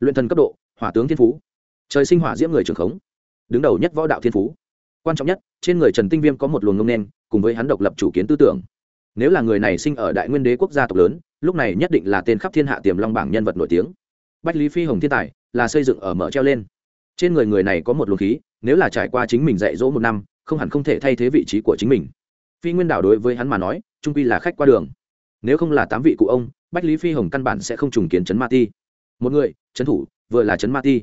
luyện thần cấp độ, hỏa tướng thiên phú. Trời sinh hỏa diễm người trưởng khống. Đứng đầu nhất võ đạo thiên phú. Quan trọng nhất, trên người trần tinh viêm có một luồng ngông đen cùng với hắn độc lập chủ kiến tư tưởng. Nếu là người này sinh ở đại nguyên đế quốc gia tộc lớn, lúc này nhất định là tên khắp thiên hạ tiềm long bảng nhân vật nổi tiếng. Bách lý phi hồng thiên tài, là xây dựng ở mở treo lên. Trên người người này có một luồng khí, nếu là trải qua chính mình dạy dỗ một năm, không hẳn không thể thay thế vị trí của chính mình. Phi nguyên đảo đối với hắn mà nói, trung quy là khách qua đường. Nếu không là tám vị cụ ông, bách lý phi hồng căn bản sẽ không trùng kiến trấn ma ti một người, trấn thủ, vừa là trấn ma ti.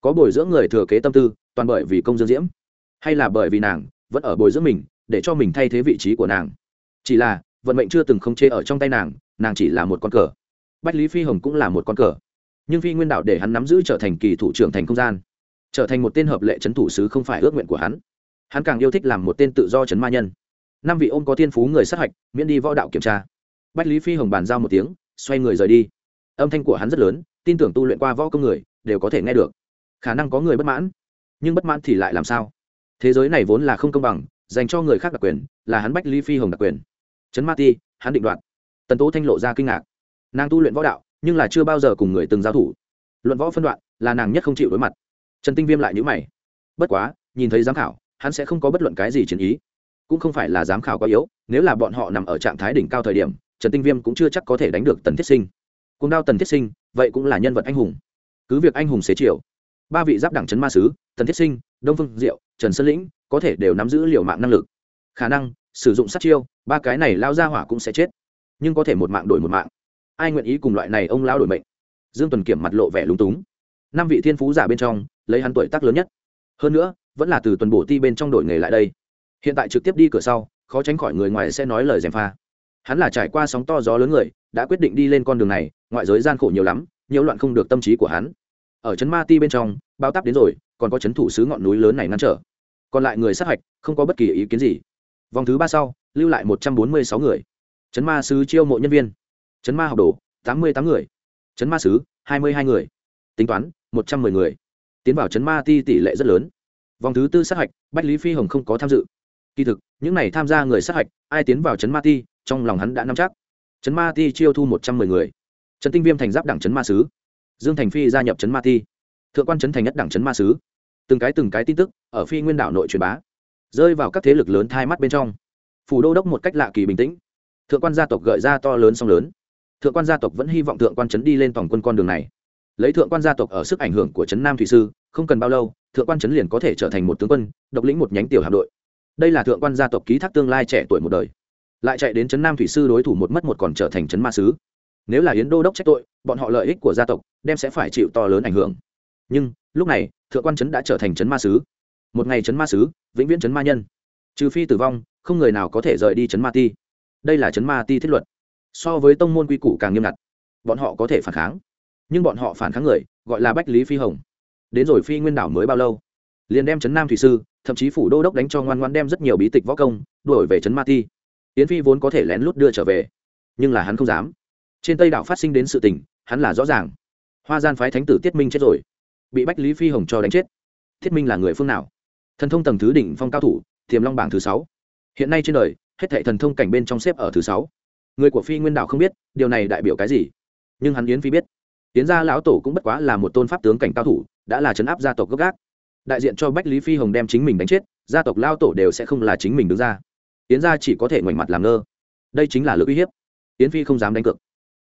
Có bồi dưỡng người thừa kế tâm tư, toàn bởi vì công dương diễm. Hay là bởi vì nàng, vẫn ở bồi dưỡng mình, để cho mình thay thế vị trí của nàng. Chỉ là, vận mệnh chưa từng không chê ở trong tay nàng nàng chỉ là một con cờ. Bách lý phi hồng cũng là một con cờ. Nhưng phi nguyên đạo để hắn nắm giữ trở thành kỳ thủ trưởng thành không gian, trở thành một tên hợp lệ c thủ sứ không phải ước nguyện của hắn. Hắn càng yêu thích làm một tên tự do c ma nhân. Năm vị ôm có thiên phú người sát hạch, miễn đi võ đạo kiểm tra. Bách lý phi hồng bàn giao một tiếng, xoay người rời đi. Âm thanh của hắn rất lớn tin tưởng tu luyện qua võ công người, đều có thể nghe được. Khả năng có người bất mãn, nhưng bất mãn thì lại làm sao? Thế giới này vốn là không công bằng, dành cho người khác đặc quyền, là hắn bách ly phi hồng đặc quyền. Trấn ma ti, hắn định đoạt. Tần tố thanh lộ ra kinh ngạc. Nàng tu luyện võ đạo, nhưng là chưa bao giờ cùng người từng giao thủ. Luận võ phân đoạn, là nàng nhất không chịu đối mặt. Trần tinh viêm lại nhữ mày. Bất quá, nhìn thấy giám khảo, hắn sẽ không có bất luận cái gì chiến ý. Cũng không phải là giám khảo quá yếu, nếu là bọn họ nằm ở trạng thái đỉnh cao thời điểm, trần tinh viêm cũng chưa chắc có thể đánh được tần thiết sinh. Cùng đao tần thiết sinh vậy cũng là nhân vật anh hùng. Cứ việc anh hùng xế chiều, ba vị giáp đẳng trấn ma sứ, tần thiết sinh, đông phương diệu, trần sơn lĩnh, có thể đều nắm giữ liều mạng năng lực. Khả năng, sử dụng sát chiêu, ba cái này lao ra hỏa cũng sẽ chết, nhưng có thể một mạng đổi một mạng. Ai nguyện ý cùng loại này ông lao đổi mệnh? Dương tuần kiểm mặt lộ vẻ lúng túng. Năm vị thiên phú giả bên trong, lấy hắn tuổi tác lớn nhất. Hơn nữa, vẫn là từ tuần bổ ti bên trong đổi nghề lại đây. Hiện tại trực tiếp đi cửa sau, khó tránh khỏi người ngoài sẽ nói lời gièm pha. Hắn là trải qua sóng to gió lớn người đã quyết định đi lên con đường này, ngoại giới gian khổ nhiều lắm, nhiễu loạn không được tâm trí của hắn. Ở trấn ma ti bên trong bao tắp đến rồi, còn có trấn thủ sứ ngọn núi lớn này ngăn trở. Còn lại người sát hạch, không có bất kỳ ý kiến gì. Vòng thứ ba sau, lưu lại một trăm bốn mươi sáu người. Trấn ma sứ chiêu mộ nhân viên. Trấn ma học đồ, tám mươi tám người. Trấn ma sứ, hai mươi hai người. Tính toán, một trăm m ư ơ i người. Tiến vào trấn ma ti tỷ lệ rất lớn. Vòng thứ tư sát hạch, bách lý phi hồng không có tham dự. Kỳ thực, những n à y tham gia người sát hạch, ai tiến vào trấn ma ti, trong lòng hắn đã nắm chắc trấn ma ti chiêu thu một trăm m ư ơ i người. Trấn tinh viêm thành giáp đảng trấn ma sứ. Dương thành phi gia nhập trấn ma ti. Thượng quan trấn thành nhất đảng trấn ma sứ. Từng cái từng cái tin tức ở phi nguyên đảo nội truyền bá, rơi vào các thế lực lớn thai mắt bên trong. Phủ đô đốc một cách lạ kỳ bình tĩnh. Thượng quan gia tộc gợi ra to lớn song lớn. Thượng quan gia tộc vẫn hy vọng thượng quan trấn đi lên tổng quân con đường này. Lấy thượng quan gia tộc ở sức ảnh hưởng của trấn nam thủy sư, không cần bao lâu, thượng quan trấn liền có thể trở thành một tướng quân, độc lĩnh một nhánh tiểu hạm đội. Đây là thượng quan gia tộc ký thác tương lai trẻ tuổi một đời lại chạy đến trấn nam thủy sư đối thủ một mất một còn trở thành trấn ma sứ. Nếu là yến đô đốc trách tội, bọn họ lợi ích của gia tộc đem sẽ phải chịu to lớn ảnh hưởng. Nhưng, lúc này, thượng quan trấn đã trở thành trấn ma sứ. Một ngày trấn ma sứ, vĩnh viễn trấn ma nhân. Trừ phi tử vong, không người nào có thể rời đi trấn ma ti. Đây là trấn ma ti thiết luật. So với tông môn quy củ càng nghiêm ngặt, bọn họ có thể phản kháng. Nhưng bọn họ phản kháng người, gọi là bách lý phi hồng. Đến rồi phi nguyên đảo mới bao lâu? Liền đem trấn nam thủy sư, thậm chí phủ đô đốc đánh cho ngoan ngoan đem rất nhiều bí tịch võ công, đuổi về trấn ma ti yến phi vốn có thể lén lút đưa trở về, nhưng là hắn không dám. Trên tây đảo phát sinh đến sự tình, hắn là rõ ràng. Hoa gian phái thánh tử tiết minh chết rồi, bị bách lý phi hồng cho đánh chết. Thiết minh là người phương nào? Thần thông tầng thứ đỉnh phong cao thủ, tiềm long bảng thứ sáu. Hiện nay trên đời, hết thệ thần thông cảnh bên trong xếp ở thứ sáu. Người của phi nguyên đảo không biết, điều này đại biểu cái gì? Nhưng hắn yến phi biết. Yến gia lão tổ cũng bất quá là một tôn pháp tướng cảnh cao thủ, đã là chấn áp gia tộc gốc gác. Đại diện cho bách lý phi hồng đem chính mình đánh chết, gia tộc lao tổ đều sẽ không là chính mình đứng ra yến gia chỉ có thể ngoảnh mặt làm ngơ. Đây chính là lực uy hiếp. Yến phi không dám đánh cược.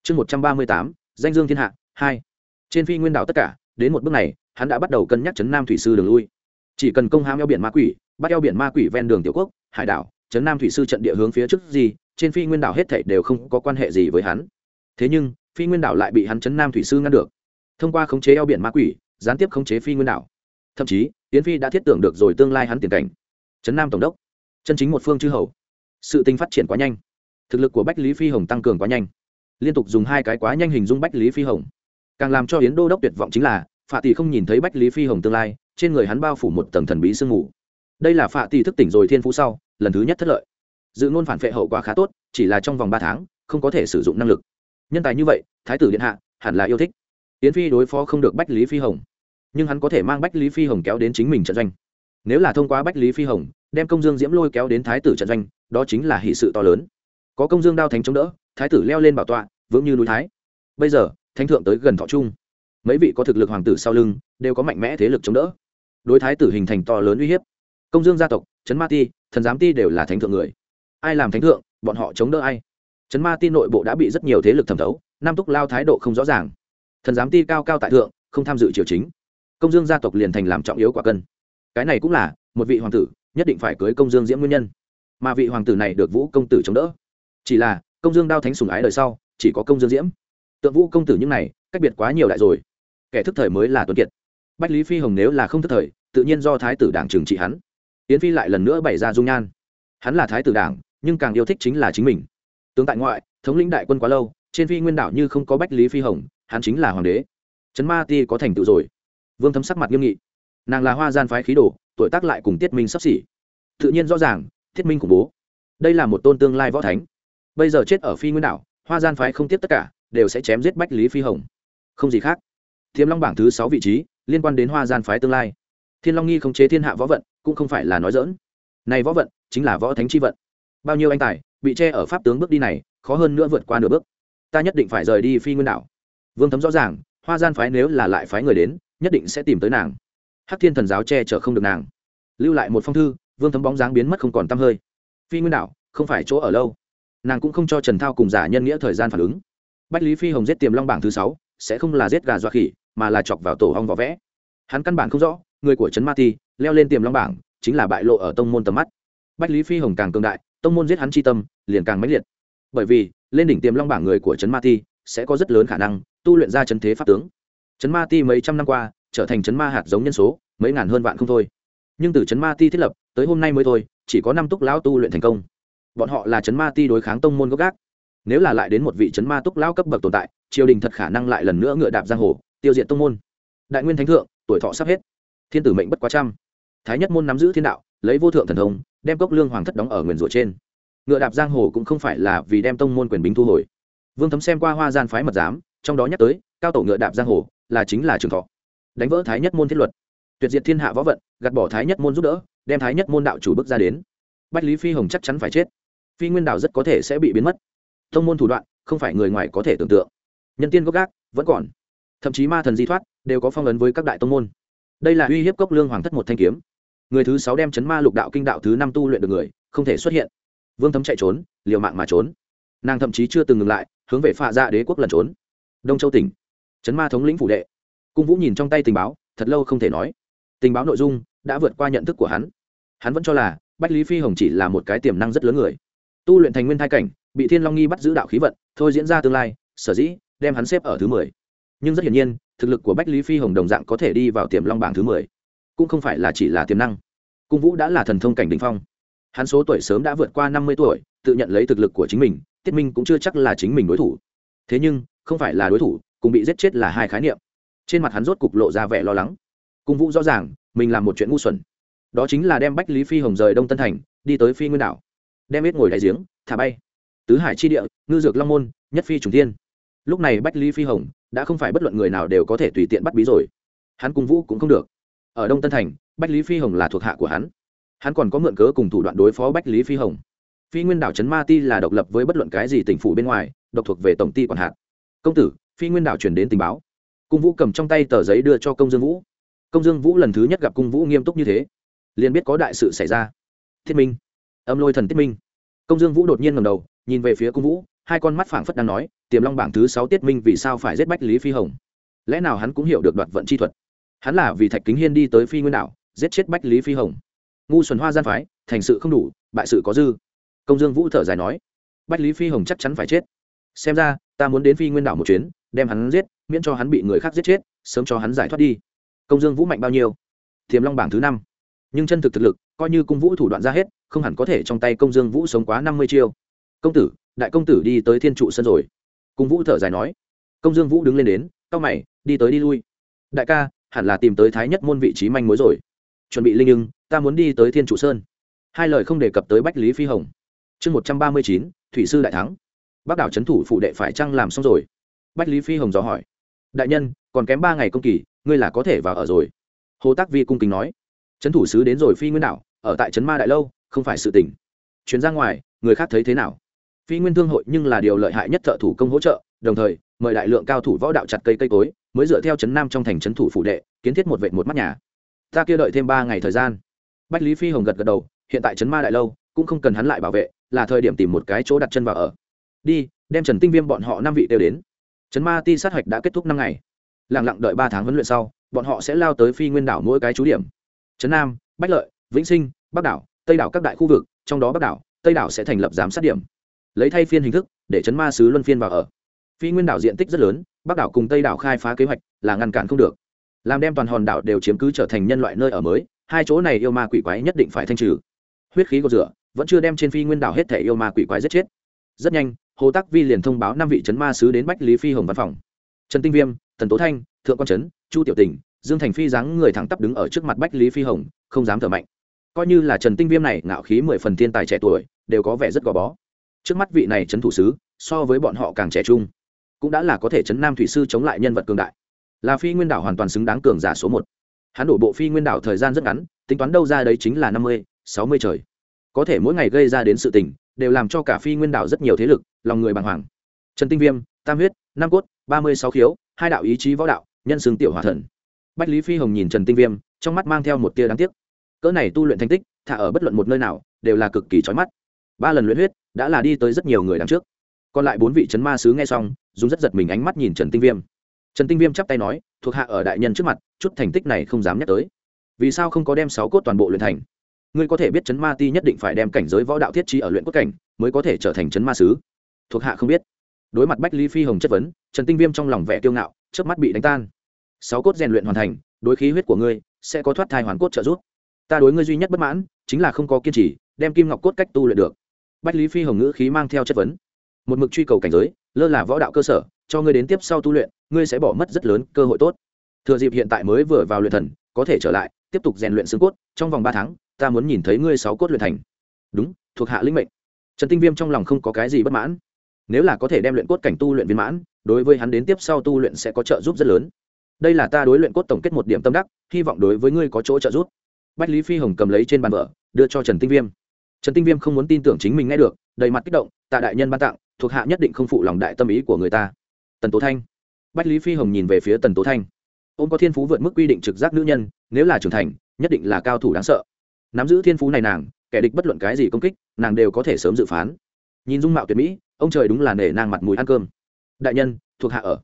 Chương một trăm ba mươi tám, danh dương thiên hạ, hai. Trên phi nguyên đảo tất cả, đến một bước này, hắn đã bắt đầu cân nhắc chấn nam thủy sư đường lui. Chỉ cần công hãm eo biển ma quỷ, bắt eo biển ma quỷ ven đường tiểu quốc, hải đảo, chấn nam thủy sư trận địa hướng phía trước gì, trên phi nguyên đảo hết thảy đều không có quan hệ gì với hắn. Thế nhưng, phi nguyên đảo lại bị hắn chấn nam thủy sư ngăn được. Thông qua khống chế eo biển ma quỷ, gián tiếp khống chế phi nguyên đảo. Thậm chí tiến phi đã thiết tưởng được rồi tương lai hắn tiền cảnh. Chấn nam tổng đốc chân chính một phương chư hầu. Sự tình phát triển quá nhanh. Thực lực của bách lý phi hồng tăng cường quá nhanh. Liên tục dùng hai cái quá nhanh hình dung bách lý phi hồng. Càng làm cho yến đô đốc tuyệt vọng chính là, phạ tỷ không nhìn thấy bách lý phi hồng tương lai, trên người hắn bao phủ một tầng thần bí sương mù. Đây là phạ tỷ thức tỉnh rồi thiên phú sau, lần thứ nhất thất lợi. Dự ngôn phản vệ hậu quả khá tốt, chỉ là trong vòng ba tháng, không có thể sử dụng năng lực. Nhân tài như vậy, thái tử điện hạ, hẳn là yêu thích. Yến phi đối phó không được bách lý phi hồng. Nhưng hắn có thể mang bách lý phi hồng kéo đến chính mình trận doanh nếu là thông qua bách lý phi hồng, đem công dương diễm lôi kéo đến thái tử trận doanh, đó chính là hỷ sự to lớn. Có công dương đao thành chống đỡ, thái tử leo lên bảo tọa, vững như núi thái. Bây giờ, thánh thượng tới gần thọ trung. Mấy vị có thực lực hoàng tử sau lưng, đều có mạnh mẽ thế lực chống đỡ. Đối thái tử hình thành to lớn uy hiếp. Công dương gia tộc, trấn ma ti, thần giám ti đều là thánh thượng người. Ai làm thánh thượng, bọn họ chống đỡ ai? Trấn ma ti nội bộ đã bị rất nhiều thế lực thẩm thấu, nam túc lao thái độ không rõ ràng. Thần giám ti cao cao tại thượng, không tham dự triều chính. Công dương gia tộc liền thành làm trọng yếu quả cân cái này cũng là một vị hoàng tử, nhất định phải cưới công dương diễm nguyên nhân. Mà vị hoàng tử này được vũ công tử chống đỡ. Chỉ là, công dương đao thánh sùng ái đời sau, chỉ có công dương diễm. Tượng vũ công tử những này, cách biệt quá nhiều đại rồi. Kẻ thức thời mới là tuấn kiệt. Bách lý phi hồng nếu là không thức thời, tự nhiên do thái tử đảng trừng trị hắn. Yến phi lại lần nữa bày ra dung nhan. Hắn là thái tử đảng, nhưng càng yêu thích chính là chính mình. Tướng tại ngoại, thống lĩnh đại quân quá lâu, trên phi nguyên đảo như không có bách lý phi hồng, hắn chính là hoàng đế. Trấn ma ti có thành tựu rồi. Vương thấm sắc mặt nghiêm nghị nàng là hoa gian phái khí đồ, tuổi tác lại cùng tiết minh sắp xỉ. Tự nhiên rõ ràng, tiết minh khủng bố. Đây là một tôn tương lai võ thánh. Bây giờ chết ở phi nguyên đảo, hoa gian phái không tiếp tất cả, đều sẽ chém giết bách lý phi hồng. Không gì khác. Thiếm long bảng thứ sáu vị trí, liên quan đến hoa gian phái tương lai. Thiên long nghi không chế thiên hạ võ vận, cũng không phải là nói dỡn này võ vận, chính là võ thánh chi vận. Bao nhiêu anh tài, bị che ở pháp tướng bước đi này, khó hơn nữa vượt qua nửa bước. Ta nhất định phải rời đi phi nguyên đảo. Vương thấm rõ ràng, hoa gian phái nếu là lại phái người đến, nhất định sẽ tìm tới nàng hắc thiên thần giáo che chở không được nàng. Lưu lại một phong thư, vương thấm bóng dáng biến mất không còn t hơi. Phi nguyên đảo, không phải chỗ ở lâu. Nàng cũng không cho trần thao cùng giả nhân nghĩa thời gian phản ứng. Bách lý phi hồng giết tiềm long bảng thứ sáu, sẽ không là giết gà dọa khỉ, mà là chọc vào tổ hong vỏ vẽ. Hắn căn bản không rõ, người của trấn ma ti, leo lên tiềm long bảng, chính là bại lộ ở tông môn tầm mắt. Bách lý phi hồng càng cường đại, tông môn giết hắn chi tâm, liền càng mãnh liệt. Bởi vì, lên đỉnh tiềm long bảng người của trấn ma ti, sẽ có rất lớn khả năng tu luyện ra chân thế pháp tướng. Trấn ma ti mấy trăm năm qua trở thành chấn ma hạt giống nhân số, mấy ngàn hơn vạn không thôi. Nhưng từ chấn ma ti thiết lập, tới hôm nay mới thôi, chỉ có năm túc lão tu luyện thành công. Bọn họ là chấn ma ti đối kháng tông môn gốc gác. Nếu là lại đến một vị chấn ma túc lão cấp bậc tồn tại, triều đình thật khả năng lại lần nữa ngựa đạp giang hồ, tiêu diệt tông môn. Đại nguyên thánh thượng, tuổi thọ sắp hết. Thiên tử mệnh bất quá trăm. Thái nhất môn nắm giữ thiên đạo, lấy vô thượng thần thông, đem cốc lương hoàng thất đóng ở nguyền rủa trên. Ngựa đạp giang hồ cũng không phải là vì đem tông môn quyền bính thu hồi. Vương thấm xem qua hoa gian phái mật giám, trong đó nhắc tới, cao tổ ngựa đạp giang hồ, là chính là trường thọ đánh vỡ thái nhất môn thiết luật. Tuyệt diệt thiên hạ võ vận, gạt bỏ thái nhất môn giúp đỡ, đem thái nhất môn đạo chủ bước ra đến. Bách lý phi hồng chắc chắn phải chết. Phi nguyên đạo rất có thể sẽ bị biến mất. Thông môn thủ đoạn, không phải người ngoài có thể tưởng tượng. Nhân tiên gốc gác, vẫn còn. Thậm chí ma thần di thoát, đều có phong ấn với các đại tông môn. Đây là uy hiếp cốc lương hoàng thất một thanh kiếm. Người thứ sáu đem chấn ma lục đạo kinh đạo thứ năm tu luyện được người, không thể xuất hiện. Vương thấm chạy trốn, liều mạng mà trốn. Nàng thậm chí chưa từng ngừng lại, hướng về phạ gia đế quốc lần trốn. Đông châu tỉnh. Chấn ma thống lĩnh phủ đệ cung vũ nhìn trong tay tình báo, thật lâu không thể nói. Tình báo nội dung đã vượt qua nhận thức của hắn. Hắn vẫn cho là bách lý phi hồng chỉ là một cái tiềm năng rất lớn người. Tu luyện thành nguyên thai cảnh, bị thiên long nghi bắt giữ đạo khí vận, thôi diễn ra tương lai, sở dĩ đem hắn xếp ở thứ mười. Nhưng rất hiển nhiên, thực lực của bách lý phi hồng đồng dạng có thể đi vào tiềm long bảng thứ mười. Cũng không phải là chỉ là tiềm năng. Cung vũ đã là thần thông cảnh đ ỉ n h phong. Hắn số tuổi sớm đã vượt qua năm mươi tuổi, tự nhận lấy thực lực của chính mình, tiết minh cũng chưa chắc là chính mình đối thủ. Thế nhưng, không phải là đối thủ, cùng bị giết chết là hai khái niệm trên mặt hắn rốt cục lộ ra vẻ lo lắng. Cung vũ rõ ràng, mình làm một chuyện ngu xuẩn. Đó chính là đem bách lý phi hồng rời đông tân thành, đi tới phi nguyên đảo. Đem ít ngồi đại giếng, thả bay. Tứ hải chi địa, ngư dược long môn, nhất phi trùng thiên. Lúc này bách lý phi hồng đã không phải bất luận người nào đều có thể tùy tiện bắt bí rồi. Hắn cung vũ cũng không được. Ở đông tân thành, bách lý phi hồng là thuộc hạ của hắn. Hắn còn có mượn cớ cùng thủ đoạn đối phó bách lý phi hồng. Phi nguyên đảo trấn ma ti là độc lập với bất luận cái gì tỉnh phủ bên ngoài, độc thuộc về tổng ty quản hạt. Công tử, phi nguyên đảo chuyển đến tình báo cung vũ cầm trong tay tờ giấy đưa cho công dương vũ công dương vũ lần thứ nhất gặp cung vũ nghiêm túc như thế liền biết có đại sự xảy ra thiết minh âm lôi thần tiết minh công dương vũ đột nhiên ngầm đầu, nhìn về phía cung vũ, hai con mắt phảng phất đang nói, tiềm long bảng thứ sáu tiết minh vì sao phải giết bách lý phi hồng? Lẽ nào hắn cũng hiểu được đoạt vận chi thuật? Hắn là vì thạch kính hiên đi tới phi nguyên đảo, giết chết bách lý phi hồng. Ngu xuẩn hoa gian phái, thành sự không đủ, bại sự có dư. Công dương vũ thở dài nói, bách lý phi hồng chắc chắn phải chết. Xem ra, ta muốn đến phi nguyên đảo một chuyến đem hắn giết, miễn cho hắn bị người khác giết chết, sớm cho hắn giải thoát đi. Công dương vũ mạnh bao nhiêu? Thiềm long bảng thứ năm. Nhưng chân thực thực lực, coi như cung vũ thủ đoạn ra hết, không hẳn có thể trong tay công dương vũ sống quá năm mươi chiêu. Công tử, đại công tử đi tới thiên trụ sân rồi. Cung vũ thở dài nói. Công dương vũ đứng lên đến c mày, đi tới đi lui. Đại ca, hẳn là tìm tới thái nhất môn vị trí manh mối rồi. Chuẩn bị linh nhưng ta muốn đi tới thiên trụ sơn. Hai lời không đề cập tới bách lý phi hồng. Chương một trăm ba mươi chín, thủy sư đại thắng. Bác đảo trấn thủ phụ đệ phải chăng làm xong rồi? Bách lý phi hồng dò hỏi. Đại nhân, còn kém ba ngày công kỳ, ngươi là có thể vào ở rồi. Hồ tác vi cung kính nói. Trấn thủ sứ đến rồi phi nguyên đảo, ở tại trấn ma đại lâu, không phải sự tình. chuyến ra ngoài, người khác thấy thế nào? Phi nguyên thương hội nhưng là điều lợi hại nhất thợ thủ công hỗ trợ, đồng thời, mời đại lượng cao thủ võ đạo chặt cây cây cối, mới dựa theo trấn nam trong thành trấn thủ phủ đệ, kiến thiết một vệ một mắt nhà. Ta kia đợi thêm ba ngày thời gian. Bách lý phi hồng gật gật đầu, hiện tại trấn ma đại lâu, cũng không cần hắn lại bảo vệ, là thời điểm tìm một cái chỗ đặt chân vào ở. Đi, đem trần tinh viêm bọn họ năm vị đều đến trấn ma ti sát hạch đã kết thúc năm ngày. Lẳng lặng đợi ba tháng huấn luyện sau, bọn họ sẽ lao tới phi nguyên đảo mỗi cái trú điểm. Trấn nam, bách lợi, vĩnh sinh, bắc đảo, tây đảo các đại khu vực, trong đó bắc đảo, tây đảo sẽ thành lập giám sát điểm. Lấy thay phiên hình thức, để chấn ma sứ luân phiên vào ở. Phi nguyên đảo diện tích rất lớn, bắc đảo cùng tây đảo khai phá kế hoạch là ngăn cản không được. Làm đem toàn hòn đảo đều chiếm cứ trở thành nhân loại nơi ở mới, hai chỗ này yêu ma quỷ quái nhất định phải thanh trừ. Huyết khí của rửa, vẫn chưa đem trên phi nguyên đảo hết thể yêu ma quỷ quái giết chết. Rất nhanh hồ tắc vi liền thông báo năm vị chấn ma sứ đến bách lý phi hồng văn phòng. Trần tinh viêm, tần tố thanh, thượng quan trấn, chu tiểu tình dương thành phi dáng người thẳng tắp đứng ở trước mặt bách lý phi hồng, không dám thở mạnh. Coi như là trần tinh viêm này ngạo khí mười phần thiên tài trẻ tuổi, đều có vẻ rất gò bó. Trước mắt vị này trấn thủ sứ, so với bọn họ càng trẻ trung, cũng đã là có thể chấn nam thủy sư chống lại nhân vật cường đại. Là phi nguyên đảo hoàn toàn xứng đáng cường giả số một. Hắn đổ bộ phi nguyên đảo thời gian rất ngắn, tính toán đâu ra đấy chính là năm mươi, sáu mươi trời. Có thể mỗi ngày gây ra đến sự tình đều làm cho cả phi nguyên đảo rất nhiều thế lực, lòng người bàng hoàng. Trần tinh viêm, tam huyết, nam cốt, ba mươi sáu khiếu, hai đạo ý chí võ đạo, nhân xương tiểu hòa thần. Bách lý phi hồng nhìn trần tinh viêm, trong mắt mang theo một tia đáng tiếc. Cỡ này tu luyện thành tích, thả ở bất luận một nơi nào, đều là cực kỳ trói mắt. Ba lần luyện huyết, đã là đi tới rất nhiều người đằng trước. Còn lại bốn vị c ma sứ nghe xong, dùng rất giật mình ánh mắt nhìn trần tinh viêm. Trần tinh viêm chắp tay nói, thuộc hạ ở đại nhân trước mặt, chút thành tích này không dám nhắc tới. Vì sao không có đem sáu cốt toàn bộ luyện thành? Ngươi có thể biết chấn ma ti nhất định phải đem cảnh giới võ đạo thiết trí ở luyện cốt cảnh, mới có thể trở thành chấn ma sứ. Thuộc hạ không biết. Đối mặt bách lý phi hồng chất vấn, trần tinh viêm trong lòng vẻ kiêu ngạo trước mắt bị đánh tan. Sáu cốt rèn luyện hoàn thành, đối khí huyết của ngươi sẽ có thoát thai hoàn cốt trợ giúp. Ta đối ngươi duy nhất bất mãn, chính là không có kiên trì, đem kim ngọc cốt cách tu luyện được. Bách lý phi hồng ngữ khí mang theo chất vấn. Một mực truy cầu cảnh giới, lơ là võ đạo cơ sở, cho ngươi đến tiếp sau tu luyện, ngươi sẽ bỏ mất rất lớn cơ hội tốt. Thừa dịp hiện tại mới vừa vào luyện thần, có thể trở lại, tiếp tục rèn luyện xương cốt, trong vòng ba tháng ta muốn nhìn thấy ngươi sáu cốt luyện thành. Đúng, thuộc hạ lĩnh mệnh. Trần tinh viêm trong lòng không có cái gì bất mãn. Nếu là có thể đem luyện cốt cảnh tu luyện viên mãn, đối với hắn đến tiếp sau tu luyện sẽ có trợ giúp rất lớn. Đây là ta đối luyện cốt tổng kết một điểm tâm đắc, hy vọng đối với ngươi có chỗ trợ giúp. Bách lý phi hồng cầm lấy trên bàn vở, đưa cho trần tinh viêm. Trần tinh viêm không muốn tin tưởng chính mình nghe được, đầy mặt kích động, tạ đại nhân ban tặng, thuộc hạ nhất định không phụ lòng đại tâm ý của người ta. Tần tố thanh. Bách lý phi hồng nhìn về phía tần tố thanh. Ông có thiên phú vượt mức quy định trực giác nữ nhân, nếu là trưởng thành, nhất định là cao thủ đáng sợ nắm giữ thiên phú này nàng, kẻ địch bất luận cái gì công kích, nàng đều có thể sớm dự phán. Nhìn dung mạo tuyệt mỹ, ông trời đúng là nể nàng mặt mùi ăn cơm. Đại nhân, thuộc hạ ở.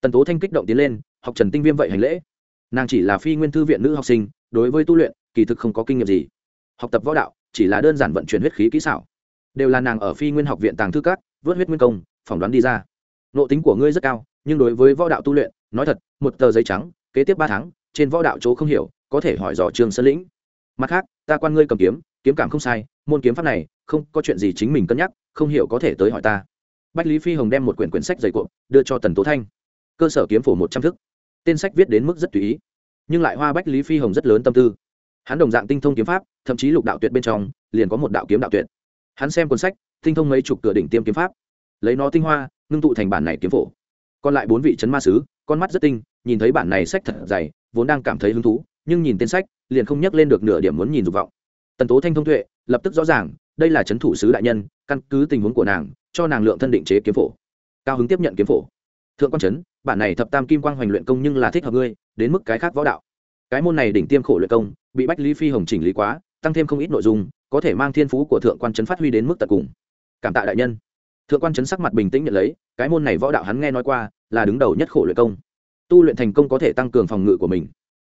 Tần tố thanh kích động tiến lên, học trần tinh viêm vậy hành lễ. Nàng chỉ là phi nguyên thư viện nữ học sinh, đối với tu luyện, kỳ thực không có kinh nghiệm gì. Học tập võ đạo, chỉ là đơn giản vận chuyển huyết khí kỹ xảo. Đều là nàng ở phi nguyên học viện tàng thư cát vớt huyết nguyên công, phỏng đoán đi ra. Nộ tính của ngươi rất cao, nhưng đối với võ đạo tu luyện, nói thật, một tờ giấy trắng, kế tiếp ba tháng, trên võ đạo chỗ không hiểu, có thể hỏi dò trường sơn lĩnh mặt khác, ta quan ngươi cầm kiếm kiếm cảm không sai, môn kiếm pháp này, không, có chuyện gì chính mình cân nhắc, không hiểu có thể tới hỏi ta. Bách lý phi hồng đem một quyển quyển sách dày cuộn, đưa cho tần tố thanh. Cơ sở kiếm phổ một trăm thức. Tên sách viết đến mức rất tùy ý, nhưng lại hoa bách lý phi hồng rất lớn tâm tư. Hắn đồng dạng tinh thông kiếm pháp, thậm chí lục đạo tuyệt bên trong, liền có một đạo kiếm đạo tuyệt. Hắn xem cuốn sách, tinh thông mấy chục cửa đỉnh tiêm kiếm pháp. Lấy nó tinh hoa, ngưng tụ thành bản này kiếm phổ. Còn lại bốn vị c ma sứ, con mắt rất tinh, nhìn thấy bản này sách thật dày, vốn đang cảm thấy hứng thú nhưng nhìn tên sách, liền không nhắc lên được nửa điểm muốn nhìn dục vọng. Tần tố thanh thông tuệ, lập tức rõ ràng, đây là c h ấ n thủ sứ đại nhân, căn cứ tình huống của nàng, cho nàng lượng thân định chế kiếm phổ. Cao hứng tiếp nhận kiếm phổ. Thượng quan trấn bản này thập tam kim quang hoành luyện công nhưng là thích hợp ngươi, đến mức cái khác võ đạo. Cái môn này đỉnh tiêm khổ luyện công, bị bách lý phi hồng chỉnh lý quá, tăng thêm không ít nội dung, có thể mang thiên phú của thượng quan trấn phát huy đến mức tận cùng. Cảm tạ đại nhân. Thượng quan trấn sắc mặt bình tĩnh nhận lấy, cái môn này võ đạo hắn nghe nói qua, là đứng đầu nhất khổ luyện công. Tu luyện thành công có thể tăng cường phòng ngự của mình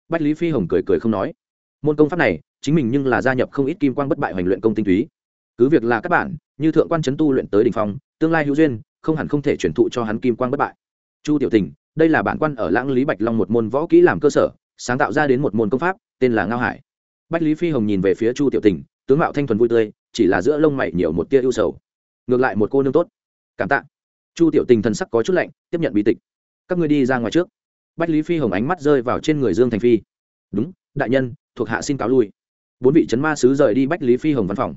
bách lý phi hồng cười cười không nói. Môn công pháp này, chính mình nhưng là gia nhập không ít kim quang bất bại hoành luyện công tinh túy. Cứ việc là các bạn, như thượng quan trấn tu luyện tới đ ỉ n h phong, tương lai hữu duyên, không hẳn không thể chuyển thụ cho hắn kim quang bất bại. Chu tiểu tình, đây là bản quan ở lãng lý bạch long một môn võ kỹ làm cơ sở, sáng tạo ra đến một môn công pháp, tên là ngao hải. Bách lý phi hồng nhìn về phía chu tiểu tình, tướng mạo thanh thuần vui tươi, chỉ là giữa lông mày nhiều một tia ưu sầu. Ngược lại một cô nương tốt. Cảm tạ. Chu tiểu tình thần sắc có chút lạnh, tiếp nhận bi tịch. Các ngươi đi ra ngoài trước bách lý phi hồng ánh mắt rơi vào trên người dương thành phi. Đúng, đại nhân, thuộc hạ xin cáo lui. Bốn vị c ma sứ rời đi bách lý phi hồng văn phòng.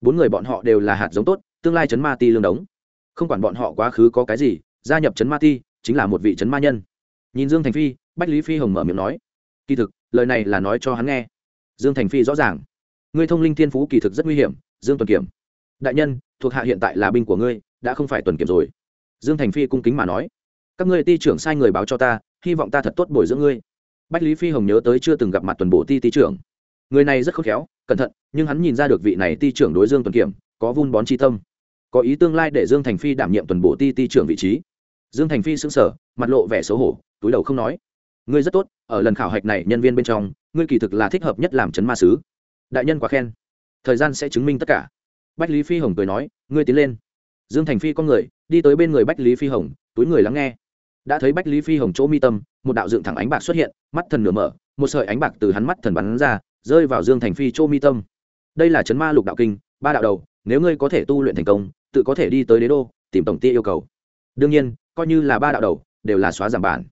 Bốn người bọn họ đều là hạt giống tốt, tương lai c ma ti lương đống. Không quản bọn họ quá khứ có cái gì, gia nhập c ma ti chính là một vị c ma nhân. Nhìn dương thành phi, bách lý phi hồng mở miệng nói, kỳ thực, lời này là nói cho hắn nghe. Dương thành phi rõ ràng, ngươi thông linh thiên phú kỳ thực rất nguy hiểm, dương tuần kiểm. Đại nhân, thuộc hạ hiện tại là binh của ngươi, đã không phải tuần kiểm rồi. Dương thành phi cung kính mà nói, các ngươi ti trưởng sai người báo cho ta hy vọng ta thật tốt bồi dưỡng ngươi. Bách lý phi hồng nhớ tới chưa từng gặp mặt tuần bộ ti ti trưởng. Người này rất khôn khéo, cẩn thận, nhưng hắn nhìn ra được vị này ti trưởng đối dương tuần kiểm, có vun bón tri tâm. Có ý tương lai để dương thành phi đảm nhiệm tuần bộ ti ti trưởng vị trí. Dương thành phi xứng sở mặt lộ vẻ xấu hổ, túi đầu không nói. Ngươi rất tốt, ở lần khảo hạch này nhân viên bên trong, ngươi kỳ thực là thích hợp nhất làm chấn ma sứ. Đại nhân quá khen. Thời gian sẽ chứng minh tất cả. Bách lý phi hồng cười nói, ngươi tiến lên. Dương thành phi con người, đi tới bên người bách lý phi hồng, túi người lắng nghe đã thấy bách lý phi hồng chỗ mi tâm, một đạo dựng thẳng ánh bạc xuất hiện, mắt thần nửa mở, một sợi ánh bạc từ hắn mắt thần bắn ra, rơi vào dương thành phi chỗ mi tâm. Đây là chấn ma lục đạo kinh, ba đạo đầu, nếu ngươi có thể tu luyện thành công, tự có thể đi tới đế đô, tìm tổng tia yêu cầu. Đương nhiên, coi như là ba đạo đầu, đều là xóa giảm bản.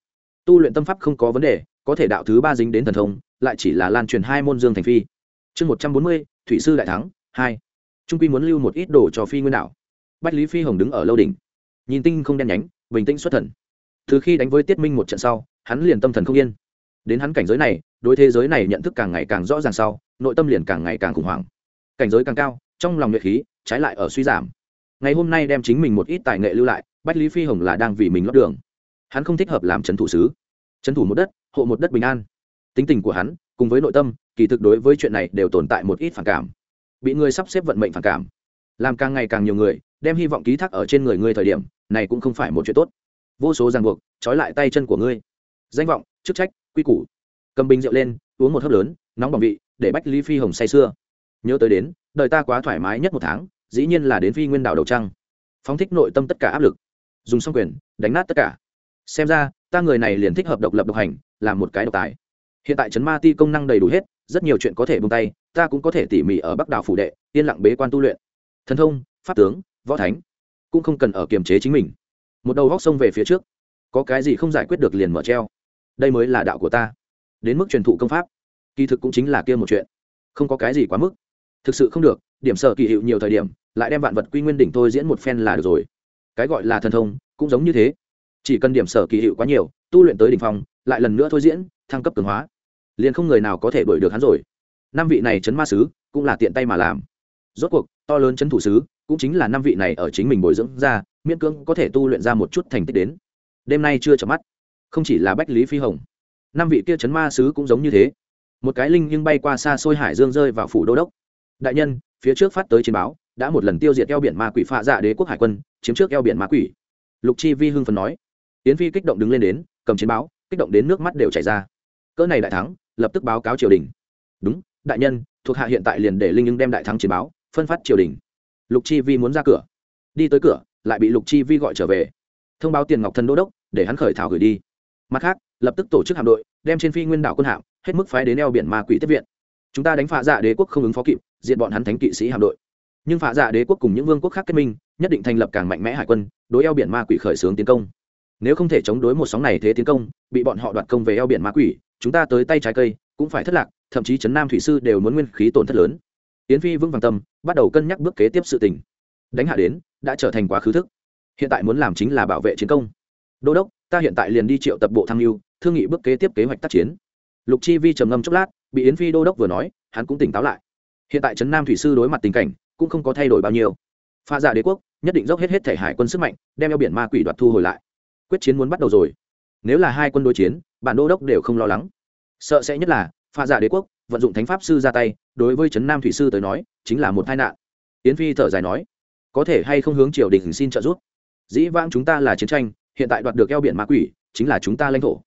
Tu luyện tâm pháp không có vấn đề, có thể đạo thứ ba dính đến thần thông, lại chỉ là lan truyền hai môn dương thành phi. Chương một trăm bốn mươi, thủy sư đại thắng, hai. Trung quy muốn lưu một ít đồ cho phi nguyên đạo. Bách lý phi hồng đứng ở lâu đỉnh, nhìn tinh không đen nhánh, bình tĩnh xuất thần từ khi đánh với tiết minh một trận sau, hắn liền tâm thần không yên. Đến hắn cảnh giới này, đối thế giới này nhận thức càng ngày càng rõ ràng sau, nội tâm liền càng ngày càng khủng hoảng. Cảnh giới càng cao, trong lòng nhuệ khí, trái lại ở suy giảm. Ngày hôm nay đem chính mình một ít tài nghệ lưu lại, bách lý phi hồng là đang vì mình lót đường. Hắn không thích hợp làm trấn thủ sứ. Trấn thủ một đất, hộ một đất bình an. Tính tình của hắn, cùng với nội tâm, kỳ thực đối với chuyện này đều tồn tại một ít phản cảm. Bị người sắp xếp vận mệnh phản cảm. Làm càng ngày càng nhiều người, đem hy vọng ký thác ở trên người ngươi thời điểm, này cũng không phải một chuyện tốt vô số ràng buộc, trói lại tay chân của ngươi. Danh vọng, chức trách, quy củ. Cầm bình rượu lên, uống một hớp lớn, nóng bỏng vị, để bách lý phi hồng say sưa. Nhớ tới đến, đời ta quá thoải mái nhất một tháng, dĩ nhiên là đến phi nguyên đảo đầu trăng. Phóng thích nội tâm tất cả áp lực. Dùng xong quyền, đánh nát tất cả. Xem ra, ta người này liền thích hợp độc lập độc hành, làm một cái độc tài. Hiện tại trấn ma ti công năng đầy đủ hết, rất nhiều chuyện có thể bông tay, ta cũng có thể tỉ mỉ ở bắc đảo phủ đệ, yên lặng bế quan tu luyện. Thần thông, pháp tướng, võ thánh, cũng không cần ở kiềm chế chính mình một đầu góc sông về phía trước. Có cái gì không giải quyết được liền mở treo. Đây mới là đạo của ta. Đến mức truyền thụ công pháp. Kỳ thực cũng chính là kia một chuyện. Không có cái gì quá mức. Thực sự không được, điểm sở kỳ hiệu nhiều thời điểm, lại đem vạn vật quy nguyên đỉnh thôi diễn một phen là được rồi. Cái gọi là thần thông, cũng giống như thế. Chỉ cần điểm sở kỳ hiệu quá nhiều, tu luyện tới đỉnh phong, lại lần nữa thôi diễn, thăng cấp cường hóa. Liền không người nào có thể đuổi được hắn rồi. Năm vị này chấn ma sứ, cũng là tiện tay mà làm. Rốt cuộc, to lớn chấn thủ sứ cũng chính là năm vị này ở chính mình bồi dưỡng ra, miễn cưỡng có thể tu luyện ra một chút thành tích đến. Đêm nay chưa chợp mắt. Không chỉ là bách lý phi hồng, năm vị kia chấn ma sứ cũng giống như thế. Một cái linh nhưng bay qua xa xôi hải dương rơi vào phủ đô đốc. Đại nhân, phía trước phát tới chiến báo, đã một lần tiêu diệt eo biển ma quỷ phạ dạ đế quốc hải quân, chiếm trước eo biển ma quỷ. Lục chi vi hưng phần nói. Yến phi kích động đứng lên đến, cầm chiến báo, kích động đến nước mắt đều chảy ra. Cỡ này đại thắng, lập tức báo cáo triều đình. Đúng, đại nhân, thuộc hạ hiện tại liền để linh nhưng đem đại thắng chiến báo, phân phát triều đình lục chi vi muốn ra cửa. Đi tới cửa, lại bị lục chi vi gọi trở về. Thông báo tiền ngọc Thần đô đốc, để hắn khởi thảo gửi đi. Mặt khác, lập tức tổ chức hạm đội, đem trên phi nguyên đảo quân hạm, hết mức phái đến eo biển ma quỷ tiếp viện. Chúng ta đánh phá dạ đế quốc không ứng phó kịp diện bọn hắn thánh kỵ sĩ hạm đội. Nhưng phá dạ đế quốc cùng những vương quốc khác kết minh, nhất định thành lập càng mạnh mẽ hải quân, đối eo biển ma quỷ khởi xướng tiến công. Nếu không thể chống đối một sóng này thế tiến công, bị bọn họ đoạt công về eo biển ma quỷ, chúng ta tới tay trái cây, cũng phải thất lạc, thậm chí trấn nam thủy sư đều muốn nguyên khí tổn thất lớn yến phi vững vàng tâm, bắt đầu cân nhắc bước kế tiếp sự tình. Đánh hạ đến, đã trở thành quá khứ thức. Hiện tại muốn làm chính là bảo vệ chiến công. Đô đốc, ta hiện tại liền đi triệu tập bộ tham mưu, thương nghị bước kế tiếp kế hoạch tác chiến. Lục chi vi trầm ngâm chốc lát, bị yến phi đô đốc vừa nói, hắn cũng tỉnh táo lại. Hiện tại trấn nam thủy sư đối mặt tình cảnh, cũng không có thay đổi bao nhiêu. Pha giả đế quốc, nhất định dốc hết hết thể hải quân sức mạnh, đem eo biển ma quỷ đoạt thu hồi lại. Quyết chiến muốn bắt đầu rồi. Nếu là hai quân đối chiến, bản đô đốc đều không lo lắng. Sợ sẽ nhất là, pha giả đế quốc vận dụng thánh pháp sư ra tay, đối với trấn nam thủy sư tới nói, chính là một tai nạn. Yến phi thở dài nói, có thể hay không hướng triều đình xin trợ giúp? Dĩ vãng chúng ta là chiến tranh, hiện tại đoạt được eo biển ma quỷ, chính là chúng ta lãnh thổ.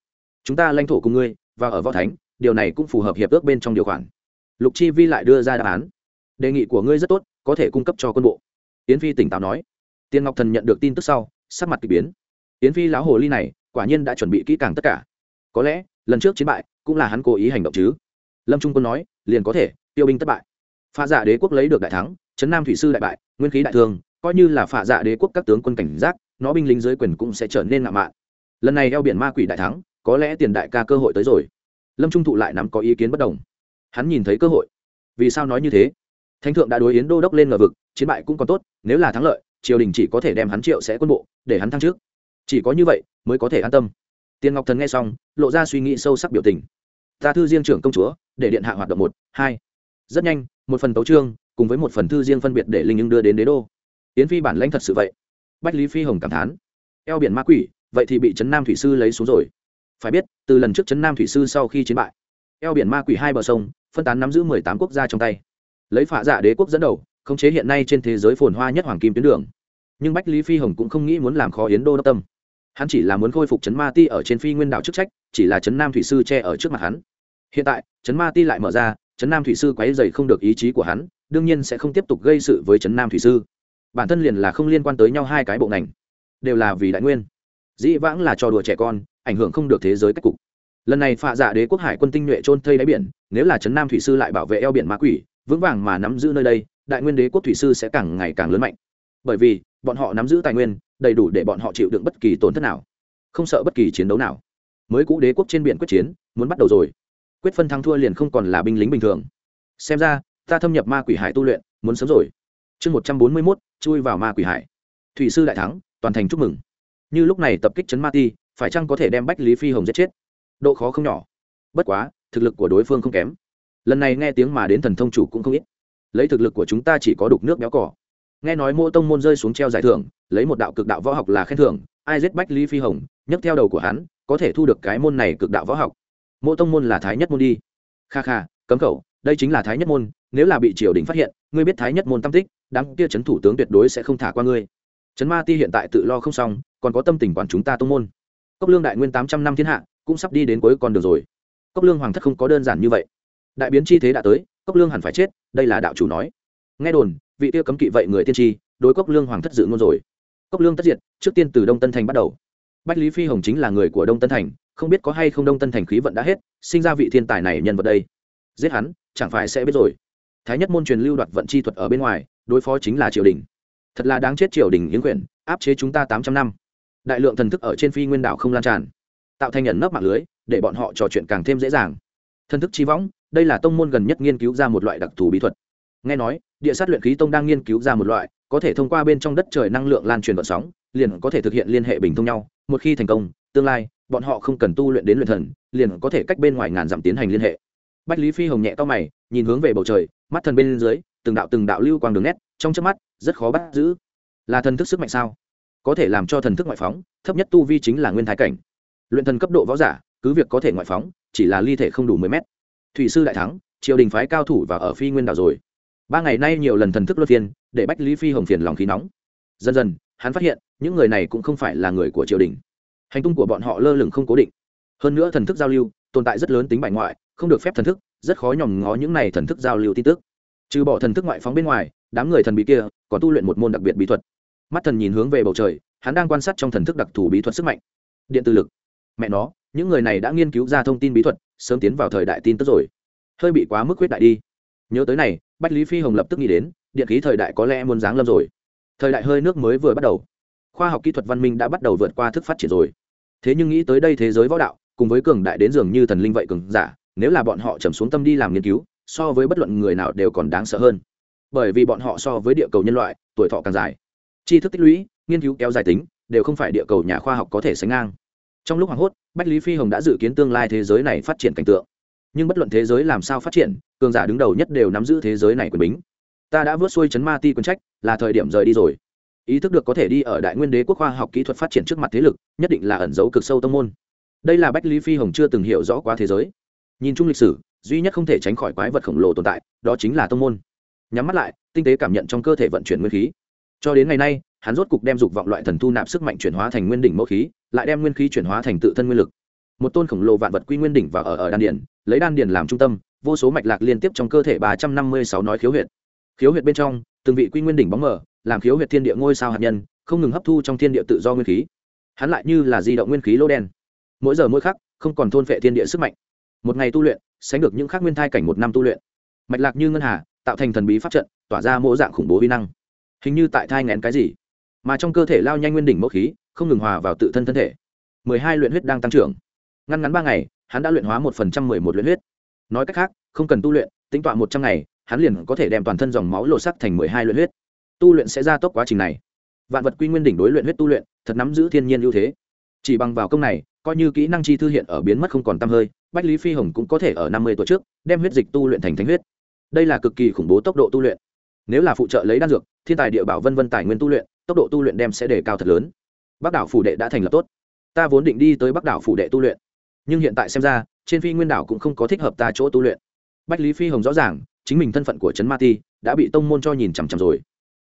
Chúng ta lãnh thổ cùng ngươi, và ở võ thánh, điều này cũng phù hợp hiệp ước bên trong điều khoản. Lục chi vi lại đưa ra đáp án. Đề nghị của ngươi rất tốt, có thể cung cấp cho quân bộ. Yến phi tỉnh táo nói. Tiên ngọc thần nhận được tin tức sau, sắc mặt k ỳ biến. Yến phi lão hồ ly này, quả nhiên đã chuẩn bị kỹ càng tất cả. Có lẽ, lần trước chiến bại, cũng là hắn cố ý hành động chứ lâm trung quân nói, liền có thể, tiêu binh thất bại. Pha dạ đế quốc lấy được đại thắng trấn nam thủy sư đại bại, nguyên khí đại thương coi như là phạ dạ đế quốc các tướng quân cảnh giác, nó binh lính dưới quyền cũng sẽ trở nên ngạo mạn. Lần này eo biển ma quỷ đại thắng, có lẽ tiền đại ca cơ hội tới rồi. Lâm trung thụ lại nắm có ý kiến bất đồng. Hắn nhìn thấy cơ hội. Vì sao nói như thế? Thánh thượng đã đối yến đô đốc lên ngờ vực, chiến bại cũng còn tốt, nếu là thắng lợi, triều đình chỉ có thể đem hắn triệu sẽ quân bộ, để hắn thăng trước chỉ có như vậy, mới có thể an tâm. Tiền ngọc thần nghe xong, lộ ra suy nghĩ sâu sắc biểu tình ta thư riêng trưởng công chúa, để điện hạ hoạt động một, hai. Rất nhanh, một phần tấu trương cùng với một phần thư riêng phân biệt để linh ứng đưa đến đế đô. Yến phi bản lãnh thật sự vậy. Bách lý phi hồng cảm thán. Eo biển ma quỷ, vậy thì bị trấn nam thủy sư lấy xuống rồi. Phải biết, từ lần trước trấn nam thủy sư sau khi chiến bại, eo biển ma quỷ hai bờ sông, phân tán nắm giữ mười tám quốc gia trong tay. Lấy phả giả dạ đế quốc dẫn đầu, khống chế hiện nay trên thế giới phồn hoa nhất hoàng kim tuyến đường. Nhưng bách lý phi hồng cũng không nghĩ muốn làm khó yến đô đốc tâm. Hắn chỉ là muốn khôi phục trấn ma ti ở trên phi nguyên đảo chức trách chỉ là trấn nam thủy sư che ở trước mặt hắn. Hiện tại, trấn ma ti lại mở ra, trấn nam thủy sư quáy dày không được ý chí của hắn, đương nhiên sẽ không tiếp tục gây sự với trấn nam thủy sư. Bản thân liền là không liên quan tới nhau hai cái bộ ngành, đều là vì đại nguyên. Dĩ vãng là trò đùa trẻ con, ảnh hưởng không được thế giới cách cục. Lần này phạ dạ đế quốc hải quân tinh nhuệ trôn thây đáy biển, nếu là trấn nam thủy sư lại bảo vệ eo biển ma quỷ, vững vàng mà nắm giữ nơi đây, đại nguyên đế quốc thủy sư sẽ càng ngày càng lớn mạnh. Bởi vì, bọn họ nắm giữ tài nguyên, đầy đủ để bọn họ chịu đựng bất kỳ tổn thất nào, không sợ bất kỳ chiến đấu nào mới cũ đế quốc trên biển quyết chiến, muốn bắt đầu rồi. Quyết phân thắng thua liền không còn là binh lính bình thường. Xem ra, ta thâm nhập ma quỷ hải tu luyện, muốn sớm rồi. Chương một trăm bốn mươi mốt, chui vào ma quỷ hải. Thủy sư đại thắng, toàn thành chúc mừng. Như lúc này tập kích chấn ma ti, phải chăng có thể đem bách lý phi hồng giết chết? Độ khó không nhỏ. Bất quá, thực lực của đối phương không kém. Lần này nghe tiếng mà đến thần thông chủ cũng không ít. Lấy thực lực của chúng ta chỉ có đục nước béo cỏ. Nghe nói mô tông môn rơi xuống treo giải thưởng, lấy một đạo cực đạo võ học là khen thưởng, ai giết bách lý phi hồng, nhấc theo đầu của hắn có thể thu được cái môn này cực đạo võ học. Mô tông môn là thái nhất môn đi. Kha kha, cấm khẩu đây chính là thái nhất môn, nếu là bị triều đình phát hiện, ngươi biết thái nhất môn tâm tích, đám kia chấn thủ tướng tuyệt đối sẽ không thả qua ngươi. Trấn ma ti hiện tại tự lo không xong, còn có tâm tình quản chúng ta tông môn. Cốc lương đại nguyên tám trăm năm thiên hạ, cũng sắp đi đến cuối con đường rồi. Cốc lương hoàng thất không có đơn giản như vậy. Đại biến chi thế đã tới, cốc lương hẳn phải chết, đây là đạo chủ nói. Nghe đồn, vị tiêu cấm kỵ vậy người tiên tri, đối cốc lương hoàng thất dự ngôn rồi. Cốc lương tất diệt, trước tiên từ đông tân thành bắt đầu bách lý phi hồng chính là người của đông tân thành, không biết có hay không đông tân thành khí vận đã hết, sinh ra vị thiên tài này nhân vật đây. Giết hắn, chẳng phải sẽ biết rồi. Thái nhất môn truyền lưu đoạt vận chi thuật ở bên ngoài, đối phó chính là triều đình. Thật là đáng chết triều đình yến quyển, áp chế chúng ta tám trăm năm. Đại lượng thần thức ở trên phi nguyên đảo không lan tràn. Tạo thành nhận nấp mạng lưới, để bọn họ trò chuyện càng thêm dễ dàng. Thần thức chi võng, đây là tông môn gần nhất nghiên cứu ra một loại đặc thù bí thuật. Nghe nói, địa sát luyện khí tông đang nghiên cứu ra một loại, có thể thông qua bên trong đất trời năng lượng lan truyền vận sóng, liền có thể thực hiện liên hệ bình thông nhau một khi thành công, tương lai, bọn họ không cần tu luyện đến luyện thần, liền có thể cách bên ngoài ngàn dặm tiến hành liên hệ. Bách lý phi hồng nhẹ to mày, nhìn hướng về bầu trời, mắt thần bên dưới, từng đạo từng đạo lưu quang đường nét, trong chớp mắt, rất khó bắt giữ. Là thần thức sức mạnh sao? Có thể làm cho thần thức ngoại phóng, thấp nhất tu vi chính là nguyên thái cảnh. Luyện thần cấp độ võ giả, cứ việc có thể ngoại phóng, chỉ là ly thể không đủ mười mét. Thủy sư đại thắng, triều đình phái cao thủ và ở phi nguyên đảo rồi. Ba ngày nay nhiều lần thần thức luân phiên, để bách lý phi hồng phiền lòng khí nóng. Dần dần, hắn phát hiện những người này cũng không phải là người của triều đình. Hành tung của bọn họ lơ lửng không cố định. Hơn nữa thần thức giao lưu, tồn tại rất lớn tính bại ngoại, không được phép thần thức, rất khó nhòm ngó những này thần thức giao lưu tin tức. Trừ bỏ thần thức ngoại phóng bên ngoài, đám người thần bí kia còn tu luyện một môn đặc biệt bí thuật. Mắt thần nhìn hướng về bầu trời, hắn đang quan sát trong thần thức đặc thù bí thuật sức mạnh. Điện tử lực. Mẹ nó, những người này đã nghiên cứu ra thông tin bí thuật, sớm tiến vào thời đại tin tức rồi. Hơi bị quá mức quyết đại đi. Nhớ tới này, bách lý phi hồng lập tức nghĩ đến, điện khí thời đại có lẽ muốn giáng lâm rồi. Thời đại hơi nước mới vừa bắt đầu khoa học kỹ thuật văn minh đã bắt đầu vượt qua thức phát triển rồi. Thế nhưng nghĩ tới đây thế giới võ đạo, cùng với cường đại đến dường như thần linh vậy cường giả, nếu là bọn họ trầm xuống tâm đi làm nghiên cứu, so với bất luận người nào đều còn đáng sợ hơn. Bởi vì bọn họ so với địa cầu nhân loại, tuổi thọ càng dài. Tri thức tích lũy, nghiên cứu kéo dài tính, đều không phải địa cầu nhà khoa học có thể sánh ngang. Trong lúc hoảng hốt, bách lý phi hồng đã dự kiến tương lai thế giới này phát triển cảnh tượng. Nhưng bất luận thế giới làm sao phát triển, cường giả đứng đầu nhất đều nắm giữ thế giới này quyền bính. Ta đã vớt xuôi chấn ma ti quân trách, là thời điểm rời đi rồi ý thức được có thể đi ở đại nguyên đế quốc khoa học kỹ thuật phát triển trước mặt thế lực, nhất định là ẩn dấu cực sâu tông môn. Đây là bách lý phi hồng chưa từng hiểu rõ quá thế giới. Nhìn chung lịch sử, duy nhất không thể tránh khỏi quái vật khổng lồ tồn tại, đó chính là tông môn. Nhắm mắt lại, tinh tế cảm nhận trong cơ thể vận chuyển nguyên khí. Cho đến ngày nay, hắn rốt cục đem dục vọng loại thần thu nạp sức mạnh chuyển hóa thành nguyên đỉnh mẫu khí, lại đem nguyên khí chuyển hóa thành tự thân nguyên lực. Một tôn khổng lồ vạn vật quy nguyên đỉnh và ở ở đan điền, lấy đan điền làm trung tâm, vô số mạch lạc liên tiếp trong cơ thể ba trăm năm mươi sáu nói khiếu huyệt. Khiếu huyệt bên trong, từng vị quy nguyên đỉnh bóng mở làm khiếu huyệt thiên địa ngôi sao hạt nhân, không ngừng hấp thu trong thiên địa tự do nguyên khí. Hắn lại như là di động nguyên khí lô đen. Mỗi giờ mỗi khắc, không còn thôn phệ thiên địa sức mạnh. Một ngày tu luyện, sánh được những khác nguyên thai cảnh một năm tu luyện. Mạch lạc như ngân hà, tạo thành thần bí pháp trận, tỏa ra mỗi dạng khủng bố vi năng. Hình như tại thai ngén cái gì. Mà trong cơ thể lao nhanh nguyên đỉnh mẫu khí, không ngừng hòa vào tự thân thân thể. Mười hai luyện huyết đang tăng trưởng. Ngăn ngắn ba ngày, hắn đã luyện hóa một phần trăm mười một luyện huyết. Nói cách khác, không cần tu luyện, tính tọa một trăm ngày, hắn liền có thể đem toàn thân dòng máu lộ sắc thành mười hai luyện huyết tu luyện sẽ gia tốc quá trình này. Vạn vật quy nguyên đỉnh đối luyện huyết tu luyện, thật nắm giữ thiên nhiên ưu thế. Chỉ bằng vào công này, coi như kỹ năng chi thư hiện ở biến mất không còn t hơi, bách lý phi hồng cũng có thể ở năm mươi tuổi trước, đem huyết dịch tu luyện thành thánh huyết. Đây là cực kỳ khủng bố tốc độ tu luyện. Nếu là phụ trợ lấy đan dược, thiên tài địa bảo vân vân tài nguyên tu luyện, tốc độ tu luyện đem sẽ đề cao thật lớn. Bắc đảo phủ đệ đã thành lập tốt. Ta vốn định đi tới bắc đảo phủ đệ tu luyện. Nhưng hiện tại xem ra, trên phi nguyên đảo cũng không có thích hợp ta chỗ tu luyện. Bách lý phi hồng rõ ràng, chính mình thân phận của trấn ma ti đã bị tông môn cho nhìn chằm chằm rồi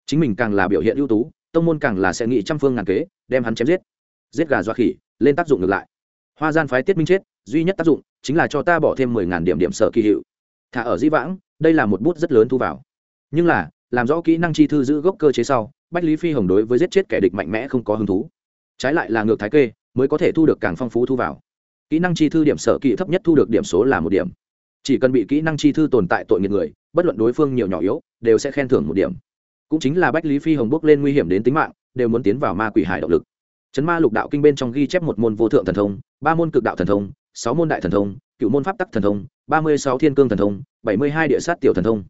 chính mình càng là biểu hiện ưu tú, tông môn càng là sẽ nghĩ trăm phương ngàn kế, đem hắn chém giết. Giết gà doa khỉ, lên tác dụng ngược lại. Hoa gian phái tiết minh chết, duy nhất tác dụng chính là cho ta bỏ thêm mười ngàn điểm điểm sở kỳ hiệu. Thả ở dĩ vãng, đây là một bút rất lớn thu vào. Nhưng là, làm rõ kỹ năng chi thư giữ gốc cơ chế sau, bách lý phi hồng đối với giết chết kẻ địch mạnh mẽ không có hứng thú. Trái lại là ngược thái kê, mới có thể thu được càng phong phú thu vào. Kỹ năng chi thư điểm sở kỳ thấp nhất thu được điểm số là một điểm. Chỉ cần bị kỹ năng chi thư tồn tại tội nghiệt người, bất luận đối phương nhiều nhỏ yếu, đều sẽ khen thưởng một điểm cũng chính là bách lý phi hồng bước lên nguy hiểm đến tính mạng, đều muốn tiến vào ma quỷ hải động lực. Chấn ma lục đạo kinh bên trong ghi chép một môn vô thượng thần thông, ba môn cực đạo thần thông, sáu môn đại thần thông, cựu môn pháp tắc thần thông, ba mươi sáu thiên cương thần thông, bảy mươi hai địa sát tiểu thần thông.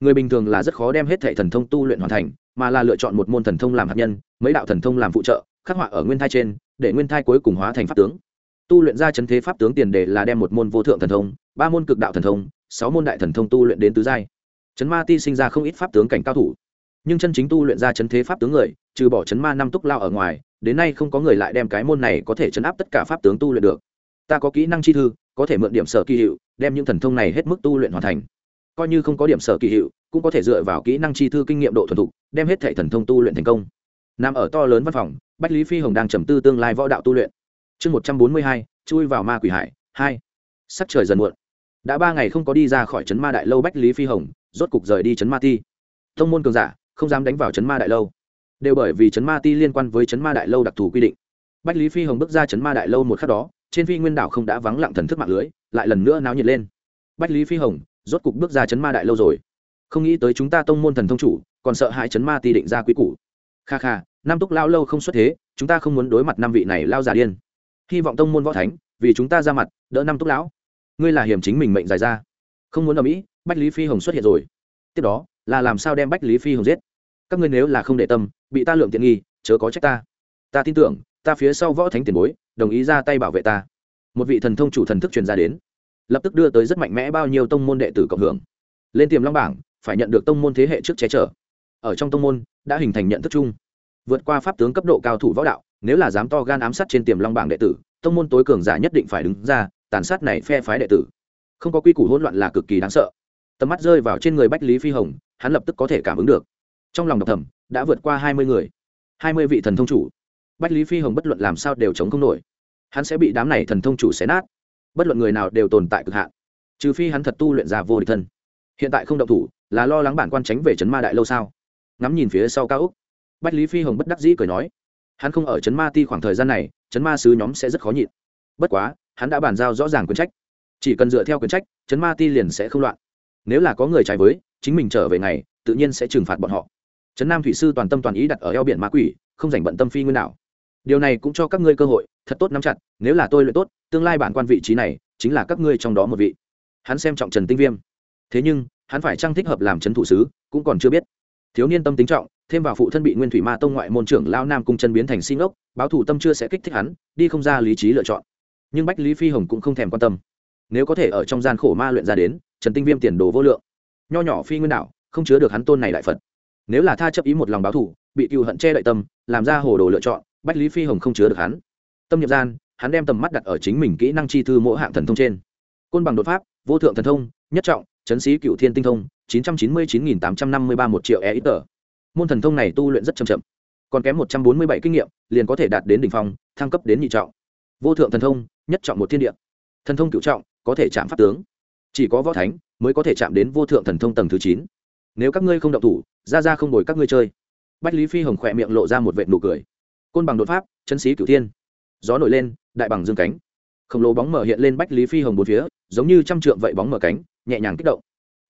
Người bình thường là rất khó đem hết thệ thần thông tu luyện hoàn thành, mà là lựa chọn một môn thần thông làm hạt nhân, mấy đạo thần thông làm phụ trợ, khắc họa ở nguyên thai trên, để nguyên thai cuối cùng hóa thành pháp tướng. Tu luyện ra chấn thế pháp tướng tiền đề là đem một môn vô thượng thần thông, ba môn cực đạo thần thông, sáu môn đại thần thông tu luyện đến tứ giai. Chấn ma ti sinh ra không ít pháp tướng cảnh cao thủ nhưng chân chính tu luyện ra chấn thế pháp tướng người, trừ bỏ chấn ma năm túc lao ở ngoài, đến nay không có người lại đem cái môn này có thể chấn áp tất cả pháp tướng tu luyện được. Ta có kỹ năng chi thư, có thể mượn điểm sở kỳ hiệu, đem những thần thông này hết mức tu luyện hoàn thành. Coi như không có điểm sở kỳ hiệu, cũng có thể dựa vào kỹ năng chi thư kinh nghiệm độ thuần thục, đem hết thể thần thông tu luyện thành công. Nằm ở to lớn văn phòng, bách lý phi hồng đang trầm tư tương lai võ đạo tu luyện. Chương một trăm bốn mươi hai, chui vào ma quỷ hải, hai. Sắc trời dần muộn. Đã ba ngày không có đi ra khỏi trấn ma đại lâu bách lý phi hồng, rốt cục rời đi trấn ma ti. Thông môn cường giả không dám đánh vào chấn ma đại lâu. Đều bởi vì chấn ma ti liên quan với chấn ma đại lâu đặc thù quy định. Bách lý phi hồng bước ra chấn ma đại lâu một khắc đó, trên phi nguyên đảo không đã vắng lặng thần thức mạng lưới, lại lần nữa náo nhiệt lên. Bách lý phi hồng, rốt cục bước ra chấn ma đại lâu rồi. Không nghĩ tới chúng ta tông môn thần thông chủ, còn sợ hãi chấn ma ti định ra quý củ. Kha kha, nam túc lao lâu không xuất thế, chúng ta không muốn đối mặt năm vị này lao già điên. Hy vọng tông môn võ thánh, vì chúng ta ra mặt, đỡ năm túc lão. Ngươi là hiểm chính mình mệnh dài ra. Không muốn ở mỹ, bách lý phi hồng xuất hiện rồi. Tiếp đó, là làm sao đem bách lý phi hồng giết? Các ngươi nếu là không để tâm, bị ta lượng tiện nghi, chớ có trách ta. Ta tin tưởng, ta phía sau võ thánh tiền bối, đồng ý ra tay bảo vệ ta. Một vị thần thông chủ thần thức truyền ra đến. Lập tức đưa tới rất mạnh mẽ bao nhiêu tông môn đệ tử cộng hưởng. Lên tiềm long bảng, phải nhận được tông môn thế hệ trước che chở. Ở trong tông môn, đã hình thành nhận thức chung. Vượt qua pháp tướng cấp độ cao thủ võ đạo, nếu là dám to gan ám sát trên tiềm long bảng đệ tử, tông môn tối cường giả nhất định phải đứng ra, tàn sát này phe phái đệ tử. Không có quy củ hỗn loạn là cực kỳ đáng sợ. Tầm mắt rơi vào trên người bách lý phi hồng, hắn lập tức có thể cảm ứng được trong lòng độc thầm đã vượt qua hai mươi người. Hai mươi vị thần thông chủ. Bách lý phi hồng bất luận làm sao đều chống không nổi. Hắn sẽ bị đám này thần thông chủ xé nát. Bất luận người nào đều tồn tại cực hạn. Trừ phi hắn thật tu luyện ra vô địch thân. Hiện tại không động thủ, là lo lắng bản quan tránh về trấn ma đại lâu sao? Ngắm nhìn phía sau cao úc. Bách lý phi hồng bất đắc dĩ cười nói, hắn không ở trấn ma ti khoảng thời gian này trấn ma sứ nhóm sẽ rất khó nhịn. Bất quá, hắn đã bàn giao rõ ràng quyền trách. Chỉ cần dựa theo quyền trách trấn ma ti liền sẽ không loạn. Nếu là có người trái với, chính mình trở về ngày, tự nhiên sẽ trừng phạt bọn họ trấn nam thủy sư toàn tâm toàn ý đặt ở eo biển ma quỷ, không dành bận tâm phi nguyên nào điều này cũng cho các ngươi cơ hội, thật tốt nắm chặt, nếu là tôi luyện tốt, tương lai bản quan vị trí này chính là các ngươi trong đó một vị. Hắn xem trọng trần tinh viêm. Thế nhưng, hắn phải trang thích hợp làm trấn thủ sứ, cũng còn chưa biết. Thiếu niên tâm tính trọng, thêm vào phụ thân bị nguyên thủy ma tông ngoại môn trưởng lao nam cung chân biến thành sinh ốc báo thủ tâm chưa sẽ kích thích hắn, đi không ra lý trí lựa chọn. Nhưng bách lý phi hồng cũng không thèm quan tâm. Nếu có thể ở trong gian khổ ma luyện ra đến, trần tinh viêm tiền đồ vô lượng. Nho nhỏ phi nguyên đạo không chứa được hắn tôn này đại phật nếu là tha chấp ý một lòng báo thủ bị cựu hận che đậy tâm, làm ra hồ đồ lựa chọn, bách lý phi hồng không chứa được hắn. Tâm nhập gian, hắn đem tầm mắt đặt ở chính mình kỹ năng chi thư mỗi hạng thần thông trên. Côn bằng đột pháp, vô thượng thần thông, nhất trọng, chấn sĩ cựu thiên tinh thông, chín trăm chín mươi chín nghìn tám trăm năm mươi ba một triệu e ít tờ môn thần thông này tu luyện rất chậm chậm. Còn kém một trăm bốn mươi bảy kinh nghiệm, liền có thể đạt đến đ ỉ n h phong, thăng cấp đến nhị trọng. Vô thượng thần thông, nhất trọng một thiên địa. Thần thông cựu trọng, có thể chạm pháp tướng. Chỉ có võ thánh, mới có thể chạm đến vô thượng thần thông tầng thứ chín nếu các ngươi không động thủ ra ra không đổi các ngươi chơi. Bách lý phi hồng khỏe miệng lộ ra một vệ nụ cười. Côn bằng đột pháp, chân sĩ cửu thiên. Gió nổi lên, đại bằng dương cánh. Khổng lồ bóng mở hiện lên bách lý phi hồng bốn phía, giống như trăm trượng vậy bóng mở cánh, nhẹ nhàng kích động.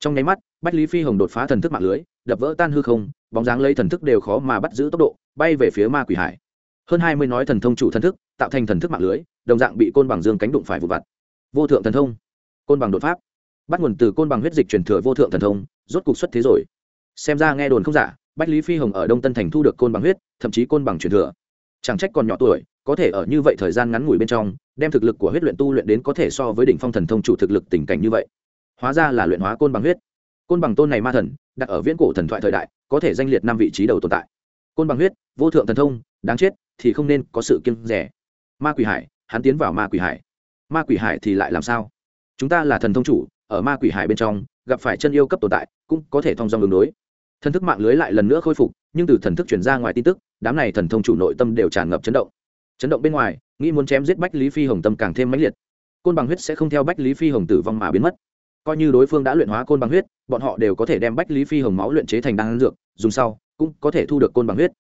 Trong nháy mắt, bách lý phi hồng đột phá thần thức mạng lưới, đập vỡ tan hư không, bóng dáng lấy thần thức đều khó mà bắt giữ tốc độ, bay về phía ma quỷ hải. Hơn hai mươi nói thần thông chủ thần thức, tạo thành thần thức mạng lưới, đồng dạng bị côn bằng dương cánh đụng phải vụ vặt. Vô thượng thần thông. Côn bằng đột pháp. Bắt nguồn từ côn bằng huyết dịch truyền thừa vô thượng thần thông rốt cục xuất thế rồi. Xem ra nghe đồn không giả, bách lý phi hồng ở đông tân thành thu được côn bằng huyết, thậm chí côn bằng truyền thừa. Chẳng trách còn nhỏ tuổi, có thể ở như vậy thời gian ngắn ngủi bên trong, đem thực lực của huyết luyện tu luyện đến có thể so với đỉnh phong thần thông chủ thực lực tình cảnh như vậy. Hóa ra là luyện hóa côn bằng huyết. Côn bằng tôn này ma thần, đặt ở viễn cổ thần thoại thời đại, có thể danh liệt năm vị trí đầu tồn tại. Côn bằng huyết, vô thượng thần thông, đáng chết, thì không nên có sự kiêng rẻ. Ma quỷ hải, hắn tiến vào ma quỷ hải. Ma quỷ hải thì lại làm sao? Chúng ta là thần thông chủ ở ma quỷ hải bên trong, gặp phải chân yêu cấp tồn tại, cũng có thể thông dong đường đối. Thần thức mạng lưới lại lần nữa khôi phục, nhưng từ thần thức chuyển ra ngoài tin tức, đám này thần thông chủ nội tâm đều tràn ngập chấn động. Chấn động bên ngoài, nghĩ muốn chém giết bách lý phi hồng tâm càng thêm mãnh liệt. Côn bằng huyết sẽ không theo bách lý phi hồng tử vong mà biến mất. Coi như đối phương đã luyện hóa côn bằng huyết, bọn họ đều có thể đem bách lý phi hồng máu luyện chế thành đan dược, dùng sau, cũng có thể thu được côn bằng huyết.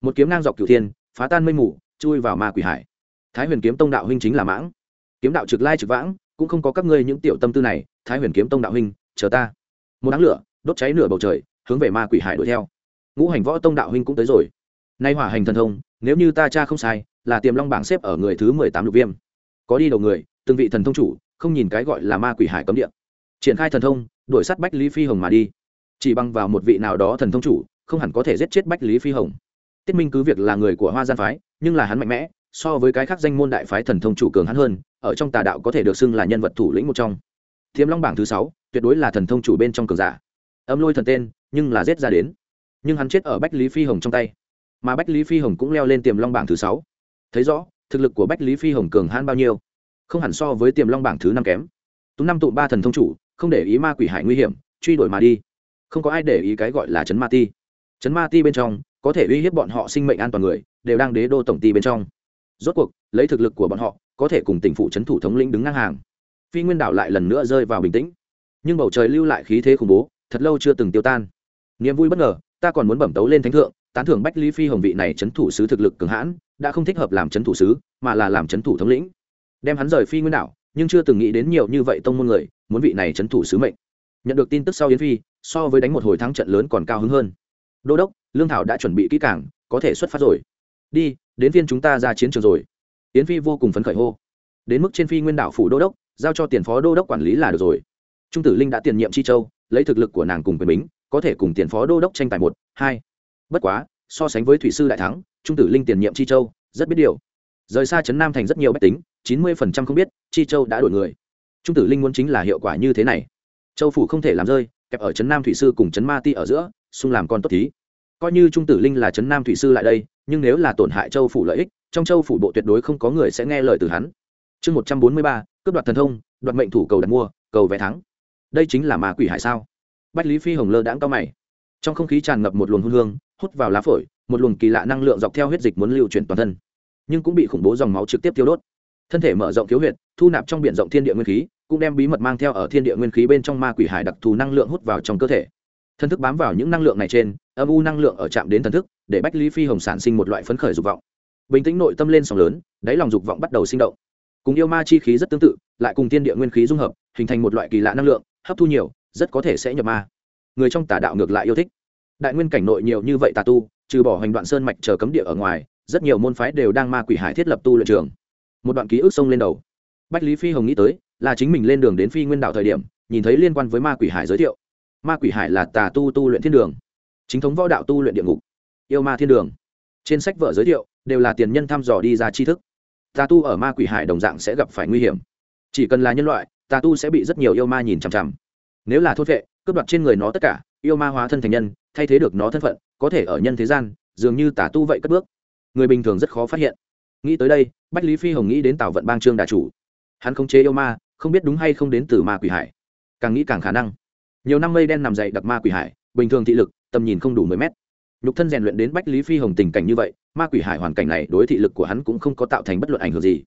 Một kiếm ngang dọc cửu thiên, phá tan mây mù, chui vào ma quỷ hải. Thái huyền kiếm tông đạo huynh chính là mãng. Kiếm đạo trực lai trực vãng cũng không có các ngươi những tiểu tâm tư này, thái huyền kiếm tông đạo huynh, chờ ta. Một đám lửa, đốt cháy nửa bầu trời, hướng về ma quỷ hải đuổi theo. Ngũ hành võ tông đạo huynh cũng tới rồi. Nay hỏa hành thần thông, nếu như ta cha không sai, là tiềm long bảng xếp ở người thứ mười tám lục viêm. Có đi đầu người, từng vị thần thông chủ, không nhìn cái gọi là ma quỷ hải cấm địa. Triển khai thần thông, đuổi sát bách lý phi hồng mà đi. Chỉ bằng vào một vị nào đó thần thông chủ, không hẳn có thể giết chết bách lý phi hồng. Tiết minh cứ việc là người của hoa gian phái, nhưng là hắn mạnh mẽ, so với cái khác danh môn đại phái thần thông chủ cường hắn hơn ở trong tà đạo có thể được xưng là nhân vật thủ lĩnh một trong. Thiếm long bảng thứ sáu, tuyệt đối là thần thông chủ bên trong cường giả. Âm lôi thần tên, nhưng là giết ra đến. Nhưng hắn chết ở bách lý phi hồng trong tay. Mà bách lý phi hồng cũng leo lên tiềm long bảng thứ sáu. Thấy rõ, thực lực của bách lý phi hồng cường hãn bao nhiêu? Không hẳn so với tiềm long bảng thứ năm kém. Tú năm tụ ba thần thông chủ, không để ý ma quỷ hải nguy hiểm, truy đuổi mà đi. Không có ai để ý cái gọi là chấn ma ti. Chấn ma ti bên trong, có thể uy hiếp bọn họ sinh mệnh an toàn người, đều đang đế đô tổng ti bên trong. Rốt cuộc, lấy thực lực của bọn họ có thể cùng tỉnh phủ chấn thủ thống lĩnh đứng ngang hàng. Phi nguyên đảo lại lần nữa rơi vào bình tĩnh. Nhưng bầu trời lưu lại khí thế khủng bố, thật lâu chưa từng tiêu tan. Niềm vui bất ngờ, ta còn muốn bẩm tấu lên thánh thượng, tán thưởng bách lý phi hồng vị này chấn thủ sứ thực lực cường hãn, đã không thích hợp làm chấn thủ sứ, mà là làm chấn thủ thống lĩnh. Đem hắn rời phi nguyên đảo, nhưng chưa từng nghĩ đến nhiều như vậy tông môn người, muốn vị này chấn thủ sứ mệnh. Nhận được tin tức sau yến phi, so với đánh một hồi thắng trận lớn còn cao hứng hơn. Đô đốc, lương thảo đã chuẩn bị kỹ cảng có thể xuất phát rồi. Đi, đến viên chúng ta ra chiến trường rồi yến phi vô cùng phấn khởi hô. Đến mức trên phi nguyên đảo phủ đô đốc, giao cho tiền phó đô đốc quản lý là được rồi. Trung tử linh đã tiền nhiệm chi châu, lấy thực lực của nàng cùng quyền bính, có thể cùng tiền phó đô đốc tranh tài một, hai. Bất quá, so sánh với thủy sư đại thắng, trung tử linh tiền nhiệm chi châu, rất biết điều. Rời xa trấn nam thành rất nhiều bách tính, chín mươi phần trăm không biết chi châu đã đổi người. Trung tử linh muốn chính là hiệu quả như thế này. Châu phủ không thể làm rơi, kẹp ở trấn nam thủy sư cùng trấn ma ti ở giữa, xung làm con tốt thí. Coi như trung tử linh là trấn nam thủy sư lại đây, nhưng nếu là tổn hại châu phủ lợi ích trong châu phủ bộ tuyệt đối không có người sẽ nghe lời từ hắn. Chương một trăm bốn mươi ba, cướp đoạt thần thông, đoạt mệnh thủ cầu đặt mua, cầu vé thắng. Đây chính là ma quỷ hải sao? Bách lý phi hồng lơ đãng cao mày. Trong không khí tràn ngập một luồng hương hương, hút vào lá phổi, một luồng kỳ lạ năng lượng dọc theo huyết dịch muốn lưu chuyển toàn thân. Nhưng cũng bị khủng bố dòng máu trực tiếp tiêu đốt. Thân thể mở rộng thiếu huyệt, thu nạp trong b i ể n rộng thiên địa nguyên khí, cũng đem bí mật mang theo ở thiên địa nguyên khí bên trong ma quỷ hải đặc thù năng lượng hút vào trong cơ thể. Thân thức bám vào những năng lượng này trên, âm u năng lượng ở chạm đến thần thức, để bách lý phi hồng sản sinh một loại phấn khởi dục vọng bình tĩnh nội tâm lên sóng lớn, đáy lòng dục vọng bắt đầu sinh động. Cùng yêu ma chi khí rất tương tự, lại cùng thiên địa nguyên khí dung hợp, hình thành một loại kỳ lạ năng lượng, hấp thu nhiều, rất có thể sẽ nhập ma. Người trong tà đạo ngược lại yêu thích. Đại nguyên cảnh nội nhiều như vậy tà tu, trừ bỏ hành đoạn sơn mạch chờ cấm địa ở ngoài, rất nhiều môn phái đều đang ma quỷ hải thiết lập tu luyện trường. Một đoạn ký ức sông lên đầu. Bách lý phi hồng nghĩ tới, là chính mình lên đường đến phi nguyên đạo thời điểm, nhìn thấy liên quan với ma quỷ hải giới thiệu. Ma quỷ hải là tà tu tu luyện thiên đường. Chính thống võ đạo tu luyện địa ngục. Yêu ma thiên đường. Trên sách vở giới thiệu đều là tiền nhân thăm dò đi ra tri thức. Tà tu ở ma quỷ hải đồng dạng sẽ gặp phải nguy hiểm. Chỉ cần là nhân loại, tà tu sẽ bị rất nhiều yêu ma nhìn chằm chằm. Nếu là thốt vệ, cướp đoạt trên người nó tất cả, yêu ma hóa thân thành nhân, thay thế được nó thân phận, có thể ở nhân thế gian, dường như tà tu vậy cất bước. Người bình thường rất khó phát hiện. Nghĩ tới đây, bách lý phi hồng nghĩ đến tào vận bang trương đà chủ. Hắn không chế yêu ma, không biết đúng hay không đến từ ma quỷ hải. Càng nghĩ càng khả năng. Nhiều năm mây đen nằm dậy đặc ma quỷ hải, bình thường thị lực, tầm nhìn không đủ mười mét nhục thân rèn luyện đến bách lý phi hồng tình cảnh như vậy, ma quỷ hải hoàn cảnh này đối thị lực của hắn cũng không có tạo thành bất luận ảnh hưởng gì.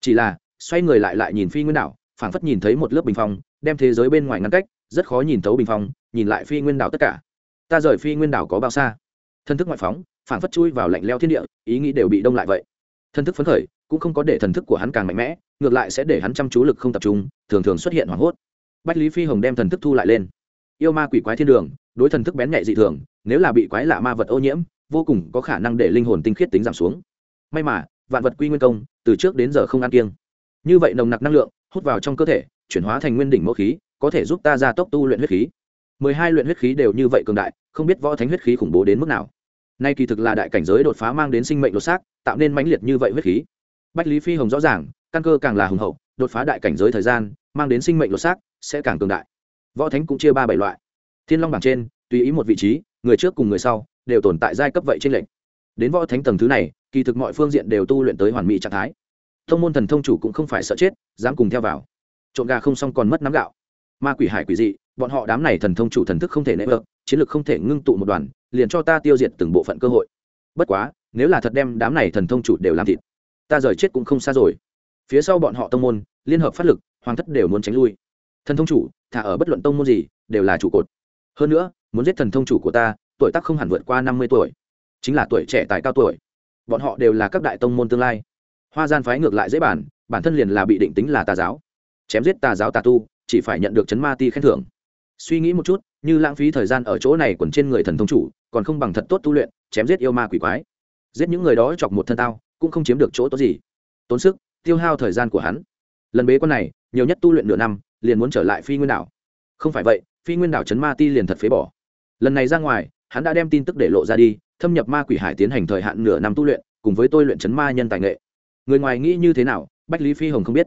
Chỉ là, xoay người lại lại nhìn phi nguyên đảo, phảng phất nhìn thấy một lớp bình phong, đem thế giới bên ngoài ngăn cách, rất khó nhìn thấu bình phong, nhìn lại phi nguyên đảo tất cả. Ta rời phi nguyên đảo có bao xa? Thân thức ngoại phóng, phảng phất chui vào lạnh leo thiên địa, ý nghĩ đều bị đông lại vậy. Thân thức phấn khởi, cũng không có để thần thức của hắn càng mạnh mẽ, ngược lại sẽ để hắn chăm chú lực không tập trung, thường thường xuất hiện hoảng hốt. Bách lý phi hồng đem thần thức thu lại lên. Yêu ma quỷ quái thiên đường, đối thần thức bén nhạy dị thường nếu là bị quái lạ ma vật ô nhiễm, vô cùng có khả năng để linh hồn tinh khiết tính giảm xuống. May mà, vạn vật quy nguyên công, từ trước đến giờ không ăn kiêng. Như vậy nồng nặc năng lượng, hút vào trong cơ thể, chuyển hóa thành nguyên đỉnh mẫu khí, có thể giúp ta gia tốc tu luyện huyết khí. Mười hai luyện huyết khí đều như vậy cường đại, không biết võ thánh huyết khí khủng bố đến mức nào. Nay kỳ thực là đại cảnh giới đột phá mang đến sinh mệnh đột xác, tạo nên mãnh liệt như vậy huyết khí. Bách lý phi hồng rõ ràng, căn cơ càng là hùng hậu, đột phá đại cảnh giới thời gian, mang đến sinh mệnh đột xác, sẽ càng cường đại. Võ thánh cũng chia ba bảy loại. Thiên long bảng trên tùy ý một vị trí, người trước cùng người sau, đều tồn tại giai cấp vậy trên lệnh đến võ thánh tầng thứ này, kỳ thực mọi phương diện đều tu luyện tới hoàn mỹ trạng thái. Thông môn thần thông chủ cũng không phải sợ chết, dám cùng theo vào. Trộn gà không xong còn mất nắm gạo. Ma quỷ hải quỷ dị, bọn họ đám này thần thông chủ thần thức không thể nệ vợ chiến lược không thể ngưng tụ một đoàn, liền cho ta tiêu diệt từng bộ phận cơ hội. Bất quá, nếu là thật đem đám này thần thông chủ đều làm thịt, ta rời chết cũng không xa rồi. Phía sau bọn họ tông môn, liên hợp phát lực, hoàng thất đều muốn tránh lui. Thần thông chủ, thả ở bất luận tông môn gì, đều là trụ cột. Hơn nữa muốn giết thần thông chủ của ta, tuổi tác không hẳn vượt qua năm mươi tuổi, chính là tuổi trẻ tại cao tuổi. Bọn họ đều là các đại tông môn tương lai. Hoa gian phái ngược lại dễ bản bản thân liền là bị định tính là tà giáo. Chém giết tà giáo tà tu, chỉ phải nhận được chấn ma ti khen thưởng. Suy nghĩ một chút, như lãng phí thời gian ở chỗ này quần trên người thần thông chủ, còn không bằng thật tốt tu luyện, chém giết yêu ma quỷ quái. Giết những người đó chọc một thân tao, cũng không chiếm được chỗ tốt gì. Tốn sức, tiêu hao thời gian của hắn. Lần bế con này, nhiều nhất tu luyện nửa năm, liền muốn trở lại phi nguyên đảo. Không phải vậy, phi nguyên đảo chấn ma ti liền thật phế bỏ lần này ra ngoài, hắn đã đem tin tức để lộ ra đi, thâm nhập ma quỷ hải tiến hành thời hạn nửa năm tu luyện, cùng với tôi luyện chấn ma nhân tài nghệ. Người ngoài nghĩ như thế nào, bách lý phi hồng không biết.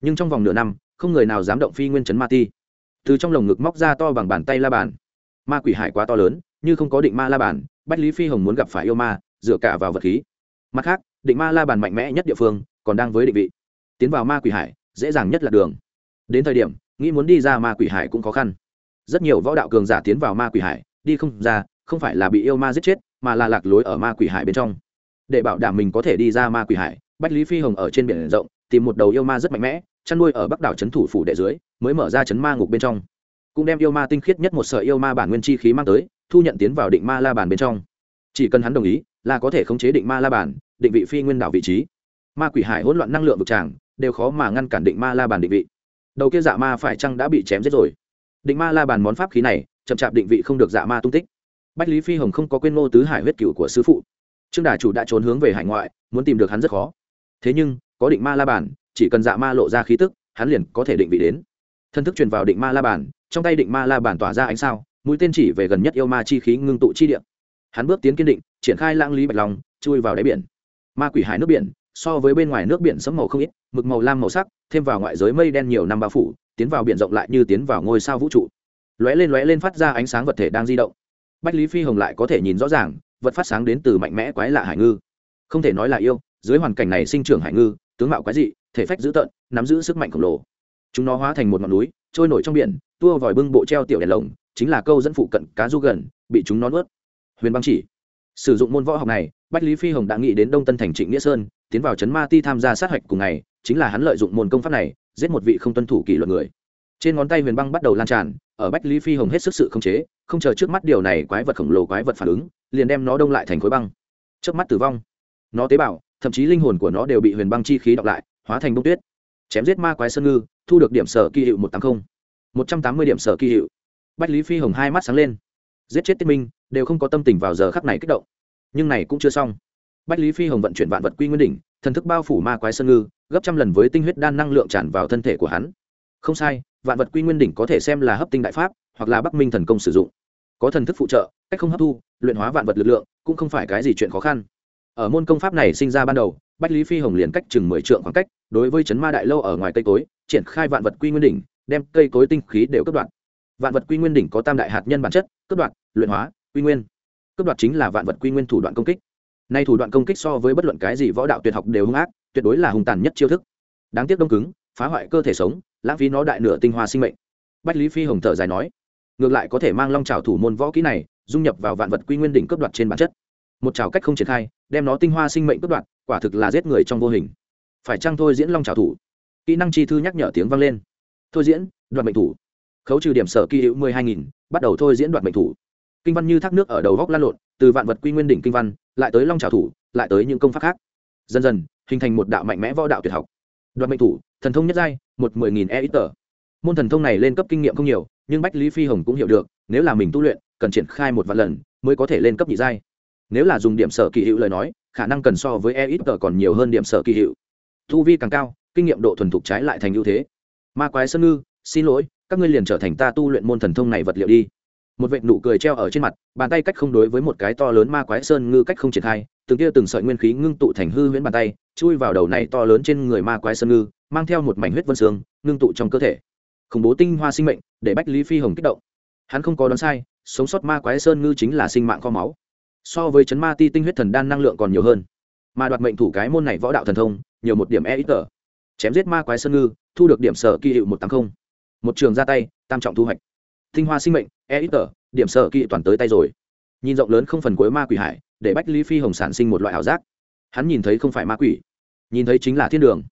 Nhưng trong vòng nửa năm, không người nào dám động phi nguyên chấn ma ti. Từ trong lồng ngực móc ra to bằng bàn tay la bàn. Ma quỷ hải quá to lớn, như không có định ma la bàn, bách lý phi hồng muốn gặp phải yêu ma, dựa cả vào vật khí. Mặt khác, định ma la bàn mạnh mẽ nhất địa phương, còn đang với định vị. Tiến vào ma quỷ hải, dễ dàng nhất là đường. Đến thời điểm, nghĩ muốn đi ra ma quỷ hải cũng khó khăn. Rất nhiều võ đạo cường giả tiến vào ma quỷ hải đi không ra, không phải là bị yêu ma giết chết, mà là lạc lối ở ma quỷ hải bên trong. Để bảo đảm mình có thể đi ra ma quỷ hải, bách lý phi hồng ở trên biển rộng, tìm một đầu yêu ma rất mạnh mẽ, chăn nuôi ở bắc đảo trấn thủ phủ đệ dưới, mới mở ra trấn ma ngục bên trong. Cũng đem yêu ma tinh khiết nhất một sợi yêu ma bản nguyên chi khí mang tới, thu nhận tiến vào định ma la bàn bên trong. Chỉ cần hắn đồng ý, là có thể khống chế định ma la bàn, định vị phi nguyên đảo vị trí. Ma quỷ hải hỗn loạn năng lượng vực tràng, đều khó mà ngăn cản định ma la bàn định vị. Đầu kia dạ ma phải chăng đã bị chém giết rồi? Định ma la bàn món pháp khí này chậm chạp định vị không được dạ ma tung tích. Bách lý phi hồng không có quên ngô tứ hải huyết cựu của sư phụ. Trương đà chủ đã trốn hướng về hải ngoại, muốn tìm được hắn rất khó. Thế nhưng, có định ma la bàn, chỉ cần dạ ma lộ ra khí tức, hắn liền có thể định vị đến. Thân thức truyền vào định ma la bàn, trong tay định ma la bàn tỏa ra ánh sao, mũi tên chỉ về gần nhất yêu ma chi khí ngưng tụ chi điện hắn bước tiến kiên định, triển khai lãng lý bạch long, chui vào đáy biển. Ma quỷ hải nước biển, so với bên ngoài nước biển sấm màu không ít, mực màu lam màu sắc, thêm vào ngoại giới mây đen nhiều năm bao phủ, tiến vào biển rộng lại như tiến vào ngôi sao vũ trụ lóe lên lóe lên phát ra ánh sáng vật thể đang di động. Bách lý phi hồng lại có thể nhìn rõ ràng, vật phát sáng đến từ mạnh mẽ quái lạ hải ngư. Không thể nói là yêu, dưới hoàn cảnh này sinh trưởng hải ngư, tướng mạo quái dị, thể phách dữ tợn, nắm giữ sức mạnh khổng lồ. Chúng nó hóa thành một ngọn núi, trôi nổi trong biển, tua vòi bưng bộ treo tiểu đèn lồng, chính là câu dẫn phụ cận cá du gần, bị chúng nó nuốt. Huyền băng chỉ. Sử dụng môn võ học này, bách lý phi hồng đã nghĩ đến đông tân thành trịnh nghĩa sơn, tiến vào trấn ma ti tham gia sát hạch cùng ngày, chính là hắn lợi dụng môn công pháp này, giết một vị không tuân thủ kỷ luật người. Trên ngón tay huyền băng bắt đầu lan tràn ở bách lý phi hồng hết sức sự không chế, không chờ trước mắt điều này quái vật khổng lồ quái vật phản ứng, liền đem nó đông lại thành khối băng. Trước mắt tử vong. Nó tế bào, thậm chí linh hồn của nó đều bị huyền băng chi khí đọc lại, hóa thành bông tuyết. Chém giết ma quái sơn ngư, thu được điểm sở kỳ hiệu một trăm tám mươi một trăm tám mươi điểm sở kỳ hiệu. Bách lý phi hồng hai mắt sáng lên. Giết chết tiết minh, đều không có tâm tình vào giờ khắc này kích động. Nhưng này cũng chưa xong. Bách lý phi hồng vận chuyển vạn vật quy nguyên đỉnh, thần thức bao phủ ma quái sơn ngư, gấp trăm lần với tinh huyết đan năng lượng tràn vào thân thể của hắn không sai, vạn vật quy nguyên đỉnh có thể xem là hấp tinh đại pháp, hoặc là bắc minh thần công sử dụng. Có thần thức phụ trợ, cách không hấp thu, luyện hóa vạn vật lực lượng, cũng không phải cái gì chuyện khó khăn. Ở môn công pháp này sinh ra ban đầu, bách lý phi hồng liền cách chừng mười trượng khoảng cách, đối với chấn ma đại lâu ở ngoài cây cối, triển khai vạn vật quy nguyên đỉnh, đem cây cối tinh khí đều cấp đoạn vạn vật quy nguyên đỉnh có tam đại hạt nhân bản chất cấp đoạn luyện hóa, quy nguyên. Cấp đoạn chính là vạn vật quy nguyên thủ đoạn công kích. Nay thủ đoạn công kích so với bất luận cái gì võ đạo tuyệt học đều hung ác, tuyệt đối là hung tàn nhất chiêu thức. Đáng tiếc đông cứng, phá hoại cơ thể sống lãng phí nó đại nửa tinh hoa sinh mệnh. Bách lý phi hồng thở dài nói, ngược lại có thể mang long trào thủ môn võ kỹ này dung nhập vào vạn vật quy nguyên đỉnh cấp đoạt trên bản chất. Một trào cách không triển khai, đem nó tinh hoa sinh mệnh cấp đoạt, quả thực là giết người trong vô hình. Phải chăng thôi diễn long trào thủ? Kỹ năng chi thư nhắc nhở tiếng vang lên. Thôi diễn, đoạt mệnh thủ. Khấu trừ điểm sở kỳ hữu mười hai nghìn, bắt đầu thôi diễn đoạt mệnh thủ. Kinh văn như thác nước ở đầu góc lan lộn, từ vạn vật quy nguyên đỉnh kinh văn, lại tới long trào thủ, lại tới những công pháp khác. Dần dần, hình thành một đạo mạnh mẽ võ đạo tuyệt học. Đoạt mệnh thủ thần thông nhất giai, một mười nghìn e ít tờ môn thần thông này lên cấp kinh nghiệm không nhiều, nhưng bách lý phi hồng cũng hiểu được, nếu là mình tu luyện, cần triển khai một vạn lần mới có thể lên cấp nhị giai. Nếu là dùng điểm sở kỳ hiệu lời nói, khả năng cần so với e ít tờ còn nhiều hơn điểm sở kỳ hiệu thu vi càng cao, kinh nghiệm độ thuần thục trái lại thành ưu thế. Ma quái sơn ngư, xin lỗi, các ngươi liền trở thành ta tu luyện môn thần thông này vật liệu đi. Một vệt nụ cười treo ở trên mặt, bàn tay cách không đối với một cái to lớn ma quái sơn ngư cách không triển khai, từng tia từng sợi nguyên khí ngưng tụ thành hư huyễn bàn tay, chui vào đầu này to lớn trên người ma quái sơn ngư mang theo một mảnh huyết vân xương, ngưng tụ trong cơ thể. Khủng bố tinh hoa sinh mệnh, để bách lý phi hồng kích động. Hắn không có đoán sai, sống sót ma quái sơn ngư chính là sinh mạng kho máu. So với chấn ma ti tinh huyết thần đan năng lượng còn nhiều hơn. Mà đoạt mệnh thủ cái môn này võ đạo thần thông, nhiều một điểm e ít tờ. Chém giết ma quái sơn ngư, thu được điểm sở kỳ hiệu một tám mươi một trường ra tay, tam trọng thu hoạch. Tinh hoa sinh mệnh e ít tờ, điểm sở kỳ toàn tới tay rồi. Nhìn rộng lớn không phần cuối ma quỷ hải, để bách lý phi hồng sản sinh một loại ảo giác. Hắn nhìn thấy không phải ma quỷ, nhìn thấy chính là thiên đường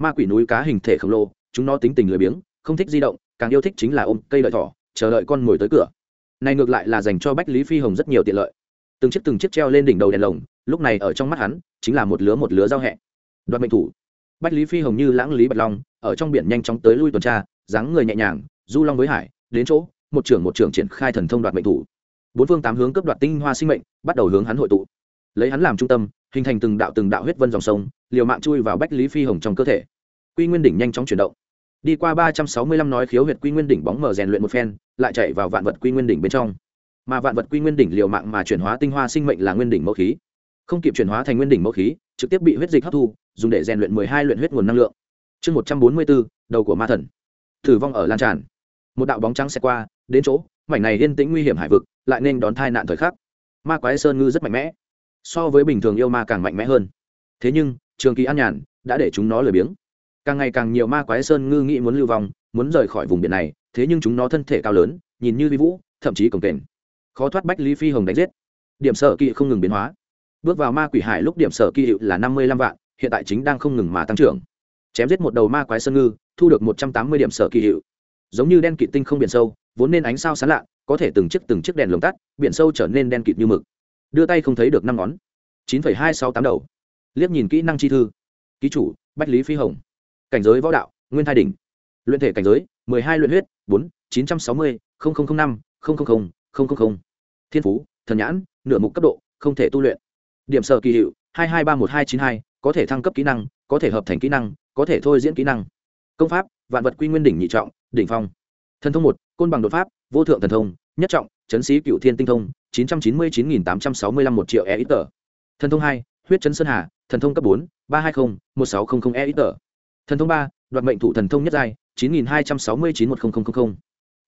ma quỷ núi cá hình thể khổng lồ, chúng nó tính tình lười biếng, không thích di động, càng yêu thích chính là ôm cây đợi thỏ, chờ đợi con mồi tới cửa. Này ngược lại là dành cho bách lý phi hồng rất nhiều tiện lợi. Từng chiếc từng chiếc treo lên đỉnh đầu đèn lồng, lúc này ở trong mắt hắn, chính là một lứa một lứa giao hẹ. Đoạt mệnh thủ. Bách lý phi hồng như lãng lý bạch long, ở trong biển nhanh chóng tới lui tuần tra, dáng người nhẹ nhàng, du long với hải, đến chỗ, một trưởng một trưởng triển khai thần thông đoạt mệnh thủ. Bốn phương tám hướng cấp đoạt tinh hoa sinh mệnh, bắt đầu hướng hắn hội tụ lấy hắn làm trung tâm, hình thành từng đạo từng đạo huyết vân dòng sông, liều mạng chui vào bách lý phi hồng trong cơ thể. Quy nguyên đỉnh nhanh chóng chuyển động. Đi qua ba trăm sáu mươi lăm nói khiếu huyệt quy nguyên đỉnh bóng mở rèn luyện một phen, lại chạy vào vạn vật quy nguyên đỉnh bên trong. Mà vạn vật quy nguyên đỉnh liều mạng mà chuyển hóa tinh hoa sinh mệnh là nguyên đỉnh mẫu khí. Không kịp chuyển hóa thành nguyên đỉnh mẫu khí, trực tiếp bị huyết dịch hấp thu, dùng để rèn luyện mười hai luyện huyết nguồn năng lượng. Chương một trăm bốn mươi bốn, đầu của ma thần. Thử vong ở lan tràn. Một đạo bóng trắng sẽ qua, đến chỗ, mảnh này yên tĩnh nguy hiểm hải vực, lại nên đón thai nạn thời khắc. Ma quái sơn ngư rất mạnh mẽ so với bình thường yêu ma càng mạnh mẽ hơn. Thế nhưng, trường kỳ an nhàn đã để chúng nó lười biếng. Càng ngày càng nhiều ma quái sơn ngư nghĩ muốn lưu vong, muốn rời khỏi vùng biển này, thế nhưng chúng nó thân thể cao lớn, nhìn như vi vũ, thậm chí cổng kềnh. Khó thoát bách lý phi hồng đánh giết. Điểm sở kỵ không ngừng biến hóa. Bước vào ma quỷ hải lúc điểm sở kỵ hiệu là năm mươi lăm vạn, hiện tại chính đang không ngừng mà tăng trưởng. Chém giết một đầu ma quái sơn ngư, thu được một trăm tám mươi điểm sở kỳ hiệu. Giống như đen kịt tinh không biển sâu, vốn nên ánh sao sán lạ, có thể từng chiếc từng chiếc đèn lồng tắt, biển sâu trở nên đen kịt như mực đưa tay không thấy được năm ngón. Chín phẩy hai sáu tám đầu. Liếc nhìn kỹ năng chi thư. Ký chủ, bách lý phi hồng. Cảnh giới võ đạo, nguyên thai đỉnh. Luyện thể cảnh giới, mười hai luyện huyết, bốn, chín trăm sáu mươi năm thiên phú, thần nhãn, nửa mục cấp độ, không thể tu luyện. Điểm sở kỳ hiệu, hai hai ba một hai chín hai, có thể thăng cấp kỹ năng, có thể hợp thành kỹ năng, có thể thôi diễn kỹ năng. Công pháp, vạn vật quy nguyên đỉnh nhị trọng, đỉnh phong. Thần thông một, côn bằng đột pháp, vô thượng thần thông, nhất trọng, chấn sĩ cựu thiên tinh thông chín trăm chín mươi chín nghìn tám trăm sáu mươi lăm một triệu e ít tờ. Thần thông hai, huyết chấn sơn hà, thần thông cấp bốn, ba hai mươi một sáu trăm linh e ít tờ. Thần thông ba, đoạt mệnh thủ thần thông nhất giai, chín nghìn hai trăm sáu mươi chín một nghìn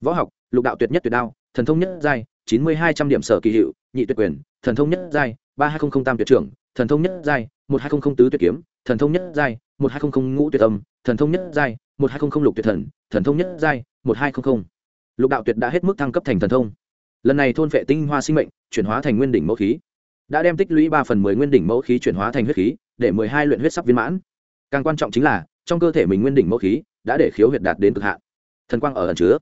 võ học, lục đạo tuyệt nhất tuyệt đao, thần thông nhất giai, chín mươi hai trăm điểm sở kỳ hiệu, nhị tuyệt quyền, thần thông nhất giai, ba hai nghìn tam tuyệt trưởng, thần thông nhất giai, một hai nghìn tứ tuyệt kiếm, thần thông nhất giai, một hai nghìn ngũ tuyệt âm, thần thông nhất giai, một hai nghìn lục tuyệt thần thần thông nhất giai, một hai trăm lục đạo tuyệt đã hết mức thăng cấp thành thần thông lần này thôn vệ tinh hoa sinh mệnh, chuyển hóa thành nguyên đỉnh mẫu khí. Đã đem tích lũy ba phần mười nguyên đỉnh mẫu khí chuyển hóa thành huyết khí, để mười hai luyện huyết sắp viên mãn. Càng quan trọng chính là, trong cơ thể mình nguyên đỉnh mẫu khí đã để khiếu huyệt đạt đến cực hạn. Thần quang ở ẩn chứa.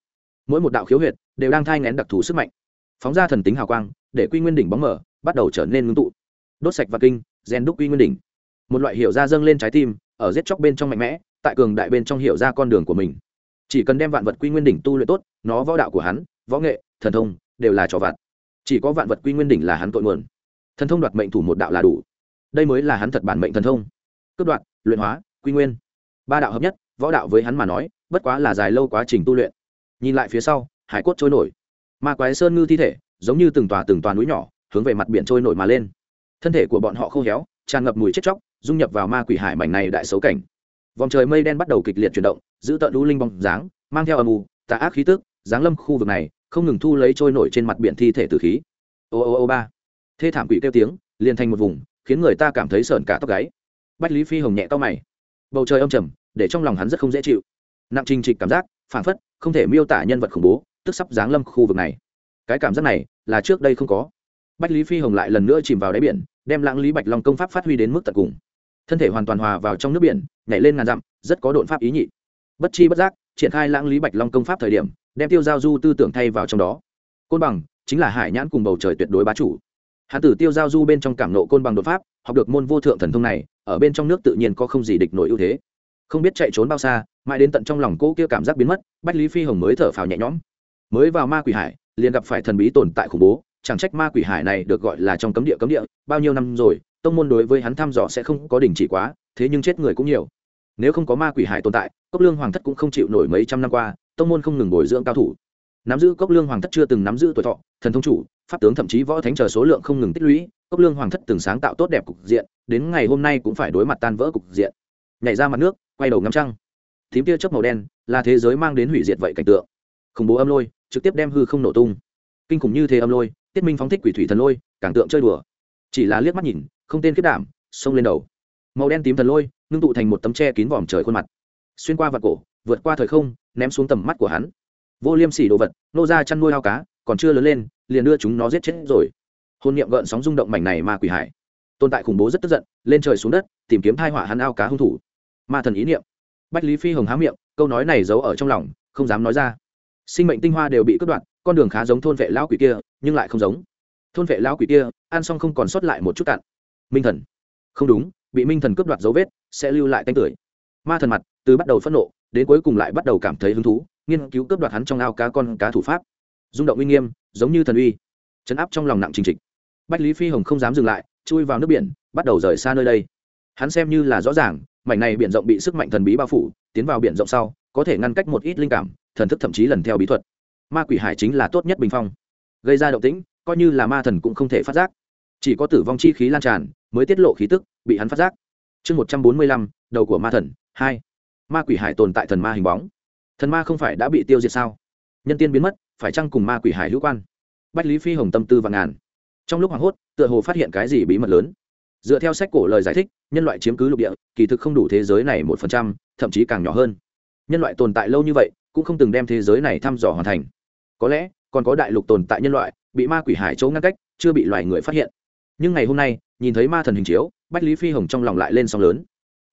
Mỗi một đạo khiếu huyệt đều đang thai ngén đặc thù sức mạnh. Phóng ra thần tính hào quang, để quy nguyên đỉnh bóng mở, bắt đầu trở nên ngưng tụ. Đốt sạch và kinh gen đúc quy nguyên đỉnh. Một loại hiểu ra dâng lên trái tim, ở giết chóc bên trong mạnh mẽ, tại cường đại bên trong hiểu ra con đường của mình. Chỉ cần đem vạn vật quy nguyên đỉnh tu luyện tốt, nó võ đạo của hắn, võ nghệ, thần thông đều là trò vặt. Chỉ có vạn vật quy nguyên đỉnh là hắn tội nguồn. Thần thông đoạt mệnh thủ một đạo là đủ. Đây mới là hắn thật bản mệnh thần thông. Cướp đoạt, luyện hóa, quy nguyên. Ba đạo hợp nhất, võ đạo với hắn mà nói, bất quá là dài lâu quá trình tu luyện. Nhìn lại phía sau, hải cốt trôi nổi. Ma quái sơn ngư thi thể, giống như từng tòa từng tòa núi nhỏ, hướng về mặt biển trôi nổi mà lên. Thân thể của bọn họ khô héo, tràn ngập mùi chết chóc, dung nhập vào ma quỷ hải mảnh này đại xấu cảnh. Vòng trời mây đen bắt đầu kịch liệt chuyển động, giữ tợn lũ linh bóng dáng, mang theo âm u, tà ác khí tức, giáng lâm khu vực này không ngừng thu lấy trôi nổi trên mặt biển thi thể tử khí. Ô ô ô ba. Thê thảm quỷ kêu tiếng, liền thành một vùng, khiến người ta cảm thấy sợn cả tóc gáy. Bách lý phi hồng nhẹ to mày. Bầu trời âm trầm, để trong lòng hắn rất không dễ chịu. Nặng trình trịch cảm giác phản phất, không thể miêu tả nhân vật khủng bố, tức sắp giáng lâm khu vực này. Cái cảm giác này, là trước đây không có. Bách lý phi hồng lại lần nữa chìm vào đáy biển, đem lãng lý bạch long công pháp phát huy đến mức tận cùng. Thân thể hoàn toàn hòa vào trong nước biển, nhảy lên ngàn dặm, rất có đột pháp ý nhị bất chi bất giác, triển khai lãng lý bạch long công pháp thời điểm, đem tiêu giao du tư tưởng thay vào trong đó. Côn bằng chính là hải nhãn cùng bầu trời tuyệt đối bá chủ. Hãn tử tiêu giao du bên trong cảm nộ côn bằng đột pháp, học được môn vô thượng thần thông này, ở bên trong nước tự nhiên có không gì địch nổi ưu thế. Không biết chạy trốn bao xa, mãi đến tận trong lòng cô kia cảm giác biến mất, bách lý phi hồng mới thở phào nhẹ nhõm. Mới vào ma quỷ hải, liền gặp phải thần bí tồn tại khủng bố, chẳng trách ma quỷ hải này được gọi là trong cấm địa cấm địa, bao nhiêu năm rồi, tông môn đối với hắn thăm dò sẽ không có đình chỉ quá, thế nhưng chết người cũng nhiều. Nếu không có ma quỷ hải tồn tại cốc lương hoàng thất cũng không chịu nổi mấy trăm năm qua, tông môn không ngừng bồi dưỡng cao thủ. Nắm giữ cốc lương hoàng thất chưa từng nắm giữ tuổi thọ, thần thông chủ, pháp tướng thậm chí võ thánh chờ số lượng không ngừng tích lũy, cốc lương hoàng thất từng sáng tạo tốt đẹp cục diện, đến ngày hôm nay cũng phải đối mặt tan vỡ cục diện. Nhảy ra mặt nước, quay đầu ngắm trăng. Thím tia chớp màu đen, là thế giới mang đến hủy diệt vậy cảnh tượng. Khủng bố âm lôi, trực tiếp đem hư không nổ tung. Kinh khủng như thế âm lôi, tiết minh phóng thích quỷ thủy thần lôi cảng tượng chơi đùa. Chỉ là liếc mắt nhìn, không tên kết đảm, xông lên đầu. Màu đen tím thần lôi, ngưng tụ thành một tấm tre kín vòm trời khuôn mặt xuyên qua vật cổ, vượt qua thời không, ném xuống tầm mắt của hắn. Vô liêm sỉ đồ vật, nô ra chăn nuôi ao cá, còn chưa lớn lên, liền đưa chúng nó giết chết rồi. Hôn niệm gợn sóng rung động mảnh này ma quỷ hải. Tồn tại khủng bố rất tức giận, lên trời xuống đất, tìm kiếm thai họa hắn ao cá hung thủ. Ma thần ý niệm. Bách lý phi hồng há miệng, câu nói này giấu ở trong lòng, không dám nói ra. Sinh mệnh tinh hoa đều bị cướp đoạt, con đường khá giống thôn vệ lão quỷ kia, nhưng lại không giống. Thôn vệ lão quỷ kia, ăn xong không còn sót lại một chút cạn minh thần. Không đúng, bị minh thần cướp đoạt dấu vết, sẽ lưu lại tanh tưởi ma thần mặt, từ bắt đầu phẫn nộ, đến cuối cùng lại bắt đầu cảm thấy hứng thú, nghiên cứu cướp đoạt hắn trong ao cá con cá thủ pháp. Rung động uy nghiêm, giống như thần uy, chấn áp trong lòng nặng trình trịch. Bách lý phi hồng không dám dừng lại, chui vào nước biển, bắt đầu rời xa nơi đây. Hắn xem như là rõ ràng, mảnh này biển rộng bị sức mạnh thần bí bao phủ, tiến vào biển rộng sau, có thể ngăn cách một ít linh cảm, thần thức thậm chí lần theo bí thuật. Ma quỷ hải chính là tốt nhất bình phong. Gây ra động tĩnh, coi như là ma thần cũng không thể phát giác. Chỉ có tử vong chi khí lan tràn, mới tiết lộ khí tức, bị hắn phát giác. Chương một trăm bốn mươi lăm, đầu của ma thần hai, ma quỷ hải tồn tại thần ma hình bóng. Thần ma không phải đã bị tiêu diệt sao? Nhân tiên biến mất, phải chăng cùng ma quỷ hải hữu quan? Bách lý phi hồng tâm tư và ngàn. Trong lúc hoảng hốt, tựa hồ phát hiện cái gì bí mật lớn. Dựa theo sách cổ lời giải thích, nhân loại chiếm cứ lục địa, kỳ thực không đủ thế giới này một phần trăm, thậm chí càng nhỏ hơn. Nhân loại tồn tại lâu như vậy, cũng không từng đem thế giới này thăm dò hoàn thành. Có lẽ, còn có đại lục tồn tại nhân loại, bị ma quỷ hải chỗ ngăn cách, chưa bị loài người phát hiện. Nhưng ngày hôm nay, nhìn thấy ma thần hình chiếu, bách lý phi hồng trong lòng lại lên sóng lớn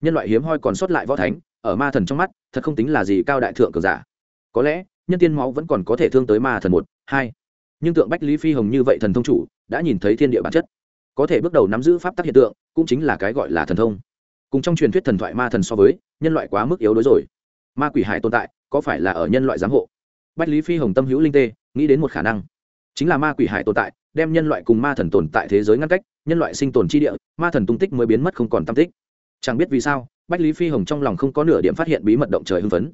nhân loại hiếm hoi còn sót lại võ thánh, ở ma thần trong mắt, thật không tính là gì cao đại thượng cường giả. Có lẽ, nhân tiên máu vẫn còn có thể thương tới ma thần một, hai. Nhưng tượng bách lý phi hồng như vậy thần thông chủ, đã nhìn thấy thiên địa bản chất. Có thể bước đầu nắm giữ pháp tắc hiện tượng, cũng chính là cái gọi là thần thông. Cùng trong truyền thuyết thần thoại ma thần so với, nhân loại quá mức yếu đối rồi. Ma quỷ hải tồn tại, có phải là ở nhân loại giám hộ? Bách lý phi hồng tâm hữu linh tê, nghĩ đến một khả năng. Chính là ma quỷ hải tồn tại, đem nhân loại cùng ma thần tồn tại thế giới ngăn cách, nhân loại sinh tồn chi địa, ma thần tung tích mới biến mất không còn tam tích chẳng biết vì sao, bách lý phi hồng trong lòng không có nửa điểm phát hiện bí mật động trời hưng phấn.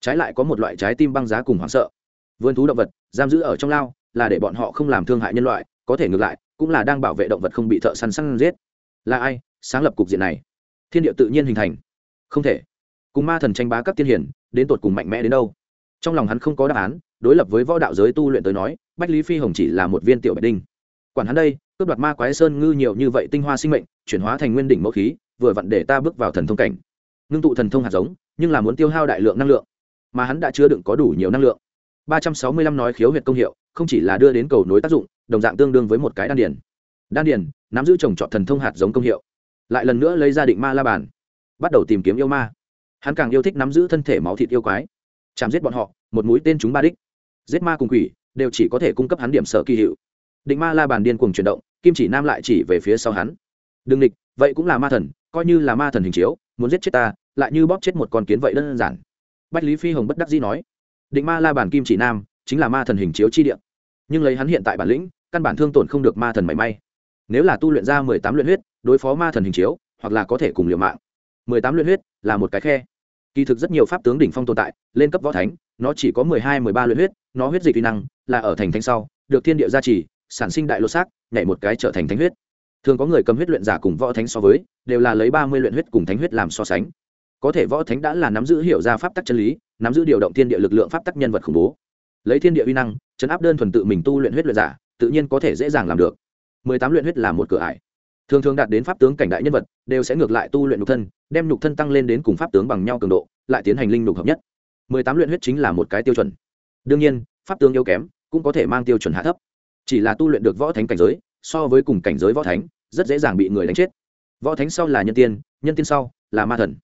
Trái lại có một loại trái tim băng giá cùng hoảng sợ. Vườn thú động vật, giam giữ ở trong lao, là để bọn họ không làm thương hại nhân loại, có thể ngược lại, cũng là đang bảo vệ động vật không bị thợ săn săn giết. Là ai sáng lập cục diện này? Thiên địa tự nhiên hình thành. Không thể. Cùng ma thần tranh bá các tiên hiển đến tột cùng mạnh mẽ đến đâu? Trong lòng hắn không có đáp án, đối lập với võ đạo giới tu luyện tới nói, bách lý phi hồng chỉ là một viên tiểu bạch đinh. Quản hắn đây, cướp đoạt ma quái sơn ngư nhiều như vậy tinh hoa sinh mệnh, chuyển hóa thành nguyên đỉnh mẫu khí vừa vặn để ta bước vào thần thông cảnh. Ngưng tụ thần thông hạt giống, nhưng là muốn tiêu hao đại lượng năng lượng. Mà hắn đã chứa đựng có đủ nhiều năng lượng. Ba trăm sáu mươi lăm nói khiếu huyệt công hiệu, không chỉ là đưa đến cầu nối tác dụng, đồng dạng tương đương với một cái đan điền. Đan điền, nắm giữ trồng trọt thần thông hạt giống công hiệu. Lại lần nữa lấy ra định ma la bàn. Bắt đầu tìm kiếm yêu ma. Hắn càng yêu thích nắm giữ thân thể máu thịt yêu quái. Chạm giết bọn họ, một mũi tên chúng ba đích. Giết ma cùng quỷ, đều chỉ có thể cung cấp hắn điểm sở kỳ hiệu. Định ma la bàn điên cuồng chuyển động, kim chỉ nam lại chỉ về phía sau hắn. Đừng địch vậy cũng là ma thần, coi như là ma thần hình chiếu, muốn giết chết ta, lại như bóp chết một con kiến vậy đơn giản. Bách lý phi hồng bất đắc dĩ nói, định ma la bàn kim chỉ nam, chính là ma thần hình chiếu chi địa. Nhưng lấy hắn hiện tại bản lĩnh, căn bản thương tổn không được ma thần mảy may. Nếu là tu luyện ra mười tám luyện huyết, đối phó ma thần hình chiếu, hoặc là có thể cùng liều mạng. mười tám luyện huyết là một cái khe. Kỳ thực rất nhiều pháp tướng đỉnh phong tồn tại, lên cấp võ thánh, nó chỉ có mười hai, mười ba luyện huyết, nó huyết dịch kỹ năng là ở thành thánh sau, được thiên địa gia trì, sản sinh đại lô xác, nhảy một cái trở thành thánh huyết thường có người cầm huyết luyện giả cùng võ thánh so với, đều là lấy ba mươi luyện huyết cùng thánh huyết làm so sánh. Có thể võ thánh đã là nắm giữ hiểu ra pháp tắc chân lý, nắm giữ điều động thiên địa lực lượng pháp tắc nhân vật khủng bố. Lấy thiên địa uy năng chấn áp đơn thuần tự mình tu luyện huyết luyện giả, tự nhiên có thể dễ dàng làm được. Mười tám luyện huyết là một cửa ải. Thường thường đạt đến pháp tướng cảnh đại nhân vật, đều sẽ ngược lại tu luyện nhục thân, đem nhục thân tăng lên đến cùng pháp tướng bằng nhau cường độ, lại tiến hành linh nhục hợp nhất. Mười tám luyện huyết chính là một cái tiêu chuẩn. Đương nhiên, pháp tướng yếu kém, cũng có thể mang tiêu chuẩn hạ thấp. Chỉ là tu luyện được võ thánh cảnh giới, so với cùng cảnh giới võ thánh rất dễ dàng bị người đánh chết. Võ thánh sau là nhân tiên nhân tiên sau là ma thần.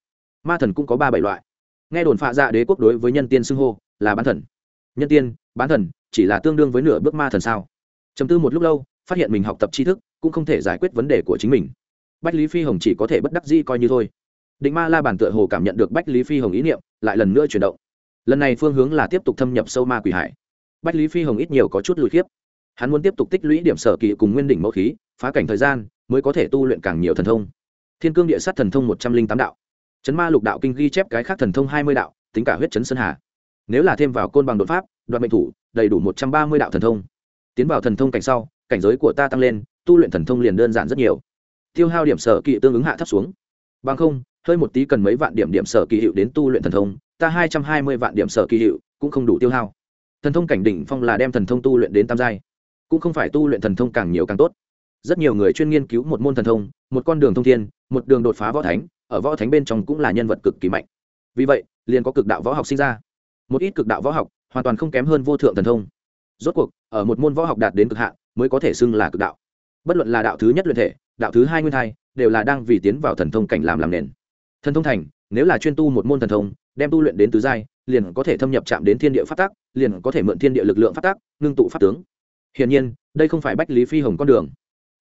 Ma thần cũng có ba bảy loại. Nghe đồn phạ dạ đế quốc đối với nhân tiên xưng hô là bán thần. Nhân tiên, bán thần, chỉ là tương đương với nửa bước ma thần sao? Chấm tư một lúc lâu, phát hiện mình học tập tri thức cũng không thể giải quyết vấn đề của chính mình. Bách lý phi hồng chỉ có thể bất đắc dĩ coi như thôi. Định ma la bản tựa hồ cảm nhận được bách lý phi hồng ý niệm, lại lần nữa chuyển động. Lần này phương hướng là tiếp tục thâm nhập sâu ma quỷ hải. Bách lý phi hồng ít nhiều có chút lùi khiếp. Hắn muốn tiếp tục tích lũy điểm sở kỵ cùng nguyên đỉnh mẫu khí phá cảnh thời gian mới có thể tu luyện càng nhiều thần thông. Thiên cương địa sát thần thông một trăm linh tám đạo. Chấn ma lục đạo kinh ghi chép cái khác thần thông hai mươi đạo, tính cả huyết chấn sơn hà. Nếu là thêm vào côn bằng đột pháp, đoạn mệnh thủ, đầy đủ một trăm ba mươi đạo thần thông. Tiến vào thần thông cảnh sau, cảnh giới của ta tăng lên, tu luyện thần thông liền đơn giản rất nhiều. Tiêu hao điểm sở kỵ tương ứng hạ thấp xuống. Bằng không, hơi một tí cần mấy vạn điểm điểm sở kỳ hiệu đến tu luyện thần thông, ta hai trăm hai mươi vạn điểm sở kỳ hiệu cũng không đủ tiêu hao. Thần thông cảnh đỉnh phong là đem thần thông tu luyện đến tam giai. Cũng không phải tu luyện thần thông càng nhiều càng tốt rất nhiều người chuyên nghiên cứu một môn thần thông, một con đường thông thiên, một đường đột phá võ thánh, ở võ thánh bên trong cũng là nhân vật cực kỳ mạnh. Vì vậy, liền có cực đạo võ học sinh ra. Một ít cực đạo võ học hoàn toàn không kém hơn vô thượng thần thông. Rốt cuộc, ở một môn võ học đạt đến cực hạn, mới có thể xưng là cực đạo. Bất luận là đạo thứ nhất luyện thể, đạo thứ hai nguyên thai, đều là đang vì tiến vào thần thông cảnh làm làm nền. Thần thông thành, nếu là chuyên tu một môn thần thông, đem tu luyện đến tứ giai, liền có thể thâm nhập chạm đến thiên địa phát tác liền có thể mượn thiên địa lực lượng phát tác ngưng tụ phát tướng. Hiển nhiên, đây không phải bách lý phi hồng con đường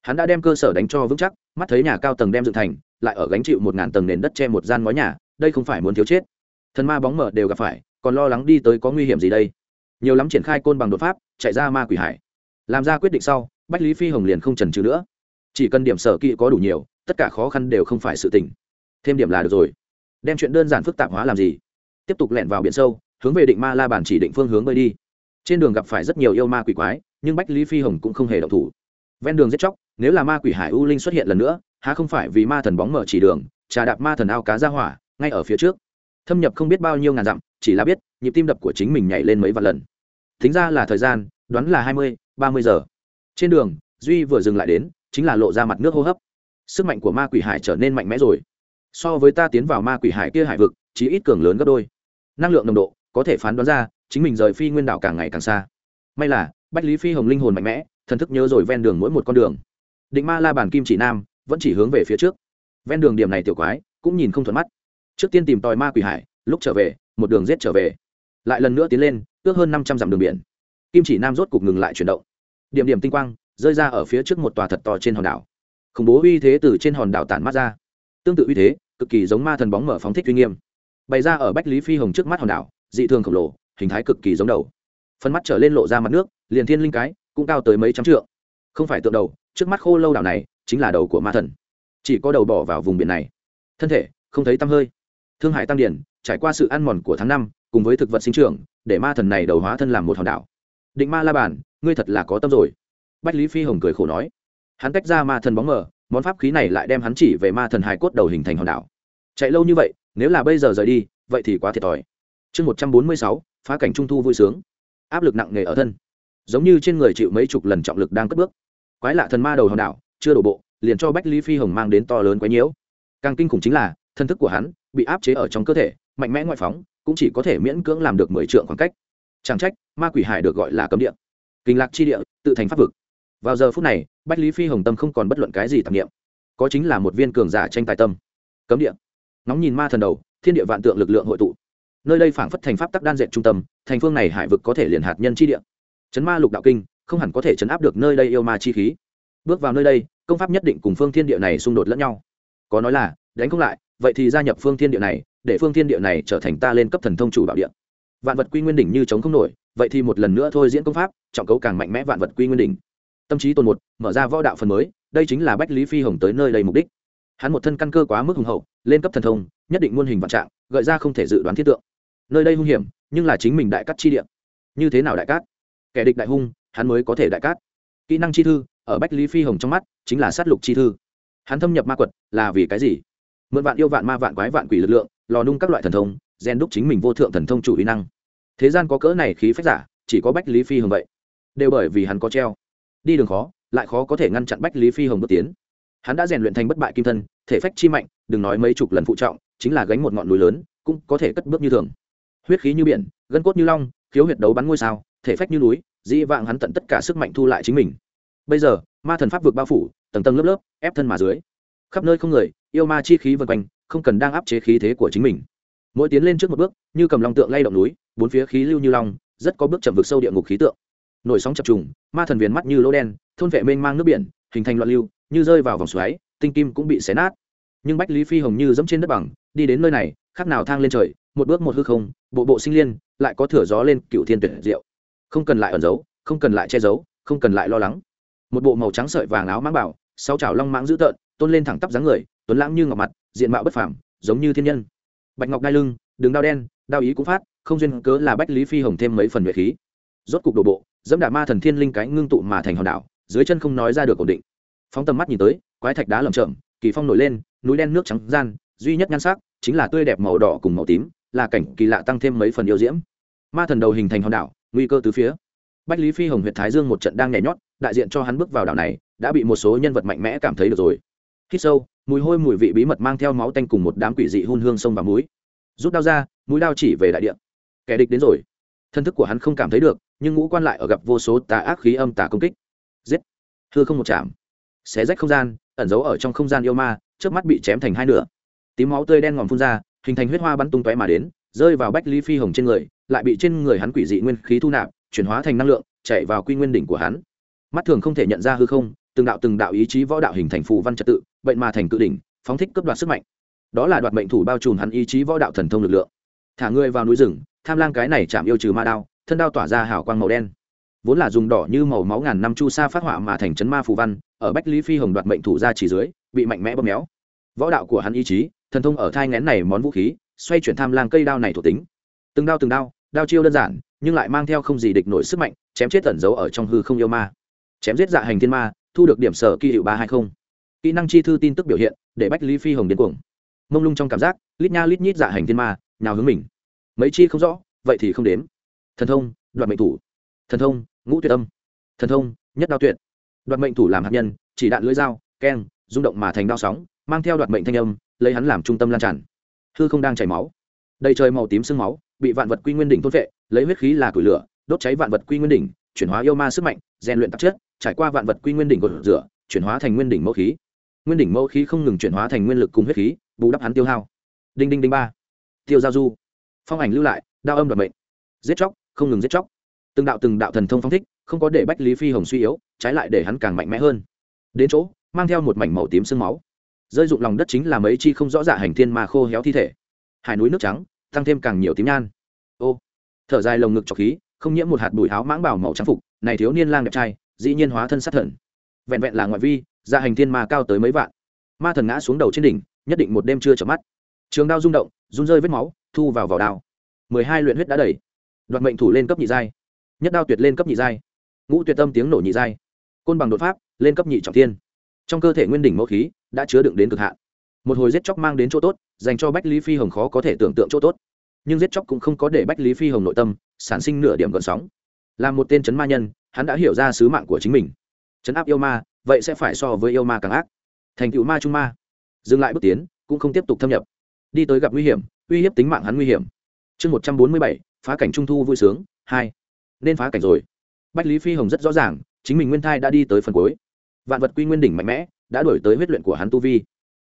hắn đã đem cơ sở đánh cho vững chắc, mắt thấy nhà cao tầng đem dựng thành, lại ở gánh chịu một ngàn tầng nền đất che một gian ngói nhà, đây không phải muốn thiếu chết. Thần ma bóng mở đều gặp phải, còn lo lắng đi tới có nguy hiểm gì đây. Nhiều lắm triển khai côn bằng đột pháp, chạy ra ma quỷ hải. Làm ra quyết định sau, bách lý phi hồng liền không trần trừ nữa. Chỉ cần điểm sở kỵ có đủ nhiều, tất cả khó khăn đều không phải sự tình. Thêm điểm là được rồi. Đem chuyện đơn giản phức tạp hóa làm gì? Tiếp tục lẻn vào biển sâu, hướng về định ma la bản chỉ định phương hướng bơi đi. Trên đường gặp phải rất nhiều yêu ma quỷ quái, nhưng bách lý phi hồng cũng không hề động thủ ven đường giết chóc, nếu là ma quỷ hải u linh xuất hiện lần nữa, há không phải vì ma thần bóng mở chỉ đường, trà đạp ma thần ao cá ra hỏa, ngay ở phía trước. Thâm nhập không biết bao nhiêu ngàn dặm, chỉ là biết, nhịp tim đập của chính mình nhảy lên mấy vạn lần. Thính ra là thời gian, đoán là hai mươi, ba mươi giờ. Trên đường, duy vừa dừng lại đến, chính là lộ ra mặt nước hô hấp. Sức mạnh của ma quỷ hải trở nên mạnh mẽ rồi. So với ta tiến vào ma quỷ hải kia hải vực chỉ ít cường lớn gấp đôi. Năng lượng nồng độ, có thể phán đoán ra, chính mình rời phi nguyên đảo càng ngày càng xa. May là, bách lý phi hồng linh hồn mạnh mẽ thần thức nhớ rồi ven đường mỗi một con đường. Định ma la bàn kim chỉ nam vẫn chỉ hướng về phía trước. Ven đường điểm này tiểu quái, cũng nhìn không thuận mắt. Trước tiên tìm tòi ma quỷ hải, lúc trở về, một đường rết trở về. Lại lần nữa tiến lên, ước hơn năm trăm dặm đường biển. Kim chỉ nam rốt cục ngừng lại chuyển động. Điểm điểm tinh quang, rơi ra ở phía trước một tòa thật to trên hòn đảo. Khủng bố uy thế từ trên hòn đảo tản mắt ra. Tương tự uy thế, cực kỳ giống ma thần bóng mở phóng thích uy nghiêm. Bày ra ở bách lý phi hồng trước mắt hòn đảo, dị thường khổng lồ, hình thái cực kỳ giống đầu. Phần mắt trở lên lộ ra mặt nước, liền thiên linh cái cũng cao tới mấy trăm trượng. Không phải tượng đầu, trước mắt khô lâu đảo này chính là đầu của ma thần. Chỉ có đầu bỏ vào vùng biển này. Thân thể, không thấy tăm hơi. Thương hải tăng điển trải qua sự ăn mòn của tháng năm, cùng với thực vật sinh trưởng, để ma thần này đầu hóa thân làm một hòn đảo. Định ma la bàn, ngươi thật là có tâm rồi. Bách lý phi hồng cười khổ nói. Hắn tách ra ma thần bóng mờ, món pháp khí này lại đem hắn chỉ về ma thần hài cốt đầu hình thành hòn đảo. Chạy lâu như vậy, nếu là bây giờ rời đi, vậy thì quá thiệt thòi. Chương một trăm bốn mươi sáu, phá cảnh trung thu vui sướng. Áp lực nặng nề ở thân giống như trên người chịu mấy chục lần trọng lực đang cất bước. Quái lạ thần ma đầu hòn đảo, chưa đổ bộ, liền cho bách lý phi hồng mang đến to lớn quái nhiễu. Càng kinh khủng chính là, thân thức của hắn bị áp chế ở trong cơ thể, mạnh mẽ ngoại phóng, cũng chỉ có thể miễn cưỡng làm được mười trượng khoảng cách. Chẳng trách, ma quỷ hải được gọi là cấm địa. Kinh lạc chi địa, tự thành pháp vực. Vào giờ phút này, bách lý phi hồng tâm không còn bất luận cái gì tạp nghiệm có chính là một viên cường giả tranh tài tâm. Cấm địa. Nóng nhìn ma thần đầu, thiên địa vạn tượng lực lượng hội tụ. Nơi đây phảng phất thành pháp tắc đan dệt trung tâm, thành phương này hải vực có thể liền hạt nhân chi địa chấn ma lục đạo kinh, không hẳn có thể chấn áp được nơi đây yêu ma chi khí. Bước vào nơi đây, công pháp nhất định cùng phương thiên địa này xung đột lẫn nhau. Có nói là, đánh không lại, vậy thì gia nhập phương thiên địa này, để phương thiên địa này trở thành ta lên cấp thần thông chủ bảo địa. Vạn vật quy nguyên đỉnh như chống không nổi, vậy thì một lần nữa thôi diễn công pháp, trọng cấu càng mạnh mẽ vạn vật quy nguyên đỉnh. Tâm trí tồn một, mở ra võ đạo phần mới, đây chính là bách lý phi hồng tới nơi đây mục đích. Hắn một thân căn cơ quá mức hùng hậu, lên cấp thần thông, nhất định muôn hình vạn trạng, gợi ra không thể dự đoán thiết tượng. Nơi đây hung hiểm, nhưng là chính mình đại cắt chi địa. Như thế nào đại cát? Kẻ địch đại hung, hắn mới có thể đại cát. Kỹ năng chi thư, ở bách lý phi hồng trong mắt, chính là sát lục chi thư. Hắn thâm nhập ma quật, là vì cái gì? Mượn vạn yêu vạn ma vạn quái vạn quỷ lực lượng, lò nung các loại thần thông gen đúc chính mình vô thượng thần thông chủ ý năng. Thế gian có cỡ này khí phách giả, chỉ có bách lý phi hồng vậy. Đều bởi vì hắn có treo. Đi đường khó, lại khó có thể ngăn chặn bách lý phi hồng bước tiến. Hắn đã rèn luyện thành bất bại kim thân, thể phách chi mạnh, đừng nói mấy chục lần phụ trọng, chính là gánh một ngọn núi lớn, cũng có thể cất bước như thường. Huyết khí như biển, gân cốt như long, khiếu huyệt đấu bắn ngôi sao thể phách như núi, dĩ vãng hắn tận tất cả sức mạnh thu lại chính mình. Bây giờ, ma thần pháp vượt bao phủ, tầng tầng lớp lớp, ép thân mà dưới. Khắp nơi không người, yêu ma chi khí vân quanh, không cần đang áp chế khí thế của chính mình. Mỗi tiến lên trước một bước, như cầm long tượng lay động núi, bốn phía khí lưu như long, rất có bước chậm vực sâu địa ngục khí tượng. Nổi sóng chập trùng, ma thần viền mắt như lỗ đen, thôn vệ mênh mang nước biển, hình thành loạn lưu, như rơi vào vòng xoáy, tinh kim cũng bị xé nát. Nhưng bách lý phi hồng như dẫm trên đất bằng, đi đến nơi này, khác nào thang lên trời, một bước một hư không, bộ bộ sinh liên, lại có thửa gió lên cựu thiên tuyệt diệu không cần lại ẩn giấu không cần lại che giấu không cần lại lo lắng. Một bộ màu trắng sợi vàng áo mãng bảo sau chảo long mãng dữ tợn tôn lên thẳng tắp dáng người tuấn lãng như ngọc mặt diện mạo bất phảm giống như thiên nhân. Bạch ngọc đai lưng đường đao đen đao ý cũng phát không duyên cớ là bách lý phi hồng thêm mấy phần nhuệ khí. Rốt cục đổ bộ dẫm đạp ma thần thiên linh cái ngưng tụ mà thành hòn đảo dưới chân không nói ra được ổn định. Phóng tầm mắt nhìn tới quái thạch đá lởm chởm, kỳ phong nổi lên núi đen nước trắng gian duy nhất nhan sắc chính là tươi đẹp màu đỏ cùng màu tím là cảnh kỳ lạ tăng thêm mấy phần yêu diễm. Ma thần đầu hình thành hòn đảo nguy cơ từ phía. Bách lý phi hồng huyện thái dương một trận đang nhảy nhót, đại diện cho hắn bước vào đảo này, đã bị một số nhân vật mạnh mẽ cảm thấy được rồi. Hít sâu, mùi hôi mùi vị bí mật mang theo máu tanh cùng một đám quỷ dị hun hương sông và muối. Rút đao ra, mũi đao chỉ về đại địa. Kẻ địch đến rồi. Thân thức của hắn không cảm thấy được, nhưng ngũ quan lại ở gặp vô số tà ác khí âm tà công kích. Giết. Thưa không một chạm. Xé rách không gian, ẩn giấu ở trong không gian yêu ma trước mắt bị chém thành hai nửa. Tím máu tươi đen ngòm phun ra, hình thành huyết hoa bắn tung tóe mà đến, rơi vào bách lý phi hồng trên người lại bị trên người hắn quỷ dị nguyên khí thu nạp, chuyển hóa thành năng lượng, chạy vào quy nguyên đỉnh của hắn. Mắt thường không thể nhận ra hư không, từng đạo từng đạo ý chí võ đạo hình thành phù văn trật tự, bệnh mà thành cự đỉnh, phóng thích cấp đoạt sức mạnh. Đó là đoạt mệnh thủ bao trùm hắn ý chí võ đạo thần thông lực lượng. Thả người vào núi rừng, tham lang cái này chạm yêu trừ ma đao, thân đao tỏa ra hào quang màu đen. Vốn là dùng đỏ như màu máu ngàn năm chu sa phát họa mà thành chấn ma phù văn, ở bách lý phi hồng đoạt mệnh thủ ra chỉ dưới, bị mạnh mẽ bóp méo. Võ đạo của hắn ý chí, thần thông ở thai ngén này món vũ khí, xoay chuyển tham lang cây đao này thuộc tính. Từng đao từng đao đao chiêu đơn giản, nhưng lại mang theo không gì địch nổi sức mạnh, chém chết tẩn giấu ở trong hư không yêu ma. Chém giết dạ hành thiên ma, thu được điểm sở kỳ hiệu ba hai không. kỹ năng chi thư tin tức biểu hiện, để bách lý phi hồng điên cuồng. Mông lung trong cảm giác, lít nha lít nhít dạ hành thiên ma nào hướng mình. Mấy chi không rõ, vậy thì không đếm. Thần thông, đoạt mệnh thủ. Thần thông, ngũ tuyệt âm. Thần thông, nhất đao tuyệt. Đoạt mệnh thủ làm hạt nhân, chỉ đạn lưỡi dao, keng, rung động mà thành đao sóng, mang theo đoạt mệnh thanh âm, lấy hắn làm trung tâm lan tràn. Hư không đang chảy máu. Đầy trời màu tím sương máu bị vạn vật quy nguyên đỉnh thôn vệ lấy huyết khí là củi lửa, đốt cháy vạn vật quy nguyên đỉnh, chuyển hóa yêu ma sức mạnh, rèn luyện tạp chất, trải qua vạn vật quy nguyên đỉnh gột rửa, chuyển hóa thành nguyên đỉnh mẫu khí. Nguyên đỉnh mẫu khí không ngừng chuyển hóa thành nguyên lực cùng huyết khí, bù đắp hắn tiêu hao. Đinh đinh đinh ba. Tiêu giao du. Phong ảnh lưu lại, đao âm đoạt mệnh. Giết chóc, không ngừng giết chóc. Từng đạo từng đạo thần thông phong thích, không có để bách lý phi hồng suy yếu, trái lại để hắn càng mạnh mẽ hơn. Đến chỗ, mang theo một mảnh màu tím sương máu. Rơi dụng lòng đất chính là mấy chi không rõ dạ hành thiên mà khô héo thi thể. Hải núi nước trắng tăng thêm càng nhiều tím nhan. Ô, thở dài lồng ngực trọc khí, không nhiễm một hạt bụi áo mãng bảo màu trang phục, này thiếu niên lang đẹp trai, dĩ nhiên hóa thân sát thần. Vẹn vẹn là ngoại vi, gia hành thiên ma cao tới mấy vạn. Ma thần ngã xuống đầu trên đỉnh, nhất định một đêm chưa chợp mắt. Trường đao rung động, run rơi vết máu, thu vào vỏ đao. Mười hai luyện huyết đã đầy. Đoạt mệnh thủ lên cấp nhị giai. Nhất đao tuyệt lên cấp nhị giai. Ngũ tuyệt tâm tiếng nổ nhị giai. Côn bằng đột pháp, lên cấp nhị trọng thiên. Trong cơ thể nguyên đỉnh mẫu khí, đã chứa đựng đến cực hạn. Một hồi giết chóc mang đến chỗ tốt dành cho bách lý phi hồng khó có thể tưởng tượng chỗ tốt. Nhưng giết chóc cũng không có để bách lý phi hồng nội tâm sản sinh nửa điểm gợn sóng. Là một tên chấn ma nhân, hắn đã hiểu ra sứ mạng của chính mình. Chấn áp yêu ma, vậy sẽ phải so với yêu ma càng ác. Thành tựu ma trung ma. Dừng lại bước tiến, cũng không tiếp tục thâm nhập. Đi tới gặp nguy hiểm, uy hiếp tính mạng hắn nguy hiểm. Chương một trăm bốn mươi bảy, phá cảnh trung thu vui sướng, hai. Nên phá cảnh rồi. Bách lý phi hồng rất rõ ràng, chính mình nguyên thai đã đi tới phần cuối. Vạn vật quy nguyên đỉnh mạnh mẽ, đã đổi tới huyết luyện của hắn tu vi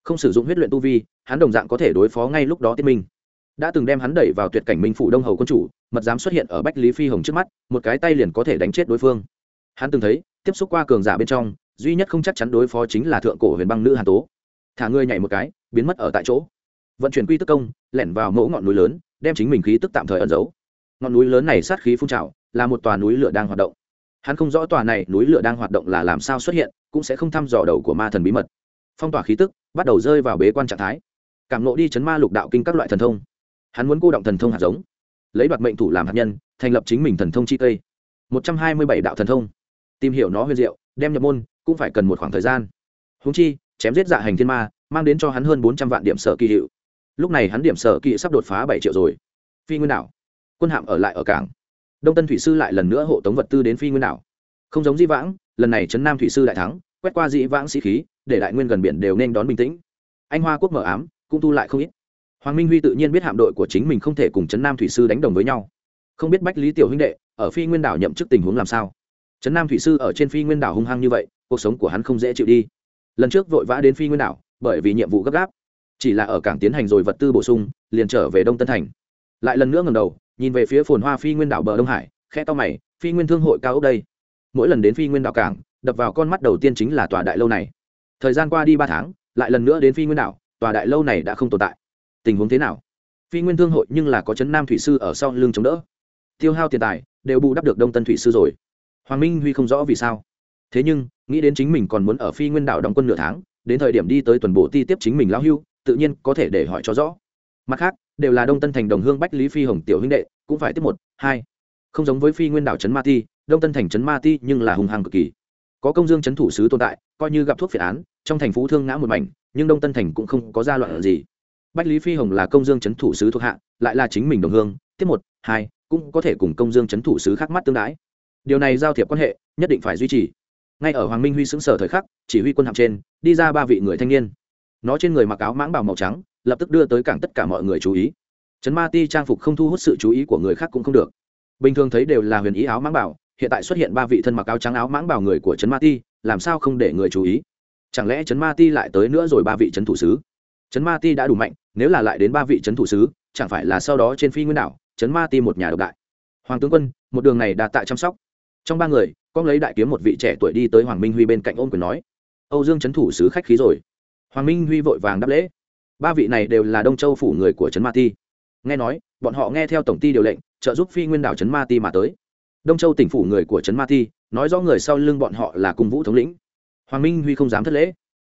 không sử dụng huyết luyện tu vi, hắn đồng dạng có thể đối phó ngay lúc đó tiết minh. Đã từng đem hắn đẩy vào tuyệt cảnh minh phủ đông hầu quân chủ, mật dám xuất hiện ở bách lý phi hồng trước mắt, một cái tay liền có thể đánh chết đối phương. Hắn từng thấy, tiếp xúc qua cường giả bên trong, duy nhất không chắc chắn đối phó chính là thượng cổ huyền băng nữ hàn tố. Thả ngươi nhảy một cái, biến mất ở tại chỗ. Vận chuyển quy tức công, lẻn vào mẫu ngọn núi lớn, đem chính mình khí tức tạm thời ẩn giấu. Ngọn núi lớn này sát khí phun trào, là một tòa núi lửa đang hoạt động. Hắn không rõ tòa này núi lửa đang hoạt động là làm sao xuất hiện, cũng sẽ không thăm dò đầu của ma thần bí mật. Phong tỏa khí tức bắt đầu rơi vào bế quan trạng thái. Cảm nộ đi chấn ma lục đạo kinh các loại thần thông. Hắn muốn cô động thần thông hạt giống lấy đoạt mệnh thủ làm hạt nhân thành lập chính mình thần thông chi tây, một trăm hai mươi bảy đạo thần thông. Tìm hiểu nó huyền diệu đem nhập môn cũng phải cần một khoảng thời gian. Húng chi chém giết dạ hành thiên ma mang đến cho hắn hơn bốn trăm vạn điểm sở kỳ hiệu. Lúc này hắn điểm sở kỳ sắp đột phá bảy triệu rồi. Phi nguyên đảo. Quân hạm ở lại ở cảng. Đông tân thủy sư lại lần nữa hộ tống vật tư đến phi nguyên đảo. Không giống di vãng lần này trấn nam thủy sư đại thắng quét qua dĩ vãng sĩ khí để đại nguyên gần biển đều nên đón bình tĩnh. Anh hoa quốc mở ám, cũng thu lại không ít. Hoàng minh huy tự nhiên biết hạm đội của chính mình không thể cùng trấn nam thủy sư đánh đồng với nhau. Không biết bách lý tiểu huynh đệ, ở phi nguyên đảo nhậm chức tình huống làm sao? Trấn nam thủy sư ở trên phi nguyên đảo hung hăng như vậy, cuộc sống của hắn không dễ chịu đi. Lần trước vội vã đến phi nguyên đảo, bởi vì nhiệm vụ gấp gáp. Chỉ là ở cảng tiến hành rồi vật tư bổ sung, liền trở về đông tân thành. Lại lần nữa ngầm đầu, nhìn về phía phồn hoa phi nguyên đảo bờ đông hải khe to mày, phi nguyên thương hội cao ốc đây. Mỗi lần đến phi nguyên đảo cảng, đập vào con mắt đầu tiên chính là tòa đại lâu này thời gian qua đi ba tháng, lại lần nữa đến phi nguyên đảo, tòa đại lâu này đã không tồn tại. Tình huống thế nào? Phi nguyên thương hội nhưng là có chấn nam thủy sư ở sau lưng chống đỡ. Tiêu hao tiền tài, đều bù đắp được đông tân thủy sư rồi. Hoàng minh huy không rõ vì sao. Thế nhưng, nghĩ đến chính mình còn muốn ở phi nguyên đảo đóng quân nửa tháng, đến thời điểm đi tới tuần bộ ti tiếp chính mình lão hưu, tự nhiên có thể để hỏi cho rõ. Mặt khác, đều là đông tân thành đồng hương bách lý phi hồng tiểu huynh đệ, cũng phải tiếp một, hai. Không giống với phi nguyên đảo trấn ma ti, đông tân thành trấn ma ti nhưng là hùng hăng cực kỳ có công dương chấn thủ sứ tồn tại, coi như gặp thuốc phiện án, trong thành phố thương ngã một mảnh, nhưng đông tân thành cũng không có gia loạn gì. Bách lý phi hồng là công dương chấn thủ sứ thuộc hạ, lại là chính mình đồng hương, tiếp một, hai, cũng có thể cùng công dương chấn thủ sứ khác mắt tương đái. Điều này giao thiệp quan hệ, nhất định phải duy trì. Ngay ở hoàng minh huy xứng sở thời khắc, chỉ huy quân hạm trên, đi ra ba vị người thanh niên. Nó trên người mặc áo mãng bào màu trắng, lập tức đưa tới cảng tất cả mọi người chú ý. Trấn ma ti trang phục không thu hút sự chú ý của người khác cũng không được. Bình thường thấy đều là huyền ý áo mãng bảo hiện tại xuất hiện ba vị thân mặc áo trắng áo mãng bảo người của trấn ma ti, làm sao không để người chú ý? Chẳng lẽ trấn ma ti lại tới nữa rồi ba vị trấn thủ sứ? Trấn ma ti đã đủ mạnh, nếu là lại đến ba vị trấn thủ sứ, chẳng phải là sau đó trên phi nguyên đảo, trấn ma ti một nhà độc đại. Hoàng tướng quân, một đường này đạt tại chăm sóc. Trong ba người con lấy đại kiếm một vị trẻ tuổi đi tới hoàng minh huy bên cạnh ôm quyền nói, âu dương trấn thủ sứ khách khí rồi. Hoàng minh huy vội vàng đáp lễ, ba vị này đều là đông châu phủ người của trấn ma ti. Nghe nói, bọn họ nghe theo tổng ty điều lệnh, trợ giúp phi nguyên đảo trấn ma ti mà tới đông châu tỉnh phủ người của trấn ma ti nói rõ người sau lưng bọn họ là cung vũ thống lĩnh. Hoàng minh huy không dám thất lễ.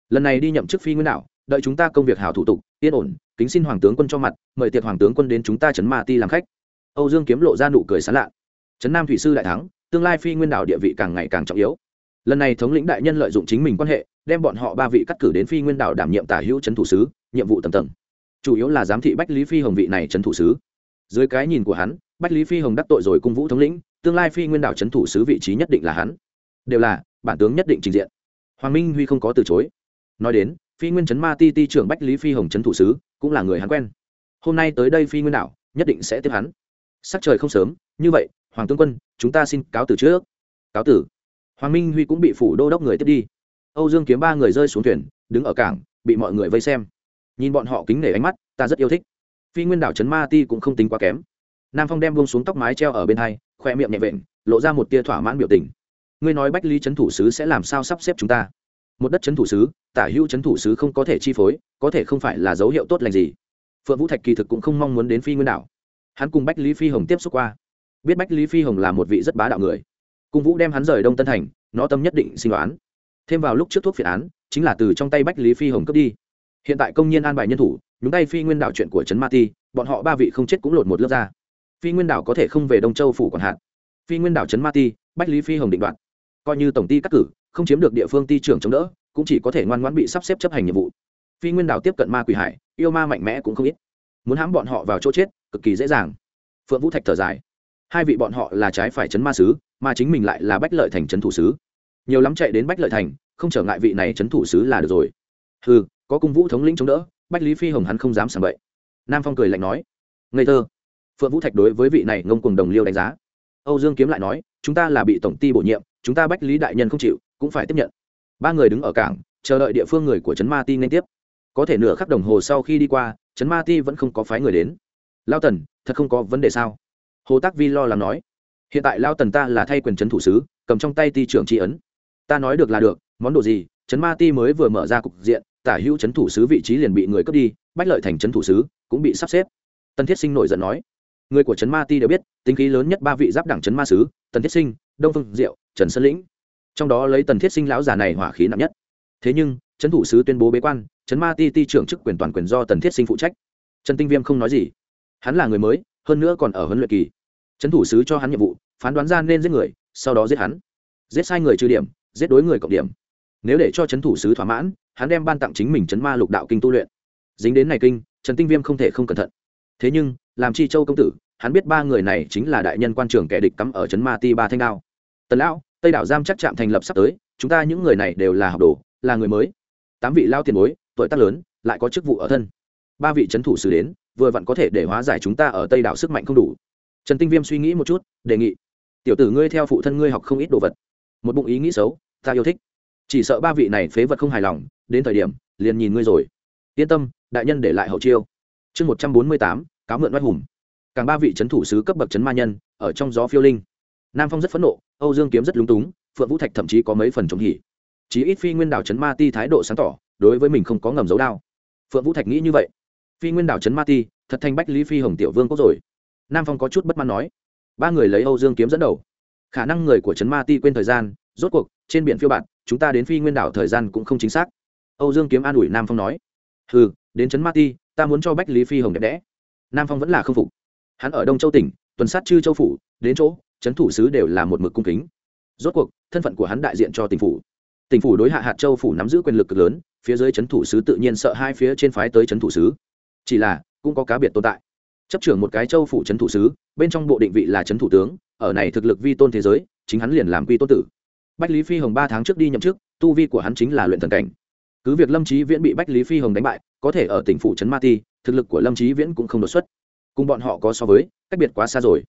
Lần này đi nhậm chức phi nguyên đảo, đợi chúng ta công việc hảo thủ tục, yên ổn, kính xin hoàng tướng quân cho mặt, mời tiệc hoàng tướng quân đến chúng ta trấn ma ti làm khách. Âu dương kiếm lộ ra nụ cười sán lạ. Trấn nam thủy sư đại thắng, tương lai phi nguyên đảo địa vị càng ngày càng trọng yếu. Lần này thống lĩnh đại nhân lợi dụng chính mình quan hệ, đem bọn họ ba vị cắt cử đến phi nguyên đảo đảm nhiệm tả hữu trấn thủ sứ, nhiệm vụ tầm tầng. Chủ yếu là giám thị bách lý phi hồng vị này trấn thủ sứ. Dưới cái nhìn của hắn, bách lý phi hồng đắc tội rồi cung vũ thống lĩnh tương lai phi nguyên đảo trấn thủ sứ vị trí nhất định là hắn. Đều là, bản tướng nhất định trình diện. Hoàng minh huy không có từ chối. Nói đến, phi nguyên trấn ma ti ti trưởng bách lý phi hồng trấn thủ sứ, cũng là người hắn quen. Hôm nay tới đây phi nguyên đảo, nhất định sẽ tiếp hắn. Sắc trời không sớm, như vậy, hoàng tướng quân, chúng ta xin cáo từ trước. Cáo tử. Hoàng minh huy cũng bị phủ đô đốc người tiếp đi. Âu dương kiếm ba người rơi xuống thuyền, đứng ở cảng, bị mọi người vây xem. Nhìn bọn họ kính nể ánh mắt, ta rất yêu thích. Phi nguyên đảo trấn ma ti cũng không tính quá kém. Nam phong đem buông xuống tóc mái treo ở bên hai khoe miệng nhẹ vện, lộ ra một tia thỏa mãn biểu tình. Ngươi nói bách lý trấn thủ sứ sẽ làm sao sắp xếp chúng ta? Một đất trấn thủ sứ, tả hữu trấn thủ sứ không có thể chi phối, có thể không phải là dấu hiệu tốt lành gì. Phượng vũ thạch kỳ thực cũng không mong muốn đến phi nguyên đảo. Hắn cùng bách lý phi hồng tiếp xúc qua. Biết bách lý phi hồng là một vị rất bá đạo người. Cung vũ đem hắn rời đông tân thành, nó tâm nhất định sinh đoán. Thêm vào lúc trước thuốc phiện án, chính là từ trong tay bách lý phi hồng cướp đi. Hiện tại công nhân an bài nhân thủ, nhúng tay phi nguyên đảo chuyện của trấn ma ti, bọn họ ba vị không chết cũng lột một lớp ra phi nguyên đảo có thể không về đông châu phủ còn hạn phi nguyên đảo trấn ma ti, bách lý phi hồng định đoạt. Coi như tổng ty cắt cử, không chiếm được địa phương ti trưởng chống đỡ, cũng chỉ có thể ngoan ngoãn bị sắp xếp chấp hành nhiệm vụ. Phi nguyên đảo tiếp cận ma quỷ hải, yêu ma mạnh mẽ cũng không ít. Muốn hãm bọn họ vào chỗ chết, cực kỳ dễ dàng. Phượng vũ thạch thở dài. Hai vị bọn họ là trái phải chấn ma sứ, mà chính mình lại là bách lợi thành trấn thủ sứ. Nhiều lắm chạy đến bách lợi thành, không trở ngại vị này trấn thủ sứ là được rồi. Ừ có cung vũ thống lĩnh chống đỡ, bách lý phi hồng hắn không dám sảng bậy. Nam phong cười lạnh nói, ngây thơ phượng vũ thạch đối với vị này ngông cùng đồng liêu đánh giá. Âu dương kiếm lại nói, chúng ta là bị tổng ty bổ nhiệm, chúng ta bách lý đại nhân không chịu, cũng phải tiếp nhận. Ba người đứng ở cảng, chờ đợi địa phương người của trấn ma ti nên tiếp. Có thể nửa khắc đồng hồ sau khi đi qua, trấn ma ti vẫn không có phái người đến. Lao tần, thật không có vấn đề sao? Hồ tác vi lo lắng nói. Hiện tại lao tần ta là thay quyền trấn thủ sứ, cầm trong tay ti trưởng tri ấn. Ta nói được là được, món đồ gì, trấn ma ti mới vừa mở ra cục diện, tả hữu trấn thủ sứ vị trí liền bị người cướp đi, bách lợi thành trấn thủ sứ cũng bị sắp xếp. Tân thiết sinh nổi giận nói người của trấn ma ti đều biết, tính khí lớn nhất ba vị giáp đảng trấn ma sứ, tần thiết sinh, đông phương diệu, trần sơn lĩnh. Trong đó lấy tần thiết sinh lão già này hỏa khí nặng nhất. Thế nhưng, trấn thủ sứ tuyên bố bế quan, trấn ma ti ti trưởng chức quyền toàn quyền do tần thiết sinh phụ trách. Trần tinh viêm không nói gì. Hắn là người mới, hơn nữa còn ở huấn luyện kỳ. Trấn thủ sứ cho hắn nhiệm vụ, phán đoán ra nên giết người, sau đó giết hắn. Giết sai người trừ điểm, giết đối người cộng điểm. Nếu để cho trấn thủ sứ thỏa mãn, hắn đem ban tặng chính mình Trấn ma lục đạo kinh tu luyện. Dính đến này kinh, trần tinh viêm không thể không cẩn thận. Thế nhưng làm chi châu công tử, hắn biết ba người này chính là đại nhân quan trường kẻ địch cắm ở trấn ma ti ba thanh đao. Tần lão, tây đảo giam chắc chạm thành lập sắp tới, chúng ta những người này đều là học đồ, là người mới. Tám vị lao tiền bối, tuổi tác lớn, lại có chức vụ ở thân. Ba vị trấn thủ xử đến, vừa vặn có thể để hóa giải chúng ta ở tây đảo sức mạnh không đủ. Trần tinh viêm suy nghĩ một chút, đề nghị, tiểu tử ngươi theo phụ thân ngươi học không ít đồ vật. Một bụng ý nghĩ xấu, ta yêu thích. Chỉ sợ ba vị này phế vật không hài lòng, đến thời điểm, liền nhìn ngươi rồi. Yên tâm, đại nhân để lại hậu chiêu. Chương một trăm bốn mươi tám cáo mượn oai hùng. Càng ba vị c h ấ n thủ sứ cấp bậc c h ấ n ma nhân, ở trong gió phiêu linh. Nam phong rất phẫn nộ, âu dương kiếm rất lúng túng, phượng vũ thạch thậm chí có mấy phần chống hỉ. Chí ít phi nguyên đảo c ma ti thái độ sáng tỏ, đối với mình không có ngầm dấu đao phượng vũ thạch nghĩ như vậy. Phi nguyên đảo c ma ti, thật thanh bách lý phi hồng tiểu vương quốc rồi. Nam phong có chút bất mãn nói. Ba người lấy âu dương kiếm dẫn đầu. Khả năng người của trấn ma ti quên thời gian, rốt cuộc, trên biển phiêu bạt, chúng ta đến phi nguyên đảo thời gian cũng không chính xác. Âu dương kiếm an ủi nam phong nói. Ừ đến trấn ma ti, ta muốn cho bách lý phi hồng đẹp đẽ nam phong vẫn là k phục hắn ở đông châu tỉnh tuần sát chư châu phủ đến chỗ trấn thủ sứ đều là một mực cung kính rốt cuộc thân phận của hắn đại diện cho tỉnh phủ tỉnh phủ đối hạ hạt châu phủ nắm giữ quyền lực cực lớn phía dưới trấn thủ sứ tự nhiên sợ hai phía trên phái tới trấn thủ sứ chỉ là cũng có cá biệt tồn tại chấp trưởng một cái châu phủ trấn thủ sứ bên trong bộ định vị là trấn thủ tướng ở này thực lực vi tôn thế giới chính hắn liền làm quy tôn tử bách lý phi hồng ba tháng trước đi nhậm chức tu vi của hắn chính là luyện thần cảnh cứ việc lâm trí viễn bị bách lý phi hồng đánh bại có thể ở tỉnh phủ trấn ma ti thực lực của lâm trí viễn cũng không đột xuất cùng bọn họ có so với cách biệt quá xa rồi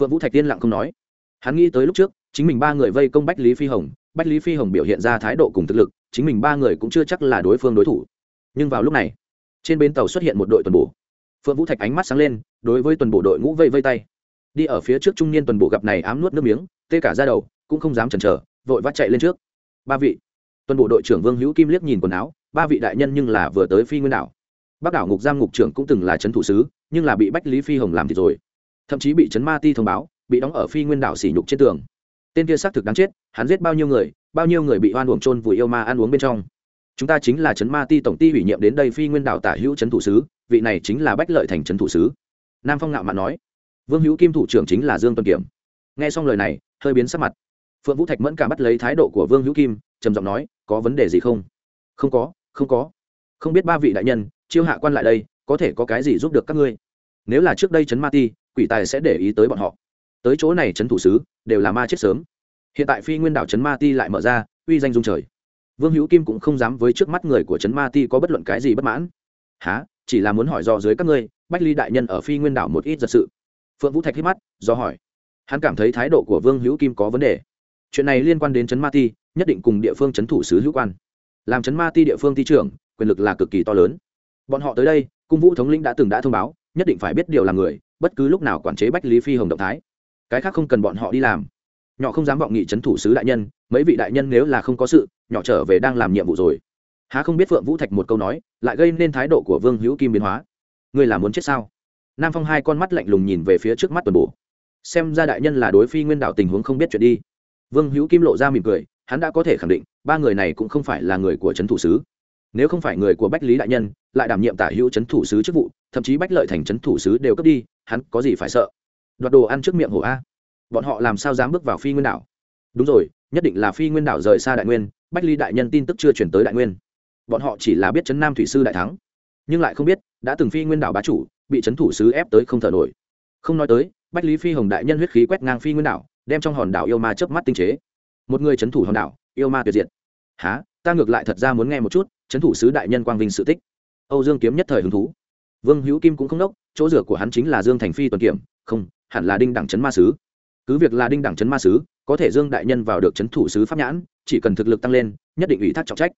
phượng vũ thạch tiên lặng không nói hắn nghĩ tới lúc trước chính mình ba người vây công bách lý phi hồng bách lý phi hồng biểu hiện ra thái độ cùng thực lực chính mình ba người cũng chưa chắc là đối phương đối thủ nhưng vào lúc này trên bến tàu xuất hiện một đội tuần bổ phượng vũ thạch ánh mắt sáng lên đối với tuần bộ đội ngũ vây vây tay đi ở phía trước trung niên tuần bộ gặp này ám nuốt nước miếng tê cả ra đầu cũng không dám chần chờ vội vắt chạy lên trước ba vị tuần bộ đội trưởng vương hữu kim liếc nhìn quần áo ba vị đại nhân nhưng là vừa tới phi nguyên đảo bác đảo ngục giam ngục trưởng cũng từng là trấn thủ sứ, nhưng là bị bách lý phi hồng làm thì rồi. Thậm chí bị chấn ma ti thông báo, bị đóng ở phi nguyên đảo sỉ nhục trên tường. Tên kia xác thực đáng chết, hắn giết bao nhiêu người, bao nhiêu người bị oan uổng trôn vùi yêu ma ăn uống bên trong. Chúng ta chính là chấn ma ti tổng ti ủy nhiệm đến đây phi nguyên đảo tả hữu chấn thủ sứ, vị này chính là bách lợi thành chấn thủ sứ. Nam phong ngạo mạn nói. Vương hữu kim thủ trưởng chính là dương tuân kiểm. Nghe xong lời này, hơi biến sắc mặt. Phượng vũ thạch mẫn cả bắt lấy thái độ của vương hữu kim, trầm giọng nói, có vấn đề gì không? Không có không có. Không biết ba vị đại nhân chiêu hạ quan lại đây, có thể có cái gì giúp được các ngươi? Nếu là trước đây trấn ma ti, quỷ tài sẽ để ý tới bọn họ. Tới chỗ này trấn thủ sứ, đều là ma chết sớm. Hiện tại phi nguyên đảo trấn ma ti lại mở ra, uy danh dung trời. Vương hữu kim cũng không dám với trước mắt người của trấn ma ti có bất luận cái gì bất mãn. Há chỉ là muốn hỏi do dưới các ngươi, bách ly đại nhân ở phi nguyên đảo một ít giật sự. Phượng vũ thạch hít mắt, do hỏi. Hắn cảm thấy thái độ của vương hữu kim có vấn đề. Chuyện này liên quan đến trấn ma ti, nhất định cùng địa phương trấn thủ sứ hữu quan. Làm trấn ma ti địa phương ti trưởng, quyền lực là cực kỳ to lớn bọn họ tới đây, cung vũ thống lĩnh đã từng đã thông báo, nhất định phải biết điều là người, bất cứ lúc nào quản chế bách lý phi hồng động thái. Cái khác không cần bọn họ đi làm. Nhỏ không dám vọng nghị trấn thủ sứ đại nhân, mấy vị đại nhân nếu là không có sự, nhỏ trở về đang làm nhiệm vụ rồi. Há không biết phượng vũ thạch một câu nói, lại gây nên thái độ của vương hữu kim biến hóa. Ngươi là muốn chết sao? Nam phong hai con mắt lạnh lùng nhìn về phía trước mắt tuần bổ. Xem ra đại nhân là đối phi nguyên đạo tình huống không biết chuyện đi. Vương hữu kim lộ ra mỉm cười, hắn đã có thể khẳng định, ba người này cũng không phải là người của trấn thủ sứ nếu không phải người của bách lý đại nhân lại đảm nhiệm tả hữu trấn thủ sứ chức vụ, thậm chí bách lợi thành trấn thủ sứ đều cấp đi, hắn có gì phải sợ? Đoạt đồ ăn trước miệng hổ a. Bọn họ làm sao dám bước vào phi nguyên đảo? Đúng rồi, nhất định là phi nguyên đảo rời xa đại nguyên, bách Lý đại nhân tin tức chưa chuyển tới đại nguyên. Bọn họ chỉ là biết trấn nam thủy sư đại thắng, nhưng lại không biết đã từng phi nguyên đảo bá chủ bị trấn thủ sứ ép tới không thở nổi. Không nói tới, bách lý phi hồng đại nhân huyết khí quét ngang phi nguyên đảo, đem trong hòn đảo yêu ma chớp mắt tinh chế. Một người trấn thủ hòn đảo, yêu ma tuyệt diệt. Há ta ngược lại thật ra muốn nghe một chút trấn thủ sứ đại nhân quang vinh sự tích. Âu dương kiếm nhất thời hứng thú. Vương hữu kim cũng không đốc, chỗ rửa của hắn chính là dương thành phi tuần kiểm, không, hẳn là đinh đẳng trấn ma sứ. Cứ việc là đinh đẳng trấn ma sứ, có thể dương đại nhân vào được trấn thủ sứ pháp nhãn, chỉ cần thực lực tăng lên, nhất định ủy thác trọng trách.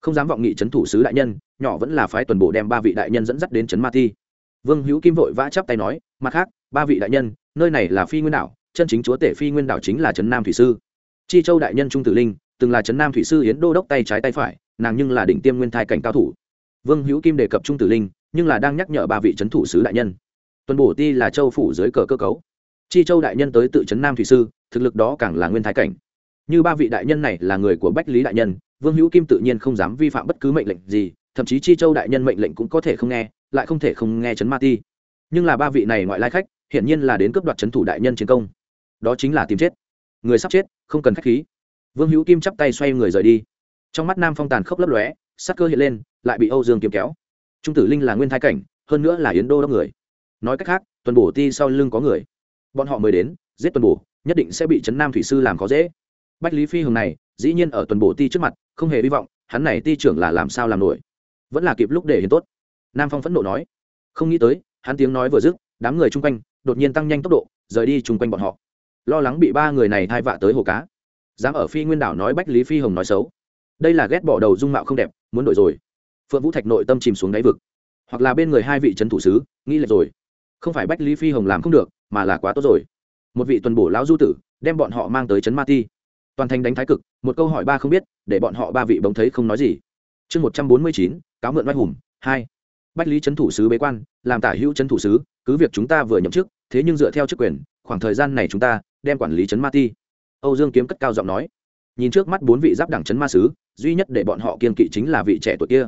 Không dám vọng nghị trấn thủ sứ đại nhân, nhỏ vẫn là phái tuần bộ đem ba vị đại nhân dẫn dắt đến trấn ma thi. Vương hữu kim vội vã chắp tay nói, mặt khác, ba vị đại nhân, nơi này là phi nguyên đảo, chân chính chúa tể phi nguyên đảo chính là trấn nam thủy sư. Chi châu đại nhân trung tử linh, từng là trấn nam thủy sư yến đô đốc tay trái tay phải nàng nhưng là đỉnh tiêm nguyên thai cảnh cao thủ. Vương hữu kim đề cập trung tử linh, nhưng là đang nhắc nhở ba vị trấn thủ sứ đại nhân. Tuần bổ ti là châu phủ dưới cờ cơ cấu. Chi châu đại nhân tới tự trấn nam thủy sư, thực lực đó càng là nguyên thái cảnh. Như ba vị đại nhân này là người của bách lý đại nhân, vương hữu kim tự nhiên không dám vi phạm bất cứ mệnh lệnh gì, thậm chí chi châu đại nhân mệnh lệnh cũng có thể không nghe, lại không thể không nghe trấn ma ti. Nhưng là ba vị này ngoại lai khách, hiển nhiên là đến cướp đoạt trấn thủ đại nhân chiến công. Đó chính là tìm chết. Người sắp chết, không cần khách khí. Vương hữu kim chắp tay xoay người rời đi trong mắt nam phong tàn khốc lấp lóe, sắc cơ hiện lên, lại bị âu dương kiếm kéo. Trung tử linh là nguyên thái cảnh, hơn nữa là yến đô đốc người. Nói cách khác, tuần bổ ti sau lưng có người. Bọn họ mới đến, giết tuần bổ, nhất định sẽ bị trấn nam thủy sư làm khó dễ. Bách lý phi hồng này, dĩ nhiên ở tuần bổ ti trước mặt, không hề hy vọng, hắn này ti trưởng là làm sao làm nổi. Vẫn là kịp lúc để hiền tốt. Nam phong phẫn nộ nói. Không nghĩ tới, hắn tiếng nói vừa dứt, đám người chung quanh đột nhiên tăng nhanh tốc độ, rời đi chung quanh bọn họ. Lo lắng bị ba người này thai vạ tới hồ cá. Dám ở phi nguyên đảo nói bách lý phi hồng nói xấu đây là ghét bỏ đầu dung mạo không đẹp, muốn đổi rồi. Phượng vũ thạch nội tâm chìm xuống đáy vực. Hoặc là bên người hai vị trấn thủ sứ, nghĩ lệch rồi. Không phải bách lý phi hồng làm không được, mà là quá tốt rồi. Một vị tuần bổ lão du tử, đem bọn họ mang tới trấn ma ti. Toàn thành đánh thái cực, một câu hỏi ba không biết, để bọn họ ba vị bóng thấy không nói gì. Chương một trăm bốn mươi chín, cáo mượn oai hùng, hai. Bách lý trấn thủ sứ bế quan, làm tả hữu trấn thủ sứ, cứ việc chúng ta vừa nhậm chức, thế nhưng dựa theo chức quyền, khoảng thời gian này chúng ta, đem quản lý trấn ma ti. Âu dương kiếm cất cao giọng nói nhìn trước mắt bốn vị giáp đẳng chấn ma sứ, duy nhất để bọn họ kiên kỵ chính là vị trẻ tuổi kia.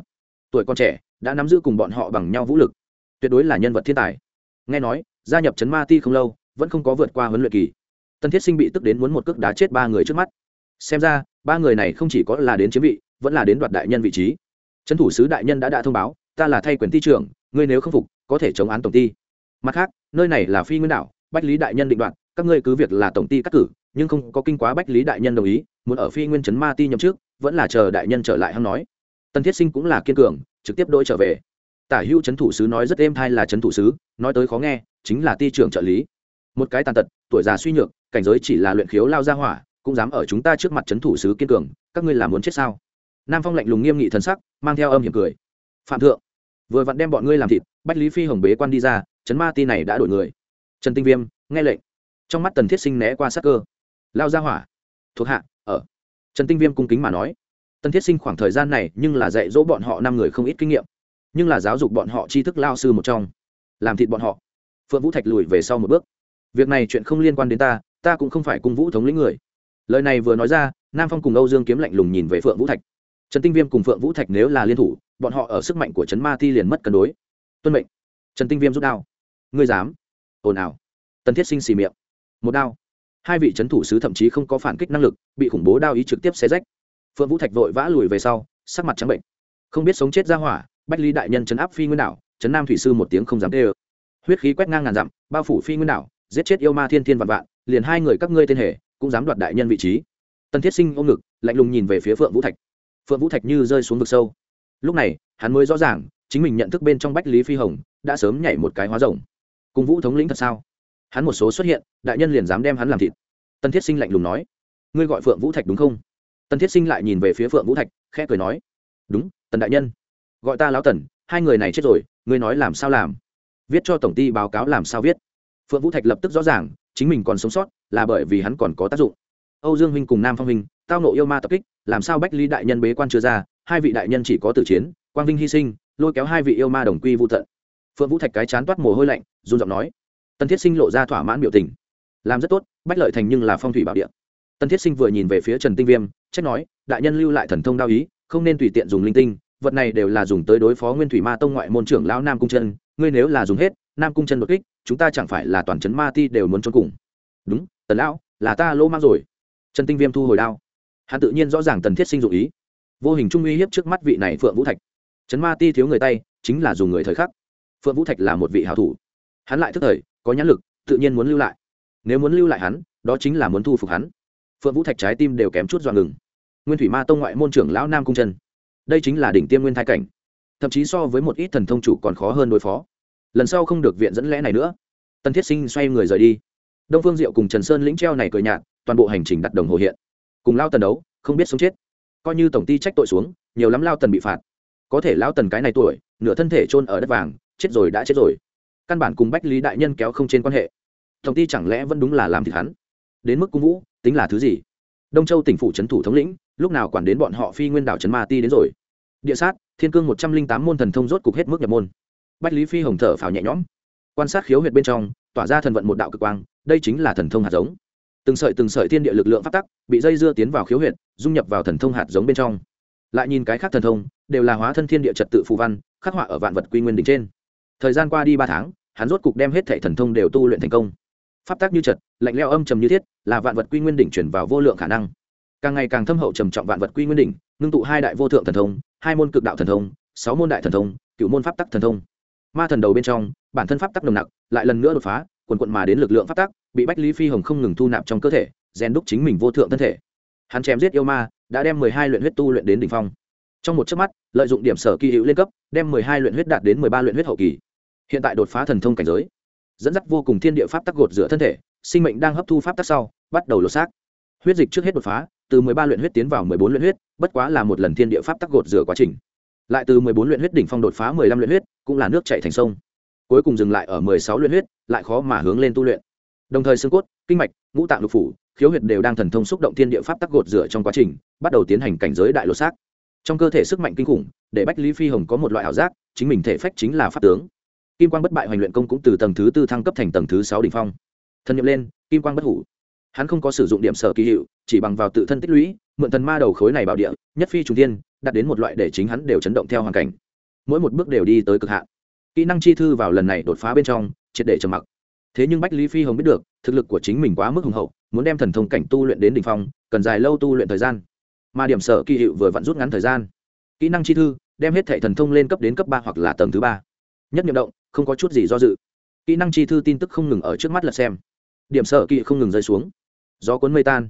Tuổi con trẻ, đã nắm giữ cùng bọn họ bằng nhau vũ lực. Tuyệt đối là nhân vật thiên tài. Nghe nói, gia nhập chấn ma ti không lâu, vẫn không có vượt qua huấn luyện kỳ. Tân thiết sinh bị tức đến muốn một cước đá chết ba người trước mắt. Xem ra, ba người này không chỉ có là đến chiếm vị, vẫn là đến đoạt đại nhân vị trí. Trấn thủ sứ đại nhân đã đã thông báo, ta là thay quyền ti trưởng, ngươi nếu không phục, có thể chống án tổng ty mặt khác, nơi này là phi nguyên đảo, bách lý đại nhân định đoạt, các ngươi cứ việc là tổng ty cắt cử, nhưng không có kinh quá bách lý đại nhân đồng ý muốn ở phi nguyên chấn ma ti nhậm trước vẫn là chờ đại nhân trở lại hắn nói. Tân thiết sinh cũng là kiên cường, trực tiếp đôi trở về. Tả hữu chấn thủ sứ nói rất êm thai là chấn thủ sứ, nói tới khó nghe, chính là ti trưởng trợ lý. Một cái tàn tật, tuổi già suy nhược, cảnh giới chỉ là luyện khiếu lao ra hỏa, cũng dám ở chúng ta trước mặt chấn thủ sứ kiên cường, các ngươi làm muốn chết sao? Nam phong lạnh lùng nghiêm nghị thần sắc, mang theo âm hiểm cười. Phạm thượng, vừa vặn đem bọn ngươi làm thịt, bách lý phi hồng bế quan đi ra, chấn ma ti này đã đổi người. Trần tinh viêm, nghe lệnh. Trong mắt tần thiết sinh né qua sắc cơ. Lao ra hỏa, thuộc hạ trần tinh viêm cung kính mà nói Tân thiết sinh khoảng thời gian này nhưng là dạy dỗ bọn họ năm người không ít kinh nghiệm, nhưng là giáo dục bọn họ tri thức lao sư một trong, làm thịt bọn họ. Phượng vũ thạch lùi về sau một bước, việc này chuyện không liên quan đến ta ta cũng không phải cung vũ thống lĩnh người. Lời này vừa nói ra, nam phong cùng âu dương kiếm lạnh lùng nhìn về phượng vũ thạch. Trần tinh viêm cùng phượng vũ thạch nếu là liên thủ, bọn họ ở sức mạnh của trấn ma ti liền mất cân đối. Tuân mệnh. Trần tinh viêm rút đao. Ngươi dám? Ồn ào. Tân thiết sinh xì miệng. Một đao hai vị trấn thủ sứ thậm chí không có phản kích năng lực, bị khủng bố đao ý trực tiếp xé rách. Phượng vũ thạch vội vã lùi về sau, sắc mặt trắng bệnh. Không biết sống chết ra hỏa, bách ly đại nhân chấn áp phi nguyên đảo chấn nam thủy sư một tiếng không dám tê ơ huyết khí quét ngang ngàn dặm, bao phủ phi nguyên đảo, giết chết yêu ma thiên thiên vạn vạn, liền hai người các ngươi tên hề, cũng dám đoạt đại nhân vị trí. Tân thiết sinh ôm ngực, lạnh lùng nhìn về phía phượng vũ thạch. Phượng vũ thạch như rơi xuống vực sâu. Lúc này, hắn mới rõ ràng, chính mình nhận thức bên trong bách lý phi hồng, đã sớm nhảy một cái hóa rồng. Cùng vũ thống lĩnh thật sao? Hắn một số xuất hiện, đại nhân liền dám đem hắn làm thịt. Tân thiết sinh lạnh lùng nói, ngươi gọi phượng vũ thạch đúng không? Tân thiết sinh lại nhìn về phía phượng vũ thạch, khẽ cười nói, đúng, tần đại nhân. Gọi ta lão tần, hai người này chết rồi, ngươi nói làm sao làm? Viết cho tổng ty báo cáo làm sao viết? Phượng vũ thạch lập tức rõ ràng, chính mình còn sống sót là bởi vì hắn còn có tác dụng. Âu dương huynh cùng nam phong huynh, tao nộ yêu ma tập kích, làm sao bách lý đại nhân bế quan chưa ra, hai vị đại nhân chỉ có tử chiến, quang vinh hy sinh, lôi kéo hai vị yêu ma đồng quy vô tận. Phượng vũ thạch cái chán toát mồ hôi lạnh, run giọng nói Tân thiết sinh lộ ra thỏa mãn biểu tình. Làm rất tốt, bách lợi thành nhưng là phong thủy bảo địa. Tân thiết sinh vừa nhìn về phía trần tinh viêm, trách nói, đại nhân lưu lại thần thông đao ý, không nên tùy tiện dùng linh tinh, vật này đều là dùng tới đối phó nguyên thủy ma tông ngoại môn trưởng lão nam cung chân, ngươi nếu là dùng hết, nam cung chân đột kích, chúng ta chẳng phải là toàn trấn ma ti đều muốn trốn cùng. Đúng, tần lão, là ta lỗ mang rồi. Trần tinh viêm thu hồi đao. Hắn tự nhiên rõ ràng tần thiết sinh dụ ý. Vô hình trung uy hiếp trước mắt vị này phượng vũ thạch. Trấn ma ti thiếu người tay, chính là dùng người thời khắc. Phượng vũ thạch là một vị hảo thủ. Hắn lại thức thời có nhãn lực, tự nhiên muốn lưu lại. Nếu muốn lưu lại hắn, đó chính là muốn thu phục hắn. Phượng vũ thạch trái tim đều kém chút dọa ngừng. Nguyên thủy ma tông ngoại môn trưởng lão nam cung chân. Đây chính là đỉnh tiêm nguyên thai cảnh. Thậm chí so với một ít thần thông chủ còn khó hơn đối phó. Lần sau không được viện dẫn lẽ này nữa. Tân thiết sinh xoay người rời đi. Đông phương diệu cùng trần sơn lĩnh treo này cười nhạt, toàn bộ hành trình đặt đồng hồ hiện. Cùng lao tần đấu, không biết sống chết. Coi như tổng ty trách tội xuống, nhiều lắm lao tần bị phạt. Có thể lao tần cái này tuổi, nửa thân thể chôn ở đất vàng, chết rồi đã chết rồi căn bản cùng bách lý đại nhân kéo không trên quan hệ tổng ty chẳng lẽ vẫn đúng là làm thịt hắn đến mức cung vũ tính là thứ gì đông châu tỉnh phủ trấn thủ thống lĩnh lúc nào quản đến bọn họ phi nguyên đảo trấn ma ti đến rồi địa sát thiên cương một trăm linh tám môn thần thông rốt cục hết mức nhập môn bách lý phi hồng thở phào nhẹ nhõm quan sát khiếu huyệt bên trong tỏa ra thần vận một đạo cực quang đây chính là thần thông hạt giống từng sợi từng sợi thiên địa lực lượng phát tắc bị dây dưa tiến vào khiếu huyệt dung nhập vào thần thông hạt giống bên trong lại nhìn cái khác thần thông đều là hóa thân thiên địa trật tự phù văn khắc họa ở vạn vật quy nguyên đỉnh trên thời gian qua đi ba tháng hắn rốt cục đem hết thảy thần thông đều tu luyện thành công. Pháp tác như trật, lạnh lẽo âm trầm như thiết, là vạn vật quy nguyên đỉnh chuyển vào vô lượng khả năng. Càng ngày càng thâm hậu trầm trọng vạn vật quy nguyên đỉnh, ngưng tụ hai đại vô thượng thần thông, hai môn cực đạo thần thông, sáu môn đại thần thông, cửu môn pháp tắc thần thông. Ma thần đầu bên trong, bản thân pháp tắc nồng nặc, lại lần nữa đột phá, quần quần mà đến lực lượng pháp tắc bị bách lý phi hồng không ngừng thu nạp trong cơ thể, rèn đúc chính mình vô thượng thân thể. Hắn chém giết yêu ma, đã đem mười hai luyện huyết tu luyện đến đỉnh phong. Trong một chớp mắt, lợi dụng điểm sở kỳ hữu lên cấp, đem mười hai luyện huyết đạt đến mười ba luyện huyết hậu kỳ hiện tại đột phá thần thông cảnh giới, dẫn dắt vô cùng thiên địa pháp tắc gột giữa thân thể, sinh mệnh đang hấp thu pháp tắc sau, bắt đầu lột xác. Huyết dịch trước hết đột phá, từ mười ba luyện huyết tiến vào mười bốn luyện huyết, bất quá là một lần thiên địa pháp tắc gột rửa quá trình. Lại từ mười bốn luyện huyết đỉnh phong đột phá mười lăm luyện huyết, cũng là nước chảy thành sông. Cuối cùng dừng lại ở mười sáu luyện huyết, lại khó mà hướng lên tu luyện. Đồng thời xương cốt, kinh mạch, ngũ tạng lục phủ, khiếu huyệt đều đang thần thông xúc động thiên địa pháp tắc gột rửa trong quá trình, bắt đầu tiến hành cảnh giới đại lột xác. Trong cơ thể sức mạnh kinh khủng, để bách lý phi hồng có một loại ảo giác, chính mình thể phách chính là pháp tướng kim quang bất bại hoành luyện công cũng từ tầng thứ tư thăng cấp thành tầng thứ sáu đ ỉ n h phong. Thân nhiệm lên, kim quang bất hủ. Hắn không có sử dụng điểm sở kỳ hiệu, chỉ bằng vào tự thân tích lũy, mượn thần ma đầu khối này bảo địa, nhất phi trung tiên đạt đến một loại để chính hắn đều chấn động theo hoàn cảnh. Mỗi một bước đều đi tới cực hạn. Kỹ năng chi thư vào lần này đột phá bên trong, triệt để trầm mặc. Thế nhưng bách lý phi hồng biết được, thực lực của chính mình quá mức hùng hậu, muốn đem thần thông cảnh tu luyện đến đ ỉ n h phong, cần dài lâu tu luyện thời gian. Mà điểm sở kỳ hiệu vừa vặn rút ngắn thời gian. Kỹ năng chi thư, đem hết thệ thần thông lên cấp đến cấp ba hoặc là tầng thứ ba. Nhất nhiệm động không có chút gì do dự. Kỹ năng chi thư tin tức không ngừng ở trước mắt lật xem. Điểm sở kỵ không ngừng rơi xuống. Gió cuốn mây tan.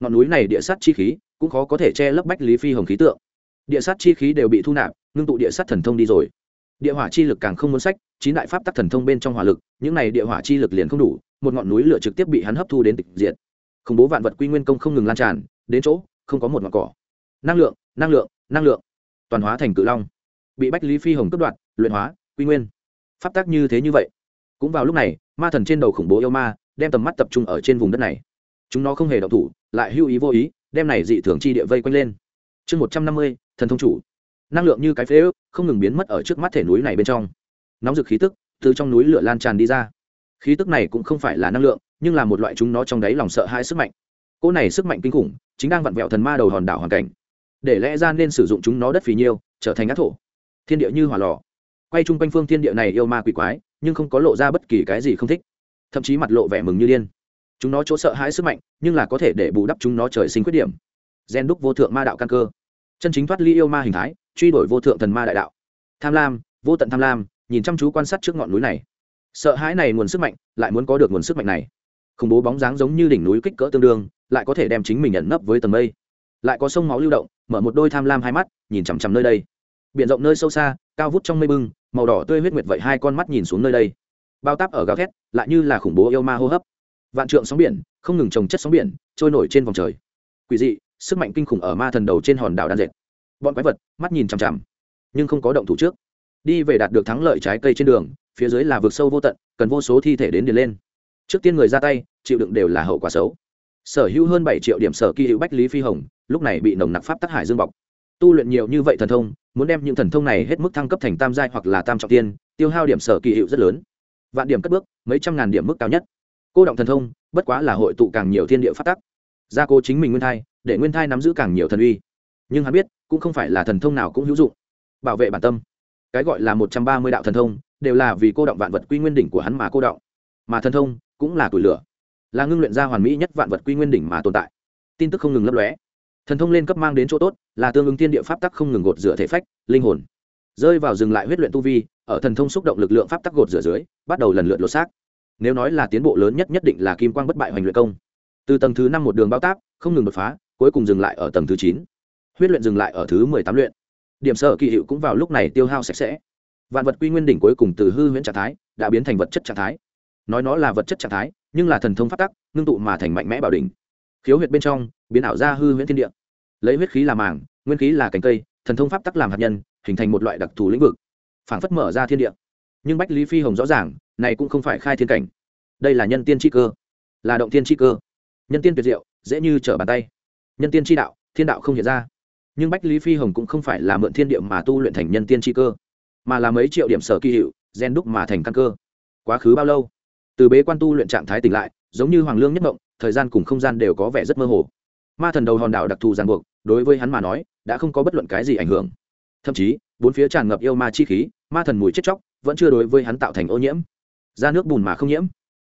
Ngọn núi này địa sát chi khí cũng khó có thể che lấp bách lý phi hồng khí tượng. Địa sát chi khí đều bị thu nạp, ngưng tụ địa sát thần thông đi rồi. Địa hỏa chi lực càng không muốn sách, chín đại pháp tắc thần thông bên trong hỏa lực, những này địa hỏa chi lực liền không đủ, một ngọn núi lửa trực tiếp bị hắn hấp thu đến tịch diện khủng bố vạn vật quy nguyên công không ngừng lan tràn, đến chỗ, không có một ngọn cỏ. Năng lượng năng lượng năng lượng. Toàn hóa thành cự long. Bị bách lý phi hồng cướp đoạt, luyện hóa, quy nguyên pháp tác như thế như vậy. Cũng vào lúc này, ma thần trên đầu khủng bố yêu ma đem tầm mắt tập trung ở trên vùng đất này. Chúng nó không hề động thủ, lại hưu ý vô ý, đem này dị thường chi địa vây quanh lên. Chương một trăm năm mươi, thần thông chủ. Năng lượng như cái phế ước, không ngừng biến mất ở trước mắt thể núi này bên trong. Nóng rực khí tức từ trong núi lửa lan tràn đi ra. Khí tức này cũng không phải là năng lượng, nhưng là một loại chúng nó trong đáy lòng sợ hãi sức mạnh. Cỗ này sức mạnh kinh khủng, chính đang vặn vẹo thần ma đầu hòn đảo hoàn cảnh. Để lẽ ra nên sử dụng chúng nó đất phì nhiêu, trở thành ác thổ. Thiên địa như hỏa lò quay chung quanh phương thiên địa này yêu ma quỷ quái, nhưng không có lộ ra bất kỳ cái gì không thích. Thậm chí mặt lộ vẻ mừng như điên. Chúng nó chỗ sợ hãi sức mạnh, nhưng là có thể để bù đắp chúng nó trời sinh khuyết điểm. Gen đúc vô thượng ma đạo căn cơ. Chân chính thoát ly yêu ma hình thái, truy đuổi vô thượng thần ma đại đạo. Tham lam, vô tận tham lam, nhìn chăm chú quan sát trước ngọn núi này. Sợ hãi này nguồn sức mạnh, lại muốn có được nguồn sức mạnh này. Khủng bố bóng dáng giống như đỉnh núi kích cỡ tương đương, lại có thể đem chính mình nhận nấp với tầng mây. Lại có sông máu lưu động, mở một đôi tham lam hai mắt, nhìn chằm chằm nơi đây. Biển rộng nơi sâu xa, cao vút trong mây bưng màu đỏ tươi huyết nguyệt vậy hai con mắt nhìn xuống nơi đây. Bao táp ở gào thét, lại như là khủng bố yêu ma hô hấp. Vạn trượng sóng biển, không ngừng trồng chất sóng biển, trôi nổi trên vòng trời. Quỷ dị, sức mạnh kinh khủng ở ma thần đầu trên hòn đảo đan dệt. Bọn quái vật, mắt nhìn chằm chằm, nhưng không có động thủ trước. Đi về đạt được thắng lợi trái cây trên đường, phía dưới là vực sâu vô tận, cần vô số thi thể đến điền lên. Trước tiên người ra tay, chịu đựng đều là hậu quả xấu. Sở hữu hơn bảy triệu điểm sở kỳ hữu bách lý phi hồng, lúc này bị nồng nặc pháp tắc hải dương bọc tu luyện nhiều như vậy thần thông, muốn đem những thần thông này hết mức thăng cấp thành tam giai hoặc là tam trọng tiên, tiêu hao điểm sở kỳ hiệu rất lớn. Vạn điểm cất bước, mấy trăm ngàn điểm mức cao nhất. Cô động thần thông, bất quá là hội tụ càng nhiều thiên địa phát tắc. Gia cố chính mình nguyên thai, để nguyên thai nắm giữ càng nhiều thần uy. Nhưng hắn biết, cũng không phải là thần thông nào cũng hữu dụng. Bảo vệ bản tâm. Cái gọi là một trăm ba mươi đạo thần thông, đều là vì cô động vạn vật quy nguyên đỉnh của hắn mà cô động. Mà thần thông cũng là tuổi lửa. Là ngưng luyện ra hoàn mỹ nhất vạn vật quy nguyên đỉnh mà tồn tại. Tin tức không ngừng lấp lóe thần thông lên cấp mang đến chỗ tốt, là tương ứng thiên địa pháp tắc không ngừng gột rửa thể phách, linh hồn. Rơi vào dừng lại huyết luyện tu vi, ở thần thông xúc động lực lượng pháp tắc gột rửa dưới, bắt đầu lần lượt lột xác. Nếu nói là tiến bộ lớn nhất nhất định là kim quang bất bại hoành luyện công. Từ tầng thứ năm một đường bao tác không ngừng đột phá, cuối cùng dừng lại ở tầng thứ chín. Huyết luyện dừng lại ở thứ mười tám luyện. Điểm sở kỳ hiệu cũng vào lúc này tiêu hao sạch sẽ. Vạn vật quy nguyên đỉnh cuối cùng từ hư huyễn trạng thái, đã biến thành vật chất trạng thái. Nói nó là vật chất trạng thái, nhưng là thần thông phát tắc, ngưng tụ mà thành mạnh mẽ bảo đỉnh khiếu huyệt bên trong, biến ảo ra hư huyễn thiên địa. Lấy huyết khí làm màng, nguyên khí là cánh cây, thần thông pháp tắc làm hạt nhân, hình thành một loại đặc thù lĩnh vực. Phảng phất mở ra thiên địa. Nhưng bách lý phi hồng rõ ràng, này cũng không phải khai thiên cảnh. Đây là nhân tiên tri cơ. Là động tiên tri cơ. Nhân tiên tuyệt diệu, dễ như trở bàn tay. Nhân tiên tri đạo, thiên đạo không hiện ra. Nhưng bách lý phi hồng cũng không phải là mượn thiên địa mà tu luyện thành nhân tiên tri cơ, mà là mấy triệu điểm sở kỳ hiệu, gen đúc mà thành căn cơ. Quá khứ bao lâu? Từ bế quan tu luyện trạng thái tỉnh lại, giống như hoàng lương nhất mộng thời gian cùng không gian đều có vẻ rất mơ hồ. Ma thần đầu hòn đảo đặc thù ràng buộc, đối với hắn mà nói, đã không có bất luận cái gì ảnh hưởng. Thậm chí, bốn phía tràn ngập yêu ma chi khí, ma thần mùi chết chóc, vẫn chưa đối với hắn tạo thành ô nhiễm. Ra nước bùn mà không nhiễm.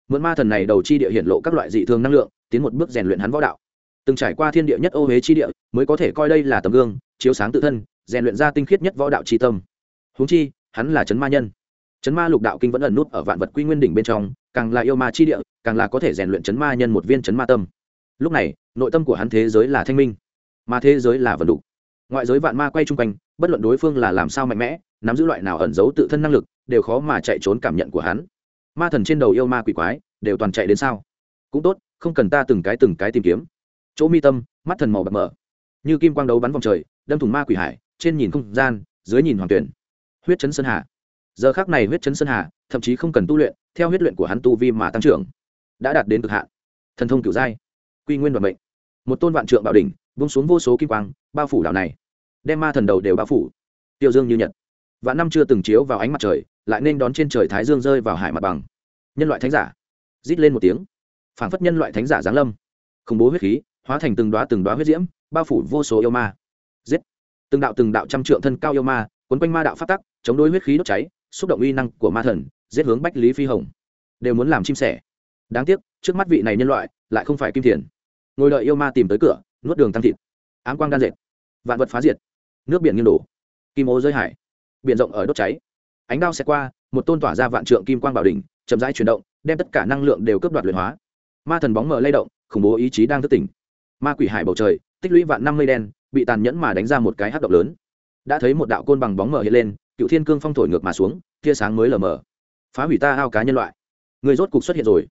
Mượn ma thần này đầu chi địa hiện lộ các loại dị thường năng lượng, tiến một bước rèn luyện hắn võ đạo. Từng trải qua thiên địa nhất ô huế chi địa, mới có thể coi đây là tấm gương, chiếu sáng tự thân, rèn luyện ra tinh khiết nhất võ đạo chi tâm. Huống chi, hắn là chấn ma nhân. Chấn ma lục đạo kinh vẫn ẩn nút ở vạn vật quy nguyên đỉnh bên trong càng là yêu ma chi địa, càng là có thể rèn luyện chấn ma nhân một viên chấn ma tâm. Lúc này, nội tâm của hắn thế giới là thanh minh, mà thế giới là vận đục. Ngoại giới vạn ma quay chung quanh, bất luận đối phương là làm sao mạnh mẽ, nắm giữ loại nào ẩn giấu tự thân năng lực, đều khó mà chạy trốn cảm nhận của hắn. Ma thần trên đầu yêu ma quỷ quái, đều toàn chạy đến sao? Cũng tốt, không cần ta từng cái từng cái tìm kiếm. Chỗ mi tâm, mắt thần màu bạc mở như kim quang đấu bắn vòng trời, đâm thùng ma quỷ hải, trên nhìn không gian, dưới nhìn hoàng tuyển. Huyết chấn sơn hà. Giờ khác này huyết chấn sơn hà, thậm chí không cần tu luyện theo huyết luyện của hắn tu vi mà tăng trưởng, đã đạt đến cực hạn. Thần thông cửu giai, quy nguyên vận mệnh. Một tôn vạn trượng bảo đỉnh vung xuống vô số kim quang, bao phủ đảo này. Đem ma thần đầu đều bao phủ. Tiêu dương như nhật. Vạn năm chưa từng chiếu vào ánh mặt trời, lại nên đón trên trời thái dương rơi vào hải mặt bằng. Nhân loại thánh giả. Rít lên một tiếng. Phảng phất nhân loại thánh giả giáng lâm. Khủng bố huyết khí, hóa thành từng đoá từng đoá huyết diễm, bao phủ vô số yêu ma. Giết. Từng đạo từng đạo trăm trượng thân cao yêu ma quấn quanh ma đạo phát tắc, chống đối huyết khí đốt cháy, xúc động uy năng của ma thần giết hướng bách lý phi hồng đều muốn làm chim sẻ đáng tiếc trước mắt vị này nhân loại lại không phải kim thiền ngồi đợi yêu ma tìm tới cửa nuốt đường tăng thịt ám quang đan dệt vạn vật phá diệt nước biển nghiêng đổ kim ô rơi hải biển rộng ở đốt cháy ánh đao xẹt qua một tôn tỏa ra vạn trượng kim quang bảo đỉnh chậm rãi chuyển động đem tất cả năng lượng đều cướp đoạt luyện hóa ma thần bóng mờ lay động khủng bố ý chí đang thức tỉnh ma quỷ hải bầu trời tích lũy vạn năm mây đen bị tàn nhẫn mà đánh ra một cái hát động lớn đã thấy một đạo côn bằng bóng mở hiện lên cựu thiên cương phong thổi ngược mà xuống tia sáng mới lờ mờ phá hủy ta ao cá nhân loại. Người rốt cục xuất hiện rồi.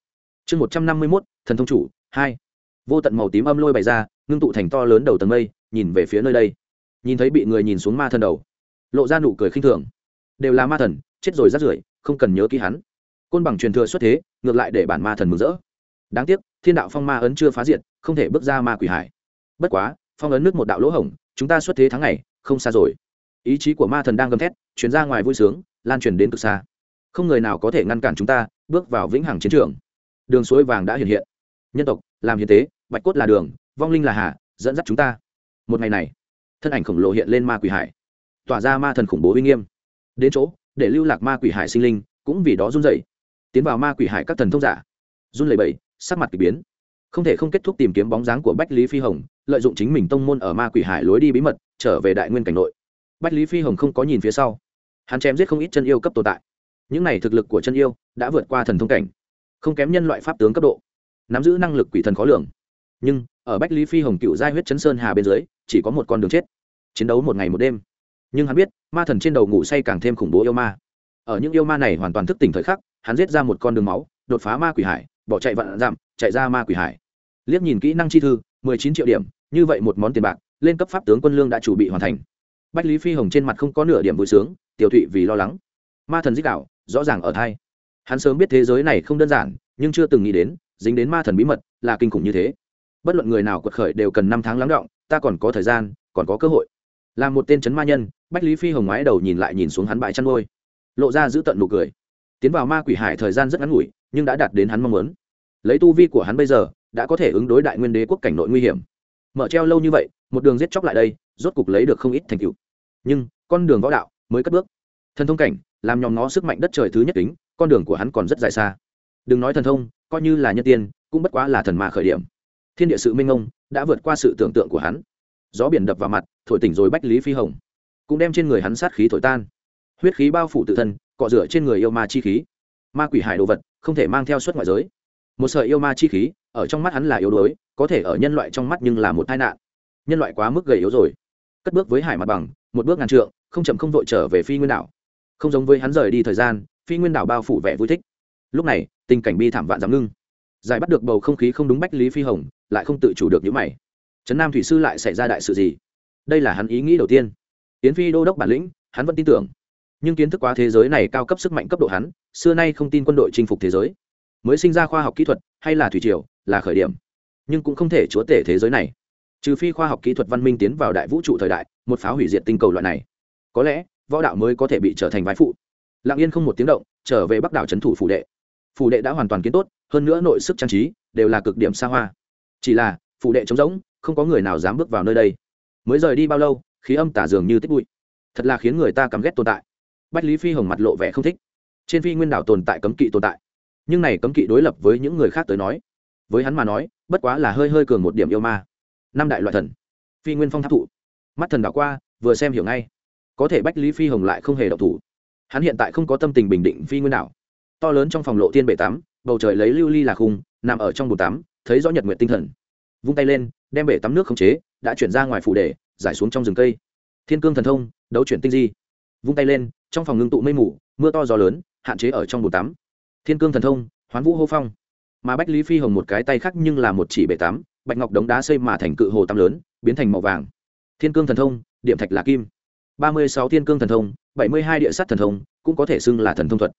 Chương một trăm năm mươi mốt, thần thông chủ, hai. Vô tận màu tím âm lôi bày ra, ngưng tụ thành to lớn đầu tầng mây, nhìn về phía nơi đây. Nhìn thấy bị người nhìn xuống ma thần đầu, lộ ra nụ cười khinh thường. Đều là ma thần, chết rồi rát rưởi, không cần nhớ ký hắn. Côn bằng truyền thừa xuất thế, ngược lại để bản ma thần mừng rỡ. Đáng tiếc, thiên đạo phong ma ấn chưa phá diệt, không thể bước ra ma quỷ hải. Bất quá, phong ấn nước một đạo lỗ hổng, chúng ta xuất thế tháng ngày, không xa rồi. Ý chí của ma thần đang gầm thét chuyển ra ngoài vui sướng, lan truyền đến cực xa không người nào có thể ngăn cản chúng ta bước vào vĩnh hằng chiến trường. Đường suối vàng đã hiện hiện. Nhân tộc, làm hiến tế, bạch cốt là đường, vong linh là hà, dẫn dắt chúng ta. Một ngày này, thân ảnh khổng lồ hiện lên ma quỷ hải. Tỏa ra ma thần khủng bố uy nghiêm. Đến chỗ, để lưu lạc ma quỷ hải sinh linh cũng vì đó run dậy tiến vào ma quỷ hải các thần thông giả. Run lẩy bẩy, sắc mặt k ỳ biến. Không thể không kết thúc tìm kiếm bóng dáng của bách lý phi hồng, lợi dụng chính mình tông môn ở ma quỷ hải lối đi bí mật, trở về đại nguyên cảnh nội. Bách lý phi hồng không có nhìn phía sau. Hắn chém giết không ít chân yêu cấp tồn tại những này thực lực của chân yêu đã vượt qua thần thông cảnh, không kém nhân loại pháp tướng cấp độ, nắm giữ năng lực quỷ thần khó lường. Nhưng, ở bách lý phi hồng cựu giai huyết chấn sơn hà bên dưới, chỉ có một con đường chết, chiến đấu một ngày một đêm. Nhưng hắn biết, ma thần trên đầu ngủ say càng thêm khủng bố yêu ma. Ở những yêu ma này hoàn toàn thức tỉnh thời khắc, hắn giết ra một con đường máu, đột phá ma quỷ hải, bỏ chạy vạn dặm, chạy ra ma quỷ hải. Liếc nhìn kỹ năng chi thư, mười chín triệu điểm, như vậy một món tiền bạc, lên cấp pháp tướng quân lương đã chủ bị hoàn thành. Bách lý phi hồng trên mặt không có nửa điểm vui sướng, tiểu thụy vì lo lắng. Ma thần dích đạo rõ ràng ở thai. Hắn sớm biết thế giới này không đơn giản, nhưng chưa từng nghĩ đến, dính đến ma thần bí mật là kinh khủng như thế. Bất luận người nào quật khởi đều cần năm tháng lắng động, ta còn có thời gian, còn có cơ hội. Là một tên c ma nhân, bách lý phi hồng ngoái đầu nhìn lại nhìn xuống hắn bãi chăn ngôi lộ ra giữ tận nụ cười. Tiến vào ma quỷ hải thời gian rất ngắn ngủi, nhưng đã đạt đến hắn mong muốn. Lấy tu vi của hắn bây giờ, đã có thể ứng đối đại nguyên đế quốc cảnh nội nguy hiểm. Mở treo lâu như vậy, một đường giết chóc lại đây, rốt cục lấy được không ít thành tựu. Nhưng, con đường võ đạo mới cất bước. Thần thông cảnh làm nhóm nó sức mạnh đất trời thứ nhất tính con đường của hắn còn rất dài xa. Đừng nói thần thông, coi như là nhân tiên, cũng bất quá là thần mà khởi điểm. Thiên địa sự minh ông đã vượt qua sự tưởng tượng của hắn. Gió biển đập vào mặt, thổi tỉnh rồi bách lý phi hồng, cũng đem trên người hắn sát khí thổi tan. Huyết khí bao phủ tự thân, cọ rửa trên người yêu ma chi khí. Ma quỷ hải đồ vật, không thể mang theo suất ngoại giới. Một sợi yêu ma chi khí, ở trong mắt hắn là yếu đuối, có thể ở nhân loại trong mắt nhưng là một tai nạn. Nhân loại quá mức gầy yếu rồi. Cất bước với hải mặt bằng, một bước ngàn trượng, không chậm không vội trở về phi nguyên đảo không giống với hắn rời đi thời gian, phi nguyên đảo bao phủ vẻ vui thích. Lúc này, tình cảnh bi thảm vạn dám ngưng. Giải bắt được bầu không khí không đúng bách lý phi hồng, lại không tự chủ được những mày. Trấn nam thủy sư lại xảy ra đại sự gì? Đây là hắn ý nghĩ đầu tiên. Tiến phi đô đốc bản lĩnh, hắn vẫn tin tưởng. Nhưng kiến thức quá thế giới này cao cấp sức mạnh cấp độ hắn, xưa nay không tin quân đội chinh phục thế giới. Mới sinh ra khoa học kỹ thuật, hay là thủy triều, là khởi điểm. Nhưng cũng không thể chúa tể thế giới này. Trừ phi khoa học kỹ thuật văn minh tiến vào đại vũ trụ thời đại, một pháo hủy diệt tinh cầu loại này. Có lẽ võ đạo mới có thể bị trở thành vai phụ. Lặng yên không một tiếng động, trở về bắc đảo trấn thủ phủ đệ. Phủ đệ đã hoàn toàn kiến tốt, hơn nữa nội sức trang trí đều là cực điểm xa hoa. Chỉ là, phủ đệ trống rỗng, không có người nào dám bước vào nơi đây. Mới rời đi bao lâu, khí âm tả dường như tích bụi. Thật là khiến người ta căm ghét tồn tại. Bách lý phi hồng mặt lộ vẻ không thích. Trên phi nguyên đảo tồn tại cấm kỵ tồn tại. Nhưng này cấm kỵ đối lập với những người khác tới nói, với hắn mà nói, bất quá là hơi hơi cường một điểm yêu ma. Năm đại loại thần. Phi nguyên phong tháp thụ. Mắt thần đảo qua, vừa xem hiểu ngay có thể bách lý phi hồng lại không hề độc thủ. Hắn hiện tại không có tâm tình bình định phi nguyên nào to lớn trong phòng lộ thiên bể tắm, bầu trời lấy lưu ly là khung, nằm ở trong bồn tắm, thấy rõ nhật nguyện tinh thần. Vung tay lên, đem bể tắm nước khống chế, đã chuyển ra ngoài phủ đề giải xuống trong rừng cây. Thiên cương thần thông, đấu chuyển tinh di. Vung tay lên, trong phòng ngưng tụ mây mù, mưa to gió lớn, hạn chế ở trong bồn tắm. Thiên cương thần thông, hoán vũ hô phong. Mà bách lý phi hồng một cái tay khác nhưng là một chỉ bể tắm, bạch ngọc đống đá xây mà thành cự hồ tắm lớn, biến thành màu vàng. Thiên cương thần thông, điểm thạch là kim ba mươi sáu thiên cương thần thông, bảy mươi hai địa sát thần thông, cũng có thể xưng là thần thông thuật.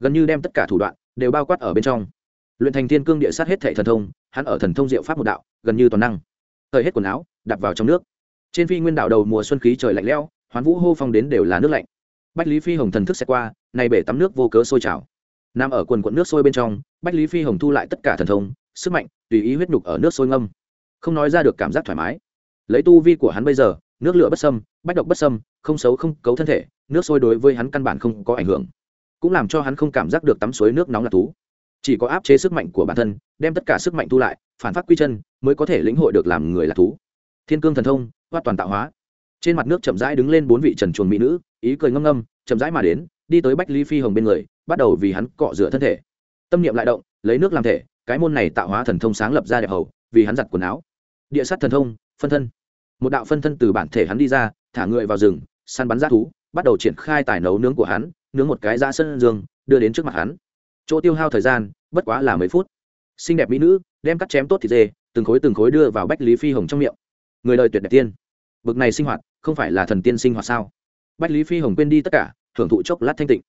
Gần như đem tất cả thủ đoạn đều bao quát ở bên trong. Luyện thành thiên cương địa sát hết thệ thần thông, hắn ở thần thông diệu pháp một đạo, gần như toàn năng. Thời hết quần áo đặt vào trong nước. Trên phi nguyên đảo đầu mùa xuân khí trời lạnh lẽo, hoán vũ hô phong đến đều là nước lạnh. Bách lý phi hồng thần thức sẽ qua, nay bể tắm nước vô cớ sôi trào. Nằm ở quần quận nước sôi bên trong, bách lý phi hồng thu lại tất cả thần thông, sức mạnh, tùy ý huyết nhục ở nước sôi ngâm. Không nói ra được cảm giác thoải mái. Lấy tu vi của hắn bây giờ nước lửa bất sâm bách độc bất sâm không xấu không cấu thân thể, nước sôi đối với hắn căn bản không có ảnh hưởng. Cũng làm cho hắn không cảm giác được tắm suối nước nóng là thú. Chỉ có áp chế sức mạnh của bản thân, đem tất cả sức mạnh thu lại, phản phát quy chân, mới có thể lĩnh hội được làm người là thú. Thiên cương thần thông, hoát toàn tạo hóa. Trên mặt nước chậm rãi đứng lên bốn vị trần chuồn mỹ nữ, ý cười ngâm ngâm, chậm rãi mà đến, đi tới bách ly phi hồng bên người, bắt đầu vì hắn cọ rửa thân thể. Tâm niệm lại động, lấy nước làm thể, cái môn này tạo hóa thần thông sáng lập ra đẹp hầu, vì hắn giặt quần áo. Địa sát thần thông, phân thân một đạo phân thân từ bản thể hắn đi ra, thả người vào rừng, săn bắn g thú, bắt đầu triển khai tài nấu nướng của hắn, nướng một cái ra sân dương, đưa đến trước mặt hắn. Chỗ tiêu hao thời gian, bất quá là mấy phút. Xinh đẹp mỹ nữ, đem cắt chém tốt thịt dê, từng khối từng khối đưa vào bách lý phi hồng trong miệng. Người đời tuyệt đẹp tiên. Bực này sinh hoạt, không phải là thần tiên sinh hoạt sao? Bách lý phi hồng quên đi tất cả hưởng thụ chốc lát thanh tịnh.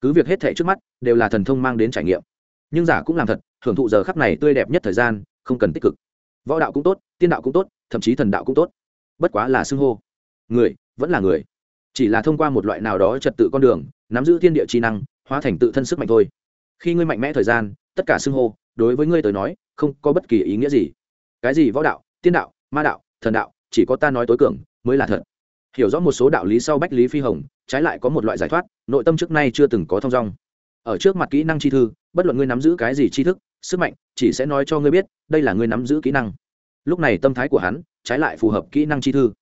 Cứ việc hết thể trước mắt, đều là thần thông mang đến trải nghiệm. Nhưng giả cũng làm thật hưởng thụ giờ khắc này tươi đẹp nhất thời gian, không cần tích cực. Võ đạo cũng tốt, tiên đạo cũng tốt, thậm chí thần đạo cũng tốt bất quá là xưng hô. Người, vẫn là người. Chỉ là thông qua một loại nào đó trật tự con đường, nắm giữ thiên địa trí năng, hóa thành tự thân sức mạnh thôi. Khi ngươi mạnh mẽ thời gian, tất cả xưng hô, đối với ngươi tới nói, không có bất kỳ ý nghĩa gì. Cái gì võ đạo, tiên đạo, ma đạo, thần đạo, chỉ có ta nói tối cường, mới là thật. Hiểu rõ một số đạo lý sau bách lý phi hồng, trái lại có một loại giải thoát, nội tâm trước nay chưa từng có thong dong. Ở trước mặt kỹ năng chi thư, bất luận ngươi nắm giữ cái gì tri thức, sức mạnh, chỉ sẽ nói cho ngươi biết, đây là ngươi nắm giữ kỹ năng lúc này tâm thái của hắn trái lại phù hợp kỹ năng chi thư.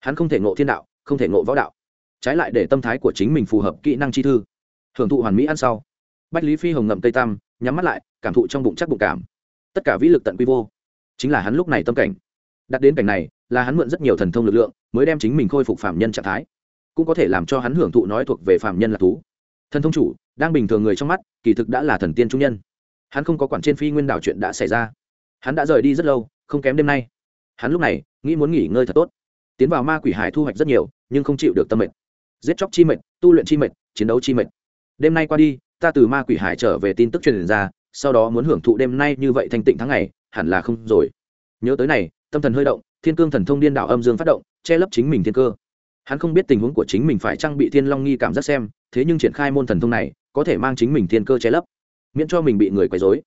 Hắn không thể ngộ thiên đạo, không thể ngộ võ đạo. Trái lại để tâm thái của chính mình phù hợp kỹ năng chi thư. Hưởng thụ hoàn mỹ ăn sau. Bách lý phi hồng ngậm tây tam, nhắm mắt lại, cảm thụ trong bụng chắc bụng cảm. Tất cả vĩ lực tận quy vô. Chính là hắn lúc này tâm cảnh. Đặt đến cảnh này, là hắn mượn rất nhiều thần thông lực lượng, mới đem chính mình khôi phục phạm nhân trạng thái. Cũng có thể làm cho hắn hưởng thụ nói thuộc về phạm nhân là thú. Thần thông chủ, đang bình thường người trong mắt, kỳ thực đã là thần tiên trung nhân. Hắn không có quản trên phi nguyên đảo chuyện đã xảy ra hắn đã rời đi rất lâu, không kém đêm nay. Hắn lúc này, nghĩ muốn nghỉ ngơi thật tốt. Tiến vào ma quỷ hải thu hoạch rất nhiều, nhưng không chịu được tâm mệnh giết chóc chi mệnh tu luyện chi mệnh chiến đấu chi mệnh đêm nay qua đi, ta từ ma quỷ hải trở về tin tức truyền ra, sau đó muốn hưởng thụ đêm nay như vậy thành tịnh tháng ngày, hẳn là không rồi. Nhớ tới này, tâm thần hơi động, thiên cương thần thông điên đảo âm dương phát động, che lấp chính mình thiên cơ. Hắn không biết tình huống của chính mình phải trang bị thiên long nghi cảm giác xem, thế nhưng triển khai môn thần thông này, có thể mang chính mình thiên cơ che lấp, miễn cho mình bị người quấy dối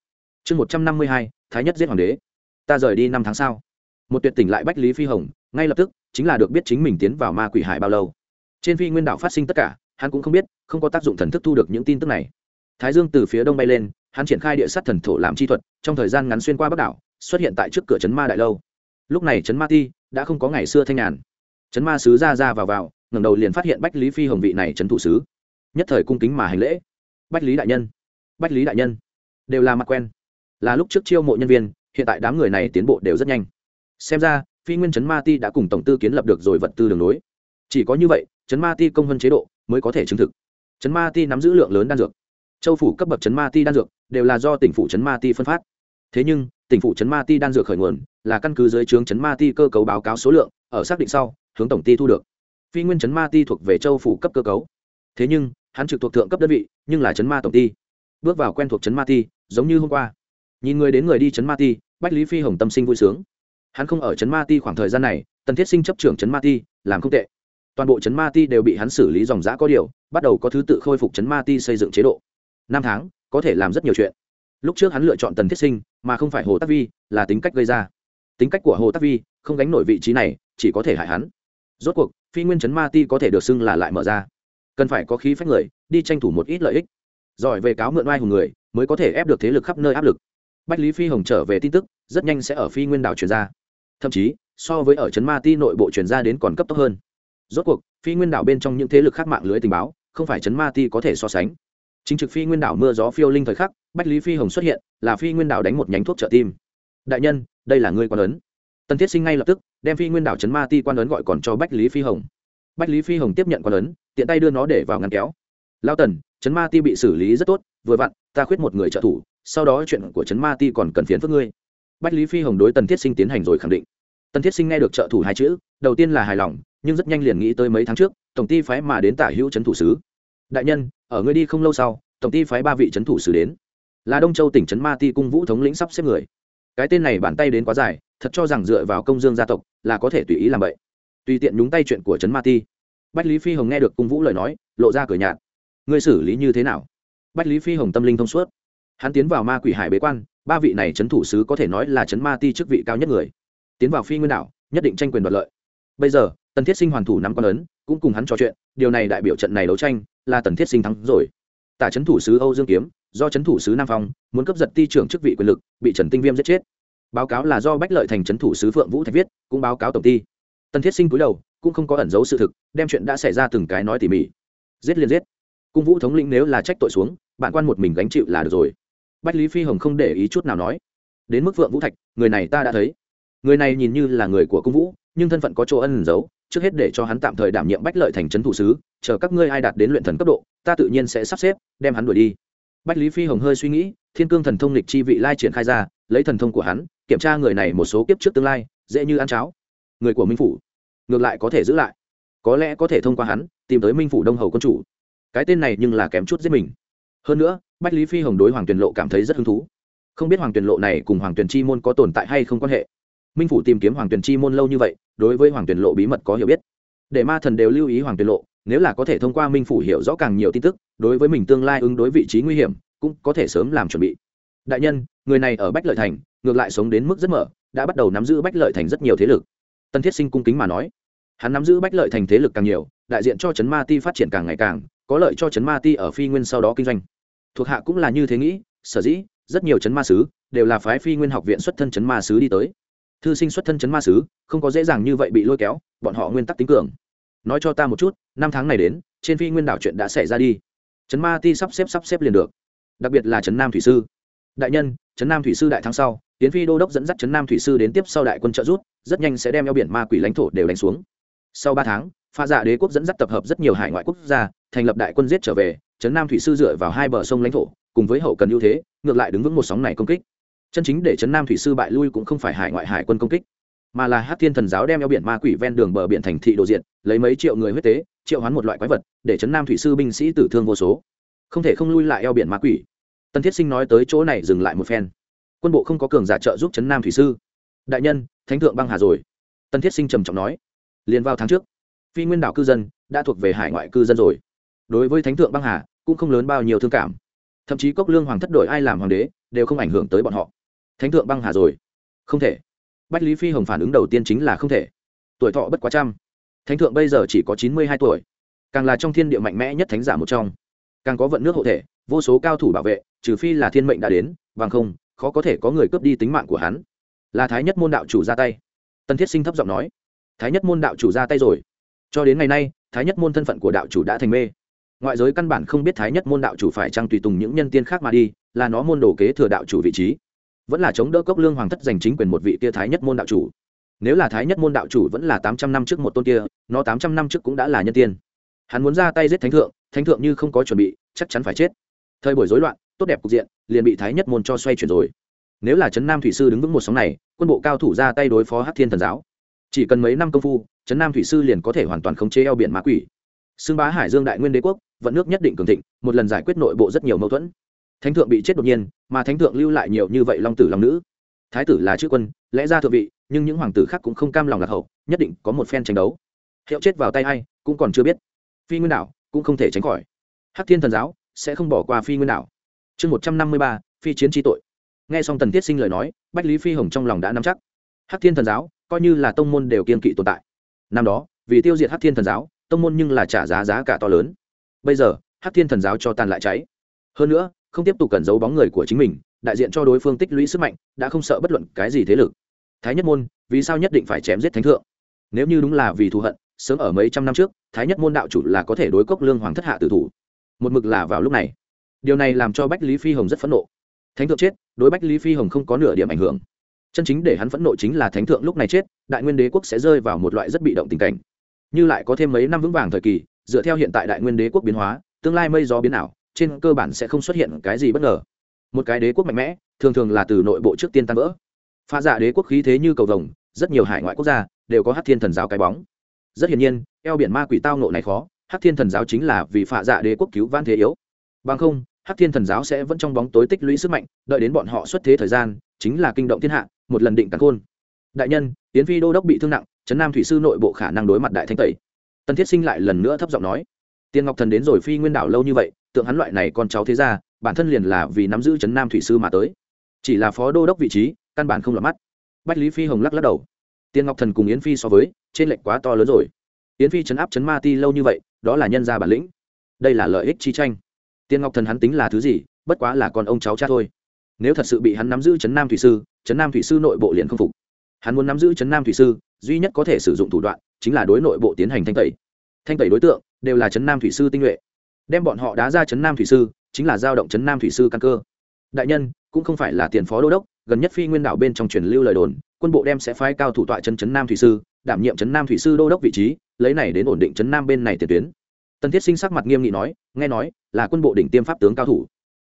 chương một trăm năm mươi hai, thái nhất giết hoàng đế. Ta rời đi năm tháng sau. Một tuyệt tỉnh lại bách lý phi hồng, ngay lập tức, chính là được biết chính mình tiến vào ma quỷ hải bao lâu. Trên phi nguyên đảo phát sinh tất cả, hắn cũng không biết, không có tác dụng thần thức thu được những tin tức này. Thái dương từ phía đông bay lên, hắn triển khai địa sát thần thổ làm chi thuật, trong thời gian ngắn xuyên qua bắc đảo, xuất hiện tại trước cửa trấn ma đại lâu. Lúc này trấn ma ti đã không có ngày xưa thanh nhàn. Trấn ma sứ ra ra vào vào, ngẩng đầu liền phát hiện bách lý phi hồng vị này trấn thủ sứ. Nhất thời cung kính mà hành lễ. Bách lý đại nhân, bách lý đại nhân, đều là mặt quen là lúc trước chiêu mộ nhân viên hiện tại đám người này tiến bộ đều rất nhanh xem ra phi nguyên trấn ma ti đã cùng tổng tư kiến lập được rồi vật tư đường nối chỉ có như vậy trấn ma ti công hơn chế độ mới có thể chứng thực trấn ma ti nắm giữ lượng lớn đan dược châu phủ cấp bậc trấn ma ti đan dược đều là do tỉnh phủ trấn ma ti phân phát thế nhưng tỉnh phủ trấn ma ti đan dược khởi nguồn là căn cứ dưới trướng trấn ma ti cơ cấu báo cáo số lượng ở xác định sau hướng tổng ti thu được phi nguyên trấn ma ti thuộc về châu phủ cấp cơ cấu thế nhưng hắn trực thuộc thượng cấp đơn vị nhưng là trấn ma tổng ti bước vào quen thuộc trấn ma ti giống như hôm qua nhìn người đến người đi chấn ma ti, bách lý phi hồng tâm sinh vui sướng. Hắn không ở chấn ma ti khoảng thời gian này, tần thiết sinh chấp trưởng chấn ma ti, làm không tệ. Toàn bộ chấn ma ti đều bị hắn xử lý dòng giã có điều, bắt đầu có thứ tự khôi phục chấn ma ti xây dựng chế độ. Năm tháng, có thể làm rất nhiều chuyện. Lúc trước hắn lựa chọn tần thiết sinh, mà không phải hồ tắc vi, là tính cách gây ra. Tính cách của hồ tắc vi, không gánh nổi vị trí này, chỉ có thể hại hắn. Rốt cuộc, phi nguyên chấn ma ti có thể được xưng là lại mở ra. Cần phải có khí phách người, đi tranh thủ một ít lợi ích. Giỏi về cáo mượn oai hùng người, mới có thể ép được thế lực khắp nơi áp lực bách lý phi hồng trở về tin tức, rất nhanh sẽ ở phi nguyên đảo truyền ra. Thậm chí, so với ở trấn ma ti nội bộ truyền ra đến còn cấp tốc hơn. Rốt cuộc, phi nguyên đảo bên trong những thế lực khác mạng lưới tình báo, không phải trấn ma ti có thể so sánh. Chính trực phi nguyên đảo mưa gió phiêu linh thời khắc, bách lý phi hồng xuất hiện, là phi nguyên đảo đánh một nhánh thuốc trợ tim. Đại nhân, đây là ngươi quan ấn. Tân thiết sinh ngay lập tức, đem phi nguyên đảo trấn ma ti quan ấn gọi còn cho bách lý phi hồng. Bách lý phi hồng tiếp nhận quan ấn, tiện tay đưa nó để vào ngăn kéo. Lao tần, trấn ma ti bị xử lý rất tốt, vừa vặn, ta khuyết một người trợ thủ sau đó chuyện của trấn ma ti còn cần phiền phức ngươi. Bách lý phi hồng đối tần thiết sinh tiến hành rồi khẳng định. Tần thiết sinh nghe được trợ thủ hai chữ, đầu tiên là hài lòng, nhưng rất nhanh liền nghĩ tới mấy tháng trước, tổng ty phái mà đến tả hữu trấn thủ sứ. Đại nhân, ở ngươi đi không lâu sau, tổng ty phái ba vị trấn thủ sứ đến. Là đông châu tỉnh trấn ma ti cung vũ thống lĩnh sắp xếp người. Cái tên này bàn tay đến quá dài, thật cho rằng dựa vào công dương gia tộc là có thể tùy ý làm vậy tùy tiện nhúng tay chuyện của trấn ma ti. Bách lý phi hồng nghe được cung vũ lời nói, lộ ra cửa nhạt. Ngươi xử lý như thế nào? Bách lý phi hồng tâm linh thông suốt hắn tiến vào ma quỷ hải bế quan, ba vị này trấn thủ sứ có thể nói là trấn ma ti chức vị cao nhất người. Tiến vào phi nguyên đảo, nhất định tranh quyền đoạt lợi. Bây giờ, tần thiết sinh hoàn thủ nắm con ấn, cũng cùng hắn trò chuyện, điều này đại biểu trận này đấu tranh là tần thiết sinh thắng rồi. Tả trấn thủ sứ âu dương kiếm, do trấn thủ sứ nam phong, muốn cấp giật ti trưởng chức vị quyền lực, bị trần tinh viêm giết chết. Báo cáo là do bách lợi thành trấn thủ sứ phượng vũ thạch viết, cũng báo cáo tổng ty. Tần thiết sinh cúi đầu, cũng không có ẩn giấu sự thực, đem chuyện đã xảy ra từng cái nói tỉ mỉ. Giết liền giết. Cung vũ thống lĩnh nếu là trách tội xuống, bản quan một mình gánh chịu là được rồi bách lý phi hồng không để ý chút nào nói, đến mức vượng vũ thạch, người này ta đã thấy. Người này nhìn như là người của cung vũ, nhưng thân phận có chỗ ân giấu, trước hết để cho hắn tạm thời đảm nhiệm bách lợi thành trấn thủ sứ, chờ các ngươi ai đạt đến luyện thần cấp độ, ta tự nhiên sẽ sắp xếp, đem hắn đuổi đi. Bách lý phi hồng hơi suy nghĩ, thiên cương thần thông lịch chi vị lai triển khai ra, lấy thần thông của hắn, kiểm tra người này một số kiếp trước tương lai, dễ như ăn cháo. Người của minh phủ, ngược lại có thể giữ lại. Có lẽ có thể thông qua hắn, tìm tới minh phủ đông hầu quân chủ. Cái tên này nhưng là kém chút giết mình hơn nữa, bách lý phi hồng đối hoàng tuyền lộ cảm thấy rất hứng thú. Không biết hoàng tuyền lộ này cùng hoàng tuyền chi môn có tồn tại hay không quan hệ. Minh phủ tìm kiếm hoàng tuyền chi môn lâu như vậy, đối với hoàng tuyền lộ bí mật có hiểu biết. Để ma thần đều lưu ý hoàng tuyền lộ, nếu là có thể thông qua minh phủ hiểu rõ càng nhiều tin tức, đối với mình tương lai ứng đối vị trí nguy hiểm, cũng có thể sớm làm chuẩn bị. Đại nhân, người này ở bách lợi thành, ngược lại sống đến mức rất mở, đã bắt đầu nắm giữ bách lợi thành rất nhiều thế lực. Tân thiết sinh cung kính mà nói, hắn nắm giữ bách lợi thành thế lực càng nhiều, đại diện cho chấn ma ti phát triển càng ngày càng, có lợi cho chấn ma ti ở phi nguyên sau đó kinh doanh thuộc hạ cũng là như thế nghĩ, sở dĩ, rất nhiều chấn ma sứ, đều là phái phi nguyên học viện xuất thân chấn ma sứ đi tới. Thư sinh xuất thân chấn ma sứ, không có dễ dàng như vậy bị lôi kéo, bọn họ nguyên tắc tính cường. Nói cho ta một chút, năm tháng này đến, trên phi nguyên đảo chuyện đã xảy ra đi. Chấn ma ti sắp xếp sắp xếp liền được. Đặc biệt là trấn nam thủy sư. Đại nhân trấn nam thủy sư đại thắng sau tiến phi đô đốc dẫn dắt trấn nam thủy sư đến tiếp sau đại quân trợ rút rất nhanh sẽ đem eo biển ma quỷ lãnh thổ đều đánh xuống. Sau ba tháng, pha dạ đế quốc dẫn dắt tập hợp rất nhiều hải ngoại quốc gia, thành lập đại quân giết trở về trấn nam thủy sư dựa vào hai bờ sông lãnh thổ, cùng với hậu cần ưu thế, ngược lại đứng vững một sóng này công kích. Chân chính để trấn nam thủy sư bại lui cũng không phải hải ngoại hải quân công kích, mà là hát thiên thần giáo đem eo biển ma quỷ ven đường bờ biển thành thị đồ diện, lấy mấy triệu người huyết tế, triệu hoán một loại quái vật, để trấn nam thủy sư binh sĩ tử thương vô số. Không thể không lui lại eo biển ma quỷ. Tân thiết sinh nói tới chỗ này dừng lại một phen. Quân bộ không có cường giả trợ giúp trấn nam thủy sư. Đại nhân, thánh thượng băng hà rồi. Tân thiết sinh trầm trọng nói. Liền vào tháng trước, phi nguyên đảo cư dân đã thuộc về hải ngoại cư dân rồi đối với thánh thượng băng hà cũng không lớn bao nhiêu thương cảm. Thậm chí cốc lương hoàng thất đổi ai làm hoàng đế đều không ảnh hưởng tới bọn họ. Thánh thượng băng hà rồi. Không thể. Bách lý phi hồng phản ứng đầu tiên chính là không thể. Tuổi thọ bất quá trăm. Thánh thượng bây giờ chỉ có chín mươi hai tuổi. Càng là trong thiên địa mạnh mẽ nhất thánh giả một trong. Càng có vận nước hộ thể, vô số cao thủ bảo vệ, trừ phi là thiên mệnh đã đến, bằng không, khó có thể có người cướp đi tính mạng của hắn. Là thái nhất môn đạo chủ ra tay. Tân thiết sinh thấp giọng nói. Thái nhất môn đạo chủ ra tay rồi. Cho đến ngày nay, thái nhất môn thân phận của đạo chủ đã thành mê ngoại giới căn bản không biết thái nhất môn đạo chủ phải trang tùy tùng những nhân tiên khác mà đi, là nó môn đồ kế thừa đạo chủ vị trí. Vẫn là chống đỡ cốc lương hoàng thất giành chính quyền một vị kia thái nhất môn đạo chủ. Nếu là thái nhất môn đạo chủ vẫn là tám trăm năm trước một tôn kia, nó tám trăm năm trước cũng đã là nhân tiên. Hắn muốn ra tay giết thánh thượng thánh thượng như không có chuẩn bị, chắc chắn phải chết. Thời buổi rối loạn, tốt đẹp cục diện, liền bị thái nhất môn cho xoay chuyển rồi. Nếu là trấn nam thủy sư đứng vững một sóng này, quân bộ cao thủ ra tay đối phó hát thiên thần giáo. Chỉ cần mấy năm công phu, trấn nam thủy sư liền có thể hoàn toàn khống chế eo biển ma quỷ xưng bá hải dương đại nguyên đế quốc, vận nước nhất định cường thịnh, một lần giải quyết nội bộ rất nhiều mâu thuẫn. Thánh thượng bị chết đột nhiên, mà thánh thượng lưu lại nhiều như vậy long tử long nữ. Thái tử là chữ quân, lẽ ra thượng vị, nhưng những hoàng tử khác cũng không cam lòng lạc hậu, nhất định có một phen tranh đấu. Hiệu chết vào tay a i cũng còn chưa biết. Phi nguyên đảo cũng không thể tránh khỏi. Hắc thiên thần giáo sẽ không bỏ qua phi nguyên đảo. Chương một trăm năm mươi ba, phi chiến tri tội. Nghe xong tần tiết sinh lời nói, bách lý phi hồng trong lòng đã nắm chắc. Hắc thiên thần giáo coi như là tông môn đều kiên kỵ tồn tại. Năm đó, vì tiêu diệt hắc thiên thần giáo tông môn nhưng là trả giá giá cả to lớn. Bây giờ, hắc thiên thần giáo cho tàn lại cháy. Hơn nữa, không tiếp tục cẩn giấu bóng người của chính mình, đại diện cho đối phương tích lũy sức mạnh, đã không sợ bất luận cái gì thế lực. Thái nhất môn, vì sao nhất định phải chém giết thánh thượng? Nếu như đúng là vì thù hận, sớm ở mấy trăm năm trước, thái nhất môn đạo chủ là có thể đối cốc lương hoàng thất hạ tử thủ. Một mực là vào lúc này. Điều này làm cho bách lý phi hồng rất phẫn nộ. Thánh thượng chết, đối bách lý phi hồng không có nửa điểm ảnh hưởng. Chân chính để hắn phẫn nộ chính là thánh thượng lúc này chết, đại nguyên đế quốc sẽ rơi vào một loại rất bị động tình cảnh như lại có thêm mấy năm vững vàng thời kỳ, dựa theo hiện tại đại nguyên đế quốc biến hóa, tương lai mây gió biến ảo, trên cơ bản sẽ không xuất hiện cái gì bất ngờ. Một cái đế quốc mạnh mẽ, thường thường là từ nội bộ trước tiên tan vỡ. Pha dạ đế quốc khí thế như cầu vồng, rất nhiều hải ngoại quốc gia đều có hát thiên thần giáo cái bóng. Rất hiển nhiên, eo biển ma quỷ tao nộ này khó hát thiên thần giáo chính là vì phạ dạ đế quốc cứu vãn thế yếu. Bằng không hát thiên thần giáo sẽ vẫn trong bóng tối tích lũy sức mạnh, đợi đến bọn họ xuất thế thời gian, chính là kinh động thiên hạ, một lần định cắn khôn. Đại nhân tiến phi đô đốc bị thương nặng trấn nam thủy sư nội bộ khả năng đối mặt đại thanh tẩy. Tân thiết sinh lại lần nữa thấp giọng nói, tiên ngọc thần đến rồi phi nguyên đảo lâu như vậy, tượng hắn loại này con cháu thế ra bản thân liền là vì nắm giữ trấn nam thủy sư mà tới. Chỉ là phó đô đốc vị trí, căn bản không lọt mắt. Bách lý phi hồng lắc lắc đầu, tiên ngọc thần cùng yến phi so với, trên lệnh quá to lớn rồi. Yến phi chấn áp chấn ma ti lâu như vậy, đó là nhân gia bản lĩnh. Đây là lợi ích chi tranh. Tiên ngọc thần hắn tính là thứ gì, bất quá là con ông cháu cha thôi. Nếu thật sự bị hắn nắm giữ chấn nam thủy sư, chấn nam thủy sư nội bộ liền không phục. Hắn muốn nắm giữ chấn nam thủy sư duy nhất có thể sử dụng thủ đoạn chính là đối nội bộ tiến hành thanh tẩy. Thanh tẩy đối tượng đều là chấn nam thủy sư tinh nhuệ. Đem bọn họ đá ra chấn nam thủy sư chính là giao động chấn nam thủy sư căn cơ. Đại nhân, cũng không phải là tiền phó đô đốc, gần nhất phi nguyên đảo bên trong truyền lưu lời đồn, quân bộ đem sẽ phái cao thủ tọa chân trấn nam thủy sư, đảm nhiệm trấn nam thủy sư đô đốc vị trí, lấy này đến ổn định trấn nam bên này tiền tuyến. Tân thiết sinh sắc mặt nghiêm nghị nói, nghe nói là quân bộ đỉnh tiêm pháp tướng cao thủ.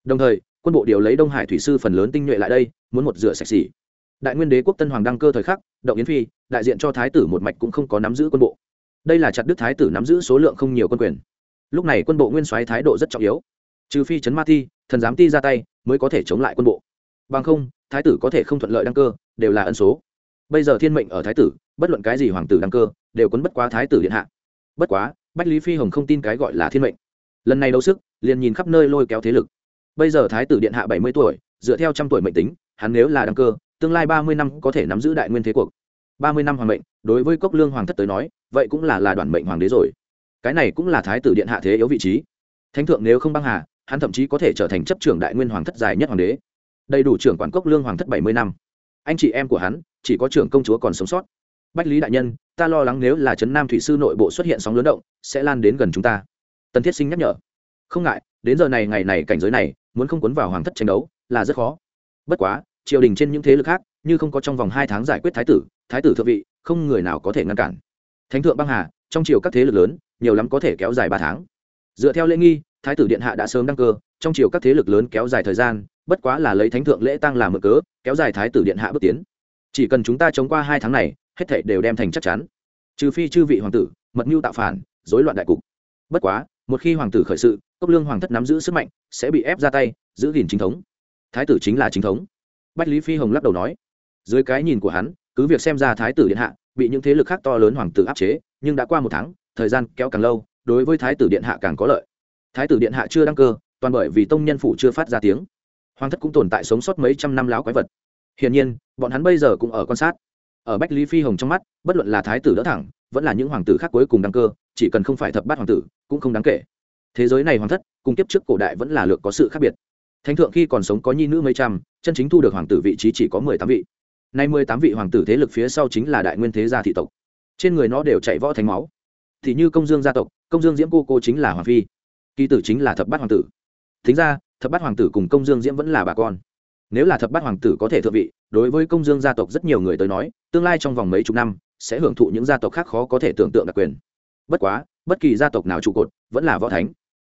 Đồng thời, quân bộ điều lấy đông hải thủy sư phần lớn tinh nhuệ lại đây, muốn một rửa sạch xỉ đại nguyên đế quốc tân hoàng đăng cơ thời khắc, động yến phi, đại diện cho thái tử một mạch cũng không có nắm giữ quân bộ. Đây là chặt đức thái tử nắm giữ số lượng không nhiều quân quyền. Lúc này quân bộ nguyên soái thái độ rất trọng yếu. Trừ phi trấn ma thi, thần giám ti ra tay mới có thể chống lại quân bộ. Bằng không, thái tử có thể không thuận lợi đăng cơ, đều là ân số. Bây giờ thiên mệnh ở thái tử, bất luận cái gì hoàng tử đăng cơ, đều quấn bất quá thái tử điện hạ. Bất quá, bách lý phi hồng không tin cái gọi là thiên mệnh. Lần này đấu sức, liền nhìn khắp nơi lôi kéo thế lực. Bây giờ thái tử điện hạ bảy mươi tuổi, dựa theo trăm tuổi mệnh tính, hắn nếu là đăng cơ tương lai ba mươi năm có thể nắm giữ đại nguyên thế cuộc. Ba mươi năm hoàng mệnh, đối với cốc lương hoàng thất tới nói, vậy cũng là là đoàn mệnh hoàng đế rồi. Cái này cũng là thái tử điện hạ thế yếu vị trí. Thánh thượng nếu không băng hà, hắn thậm chí có thể trở thành chấp trưởng đại nguyên hoàng thất dài nhất hoàng đế. Đầy đủ trưởng quản cốc lương hoàng thất bảy mươi năm. Anh chị em của hắn, chỉ có trưởng công chúa còn sống sót. Bách lý đại nhân, ta lo lắng nếu là trấn nam thủy sư nội bộ xuất hiện sóng lớn động, sẽ lan đến gần chúng ta. Tần thiết sinh nhắc nhở. Không ngại, đến giờ này ngày này cảnh giới này, muốn không cuốn vào hoàng thất tranh đấu, là rất khó. Bất quá triều đình trên những thế lực khác, như không có trong vòng hai tháng giải quyết thái tử thái tử thượng vị, không người nào có thể ngăn cản. Thánh thượng băng hà, trong triều các thế lực lớn, nhiều lắm có thể kéo dài ba tháng. Dựa theo lễ nghi, thái tử điện hạ đã sớm đăng cơ, trong triều các thế lực lớn kéo dài thời gian, bất quá là lấy thánh thượng lễ tăng làm mở cớ, kéo dài thái tử điện hạ bước tiến. Chỉ cần chúng ta chống qua hai tháng này, hết thảy đều đem thành chắc chắn. Trừ phi chư vị hoàng tử, mật mưu tạo phản, rối loạn đại cục. Bất quá, một khi hoàng tử khởi sự, cốc lương hoàng thất nắm giữ sức mạnh, sẽ bị ép ra tay, giữ gìn chính thống. Thái tử chính là chính thống bách lý phi hồng lắc đầu nói, dưới cái nhìn của hắn, cứ việc xem ra thái tử điện hạ bị những thế lực khác to lớn hoàng tử áp chế, nhưng đã qua một tháng, thời gian kéo càng lâu, đối với thái tử điện hạ càng có lợi. Thái tử điện hạ chưa đăng cơ, toàn bởi vì tông nhân phủ chưa phát ra tiếng. Hoàng thất cũng tồn tại sống sót mấy trăm năm láo quái vật. Hiển nhiên, bọn hắn bây giờ cũng ở quan sát. Ở bách lý phi hồng trong mắt, bất luận là thái tử đỡ thẳng, vẫn là những hoàng tử khác cuối cùng đăng cơ, chỉ cần không phải thập bát hoàng tử, cũng không đáng kể. Thế giới này hoàng thất, cùng tiếp trước cổ đại vẫn là lược có sự khác biệt thánh thượng khi còn sống có nhi nữ mấy trăm, chân chính thu được hoàng tử vị trí chỉ có mười tám vị. Nay mười tám vị hoàng tử thế lực phía sau chính là đại nguyên thế gia thị tộc. Trên người nó đều chạy võ thánh máu. Thì như công dương gia tộc, công dương diễm cô cô chính là hoàng phi. Kỳ tử chính là thập bát hoàng tử. Thính ra, thập bát hoàng tử cùng công dương diễm vẫn là bà con. Nếu là thập bát hoàng tử có thể thượng vị, đối với công dương gia tộc rất nhiều người tới nói, tương lai trong vòng mấy chục năm, sẽ hưởng thụ những gia tộc khác khó có thể tưởng tượng đặc quyền. Bất quá, bất kỳ gia tộc nào trụ cột, vẫn là võ thánh.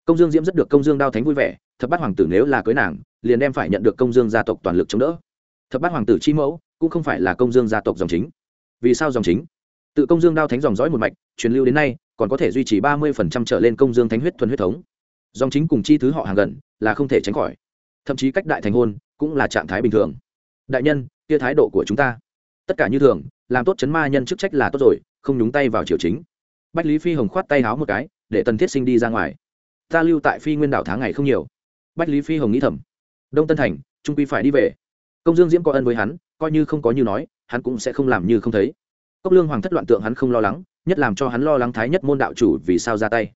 Công dương diễm rất được công dương đao thánh vui vẻ thập bát hoàng tử nếu là cưới nàng, liền đem phải nhận được công dương gia tộc toàn lực chống đỡ. Thập bát hoàng tử chi mẫu cũng không phải là công dương gia tộc dòng chính. Vì sao dòng chính? Tự công dương đao thánh dòng dõi một mạch, truyền lưu đến nay, còn có thể duy trì ba mươi trở lên công dương thánh huyết thuần huyết thống. Dòng chính cùng chi thứ họ hàng gần, là không thể tránh khỏi. Thậm chí cách đại thành hôn, cũng là trạng thái bình thường. Đại nhân, kia thái độ của chúng ta. Tất cả như thường, làm tốt chấn ma nhân chức trách là tốt rồi, không nhúng tay vào triều chính. Bách lý phi hồng khoát tay háo một cái, để tần thiết sinh đi ra ngoài. Ta lưu tại phi nguyên đảo tháng ngày không nhiều bách lý phi hồng nghĩ thầm. Đông tân thành, trung quy phải đi về. Công dương diễm có ân với hắn, coi như không có như nói, hắn cũng sẽ không làm như không thấy. Cốc lương hoàng thất loạn tượng hắn không lo lắng, nhất làm cho hắn lo lắng thái nhất môn đạo chủ vì sao ra tay.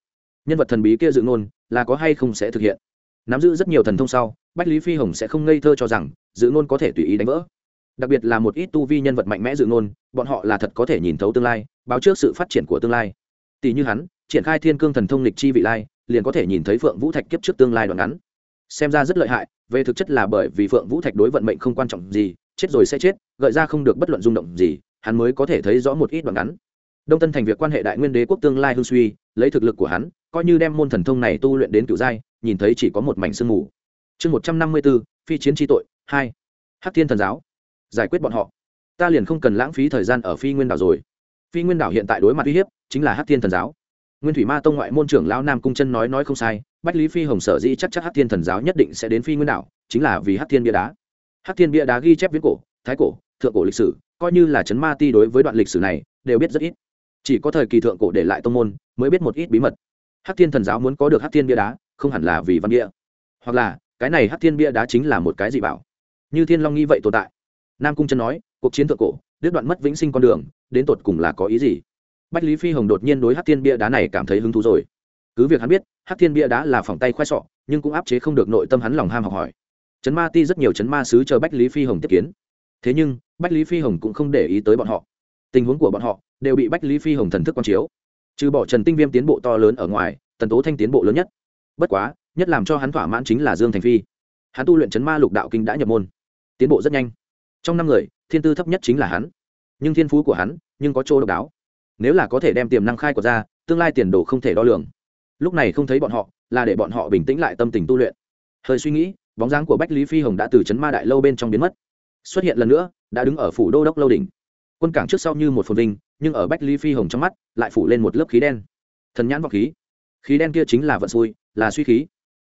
Nhân vật thần bí kia dự ngôn, là có hay không sẽ thực hiện? Nắm giữ rất nhiều thần thông sau, bách lý phi hồng sẽ không ngây thơ cho rằng, dự ngôn có thể tùy ý đánh vỡ. Đặc biệt là một ít tu vi nhân vật mạnh mẽ dự ngôn, bọn họ là thật có thể nhìn thấu tương lai, báo trước sự phát triển của tương lai. Tỷ như hắn, triển khai thiên cương thần thông lịch chi vị lai, liền có thể nhìn thấy phượng vũ thạch kiếp trước tương lai đoạn ngắn xem ra rất lợi hại, về thực chất là bởi vì phượng vũ thạch đối vận mệnh không quan trọng gì, chết rồi sẽ chết, gợi ra không được bất luận rung động gì, hắn mới có thể thấy rõ một ít đoạn ngắn. Đông tân thành việc quan hệ đại nguyên đế quốc tương lai hương suy, lấy thực lực của hắn, coi như đem môn thần thông này tu luyện đến cựu giai, nhìn thấy chỉ có một mảnh sương mù. Chương một trăm năm mươi b ố phi chiến tri tội, hai. Hắc thiên thần giáo. Giải quyết bọn họ. Ta liền không cần lãng phí thời gian ở phi nguyên đảo rồi. Phi nguyên đảo hiện tại đối mặt uy hiếp, chính là hắc thiên thần giáo. Nguyên thủy ma tông ngoại môn trưởng lão nam cung chân nói nói không sai bách lý phi hồng sở dĩ chắc chắc Hát thiên thần giáo nhất định sẽ đến phi nguyên đảo, chính là vì Hát thiên bia đá. Hát thiên bia đá ghi chép viết cổ, thái cổ, thượng cổ lịch sử, coi như là chấn ma ti đối với đoạn lịch sử này, đều biết rất ít. Chỉ có thời kỳ thượng cổ để lại tông môn mới biết một ít bí mật. Hát thiên thần giáo muốn có được Hát thiên bia đá, không hẳn là vì văn bia hoặc là, cái này Hát thiên bia đá chính là một cái gì bảo. Như thiên long nghi vậy tồn tại. Nam cung chân nói, cuộc chiến thượng cổ, đứt đoạn mất vĩnh sinh con đường, đến tột cùng là có ý gì? Bách lý phi hồng đột nhiên đối Hát thiên bia đá này cảm thấy hứng thú rồi cứ việc hắn biết, hắc thiên bia đá là phòng tay khoe sọ, nhưng cũng áp chế không được nội tâm hắn lòng ham học hỏi. Chấn ma ti rất nhiều chấn ma sứ chờ bách lý phi hồng tiếp kiến. Thế nhưng, bách lý phi hồng cũng không để ý tới bọn họ. Tình huống của bọn họ đều bị bách lý phi hồng thần thức quan chiếu. Trừ bỏ trần tinh viêm tiến bộ to lớn ở ngoài, tần tố thanh tiến bộ lớn nhất. Bất quá, nhất làm cho hắn thỏa mãn chính là dương thành phi. Hắn tu luyện chấn ma lục đạo kinh đã nhập môn. Tiến bộ rất nhanh. Trong năm người, thiên tư thấp nhất chính là hắn. Nhưng thiên phú của hắn, nhưng có chỗ độc đáo. Nếu là có thể đem tiềm năng khai của ra, tương lai tiền đồ không thể đo lường lúc này không thấy bọn họ, là để bọn họ bình tĩnh lại tâm tình tu luyện. Hơi suy nghĩ, bóng dáng của bách lý phi hồng đã từ c ma đại lâu bên trong biến mất. Xuất hiện lần nữa, đã đứng ở phủ đô đốc lâu đỉnh. Quân cảng trước sau như một phồn vinh, nhưng ở bách lý phi hồng trong mắt, lại phủ lên một lớp khí đen. Thần nhãn vọng khí. Khí đen kia chính là vận xui, là suy khí.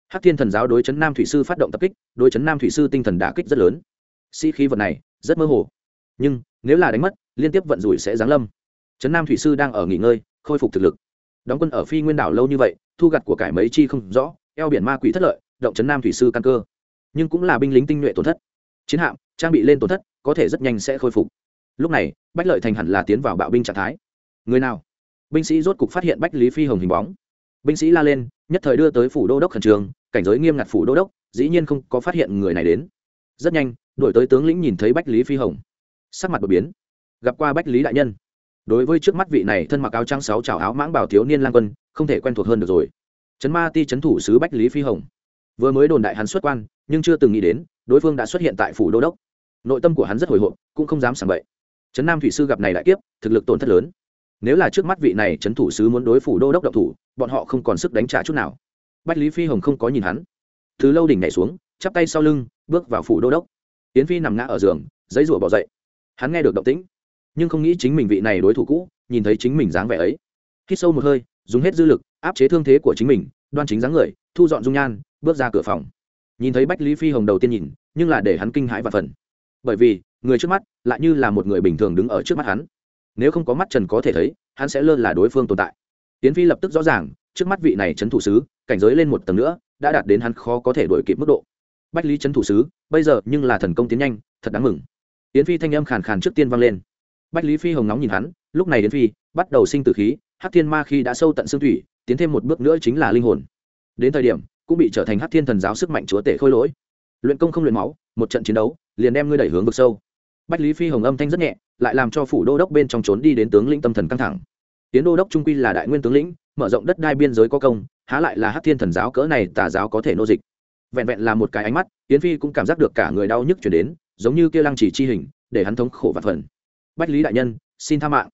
Hắc thiên thần giáo đối chấn nam thủy sư phát động tập kích, đối chấn nam thủy sư tinh thần đả kích rất lớn. Sĩ khí vật này, rất mơ hồ. Nhưng, nếu là đánh mất, liên tiếp vận rủi sẽ giáng lâm. Chấn nam thủy sư đang ở nghỉ ngơi, khôi phục thực lực đóng quân ở phi nguyên đảo lâu như vậy, thu gặt của cải mấy chi không rõ, eo biển ma quỷ thất lợi, động chấn nam thủy sư căn cơ. Nhưng cũng là binh lính tinh nhuệ tổn thất. Chiến hạm, trang bị lên tổn thất, có thể rất nhanh sẽ khôi phục. Lúc này, bách lợi thành hẳn là tiến vào bạo binh trạng thái. Người nào? Binh sĩ rốt cục phát hiện bách lý phi hồng hình bóng. Binh sĩ la lên, nhất thời đưa tới phủ đô đốc khẩn trường cảnh giới nghiêm ngặt phủ đô đốc, dĩ nhiên không có phát hiện người này đến. Rất nhanh, đổi tới tướng lĩnh nhìn thấy bách lý phi hồng. Sắc mặt đột biến. Gặp qua bách lý đại nhân đối với trước mắt vị này thân mặc áo trắng sáu trào áo mãng bảo thiếu niên lang quân, không thể quen thuộc hơn được rồi. Trấn ma ti trấn thủ sứ bách lý phi hồng. Vừa mới đồn đại hắn xuất quan, nhưng chưa từng nghĩ đến, đối phương đã xuất hiện tại phủ đô đốc. Nội tâm của hắn rất hồi hộp, cũng không dám sảng bậy. Trấn nam thủy sư gặp này đại kiếp, thực lực tổn thất lớn. Nếu là trước mắt vị này trấn thủ sứ muốn đối phủ đô đốc độc thủ, bọn họ không còn sức đánh trả chút nào. Bách lý phi hồng không có nhìn hắn. Từ lâu đỉnh nhảy xuống, chắp tay sau lưng, bước vào phủ đô đốc. Yến phi nằm ngã ở giường, giấy rủa bỏ dậy. Hắn nghe được động tĩnh nhưng không nghĩ chính mình vị này đối thủ cũ, nhìn thấy chính mình dáng vẻ ấy. Hít sâu một hơi, dùng hết dư lực, áp chế thương thế của chính mình, đoan chính dáng người, thu dọn dung nhan, bước ra cửa phòng. Nhìn thấy bách lý phi hồng đầu tiên nhìn, nhưng là để hắn kinh hãi và phần. Bởi vì, người trước mắt, lại như là một người bình thường đứng ở trước mắt hắn. Nếu không có mắt trần có thể thấy, hắn sẽ lơ là đối phương tồn tại. Tiến phi lập tức rõ ràng, trước mắt vị này trấn thủ sứ, cảnh giới lên một tầng nữa, đã đạt đến hắn khó có thể đổi kịp mức độ. Bách lý trấn thủ sứ, bây giờ nhưng là thần công tiến nhanh, thật đáng mừng. Tiến phi thanh âm khàn khàn trước tiên vang lên bách lý phi hồng nóng nhìn hắn, lúc này đến phi bắt đầu sinh tử khí hát thiên ma khi đã sâu tận xương thủy, tiến thêm một bước nữa chính là linh hồn. Đến thời điểm, cũng bị trở thành hát thiên thần giáo sức mạnh chúa tể khôi lỗi. Luyện công không luyện máu, một trận chiến đấu, liền đem ngươi đẩy hướng vực sâu. Bách lý phi hồng âm thanh rất nhẹ, lại làm cho phủ đô đốc bên trong trốn đi đến tướng lĩnh tâm thần căng thẳng. Tiến đô đốc trung quy là đại nguyên tướng lĩnh, mở rộng đất đai biên giới có công, há lại là hát thiên thần giáo cỡ này tà giáo có thể nô dịch. Vẹn vẹn là một cái ánh mắt tiến phi cũng cảm giác được cả người đau nhức chuyển đến, giống như kia lăng chỉ chi hình, để hắn thống khổ và phần bách lý đại nhân, xin tha mạng.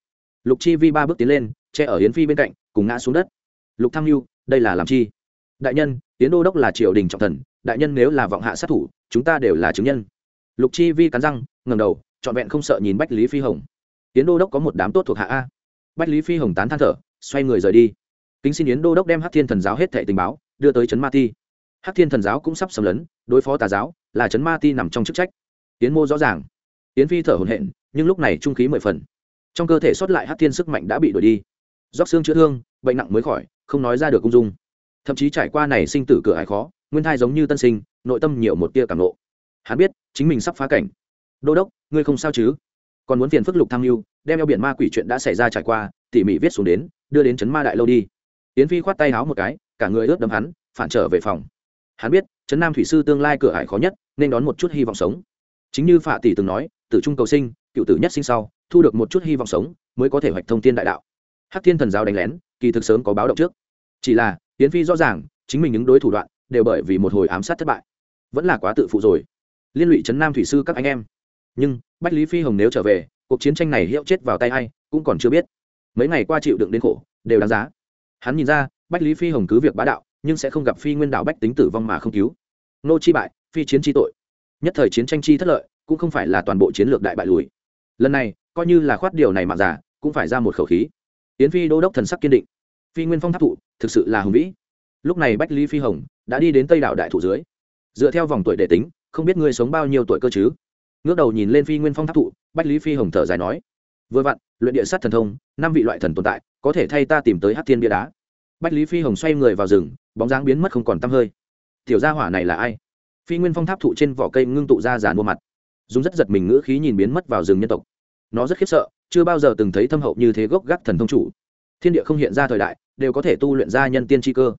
Lục chi vi ba bước tiến lên, che ở yến phi bên cạnh, cùng ngã xuống đất. Lục tham mưu đây là làm chi? Đại nhân tiến đô đốc là triều đình trọng thần, đại nhân nếu là vọng hạ sát thủ, chúng ta đều là chứng nhân. Lục chi vi cắn răng ngầm đầu, trọn vẹn không sợ nhìn bách lý phi hồng. Tiến đô đốc có một đám tốt thuộc hạ a. Bách lý phi hồng tán than thở, xoay người rời đi. Kính xin yến đô đốc đem hát thiên thần giáo hết thệ tình báo, đưa tới trấn ma ti. Hát thiên thần giáo cũng sắp xâm lấn, đối phó tà giáo, là trấn ma ti nằm trong chức trách. Yến mô rõ ràng. Yến phi thở hồn hện nhưng lúc này trung khí mười phần. Trong cơ thể sót lại hát thiên sức mạnh đã bị đổi đi. Róc xương chữa thương, bệnh nặng mới khỏi, không nói ra được cung dung. Thậm chí trải qua này sinh tử cửa hải khó, nguyên thai giống như tân sinh, nội tâm nhiều một tia cảm lộ hắn biết, chính mình sắp phá cảnh. Đô đốc, ngươi không sao chứ? Còn muốn phiền phức lục tham mưu đem eo biển ma quỷ chuyện đã xảy ra trải qua, tỉ mỉ viết xuống đến, đưa đến trấn ma đại lâu đi. Yến phi khoát tay háo một cái, cả người ướt đấm hắn, phản trở về phòng. Hắn biết trấn nam thủy sư tương lai cửa hải khó nhất, nên đón một chút hy vọng sống. Chính như phạ tỷ từng nói, tử trung cầu sinh cựu tử nhất sinh sau, thu được một chút hy vọng sống, mới có thể hoạch thông tiên đại đạo. Hắc thiên thần giáo đánh lén, kỳ thực sớm có báo động trước. Chỉ là hiến phi rõ ràng, chính mình những đối thủ đoạn, đều bởi vì một hồi ám sát thất bại. Vẫn là quá tự phụ rồi. Liên lụy trấn nam thủy sư các anh em. Nhưng, bách lý phi hồng nếu trở về, cuộc chiến tranh này hiệu chết vào tay a i cũng còn chưa biết. Mấy ngày qua chịu đựng đến khổ, đều đáng giá. Hắn nhìn ra, bách lý phi hồng cứ việc bá đạo, nhưng sẽ không gặp phi nguyên đạo bách tính tử vong mà không cứu. Nô chi bại, phi chiến chi tội. Nhất thời chiến tranh chi thất lợi, cũng không phải là toàn bộ chiến lược đại bại lùi lần này coi như là khoát điều này mà giả, cũng phải ra một khẩu khí. Yến phi đô đốc thần sắc kiên định. Phi nguyên phong tháp thụ, thực sự là hùng vĩ. Lúc này bách lý phi hồng đã đi đến tây đảo đại thụ dưới. Dựa theo vòng tuổi để tính, không biết ngươi sống bao nhiêu tuổi cơ chứ? Ngước đầu nhìn lên phi nguyên phong tháp thụ, bách lý phi hồng thở dài nói, vừa vặn, luyện địa sát thần thông, năm vị loại thần tồn tại, có thể thay ta tìm tới hát thiên bia đá. Bách lý phi hồng xoay người vào rừng, bóng dáng biến mất không còn tăm hơi. Tiểu gia hỏa này là ai? Phi nguyên phong tháp thụ trên vỏ cây ngưng tụ ra giàn mua mặt. Dùng rất giật mình ngữ khí nhìn biến mất vào rừng nhân tộc nó rất khiếp sợ, chưa bao giờ từng thấy thâm hậu như thế gốc gác thần thông chủ. Thiên địa không hiện ra thời đại, đều có thể tu luyện ra nhân tiên tri cơ.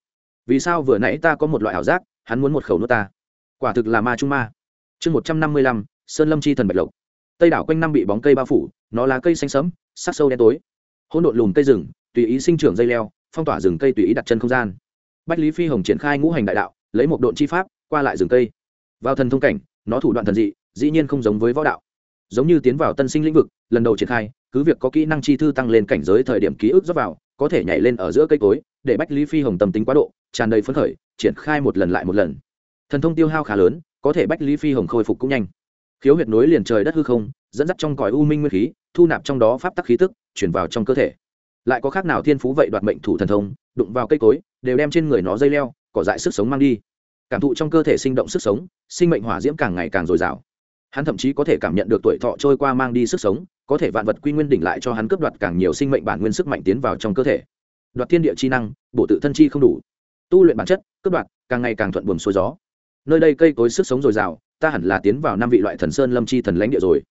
Vì sao vừa nãy ta có một loại ảo giác, hắn muốn một khẩu nước ta? Quả thực là ma trung ma. Chương một trăm năm mươi lăm, sơn lâm chi thần bạch lộc. Tây đảo quanh năm bị bóng cây bao phủ, nó là cây xanh sẫm, sắc sâu đen tối. Hỗn độn lùm cây rừng, tùy ý sinh trưởng dây leo, phong tỏa rừng cây tùy ý đặt chân không gian. Bách lý phi hồng triển khai ngũ hành đại đạo, lấy một độn chi pháp, qua lại rừng cây. Vào thần thông cảnh, nó thủ đoạn thần dị, dĩ nhiên không giống với võ đạo giống như tiến vào tân sinh lĩnh vực, lần đầu triển khai, cứ việc có kỹ năng chi thư tăng lên cảnh giới thời điểm ký ức dốc vào, có thể nhảy lên ở giữa cây cối, để bách lý phi hồng tâm tính quá độ, tràn đầy phấn khởi, triển khai một lần lại một lần. Thần thông tiêu hao khá lớn, có thể bách lý phi hồng khôi phục cũng nhanh. Khiếu huyệt nối liền trời đất hư không, dẫn dắt trong cõi u minh nguyên khí, thu nạp trong đó pháp tắc khí tức, chuyển vào trong cơ thể. Lại có khác nào thiên phú vậy đoạt mệnh thủ thần thông, đụng vào cây cối, đều đem trên người nó dây leo, cỏ dại sức sống mang đi. Cảm thụ trong cơ thể sinh động sức sống, sinh mệnh hỏa diễm càng ngày càng dồi dào hắn thậm chí có thể cảm nhận được tuổi thọ trôi qua mang đi sức sống, có thể vạn vật quy nguyên đỉnh lại cho hắn cướp đoạt càng nhiều sinh mệnh bản nguyên sức mạnh tiến vào trong cơ thể. Đoạt thiên địa chi năng, bổ tự thân chi không đủ. Tu luyện bản chất, cướp đoạt, càng ngày càng thuận buồm xuôi gió. Nơi đây cây cối sức sống dồi dào, ta hẳn là tiến vào năm vị loại thần sơn lâm chi thần lãnh địa rồi.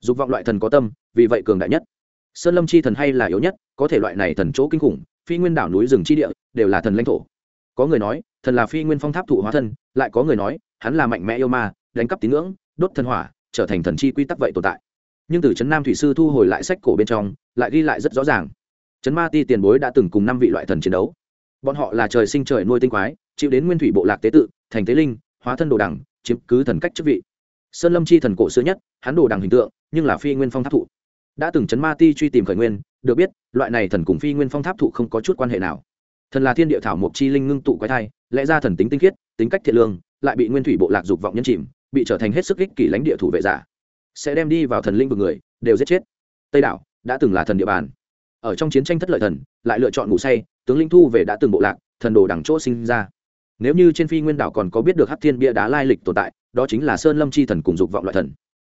Dục vọng loại thần có tâm, vì vậy cường đại nhất. Sơn lâm chi thần hay là yếu nhất, có thể loại này thần chỗ kinh khủng, phi nguyên đảo núi rừng chi địa, đều là thần lãnh thổ. Có người nói, thần là phi nguyên phong tháp thụ hóa thân, lại có người nói, hắn là mạnh mẽ yêu ma, đánh cắp tín ngưỡng đốt thần hỏa, trở thành thần chi quy tắc vậy tồn tại. Nhưng từ trấn nam thủy sư thu hồi lại sách cổ bên trong, lại ghi lại rất rõ ràng. Trấn ma ti tiền bối đã từng cùng năm vị loại thần chiến đấu. Bọn họ là trời sinh trời nuôi tinh quái, chịu đến nguyên thủy bộ lạc tế tự, thành tế linh, hóa thân đồ đẳng, chiếm cứ thần cách chức vị. Sơn lâm chi thần cổ xưa nhất, hắn đồ đẳng hình tượng, nhưng là phi nguyên phong tháp thụ. Đã từng chấn ma ti truy tìm khởi nguyên, được biết, loại này thần cùng phi nguyên phong tháp thụ không có chút quan hệ nào. Thần là thiên địa thảo mộc chi linh ngưng tụ quái thai, lẽ ra thần tính tinh khiết, tính cách thiện lương, lại bị nguyên thủy bộ lạc dục vọng nhân chìm bị trở thành hết sức ích kỷ lãnh địa thủ vệ giả. Sẽ đem đi vào thần linh vực người, đều giết chết. Tây đảo đã từng là thần địa bàn. Ở trong chiến tranh thất lợi thần, lại lựa chọn ngủ say, tướng linh thu về đã từng bộ lạc, thần đồ đằng chỗ sinh ra. Nếu như trên phi nguyên đảo còn có biết được hát thiên bia đá lai lịch tồn tại, đó chính là sơn lâm chi thần cùng dục vọng loại thần.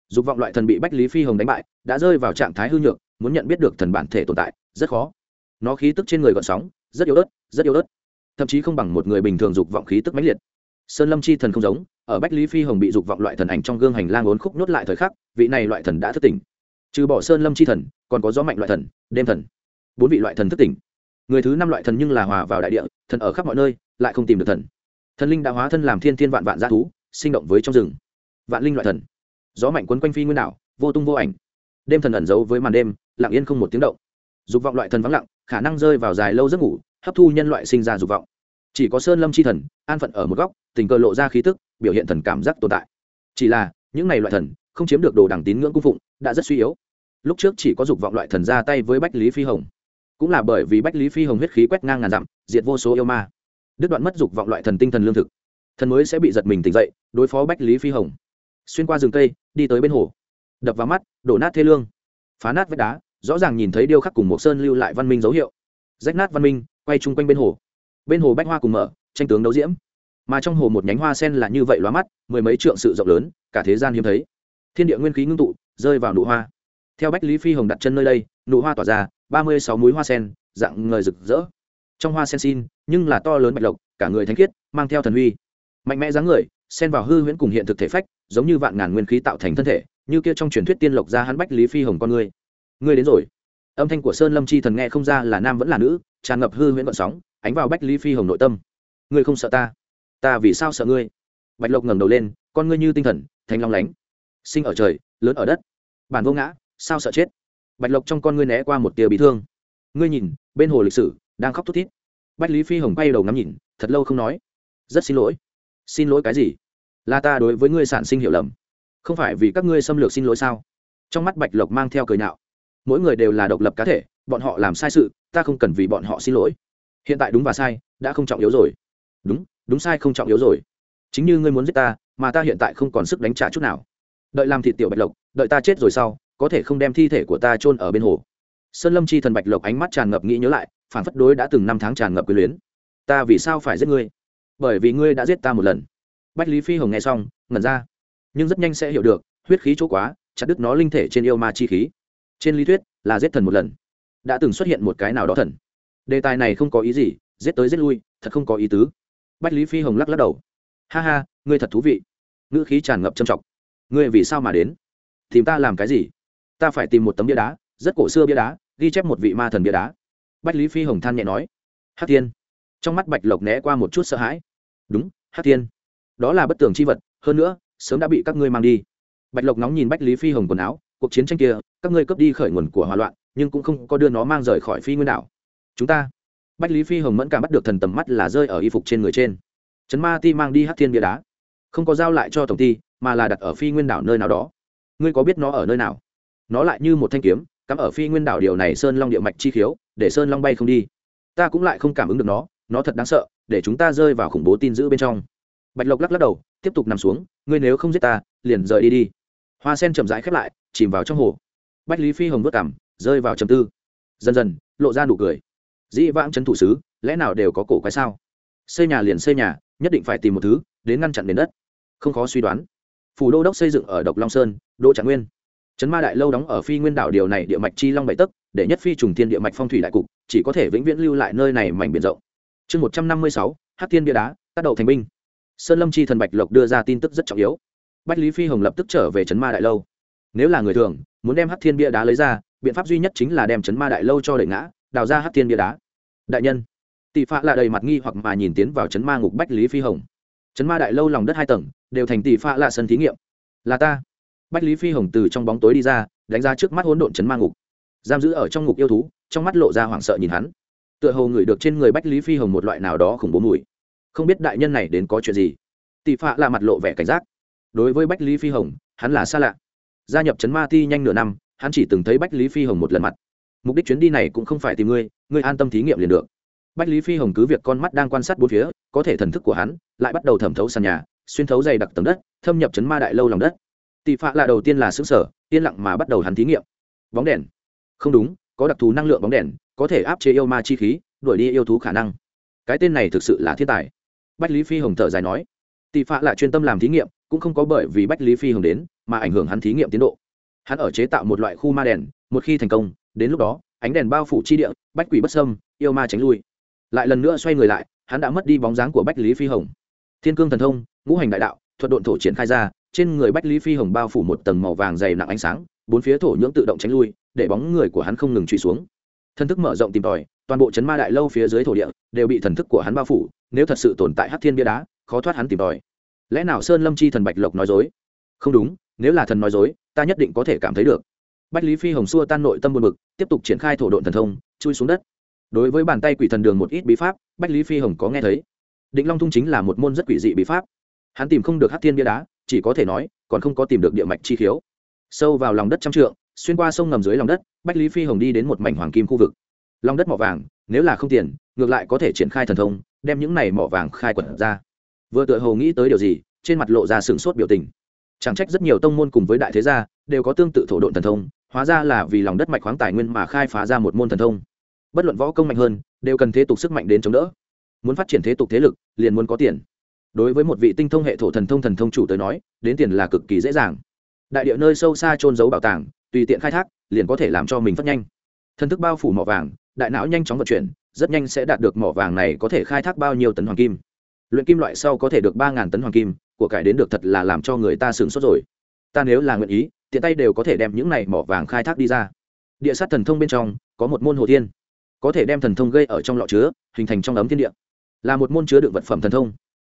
Dục vọng loại thần bị bách lý phi hồng đánh bại, đã rơi vào trạng thái hư nhược, muốn nhận biết được thần bản thể tồn tại, rất khó. Nó khí tức trên người gọn sóng, rất yếu ớt, rất yếu ớt. Thậm chí không bằng một người bình thường dục vọng khí tức mãnh liệt sơn lâm chi thần không giống, ở bách lý phi hồng bị dục vọng loại thần ảnh trong gương hành lang ốn khúc nhốt lại thời khắc, vị này loại thần đã thức tỉnh. Trừ bỏ sơn lâm chi thần, còn có gió mạnh loại thần, đêm thần. Bốn vị loại thần thức tỉnh. Người thứ năm loại thần nhưng là hòa vào đại địa, thần ở khắp mọi nơi, lại không tìm được thần. Thần linh đã hóa thân làm thiên thiên vạn vạn g thú, sinh động với trong rừng. Vạn linh loại thần. Gió mạnh quấn quanh phi nguyên đảo, vô tung vô ảnh. Đêm thần ẩn giấu với màn đêm, lặng yên không một tiếng động. Dục vọng loại thần vắng lặng, khả năng rơi vào dài lâu giấc ngủ, hấp thu nhân loại sinh ra dục vọng chỉ có sơn lâm c h i thần, an phận ở một góc, tình cờ lộ ra khí tức, biểu hiện thần cảm giác tồn tại. Chỉ là, những này loại thần, không chiếm được đồ đẳng tín ngưỡng cung phụng, đã rất suy yếu. Lúc trước chỉ có dục vọng loại thần ra tay với bách lý phi hồng. Cũng là bởi vì bách lý phi hồng huyết khí quét ngang ngàn dặm, diệt vô số yêu ma. Đứt đoạn mất dục vọng loại thần tinh thần lương thực. Thần mới sẽ bị giật mình tỉnh dậy, đối phó bách lý phi hồng. Xuyên qua rừng cây, đi tới bên hồ. Đập vào mắt, đổ nát thê lương. Phá nát vách đá, rõ ràng nhìn thấy điêu khắc cùng một sơn lưu lại văn minh dấu hiệu. Rách nát văn minh, quay chung quanh bên hồ bên hồ bách hoa cùng mở, tranh tướng đấu diễm. Mà trong hồ một nhánh hoa sen là như vậy lóa mắt, mười mấy trượng sự rộng lớn, cả thế gian hiếm thấy. Thiên địa nguyên khí ngưng tụ, rơi vào nụ hoa. Theo bách lý phi hồng đặt chân nơi đây, nụ hoa tỏa ra, ba mươi sáu múi hoa sen, dạng ngời rực rỡ. Trong hoa sen xin, nhưng là to lớn bạch lộc, cả người thánh khiết, mang theo thần uy mạnh mẽ dáng người, xen vào hư huyễn cùng hiện thực thể phách, giống như vạn ngàn nguyên khí tạo thành thân thể, như kia trong truyền thuyết tiên lộc ra hắn bách lý phi hồng con ngươi ngươi đến rồi. Âm thanh của sơn lâm chi thần nghe không ra là nam vẫn là nữ, tràn ngập hư huyễn vận sóng ánh vào bách lý phi hồng nội tâm ngươi không sợ ta ta vì sao sợ ngươi bạch lộc ngẩng đầu lên con ngươi như tinh thần thanh long lánh sinh ở trời lớn ở đất bản vô ngã sao sợ chết bạch lộc trong con ngươi né qua một tia bị thương ngươi nhìn bên hồ lịch sử đang khóc thút thít bách lý phi hồng quay đầu ngắm nhìn thật lâu không nói rất xin lỗi xin lỗi cái gì là ta đối với ngươi sản sinh hiểu lầm không phải vì các ngươi xâm lược xin lỗi sao trong mắt bạch lộc mang theo cười nhạo mỗi người đều là độc lập cá thể bọn họ làm sai sự ta không cần vì bọn họ xin lỗi hiện tại đúng và sai, đã không trọng yếu rồi. Đúng đúng sai không trọng yếu rồi. Chính như ngươi muốn giết ta, mà ta hiện tại không còn sức đánh trả chút nào. Đợi làm thịt tiểu bạch lộc, đợi ta chết rồi sau, có thể không đem thi thể của ta chôn ở bên hồ. Sơn lâm chi thần bạch lộc ánh mắt tràn ngập nghĩ nhớ lại phản phất đối đã từng năm tháng tràn ngập quyền luyến. Ta vì sao phải giết ngươi? Bởi vì ngươi đã giết ta một lần. Bách lý phi hồng nghe xong, ngẩn ra. Nhưng rất nhanh sẽ hiểu được, huyết khí chỗ quá, chặt đứt nó linh thể trên yêu ma chi khí. Trên lý thuyết, là giết thần một lần. Đã từng xuất hiện một cái nào đó thần đề tài này không có ý gì, giết tới giết lui, thật không có ý tứ. Bách lý phi hồng lắc lắc đầu. Ha ha, ngươi thật thú vị. Ngữ khí tràn ngập trầm trọng. Ngươi vì sao mà đến? Tìm ta làm cái gì? Ta phải tìm một tấm bia đá, rất cổ xưa bia đá, ghi chép một vị ma thần bia đá. Bách lý phi hồng than nhẹ nói. Hát thiên. Trong mắt bạch lộc né qua một chút sợ hãi. Đúng hát thiên. Đó là bất tường c h i vật, hơn nữa, sớm đã bị các ngươi mang đi. Bạch lộc nóng nhìn bách lý phi hồng quần áo, cuộc chiến tranh kia, các ngươi cướp đi khởi nguồn của hòa loạn, nhưng cũng không có đưa nó mang rời khỏi phi nguyên đảo chúng ta. Bách lý phi hồng mẫn cảm bắt được thần tầm mắt là rơi ở y phục trên người trên. Trấn ma ti mang đi hát thiên bia đá. Không có giao lại cho tổng ty mà là đặt ở phi nguyên đảo nơi nào đó. Ngươi có biết nó ở nơi nào? Nó lại như một thanh kiếm, cắm ở phi nguyên đảo điều này sơn long địa mạch chi khiếu, để sơn long bay không đi. Ta cũng lại không cảm ứng được nó nó thật đáng sợ, để chúng ta rơi vào khủng bố tin giữ bên trong. Bạch lộc lắc lắc đầu, tiếp tục nằm xuống, ngươi nếu không giết ta, liền rời đi đi. Hoa sen chậm rãi khép lại, chìm vào trong hồ. Bách lý phi hồng vất cảm rơi vào trầm tư. Dần dần, lộ ra nụ cười dĩ vãng trấn thủ sứ lẽ nào đều có cổ quái sao? Xây nhà liền xây nhà, nhất định phải tìm một thứ đến ngăn chặn đến đất. Không khó suy đoán. Phủ đô đốc xây dựng ở độc long sơn đô trạng nguyên. Trấn ma đại lâu đóng ở phi nguyên đảo điều này địa mạch chi long bảy tấc, để nhất phi trùng thiên địa mạch phong thủy đại cục, chỉ có thể vĩnh viễn lưu lại nơi này mảnh biển rộng. Chương một trăm năm mươi sáu hát thiên bia đá tác đầu thành binh. Sơn lâm chi thần bạch lộc đưa ra tin tức rất trọng yếu. Bách lý phi hồng lập tức trở về trấn ma đại lâu. Nếu là người thường muốn đem hát thiên bia đá lấy ra, biện pháp duy nhất chính là đem trấn ma đại lâu cho đẩy ngã, đào ra hát thiên bia đá đại nhân. Tị phạ là đầy mặt nghi hoặc mà nhìn tiến vào chấn ma ngục bách lý phi hồng. Chấn ma đại lâu lòng đất hai tầng, đều thành tị phạ là sân thí nghiệm. Là ta. Bách lý phi hồng từ trong bóng tối đi ra, đánh ra trước mắt hỗn độn chấn ma ngục. Giam giữ ở trong ngục yêu thú, trong mắt lộ ra hoảng sợ nhìn hắn. Tựa hồ ngửi được trên người bách lý phi hồng một loại nào đó khủng bố mùi. Không biết đại nhân này đến có chuyện gì. Tị phạ là mặt lộ vẻ cảnh giác. Đối với bách lý phi hồng, hắn là xa lạ. Gia nhập chấn ma ti nhanh nửa năm, hắn chỉ từng thấy bách lý phi hồng một lần mặt mục đích chuyến đi này cũng không phải tìm ngươi ngươi an tâm thí nghiệm liền được. Bách lý phi hồng cứ việc con mắt đang quan sát bốn phía, có thể thần thức của hắn lại bắt đầu thẩm thấu sàn nhà, xuyên thấu dày đặc tầng đất, thâm nhập chấn ma đại lâu lòng đất. Tị phạ là đầu tiên là xứ sở yên lặng mà bắt đầu hắn thí nghiệm. Bóng đèn. Không đúng, có đặc thù năng lượng bóng đèn, có thể áp chế yêu ma chi khí, đuổi đi yêu thú khả năng. Cái tên này thực sự là thiên tài. Bách lý phi hồng thở dài nói. Tị phạ lại chuyên tâm làm thí nghiệm, cũng không có bởi vì bách lý phi hồng đến mà ảnh hưởng hắn thí nghiệm tiến độ. Hắn ở chế tạo một loại khu ma đèn, một khi thành công đến lúc đó, ánh đèn bao phủ chi địa, bách quỷ bất sâm yêu ma tránh lui. Lại lần nữa xoay người lại, hắn đã mất đi bóng dáng của bách lý phi hồng. Thiên cương thần thông, ngũ hành đại đạo, thuật độn thổ triển khai ra, trên người bách lý phi hồng bao phủ một tầng màu vàng dày nặng ánh sáng, bốn phía thổ nhưỡng tự động tránh lui, để bóng người của hắn không ngừng trụy xuống. Thần thức mở rộng tìm tòi, toàn bộ chấn ma đại lâu phía dưới thổ địa đều bị thần thức của hắn bao phủ, nếu thật sự tồn tại hát thiên bia đá, khó thoát hắn tìm tòi. Lẽ nào sơn lâm chi thần bạch lộc nói dối? Không đúng, nếu là thần nói dối, ta nhất định có thể cảm thấy được bách lý phi hồng xua tan nội tâm buồn bực, tiếp tục triển khai thổ độn thần thông, chui xuống đất. Đối với bàn tay quỷ thần đường một ít bí pháp, bách lý phi hồng có nghe thấy. Định long thung chính là một môn rất quỷ dị bí pháp. Hắn tìm không được hát thiên bia đá, chỉ có thể nói, còn không có tìm được địa mạch chi khiếu. Sâu vào lòng đất trăm trượng, xuyên qua sông ngầm dưới lòng đất, bách lý phi hồng đi đến một mảnh hoàng kim khu vực. Lòng đất mỏ vàng, nếu là không tiền, ngược lại có thể triển khai thần thông, đem những này mỏ vàng khai quật ra. Vừa tự hồ nghĩ tới điều gì, trên mặt lộ ra sửng sốt biểu tình chẳng trách rất nhiều tông môn cùng với đại thế gia đều có tương tự thổ độn thần thông, hóa ra là vì lòng đất mạch khoáng tài nguyên mà khai phá ra một môn thần thông. Bất luận võ công mạnh hơn, đều cần thế tục sức mạnh đến chống đỡ. Muốn phát triển thế tục thế lực, liền muốn có tiền. Đối với một vị tinh thông hệ thổ thần thông thần thông chủ tới nói, đến tiền là cực kỳ dễ dàng. Đại địa nơi sâu xa trôn giấu bảo tàng, tùy tiện khai thác, liền có thể làm cho mình phát nhanh. Thần thức bao phủ mỏ vàng, đại não nhanh chóng vận chuyển, rất nhanh sẽ đạt được mỏ vàng này có thể khai thác bao nhiêu tấn hoàng kim. Luyện kim loại sau có thể được ba tấn hoàng kim của cải đến được thật là làm cho người ta sửng sốt rồi. Ta nếu là nguyện ý, tiện tay đều có thể đem những này mỏ vàng khai thác đi ra. Địa sát thần thông bên trong, có một môn hồ thiên. Có thể đem thần thông gây ở trong lọ chứa, hình thành trong ấm thiên địa. Là một môn chứa đựng vật phẩm thần thông.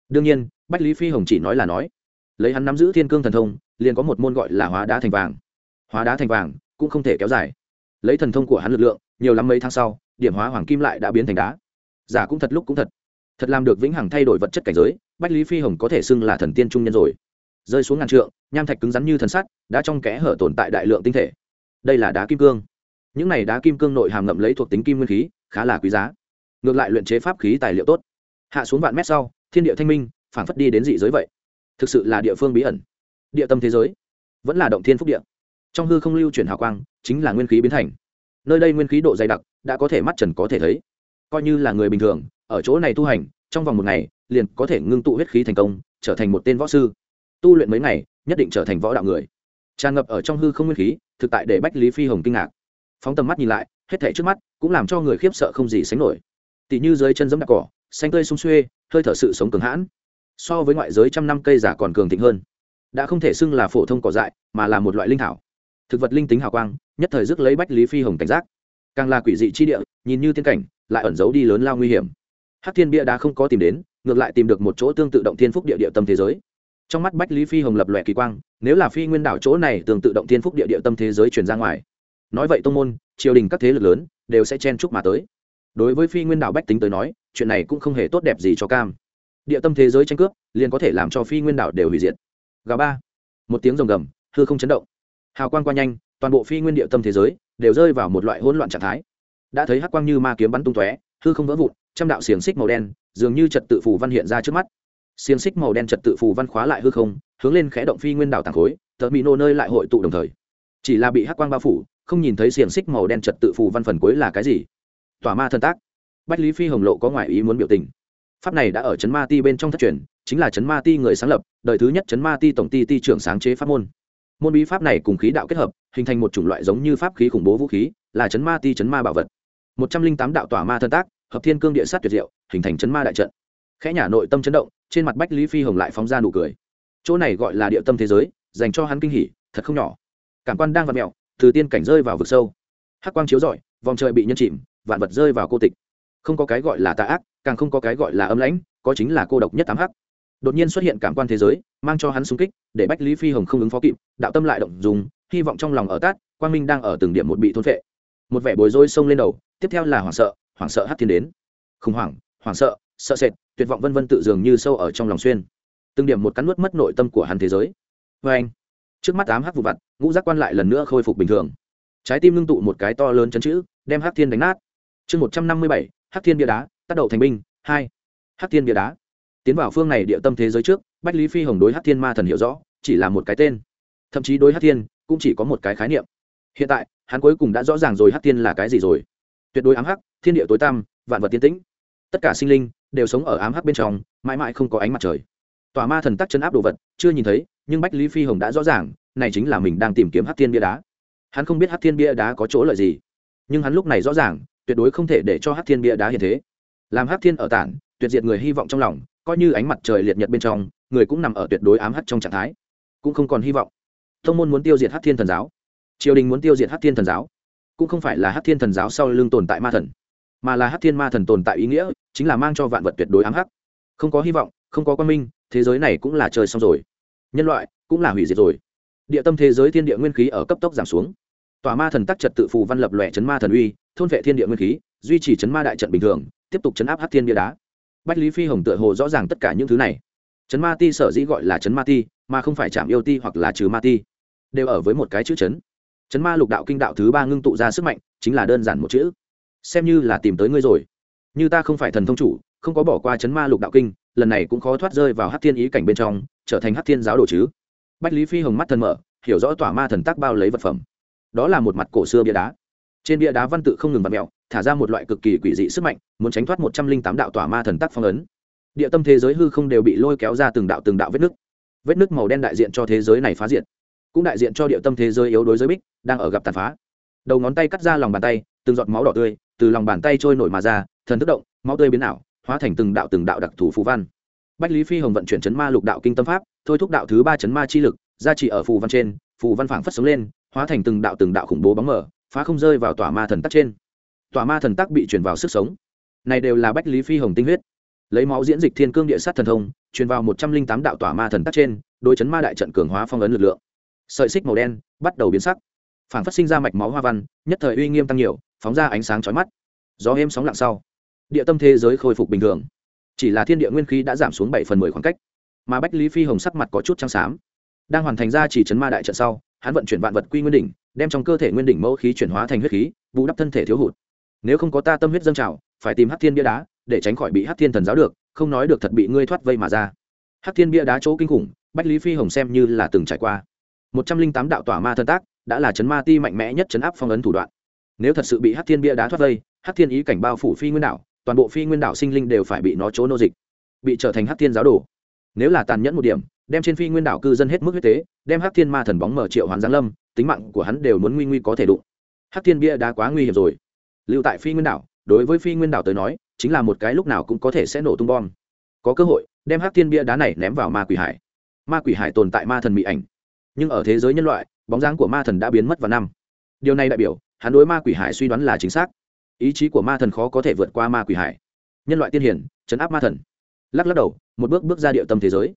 Đương nhiên, bách lý phi hồng chỉ nói là nói. Lấy hắn nắm giữ thiên cương thần thông, liền có một môn gọi là hóa đá thành vàng. Hóa đá thành vàng cũng không thể kéo dài. Lấy thần thông của hắn lực lượng, nhiều lắm mấy tháng sau, điểm hóa hoàng kim lại đã biến thành đá. Giả cũng thật, lúc cũng thật. Thật làm được vĩnh hằng thay đổi vật chất cảnh giới bách lý phi hồng có thể xưng là thần tiên trung nhân rồi. Rơi xuống ngàn trượng, nham thạch cứng rắn như thần sắt, đã trong kẽ hở tồn tại đại lượng tinh thể. Đây là đá kim cương. Những này đá kim cương nội hàm ngậm lấy thuộc tính kim nguyên khí, khá là quý giá. Ngược lại luyện chế pháp khí tài liệu tốt. Hạ xuống vạn mét sau, thiên địa thanh minh phản phất đi đến dị giới vậy. Thực sự là địa phương bí ẩn. Địa tâm thế giới. Vẫn là động thiên phúc địa. Trong hư không lưu chuyển hào quang, chính là nguyên khí biến thành. Nơi đây nguyên khí độ dày đặc, đã có thể mắt trần có thể thấy. Coi như là người bình thường, ở chỗ này tu hành trong vòng một ngày, liền có thể ngưng tụ huyết khí thành công, trở thành một tên võ sư. Tu luyện mấy ngày, nhất định trở thành võ đạo người. Tràn ngập ở trong hư không nguyên khí, thực tại để bách lý phi hồng kinh ngạc. Phóng tầm mắt nhìn lại, hết thảy trước mắt, cũng làm cho người khiếp sợ không gì sánh nổi. Tỷ như dưới chân giấm đạp cỏ, xanh tươi sung xuê, hơi thở sự sống cường hãn. So với ngoại giới trăm năm cây giả còn cường thịnh hơn. Đã không thể xưng là phổ thông cỏ dại, mà là một loại linh thảo. Thực vật linh tính hào quang, nhất thời rước lấy bách lý phi hồng cảnh giác. Càng là quỷ dị chi địa, nhìn như tiên cảnh, lại ẩn giấu đi lớn lao nguy hiểm hắc thiên bia đã không có tìm đến, ngược lại tìm được một chỗ tương tự động thiên phúc địa địa tâm thế giới. Trong mắt bách lý phi hồng lập lòe kỳ quang, nếu là phi nguyên đảo chỗ này tương tự động thiên phúc địa địa tâm thế giới truyền ra ngoài. Nói vậy tông môn, triều đình các thế lực lớn, đều sẽ chen chúc mà tới. Đối với phi nguyên đảo bách tính tới nói, chuyện này cũng không hề tốt đẹp gì cho cam. Địa tâm thế giới tranh cướp, liền có thể làm cho phi nguyên đảo đều hủy diệt. Gà ba. Một tiếng rồng gầm, hư không chấn động. Hào quang qua nhanh, toàn bộ phi nguyên địa tâm thế giới đều rơi vào một loại hỗn loạn trạng thái. Đã thấy hắc quang như ma kiếm bắn tung tóe hư không vỡ vụn, trăm đạo xiềng xích màu đen dường như trật tự phù văn hiện ra trước mắt. Xiềng xích màu đen trật tự phù văn khóa lại hư không, hướng lên khẽ động phi nguyên đảo tàng khối, tờ mỹ nô nơi lại hội tụ đồng thời. Chỉ là bị hắc quang bao phủ, không nhìn thấy xiềng xích màu đen trật tự phù văn phần cuối là cái gì? Tỏa ma thân tác. Bách lý phi hồng lộ có ngoại ý muốn biểu tình. Pháp này đã ở chấn ma ti bên trong thất truyền, chính là chấn ma ti người sáng lập, đời thứ nhất chấn ma ti tổng ti ti trưởng sáng chế pháp môn. Môn bí pháp này cùng khí đạo kết hợp, hình thành một chủng loại giống như pháp khí khủng bố vũ khí, là chấn ma ti chấn ma bảo vật một trăm linh tám đạo tỏa ma thân tác, hợp thiên cương địa sát tuyệt diệu, hình thành chấn ma đại trận. Khẽ nhả nội tâm chấn động, trên mặt bách lý phi hồng lại phóng ra nụ cười. Chỗ này gọi là địa tâm thế giới, dành cho hắn kinh hỉ, thật không nhỏ. Cảm quan đang vặt mẹo, từ tiên cảnh rơi vào vực sâu. Hắc quang chiếu rọi, vòng trời bị nhân chìm, vạn vật rơi vào cô tịch. Không có cái gọi là tà ác, càng không có cái gọi là âm lãnh, có chính là cô độc nhất tám hắc. Đột nhiên xuất hiện cảm quan thế giới, mang cho hắn sung kích, để bách lý phi hồng không ứng phó kịp, đạo tâm lại động dùng, hy vọng trong lòng ở tát, quang minh đang ở từng điểm một bị thôn vệ một vẻ bối rối xông lên đầu tiếp theo là hoảng sợ hoảng sợ hát thiên đến. Khủng hoảng hoảng sợ sợ sệt, tuyệt vọng vân vân tự dường như sâu ở trong lòng xuyên. Từng điểm một cắn nuốt mất nội tâm của hắn thế giới. Vê anh, trước mắt ám hắc vụ vặt, ngũ giác quan lại lần nữa khôi phục bình thường. Trái tim ngưng tụ một cái to lớn chấn chữ, đem hắc thiên đánh nát. Chương một trăm năm mươi bảy, hắc thiên bia đá tác đầu thành binh, hai. Hắc thiên bia đá. Tiến vào phương này địa tâm thế giới trước, bách lý phi hồng đối hắc thiên ma thần hiểu rõ, chỉ là một cái tên. Thậm chí đối hắc thiên, cũng chỉ có một cái khái niệm. Hiện tại, hắn cuối cùng đã rõ ràng rồi hắc thiên là cái gì rồi tuyệt đối ám hắc, thiên địa tối tăm, vạn vật tiên tĩnh. Tất cả sinh linh đều sống ở ám hắc bên trong, mãi mãi không có ánh mặt trời. Tòa ma thần tắc chân áp đồ vật, chưa nhìn thấy, nhưng bách lý phi hồng đã rõ ràng, này chính là mình đang tìm kiếm hắc thiên bia đá. Hắn không biết hắc thiên bia đá có chỗ lợi gì, nhưng hắn lúc này rõ ràng, tuyệt đối không thể để cho hắc thiên bia đá hiện thế. Làm hắc thiên ở tản, tuyệt diệt người hy vọng trong lòng, coi như ánh mặt trời liệt nhật bên trong, người cũng nằm ở tuyệt đối ám hắc trong trạng thái, cũng không còn hy vọng. Thông môn muốn tiêu diệt hắc thiên thần giáo. Triều đình muốn tiêu diệt hắc thiên thần giáo cũng không phải là hắc thiên thần giáo sau lưng tồn tại ma thần, mà là hắc thiên ma thần tồn tại ý nghĩa, chính là mang cho vạn vật tuyệt đối ám hắc. Không có hy vọng, không có quan minh, thế giới này cũng là trời xong rồi. Nhân loại cũng là hủy diệt rồi. Địa tâm thế giới thiên địa nguyên khí ở cấp tốc giảm xuống. Tòa ma thần tắc trật tự phù văn lập lòe chấn ma thần uy, thôn vệ thiên địa nguyên khí, duy trì chấn ma đại trận bình thường, tiếp tục chấn áp hắc thiên bia đá. Bách lý phi hồng tựa hồ rõ ràng tất cả những thứ này. Chấn ma ti sở dĩ gọi là chấn ma ti, mà không phải chạm yêu ti hoặc là trừ ma ti, đều ở với một cái chữ chấn chấn ma lục đạo kinh đạo thứ ba ngưng tụ ra sức mạnh, chính là đơn giản một chữ. Xem như là tìm tới ngươi rồi. Như ta không phải thần thông chủ, không có bỏ qua chấn ma lục đạo kinh, lần này cũng khó thoát rơi vào hát thiên ý cảnh bên trong, trở thành hát thiên giáo đồ chứ. Bách lý phi hồng mắt thần mở, hiểu rõ tỏa ma thần tác bao lấy vật phẩm. Đó là một mặt cổ xưa bia đá. Trên bia đá văn tự không ngừng vặt mẹo thả ra một loại cực kỳ quỷ dị sức mạnh, muốn tránh thoát một trăm linh tám đạo tỏa ma thần tác phong ấn. Địa tâm thế giới hư không đều bị lôi kéo ra từng đạo từng đạo vết nứt. Vết nứt màu đen đại diện cho thế giới này phá diệt cũng đại diện cho địa tâm thế giới yếu đối giới bích, đang ở gặp tàn phá. Đầu ngón tay cắt ra lòng bàn tay, từng giọt máu đỏ tươi, từ lòng bàn tay trôi nổi mà ra, thần thức động, máu tươi biến ảo, hóa thành từng đạo từng đạo đặc thù phù văn. Bách lý phi hồng vận chuyển chấn ma lục đạo kinh tâm pháp, thôi thúc đạo thứ ba chấn ma chi lực, gia trị ở phù văn trên, phù văn phảng phất sống lên, hóa thành từng đạo từng đạo khủng bố bóng mở phá không rơi vào tòa ma thần tắc trên. Tòa ma thần tắc bị chuyển vào sức sống. Này đều là bách lý phi hồng tinh huyết. Lấy máu diễn dịch thiên cương địa sát thần thông, truyền vào một trăm linh tám đạo tỏa ma thần tắc trên, đối chấn ma đại trận cường hóa phong ấn lực lượng sợi xích màu đen bắt đầu biến sắc. Phản phát sinh ra mạch máu hoa văn, nhất thời uy nghiêm tăng nhiều, phóng ra ánh sáng chói mắt. Gió êm sóng lặng sau, địa tâm thế giới khôi phục bình thường. Chỉ là thiên địa nguyên khí đã giảm xuống bảy phần mười khoảng cách, mà bách lý phi hồng sắc mặt có chút trắng xám. Đang hoàn thành ra chỉ chấn ma đại trận sau, hắn vận chuyển vạn vật quy nguyên đỉnh, đem trong cơ thể nguyên đỉnh mẫu khí chuyển hóa thành huyết khí, bù đắp thân thể thiếu hụt. Nếu không có ta tâm huyết dâng trào, phải tìm hát thiên bia đá để tránh khỏi bị hát thiên thần giáo được, không nói được thật bị ngươi thoát vây mà ra. Hát thiên bia đá chỗ kinh khủng, bách lý phi hồng xem như là từng trải qua một trăm linh tám đạo tỏa ma thân tác, đã là chấn ma ti mạnh mẽ nhất chấn áp phong ấn thủ đoạn. Nếu thật sự bị hát thiên bia đá thoát vây hát thiên ý cảnh bao phủ phi nguyên đảo, toàn bộ phi nguyên đảo sinh linh đều phải bị nó chỗ nô dịch, bị trở thành hát thiên giáo đồ. Nếu là tàn nhẫn một điểm, đem trên phi nguyên đảo cư dân hết mức huyết tế, đem hát thiên ma thần bóng mở triệu hoàn giáng lâm, tính mạng của hắn đều muốn nguy nguy có thể đụng. Hát thiên bia đá quá nguy hiểm rồi. Lưu tại phi nguyên đảo, đối với phi nguyên đảo tới nói, chính là một cái lúc nào cũng có thể sẽ nổ tung bom. Có cơ hội, đem hát thiên bia đá này ném vào ma quỷ hải. Ma quỷ hải tồn tại ma thần mỹ ảnh nhưng ở thế giới nhân loại, bóng dáng của ma thần đã biến mất vào năm. Điều này đại biểu, hắn đối ma quỷ hải suy đoán là chính xác. Ý chí của ma thần khó có thể vượt qua ma quỷ hải. Nhân loại tiên hiển, chấn áp ma thần. Lắc lắc đầu, một bước bước ra địa tâm thế giới.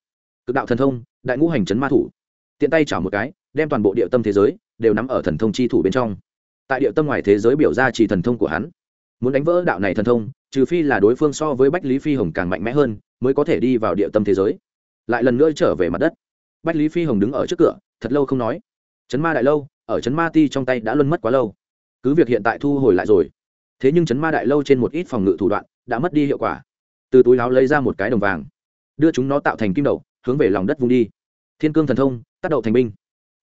Cực đạo thần thông, đại ngũ hành chấn ma thủ. Tiện tay chảo một cái, đem toàn bộ địa tâm thế giới đều nắm ở thần thông chi thủ bên trong. Tại địa tâm ngoài thế giới biểu ra chỉ thần thông của hắn. Muốn đánh vỡ đạo này thần thông, trừ phi là đối phương so với bách lý phi hồng càng mạnh mẽ hơn, mới có thể đi vào địa tâm thế giới. Lại lần nữa trở về mặt đất. Bách lý phi hồng đứng ở trước cửa thật lâu không nói. Chấn ma đại lâu, ở chấn ma ti trong tay đã luân mất quá lâu. Cứ việc hiện tại thu hồi lại rồi, thế nhưng chấn ma đại lâu trên một ít phòng ngự thủ đoạn đã mất đi hiệu quả. Từ túi láo lấy ra một cái đồng vàng, đưa chúng nó tạo thành kim đầu, hướng về lòng đất vung đi. Thiên cương thần thông, tác đậu thành binh.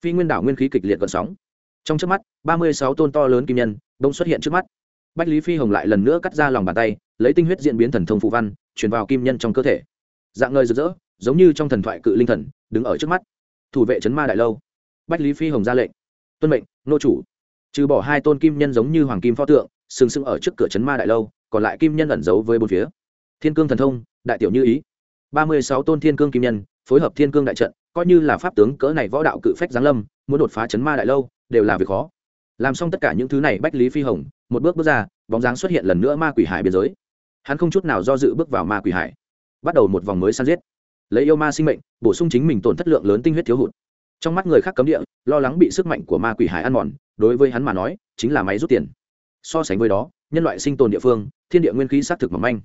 Phi nguyên đảo nguyên khí kịch liệt vận sóng. Trong trước mắt, ba mươi sáu tôn to lớn kim nhân đông xuất hiện trước mắt. Bách lý phi hồng lại lần nữa cắt ra lòng bàn tay, lấy tinh huyết diễn biến thần thông phụ văn chuyển vào kim nhân trong cơ thể. Dạng ngơi rực rỡ, giống như trong thần thoại cự linh thần, đứng ở trước mắt thủ vệ trấn ma đại lâu. Bách lý phi hồng ra lệnh. Tuân mệnh, nô chủ. Trừ bỏ hai tôn kim nhân giống như hoàng kim pho tượng, sừng sững ở trước cửa trấn ma đại lâu, còn lại kim nhân ẩn giấu với bốn phía. Thiên cương thần thông, đại tiểu như ý. Ba mươi sáu tôn thiên cương kim nhân, phối hợp thiên cương đại trận, coi như là pháp tướng cỡ này võ đạo cự phách giáng lâm, muốn đột phá chấn ma đại lâu, đều là việc khó. Làm xong tất cả những thứ này, bách lý phi hồng, một bước bước ra, bóng dáng xuất hiện lần nữa ma quỷ hải biên giới. Hắn không chút nào do dự bước vào ma quỷ hải. Bắt đầu một vòng mới săn giết lấy yêu ma sinh mệnh, bổ sung chính mình tổn thất lượng lớn tinh huyết thiếu hụt. Trong mắt người khác cấm địa, lo lắng bị sức mạnh của ma quỷ hải ăn mòn, đối với hắn mà nói, chính là máy rút tiền. So sánh với đó, nhân loại sinh tồn địa phương, thiên địa nguyên khí xác thực mỏng manh.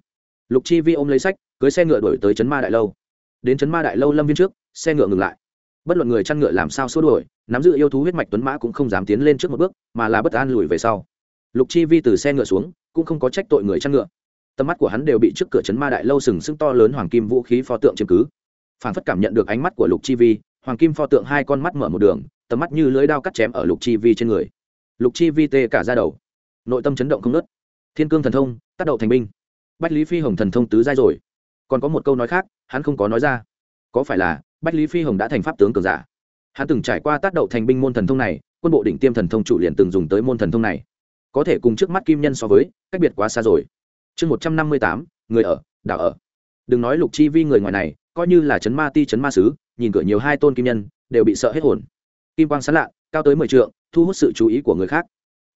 Lục chi vi ôm lấy sách, cưới xe ngựa đổi tới trấn ma đại lâu. Đến trấn ma đại lâu lâm viên trước, xe ngựa ngừng lại. Bất luận người chăn ngựa làm sao xua đuổi, nắm giữ yêu thú huyết mạch tuấn mã cũng không dám tiến lên trước một bước, mà là bất an lùi về sau. Lục chi vi từ xe ngựa xuống, cũng không có trách tội người chăn ngựa tầm mắt của hắn đều bị trước cửa chấn ma đại lâu sừng sững to lớn hoàng kim vũ khí pho tượng chiếm cứ. Phản phất cảm nhận được ánh mắt của lục chi vi, hoàng kim pho tượng hai con mắt mở một đường, tầm mắt như lưới đao cắt chém ở lục chi vi trên người. Lục chi vi tê cả ra đầu. Nội tâm chấn động không nớt thiên cương thần thông, tác động thành binh. Bách lý phi hồng thần thông tứ giai rồi. Còn có một câu nói khác, hắn không có nói ra. Có phải là bách lý phi hồng đã thành pháp tướng cường giả? Hắn từng trải qua tác động thành binh môn thần thông này, quân bộ đỉnh tiêm thần thông chủ liền từng dùng tới môn thần thông này. Có thể cùng trước mắt kim nhân so với, cách biệt quá xa rồi chương một trăm năm mươi tám, người ở, đảo ở. Đừng nói lục chi vi người ngoài này, coi như là chấn ma ti chấn ma sứ, nhìn cửa nhiều hai tôn kim nhân, đều bị sợ hết hồn. Kim quang sán lạ, cao tới mười trượng, thu hút sự chú ý của người khác.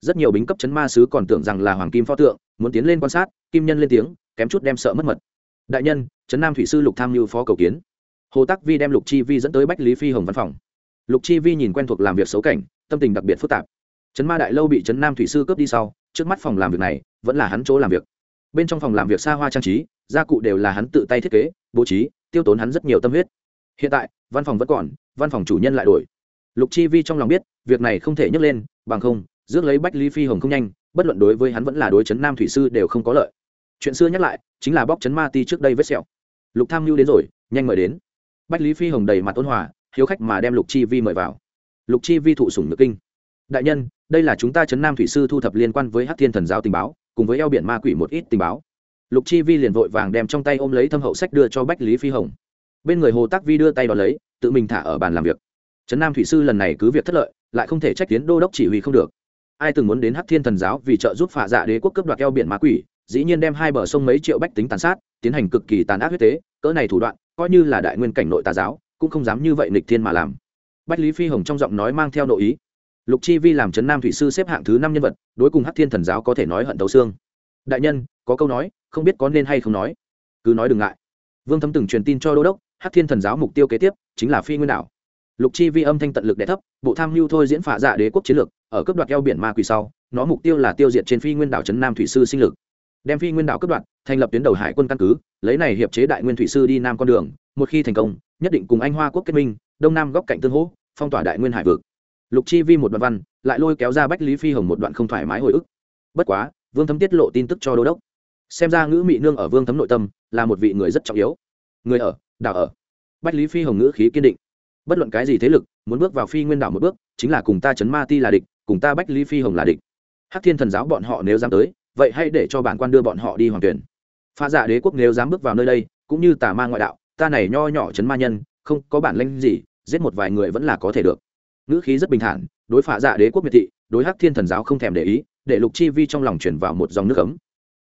Rất nhiều bính cấp chấn ma sứ còn tưởng rằng là hoàng kim pho tượng, muốn tiến lên quan sát, kim nhân lên tiếng, kém chút đem sợ mất mật. Đại nhân, trấn nam thủy sư lục tham mưu phó cầu kiến. Hồ tắc vi đem lục chi vi dẫn tới bách lý phi hồng văn phòng. Lục chi vi nhìn quen thuộc làm việc xấu cảnh, tâm tình đặc biệt phức tạp. Trấn ma đại lâu bị trấn nam thủy sư cướp đi sau, trước mắt phòng làm việc này, vẫn là hắn chỗ làm việc bên trong phòng làm việc xa hoa trang trí, gia cụ đều là hắn tự tay thiết kế, bố trí, tiêu tốn hắn rất nhiều tâm huyết. Hiện tại, văn phòng vẫn còn, văn phòng chủ nhân lại đổi. Lục chi vi trong lòng biết, việc này không thể nhấc lên, bằng không, rước lấy bách lý phi hồng không nhanh, bất luận đối với hắn vẫn là đối chấn nam thủy sư đều không có lợi. Chuyện xưa nhắc lại, chính là bóc chấn ma ti trước đây vết sẹo. Lục tham mưu đến rồi, nhanh mời đến. Bách lý phi hồng đầy mặt ôn hòa, hiếu khách mà đem lục chi vi mời vào. Lục chi vi thụ sủng nước kinh. Đại nhân, đây là chúng ta chấn nam thủy sư thu thập liên quan với hát thiên thần giáo tình báo cùng với eo biển ma quỷ một ít tình báo. Lục chi vi liền vội vàng đem trong tay ôm lấy thâm hậu sách đưa cho bách lý phi hồng. Bên người hồ tác vi đưa tay đ ó lấy, tự mình thả ở bàn làm việc. Trấn nam thủy sư lần này cứ việc thất lợi, lại không thể trách tiến đô đốc chỉ huy không được. Ai từng muốn đến hắc thiên thần giáo vì trợ giúp phạ dạ đế quốc cấp đoạt eo biển ma quỷ, dĩ nhiên đem hai bờ sông mấy triệu bách tính tàn sát, tiến hành cực kỳ tàn ác huyết tế, cỡ này thủ đoạn, coi như là đại nguyên cảnh nội tà giáo, cũng không dám như vậy nịch thiên mà làm. Bách lý phi hồng trong giọng nói mang theo nội ý lục chi vi làm trấn nam thủy sư xếp hạng thứ năm nhân vật, đối cùng hắc thiên thần giáo có thể nói hận tấu xương. Đại nhân, có câu nói, không biết có nên hay không nói. Cứ nói đừng ngại. Vương thấm từng truyền tin cho đô đốc, hắc thiên thần giáo mục tiêu kế tiếp chính là phi nguyên đảo. Lục chi vi âm thanh tận lực đẻ thấp, bộ tham mưu thôi diễn phạ dạ đế quốc chiến lược, ở cấp đoạt eo biển ma Quỳ sau, nó mục tiêu là tiêu diệt trên phi nguyên đảo trấn nam thủy sư sinh lực. Đem phi nguyên đảo cấp đoạt, thành lập tuyến đầu hải quân căn cứ, lấy này hiệp chế đại nguyên thủy sư đi nam con đường, một khi thành công, nhất định cùng anh hoa quốc kết minh, đông nam góc cạnh tương hỗ, phong tỏa đại nguyên hải vực lục chi vi một đoạn văn, lại lôi kéo ra bách lý phi hồng một đoạn không thoải mái hồi ức. Bất quá, vương thấm tiết lộ tin tức cho đô đốc. Xem ra ngữ mị nương ở vương thấm nội tâm là một vị người rất trọng yếu. Người ở, đảo ở. Bách lý phi hồng ngữ khí kiên định. Bất luận cái gì thế lực, muốn bước vào phi nguyên đảo một bước, chính là cùng ta chấn ma ti là địch, cùng ta bách lý phi hồng là địch. Hắc thiên thần giáo bọn họ nếu dám tới, vậy hãy để cho bản quan đưa bọn họ đi hoàng tuyển. Pha dạ đế quốc nếu dám bước vào nơi đây, cũng như tà ma ngoại đạo, ta này nho nhỏ chấn ma nhân, không có bản lanh gì, giết một vài người vẫn là có thể được ngữ khí rất bình thản, đối phá dạ đế quốc miệt thị, đối hắc thiên thần giáo không thèm để ý, để lục chi vi trong lòng chuyển vào một dòng nước ấm.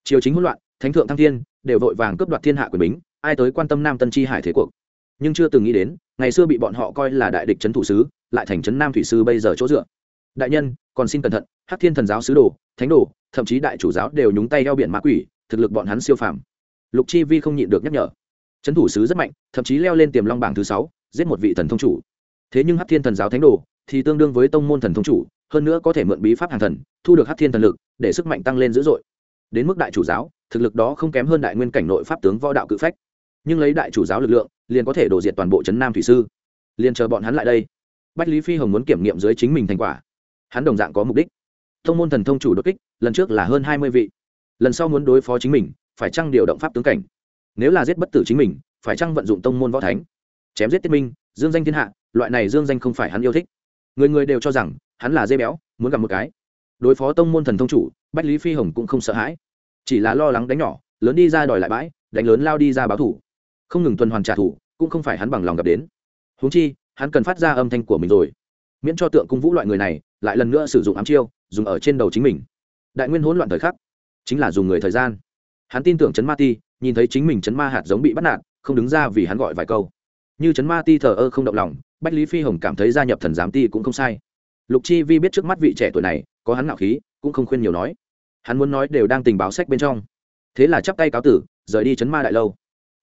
Triều chính hỗn loạn, thánh thượng thăng thiên, đều vội vàng cướp đoạt thiên hạ quyền bính, ai tới quan tâm nam tân chi hải thế cuộc. Nhưng chưa từng nghĩ đến, ngày xưa bị bọn họ coi là đại địch trấn thủ sứ, lại thành trấn nam thủy sư bây giờ chỗ dựa. Đại nhân, còn xin cẩn thận, hắc thiên thần giáo sứ đồ, thánh đồ, thậm chí đại chủ giáo đều nhúng tay đeo biển mã quỷ, thực lực bọn hắn siêu phàm. Lục chi vi không nhịn được nhắc nhở. Trấn thủ sứ rất mạnh, thậm chí leo lên tiềm long bảng thứ sáu, giết một vị thần thông chủ thế nhưng hắc thiên thần giáo thánh đồ thì tương đương với tông môn thần thông chủ, hơn nữa có thể mượn bí pháp hàng thần, thu được hắc thiên thần lực để sức mạnh tăng lên dữ dội. Đến mức đại chủ giáo, thực lực đó không kém hơn đại nguyên cảnh nội pháp tướng võ đạo cự phách. Nhưng lấy đại chủ giáo lực lượng, liền có thể đổ diệt toàn bộ trấn nam thủy sư. Liền chờ bọn hắn lại đây. Bách lý phi hồng muốn kiểm nghiệm dưới chính mình thành quả. Hắn đồng dạng có mục đích. Thông môn thần thông chủ đột kích, lần trước là hơn hai mươi vị. Lần sau muốn đối phó chính mình, phải chăng điều động pháp tướng cảnh? Nếu là giết bất tử chính mình, phải chăng vận dụng tông môn võ thánh? Chém giết tiết minh, dương danh thiên hạ loại này dương danh không phải hắn yêu thích. Người người đều cho rằng, hắn là dê béo, muốn gặp một cái. Đối phó tông môn thần thông chủ, bách lý phi hồng cũng không sợ hãi. Chỉ là lo lắng đánh nhỏ, lớn đi ra đòi lại bãi, đánh lớn lao đi ra báo thủ. Không ngừng tuần hoàn trả thù, cũng không phải hắn bằng lòng gặp đến. Huống chi, hắn cần phát ra âm thanh của mình rồi. Miễn cho tượng cung vũ loại người này, lại lần nữa sử dụng ám chiêu, dùng ở trên đầu chính mình. Đại nguyên hỗn loạn thời khắc, chính là dùng người thời gian. Hắn tin tưởng chấn ma ti, nhìn thấy chính mình chấn ma hạt giống bị bắt nạt, không đứng ra vì hắn gọi vài câu. Như chấn ma ti thờ ơ không động lòng bách lý phi hồng cảm thấy gia nhập thần giám ti cũng không sai. Lục chi vi biết trước mắt vị trẻ tuổi này, có hắn ngạo khí, cũng không khuyên nhiều nói. Hắn muốn nói đều đang tình báo sách bên trong. Thế là chắp tay cáo tử, rời đi chấn ma đại lâu.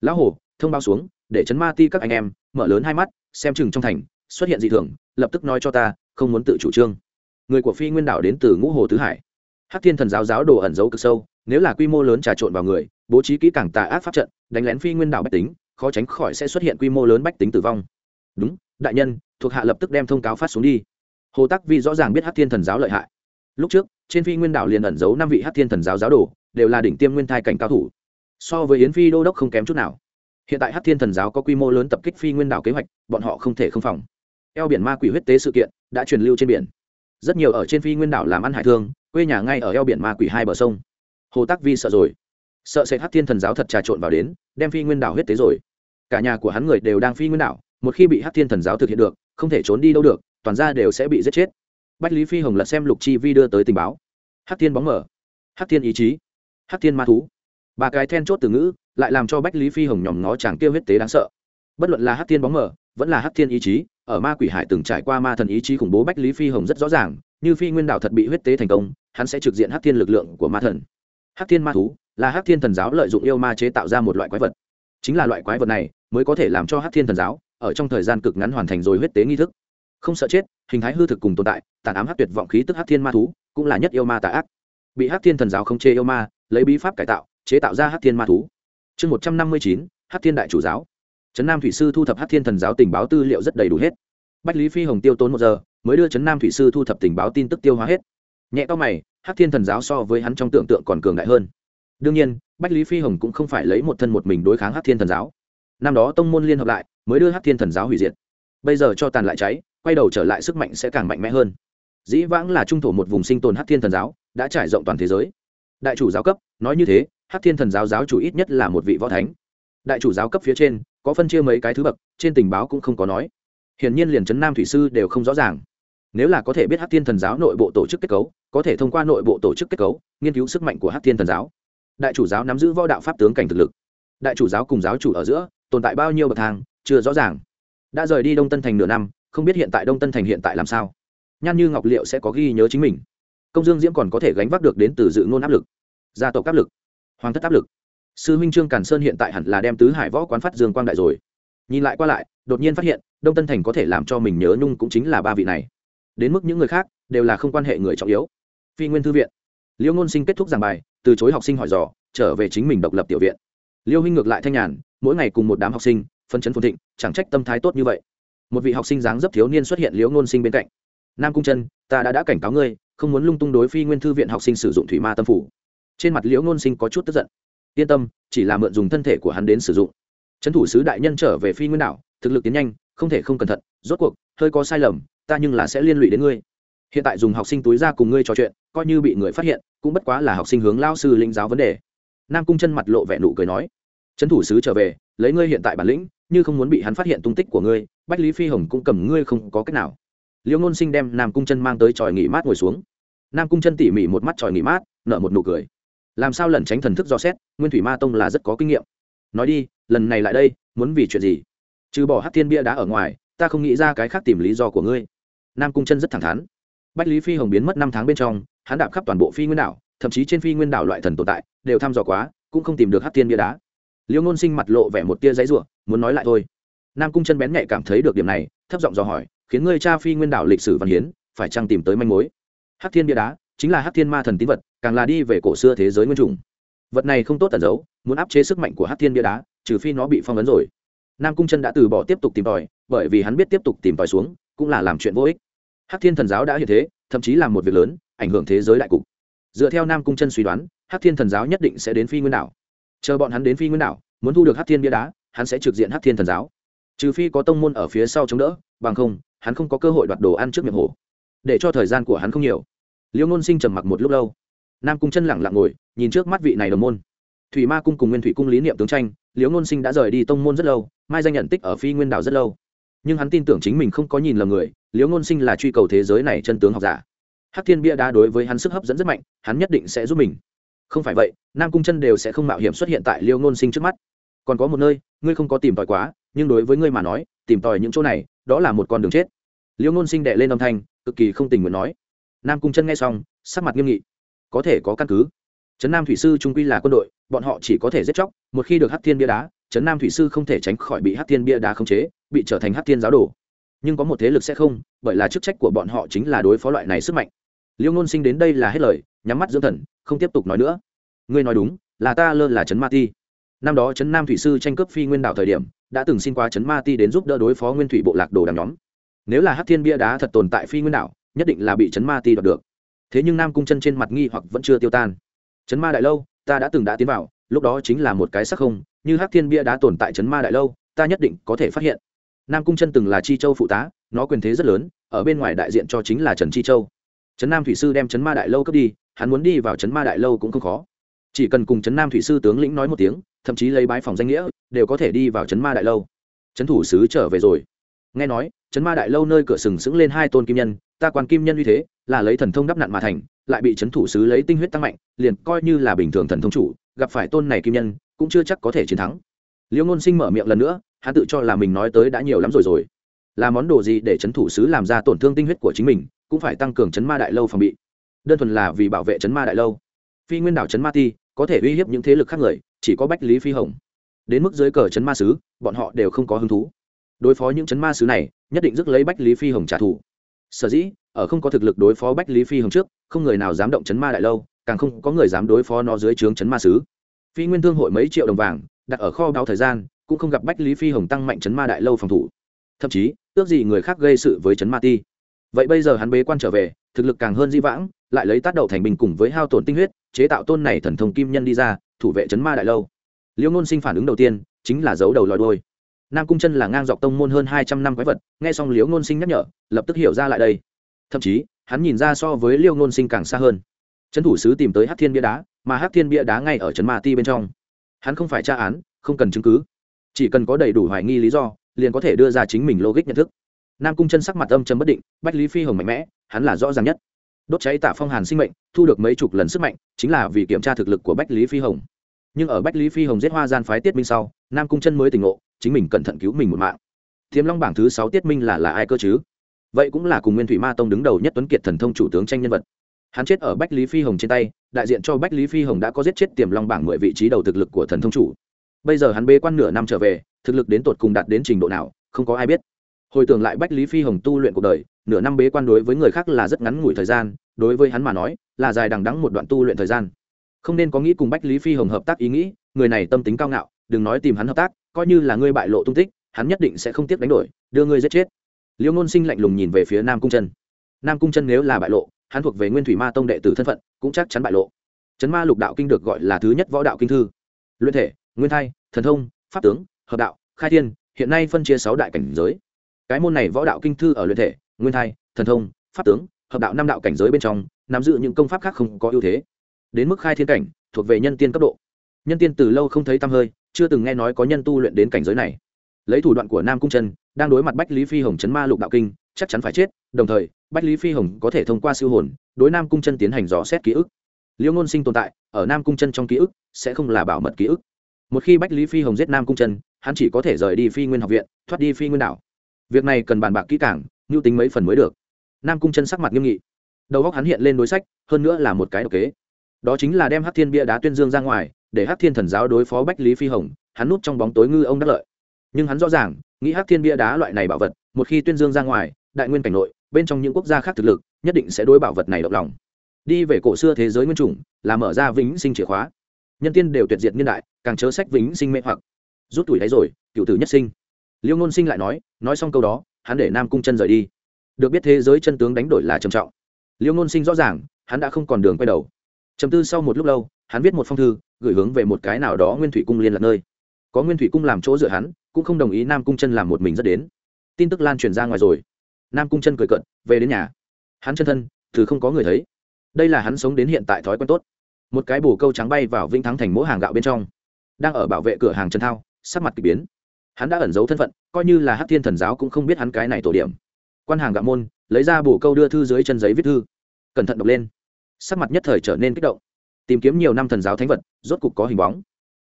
Lão hổ, thông báo xuống, để chấn ma ti các anh em, mở lớn hai mắt, xem chừng trong thành, xuất hiện dị thường, lập tức nói cho ta, không muốn tự chủ trương. Người của phi nguyên đảo đến từ ngũ hồ tứ hải. Hát thiên thần giáo giáo đồ ẩn giấu cực sâu, nếu là quy mô lớn trà trộn vào người, bố trí kỹ càng tà ác pháp trận, đánh lén phi nguyên đảo bách tính, khó tránh khỏi sẽ xuất hiện quy mô lớn bách tính tử vong. Đúng đại nhân, thuộc hạ lập tức đem thông cáo phát xuống đi. Hồ tắc vi rõ ràng biết hát thiên thần giáo lợi hại. Lúc trước, trên phi nguyên đảo liền ẩn giấu năm vị hát thiên thần giáo giáo đồ, đều là đỉnh tiêm nguyên thai cảnh cao thủ. So với yến phi đô đốc không kém chút nào. Hiện tại hát thiên thần giáo có quy mô lớn tập kích phi nguyên đảo kế hoạch, bọn họ không thể không phòng. Eo biển ma quỷ huyết tế sự kiện đã truyền lưu trên biển. Rất nhiều ở trên phi nguyên đảo làm ăn hải thương, quê nhà ngay ở eo biển ma quỷ hai bờ sông. Hồ tắc vi sợ rồi. Sợ sẽ hát thiên thần giáo thật trà trộn vào đến, đem phi nguyên đảo huyết tế rồi. Cả nhà của hắn người đều đang phi nguyên đảo một khi bị hát thiên thần giáo thực hiện được không thể trốn đi đâu được toàn ra đều sẽ bị giết chết bách lý phi hồng lật xem lục chi vi đưa tới tình báo hát thiên bóng mở hát thiên ý chí hát thiên ma thú ba cái then chốt từ ngữ lại làm cho bách lý phi hồng nhòm ngó chàng kêu huyết tế đáng sợ bất luận là hát thiên bóng mở vẫn là hát thiên ý chí ở ma quỷ hải từng trải qua ma thần ý chí khủng bố bách lý phi hồng rất rõ ràng như phi nguyên Đạo thật bị huyết tế thành công hắn sẽ trực diện hát thiên lực lượng của ma thần hát thiên ma thú là hát thiên thần giáo lợi dụng yêu ma chế tạo ra một loại quái vật chính là loại quái vật này mới có thể làm cho hát thiên thần giáo ở trong thời gian cực ngắn hoàn thành rồi huyết tế nghi thức. Không sợ chết, hình thái hư thực cùng tồn tại, tàn ám hát tuyệt vọng khí tức hát thiên ma thú, cũng là nhất yêu ma tà ác. Bị hát thiên thần giáo không chê yêu ma, lấy bí pháp cải tạo, chế tạo ra hát thiên ma thú. Chương một trăm năm mươi chín hát thiên đại chủ giáo. Trấn nam thủy sư thu thập hát thiên thần giáo tình báo tư liệu rất đầy đủ hết. Bách lý phi hồng tiêu tốn một giờ, mới đưa trấn nam thủy sư thu thập tình báo tin tức tiêu hóa hết. Nhẹ to mày hát thiên thần giáo so với hắn trong tưởng tượng còn cường đại hơn. Đương nhiên, bách lý phi hồng cũng không phải lấy một thân một mình đối kháng hát thiên thần giáo năm đó tông môn liên hợp lại, mới đưa hát thiên thần giáo hủy diệt. Bây giờ cho tàn lại cháy, quay đầu trở lại sức mạnh sẽ càng mạnh mẽ hơn. Dĩ vãng là trung thổ một vùng sinh tồn hát thiên thần giáo, đã trải rộng toàn thế giới. Đại chủ giáo cấp, nói như thế hát thiên thần giáo giáo chủ ít nhất là một vị võ thánh. Đại chủ giáo cấp phía trên, có phân chia mấy cái thứ bậc, trên tình báo cũng không có nói. Hiển nhiên liền trấn nam thủy sư đều không rõ ràng. Nếu là có thể biết hát thiên thần giáo nội bộ tổ chức kết cấu, có thể thông qua nội bộ tổ chức kết cấu, nghiên cứu sức mạnh của hát thiên thần giáo. Đại chủ giáo nắm giữ võ đạo pháp tướng cảnh thực lực. Đại chủ giáo cùng giáo chủ ở giữa tồn tại bao nhiêu bậc thang, chưa rõ ràng. Đã rời đi đông tân thành nửa năm, không biết hiện tại đông tân thành hiện tại làm sao. Nhan như ngọc liệu sẽ có ghi nhớ chính mình. Công dương diễm còn có thể gánh vác được đến từ dự ngôn áp lực, gia tộc áp lực, hoàng thất áp lực. Sư huynh trương càn sơn hiện tại hẳn là đem tứ hải võ quán phát dương quang đại rồi. Nhìn lại qua lại, đột nhiên phát hiện, đông tân thành có thể làm cho mình nhớ nhung cũng chính là ba vị này. Đến mức những người khác, đều là không quan hệ người trọng yếu. Phi nguyên thư viện. Liêu ngôn sinh kết thúc giảng bài, từ chối học sinh hỏi dò, trở về chính mình độc lập tiểu viện. Liêu huynh ngược lại thanh nhàn mỗi ngày cùng một đám học sinh, phân chấn phồn thịnh, chẳng trách tâm thái tốt như vậy. Một vị học sinh dáng dấp thiếu niên xuất hiện liễu ngôn sinh bên cạnh. Nam cung chân ta đã đã cảnh cáo ngươi, không muốn lung tung đối phi nguyên thư viện học sinh sử dụng thủy ma tâm phủ. Trên mặt liễu ngôn sinh có chút tức giận. Yên tâm, chỉ là mượn dùng thân thể của hắn đến sử dụng. Trấn thủ sứ đại nhân trở về phi nguyên đảo, thực lực tiến nhanh, không thể không cẩn thận, rốt cuộc, hơi có sai lầm, ta nhưng là sẽ liên lụy đến ngươi. Hiện tại dùng học sinh túi ra cùng ngươi trò chuyện, coi như bị người phát hiện, cũng bất quá là học sinh hướng lao sư linh giáo vấn đề. Nam cung chân mặt lộ vẻ nụ cười nói trấn thủ sứ trở về, lấy ngươi hiện tại bản lĩnh, như không muốn bị hắn phát hiện tung tích của ngươi, bách lý phi hồng cũng cầm ngươi không có cách nào. Liễu ngôn sinh đem nam cung chân mang tới tròi nghỉ mát ngồi xuống. Nam cung chân tỉ mỉ một mắt tròi nghỉ mát, nở một nụ cười. Làm sao lần tránh thần thức do xét, nguyên thủy ma tông là rất có kinh nghiệm. Nói đi, lần này lại đây, muốn vì chuyện gì? Trừ bỏ hát thiên bia đá ở ngoài, ta không nghĩ ra cái khác tìm lý do của ngươi. Nam cung chân rất thẳng thắn. Bách lý phi hồng biến mất năm tháng bên trong, hắn đạp khắp toàn bộ phi nguyên đảo, thậm chí trên phi nguyên đảo loại thần tồn tại, đều thăm dò quá, cũng không tìm được hát thiên bia đá liêu ngôn sinh mặt lộ vẻ một tia giấy ruộng muốn nói lại thôi. Nam cung chân bén nhạy cảm thấy được điểm này, thấp giọng dò hỏi, khiến ngươi cha phi nguyên đảo lịch sử văn hiến, phải chăng tìm tới manh mối? Hát thiên bia đá, chính là hát thiên ma thần tín vật, càng là đi về cổ xưa thế giới nguyên trùng vật này không tốt tẩn giấu, muốn áp chế sức mạnh của hát thiên bia đá, trừ phi nó bị phong ấn rồi. Nam cung chân đã từ bỏ tiếp tục tìm tòi, bởi vì hắn biết tiếp tục tìm tòi xuống, cũng là làm chuyện vô ích. Hắc thiên thần giáo đã hiện thế, thậm chí làm một việc lớn, ảnh hưởng thế giới đại cục. Dựa theo nam cung chân suy đoán, hắc thiên thần giáo nhất định sẽ đến phi nguyên đảo chờ bọn hắn đến phi nguyên đảo, muốn thu được hắc thiên bia đá, hắn sẽ trực diện hắc thiên thần giáo. Trừ phi có tông môn ở phía sau chống đỡ, bằng không, hắn không có cơ hội đoạt đồ ăn trước miệng hổ để cho thời gian của hắn không nhiều. Liễu ngôn sinh trầm mặc một lúc lâu. Nam cung chân lẳng lặng ngồi, nhìn trước mắt vị này đồng môn. Thủy ma cung cùng nguyên thủy cung lý niệm tướng tranh liễu ngôn sinh đã rời đi tông môn rất lâu, mai danh nhận tích ở phi nguyên đảo rất lâu. Nhưng hắn tin tưởng chính mình không có nhìn lầm người liễu ngôn sinh là truy cầu thế giới này chân tướng học giả. Hắc thiên bia đá đối với hắn sức hấp dẫn rất mạnh, hắn nhất định sẽ giúp mình không phải vậy, nam cung chân đều sẽ không mạo hiểm xuất hiện tại Liêu ngôn sinh trước mắt. Còn có một nơi, ngươi không có tìm tòi quá, nhưng đối với ngươi mà nói, tìm tòi những chỗ này, đó là một con đường chết. Liêu ngôn sinh đệ lên âm thanh, cực kỳ không tình nguyện nói. Nam cung chân nghe xong, sắc mặt nghiêm nghị. Có thể có căn cứ. Trấn nam thủy sư trung quy là quân đội, bọn họ chỉ có thể giết chóc, một khi được hát thiên bia đá, trấn nam thủy sư không thể tránh khỏi bị hát thiên bia đá khống chế, bị trở thành hát thiên giáo đồ. Nhưng có một thế lực sẽ không, bởi là chức trách của bọn họ chính là đối phó loại này sức mạnh. Liêu ngôn sinh đến đây là hết lời nhắm mắt dưỡng thần, không tiếp tục nói nữa. Ngươi nói đúng, là ta lơ là trấn ma ti. Năm đó trấn nam thủy sư tranh cướp phi nguyên đảo thời điểm, đã từng xin qua trấn ma ti đến giúp đỡ đối phó nguyên thủy bộ lạc đồ đằng nhóm. Nếu là hát thiên bia đá thật tồn tại phi nguyên đảo, nhất định là bị trấn ma ti đoạt được. Thế nhưng nam cung chân trên mặt nghi hoặc vẫn chưa tiêu tan. Trấn ma đại lâu, ta đã từng đã tiến vào, lúc đó chính là một cái sắc không, như hắc thiên bia đá tồn tại trấn ma đại lâu, ta nhất định có thể phát hiện. Nam cung chân từng là chi châu phụ tá, nó quyền thế rất lớn, ở bên ngoài đại diện cho chính là trần chi châu. Trấn nam thủy sư đem trấn ma đại lâu cướp đi hắn muốn đi vào trấn ma đại lâu cũng không khó. Chỉ cần cùng trấn nam thủy sư tướng lĩnh nói một tiếng, thậm chí lấy bái phòng danh nghĩa, đều có thể đi vào trấn ma đại lâu. Trấn thủ sứ trở về rồi. Nghe nói, trấn ma đại lâu nơi cửa sừng sững lên hai tôn kim nhân, ta quan kim nhân uy thế, là lấy thần thông đắp nặn mà thành, lại bị trấn thủ sứ lấy tinh huyết tăng mạnh, liền coi như là bình thường thần thông chủ, gặp phải tôn này kim nhân, cũng chưa chắc có thể chiến thắng. Liễu ngôn sinh mở miệng lần nữa, hắn tự cho là mình nói tới đã nhiều lắm rồi rồi. Là món đồ gì để trấn thủ sứ làm ra tổn thương tinh huyết của chính mình, cũng phải tăng cường chấn ma đại lâu phòng bị đơn thuần là vì bảo vệ chấn ma đại lâu. Phi nguyên đảo chấn ma ti có thể uy hiếp những thế lực khác người, chỉ có bách lý phi hồng. Đến mức dưới cờ chấn ma sứ, bọn họ đều không có hứng thú. Đối phó những chấn ma sứ này, nhất định dứt lấy bách lý phi hồng trả thù. Sở dĩ, ở không có thực lực đối phó bách lý phi hồng trước, không người nào dám động chấn ma đại lâu, càng không có người dám đối phó nó dưới trướng chấn ma sứ. Phi nguyên thương hội mấy triệu đồng vàng, đặt ở kho báo thời gian, cũng không gặp bách lý phi hồng tăng mạnh chấn ma đại lâu phòng thủ. Thậm chí, ước gì người khác gây sự với chấn ma ti. Vậy bây giờ hắn bế quan trở về, thực lực càng hơn di vãng lại lấy tát đầu thành bình cùng với hao tổn tinh huyết, chế tạo tôn này thần thông kim nhân đi ra, thủ vệ chấn ma đại lâu. Liêu ngôn sinh phản ứng đầu tiên chính là dấu đầu lòi đôi nam cung chân là ngang dọc tông môn hơn hai trăm năm quái vật, nghe xong liêu ngôn sinh nhắc nhở, lập tức hiểu ra lại đây. Thậm chí, hắn nhìn ra so với liêu ngôn sinh càng xa hơn. Trấn thủ sứ tìm tới hát thiên bia đá, mà hát thiên bia đá ngay ở trấn ma ti bên trong. Hắn không phải tra án, không cần chứng cứ. Chỉ cần có đầy đủ hoài nghi lý do, liền có thể đưa ra chính mình logic nhận thức. Nam cung chân sắc mặt âm chấm bất định, bách lý phi hồng mạnh mẽ, hắn là rõ ràng nhất đốt cháy tạ phong hàn sinh mệnh, thu được mấy chục lần sức mạnh, chính là vì kiểm tra thực lực của bách lý phi hồng. Nhưng ở bách lý phi hồng giết hoa gian phái tiết minh sau, nam cung chân mới tỉnh ngộ, chính mình cẩn thận cứu mình một mạng. Thiếm long bảng thứ sáu tiết minh là là ai cơ chứ? Vậy cũng là cùng nguyên thủy ma tông đứng đầu nhất tuấn kiệt thần thông chủ tướng tranh nhân vật. Hắn chết ở bách lý phi hồng trên tay, đại diện cho bách lý phi hồng đã có giết chết tiềm long bảng mười vị trí đầu thực lực của thần thông chủ. Bây giờ hắn bê quan nửa năm trở về, thực lực đến tột cùng đạt đến trình độ nào, không có ai biết hồi tưởng lại bách lý phi hồng tu luyện cuộc đời, nửa năm bế quan đối với người khác là rất ngắn ngủi thời gian, đối với hắn mà nói, là dài đằng đắng một đoạn tu luyện thời gian. Không nên có nghĩ cùng bách lý phi hồng hợp tác ý nghĩ, người này tâm tính cao ngạo, đừng nói tìm hắn hợp tác, coi như là ngươi bại lộ tung tích, hắn nhất định sẽ không tiếc đánh đổi, đưa ngươi giết chết. Liêu ngôn sinh lạnh lùng nhìn về phía nam cung chân. Nam cung chân nếu là bại lộ, hắn thuộc về nguyên thủy ma tông đệ tử thân phận, cũng chắc chắn bại lộ. Chấn ma lục đạo kinh được gọi là thứ nhất võ đạo kinh thư. Luyện thể, nguyên thai, thần thông, pháp tướng, hợp đạo, khai thiên, hiện nay phân chia sáu đại cảnh giới cái môn này võ đạo kinh thư ở luyện thể, nguyên thai, thần thông, pháp tướng, hợp đạo năm đạo cảnh giới bên trong, nắm giữ những công pháp khác không có ưu thế. Đến mức khai thiên cảnh, thuộc về nhân tiên cấp độ. Nhân tiên từ lâu không thấy tăm hơi, chưa từng nghe nói có nhân tu luyện đến cảnh giới này. Lấy thủ đoạn của nam cung trần đang đối mặt bách lý phi hồng chấn ma lục đạo kinh, chắc chắn phải chết, đồng thời, bách lý phi hồng có thể thông qua siêu hồn, đối nam cung chân tiến hành dò xét ký ức. Liễu ngôn sinh tồn tại, ở nam cung chân trong ký ức, sẽ không là bảo mật ký ức. Một khi bách lý phi hồng giết nam cung chân, hắn chỉ có thể rời đi phi nguyên học viện, thoát đi phi nguyên đảo việc này cần bàn bạc kỹ càng nhu tính mấy phần mới được. Nam cung chân sắc mặt nghiêm nghị. Đầu góc hắn hiện lên đối sách, hơn nữa là một cái độc kế. Đó chính là đem hát thiên bia đá tuyên dương ra ngoài, để hát thiên thần giáo đối phó bách lý phi hồng, hắn núp trong bóng tối ngư ông đắc lợi. Nhưng hắn rõ ràng, nghĩ hát thiên bia đá loại này bảo vật, một khi tuyên dương ra ngoài, đại nguyên cảnh nội, bên trong những quốc gia khác thực lực, nhất định sẽ đối bảo vật này động lòng. Đi về cổ xưa thế giới nguyên chủng, là mở ra vĩnh sinh chìa khóa. Nhân tiên đều tuyệt diệt niên đại, càng chớ sách vĩnh sinh mê hoặc. Rút tuổi đấy rồi, cựu tử nhất sinh liêu ngôn sinh lại nói nói xong câu đó, hắn để nam cung chân rời đi. Được biết thế giới chân tướng đánh đổi là trầm trọng. Liêu ngôn sinh rõ ràng, hắn đã không còn đường quay đầu. Trầm tư sau một lúc lâu, hắn viết một phong thư, gửi hướng về một cái nào đó nguyên thủy cung liên lạc nơi. Có nguyên thủy cung làm chỗ dựa hắn, cũng không đồng ý nam cung chân làm một mình rất đến. Tin tức lan truyền ra ngoài rồi. Nam cung chân cười cận về đến nhà. Hắn chân thân thứ không có người thấy. Đây là hắn sống đến hiện tại thói quen tốt. Một cái bù câu trắng bay vào vĩnh thắng thành mỗi hàng gạo bên trong. Đang ở bảo vệ cửa hàng trần thao, sắc mặt k ỳ biến hắn đã ẩn giấu thân phận, coi như là hát thiên thần giáo cũng không biết hắn cái này tổ điểm. Quan hàng gạ môn lấy ra bổ câu đưa thư dưới chân giấy viết thư. Cẩn thận đọc lên. Sắc mặt nhất thời trở nên kích động. Tìm kiếm nhiều năm thần giáo thánh vật, rốt cục có hình bóng.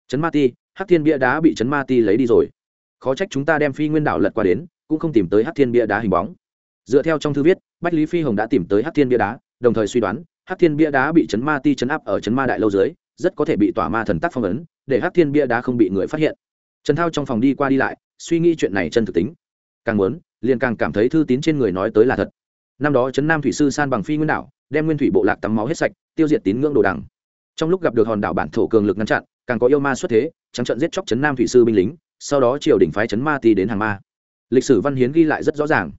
Chấn ma ti hát thiên bia đá bị chấn ma ti lấy đi rồi. Khó trách chúng ta đem phi nguyên đảo lật qua đến, cũng không tìm tới hát thiên bia đá hình bóng. Dựa theo trong thư viết, bách lý phi hồng đã tìm tới hát thiên bia đá, đồng thời suy đoán hát thiên bia đá bị chấn ma ti chấn áp ở chấn ma đại lâu dưới, rất có thể bị tỏa ma thần tắc phong ấn, để hát thiên bia đá không bị người phát hiện trần thao trong phòng đi qua đi lại, suy nghĩ chuyện này chân thực tính. Càng muốn, liền càng cảm thấy thư tín trên người nói tới là thật. Năm đó trấn nam thủy sư san bằng phi nguyên đảo, đem nguyên thủy bộ lạc tắm máu hết sạch, tiêu diệt tín ngưỡng đồ đằng. Trong lúc gặp được hòn đảo bản thổ cường lực ngăn chặn, càng có yêu ma xuất thế, trắng trận giết chóc trấn nam thủy sư binh lính, sau đó triều đình phái trấn ma ti đến hàng ma. Lịch sử văn hiến ghi lại rất rõ ràng.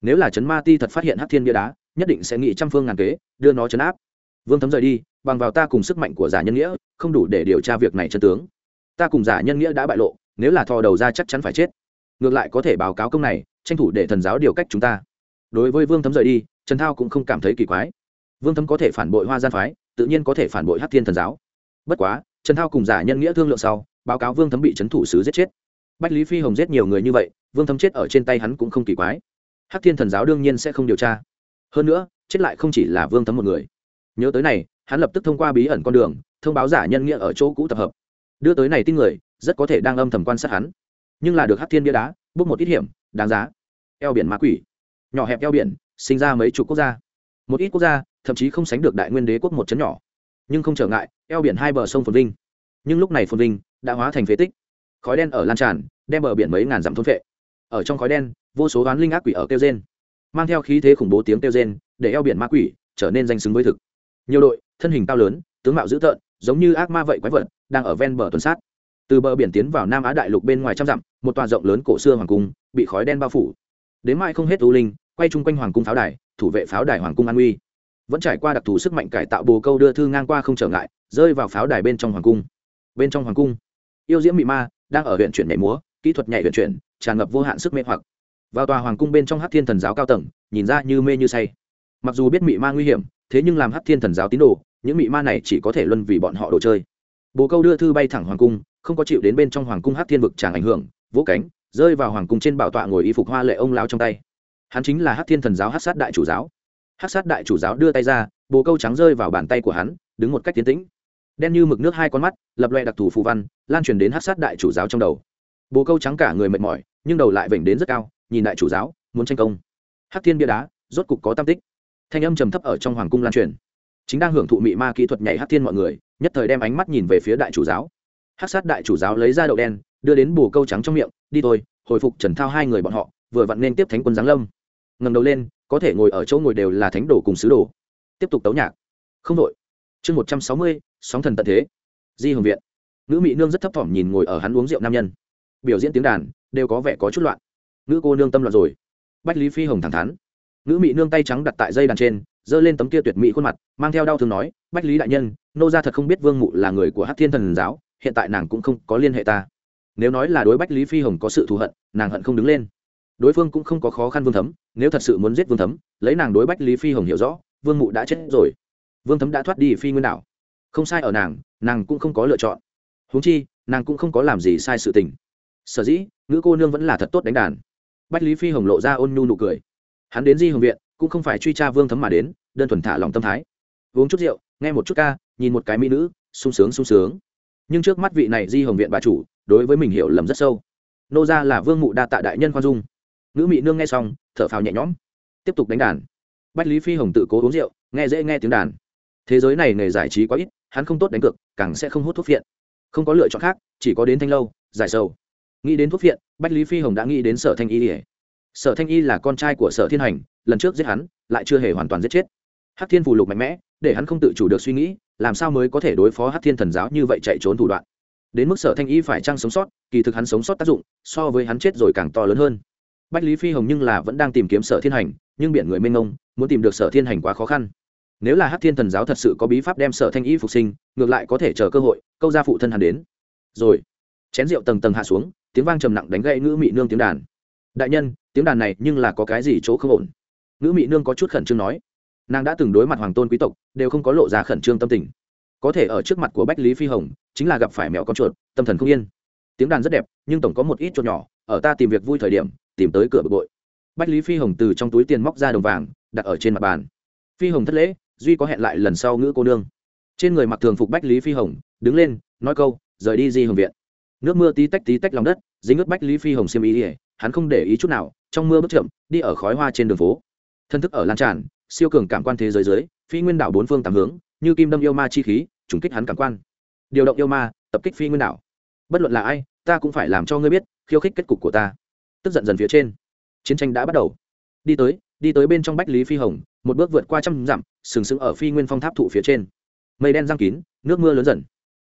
Nếu là trấn ma ti thật phát hiện hát thiên bia đá, nhất định sẽ nghị trăm phương ngàn kế, đưa nó chấn áp. Vương thấm rời đi, bằng vào ta cùng sức mạnh của giả nhân nghĩa, không đủ để điều tra việc này chân tướng. Ta cùng giả nhân nghĩa đã bại lộ nếu là thò đầu ra chắc chắn phải chết. Ngược lại có thể báo cáo công này, tranh thủ để thần giáo điều cách chúng ta. Đối với vương thấm rời đi, trần thao cũng không cảm thấy kỳ quái. Vương thấm có thể phản bội hoa gian phái, tự nhiên có thể phản bội hát thiên thần giáo. Bất quá, trần thao cùng giả nhân nghĩa thương lượng sau, báo cáo vương thấm bị trấn thủ sứ giết chết. Bách lý phi hồng giết nhiều người như vậy, vương thấm chết ở trên tay hắn cũng không kỳ quái. Hát thiên thần giáo đương nhiên sẽ không điều tra. Hơn nữa, chết lại không chỉ là vương thấm một người. Nhớ tới này, hắn lập tức thông qua bí ẩn con đường, thông báo giả nhân nghĩa ở chỗ cũ tập hợp. Đưa tới này tin người rất có thể đang âm thầm quan sát hắn. Nhưng là được hát thiên bia đá, bước một ít hiểm, đáng giá. Eo biển ma quỷ. Nhỏ hẹp eo biển, sinh ra mấy chục quốc gia. Một ít quốc gia, thậm chí không sánh được đại nguyên đế quốc một chấn nhỏ. Nhưng không trở ngại, eo biển hai bờ sông phồn vinh. Nhưng lúc này phồn vinh đã hóa thành phế tích. Khói đen ở lan tràn, đem bờ biển mấy ngàn dặm thôn phệ. Ở trong khói đen, vô số oán linh ác quỷ ở kêu gen mang theo khí thế khủng bố tiếng kêu gen để eo biển ma quỷ trở nên danh xứng với thực. Nhiều đội, thân hình cao lớn, tướng mạo dữ tợn, giống như ác ma vậy quái vật, đang ở ven bờ tuần sát từ bờ biển tiến vào nam á đại lục bên ngoài trăm dặm, một tòa rộng lớn cổ xưa hoàng cung bị khói đen bao phủ. Đến mai không hết u linh, quay chung quanh hoàng cung pháo đài, thủ vệ pháo đài hoàng cung an uy. Vẫn trải qua đặc thù sức mạnh cải tạo bồ câu đưa thư ngang qua không trở ngại, rơi vào pháo đài bên trong hoàng cung. Bên trong hoàng cung, yêu diễm mị ma đang ở huyện chuyển nhảy múa, kỹ thuật nhảy huyện chuyển, tràn ngập vô hạn sức mê hoặc. Vào tòa hoàng cung bên trong hát thiên thần giáo cao tầng, nhìn ra như mê như say. Mặc dù biết mị ma nguy hiểm, thế nhưng làm hát thiên thần giáo tín đồ, những mị ma này chỉ có thể luân vì bọn họ đồ chơi. Bồ câu đưa thư bay thẳng hoàng cung không có chịu đến bên trong hoàng cung hát thiên vực chẳng ảnh hưởng, vỗ cánh, rơi vào hoàng cung trên bảo tọa ngồi y phục hoa lệ ông lao trong tay. Hắn chính là hát thiên thần giáo hát sát đại chủ giáo. Hát sát đại chủ giáo đưa tay ra, bồ câu trắng rơi vào bàn tay của hắn, đứng một cách tiến tĩnh. Đen như mực nước hai con mắt, lập loẹ đặc thù phù văn, lan truyền đến hát sát đại chủ giáo trong đầu. Bồ câu trắng cả người mệt mỏi, nhưng đầu lại vểnh đến rất cao, nhìn đại chủ giáo, muốn tranh công. Hát thiên bia đá, rốt cục có tam tích. Thanh âm trầm thấp ở trong hoàng cung lan truyền. Chính đang hưởng thụ mị ma kỹ thuật nhảy hát thiên mọi người, nhất thời đem ánh mắt nhìn về phía đại chủ giáo hát sát đại chủ giáo lấy ra đậu đen, đưa đến bù câu trắng trong miệng, đi thôi, hồi phục trần thao hai người bọn họ, vừa vặn nên tiếp thánh quân giáng lâm. Ngầm đầu lên, có thể ngồi ở chỗ ngồi đều là thánh đồ cùng sứ đồ. Tiếp tục tấu nhạc. Không đội. Chương một trăm sáu mươi, sóng thần tận thế. Di hồng viện. Nữ mỹ nương rất thấp thỏm nhìn ngồi ở hắn uống rượu nam nhân. Biểu diễn tiếng đàn, đều có vẻ có chút loạn. Nữ cô nương tâm loạn rồi. Bách lý phi hồng thẳng thắn. Nữ mỹ nương tay trắng đặt tại dây đàn trên, giơ lên tấm kia tuyệt mỹ khuôn mặt, mang theo đau thương nói, bách lý đại nhân, nô ra thật không biết vương mụ là người của hát thiên thần giáo hiện tại nàng cũng không có liên hệ ta. Nếu nói là đối bách lý phi hồng có sự thù hận, nàng hận không đứng lên. Đối phương cũng không có khó khăn vương thấm, nếu thật sự muốn giết vương thấm, lấy nàng đối bách lý phi hồng hiểu rõ, vương mụ đã chết rồi. Vương thấm đã thoát đi phi nguyên đảo. Không sai ở nàng nàng cũng không có lựa chọn. Huống chi, nàng cũng không có làm gì sai sự tình. Sở dĩ nữ cô nương vẫn là thật tốt đánh đàn. Bách lý phi hồng lộ ra ôn nhu nụ cười. Hắn đến di hồng viện, cũng không phải truy tra vương thấm mà đến, đơn thuần thả lòng tâm thái. Uống chút rượu, nghe một chút ca, nhìn một cái mỹ nữ, sung sướng sung sướng nhưng trước mắt vị này di hồng viện bà chủ, đối với mình hiểu lầm rất sâu. Nô ra là vương mụ đa tạ đại nhân khoan dung. Nữ mỹ nương nghe xong, thở phào nhẹ nhõm, tiếp tục đánh đàn. Bách lý phi hồng tự cố uống rượu, nghe dễ nghe tiếng đàn. Thế giới này nghề giải trí quá ít, hắn không tốt đánh cược, càng sẽ không hút thuốc phiện. Không có lựa chọn khác, chỉ có đến thanh lâu, giải sầu. Nghĩ đến thuốc phiện, bách lý phi hồng đã nghĩ đến sở thanh y ỉa sở thanh y là con trai của sở thiên hành, lần trước giết hắn, lại chưa hề hoàn toàn giết chết. Hắc thiên phù lục mạnh mẽ để hắn không tự chủ được suy nghĩ, làm sao mới có thể đối phó hắc thiên thần giáo như vậy chạy trốn thủ đoạn. Đến mức sở thanh y phải chăng sống sót, kỳ thực hắn sống sót tác dụng so với hắn chết rồi càng to lớn hơn. Bách lý phi hồng nhưng là vẫn đang tìm kiếm sở thiên hành, nhưng biển người mênh mông, muốn tìm được sở thiên hành quá khó khăn. Nếu là hát thiên thần giáo thật sự có bí pháp đem sở thanh y phục sinh, ngược lại có thể chờ cơ hội, câu ra phụ thân hắn đến. Rồi, chén rượu tầng tầng hạ xuống, tiếng vang trầm nặng đánh gậy ngữ mị nương tiếng đàn. Đại nhân, tiếng đàn này nhưng là có cái gì chỗ không ổn? Ngữ mị nương có chút khẩn trương nói nàng đã từng đối mặt hoàng tôn quý tộc, đều không có lộ ra khẩn trương tâm tình. Có thể ở trước mặt của bách lý phi hồng, chính là gặp phải mèo con chuột, tâm thần không yên. Tiếng đàn rất đẹp, nhưng tổng có một ít chuột nhỏ, ở ta tìm việc vui thời điểm, tìm tới cửa bực bội. Bách lý phi hồng từ trong túi tiền móc ra đồng vàng, đặt ở trên mặt bàn. Phi hồng thất lễ, duy có hẹn lại lần sau ngữ cô nương. Trên người mặc thường phục bách lý phi hồng, đứng lên, nói câu, rời đi di hồng viện. Nước mưa tí tách tí tách lòng đất, dính ướt bách lý phi hồng xiêm ý ỉa hắn không để ý chút nào, trong mưa bước chậm, đi ở khói hoa trên đường phố. Thân thức ở lan tràn siêu cường cảm quan thế giới dưới, phi nguyên đảo bốn phương tám hướng, như kim đâm yêu ma chi khí, trùng kích hắn cảm quan. Điều động yêu ma, tập kích phi nguyên đảo. Bất luận là ai, ta cũng phải làm cho ngươi biết, khiêu khích kết cục của ta. Tức giận dần phía trên, chiến tranh đã bắt đầu. Đi tới đi tới bên trong bách lý phi hồng, một bước vượt qua trăm dặm, sừng sững ở phi nguyên phong tháp thụ phía trên. Mây đen giang kín, nước mưa lớn dần.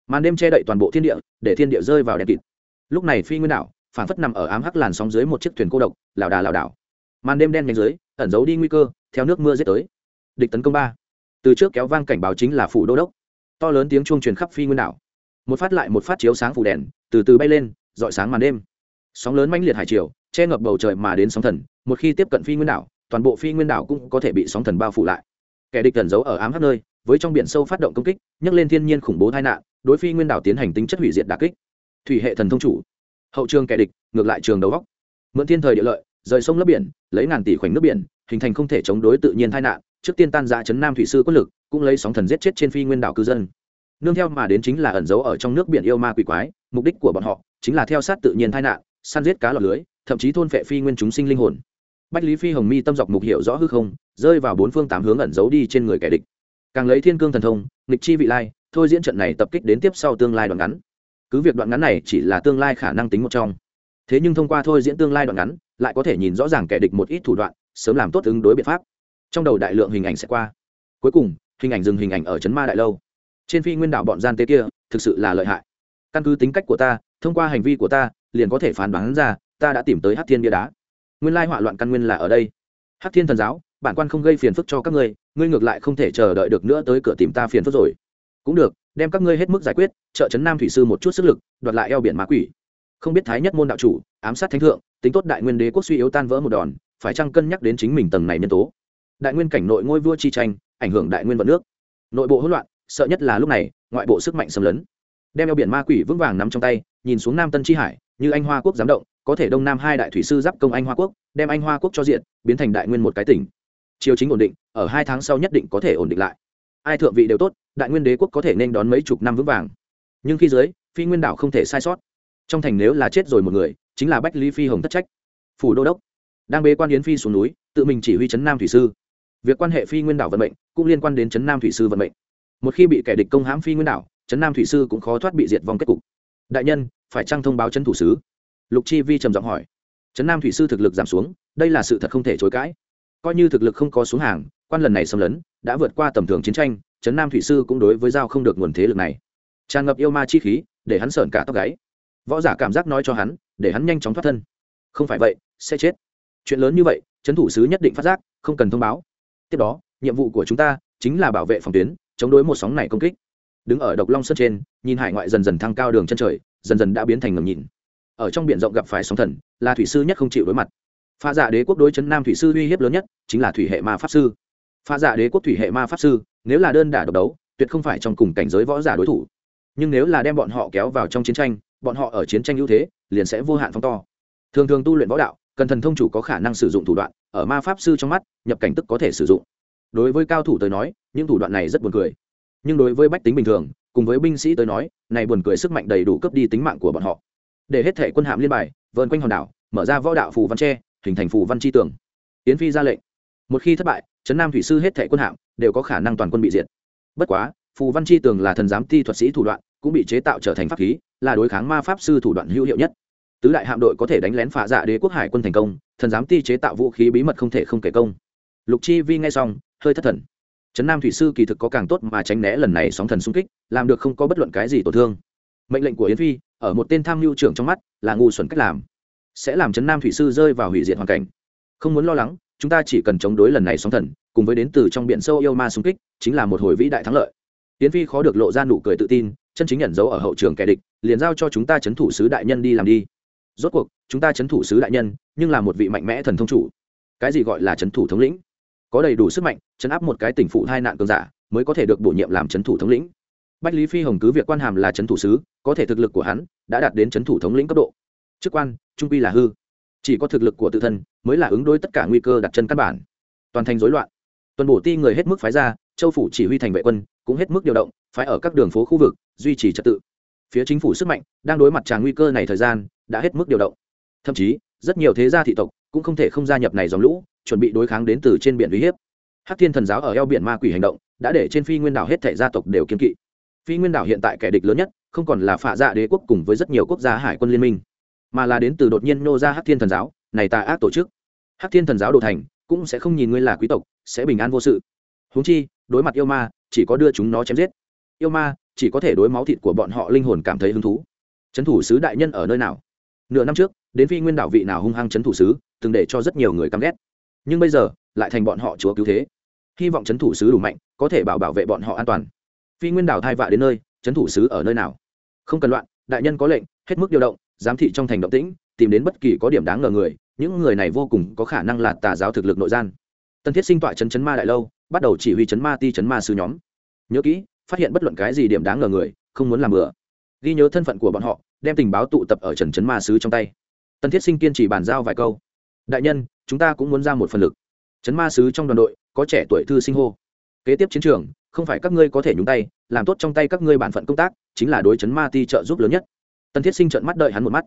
Màn đêm che đậy toàn bộ thiên địa, để thiên địa rơi vào đèn kịt. Lúc này phi nguyên đảo, phản phất nằm ở ám hắc làn sóng dưới một chiếc thuyền cô độc, lảo đà lảo đảo. Màn đêm đen nhánh dưới, ẩn giấu đi nguy cơ theo nước mưa giết tới. Địch tấn công ba. Từ trước kéo vang cảnh báo chính là phủ đô đốc. To lớn tiếng chuông truyền khắp phi nguyên đảo. Một phát lại một phát chiếu sáng phủ đèn, từ từ bay lên dọi sáng màn đêm. Sóng lớn mãnh liệt hải triều, che ngập bầu trời mà đến sóng thần. Một khi tiếp cận phi nguyên đảo, toàn bộ phi nguyên đảo cũng có thể bị sóng thần bao phủ lại. Kẻ địch gần giấu ở ám hắc nơi, với trong biển sâu phát động công kích, nhấc lên thiên nhiên khủng bố tai nạn, đối phi nguyên đảo tiến hành tính chất hủy diệt đà kích. Thủy hệ thần thông chủ. Hậu trường kẻ địch, ngược lại trường đầu góc. Mượn thiên thời địa lợi, rời sông lấp biển, lấy ngàn tỷ khoảnh nước biển hình thành không thể chống đối tự nhiên tai nạn, trước tiên tan giã chấn nam thủy sư quân lực, cũng lấy sóng thần giết chết trên phi nguyên đảo cư dân. Nương theo mà đến chính là ẩn giấu ở trong nước biển yêu ma quỷ quái, mục đích của bọn họ chính là theo sát tự nhiên tai nạn, săn giết cá lọt lưới, thậm chí thôn phệ phi nguyên chúng sinh linh hồn. Bách lý phi hồng mi tâm dọc mục hiệu rõ hư không, rơi vào bốn phương tám hướng ẩn giấu đi trên người kẻ địch. Càng lấy thiên cương thần thông, nghịch chi vị lai, thôi diễn trận này tập kích đến tiếp sau tương lai đoạn ngắn. Cứ việc đoạn ngắn này chỉ là tương lai khả năng tính một trong. Thế nhưng thông qua thôi diễn tương lai đoạn ngắn, lại có thể nhìn rõ ràng kẻ địch một ít thủ đoạn sớm làm tốt ứng đối biện pháp. Trong đầu đại lượng hình ảnh sẽ qua. Cuối cùng, hình ảnh dừng hình ảnh ở trấn ma đại lâu. Trên phi nguyên đảo bọn gian tế kia, thực sự là lợi hại. Căn cứ tính cách của ta, thông qua hành vi của ta, liền có thể phán đoán ra, ta đã tìm tới hát thiên bia đá. Nguyên lai hỏa loạn căn nguyên là ở đây. Hát thiên thần giáo, bản quan không gây phiền phức cho các ngươi ngươi ngược lại không thể chờ đợi được nữa tới cửa tìm ta phiền phức rồi. Cũng được, đem các ngươi hết mức giải quyết, trợ trấn nam thủy sư một chút sức lực, đoạt lại eo biển ma quỷ. Không biết thái nhất môn đạo chủ, ám sát thánh thượng, tính tốt đại nguyên đế quốc suy yếu tan vỡ một đòn phải chăng cân nhắc đến chính mình tầng này nhân tố? Đại nguyên cảnh nội ngôi vua chi tranh, ảnh hưởng đại nguyên vận nước. Nội bộ hỗn loạn, sợ nhất là lúc này, ngoại bộ sức mạnh xâm lấn. Đem eo biển ma quỷ vững vàng nắm trong tay, nhìn xuống nam tân tri hải, như anh hoa quốc giám động, có thể đông nam hai đại thủy sư giáp công anh hoa quốc, đem anh hoa quốc cho diện, biến thành đại nguyên một cái tỉnh. Chiều chính ổn định, ở hai tháng sau nhất định có thể ổn định lại. Ai thượng vị đều tốt, đại nguyên đế quốc có thể nên đón mấy chục năm vững vàng. Nhưng khi dưới, phi nguyên đảo không thể sai sót. Trong thành nếu là chết rồi một người, chính là bách lý phi hồng thất trách. Phủ đô đốc đang bế quan yến phi xuống núi, tự mình chỉ huy trấn nam thủy sư. Việc quan hệ phi nguyên đảo vận mệnh cũng liên quan đến trấn nam thủy sư vận mệnh. Một khi bị kẻ địch công hãm phi nguyên đảo, trấn nam thủy sư cũng khó thoát bị diệt vong kết cục. Đại nhân, phải trăng thông báo trấn thủ sứ? Lục chi vi trầm giọng hỏi. Trấn nam thủy sư thực lực giảm xuống, đây là sự thật không thể chối cãi. Coi như thực lực không có xuống hàng, quan lần này xâm lấn, đã vượt qua tầm thường chiến tranh, trấn nam thủy sư cũng đối với giao không được nguồn thế lực này. Tràn ngập yêu ma chi khí, để hắn sởn cả tóc gáy. Võ giả cảm giác nói cho hắn, để hắn nhanh chóng thoát thân. Không phải vậy, sẽ chết chuyện lớn như vậy trấn thủ sứ nhất định phát giác, không cần thông báo. Tiếp đó, nhiệm vụ của chúng ta chính là bảo vệ phòng tuyến, chống đối một sóng này công kích. Đứng ở độc long sơn trên, nhìn hải ngoại dần dần thăng cao đường chân trời, dần dần đã biến thành ngầm nhìn. Ở trong biển rộng gặp phải sóng thần, là thủy sư nhất không chịu đối mặt. Pha dạ đế quốc đối chấn nam thủy sư uy hiếp lớn nhất chính là thủy hệ ma pháp sư. Pha dạ đế quốc thủy hệ ma pháp sư, nếu là đơn đả độc đấu, tuyệt không phải trong cùng cảnh giới võ giả đối thủ. Nhưng nếu là đem bọn họ kéo vào trong chiến tranh, bọn họ ở chiến tranh ưu thế, liền sẽ vô hạn phong to. Thường thường tu luyện võ đạo cần thần thông chủ có khả năng sử dụng thủ đoạn, ở ma pháp sư trong mắt, nhập cảnh tức có thể sử dụng. Đối với cao thủ tới nói, những thủ đoạn này rất buồn cười. Nhưng đối với bách tính bình thường, cùng với binh sĩ tới nói, này buồn cười sức mạnh đầy đủ cấp đi tính mạng của bọn họ. Để hết thể quân hạm liên bài, vờn quanh hòn đảo, mở ra võ đạo phù văn tre, hình thành phù văn chi tưởng tiến phi ra lệnh. Một khi thất bại, trấn nam thủy sư hết thể quân hạm đều có khả năng toàn quân bị diệt. Bất quá, phù văn chi tường là thần giám ti thuật sĩ thủ đoạn, cũng bị chế tạo trở thành pháp khí, là đối kháng ma pháp sư thủ đoạn hữu hiệu nhất tứ đại hạm đội có thể đánh lén phạ dạ đế quốc hải quân thành công, thần giám ti chế tạo vũ khí bí mật không thể không kể công. Lục chi vi nghe xong, hơi thất thần. Trấn nam thủy sư kỳ thực có càng tốt mà tránh né lần này sóng thần xung kích, làm được không có bất luận cái gì tổn thương. Mệnh lệnh của yến phi, ở một tên tham mưu trưởng trong mắt, là ngu xuẩn cách làm. Sẽ làm trấn nam thủy sư rơi vào hủy diệt hoàn cảnh. Không muốn lo lắng, chúng ta chỉ cần chống đối lần này sóng thần, cùng với đến từ trong biển sâu yêu ma xung kích, chính là một hồi vĩ đại thắng lợi. Tiến phi khó được lộ ra nụ cười tự tin, chân chính nhận dấu ở hậu trường kẻ địch, liền giao cho chúng ta chấn thủ sứ đại nhân đi làm đi rốt cuộc, chúng ta chấn thủ sứ đại nhân, nhưng là một vị mạnh mẽ thần thông chủ. Cái gì gọi là chấn thủ thống lĩnh? Có đầy đủ sức mạnh, chấn áp một cái tỉnh phụ hai nạn cường giả, mới có thể được bổ nhiệm làm chấn thủ thống lĩnh. Bách lý phi hồng cứ việc quan hàm là chấn thủ sứ, có thể thực lực của hắn đã đạt đến chấn thủ thống lĩnh cấp độ. Chức quan, trung quy là hư. Chỉ có thực lực của tự thân mới là ứng đối tất cả nguy cơ đặt chân căn bản. Toàn thành rối loạn. Tuần bổ ti người hết mức phái ra, châu phủ chỉ huy thành vệ quân cũng hết mức điều động, phái ở các đường phố khu vực, duy trì trật tự. Phía chính phủ sức mạnh đang đối mặt tràng nguy cơ này thời gian đã hết mức điều động. Thậm chí, rất nhiều thế gia thị tộc cũng không thể không gia nhập này dòng lũ, chuẩn bị đối kháng đến từ trên biển uy hiếp. Hắc thiên thần giáo ở eo biển ma quỷ hành động đã để trên phi nguyên đảo hết thể gia tộc đều kiên kỵ. Phi nguyên đảo hiện tại kẻ địch lớn nhất, không còn là phạ dạ đế quốc cùng với rất nhiều quốc gia hải quân liên minh, mà là đến từ đột nhiên nô ra hắc thiên thần giáo, này tà ác tổ chức. Hắc thiên thần giáo đồ thành cũng sẽ không nhìn ngươi là quý tộc, sẽ bình an vô sự. Huống chi, đối mặt yêu ma, chỉ có đưa chúng nó chém giết. Yêu ma chỉ có thể đối máu thịt của bọn họ linh hồn cảm thấy hứng thú. Trấn thủ sứ đại nhân ở nơi nào? Nửa năm trước, đến phi nguyên đảo vị nào hung hăng trấn thủ sứ, từng để cho rất nhiều người căm ghét. Nhưng bây giờ, lại thành bọn họ chúa cứu thế. Hy vọng trấn thủ sứ đủ mạnh, có thể bảo bảo vệ bọn họ an toàn. Phi nguyên đảo thai vạ đến nơi trấn thủ sứ ở nơi nào? Không cần loạn, đại nhân có lệnh, hết mức điều động, giám thị trong thành động tĩnh, tìm đến bất kỳ có điểm đáng ngờ người, những người này vô cùng có khả năng là tà giáo thực lực nội gian. Tân thiết sinh tọa chấn chấn ma đại lâu, bắt đầu chỉ huy chấn ma ti chấn ma sư nhóm. Nhớ kỹ, phát hiện bất luận cái gì điểm đáng ngờ người, không muốn làm bừa. Ghi nhớ thân phận của bọn họ đem tình báo tụ tập ở trần chấn ma sứ trong tay. Tân thiết sinh kiên trì bàn giao vài câu. Đại nhân, chúng ta cũng muốn ra một phần lực. Trấn ma sứ trong đoàn đội, có trẻ tuổi thư sinh hô. Kế tiếp chiến trường, không phải các ngươi có thể nhúng tay, làm tốt trong tay các ngươi bản phận công tác, chính là đối chấn ma ti trợ giúp lớn nhất. Tân thiết sinh trợn mắt đợi hắn một mắt.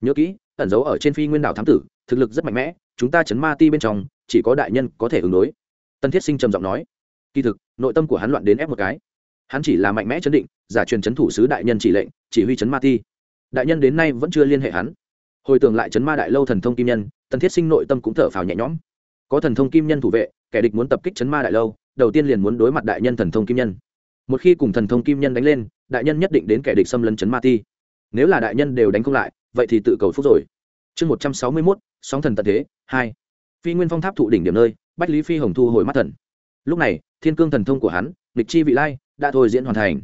Nhớ kỹ, ẩn giấu ở trên phi nguyên đảo thám tử, thực lực rất mạnh mẽ, chúng ta chấn ma ti bên trong, chỉ có đại nhân có thể ứng đối. Tân thiết sinh trầm giọng nói. Kỳ thực, nội tâm của hắn loạn đến ép một cái. Hắn chỉ là mạnh mẽ chấn định, giả truyền chấn thủ sứ đại nhân chỉ lệnh, chỉ huy chấn ma ti đại nhân đến nay vẫn chưa liên hệ hắn. Hồi tưởng lại chấn ma đại lâu thần thông kim nhân, tần thiết sinh nội tâm cũng thở phào nhẹ nhõm. Có thần thông kim nhân thủ vệ, kẻ địch muốn tập kích chấn ma đại lâu, đầu tiên liền muốn đối mặt đại nhân thần thông kim nhân. Một khi cùng thần thông kim nhân đánh lên, đại nhân nhất định đến kẻ địch xâm lấn chấn ma ti. Nếu là đại nhân đều đánh không lại, vậy thì tự cầu phúc rồi. Chương một trăm sáu mươi mốt, sóng thần tận thế, hai. Phi nguyên phong tháp thụ đỉnh điểm nơi, bách lý phi hồng thu hồi mắt thần. Lúc này, thiên cương thần thông của hắn địch chi vị lai, đã thôi diễn hoàn thành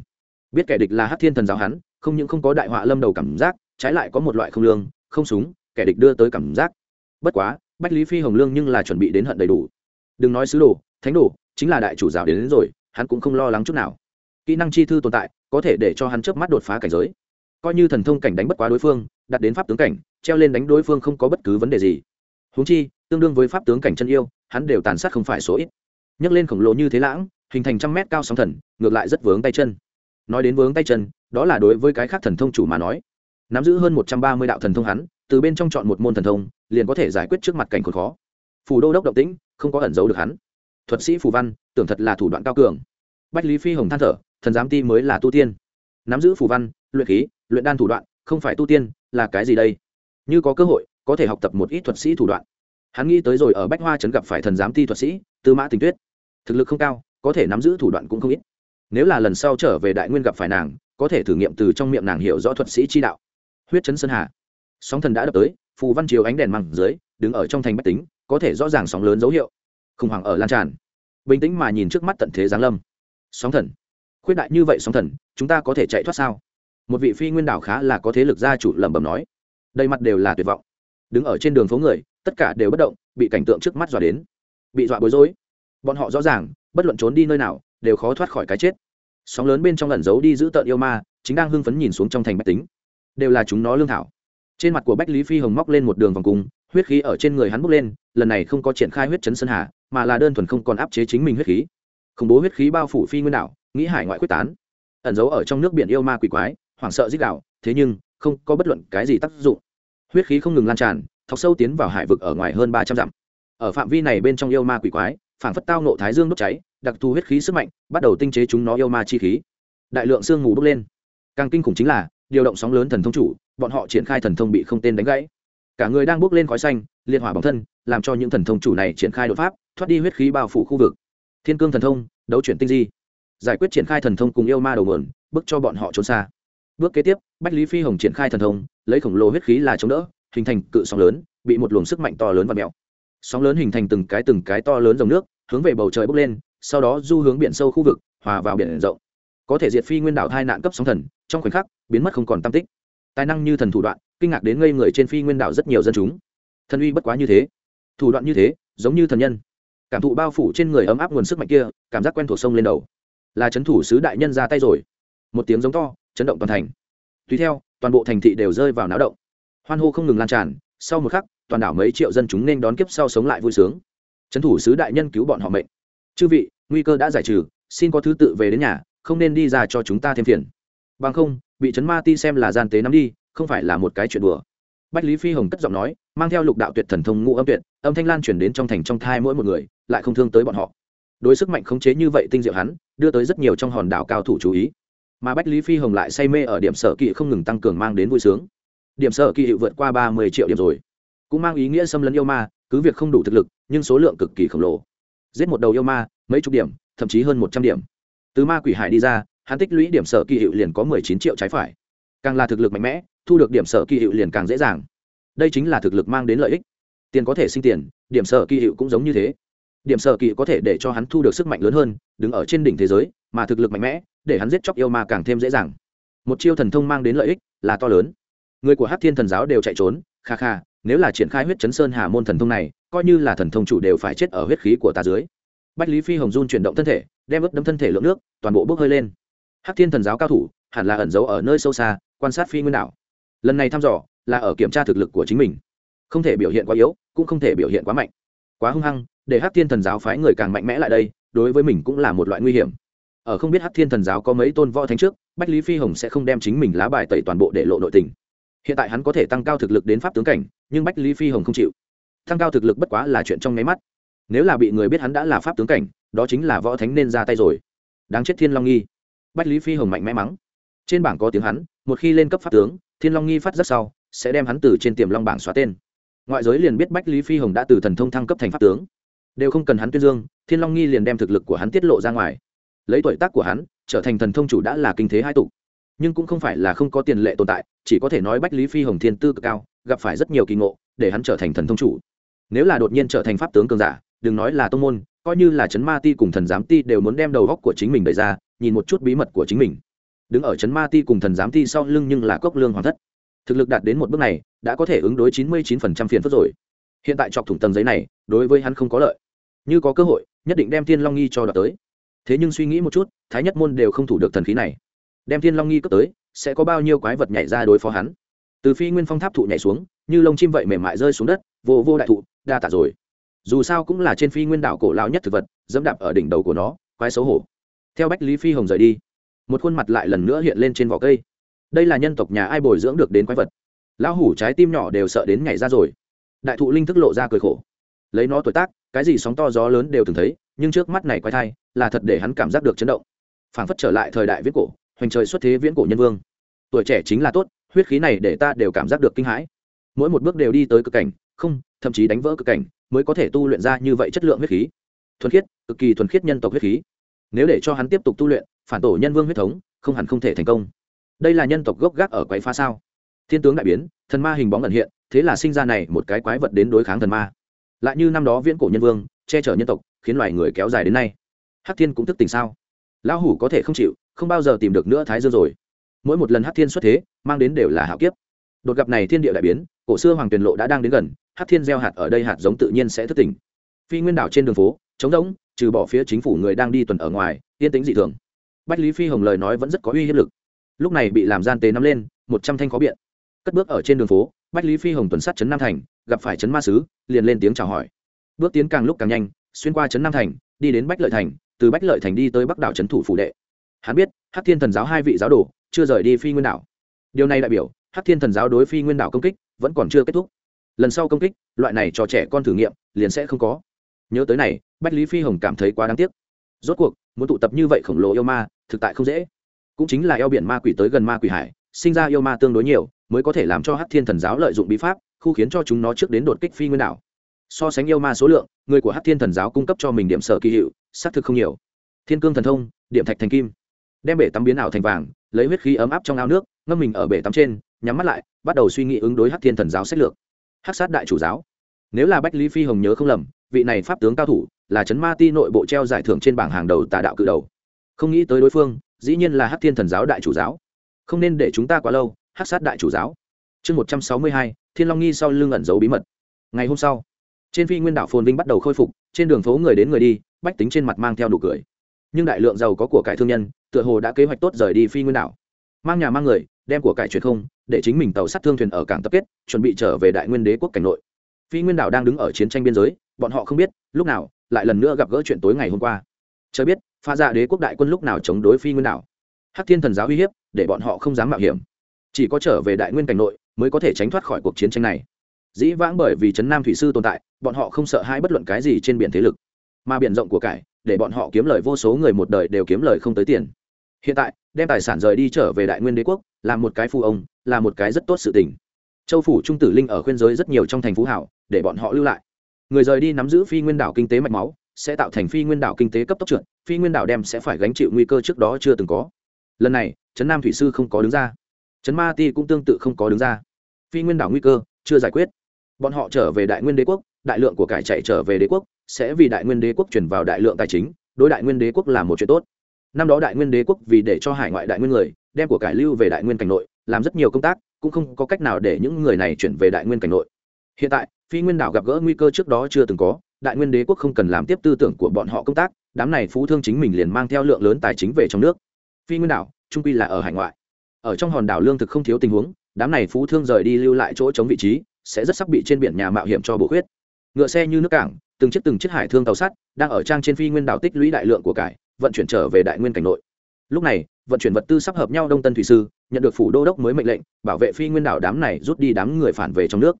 biết kẻ địch là hát thiên thần giáo hắn không những không có đại họa lâm đầu cảm giác trái lại có một loại không lương không súng kẻ địch đưa tới cảm giác. Bất quá bách lý phi hồng lương nhưng là chuẩn bị đến hận đầy đủ. Đừng nói sứ đồ thánh đồ chính là đại chủ giáo đến, đến rồi hắn cũng không lo lắng chút nào. Kỹ năng chi thư tồn tại có thể để cho hắn trước mắt đột phá cảnh giới. Coi như thần thông cảnh đánh bất quá đối phương đặt đến pháp tướng cảnh treo lên đánh đối phương không có bất cứ vấn đề gì. Húng chi tương đương với pháp tướng cảnh chân yêu hắn đều tàn sát không phải số ít. Nhấc lên khổng lồ như thế lãng hình thành trăm mét cao sóng thần ngược lại rất vướng tay chân nói đến vướng tay chân, đó là đối với cái khác thần thông chủ mà nói. Nắm giữ hơn một trăm ba mươi đạo thần thông hắn, từ bên trong chọn một môn thần thông, liền có thể giải quyết trước mặt cảnh khốn khó. Phù đô đốc động tĩnh, không có ẩn giấu được hắn. Thuật sĩ phù văn, tưởng thật là thủ đoạn cao cường. Bách lý phi hồng than thở, thần giám ti mới là tu tiên. Nắm giữ phù văn, luyện khí, luyện đan thủ đoạn, không phải tu tiên, là cái gì đây? Như có cơ hội, có thể học tập một ít thuật sĩ thủ đoạn. Hắn nghĩ tới rồi ở bách hoa trấn gặp phải thần giám ti thuật sĩ, tư mã tình tuyết. Thực lực không cao, có thể nắm giữ thủ đoạn cũng không ít nếu là lần sau trở về đại nguyên gặp phải nàng, có thể thử nghiệm từ trong miệng nàng hiểu rõ thuật sĩ chi đạo. Huyết chấn sơn hà. Sóng thần đã đập tới, phù văn chiếu ánh đèn măng dưới, đứng ở trong thành bách tính, có thể rõ ràng sóng lớn dấu hiệu. Khủng hoảng ở lan tràn. Bình tĩnh mà nhìn trước mắt tận thế giáng lâm. Sóng thần. Khuyết đại như vậy sóng thần, chúng ta có thể chạy thoát sao? Một vị phi nguyên đảo khá là có thế lực gia chủ lẩm bẩm nói. Đầy mặt đều là tuyệt vọng. Đứng ở trên đường phố người, tất cả đều bất động, bị cảnh tượng trước mắt dọa đến. Bị dọa bối rối. Bọn họ rõ ràng, bất luận trốn đi nơi nào đều khó thoát khỏi cái chết. Sóng lớn bên trong ẩn giấu đi giữ tợn yêu ma, chính đang hưng phấn nhìn xuống trong thành bách tính. Đều là chúng nó lương thảo. Trên mặt của bách lý phi hồng móc lên một đường vòng cung, huyết khí ở trên người hắn bốc lên, lần này không có triển khai huyết chấn sơn hà, mà là đơn thuần không còn áp chế chính mình huyết khí. Khủng bố huyết khí bao phủ phi nguyên đảo, nghĩ hải ngoại quyết tán. Ẩn giấu ở trong nước biển yêu ma quỷ quái, hoảng sợ dích đạo thế nhưng, không có bất luận cái gì tác dụng. Huyết khí không ngừng lan tràn, thọc sâu tiến vào hải vực ở ngoài hơn ba trăm dặm. Ở phạm vi này bên trong yêu ma quỷ quái phản phất tao nộ thái dương đốt cháy đặc thù huyết khí sức mạnh bắt đầu tinh chế chúng nó yêu ma chi khí. Đại lượng sương mù bốc lên. Càng kinh khủng chính là điều động sóng lớn thần thông chủ bọn họ triển khai thần thông bị không tên đánh gãy. Cả người đang bốc lên khói xanh liên hỏa bóng thân làm cho những thần thông chủ này triển khai đột pháp thoát đi huyết khí bao phủ khu vực. Thiên cương thần thông đấu chuyển tinh di. Giải quyết triển khai thần thông cùng yêu ma đầu nguồn bước cho bọn họ trốn xa. Bước kế tiếp bách lý phi hồng triển khai thần thông lấy khổng lồ huyết khí là chống đỡ hình thành cự sóng lớn bị một luồng sức mạnh to lớn và mẹo, sóng lớn hình thành từng cái từng cái to lớn dòng nước hướng về bầu trời bốc lên sau đó du hướng biển sâu khu vực, hòa vào biển rộng. Có thể diệt phi nguyên đảo thai nạn cấp sóng thần, trong khoảnh khắc, biến mất không còn tam tích. Tài năng như thần thủ đoạn, kinh ngạc đến ngây người trên phi nguyên đảo rất nhiều dân chúng. Thần uy bất quá như thế. Thủ đoạn như thế, giống như thần nhân. Cảm thụ bao phủ trên người ấm áp nguồn sức mạnh kia, cảm giác quen thuộc sông lên đầu. Là c h ấ n thủ sứ đại nhân ra tay rồi. Một tiếng giống to, chấn động toàn thành. Tùy theo, toàn bộ thành thị đều rơi vào náo động. Hoan hô không ngừng lan tràn, sau một khắc, toàn đảo mấy triệu dân chúng nên đón kiếp sau sống lại vui sướng. Trấn thủ sứ đại nhân cứu bọn họ mệnh chư vị, nguy cơ đã giải trừ, xin có thứ tự về đến nhà, không nên đi ra cho chúng ta thêm phiền. Bằng không, bị trấn ma ti xem là gian tế nắm đi, không phải là một cái chuyện đùa. Bách lý phi hồng cất giọng nói, mang theo lục đạo tuyệt thần thông ngũ âm tuyệt, âm thanh lan chuyển đến trong thành trong thai mỗi một người, lại không thương tới bọn họ. Đối sức mạnh khống chế như vậy tinh diệu hắn, đưa tới rất nhiều trong hòn đảo cao thủ chú ý. Mà bách lý phi hồng lại say mê ở điểm sở kỵ không ngừng tăng cường mang đến vui sướng. Điểm sở kỵ hiệu vượt qua ba mươi triệu điểm rồi. Cũng mang ý nghĩa xâm lấn yêu ma, cứ việc không đủ thực lực, nhưng số lượng cực kỳ khổng lồ giết một đầu yêu ma, mấy chục điểm, thậm chí hơn một trăm điểm. Từ ma quỷ hải đi ra, hắn tích lũy điểm sở kỳ hiệu liền có mười chín triệu trái phải. Càng là thực lực mạnh mẽ, thu được điểm sở kỳ hiệu liền càng dễ dàng. Đây chính là thực lực mang đến lợi ích. Tiền có thể sinh tiền, điểm sở kỳ hiệu cũng giống như thế. Điểm sở kỳ có thể để cho hắn thu được sức mạnh lớn hơn, đứng ở trên đỉnh thế giới, mà thực lực mạnh mẽ, để hắn giết chóc yêu ma càng thêm dễ dàng. Một chiêu thần thông mang đến lợi ích là to lớn. Người của hát thiên thần giáo đều chạy trốn, kha kha, nếu là triển khai huyết chấn sơn hà môn thần thông này coi như là thần thông chủ đều phải chết ở huyết khí của ta dưới. Bách lý phi hồng run chuyển động thân thể, đem ướp đấm thân thể lượng nước, toàn bộ bốc hơi lên. Hắc thiên thần giáo cao thủ, hẳn là ẩn giấu ở nơi sâu xa, quan sát phi nguyên đảo. Lần này thăm dò, là ở kiểm tra thực lực của chính mình. Không thể biểu hiện quá yếu, cũng không thể biểu hiện quá mạnh. Quá hung hăng, để Hắc thiên thần giáo phái người càng mạnh mẽ lại đây, đối với mình cũng là một loại nguy hiểm. Ở không biết Hắc thiên thần giáo có mấy tôn võ thánh trước, bách lý phi hồng sẽ không đem chính mình lá bài tẩy toàn bộ để lộ nội tình. Hiện tại hắn có thể tăng cao thực lực đến pháp tướng cảnh, nhưng bách lý phi hồng không chịu tăng cao thực lực bất quá là chuyện trong nháy mắt. Nếu là bị người biết hắn đã là pháp tướng cảnh, đó chính là võ thánh nên ra tay rồi. Đáng chết thiên long nghi. Bách lý phi hồng mạnh mẽ mắng. Trên bảng có tiếng hắn, một khi lên cấp pháp tướng, thiên long nghi phát rất sau, sẽ đem hắn từ trên tiềm long bảng xóa tên. Ngoại giới liền biết bách lý phi hồng đã từ thần thông thăng cấp thành pháp tướng. Đều không cần hắn tuyên dương, thiên long nghi liền đem thực lực của hắn tiết lộ ra ngoài. Lấy tuổi tác của hắn, trở thành thần thông chủ đã là kinh thế hai tục nhưng cũng không phải là không có tiền lệ tồn tại, chỉ có thể nói bách lý phi hồng thiên tư cực cao, gặp phải rất nhiều kỳ ngộ, để hắn trở thành thần thông chủ nếu là đột nhiên trở thành pháp tướng cường giả, đừng nói là tông môn, coi như là chấn ma ti cùng thần giám ti đều muốn đem đầu góc của chính mình đẩy ra, nhìn một chút bí mật của chính mình. Đứng ở chấn ma ti cùng thần giám ti sau lưng nhưng là cốc lương hoàng thất. Thực lực đạt đến một bước này, đã có thể ứng đối chín mươi chín phần trăm phiền phức rồi. Hiện tại chọc thủng tầng giấy này, đối với hắn không có lợi. Như có cơ hội, nhất định đem thiên long nghi cho đợt tới. Thế nhưng suy nghĩ một chút, thái nhất môn đều không thủ được thần khí này. Đem thiên long nghi cướp tới, sẽ có bao nhiêu quái vật nhảy ra đối phó hắn? Từ phi nguyên phong tháp thụ nhảy xuống, như lông chim vậy mềm mại rơi xuống đất, vô vô đại thụ đa tạ rồi. Dù sao cũng là trên phi nguyên đảo cổ lao nhất thực vật, dẫm đạp ở đỉnh đầu của nó, quái xấu hổ. Theo bách lý phi hồng rời đi, một khuôn mặt lại lần nữa hiện lên trên vỏ cây. Đây là nhân tộc nhà ai bồi dưỡng được đến quái vật? Lão hủ trái tim nhỏ đều sợ đến nhảy ra rồi. Đại thụ linh thức lộ ra cười khổ. Lấy nó tuổi tác, cái gì sóng to gió lớn đều từng thấy, nhưng trước mắt này quái thai, là thật để hắn cảm giác được chấn động. Phảng phất trở lại thời đại viết cổ, hoành trời xuất thế viễn cổ nhân vương. Tuổi trẻ chính là tốt, huyết khí này để ta đều cảm giác được kinh hãi. Mỗi một bước đều đi tới cực cảnh không, thậm chí đánh vỡ cực cảnh, mới có thể tu luyện ra như vậy chất lượng huyết khí. Thuần khiết, cực kỳ thuần khiết nhân tộc huyết khí. Nếu để cho hắn tiếp tục tu luyện, phản tổ nhân vương huyết thống, không hẳn không thể thành công. Đây là nhân tộc gốc gác ở quái pha sao? Thiên tướng đại biến, thần ma hình bóng ẩn hiện, thế là sinh ra này một cái quái vật đến đối kháng thần ma. Lại như năm đó viễn cổ nhân vương, che chở nhân tộc, khiến loài người kéo dài đến nay. Hắc thiên cũng thức tỉnh sao? Lão hủ có thể không chịu, không bao giờ tìm được nữa thái dương rồi. Mỗi một lần hắc thiên xuất thế, mang đến đều là hạo kiếp. Đột gặp này thiên địa đại biến, cổ xưa hoàng tuyền lộ đã đang đến gần Hát thiên gieo hạt ở đây hạt giống tự nhiên sẽ thức tỉnh. Phi nguyên đảo trên đường phố, trống rỗng, trừ bỏ phía chính phủ người đang đi tuần ở ngoài, yên tĩnh dị thường. Bách lý phi hồng lời nói vẫn rất có uy hiếp lực. Lúc này bị làm gian tế nắm lên, một trăm thanh khó biện. Cất bước ở trên đường phố, bách lý phi hồng tuần sát trấn nam thành, gặp phải trấn ma sứ, liền lên tiếng chào hỏi. Bước tiến càng lúc càng nhanh, xuyên qua trấn nam thành, đi đến bách lợi thành, từ bách lợi thành đi tới bắc đảo trấn thủ phủ đệ. Hắn biết Hát thiên thần giáo hai vị giáo đồ chưa rời đi phi nguyên đảo. Điều này đại biểu Hát thiên thần giáo đối phi nguyên đảo công kích vẫn còn chưa kết thúc lần sau công kích, loại này cho trẻ con thử nghiệm, liền sẽ không có. Nhớ tới này, bách lý phi hồng cảm thấy quá đáng tiếc. Rốt cuộc, muốn tụ tập như vậy khổng lồ yêu ma, thực tại không dễ. Cũng chính là eo biển ma quỷ tới gần ma quỷ hải, sinh ra yêu ma tương đối nhiều, mới có thể làm cho hắc thiên thần giáo lợi dụng bí pháp, khu khiến cho chúng nó trước đến đột kích phi nguyên đảo. So sánh yêu ma số lượng, người của hắc thiên thần giáo cung cấp cho mình điểm sở kỳ hiệu, xác thực không nhiều. Thiên cương thần thông, điểm thạch thành kim. Đem bể tắm biến ảo thành vàng, lấy huyết khí ấm áp trong ao nước, ngâm mình ở bể tắm trên, nhắm mắt lại, bắt đầu suy nghĩ ứng đối hắc thiên thần giáo sách lược hắc sát đại chủ giáo. Nếu là bách lý phi hồng nhớ không lầm, vị này pháp tướng cao thủ là trấn ma ti nội bộ treo giải thưởng trên bảng hàng đầu tà đạo cự đầu. Không nghĩ tới đối phương, dĩ nhiên là hát thiên thần giáo đại chủ giáo. Không nên để chúng ta quá lâu hát sát đại chủ giáo. Chương một trăm sáu mươi hai, thiên long nghi sau lưng ẩn giấu bí mật. Ngày hôm sau, trên phi nguyên đảo phồn vinh bắt đầu khôi phục, trên đường phố người đến người đi, bách tính trên mặt mang theo đủ cười. Nhưng đại lượng giàu có của cải thương nhân, tựa hồ đã kế hoạch tốt rời đi phi nguyên đảo. Mang nhà mang người đem của cải truyền không, để chính mình tàu sát thương thuyền ở cảng tập kết, chuẩn bị trở về đại nguyên đế quốc cảnh nội. Phi nguyên đảo đang đứng ở chiến tranh biên giới, bọn họ không biết, lúc nào, lại lần nữa gặp gỡ chuyện tối ngày hôm qua. Chờ biết, pha dạ đế quốc đại quân lúc nào chống đối phi nguyên đảo. Hắc thiên thần giáo uy hiếp, để bọn họ không dám mạo hiểm. Chỉ có trở về đại nguyên cảnh nội, mới có thể tránh thoát khỏi cuộc chiến tranh này. Dĩ vãng bởi vì trấn nam thủy sư tồn tại, bọn họ không sợ hai bất luận cái gì trên biển thế lực. Mà biển rộng của cải, để bọn họ kiếm lời vô số người một đời đều kiếm lời không tới tiền hiện tại, đem tài sản rời đi trở về đại nguyên đế quốc, là một cái phu ông, là một cái rất tốt sự tình. Châu phủ trung tử linh ở khuyên giới rất nhiều trong thành phú hảo, để bọn họ lưu lại. Người rời đi nắm giữ phi nguyên đảo kinh tế mạch máu, sẽ tạo thành phi nguyên đảo kinh tế cấp tốc trượt, phi nguyên đảo đem sẽ phải gánh chịu nguy cơ trước đó chưa từng có. Lần này, trấn nam thủy sư không có đứng ra. Trấn ma ti cũng tương tự không có đứng ra. Phi nguyên đảo nguy cơ, chưa giải quyết. Bọn họ trở về đại nguyên đế quốc, đại lượng của cải chạy trở về đế quốc, sẽ vì đại nguyên đế quốc chuyển vào đại lượng tài chính, đối đại nguyên đế quốc là một chuyện tốt năm đó đại nguyên đế quốc vì để cho hải ngoại đại nguyên người, đem của cải lưu về đại nguyên cảnh nội, làm rất nhiều công tác, cũng không có cách nào để những người này chuyển về đại nguyên cảnh nội. Hiện tại, phi nguyên đảo gặp gỡ nguy cơ trước đó chưa từng có, đại nguyên đế quốc không cần làm tiếp tư tưởng của bọn họ công tác, đám này phú thương chính mình liền mang theo lượng lớn tài chính về trong nước. Phi nguyên đảo, trung quy là ở hải ngoại. Ở trong hòn đảo lương thực không thiếu tình huống, đám này phú thương rời đi lưu lại chỗ chống vị trí, sẽ rất sắc bị trên biển nhà mạo hiểm cho bổ khuyết. Ngựa xe như nước cảng, từng chiếc từng chiếc hải thương tàu sắt, đang ở trang trên phi nguyên đảo tích lũy đại lượng của cải vận chuyển trở về đại nguyên cảnh nội. Lúc này, vận chuyển vật tư sắp hợp nhau đông tân thủy sư, nhận được phủ đô đốc mới mệnh lệnh, bảo vệ phi nguyên đảo đám này rút đi đám người phản về trong nước.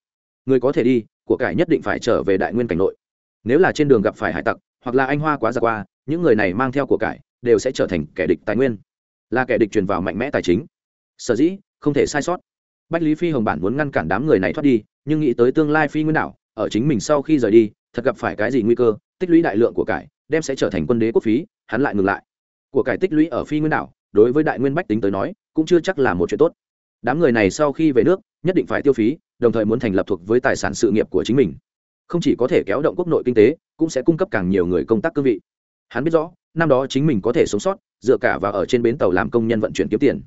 Người có thể đi, của cải nhất định phải trở về đại nguyên cảnh nội. Nếu là trên đường gặp phải hải tặc, hoặc là anh hoa quá giặc qua, những người này mang theo của cải, đều sẽ trở thành kẻ địch tài nguyên. Là kẻ địch truyền vào mạnh mẽ tài chính. Sở dĩ, không thể sai sót. Bách lý phi hồng bản muốn ngăn cản đám người này thoát đi, nhưng nghĩ tới tương lai phi nguyên đảo, ở chính mình sau khi rời đi, thật gặp phải cái gì nguy cơ, tích lũy đại lượng của cải, đem sẽ trở thành quân đế quốc phí hắn lại ngừng lại. Của cải tích lũy ở phi nguyên đảo, đối với đại nguyên bách tính tới nói, cũng chưa chắc là một chuyện tốt. Đám người này sau khi về nước, nhất định phải tiêu phí, đồng thời muốn thành lập thuộc với tài sản sự nghiệp của chính mình. Không chỉ có thể kéo động quốc nội kinh tế, cũng sẽ cung cấp càng nhiều người công tác cương vị. Hắn biết rõ, năm đó chính mình có thể sống sót, dựa cả vào ở trên bến tàu làm công nhân vận chuyển kiếm tiền.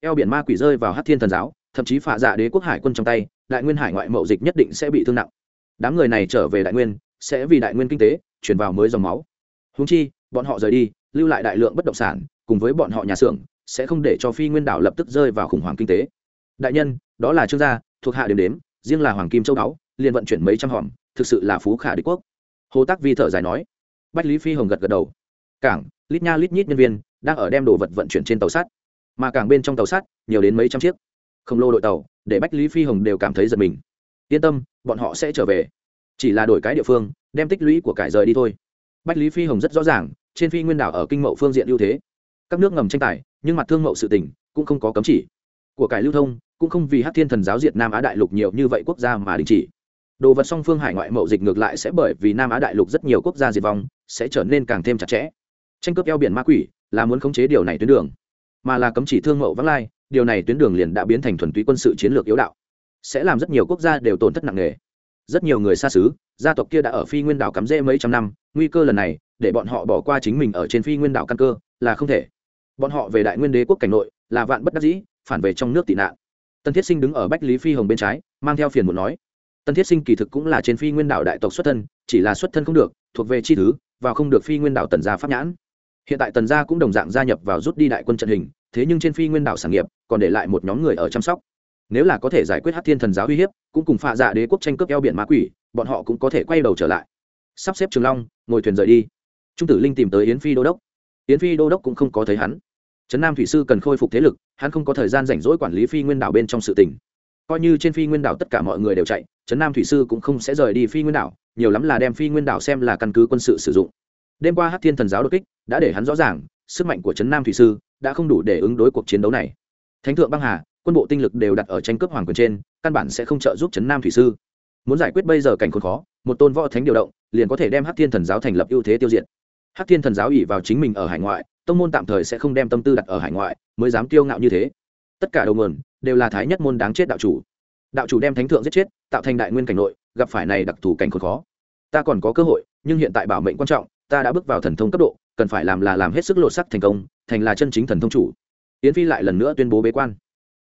Eo biển ma quỷ rơi vào hát thiên thần giáo, thậm chí phạ dạ đế quốc hải quân trong tay, đại nguyên hải ngoại mậu dịch nhất định sẽ bị thương nặng. Đám người này trở về đại nguyên, sẽ vì đại nguyên kinh tế, chuyển vào mới dòng máu. Húng chi bọn họ rời đi, lưu lại đại lượng bất động sản, cùng với bọn họ nhà xưởng, sẽ không để cho phi nguyên đảo lập tức rơi vào khủng hoảng kinh tế. Đại nhân, đó là trương gia, thuộc hạ điểm đếm, riêng là hoàng kim châu đáo liền vận chuyển mấy trăm hòm, thực sự là phú khả đế quốc. Hồ tác vi thở dài nói. Bách lý phi hồng gật gật đầu. Cảng, lít nha lít nhít nhân viên, đang ở đem đồ vật vận chuyển trên tàu sắt. Mà cảng bên trong tàu sắt, nhiều đến mấy trăm chiếc. Không lô đội tàu, để bách lý phi hồng đều cảm thấy giật mình. Yên tâm, bọn họ sẽ trở về. Chỉ là đổi cái địa phương, đem tích lũy của cải rời đi thôi. Bách lý phi hồng rất rõ ràng trên phi nguyên đảo ở kinh mậu phương diện ưu thế. Các nước ngầm tranh tài, nhưng mặt thương mậu sự tỉnh cũng không có cấm chỉ. Của cải lưu thông, cũng không vì hát thiên thần giáo diệt nam á đại lục nhiều như vậy quốc gia mà đình chỉ. Đồ vật song phương hải ngoại mậu dịch ngược lại sẽ bởi vì nam á đại lục rất nhiều quốc gia diệt vong, sẽ trở nên càng thêm chặt chẽ. Tranh cướp eo biển ma quỷ, là muốn khống chế điều này tuyến đường. Mà là cấm chỉ thương mậu vắng lai, điều này tuyến đường liền đã biến thành thuần túy quân sự chiến lược yếu đạo. Sẽ làm rất nhiều quốc gia đều tổn thất nặng nề. Rất nhiều người xa xứ, gia tộc kia đã ở phi nguyên đảo cắm rễ mấy trăm năm, nguy cơ lần này để bọn họ bỏ qua chính mình ở trên phi nguyên đảo căn cơ, là không thể. Bọn họ về đại nguyên đế quốc cảnh nội, là vạn bất đắc dĩ, phản về trong nước tị nạn. Tân thiết sinh đứng ở bách lý phi hồng bên trái, mang theo phiền muốn nói, tân thiết sinh kỳ thực cũng là trên phi nguyên đảo đại tộc xuất thân, chỉ là xuất thân không được, thuộc về chi thứ, và không được phi nguyên đảo tần gia pháp nhãn. Hiện tại tần gia cũng đồng dạng gia nhập vào rút đi đại quân trận hình, thế nhưng trên phi nguyên đảo sản nghiệp còn để lại một nhóm người ở chăm sóc. Nếu là có thể giải quyết hát thiên thần giáo uy hiếp, cũng cùng phạ dạ đế quốc tranh cướp eo biển ma quỷ, bọn họ cũng có thể quay đầu trở lại. Sắp xếp trường long, ngồi thuyền rời đi trung tử linh tìm tới yến phi đô đốc. Yến phi đô đốc cũng không có thấy hắn. Trấn nam thủy sư cần khôi phục thế lực, hắn không có thời gian rảnh rỗi quản lý phi nguyên đảo bên trong sự tỉnh coi như trên phi nguyên đảo tất cả mọi người đều chạy, trấn nam thủy sư cũng không sẽ rời đi phi nguyên đảo, nhiều lắm là đem phi nguyên đảo xem là căn cứ quân sự sử dụng. Đêm qua hát thiên thần giáo đột kích, đã để hắn rõ ràng, sức mạnh của trấn nam thủy sư đã không đủ để ứng đối cuộc chiến đấu này. Thánh thượng băng hà, quân bộ tinh lực đều đặt ở tranh cướp hoàng quyền trên, căn bản sẽ không trợ giúp trấn nam thủy sư. Muốn giải quyết bây giờ cảnh khốn khó, một tôn võ thánh điều động, liền có thể đem hát thiên thần giáo thành lập ưu thế tiêu diệt. Hắc thiên thần giáo ỉ vào chính mình ở hải ngoại, tông môn tạm thời sẽ không đem tâm tư đặt ở hải ngoại, mới dám kiêu ngạo như thế. Tất cả đầu nguồn đều là thái nhất môn đáng chết đạo chủ. Đạo chủ đem thánh thượng giết chết, tạo thành đại nguyên cảnh nội, gặp phải này đặc thù cảnh khốn khó. Ta còn có cơ hội, nhưng hiện tại bảo mệnh quan trọng, ta đã bước vào thần thông cấp độ, cần phải làm là làm hết sức lộ sắc thành công, thành là chân chính thần thông chủ. Yến phi lại lần nữa tuyên bố bế quan.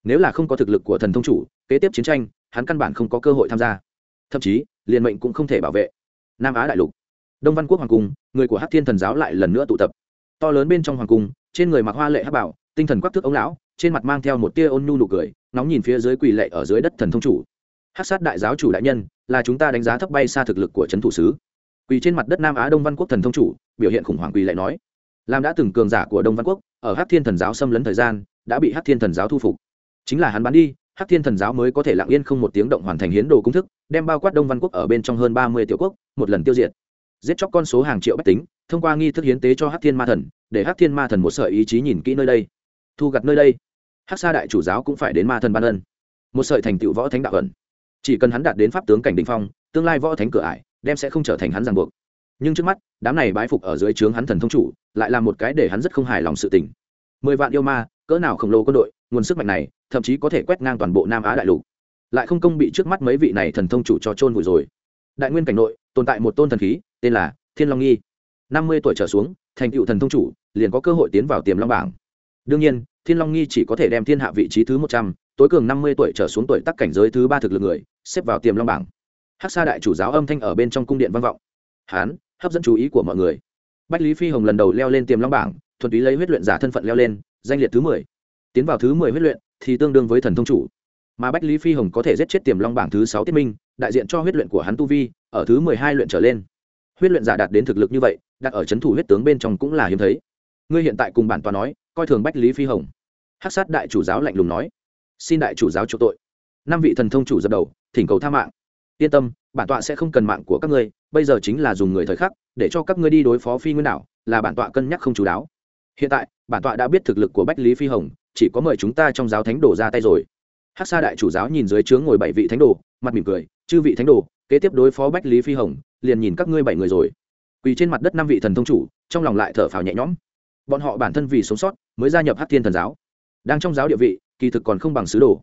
Nếu là không có thực lực của thần thông chủ, kế tiếp chiến tranh, hắn căn bản không có cơ hội tham gia. Thậm chí, liền mệnh cũng không thể bảo vệ. Nam á đại lục đông văn quốc hoàng cung, người của hát thiên thần giáo lại lần nữa tụ tập. To lớn bên trong hoàng cung, trên người mặc hoa lệ hát bảo, tinh thần quắc thước ống lão, trên mặt mang theo một tia ôn nhu nụ cười, nóng nhìn phía dưới quỳ lệ ở dưới đất thần thông chủ. Hát sát đại giáo chủ đại nhân, là chúng ta đánh giá thấp bay xa thực lực của trấn thủ sứ. Quỳ trên mặt đất nam á đông văn quốc thần thông chủ, biểu hiện khủng hoảng quỳ lệ nói. Làm đã từng cường giả của đông văn quốc, ở hát thiên thần giáo xâm lấn thời gian, đã bị hát thiên thần giáo thu phục. Chính là hắn bán đi hát thiên thần giáo mới có thể lặng yên không một tiếng động hoàn thành hiến đồ công thức, đem bao quát đông văn quốc ở bên trong hơn ba mươi tiểu quốc, một lần tiêu diệt giết chóc con số hàng triệu bách tính, thông qua nghi thức hiến tế cho hát thiên ma thần, để hát thiên ma thần một sợi ý chí nhìn kỹ nơi đây. Thu gặt nơi đây. Hát sa đại chủ giáo cũng phải đến ma thần ban ân. Một sợi thành tựu võ thánh đạo ẩn. Chỉ cần hắn đạt đến pháp tướng cảnh đình phong, tương lai võ thánh cửa ải đem sẽ không trở thành hắn ràng buộc. Nhưng trước mắt, đám này bái phục ở dưới trướng hắn thần thông chủ, lại là một cái để hắn rất không hài lòng sự tình. Mười vạn yêu ma, cỡ nào khổng lồ quân đội, nguồn sức mạnh này, thậm chí có thể quét ngang toàn bộ nam á đại lục. Lại không công bị trước mắt mấy vị này thần thông chủ cho trôn vùi rồi. Đại nguyên cảnh nội, tồn tại một tôn thần khí tên là thiên long nghi. Năm mươi tuổi trở xuống, thành cựu thần thông chủ, liền có cơ hội tiến vào tiềm long bảng. Đương nhiên, thiên long nghi chỉ có thể đem thiên hạ vị trí thứ một trăm, tối cường năm mươi tuổi trở xuống tuổi tắc cảnh giới thứ ba thực lực người, xếp vào tiềm long bảng. Hắc sa đại chủ giáo âm thanh ở bên trong cung điện văn vọng. Hán, hấp dẫn chú ý của mọi người. Bách lý phi hồng lần đầu leo lên tiềm long bảng, thuần túy lấy huyết luyện giả thân phận leo lên, danh liệt thứ mười. Tiến vào thứ mười huyết luyện thì tương đương với thần thông chủ. Mà bách lý phi hồng có thể giết chết tiềm long bảng thứ sáu tiết minh, đại diện cho huyết luyện của hắn tu vi, ở thứ mười hai luyện trở lên huyết luyện giả đạt đến thực lực như vậy, đặt ở c h ấ n thủ huyết tướng bên trong cũng là hiếm thấy. Ngươi hiện tại cùng bản tòa nói, coi thường bách lý phi hồng. Hát sát đại chủ giáo lạnh lùng nói. Xin đại chủ giáo chỗ tội. Năm vị thần thông chủ dập đầu, thỉnh cầu tha mạng. Yên tâm, bản tọa sẽ không cần mạng của các ngươi, bây giờ chính là dùng người thời khắc, để cho các ngươi đi đối phó phi nguyên đảo, là bản tọa cân nhắc không chú đáo. Hiện tại, bản tọa đã biết thực lực của bách lý phi hồng, chỉ có mời chúng ta trong giáo thánh đồ ra tay rồi. Hát sa đại chủ giáo nhìn dưới trướng ngồi bảy vị thánh đồ, mặt mỉm cười, chư vị thánh đồ kế tiếp đối phó bách lý phi hồng, liền nhìn các ngươi bảy người rồi. Quỳ trên mặt đất năm vị thần thông chủ, trong lòng lại thở phào nhẹ nhõm. Bọn họ bản thân vì sống sót, mới gia nhập hát thiên thần giáo. Đang trong giáo địa vị, kỳ thực còn không bằng sứ đồ.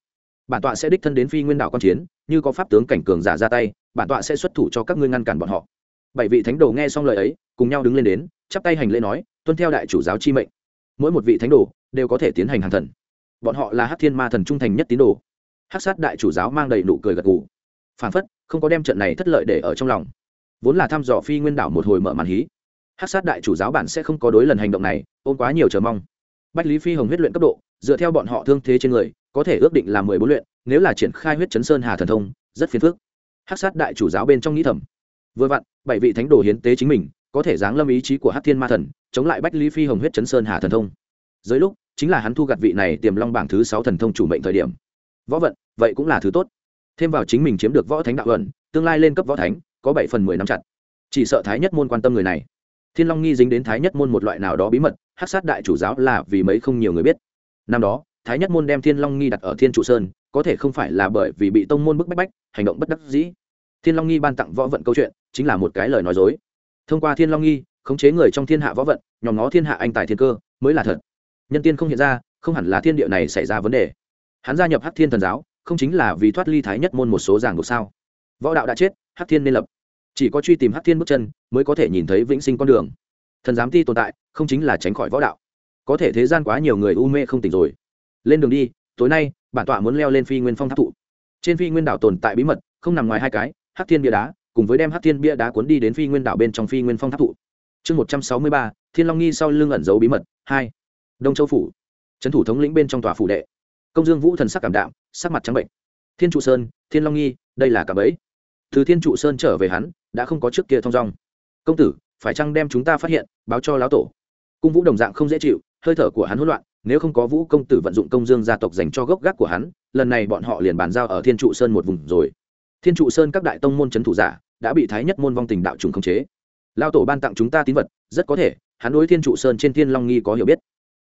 Bản tọa sẽ đích thân đến phi nguyên đảo quan chiến, như có pháp tướng cảnh cường giả ra tay, bản tọa sẽ xuất thủ cho các ngươi ngăn cản bọn họ. Bảy vị thánh đồ nghe xong lời ấy, cùng nhau đứng lên đến, chắp tay hành lễ nói, tuân theo đại chủ giáo chi mệnh. Mỗi một vị thánh đồ đều có thể tiến hành hàng thần. Bọn họ là hát thiên ma thần trung thành nhất tín đồ. Hát sát đại chủ giáo mang đầy nụ cười gật gù phản phất, không có đem trận này thất lợi để ở trong lòng. Vốn là thăm dò phi nguyên đảo một hồi mở màn hí. Hát sát đại chủ giáo bản sẽ không có đối lần hành động này, ôm quá nhiều chờ mong. Bách lý phi hồng huyết luyện cấp độ, dựa theo bọn họ thương thế trên người, có thể ước định là mười bốn luyện, nếu là triển khai huyết chấn sơn hà thần thông, rất phiền phức. Hát sát đại chủ giáo bên trong nghĩ thầm. Vừa vặn, bảy vị thánh đồ hiến tế chính mình, có thể giáng lâm ý chí của hát thiên ma thần, chống lại bách lý phi hồng huyết chấn sơn hà thần thông. Dưới lúc, chính là hắn thu gặt vị này tiềm long bảng thứ sáu thần thông chủ mệnh thời điểm. Võ vận, vậy cũng là thứ tốt thêm vào chính mình chiếm được võ thánh đạo luận, tương lai lên cấp võ thánh có bảy phần mười năm chặt. Chỉ sợ thái nhất môn quan tâm người này. Thiên long nghi dính đến thái nhất môn một loại nào đó bí mật hát sát đại chủ giáo là vì mấy không nhiều người biết. Năm đó thái nhất môn đem thiên long nghi đặt ở thiên trụ sơn có thể không phải là bởi vì bị tông môn bức bách bách hành động bất đắc dĩ. Thiên long nghi ban tặng võ vận câu chuyện chính là một cái lời nói dối. Thông qua thiên long nghi khống chế người trong thiên hạ võ vận nhòm nó thiên hạ anh tài thiên cơ mới là thật. Nhân tiên không hiện ra không hẳn là thiên địa này xảy ra vấn đề. Hắn gia nhập hắc thiên thần giáo không chính là vì thoát ly thái nhất môn một số giảng buộc sao? Võ đạo đã chết, hắc thiên nên lập. Chỉ có truy tìm hắc thiên bước chân, mới có thể nhìn thấy vĩnh sinh con đường. Thần giám ti tồn tại, không chính là tránh khỏi võ đạo. Có thể thế gian quá nhiều người u mê không tỉnh rồi. Lên đường đi, tối nay, bản tọa muốn leo lên phi nguyên phong tháp thụ. Trên phi nguyên đảo tồn tại bí mật, không nằm ngoài hai cái, hắc thiên bia đá, cùng với đem hắc thiên bia đá cuốn đi đến phi nguyên đảo bên trong phi nguyên phong tháp thụ. Chương một trăm sáu mươi ba, thiên long nghi sau lưng ẩn giấu bí mật, hai. Đông châu phủ. Trấn thủ thống lĩnh bên trong tòa phủ đệ công dương vũ thần sắc cảm đạm, sắc mặt trắng bệnh. Thiên trụ sơn, thiên long nghi, đây là cả bấy từ thiên trụ sơn trở về hắn, đã không có trước kia thong dong. Công tử, phải chăng đem chúng ta phát hiện, báo cho lão tổ? Cung vũ đồng dạng không dễ chịu, hơi thở của hắn hỗn loạn, nếu không có vũ công tử vận dụng công dương gia tộc dành cho gốc gác của hắn, lần này bọn họ liền bàn giao ở thiên trụ sơn một vùng rồi. Thiên trụ sơn các đại tông môn c thủ giả, đã bị thái nhất môn vong tình đạo trùng khống chế. Lao tổ ban tặng chúng ta tín vật, rất có thể, hắn đối thiên trụ sơn trên thiên long nghi có hiểu biết.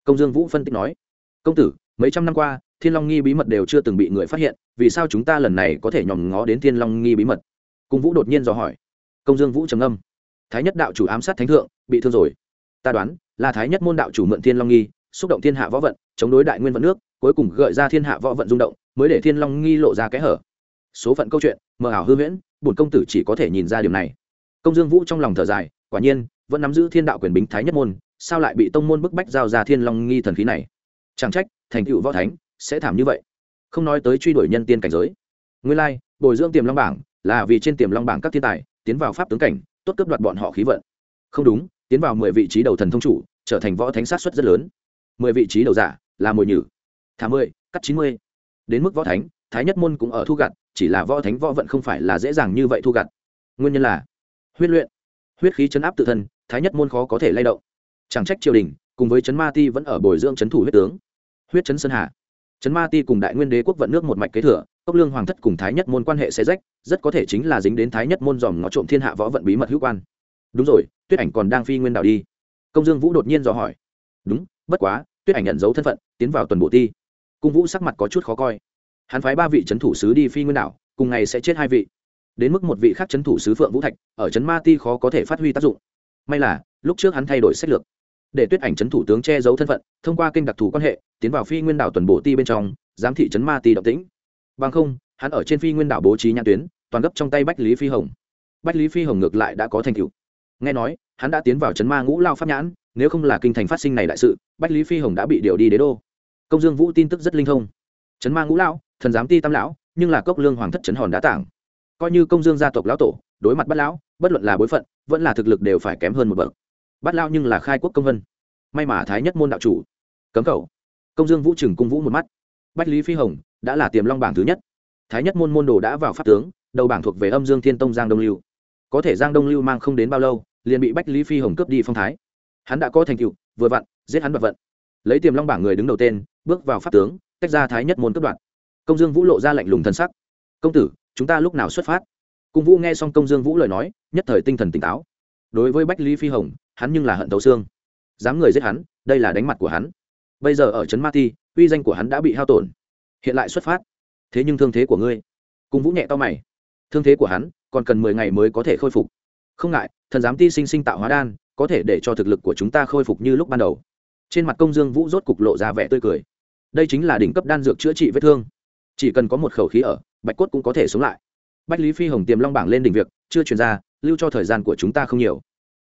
Công dương vũ phân tích nói, công tử, mấy trăm năm qua thiên long nghi bí mật đều chưa từng bị người phát hiện, vì sao chúng ta lần này có thể nhòm ngó đến thiên long nghi bí mật? Cung vũ đột nhiên dò hỏi. Công dương vũ trầm âm thái nhất đạo chủ ám sát thánh thượng, bị thương rồi. Ta đoán, là thái nhất môn đạo chủ mượn thiên long nghi, xúc động thiên hạ võ vận, chống đối đại nguyên vận nước, cuối cùng gợi ra thiên hạ võ vận rung động, mới để thiên long nghi lộ ra kẽ hở. Số phận câu chuyện, mờ ảo hư huyễn, bổn công tử chỉ có thể nhìn ra điều này. Công dương vũ trong lòng thở dài, quả nhiên, vẫn nắm giữ thiên đạo quyền bính thái nhất môn, sao lại bị tông môn bức bách giao ra thiên long nghi thần khí này? Chẳng trách, thành tựu võ thánh sẽ thảm như vậy. Không nói tới truy đuổi nhân tiên cảnh giới. Nguyên lai, bồi dưỡng tiềm long bảng là vì trên tiềm long bảng các thiên tài tiến vào pháp tướng cảnh, tốt cấp đoạt bọn họ khí vận. Không đúng, tiến vào mười vị trí đầu thần thông chủ, trở thành võ thánh sát xuất rất lớn. Mười vị trí đầu giả là mồi nhử, thả mười, cắt chín mươi. Đến mức võ thánh, thái nhất môn cũng ở thu gặt, chỉ là võ thánh võ vận không phải là dễ dàng như vậy thu gặt. Nguyên nhân là, huyết luyện, huyết khí chấn áp tự thân, thái nhất môn khó có thể lay động. Chẳng trách triều đình cùng với chấn ma ti vẫn ở bồi dưỡng chấn thủ huyết tướng. Huyết chấn sơn hà chấn ma ti cùng đại nguyên đế quốc vận nước một mạch kế thừa cốc lương hoàng thất cùng thái nhất môn quan hệ sẽ rách, rất có thể chính là dính đến thái nhất môn dòm ngó trộm thiên hạ võ vận bí mật hữu quan. Đúng rồi, tuyết ảnh còn đang phi nguyên đảo đi. Công dương vũ đột nhiên dò hỏi. Đúng, bất quá, tuyết ảnh nhận dấu thân phận, tiến vào tuần bộ ti. Cung vũ sắc mặt có chút khó coi. Hắn phái ba vị c h ấ n thủ sứ đi phi nguyên đảo, cùng ngày sẽ chết hai vị. Đến mức một vị khác c h ấ n thủ sứ phượng vũ thạch, ở trấn ma ti khó có thể phát huy tác dụng. May là, lúc trước hắn thay đổi sách lược để tuyết ảnh c h ấ n thủ tướng che giấu thân phận, thông qua kênh đặc thù quan hệ, tiến vào phi nguyên đảo tuần bộ ti bên trong, giám thị trấn ma ti động tĩnh. Bằng không, hắn ở trên phi nguyên đảo bố trí nhãn tuyến, toàn gấp trong tay bách lý phi hồng. Bách lý phi hồng ngược lại đã có thành tựu. Nghe nói, hắn đã tiến vào trấn ma ngũ lao pháp nhãn, nếu không là kinh thành phát sinh này đại sự, bách lý phi hồng đã bị điều đi đế đô. Công dương vũ tin tức rất linh thông. Trấn ma ngũ lão, thần giám ti tam lão, nhưng là cốc lương hoàng thất trấn hòn đá tảng. Coi như công dương gia tộc lão tổ, đối mặt bắt lão, bất luận là bối phận, vẫn là thực lực đều phải kém hơn một bậc bắt lão nhưng là khai quốc công vân. May mà thái nhất môn đạo chủ. Cấm khẩu. Công dương vũ trừng cung vũ một mắt. Bách lý phi hồng đã là tiềm long bảng thứ nhất. Thái nhất môn môn đồ đã vào pháp tướng, đầu bảng thuộc về âm dương thiên tông giang đông lưu. Có thể giang đông lưu mang không đến bao lâu, liền bị bách lý phi hồng cướp đi phong thái. Hắn đã có thành tựu, vừa vặn, giết hắn vật vận. Lấy tiềm long bảng người đứng đầu tên, bước vào pháp tướng, tách ra thái nhất môn cướp đoạn công dương vũ lộ ra lạnh lùng thân sắc. Công tử, chúng ta lúc nào xuất phát? Cung vũ nghe xong công dương vũ lời nói, nhất thời tinh thần tỉnh táo đối với bách lý phi hồng, hắn nhưng là hận tấu xương. Dám người giết hắn, đây là đánh mặt của hắn. Bây giờ ở trấn ma ti, uy danh của hắn đã bị hao tổn. Hiện lại xuất phát. Thế nhưng thương thế của ngươi. Cùng vũ nhẹ to mày. Thương thế của hắn, còn cần mười ngày mới có thể khôi phục. Không ngại, thần giám ti sinh sinh tạo hóa đan, có thể để cho thực lực của chúng ta khôi phục như lúc ban đầu. Trên mặt công dương vũ rốt cục lộ ra vẻ tươi cười. Đây chính là đỉnh cấp đan dược chữa trị vết thương. Chỉ cần có một khẩu khí ở, bạch cốt cũng có thể sống lại. Bách lý phi hồng tiềm long bảng lên đỉnh việc, chưa chuyển ra lưu cho thời gian của chúng ta không nhiều.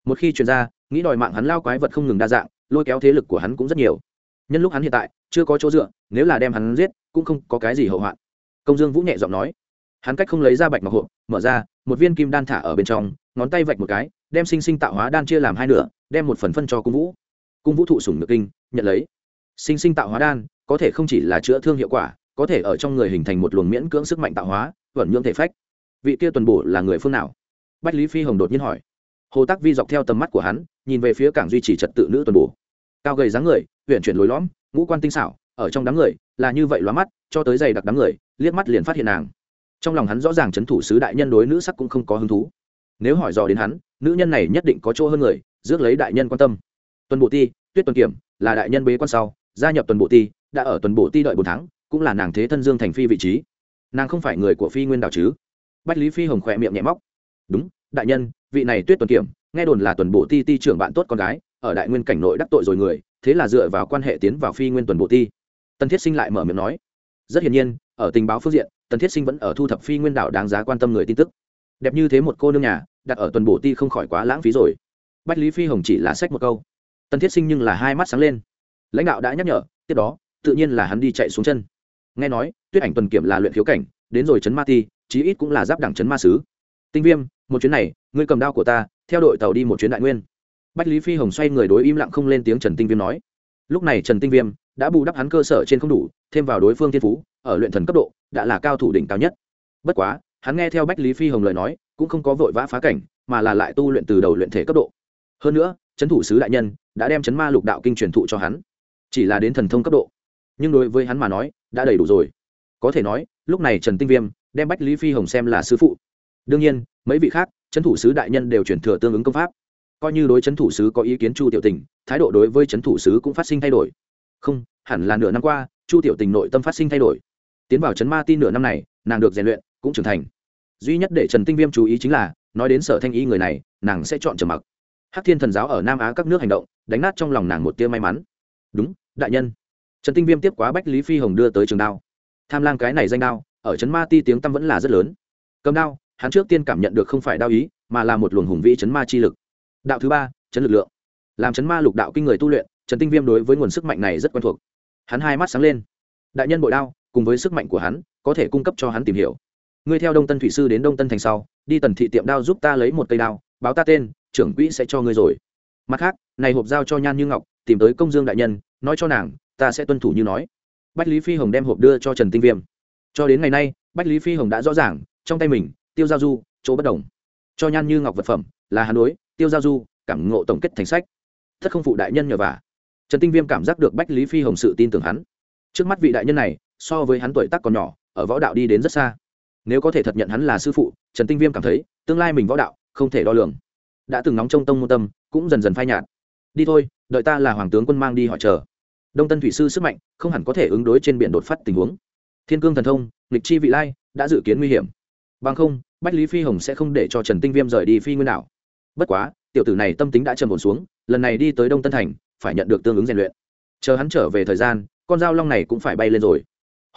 Một khi chuyển ra, nghĩ đòi mạng hắn lao quái vật không ngừng đa dạng, lôi kéo thế lực của hắn cũng rất nhiều. Nhân lúc hắn hiện tại, chưa có chỗ dựa, nếu là đem hắn giết, cũng không có cái gì hậu hoạn. Công dương vũ nhẹ giọng nói. Hắn cách không lấy ra bạch ngọc hộp, mở ra, một viên kim đan thả ở bên trong, ngón tay vạch một cái, đem sinh sinh tạo hóa đan chia làm hai nửa, đem một phần phân cho cung vũ. Cung vũ thụ sủng nhược kinh, nhận lấy. Sinh sinh tạo hóa đan, có thể không chỉ là chữa thương hiệu quả, có thể ở trong người hình thành một luồng miễn cưỡng sức mạnh tạo hóa vẩn nhưỡng thể phách. Vị kia tuần bổ là người phương nào? Bách lý phi hồng đột nhiên hỏi. Hồ tắc vi dọc theo tầm mắt của hắn, nhìn về phía cảng duy trì trật tự nữ tuần bổ. Cao gầy dáng người huyện chuyển lối lõm, ngũ quan tinh xảo, ở trong đám người, là như vậy lóa mắt, cho tới dày đặc đám người, liếc mắt liền phát hiện nàng. Trong lòng hắn rõ ràng c h ấ n thủ sứ đại nhân đối nữ sắc cũng không có hứng thú. Nếu hỏi dò đến hắn, nữ nhân này nhất định có chỗ hơn người, rước lấy đại nhân quan tâm. Tuần bộ ti, tuyết tuần kiểm, là đại nhân bế quan sau, gia nhập tuần bộ ti, đã ở tuần bộ ti đợi bốn tháng, cũng là nàng thế thân dương thành phi vị trí. Nàng không phải người của phi nguyên đạo chứ? Bách lý phi hồng khỏe miệng nhẹ móc đúng, đại nhân, vị này tuyết tuần kiểm, nghe đồn là tuần bộ ti ti trưởng bạn tốt con gái, ở đại nguyên cảnh nội đắc tội rồi người, thế là dựa vào quan hệ tiến vào phi nguyên tuần bộ ti. Tân thiết sinh lại mở miệng nói, rất hiển nhiên, ở tình báo phương diện, tần thiết sinh vẫn ở thu thập phi nguyên đảo đáng giá quan tâm người tin tức. Đẹp như thế một cô nương nhà, đặt ở tuần bộ ti không khỏi quá lãng phí rồi. Bách lý phi hồng chỉ là sách một câu. Tần thiết sinh nhưng là hai mắt sáng lên. Lãnh đạo đã nhắc nhở, tiếp đó, tự nhiên là hắn đi chạy xuống chân. Nghe nói, tuyết ảnh tuần kiểm là luyện khiếu cảnh, đến rồi chấn ma ti, chí ít cũng là giáp đẳng chấn ma sứ. Tinh viêm một chuyến này, ngươi cầm đao của ta, theo đội tàu đi một chuyến đại nguyên. Bách lý phi hồng xoay người đối im lặng không lên tiếng trần tinh viêm nói. Lúc này trần tinh viêm đã bù đắp hắn cơ sở trên không đủ, thêm vào đối phương thiên phú, ở luyện thần cấp độ, đã là cao thủ đỉnh cao nhất. Bất quá, hắn nghe theo bách lý phi hồng lời nói, cũng không có vội vã phá cảnh, mà là lại tu luyện từ đầu luyện thể cấp độ. Hơn nữa, trấn thủ sứ đại nhân đã đem chấn ma lục đạo kinh truyền thụ cho hắn, chỉ là đến thần thông cấp độ. Nhưng đối với hắn mà nói, đã đầy đủ rồi. Có thể nói, lúc này trần tinh viêm đem bách lý phi hồng xem là sư phụ. Đương nhiên mấy vị khác trấn thủ sứ đại nhân đều chuyển thừa tương ứng công pháp. Coi như đối trấn thủ sứ có ý kiến chu tiểu tình, thái độ đối với trấn thủ sứ cũng phát sinh thay đổi. Không, hẳn là nửa năm qua, chu tiểu tình nội tâm phát sinh thay đổi. Tiến vào chấn ma tin nửa năm này, nàng được rèn luyện, cũng trưởng thành. Duy nhất để trần tinh viêm chú ý chính là, nói đến sở thanh y người này, nàng sẽ chọn trầm mặc. Hắc thiên thần giáo ở nam á các nước hành động, đánh nát trong lòng nàng một tia may mắn. Đúng, đại nhân. Trần tinh viêm tiếp quá bách lý phi hồng đưa tới trường đao. Tham lang cái này danh đao, ở trấn ma ti tiếng tăm vẫn là rất lớn. Cầm đao hắn trước tiên cảm nhận được không phải đao ý, mà là một luồng hùng vĩ chấn ma chi lực. Đạo thứ ba, chấn lực lượng. Làm chấn ma lục đạo kinh người tu luyện, trần tinh viêm đối với nguồn sức mạnh này rất quen thuộc. Hắn hai mắt sáng lên. Đại nhân bội đao, cùng với sức mạnh của hắn, có thể cung cấp cho hắn tìm hiểu. Ngươi theo đông tân thủy sư đến đông tân thành sau, đi tần thị tiệm đao giúp ta lấy một cây đao, báo ta tên, trưởng quỹ sẽ cho ngươi rồi. Mặt khác, này hộp giao cho nhan như ngọc, tìm tới công dương đại nhân, nói cho nàng, ta sẽ tuân thủ như nói. Bách lý phi hồng đem hộp đưa cho trần tinh viêm. Cho đến ngày nay, bách lý phi hồng đã rõ ràng, trong tay mình tiêu giao du, chỗ bất đồng. Cho nhan như ngọc vật phẩm, là hà nội tiêu giao du, cảm ngộ tổng kết thành sách. Thất không phụ đại nhân nhờ vả. Trần tinh viêm cảm giác được bách lý phi hồng sự tin tưởng hắn. Trước mắt vị đại nhân này, so với hắn tuổi tác còn nhỏ, ở võ đạo đi đến rất xa. Nếu có thể thật nhận hắn là sư phụ, trần tinh viêm cảm thấy, tương lai mình võ đạo, không thể đo lường. Đã từng nóng trong tông môn tâm, cũng dần dần phai nhạt. Đi thôi, đợi ta là hoàng tướng quân mang đi họ chờ. Đông tân thủy sư sức mạnh, không hẳn có thể ứng đối trên biển đột phát tình huống. Thiên cương thần thông lịch chi vị lai, đã dự kiến nguy hiểm. Bằng không bách lý phi hồng sẽ không để cho trần tinh viêm rời đi phi nguyên đảo. Bất quá, tiểu tử này tâm tính đã trầm ổn xuống, lần này đi tới đông tân thành, phải nhận được tương ứng rèn luyện. Chờ hắn trở về thời gian, con dao long này cũng phải bay lên rồi.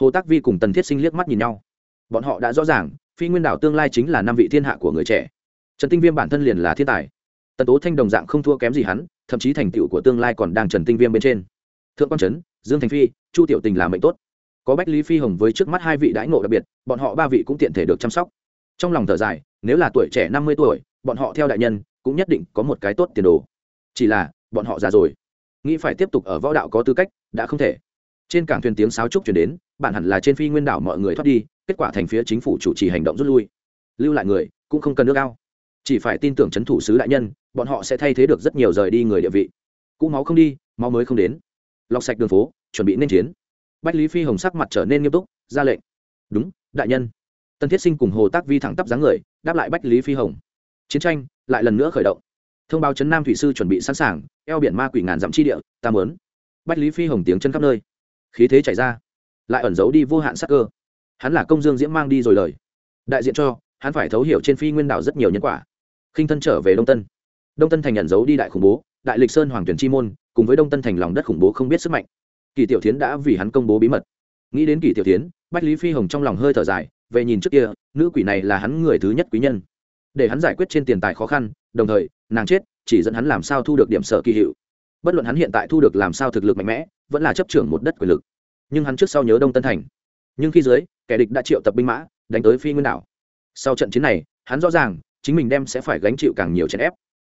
Hồ tác vi cùng tần thiết sinh liếc mắt nhìn nhau. Bọn họ đã rõ ràng, phi nguyên đảo tương lai chính là năm vị thiên hạ của người trẻ. Trần tinh viêm bản thân liền là thiên tài. Tần tố thanh đồng dạng không thua kém gì hắn, thậm chí thành tựu của tương lai còn đang trần tinh viêm bên trên. Thượng quang trấn, dương thành phi, chu tiểu tình là mệnh tốt. Có bách lý phi hồng với trước mắt hai vị đãi ngộ đặc biệt, bọn họ ba vị cũng tiện thể được chăm sóc trong lòng thở dài, nếu là tuổi trẻ năm mươi tuổi, bọn họ theo đại nhân, cũng nhất định có một cái tốt tiền đồ. Chỉ là, bọn họ già rồi. Nghĩ phải tiếp tục ở võ đạo có tư cách, đã không thể. Trên cảng thuyền tiếng sáo trúc chuyển đến, bạn hẳn là trên phi nguyên đảo mọi người thoát đi, kết quả thành phía chính phủ chủ trì hành động rút lui. Lưu lại người, cũng không cần nước ao. Chỉ phải tin tưởng c h ấ n thủ sứ đại nhân, bọn họ sẽ thay thế được rất nhiều rời đi người địa vị. Cũ máu không đi, máu mới không đến. Lọc sạch đường phố, chuẩn bị nên chiến. Bách lý phi hồng sắc mặt trở nên nghiêm túc, ra lệnh. Đúng, đại nhân tân thiết sinh cùng hồ tác vi thẳng tắp dáng người, đáp lại bách lý phi hồng. Chiến tranh, lại lần nữa khởi động. Thông báo chấn nam thủy sư chuẩn bị sẵn sàng, eo biển ma quỷ ngàn dặm chi địa, ta mớn bách lý phi hồng tiếng chân khắp nơi. Khí thế chảy ra, lại ẩn giấu đi vô hạn sắc cơ. Hắn là công dương diễm mang đi rồi lời. Đại diện cho, hắn phải thấu hiểu trên phi nguyên đảo rất nhiều nhân quả. Khinh thân trở về đông tân. Đông tân thành nhận giấu đi đại khủng bố, đại lịch sơn hoàng tuyển chi môn, cùng với đông tân thành lòng đất khủng bố không biết sức mạnh. Kỳ tiểu tiến đã vì hắn công bố bí mật. Nghĩ đến kỳ tiểu tiến bách lý phi hồng trong lòng hơi thở dài về nhìn trước kia, nữ quỷ này là hắn người thứ nhất quý nhân. Để hắn giải quyết trên tiền tài khó khăn, đồng thời, nàng chết, chỉ dẫn hắn làm sao thu được điểm sở kỳ hiệu. Bất luận hắn hiện tại thu được làm sao thực lực mạnh mẽ, vẫn là chấp trưởng một đất quyền lực. Nhưng hắn trước sau nhớ đông tân thành. Nhưng khi dưới, kẻ địch đã triệu tập binh mã, đánh tới phi nguyên đảo. Sau trận chiến này, hắn rõ ràng, chính mình đem sẽ phải gánh chịu càng nhiều chèn ép.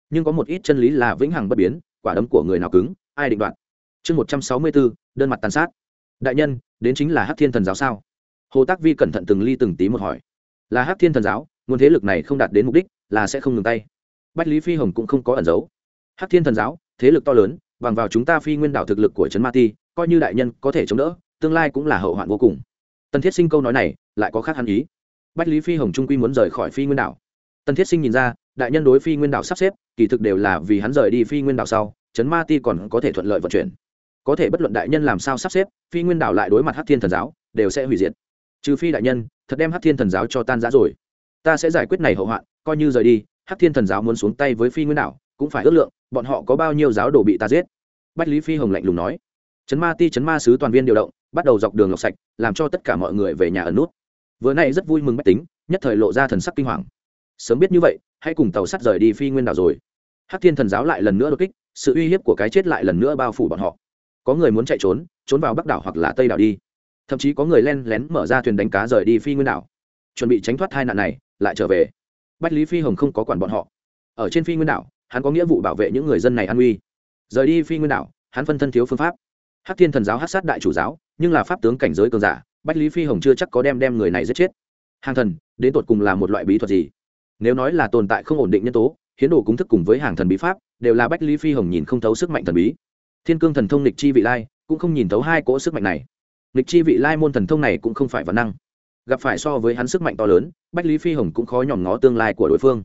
Nhưng có một ít chân lý là vĩnh hằng bất biến, quả đấm của người nào cứng, ai định đoạt? Chương một trăm sáu mươi bốn, đơn mặt tàn sát. Đại nhân, đến chính là hát thiên thần giáo sao? Hồ tác vi cẩn thận từng ly từng tí một hỏi. Là hát thiên thần giáo, nguồn thế lực này không đạt đến mục đích, là sẽ không ngừng tay. Bách lý phi hồng cũng không có ẩn giấu. Hát thiên thần giáo, thế lực to lớn, bằng vào chúng ta phi nguyên đảo thực lực của trấn ma ti, coi như đại nhân có thể chống đỡ, tương lai cũng là hậu hoạn vô cùng. Tân thiết sinh câu nói này, lại có khác hẳn ý. Bách lý phi hồng trung quy muốn rời khỏi phi nguyên đảo. Tân thiết sinh nhìn ra, đại nhân đối phi nguyên đảo sắp xếp, kỳ thực đều là vì hắn rời đi phi nguyên đảo sau, trấn ma ti còn có thể thuận lợi vận chuyển. Có thể bất luận đại nhân làm sao sắp xếp, phi nguyên đảo lại đối mặt hát thiên thần giáo, đều sẽ hủy diệt trừ phi đại nhân, thật đem hát thiên thần giáo cho tan giã rồi. Ta sẽ giải quyết này hậu hoạn, coi như rời đi hát thiên thần giáo muốn xuống tay với phi nguyên đảo, cũng phải ước lượng, bọn họ có bao nhiêu giáo đồ bị ta giết. Bách lý phi hồng lạnh lùng nói. Chấn ma ti, chấn ma sứ toàn viên điều động, bắt đầu dọc đường lọc sạch, làm cho tất cả mọi người về nhà ẩn nút. Vừa nay rất vui mừng bách tính, nhất thời lộ ra thần sắc kinh hoàng. Sớm biết như vậy, hãy cùng tàu sắt rời đi phi nguyên đảo rồi. Hát thiên thần giáo lại lần nữa đột kích, sự uy hiếp của cái chết lại lần nữa bao phủ bọn họ. Có người muốn chạy trốn trốn vào bắc đảo hoặc là tây đảo đi thậm chí có người len lén mở ra thuyền đánh cá rời đi phi nguyên đảo. Chuẩn bị tránh thoát hai nạn này, lại trở về. Bách lý phi hồng không có quản bọn họ. Ở trên phi nguyên đảo, hắn có nghĩa vụ bảo vệ những người dân này an uy rời đi phi nguyên đảo, hắn phân thân thiếu phương pháp. Hắc thiên thần giáo hát sát đại chủ giáo, nhưng là pháp tướng cảnh giới cường giả, bách lý phi hồng chưa chắc có đem đem người này giết chết. Hàng thần, đến tột cùng là một loại bí thuật gì? Nếu nói là tồn tại không ổn định nhân tố, hiến đồ cúng thức cùng với hàng thần bí pháp, đều là bách lý phi hồng nhìn không thấu sức mạnh thần bí. Thiên cương thần thông lịch chi vị lai cũng không nhìn thấu hai cỗ sức mạnh này nghịch chi vị lai môn thần thông này cũng không phải văn năng. Gặp phải so với hắn sức mạnh to lớn, bách lý phi hồng cũng khó nhòm ngó tương lai của đối phương.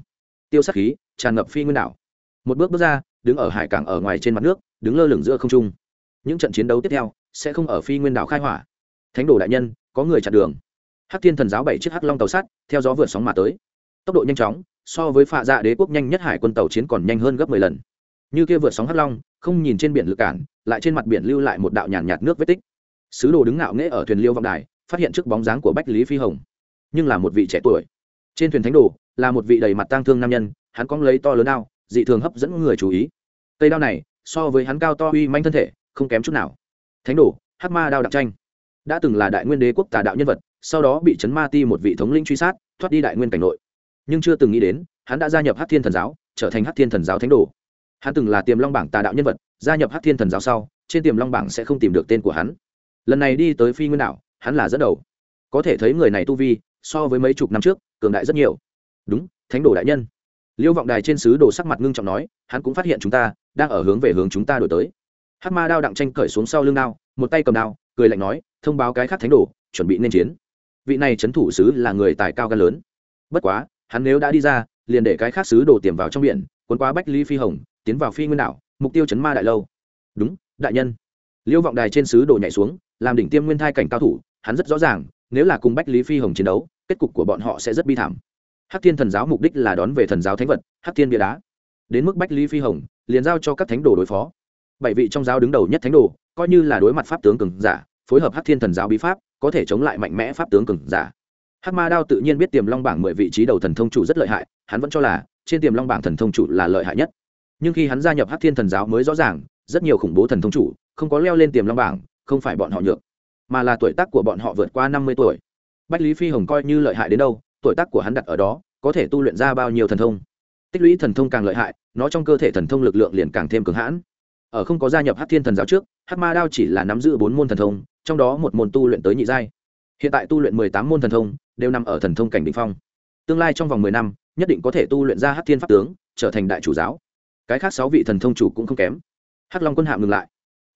Tiêu sắc khí, tràn ngập phi nguyên đảo. Một bước bước ra, đứng ở hải cảng ở ngoài trên mặt nước, đứng lơ lửng giữa không trung. Những trận chiến đấu tiếp theo, sẽ không ở phi nguyên đảo khai hỏa. Thánh đồ đại nhân, có người chặn đường. Hắc thiên thần giáo bảy chiếc hắc long tàu sắt theo gió vượt sóng mà tới. Tốc độ nhanh chóng, so với phạ dạ đế quốc nhanh nhất hải quân tàu chiến còn nhanh hơn gấp mười lần. Như kia vượt sóng hắc long, không nhìn trên biển lực cản, lại trên mặt biển lưu lại một đạo nhàn nhạt nước vết tích sứ đồ đứng ngạo nghễ ở thuyền liêu vọng đài phát hiện trước bóng dáng của bách lý phi hồng nhưng là một vị trẻ tuổi. Trên thuyền thánh đồ là một vị đầy mặt tang thương nam nhân hắn cóng lấy to lớn ao, dị thường hấp dẫn người chú ý. Cây đao này so với hắn cao to uy manh thân thể không kém chút nào. Thánh đồ Hát ma đao đặc tranh. Đã từng là đại nguyên đế quốc tà đạo nhân vật sau đó bị chấn ma ti một vị thống linh truy sát thoát đi đại nguyên cảnh nội. Nhưng chưa từng nghĩ đến hắn đã gia nhập hát thiên thần giáo trở thành hát thiên thần giáo thánh đồ. Hắn từng là tiềm long bảng tà đạo nhân vật gia nhập hát thiên thần giáo sau trên tiềm long bảng sẽ không tìm được tên của hắn lần này đi tới phi nguyên đảo, hắn là dẫn đầu. Có thể thấy người này tu vi, so với mấy chục năm trước, cường đại rất nhiều. Đúng, thánh đồ đại nhân. Liêu vọng đài trên sứ đồ sắc mặt ngưng trọng nói, hắn cũng phát hiện chúng ta đang ở hướng về hướng chúng ta đổi tới. Hát ma đao đặng tranh cởi xuống sau lưng đao, một tay cầm đao, cười lạnh nói, thông báo cái khác thánh đồ, chuẩn bị nên chiến. Vị này trấn thủ sứ là người tài cao gan lớn. Bất quá, hắn nếu đã đi ra, liền để cái khác sứ đồ tiềm vào trong biển quân qua bách ly phi hồng, tiến vào phi nguyên đảo, mục tiêu chấn ma đại lâu. Đúng, đại nhân liêu vọng đài trên sứ đồ nhảy xuống, làm đỉnh tiêm nguyên thai cảnh cao thủ, hắn rất rõ ràng, nếu là cùng bách lý phi hồng chiến đấu, kết cục của bọn họ sẽ rất bi thảm. Hắc thiên thần giáo mục đích là đón về thần giáo thánh vật, hắc thiên bia đá. Đến mức bách lý phi hồng, liền giao cho các thánh đồ đối phó. Bảy vị trong giáo đứng đầu nhất thánh đồ, coi như là đối mặt pháp tướng cường giả, phối hợp hắc thiên thần giáo bí pháp, có thể chống lại mạnh mẽ pháp tướng cường giả. Hắc ma đao tự nhiên biết tiềm long bảng mười vị trí đầu thần thông chủ rất lợi hại, hắn vẫn cho là trên tiềm long bảng thần thông chủ là lợi hại nhất. Nhưng khi hắn gia nhập hắc thiên thần giáo mới rõ ràng, rất nhiều khủng bố thần thông chủ không có leo lên tiềm long bảng, không phải bọn họ nhược, mà là tuổi tác của bọn họ vượt qua năm mươi tuổi. Bách lý phi hồng coi như lợi hại đến đâu, tuổi tác của hắn đặt ở đó, có thể tu luyện ra bao nhiêu thần thông. Tích lũy thần thông càng lợi hại, nó trong cơ thể thần thông lực lượng liền càng thêm cường hãn. Ở không có gia nhập hắc thiên thần giáo trước, hắc ma đao chỉ là nắm giữ bốn môn thần thông, trong đó một môn tu luyện tới nhị giai. Hiện tại tu luyện mười tám môn thần thông, đều nằm ở thần thông cảnh đỉnh phong. Tương lai trong vòng mười năm, nhất định có thể tu luyện ra hắc thiên pháp tướng, trở thành đại chủ giáo. Cái khác sáu vị thần thông chủ cũng không kém. Hắc long quân hạm ngừng lại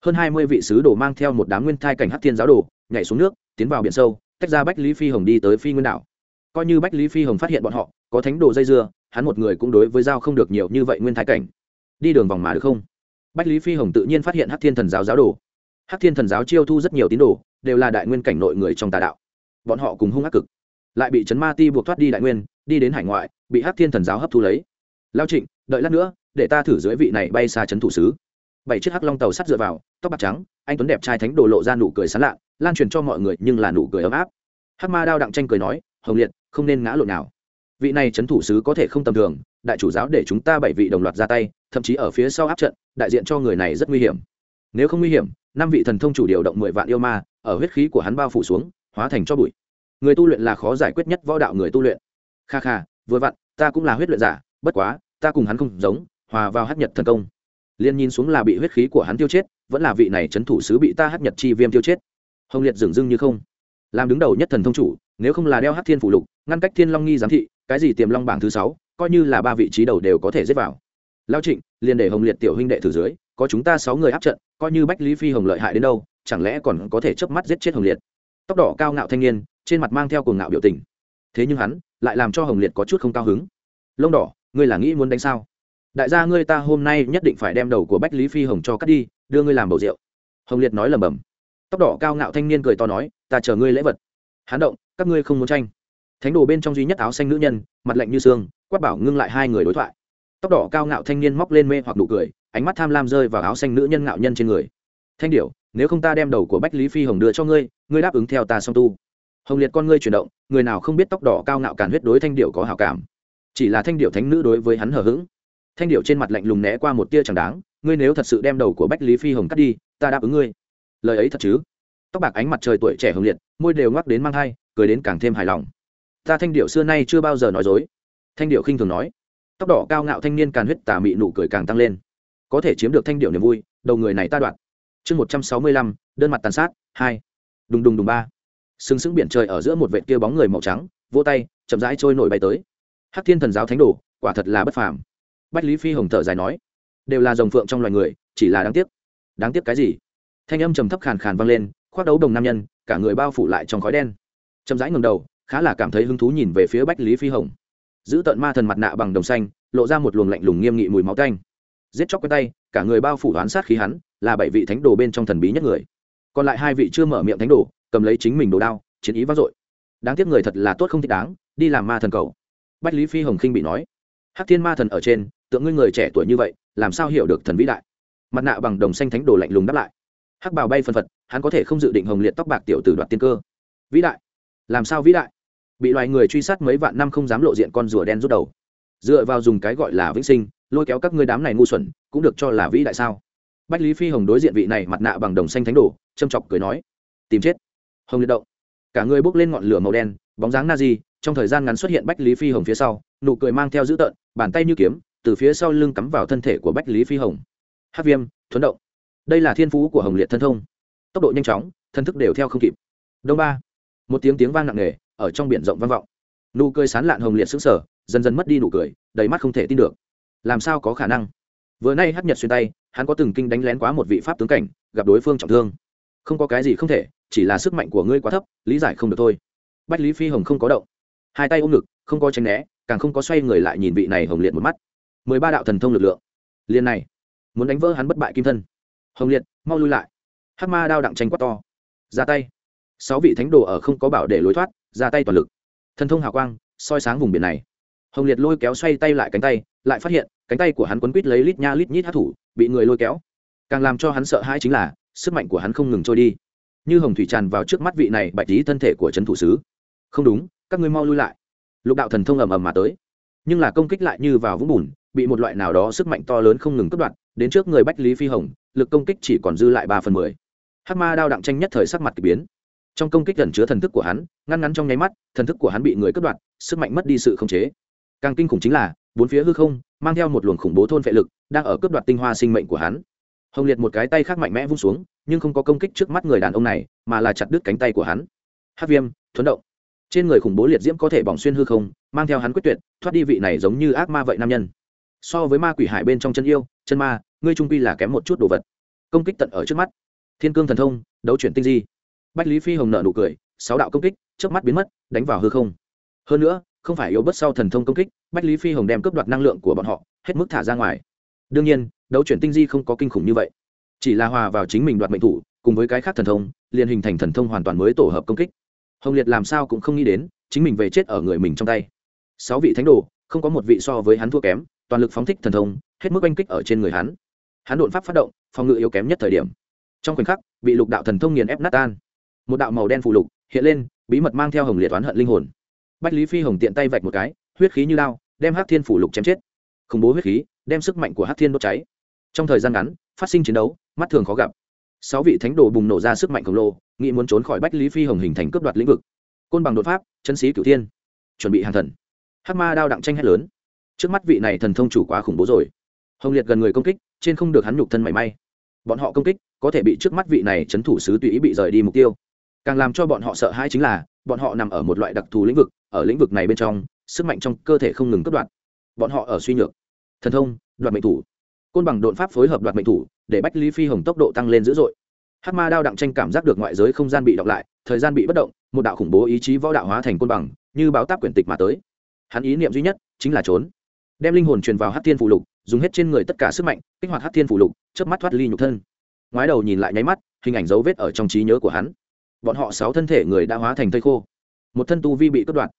hơn hai mươi vị sứ đồ mang theo một đám nguyên thai cảnh hắc thiên giáo đồ, nhảy xuống nước, tiến vào biển sâu, tách ra bách lý phi hồng đi tới phi nguyên đảo. Coi như bách lý phi hồng phát hiện bọn họ, có thánh đồ dây dưa, hắn một người cũng đối với giao không được nhiều như vậy nguyên thái cảnh. Đi đường vòng mà được không? Bách lý phi hồng tự nhiên phát hiện hắc thiên thần giáo giáo đồ. Hắc thiên thần giáo chiêu thu rất nhiều tín đồ, đều là đại nguyên cảnh nội người trong tà đạo. Bọn họ cùng hung ác cực, lại bị trấn ma ti buộc thoát đi đại nguyên, đi đến hải ngoại, bị hắc thiên thần giáo hấp thu lấy. Lao trịnh, đợi lát nữa, để ta thử dưới vị này bay xa trấn thủ sứ. Bảy chiếc hắc long tàu sắt dựa vào tóc bạc trắng, anh tuấn đẹp trai thánh đồ lộ ra nụ cười sán lạ, lan truyền cho mọi người nhưng là nụ cười ấm áp. Hắc ma đao đặng tranh cười nói, hồng liệt, không nên ngã lộn nào. Vị này trấn thủ sứ có thể không tầm thường, đại chủ giáo để chúng ta bảy vị đồng loạt ra tay, thậm chí ở phía sau áp trận, đại diện cho người này rất nguy hiểm. Nếu không nguy hiểm, năm vị thần thông chủ điều động mười vạn yêu ma, ở huyết khí của hắn bao phủ xuống, hóa thành cho bụi. Người tu luyện là khó giải quyết nhất võ đạo người tu luyện. Kha kha, vừa vặn, ta cũng là huyết luyện giả, bất quá, ta cùng hắn không giống, hòa vào hát nhật thần công. Liên nhìn xuống là bị huyết khí của hắn tiêu chết vẫn là vị này c h ấ n thủ sứ bị ta hát nhật chi viêm tiêu chết. Hồng liệt dừng dưng như không. Làm đứng đầu nhất thần thông chủ, nếu không là đeo hát thiên phủ lục, ngăn cách thiên long nghi giám thị, cái gì tiềm long bảng thứ sáu, coi như là ba vị trí đầu đều có thể giết vào. Lao trịnh, liền để hồng liệt tiểu huynh đệ thử dưới, có chúng ta sáu người áp trận, coi như bách lý phi hồng lợi hại đến đâu, chẳng lẽ còn có thể chớp mắt giết chết hồng liệt? Tóc đỏ cao ngạo thanh niên, trên mặt mang theo cuồng ngạo biểu tình. Thế nhưng hắn, lại làm cho hồng liệt có chút không cao hứng. Lông đỏ, ngươi là nghĩ muốn đánh sao? Đại gia ngươi ta hôm nay nhất định phải đem đầu của bách lý phi hồng cho cắt đi đưa ngươi làm bầu rượu. Hồng liệt nói lầm bầm tóc đỏ cao ngạo thanh niên cười to nói, ta chờ ngươi lễ vật. Hán động, các ngươi không muốn tranh. Thánh đồ bên trong duy nhất áo xanh nữ nhân, mặt lạnh như xương, quát bảo ngưng lại hai người đối thoại. Tóc đỏ cao ngạo thanh niên móc lên mê hoặc nụ cười, ánh mắt tham lam rơi vào áo xanh nữ nhân ngạo nhân trên người. Thanh điệu nếu không ta đem đầu của bách lý phi hồng đưa cho ngươi ngươi đáp ứng theo ta song tu. Hồng liệt con ngươi chuyển động, người nào không biết tóc đỏ cao ngạo càn huyết đối thanh điệu có hảo cảm. Chỉ là thanh điệu thánh nữ đối với hắn hờ hững. Thanh điệu trên mặt lạnh lùng né qua một tia chẳng đáng ngươi nếu thật sự đem đầu của bách lý phi hồng cắt đi, ta đáp ứng ngươi. Lời ấy thật chứ? Tóc bạc ánh mặt trời tuổi trẻ hồng liệt, môi đều ngoắc đến mang thai, cười đến càng thêm hài lòng. Ta thanh điệu xưa nay chưa bao giờ nói dối. Thanh điệu khinh thường nói. Tóc đỏ cao ngạo thanh niên càn huyết tà mị nụ cười càng tăng lên. Có thể chiếm được thanh điệu niềm vui, đầu người này ta đoạn chương một trăm sáu mươi lăm, đơn mặt tàn sát, hai. Đùng đùng đùng ba. Sừng sững biển trời ở giữa một vệt kia bóng người màu trắng, vỗ tay, chậm rãi trôi nổi bay tới. Hắc thiên thần giáo thánh đồ, quả thật là bất phàm. Bách lý phi hồng thở dài nói đều là dòng phượng trong loài người, chỉ là đáng tiếc. Đáng tiếc cái gì? Thanh âm trầm thấp khàn khàn vang lên, khoác đấu đồng nam nhân, cả người bao phủ lại trong khói đen. Chậm rãi ngầm đầu, khá là cảm thấy hứng thú nhìn về phía bách lý phi hồng. Giữ tận ma thần mặt nạ bằng đồng xanh, lộ ra một luồng lạnh lùng nghiêm nghị mùi máu tanh. Giết chóc quen tay, cả người bao phủ đoán sát khí hắn, là bảy vị thánh đồ bên trong thần bí nhất người. Còn lại hai vị chưa mở miệng thánh đồ, cầm lấy chính mình đồ đao, chiến ý vang dội. Đáng tiếc người thật là tốt không thích đáng, đi làm ma thần cầu. Bách lý phi hồng khinh bị nói, hắc thiên ma thần ở trên, tượng ngươi người trẻ tuổi như vậy làm sao hiểu được thần vĩ đại? Mặt nạ bằng đồng xanh thánh đồ lạnh lùng đáp lại. Hắc bào bay phân phật, hắn có thể không dự định hồng liệt tóc bạc tiểu tử đoạt tiên cơ. Vĩ đại. Làm sao vĩ đại? Bị loài người truy sát mấy vạn năm không dám lộ diện con rùa đen rút đầu. Dựa vào dùng cái gọi là vĩnh sinh, lôi kéo các ngươi đám này ngu xuẩn, cũng được cho là vĩ đại sao? Bách lý phi hồng đối diện vị này mặt nạ bằng đồng xanh thánh đồ, châm chọc cười nói, tìm chết. Hồng liệt động. Cả người bốc lên ngọn lửa màu đen, bóng dáng na di, trong thời gian ngắn xuất hiện bách lý phi hồng phía sau, nụ cười mang theo dữ tợn, bàn tay như kiếm từ phía sau lưng cắm vào thân thể của bách lý phi hồng. Hát viêm, thuấn động. Đây là thiên phú của hồng liệt thân thông. Tốc độ nhanh chóng, thân thức đều theo không kịp. Đông ba. Một tiếng tiếng vang nặng nề, ở trong biển rộng vang vọng. Nụ cười sán lạn hồng liệt xứng sở dần dần mất đi nụ cười, đầy mắt không thể tin được. Làm sao có khả năng? Vừa nay hát nhật xuyên tay, hắn có từng kinh đánh lén quá một vị pháp tướng cảnh, gặp đối phương trọng thương. Không có cái gì không thể, chỉ là sức mạnh của ngươi quá thấp, lý giải không được thôi. Bách lý phi hồng không có động. Hai tay ôm ngực, không có tránh né, càng không có xoay người lại nhìn vị này hồng liệt một mắt mười ba đạo thần thông lực lượng. Liền này, muốn đánh vỡ hắn bất bại kim thân. Hồng liệt, mau lui lại. Hát ma đao đặng tranh quát to. Ra tay. Sáu vị thánh đồ ở không có bảo để lối thoát, ra tay toàn lực. Thần thông hào quang, soi sáng vùng biển này. Hồng liệt lôi kéo xoay tay lại cánh tay, lại phát hiện, cánh tay của hắn quấn quít lấy lít nha lít nhít hát thủ, bị người lôi kéo. Càng làm cho hắn sợ hãi chính là, sức mạnh của hắn không ngừng trôi đi. Như hồng thủy tràn vào trước mắt vị này bạch lý thân thể của trấn thủ sứ. Không đúng, các ngươi mau lui lại. Lục đạo thần thông ầm ầm mà tới. Nhưng là công kích lại như vào vũng bùn bị một loại nào đó sức mạnh to lớn không ngừng cướp đoạt, đến trước người bách lý phi hồng, lực công kích chỉ còn dư lại ba phần mười. Hát ma đao đặng tranh nhất thời sắc mặt k ỳ biến. Trong công kích gần chứa thần thức của hắn, ngăn ngắn trong nháy mắt, thần thức của hắn bị người cướp đoạt, sức mạnh mất đi sự khống chế. Càng kinh khủng chính là, bốn phía hư không, mang theo một luồng khủng bố thôn vệ lực, đang ở cướp đoạt tinh hoa sinh mệnh của hắn. Hồng liệt một cái tay khác mạnh mẽ vung xuống, nhưng không có công kích trước mắt người đàn ông này, mà là chặt đứt cánh tay của hắn. Hát viêm, thuấn động. Trên người khủng bố liệt diễm có thể bỏng xuyên hư không, mang theo hắn quyết tuyệt, thoát đi vị này giống như ác ma vậy nam nhân so với ma quỷ hải bên trong chân yêu, chân ma, ngươi trung quy là kém một chút đồ vật. Công kích tận ở trước mắt. Thiên cương thần thông, đấu chuyển tinh di. Bách lý phi hồng nợ nụ cười, sáu đạo công kích trước mắt biến mất, đánh vào hư không. Hơn nữa, không phải yếu bất sau thần thông công kích, bách lý phi hồng đem cướp đoạt năng lượng của bọn họ, hết mức thả ra ngoài. Đương nhiên, đấu chuyển tinh di không có kinh khủng như vậy. Chỉ là hòa vào chính mình đoạt mệnh thủ, cùng với cái khác thần thông, liền hình thành thần thông hoàn toàn mới tổ hợp công kích. Hồng liệt làm sao cũng không nghĩ đến, chính mình về chết ở người mình trong tay. Sáu vị thánh đồ, không có một vị so với hắn thua kém toàn lực phóng thích thần thông, hết mức oanh kích ở trên người hắn. Hắn đột pháp phát động, phòng ngự yếu kém nhất thời điểm. Trong khoảnh khắc, bị lục đạo thần thông nghiền ép nát tan. Một đạo màu đen phụ lục hiện lên, bí mật mang theo hồng liệt oán hận linh hồn. Bách lý phi hồng tiện tay vạch một cái, huyết khí như lao, đem hắc thiên phủ lục chém chết. Khủng bố huyết khí, đem sức mạnh của hắc thiên đốt cháy. Trong thời gian ngắn, phát sinh chiến đấu, mắt thường khó gặp. Sáu vị thánh đồ bùng nổ ra sức mạnh khổng lồ, nghĩ muốn trốn khỏi bách lý phi hồng hình thành cướp đoạt lĩnh vực. Côn bằng đột pháp, chân sĩ cửu thiên. Chuẩn bị hàng thần. Hắc ma đao đặng tranh hét lớn trước mắt vị này thần thông chủ quá khủng bố rồi. Hồng liệt gần người công kích, trên không được hắn nhục thân mảy may. Bọn họ công kích, có thể bị trước mắt vị này chấn thủ sứ tùy ý bị rời đi mục tiêu. Càng làm cho bọn họ sợ hãi chính là, bọn họ nằm ở một loại đặc thù lĩnh vực, ở lĩnh vực này bên trong, sức mạnh trong cơ thể không ngừng cất đoạn bọn họ ở suy nhược. Thần thông, đoạt mệnh thủ. Côn bằng đột pháp phối hợp đoạt mệnh thủ, để bách lý phi hồng tốc độ tăng lên dữ dội. Hát ma đao đặng tranh cảm giác được ngoại giới không gian bị đọc lại, thời gian bị bất động, một đạo khủng bố ý chí võ đạo hóa thành côn bằng, như báo táp quyển tịch mà tới. Hắn ý niệm duy nhất chính là trốn đem linh hồn truyền vào hát thiên phủ lục, dùng hết trên người tất cả sức mạnh, kích hoạt hát thiên phủ lục, chớp mắt thoát ly nhục thân. Ngoái đầu nhìn lại nháy mắt, hình ảnh dấu vết ở trong trí nhớ của hắn. Bọn họ sáu thân thể người đã hóa thành thây khô. Một thân tu vi bị cất đoạn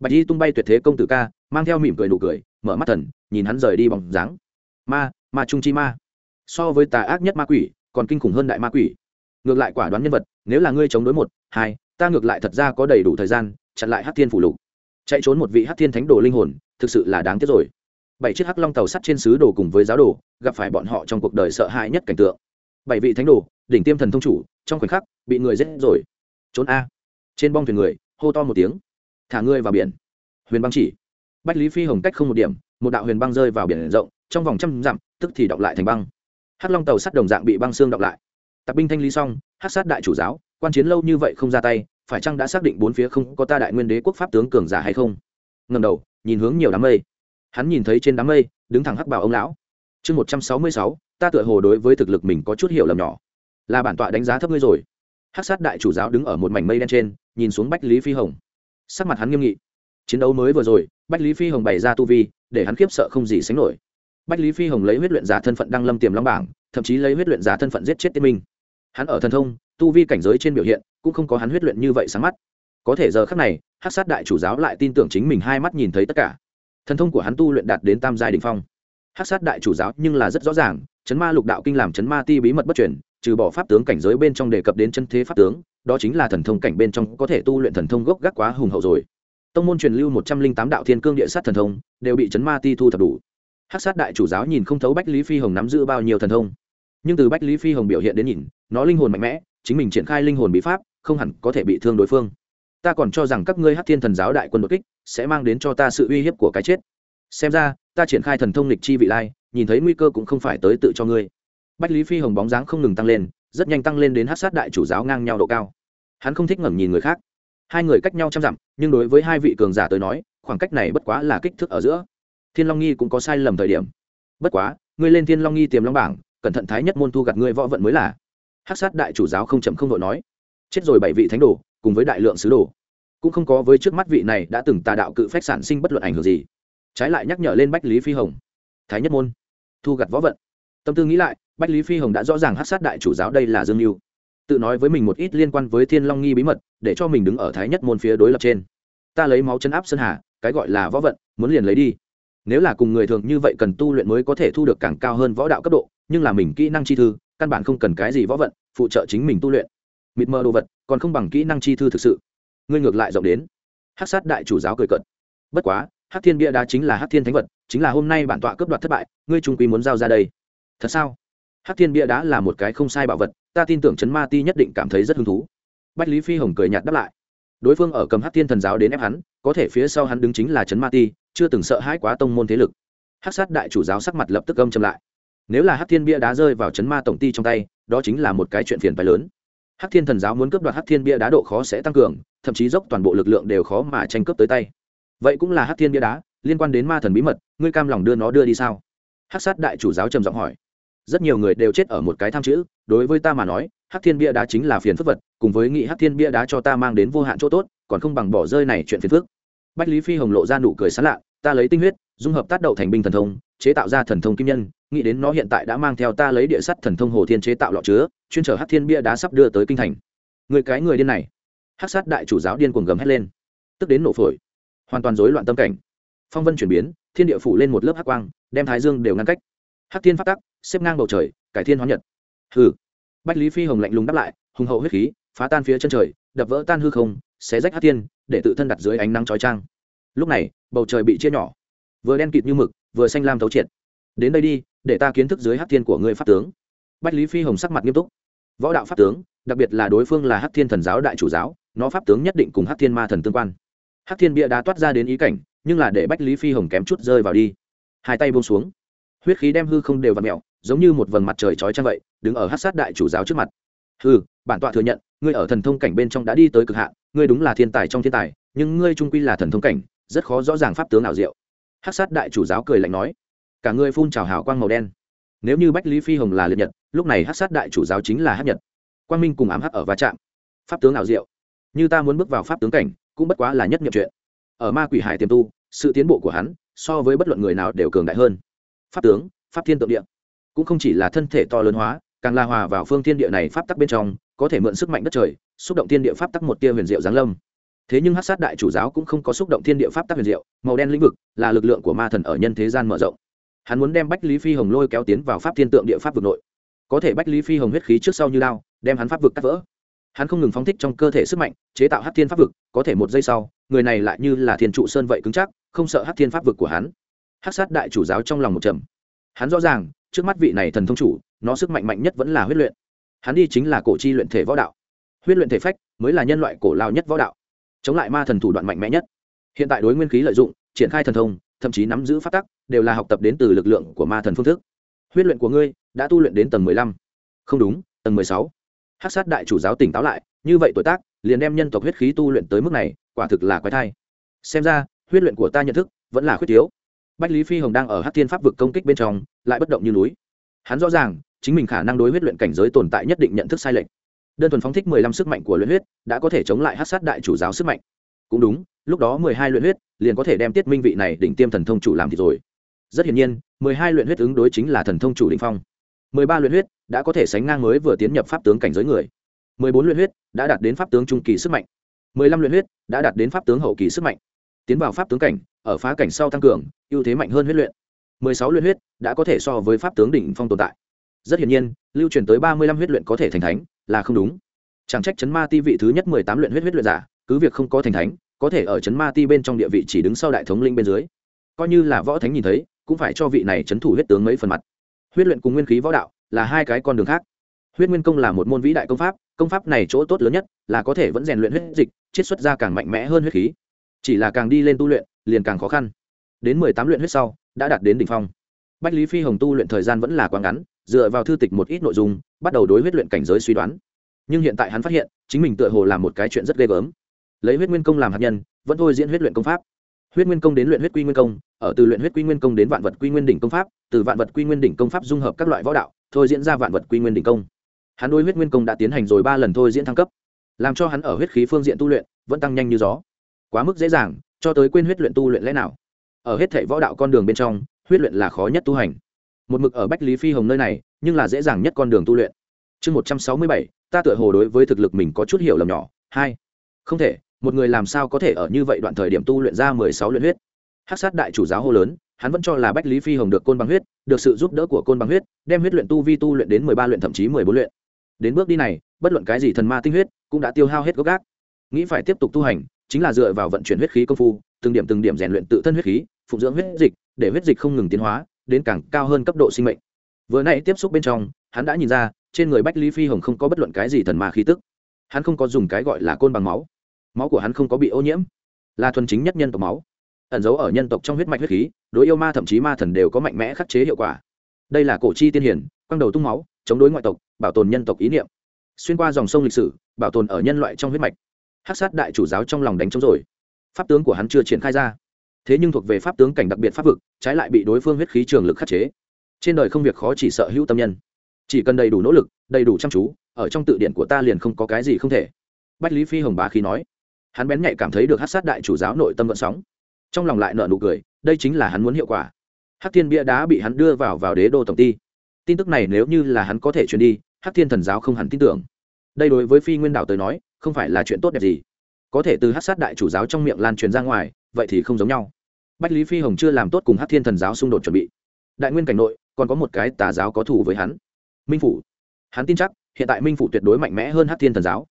bạch y tung bay tuyệt thế công tử ca, mang theo mỉm cười nụ cười, mở mắt thần, nhìn hắn rời đi bóng dáng. Ma ma trung chi ma. So với tà ác nhất ma quỷ, còn kinh khủng hơn đại ma quỷ. Ngược lại quả đoán nhân vật, nếu là ngươi chống đối một, hai, ta ngược lại thật ra có đầy đủ thời gian, chặn lại hát thiên phủ lục. Chạy trốn một vị hát thiên thánh đồ linh hồn, thực sự là đáng tiếc rồi bảy chiếc hắc long tàu sắt trên xứ đồ cùng với giáo đồ, gặp phải bọn họ trong cuộc đời sợ hãi nhất cảnh tượng. Bảy vị thánh đồ, đỉnh tiêm thần thông chủ, trong khoảnh khắc, bị người giết rồi. Trốn a. Trên bong thuyền người, hô to một tiếng. Thả ngươi vào biển. Huyền băng chỉ. Bách lý phi hồng cách không một điểm, một đạo huyền băng rơi vào biển rộng, trong vòng trăm dặm, tức thì đọng lại thành băng. Hắc long tàu sắt đồng dạng bị băng xương đọng lại. Tạp binh thanh lý xong, hắc sát đại chủ giáo, quan chiến lâu như vậy không ra tay, phải chăng đã xác định bốn phía không có ta đại nguyên đế quốc pháp tướng cường giả hay không? Ngầm đầu, nhìn hướng nhiều đám mây hắn nhìn thấy trên đám mây, đứng thẳng hắc bảo ông lão. Chương một trăm sáu mươi sáu, ta tựa hồ đối với thực lực mình có chút hiểu lầm nhỏ. Là bản tọa đánh giá thấp ngươi rồi. Hắc sát đại chủ giáo đứng ở một mảnh mây đen trên, nhìn xuống bách lý phi hồng. Sắc mặt hắn nghiêm nghị. Chiến đấu mới vừa rồi, bách lý phi hồng bày ra tu vi, để hắn khiếp sợ không gì sánh nổi. Bách lý phi hồng lấy huyết luyện giả thân phận đăng lâm tiềm long bảng, thậm chí lấy huyết luyện giả thân phận giết chết tiên minh. Hắn ở thần thông, tu vi cảnh giới trên biểu hiện, cũng không có hắn huyết luyện như vậy sáng mắt. Có thể giờ khác này hát sát đại chủ giáo lại tin tưởng chính mình hai mắt nhìn thấy tất cả thần thông của hắn tu luyện đạt đến tam giai đình phong. Hát sát đại chủ giáo nhưng là rất rõ ràng, chấn ma lục đạo kinh làm chấn ma ti bí mật bất truyền, trừ bỏ pháp tướng cảnh giới bên trong đề cập đến chân thế pháp tướng, đó chính là thần thông cảnh bên trong có thể tu luyện thần thông gốc gác quá hùng hậu rồi. Tông môn truyền lưu một trăm linh tám đạo thiên cương địa sát thần thông, đều bị chấn ma ti thu thập đủ. Hát sát đại chủ giáo nhìn không thấu bách lý phi hồng nắm giữ bao nhiêu thần thông. Nhưng từ bách lý phi hồng biểu hiện đến nhìn, nó linh hồn mạnh mẽ, chính mình triển khai linh hồn bí pháp, không hẳn có thể bị thương đối phương ta còn cho rằng các ngươi hát thiên thần giáo đại quân đột kích sẽ mang đến cho ta sự uy hiếp của cái chết. Xem ra, ta triển khai thần thông lịch chi vị lai, nhìn thấy nguy cơ cũng không phải tới tự cho ngươi. Bách lý phi hồng bóng dáng không ngừng tăng lên, rất nhanh tăng lên đến hát sát đại chủ giáo ngang nhau độ cao. Hắn không thích ngẩng nhìn người khác. Hai người cách nhau trăm dặm, nhưng đối với hai vị cường giả tới nói, khoảng cách này bất quá là kích thước ở giữa. Thiên long nghi cũng có sai lầm thời điểm. Bất quá, ngươi lên thiên long nghi tiềm long bảng, cẩn thận thái nhất môn thu gặt ngươi võ vận mới là. Hát sát đại chủ giáo không chậm không đội nói chết rồi bảy vị thánh đồ, cùng với đại lượng sứ đồ. Cũng không có với trước mắt vị này đã từng tà đạo cự phách sản sinh bất luận ảnh hưởng gì. Trái lại nhắc nhở lên bách lý phi hồng. Thái nhất môn. Thu gặt võ vận. Tâm tư nghĩ lại, bách lý phi hồng đã rõ ràng hát sát đại chủ giáo đây là dương mưu tự nói với mình một ít liên quan với thiên long nghi bí mật, để cho mình đứng ở thái nhất môn phía đối lập trên. Ta lấy máu chân áp sơn hà, cái gọi là võ vận, muốn liền lấy đi. Nếu là cùng người thường như vậy cần tu luyện mới có thể thu được càng cao hơn võ đạo cấp độ, nhưng là mình kỹ năng chi thư, căn bản không cần cái gì võ vận, phụ trợ chính mình tu luyện mịt mờ đồ vật, còn không bằng kỹ năng chi thư thực sự. Ngươi ngược lại rộng đến. Hát sát đại chủ giáo cười cận bất quá hát thiên bia đá chính là hát thiên thánh vật, chính là hôm nay bản tọa cướp đoạt thất bại, ngươi trung quý muốn giao ra đây. Thật sao? Hát thiên bia đá là một cái không sai bảo vật, ta tin tưởng chấn ma ti nhất định cảm thấy rất hứng thú. Bách lý phi hồng cười nhạt đáp lại. Đối phương ở cầm hát thiên thần giáo đến ép hắn, có thể phía sau hắn đứng chính là chấn ma ti, chưa từng sợ hãi quá tông môn thế lực. Hát sát đại chủ giáo sắc mặt lập tức âm chậm lại. Nếu là hát thiên bia đá rơi vào chấn ma tổng ty trong tay, đó chính là một cái chuyện phiền phái lớn. Hắc thiên thần giáo muốn cướp đoạt Hắc thiên bia đá độ khó sẽ tăng cường, thậm chí dốc toàn bộ lực lượng đều khó mà tranh cướp tới tay. Vậy cũng là Hắc thiên bia đá, liên quan đến ma thần bí mật, ngươi cam lòng đưa nó đưa đi sao? Hắc sát đại chủ giáo trầm giọng hỏi. Rất nhiều người đều chết ở một cái tham chữ, đối với ta mà nói, Hắc thiên bia đá chính là phiền phức vật, cùng với nghị Hắc thiên bia đá cho ta mang đến vô hạn chỗ tốt, còn không bằng bỏ rơi này chuyện phiền phức. Bách lý phi hồng lộ ra nụ cười sán lạ, ta lấy tinh huyết, dung hợp tác đậu thành binh thần thông, chế tạo ra thần thông kim nhân nghĩ đến nó hiện tại đã mang theo ta lấy địa sắt thần thông hồ thiên chế tạo lọ chứa, chuyên chở hát thiên bia đá sắp đưa tới kinh thành. Người cái người điên này. Hát sát đại chủ giáo điên cuồng gầm hét lên. Tức đến nổ phổi. Hoàn toàn rối loạn tâm cảnh. Phong vân chuyển biến, thiên địa phủ lên một lớp hắc quang, đem thái dương đều ngăn cách. Hắc thiên phát tắc, xếp ngang bầu trời, cải thiên hóa nhật. Hừ. Bách lý phi hồng lạnh lùng đáp lại, hùng hậu huyết khí, phá tan phía chân trời, đập vỡ tan hư không, xé rách hắc thiên, để tự thân đặt dưới ánh nắng chói trang lúc này, bầu trời bị chia nhỏ. Vừa đen kịt như mực, vừa xanh lam thấu triệt. Đến đây đi để ta kiến thức dưới hắc thiên của ngươi pháp tướng. Bách lý phi hồng sắc mặt nghiêm túc. Võ đạo pháp tướng, đặc biệt là đối phương là hắc thiên thần giáo đại chủ giáo, nó pháp tướng nhất định cùng hắc thiên ma thần tương quan. Hắc thiên bia đá toát ra đến ý cảnh, nhưng là để bách lý phi hồng kém chút rơi vào đi. Hai tay buông xuống. Huyết khí đem hư không đều và mẹo giống như một vầng mặt trời trói trăng vậy, đứng ở hát sát đại chủ giáo trước mặt. Hư bản tọa thừa nhận, ngươi ở thần thông cảnh bên trong đã đi tới cực hạn, ngươi đúng là thiên tài trong thiên tài, nhưng ngươi trung quy là thần thông cảnh, rất khó rõ ràng pháp tướng nào diệu. Hát sát đại chủ giáo cười lạnh nói cả người phun trào hào quang màu đen. Nếu như bách lý phi hồng là liệt nhật, lúc này hát sát đại chủ giáo chính là hát nhật. Quang minh cùng ám hắc ở va chạm. Pháp tướng nào diệu? Như ta muốn bước vào pháp tướng cảnh, cũng bất quá là nhất nhập chuyện. Ở ma quỷ hải tiềm tu, sự tiến bộ của hắn, so với bất luận người nào đều cường đại hơn. Pháp tướng, pháp thiên tượng địa. Cũng không chỉ là thân thể to lớn hóa, càng la hòa vào phương thiên địa này pháp tắc bên trong, có thể mượn sức mạnh đất trời, xúc động thiên địa pháp tắc một tia huyền diệu giáng lâm. Thế nhưng hát sát đại chủ giáo cũng không có xúc động thiên địa pháp tắc huyền diệu, màu đen lĩnh vực là lực lượng của ma thần ở nhân thế gian mở rộng hắn muốn đem bách lý phi hồng lôi kéo tiến vào pháp thiên tượng địa pháp vực nội. Có thể bách lý phi hồng huyết khí trước sau như lao, đem hắn pháp vực cắt vỡ. Hắn không ngừng phóng thích trong cơ thể sức mạnh, chế tạo hát thiên pháp vực, có thể một giây sau, người này lại như là thiên trụ sơn vậy cứng chắc, không sợ hát thiên pháp vực của hắn. Hát sát đại chủ giáo trong lòng một trầm. Hắn rõ ràng, trước mắt vị này thần thông chủ, nó sức mạnh mạnh nhất vẫn là huyết luyện. Hắn đi chính là cổ chi luyện thể võ đạo. Huyết luyện thể phách mới là nhân loại cổ lao nhất võ đạo. Chống lại ma thần thủ đoạn mạnh mẽ nhất. Hiện tại đối nguyên khí lợi dụng, triển khai thần thông thậm chí nắm giữ phát tắc, đều là học tập đến từ lực lượng của ma thần phương thức. Huyết luyện của ngươi đã tu luyện đến tầng mười lăm. Không đúng, tầng mười sáu. Hát sát đại chủ giáo tỉnh táo lại, như vậy tuổi tác, liền đem nhân tộc huyết khí tu luyện tới mức này, quả thực là quái thai. Xem ra, huyết luyện của ta nhận thức, vẫn là khuyết thiếu. Bách lý phi hồng đang ở hát thiên pháp vực công kích bên trong, lại bất động như núi. Hắn rõ ràng, chính mình khả năng đối huyết luyện cảnh giới tồn tại nhất định nhận thức sai lệch. Đơn thuần phóng thích mười lăm sức mạnh của luyện huyết, đã có thể chống lại hát sát đại chủ giáo sức mạnh. Cũng đúng lúc đó mười hai luyện huyết, liền có thể đem tiết minh vị này đỉnh tiêm thần thông chủ làm thì rồi. Rất hiển nhiên, mười hai luyện huyết ứng đối chính là thần thông chủ đỉnh phong. Mười ba luyện huyết đã có thể sánh ngang mới vừa tiến nhập pháp tướng cảnh giới người. Mười bốn luyện huyết đã đạt đến pháp tướng trung kỳ sức mạnh. Mười lăm luyện huyết đã đạt đến pháp tướng hậu kỳ sức mạnh. Tiến vào pháp tướng cảnh, ở phá cảnh sau tăng cường, ưu thế mạnh hơn huyết luyện. Mười sáu luyện huyết đã có thể so với pháp tướng đỉnh phong tồn tại. Rất hiển nhiên, lưu truyền tới ba mươi lăm huyết luyện có thể thành thánh là không đúng. Chẳng trách chấn ma ti vị thứ nhất mười tám luyện huyết huyết luyện giả, cứ việc không có thành thánh có thể ở trấn ma ti bên trong địa vị chỉ đứng sau đại thống linh bên dưới. Coi như là võ thánh nhìn thấy, cũng phải cho vị này trấn thủ huyết tướng mấy phần mặt. Huyết luyện cùng nguyên khí võ đạo là hai cái con đường khác. Huyết nguyên công là một môn vĩ đại công pháp công pháp này chỗ tốt lớn nhất là có thể vẫn rèn luyện huyết dịch, chiết xuất ra càng mạnh mẽ hơn huyết khí. Chỉ là càng đi lên tu luyện, liền càng khó khăn. Đến mười tám luyện huyết sau, đã đạt đến đ ỉ n h phong. Bách lý phi hồng tu luyện thời gian vẫn là quá ngắn, dựa vào thư tịch một ít nội dung, bắt đầu đối huyết luyện cảnh giới suy đoán. Nhưng hiện tại hắn phát hiện, chính mình tựa hồ làm một cái chuyện rất ghê gớm lấy huyết nguyên công làm hạt nhân, vẫn thôi diễn huyết luyện công pháp. Huyết nguyên công đến luyện huyết quy nguyên công, ở từ luyện huyết quy nguyên công đến vạn vật quy nguyên đỉnh công pháp, từ vạn vật quy nguyên đỉnh công pháp dung hợp các loại võ đạo, thôi diễn ra vạn vật quy nguyên đỉnh công. Hắn đôi huyết nguyên công đã tiến hành rồi ba lần thôi diễn thăng cấp, làm cho hắn ở huyết khí phương diện tu luyện vẫn tăng nhanh như gió. Quá mức dễ dàng, cho tới quên huyết luyện tu luyện lẽ nào. Ở hết thảy võ đạo con đường bên trong, huyết luyện là khó nhất tu hành. Một mực ở bách lý phi hồng nơi này, nhưng là dễ dàng nhất con đường tu luyện. Chương một trăm sáu mươi bảy, ta tựa hồ đối với thực lực mình có chút hiểu lầm nhỏ. Hai, không thể một người làm sao có thể ở như vậy đoạn thời điểm tu luyện ra mười sáu luyện huyết? Hát sát đại chủ giáo hô lớn, hắn vẫn cho là bách lý phi hồng được côn bằng huyết, được sự giúp đỡ của côn bằng huyết, đem huyết luyện tu vi tu luyện đến mười ba luyện thậm chí mười bốn luyện. Đến bước đi này, bất luận cái gì thần ma tinh huyết cũng đã tiêu hao hết gốc gác. Nghĩ phải tiếp tục tu hành, chính là dựa vào vận chuyển huyết khí công phu, từng điểm từng điểm rèn luyện tự thân huyết khí, phụng dưỡng huyết dịch, để huyết dịch không ngừng tiến hóa, đến càng cao hơn cấp độ sinh mệnh. Vừa nãy tiếp xúc bên trong, hắn đã nhìn ra, trên người bách lý phi hồng không có bất luận cái gì thần ma khí tức. Hắn không có dùng cái gọi là côn bằng máu máu của hắn không có bị ô nhiễm. Là thuần chính nhất nhân tộc máu. Ẩn giấu ở nhân tộc trong huyết mạch huyết khí, đối yêu ma thậm chí ma thần đều có mạnh mẽ khắc chế hiệu quả. Đây là cổ chi tiên hiển, quang đầu tung máu, chống đối ngoại tộc, bảo tồn nhân tộc ý niệm. Xuyên qua dòng sông lịch sử, bảo tồn ở nhân loại trong huyết mạch. Hát sát đại chủ giáo trong lòng đánh trống rồi. Pháp tướng của hắn chưa triển khai ra. Thế nhưng thuộc về pháp tướng cảnh đặc biệt pháp vực, trái lại bị đối phương huyết khí trường lực khắc chế. Trên đời không việc khó chỉ sợ hữu tâm nhân. Chỉ cần đầy đủ nỗ lực, đầy đủ chăm chú, ở trong tự điện của ta liền không có cái gì không thể. Bách lý phi hồng bá khí nói hắn bén nhạy cảm thấy được hát sát đại chủ giáo nội tâm vận sóng. Trong lòng lại nợ nụ cười, đây chính là hắn muốn hiệu quả. Hát thiên bia đá bị hắn đưa vào vào đế đô tổng ty. Tin tức này nếu như là hắn có thể truyền đi hát thiên thần giáo không hẳn tin tưởng. Đây đối với phi nguyên đảo tới nói, không phải là chuyện tốt đẹp gì. Có thể từ hát sát đại chủ giáo trong miệng lan truyền ra ngoài, vậy thì không giống nhau. Bách lý phi hồng chưa làm tốt cùng hát thiên thần giáo xung đột chuẩn bị. Đại nguyên cảnh nội, còn có một cái tà giáo có thù với hắn. Minh phủ. Hắn tin chắc, hiện tại minh phủ tuyệt đối mạnh mẽ hơn hát thiên thần giáo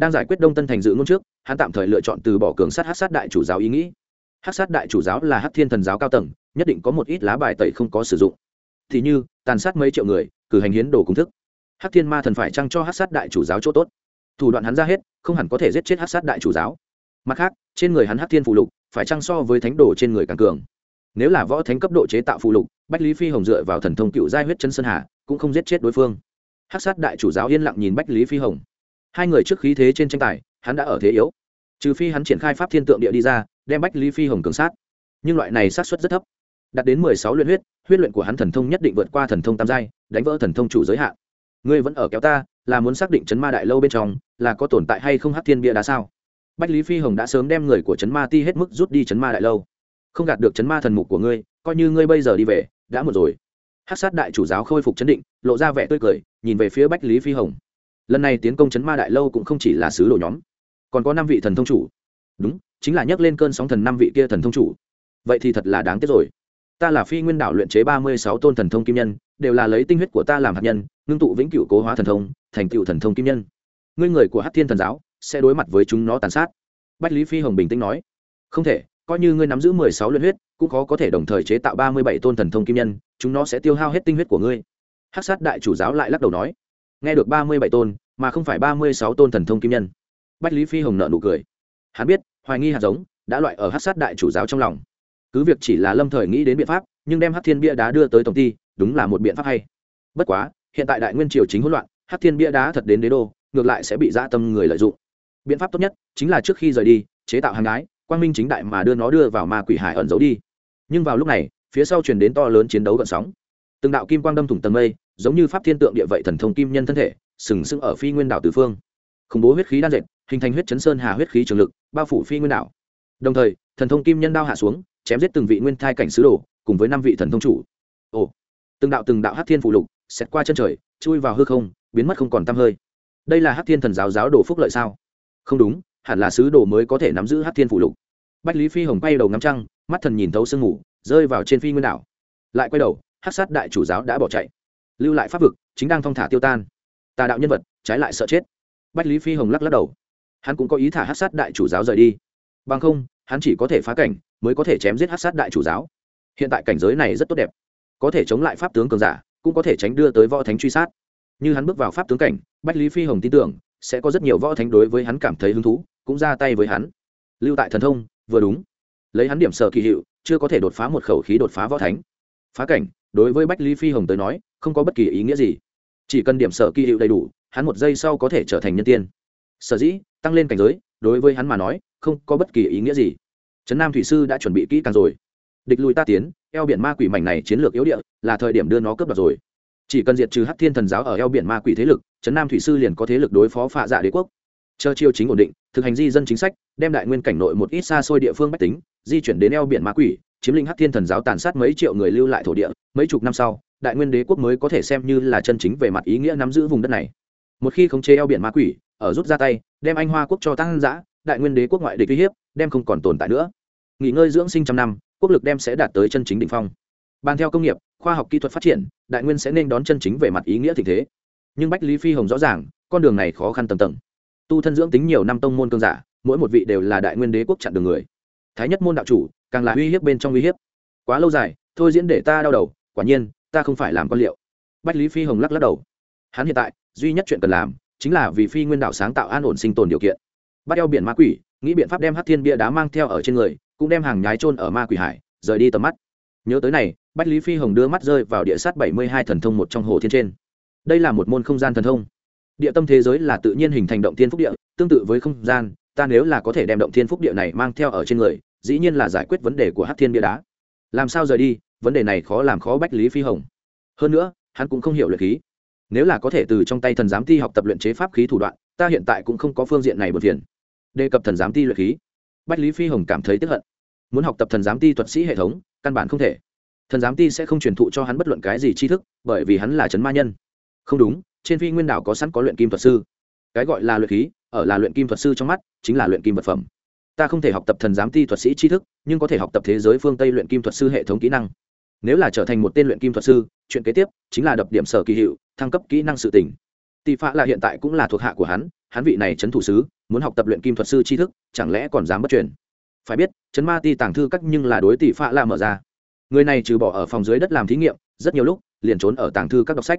đang giải quyết đông tân thành dự ngôn trước, hắn tạm thời lựa chọn từ bỏ cường sát hát sát đại chủ giáo ý nghĩ. Hát sát đại chủ giáo là hát thiên thần giáo cao tầng, nhất định có một ít lá bài tẩy không có sử dụng. Thì như, tàn sát mấy triệu người, cử hành hiến đồ công thức. Hát thiên ma thần phải trăng cho hát sát đại chủ giáo chỗ tốt? Thủ đoạn hắn ra hết, không hẳn có thể giết chết hát sát đại chủ giáo. Mặt khác, trên người hắn hát thiên phụ lục, phải trăng so với thánh đồ trên người càng cường? Nếu là võ thánh cấp độ chế tạo phụ lục, bách lý phi hồng dựa vào thần thông cựu giai huyết chân sơn hà, cũng không giết chết đối phương. Hát sát đại chủ giáo yên lặng nhìn bách lý phi hồng hai người trước khí thế trên tranh tài, hắn đã ở thế yếu. Trừ phi hắn triển khai pháp thiên tượng địa đi ra, đem bách lý phi hồng cường sát. Nhưng loại này sát xuất rất thấp. Đạt đến mười sáu luyện huyết huyết luyện của hắn thần thông nhất định vượt qua thần thông tam giai, đánh vỡ thần thông chủ giới hạn. Ngươi vẫn ở kéo ta, là muốn xác định chấn ma đại lâu bên trong, là có tồn tại hay không hát thiên bia đá sao? Bách lý phi hồng đã sớm đem người của chấn ma ti hết mức rút đi chấn ma đại lâu. Không gạt được chấn ma thần mục của ngươi, coi như ngươi bây giờ đi về, đã một rồi. Hát sát đại chủ giáo khôi phục chấn định, lộ ra vẻ tươi cười, nhìn về phía bách lý phi hồng lần này tiến công chấn ma đại lâu cũng không chỉ là sứ đồ nhóm, còn có năm vị thần thông chủ. Đúng, chính là nhắc lên cơn sóng thần năm vị kia thần thông chủ. Vậy thì thật là đáng tiếc rồi. Ta là phi nguyên đạo luyện chế ba mươi sáu tôn thần thông kim nhân, đều là lấy tinh huyết của ta làm hạt nhân, ngưng tụ vĩnh cửu cố hóa thần thông, thành cựu thần thông kim nhân. Ngươi người của hát thiên thần giáo sẽ đối mặt với chúng nó tàn sát. Bách lý phi hồng bình tĩnh nói. Không thể, coi như ngươi nắm giữ mười sáu luyện huyết, cũng khó có thể đồng thời chế tạo ba mươi bảy tôn thần thông kim nhân, chúng nó sẽ tiêu hao hết tinh huyết của ngươi. Hát sát đại chủ giáo lại lắc đầu nói nghe được ba mươi bảy tôn, mà không phải ba mươi sáu tôn thần thông kim nhân. Bách lý phi hồng nợ nụ cười. Hắn biết, hoài nghi hạt giống đã loại ở hát sát đại chủ giáo trong lòng. Cứ việc chỉ là lâm thời nghĩ đến biện pháp, nhưng đem hát thiên bia đá đưa tới tổng ty, đúng là một biện pháp hay. Bất quá, hiện tại đại nguyên triều chính hỗn loạn hát thiên bia đá thật đến đế đô, ngược lại sẽ bị dã tâm người lợi dụng. Biện pháp tốt nhất chính là trước khi rời đi, chế tạo hàng gái quang minh chính đại mà đưa nó đưa vào ma quỷ hải ẩn giấu đi. Nhưng vào lúc này, phía sau chuyển đến to lớn chiến đấu gợn sóng. Từng đạo kim quang đâm thủng tầng mây giống như pháp thiên tượng địa vậy thần thông kim nhân thân thể, sừng sững ở phi nguyên đảo tứ phương. Khủng bố huyết khí đan dệt, hình thành huyết chấn sơn hà huyết khí trường lực, bao phủ phi nguyên đảo. Đồng thời, thần thông kim nhân đao hạ xuống, chém giết từng vị nguyên thai cảnh sứ đồ, cùng với năm vị thần thông chủ. Ồ, từng đạo từng đạo hát thiên phụ lục xét qua chân trời, chui vào hư không, biến mất không còn tăm hơi. Đây là hát thiên thần giáo giáo đồ phúc lợi sao? Không đúng, hẳn là sứ đồ mới có thể nắm giữ hát thiên phụ lục. Bách lý phi hồng bay đầu ngắm trăng, mắt thần nhìn thấu sương ngủ rơi vào trên phi nguyên đảo. Lại quay đầu hát sát đại chủ giáo đã bỏ chạy lưu lại pháp vực, chính đang thong thả tiêu tan. Tà đạo nhân vật, trái lại sợ chết. Bách lý phi hồng lắc lắc đầu. Hắn cũng có ý thả hát sát đại chủ giáo rời đi. Bằng không, hắn chỉ có thể phá cảnh, mới có thể chém giết hát sát đại chủ giáo. Hiện tại cảnh giới này rất tốt đẹp. Có thể chống lại pháp tướng cường giả, cũng có thể tránh đưa tới võ thánh truy sát. Như hắn bước vào pháp tướng cảnh, bách lý phi hồng tin tưởng, sẽ có rất nhiều võ thánh đối với hắn cảm thấy hứng thú, cũng ra tay với hắn. Lưu tại thần thông, vừa đúng. Lấy hắn điểm sở kỳ hiệu, chưa có thể đột phá một khẩu khí đột phá võ thánh. Phá cảnh đối với bách lý phi hồng tới nói, không có bất kỳ ý nghĩa gì. Chỉ cần điểm sở kỳ hiệu đầy đủ, hắn một giây sau có thể trở thành nhân tiên. Sở dĩ, tăng lên cảnh giới, đối với hắn mà nói, không có bất kỳ ý nghĩa gì. Trấn nam thủy sư đã chuẩn bị kỹ càng rồi. Địch lùi ta tiến, eo biển ma quỷ mảnh này chiến lược yếu địa, là thời điểm đưa nó cướp đoạt rồi. Chỉ cần diệt trừ hắc thiên thần giáo ở eo biển ma quỷ thế lực, trấn nam thủy sư liền có thế lực đối phó phạ dạ đế quốc. Chờ chiêu chính ổn định, thực hành di dân chính sách, đem đại nguyên cảnh nội một ít xa xôi địa phương bách tính, di chuyển đến eo biển ma quỷ chiếm lĩnh hắc thiên thần giáo tàn sát mấy triệu người lưu lại thổ địa, mấy chục năm sau, đại nguyên đế quốc mới có thể xem như là chân chính về mặt ý nghĩa nắm giữ vùng đất này. Một khi khống chế eo biển ma quỷ, ở rút ra tay, đem anh hoa quốc cho tăng giã đại nguyên đế quốc ngoại địch uy hiếp, đem không còn tồn tại nữa. Nghỉ ngơi dưỡng sinh trăm năm, quốc lực đem sẽ đạt tới chân chính đ ỉ n h phong. Bàn theo công nghiệp, khoa học kỹ thuật phát triển, đại nguyên sẽ nên đón chân chính về mặt ý nghĩa tình thế. Nhưng bách lý phi hồng rõ ràng, con đường này khó khăn tầng tầng. Tu thân dưỡng tính nhiều năm tông môn cương giả, mỗi một vị đều là đại nguyên đế quốc chặn đường người. Thái nhất môn đạo chủ càng là uy hiếp bên trong uy hiếp. Quá lâu dài, thôi diễn để ta đau đầu, quả nhiên, ta không phải làm con liệu. Bách lý phi hồng lắc lắc đầu. Hắn hiện tại, duy nhất chuyện cần làm, chính là vì phi nguyên đạo sáng tạo an ổn sinh tồn điều kiện. Bắt eo biển ma quỷ, nghĩ biện pháp đem hát thiên bia đá mang theo ở trên người, cũng đem hàng nhái trôn ở ma quỷ hải, rời đi tầm mắt. Nhớ tới này, bách lý phi hồng đưa mắt rơi vào địa sát bảy mươi hai thần thông một trong hồ thiên trên. Đây là một môn không gian thần thông. Địa tâm thế giới là tự nhiên hình thành động thiên phúc địa, tương tự với không gian, ta nếu là có thể đem động thiên phúc địa này mang theo ở trên người dĩ nhiên là giải quyết vấn đề của hát thiên bia đá. Làm sao rời đi? Vấn đề này khó làm khó bách lý phi hồng. Hơn nữa, hắn cũng không hiểu luyện khí. Nếu là có thể từ trong tay thần giám ti học tập luyện chế pháp khí thủ đoạn, ta hiện tại cũng không có phương diện này bật phiền. Đề cập thần giám ti luyện khí, bách lý phi hồng cảm thấy tức hận. Muốn học tập thần giám ti thuật sĩ hệ thống, căn bản không thể. Thần giám ti sẽ không truyền thụ cho hắn bất luận cái gì tri thức, bởi vì hắn là trấn ma nhân. Không đúng, trên phi nguyên đảo có sẵn có luyện kim thuật sư. Cái gọi là luyện khí, ở là luyện kim thuật sư trong mắt, chính là luyện kim vật phẩm ta không thể học tập thần giám ti thuật sĩ tri thức, nhưng có thể học tập thế giới phương tây luyện kim thuật sư hệ thống kỹ năng. Nếu là trở thành một tên luyện kim thuật sư, chuyện kế tiếp chính là đập điểm sở kỳ hiệu, thăng cấp kỹ năng sự tỉnh tỷ phạ là hiện tại cũng là thuộc hạ của hắn hắn vị này trấn thủ sứ, muốn học tập luyện kim thuật sư tri thức, chẳng lẽ còn dám bất truyền? Phải biết, trấn ma ti tàng thư cách nhưng là đối tỷ phạ là mở ra. Người này trừ bỏ ở phòng dưới đất làm thí nghiệm, rất nhiều lúc, liền trốn ở tàng thư các đọc sách.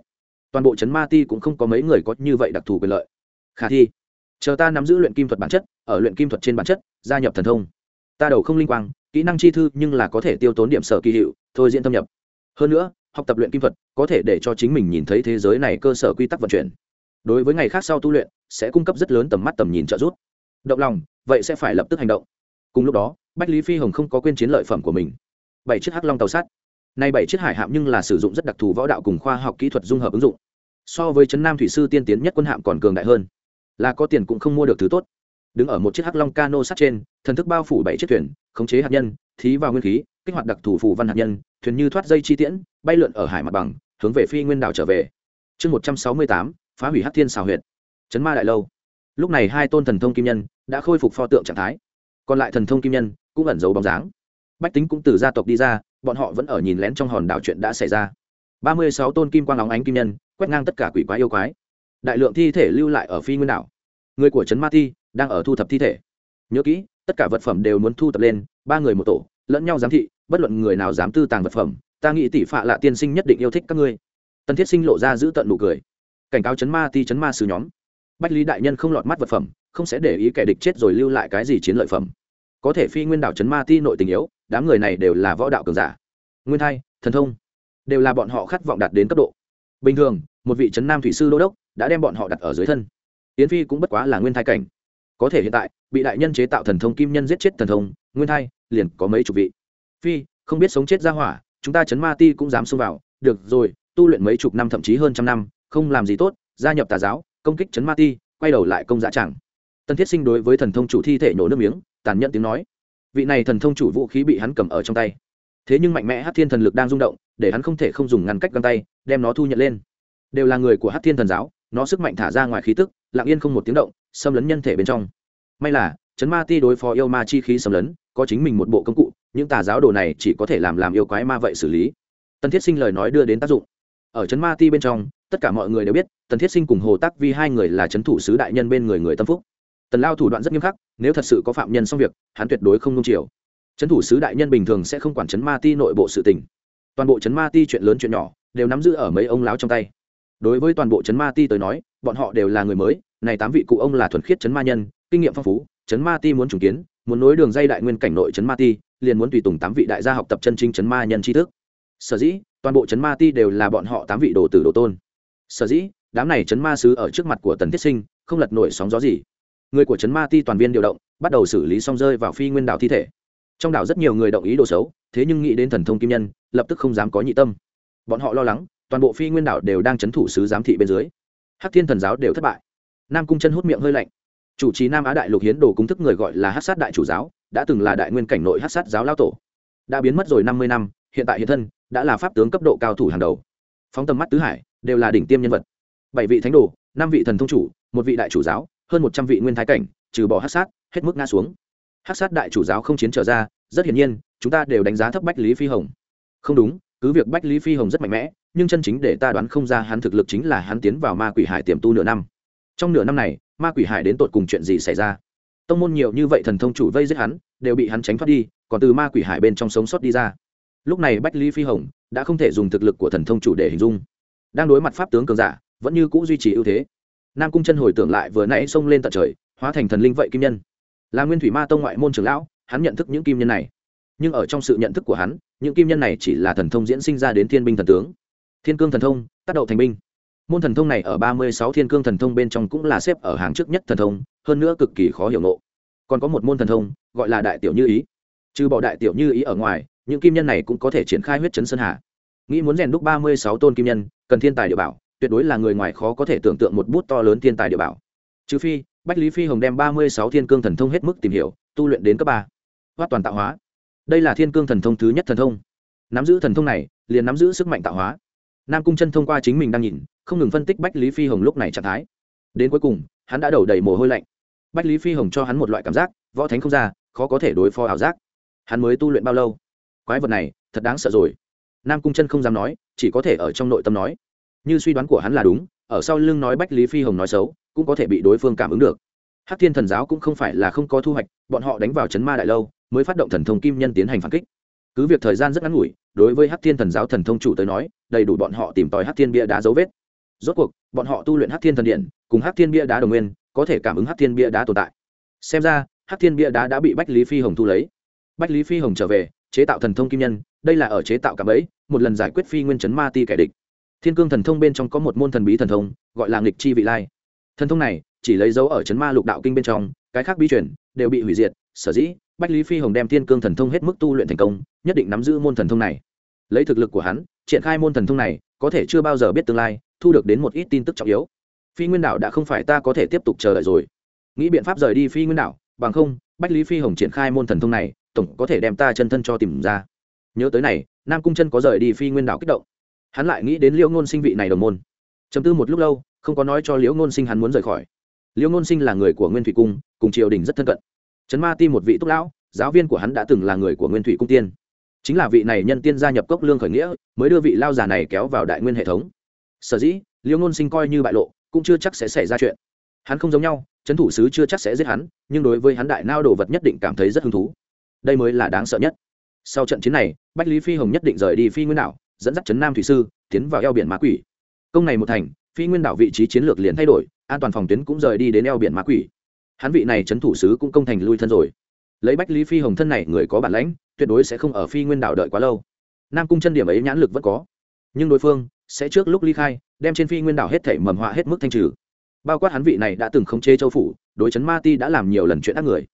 Toàn bộ trấn ma ti cũng không có mấy người có như vậy đặc thù quyền lợi. Khả thi, chờ ta nắm giữ luyện kim thuật bản chất, ở luyện kim thuật trên bản chất gia nhập thần thông. Ta đầu không linh quang, kỹ năng chi thư nhưng là có thể tiêu tốn điểm sở kỳ hiệu, thôi diễn thâm nhập. Hơn nữa, học tập luyện kim thuật có thể để cho chính mình nhìn thấy thế giới này cơ sở quy tắc vận chuyển. Đối với ngày khác sau tu luyện, sẽ cung cấp rất lớn tầm mắt tầm nhìn trợ giúp. Động lòng, vậy sẽ phải lập tức hành động. Cùng lúc đó, bách lý phi hồng không có quên chiến lợi phẩm của mình. Bảy chiếc hắc long tàu sắt. Nay bảy chiếc hải hạm nhưng là sử dụng rất đặc thù võ đạo cùng khoa học kỹ thuật dung hợp ứng dụng. So với trấn nam thủy sư tiên tiến nhất quân hạm còn cường đại hơn. Là có tiền cũng không mua được thứ tốt đứng ở một chiếc hắc long cano sát trên, thần thức bao phủ bảy chiếc thuyền, khống chế hạt nhân, thí vào nguyên khí, kích hoạt đặc thù phủ văn hạt nhân, thuyền như thoát dây chi tiễn, bay lượn ở hải mặt bằng, hướng về phi nguyên đảo trở về. Chương một trăm sáu mươi tám, phá hủy Hắc thiên xào huyệt. Chấn ma đại lâu. Lúc này hai tôn thần thông kim nhân đã khôi phục pho tượng trạng thái. Còn lại thần thông kim nhân cũng ẩn giấu bóng dáng. Bách tính cũng từ gia tộc đi ra, bọn họ vẫn ở nhìn lén trong hòn đảo chuyện đã xảy ra. Ba mươi sáu tôn kim quang óng ánh kim nhân quét ngang tất cả quỷ quái yêu quái. Đại lượng thi thể lưu lại ở phi nguyên đảo. Người của trấn ma thi đang ở thu thập thi thể. Nhớ kỹ, tất cả vật phẩm đều muốn thu thập lên, ba người một tổ, lẫn nhau giám thị, bất luận người nào dám tư tàng vật phẩm, ta nghĩ tỷ phạ lạ tiên sinh nhất định yêu thích các ngươi. Tân thiết sinh lộ ra giữ tận nụ cười. Cảnh cáo chấn ma ti chấn ma sứ nhóm. Bách lý đại nhân không lọt mắt vật phẩm, không sẽ để ý kẻ địch chết rồi lưu lại cái gì chiến lợi phẩm. Có thể phi nguyên đạo chấn ma ti nội tình yếu, đám người này đều là võ đạo cường giả. Nguyên thai, thần thông, đều là bọn họ khát vọng đạt đến cấp độ. Bình thường, một vị trấn nam thủy sư đô đốc đã đem bọn họ đặt ở dưới thân. Yến phi cũng bất quá là nguyên thai cảnh có thể hiện tại, bị đại nhân chế tạo thần thông kim nhân giết chết thần thông, nguyên thai, liền có mấy chục vị. Phi, không biết sống chết ra hỏa, chúng ta chấn ma ti cũng dám xông vào. Được rồi, tu luyện mấy chục năm thậm chí hơn trăm năm, không làm gì tốt, gia nhập tà giáo, công kích chấn ma ti, quay đầu lại công giá chẳng. Tân thiết sinh đối với thần thông chủ thi thể nổ nước miếng, tàn nhẫn tiếng nói. Vị này thần thông chủ vũ khí bị hắn cầm ở trong tay. Thế nhưng mạnh mẽ hát thiên thần lực đang rung động, để hắn không thể không dùng ngăn cách găng tay, đem nó thu nhận lên. Đều là người của hát thiên thần giáo, nó sức mạnh thả ra ngoài khí tức, lặng yên không một tiếng động xâm lấn nhân thể bên trong. May là chấn ma ti đối phó yêu ma chi khí xâm lấn, có chính mình một bộ công cụ, những tà giáo đồ này chỉ có thể làm làm yêu quái ma vậy xử lý. Tần thiết sinh lời nói đưa đến tác dụng. Ở trấn ma ti bên trong, tất cả mọi người đều biết, tần thiết sinh cùng hồ tắc vi hai người là trấn thủ sứ đại nhân bên người người tâm phúc. Tần lao thủ đoạn rất nghiêm khắc, nếu thật sự có phạm nhân xong việc, hắn tuyệt đối không nung chiều. Trấn thủ sứ đại nhân bình thường sẽ không quản trấn ma ti nội bộ sự tình. Toàn bộ trấn ma ti chuyện lớn chuyện nhỏ, đều nắm giữ ở mấy ông láo trong tay. Đối với toàn bộ trấn ma ti tới nói, bọn họ đều là người mới này tám vị cụ ông là thuần khiết chấn ma nhân, kinh nghiệm phong phú, chấn ma ti muốn trùng kiến, muốn nối đường dây đại nguyên cảnh nội chấn ma ti, liền muốn tùy tùng tám vị đại gia học tập chân chính chấn ma nhân tri thức. Sở dĩ, toàn bộ chấn ma ti đều là bọn họ tám vị đồ tử đồ tôn. Sở dĩ, đám này chấn ma sứ ở trước mặt của tần thiết sinh, không lật nổi sóng gió gì. Người của chấn ma ti toàn viên điều động, bắt đầu xử lý xong rơi vào phi nguyên đảo thi thể. Trong đảo rất nhiều người động ý đồ xấu, thế nhưng nghĩ đến thần thông kim nhân, lập tức không dám có nhị tâm. Bọn họ lo lắng, toàn bộ phi nguyên đảo đều đang c h ấ n thủ sứ giám thị bên dưới. Hắc thiên thần giáo đều thất bại nam cung chân hút miệng hơi lạnh. Chủ trì nam á đại lục hiến đồ cung thức người gọi là hát sát đại chủ giáo, đã từng là đại nguyên cảnh nội hát sát giáo lao tổ. Đã biến mất rồi năm mươi năm, hiện tại hiện thân, đã là pháp tướng cấp độ cao thủ hàng đầu. Phóng tầm mắt tứ hải, đều là đỉnh tiêm nhân vật. Bảy vị thánh đồ, năm vị thần thông chủ, một vị đại chủ giáo, hơn một trăm vị nguyên thái cảnh, trừ bỏ hát sát, hết mức ngã xuống. Hát sát đại chủ giáo không chiến trở ra, rất hiển nhiên, chúng ta đều đánh giá thấp bách lý phi hồng. Không đúng, cứ việc bách lý phi hồng rất mạnh mẽ, nhưng chân chính để ta đoán không ra hắn thực lực chính là hắn tiến vào ma quỷ hải tiềm tu nửa năm trong nửa năm này, ma quỷ hải đến tột cùng chuyện gì xảy ra? Tông môn nhiều như vậy thần thông chủ vây giết hắn, đều bị hắn tránh thoát đi, còn từ ma quỷ hải bên trong sống sót đi ra. Lúc này bách lý phi hồng đã không thể dùng thực lực của thần thông chủ để hình dung. Đang đối mặt pháp tướng cường giả, vẫn như c ũ duy trì ưu thế. Nam cung chân hồi tưởng lại vừa nãy xông lên tận trời, hóa thành thần linh vậy kim nhân. Là nguyên thủy ma tông ngoại môn trưởng lão, hắn nhận thức những kim nhân này. Nhưng ở trong sự nhận thức của hắn, những kim nhân này chỉ là thần thông diễn sinh ra đến thiên binh thần tướng. Thiên cương thần thông, tác động thành binh môn thần thông này ở ba mươi sáu thiên cương thần thông bên trong cũng là xếp ở hàng trước nhất thần thông, hơn nữa cực kỳ khó hiểu ngộ. Còn có một môn thần thông, gọi là đại tiểu như ý. Trừ bỏ đại tiểu như ý ở ngoài, những kim nhân này cũng có thể triển khai huyết chấn sơn hà nghĩ muốn rèn đúc ba mươi sáu tôn kim nhân, cần thiên tài địa bảo, tuyệt đối là người ngoài khó có thể tưởng tượng một bút to lớn thiên tài địa bảo. Trừ phi, bách lý phi hồng đem ba mươi sáu thiên cương thần thông hết mức tìm hiểu, tu luyện đến cấp ba. Hoát toàn tạo hóa. Đây là thiên cương thần thông thứ nhất thần thông. Nắm giữ thần thông này, liền nắm giữ sức mạnh tạo hóa. Nam cung chân thông qua chính mình đang nhìn không ngừng phân tích bách lý phi hồng lúc này trạng thái. Đến cuối cùng, hắn đã đầu đầy mồ hôi lạnh. Bách lý phi hồng cho hắn một loại cảm giác, võ thánh không ra, khó có thể đối phó ảo giác. Hắn mới tu luyện bao lâu? Quái vật này, thật đáng sợ rồi. Nam cung chân không dám nói, chỉ có thể ở trong nội tâm nói. Như suy đoán của hắn là đúng, ở sau lưng nói bách lý phi hồng nói xấu, cũng có thể bị đối phương cảm ứng được. Hắc thiên thần giáo cũng không phải là không có thu hoạch, bọn họ đánh vào chấn ma đại lâu, mới phát động thần thông kim nhân tiến hành phản kích. Cứ việc thời gian rất ngắn ngủi, đối với hắc thiên thần giáo thần thông chủ tới nói, đầy đủ bọn họ tìm tòi hắc thiên bia đá dấu vết rốt cuộc, bọn họ tu luyện hắc thiên thần điện, cùng hắc thiên bia đá đồng nguyên, có thể cảm ứng hắc thiên bia đá tồn tại. Xem ra, hắc thiên bia đá đã bị bách lý phi hồng thu lấy. Bách lý phi hồng trở về, chế tạo thần thông kim nhân, đây là ở chế tạo cả ấy một lần giải quyết phi nguyên chấn ma ti kẻ địch. Thiên cương thần thông bên trong có một môn thần bí thần thông, gọi là nghịch chi vị lai. Thần thông này, chỉ lấy dấu ở chấn ma lục đạo kinh bên trong, cái khác bi chuyển đều bị hủy diệt, sở dĩ bách lý phi hồng đem thiên cương thần thông hết mức tu luyện thành công, nhất định nắm giữ môn thần thông này lấy thực lực của hắn, triển khai môn thần thông này, có thể chưa bao giờ biết tương lai, thu được đến một ít tin tức trọng yếu. Phi nguyên đảo đã không phải ta có thể tiếp tục chờ đợi rồi. Nghĩ biện pháp rời đi phi nguyên đảo, bằng không, bách lý phi hồng triển khai môn thần thông này, tổng có thể đem ta chân thân cho tìm ra. Nhớ tới này, nam cung chân có rời đi phi nguyên đảo kích động. Hắn lại nghĩ đến liễu ngôn sinh vị này đồng môn. Chấm tư một lúc lâu, không có nói cho liễu ngôn sinh hắn muốn rời khỏi. Liễu ngôn sinh là người của nguyên thủy cung, cùng triều đình rất thân cận. Trấn ma ti một vị túc lão, giáo viên của hắn đã từng là người của nguyên thủy cung tiên chính là vị này nhân tiên gia nhập cốc lương khởi nghĩa, mới đưa vị lao già này kéo vào đại nguyên hệ thống. Sở dĩ, liêu ngôn sinh coi như bại lộ, cũng chưa chắc sẽ xảy ra chuyện. Hắn không giống nhau, trấn thủ sứ chưa chắc sẽ giết hắn, nhưng đối với hắn đại nao đồ vật nhất định cảm thấy rất hứng thú. Đây mới là đáng sợ nhất. Sau trận chiến này, bách lý phi hồng nhất định rời đi phi nguyên đảo, dẫn dắt trấn nam thủy sư, tiến vào eo biển ma quỷ. Công này một thành, phi nguyên đảo vị trí chiến lược liền thay đổi, an toàn phòng tuyến cũng rời đi đến eo biển ma quỷ. Hắn vị này trấn thủ sứ cũng công thành lui thân rồi. Lấy bách lý phi hồng thân này người có bản lãnh tuyệt đối sẽ không ở phi nguyên đảo đợi quá lâu. Nam cung chân điểm ấy nhãn lực vẫn có. Nhưng đối phương sẽ trước lúc ly khai, đem trên phi nguyên đảo hết thể mầm họa hết mức thanh trừ. Bao quát hắn vị này đã từng khống chế châu phủ, đối chấn ma ti đã làm nhiều lần chuyện ác người.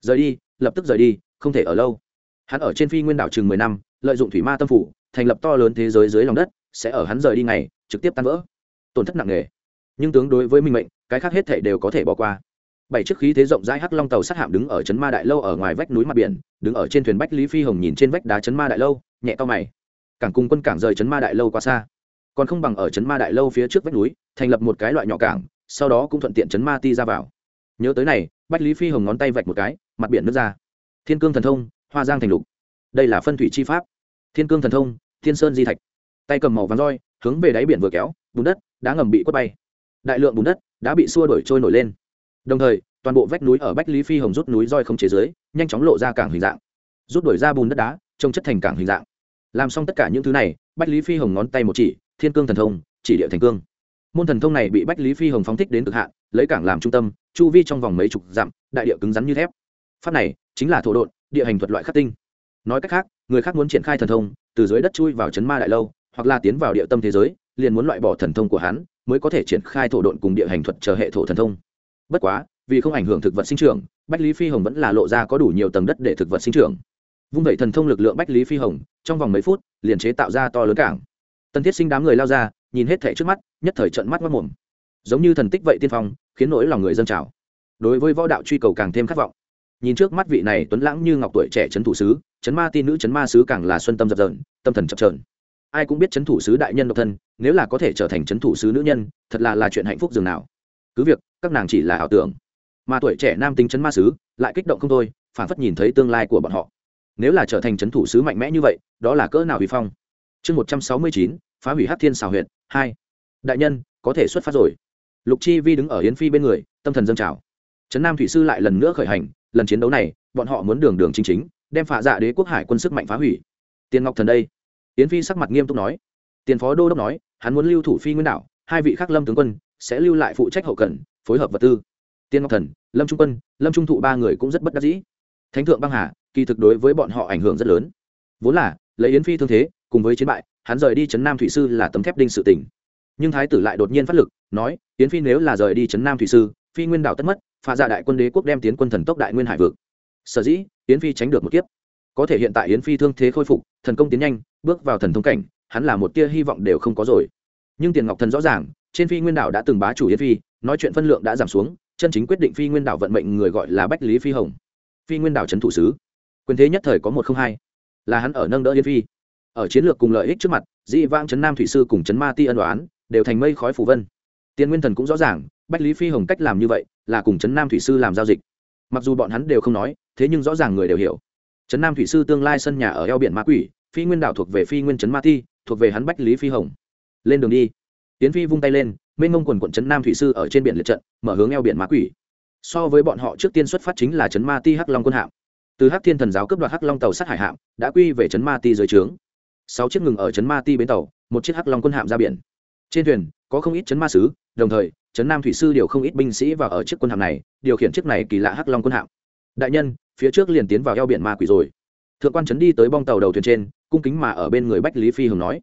Rời đi, lập tức rời đi, không thể ở lâu. Hắn ở trên phi nguyên đảo chừng mười năm, lợi dụng thủy ma tâm phủ, thành lập to lớn thế giới dưới lòng đất, sẽ ở hắn rời đi ngày, trực tiếp tan vỡ. Tổn thất nặng nề. Nhưng tướng đối với minh mệnh, cái khác hết thể đều có thể bỏ qua bảy chiếc khí thế rộng rãi hắc long tàu sát hạm đứng ở trấn ma đại lâu ở ngoài vách núi mặt biển, đứng ở trên thuyền bách lý phi hồng nhìn trên vách đá trấn ma đại lâu, nhẹ to mày. Cảng cùng quân cảng rời trấn ma đại lâu quá xa. Còn không bằng ở trấn ma đại lâu phía trước vách núi, thành lập một cái loại nhỏ cảng, sau đó cũng thuận tiện trấn ma ti ra vào. Nhớ tới này, bách lý phi hồng ngón tay vạch một cái, mặt biển nước ra. Thiên cương thần thông, hoa giang thành lục. Đây là phân thủy chi pháp. Thiên cương thần thông, thiên sơn di thạch. Tay cầm màu vàng roi, hướng về đáy biển vừa kéo, bùn đất đã ngầm bị quất bay. Đại lượng bùn đất đã bị xua đổi trôi nổi lên đồng thời, toàn bộ vách núi ở bách lý phi hồng rút núi roi không chế giới nhanh chóng lộ ra cảng hình dạng. Rút đuổi ra bùn đất đá, trông chất thành cảng hình dạng. Làm xong tất cả những thứ này, bách lý phi hồng ngón tay một chỉ, thiên cương thần thông, chỉ địa thành cương. Môn thần thông này bị bách lý phi hồng phóng thích đến cực hạn, lấy cảng làm trung tâm, chu vi trong vòng mấy chục dặm, đại địa cứng rắn như thép. Pháp này chính là thổ độn, địa hành thuật loại khắc tinh. Nói cách khác, người khác muốn triển khai thần thông, từ dưới đất chui vào chấn ma đại lâu, hoặc là tiến vào địa tâm thế giới, liền muốn loại bỏ thần thông của hắn, mới có thể triển khai thổ độn cùng địa hành thuật chờ hệ thổ thần thông bất quá, vì không ảnh hưởng thực vật sinh trưởng, bách lý phi hồng vẫn là lộ ra có đủ nhiều tầng đất để thực vật sinh trưởng. Vung vẩy thần thông lực lượng bách lý phi hồng, trong vòng mấy phút, liền chế tạo ra to lớn cảng. Tân thiết sinh đám người lao ra, nhìn hết thẻ trước mắt, nhất thời trận mắt mất mồm giống như thần tích vậy tiên phong, khiến nỗi lòng người dân trào. Đối với võ đạo truy cầu càng thêm khát vọng. Nhìn trước mắt vị này tuấn lãng như ngọc tuổi trẻ trấn thủ sứ trấn ma tin nữ trấn ma sứ càng là xuân tâm dập dờn, tâm thần chập trờn ai cũng biết trấn thủ sứ đại nhân độc thân, nếu là có thể trở thành trấn thủ sứ nữ nhân, thật là là chuyện hạnh phúc dường nào. Cứ việc các nàng chỉ là ảo tưởng. Mà tuổi trẻ nam tính chấn ma sứ lại kích động không thôi, phản phất nhìn thấy tương lai của bọn họ. Nếu là trở thành chấn thủ sứ mạnh mẽ như vậy, đó là cỡ nào huy phong. Chương một trăm sáu mươi chín, phá hủy hát thiên xào huyện hai. Đại nhân, có thể xuất phát rồi. Lục chi vi đứng ở yến phi bên người, tâm thần dâng trào. Trấn nam thủy sư lại lần nữa khởi hành, lần chiến đấu này, bọn họ muốn đường đường chính chính, đem phạ dạ đế quốc hải quân sức mạnh phá hủy. Tiền ngọc thần đây. Yến phi sắc mặt nghiêm túc nói. Tiền phó đô đốc nói, hắn muốn lưu thủ phi nguyên đảo, hai vị khắc lâm tướng quân sẽ lưu lại phụ trách hậu cần, phối hợp vật tư. Tiên ngọc thần, lâm trung quân, lâm trung thụ ba người cũng rất bất đắc dĩ. Thánh thượng băng hà, kỳ thực đối với bọn họ ảnh hưởng rất lớn. Vốn là, lấy yến phi thương thế, cùng với chiến bại, hắn rời đi trấn nam thủy sư là tấm thép đinh sự tỉnh nhưng thái tử lại đột nhiên phát lực, nói, yến phi nếu là rời đi trấn nam thủy sư, phi nguyên đảo tất mất pha ra đại quân đế quốc đem tiến quân thần tốc đại nguyên hải vực. Sở dĩ, yến phi tránh được một kiếp. Có thể hiện tại yến phi thương thế khôi phục, thần công tiến nhanh, bước vào thần thông cảnh, hắn là một tia hy vọng đều không có rồi. Nhưng tiền ngọc thần rõ ràng trên phi nguyên đảo đã từng bá chủ yến phi, nói chuyện phân lượng đã giảm xuống, chân chính quyết định phi nguyên đảo vận mệnh người gọi là bách lý phi hồng. Phi nguyên đảo trấn thủ sứ. Quyền thế nhất thời có một không hai. Là hắn ở nâng đỡ yến phi. Ở chiến lược cùng lợi ích trước mặt dị vang trấn nam thủy sư cùng trấn ma ti ân đoán đều thành mây khói phủ vân. Tiên nguyên thần cũng rõ ràng, bách lý phi hồng cách làm như vậy, là cùng trấn nam thủy sư làm giao dịch. Mặc dù bọn hắn đều không nói, thế nhưng rõ ràng người đều hiểu. Trấn nam thủy sư tương lai sân nhà ở eo biển ma quỷ, phi nguyên đảo thuộc về phi nguyên trấn ma ti, thuộc về hắn bách lý phi hồng. Lên đường đi tiến phi vung tay lên, mênh mông quần quận trấn nam thủy sư ở trên biển liệt trận, mở hướng eo biển ma quỷ. So với bọn họ trước tiên xuất phát chính là trấn ma ti hắc long quân hạm. Từ hắc thiên thần giáo cấp đoạt hắc long tàu sát hải hạm, đã quy về trấn ma ti dưới trướng. Sáu chiếc ngừng ở trấn ma ti bến tàu, một chiếc hắc long quân hạm ra biển. Trên thuyền, có không ít trấn ma sứ, đồng thời, trấn nam thủy sư điều không ít binh sĩ vào ở chiếc quân hạm này, điều khiển chiếc này kỳ lạ hắc long quân hạm. Đại nhân, phía trước liền tiến vào eo biển ma quỷ rồi. Thượng quan trấn đi tới bong tàu đầu thuyền trên, cung kính mà ở bên người bách lý phi hồng nói.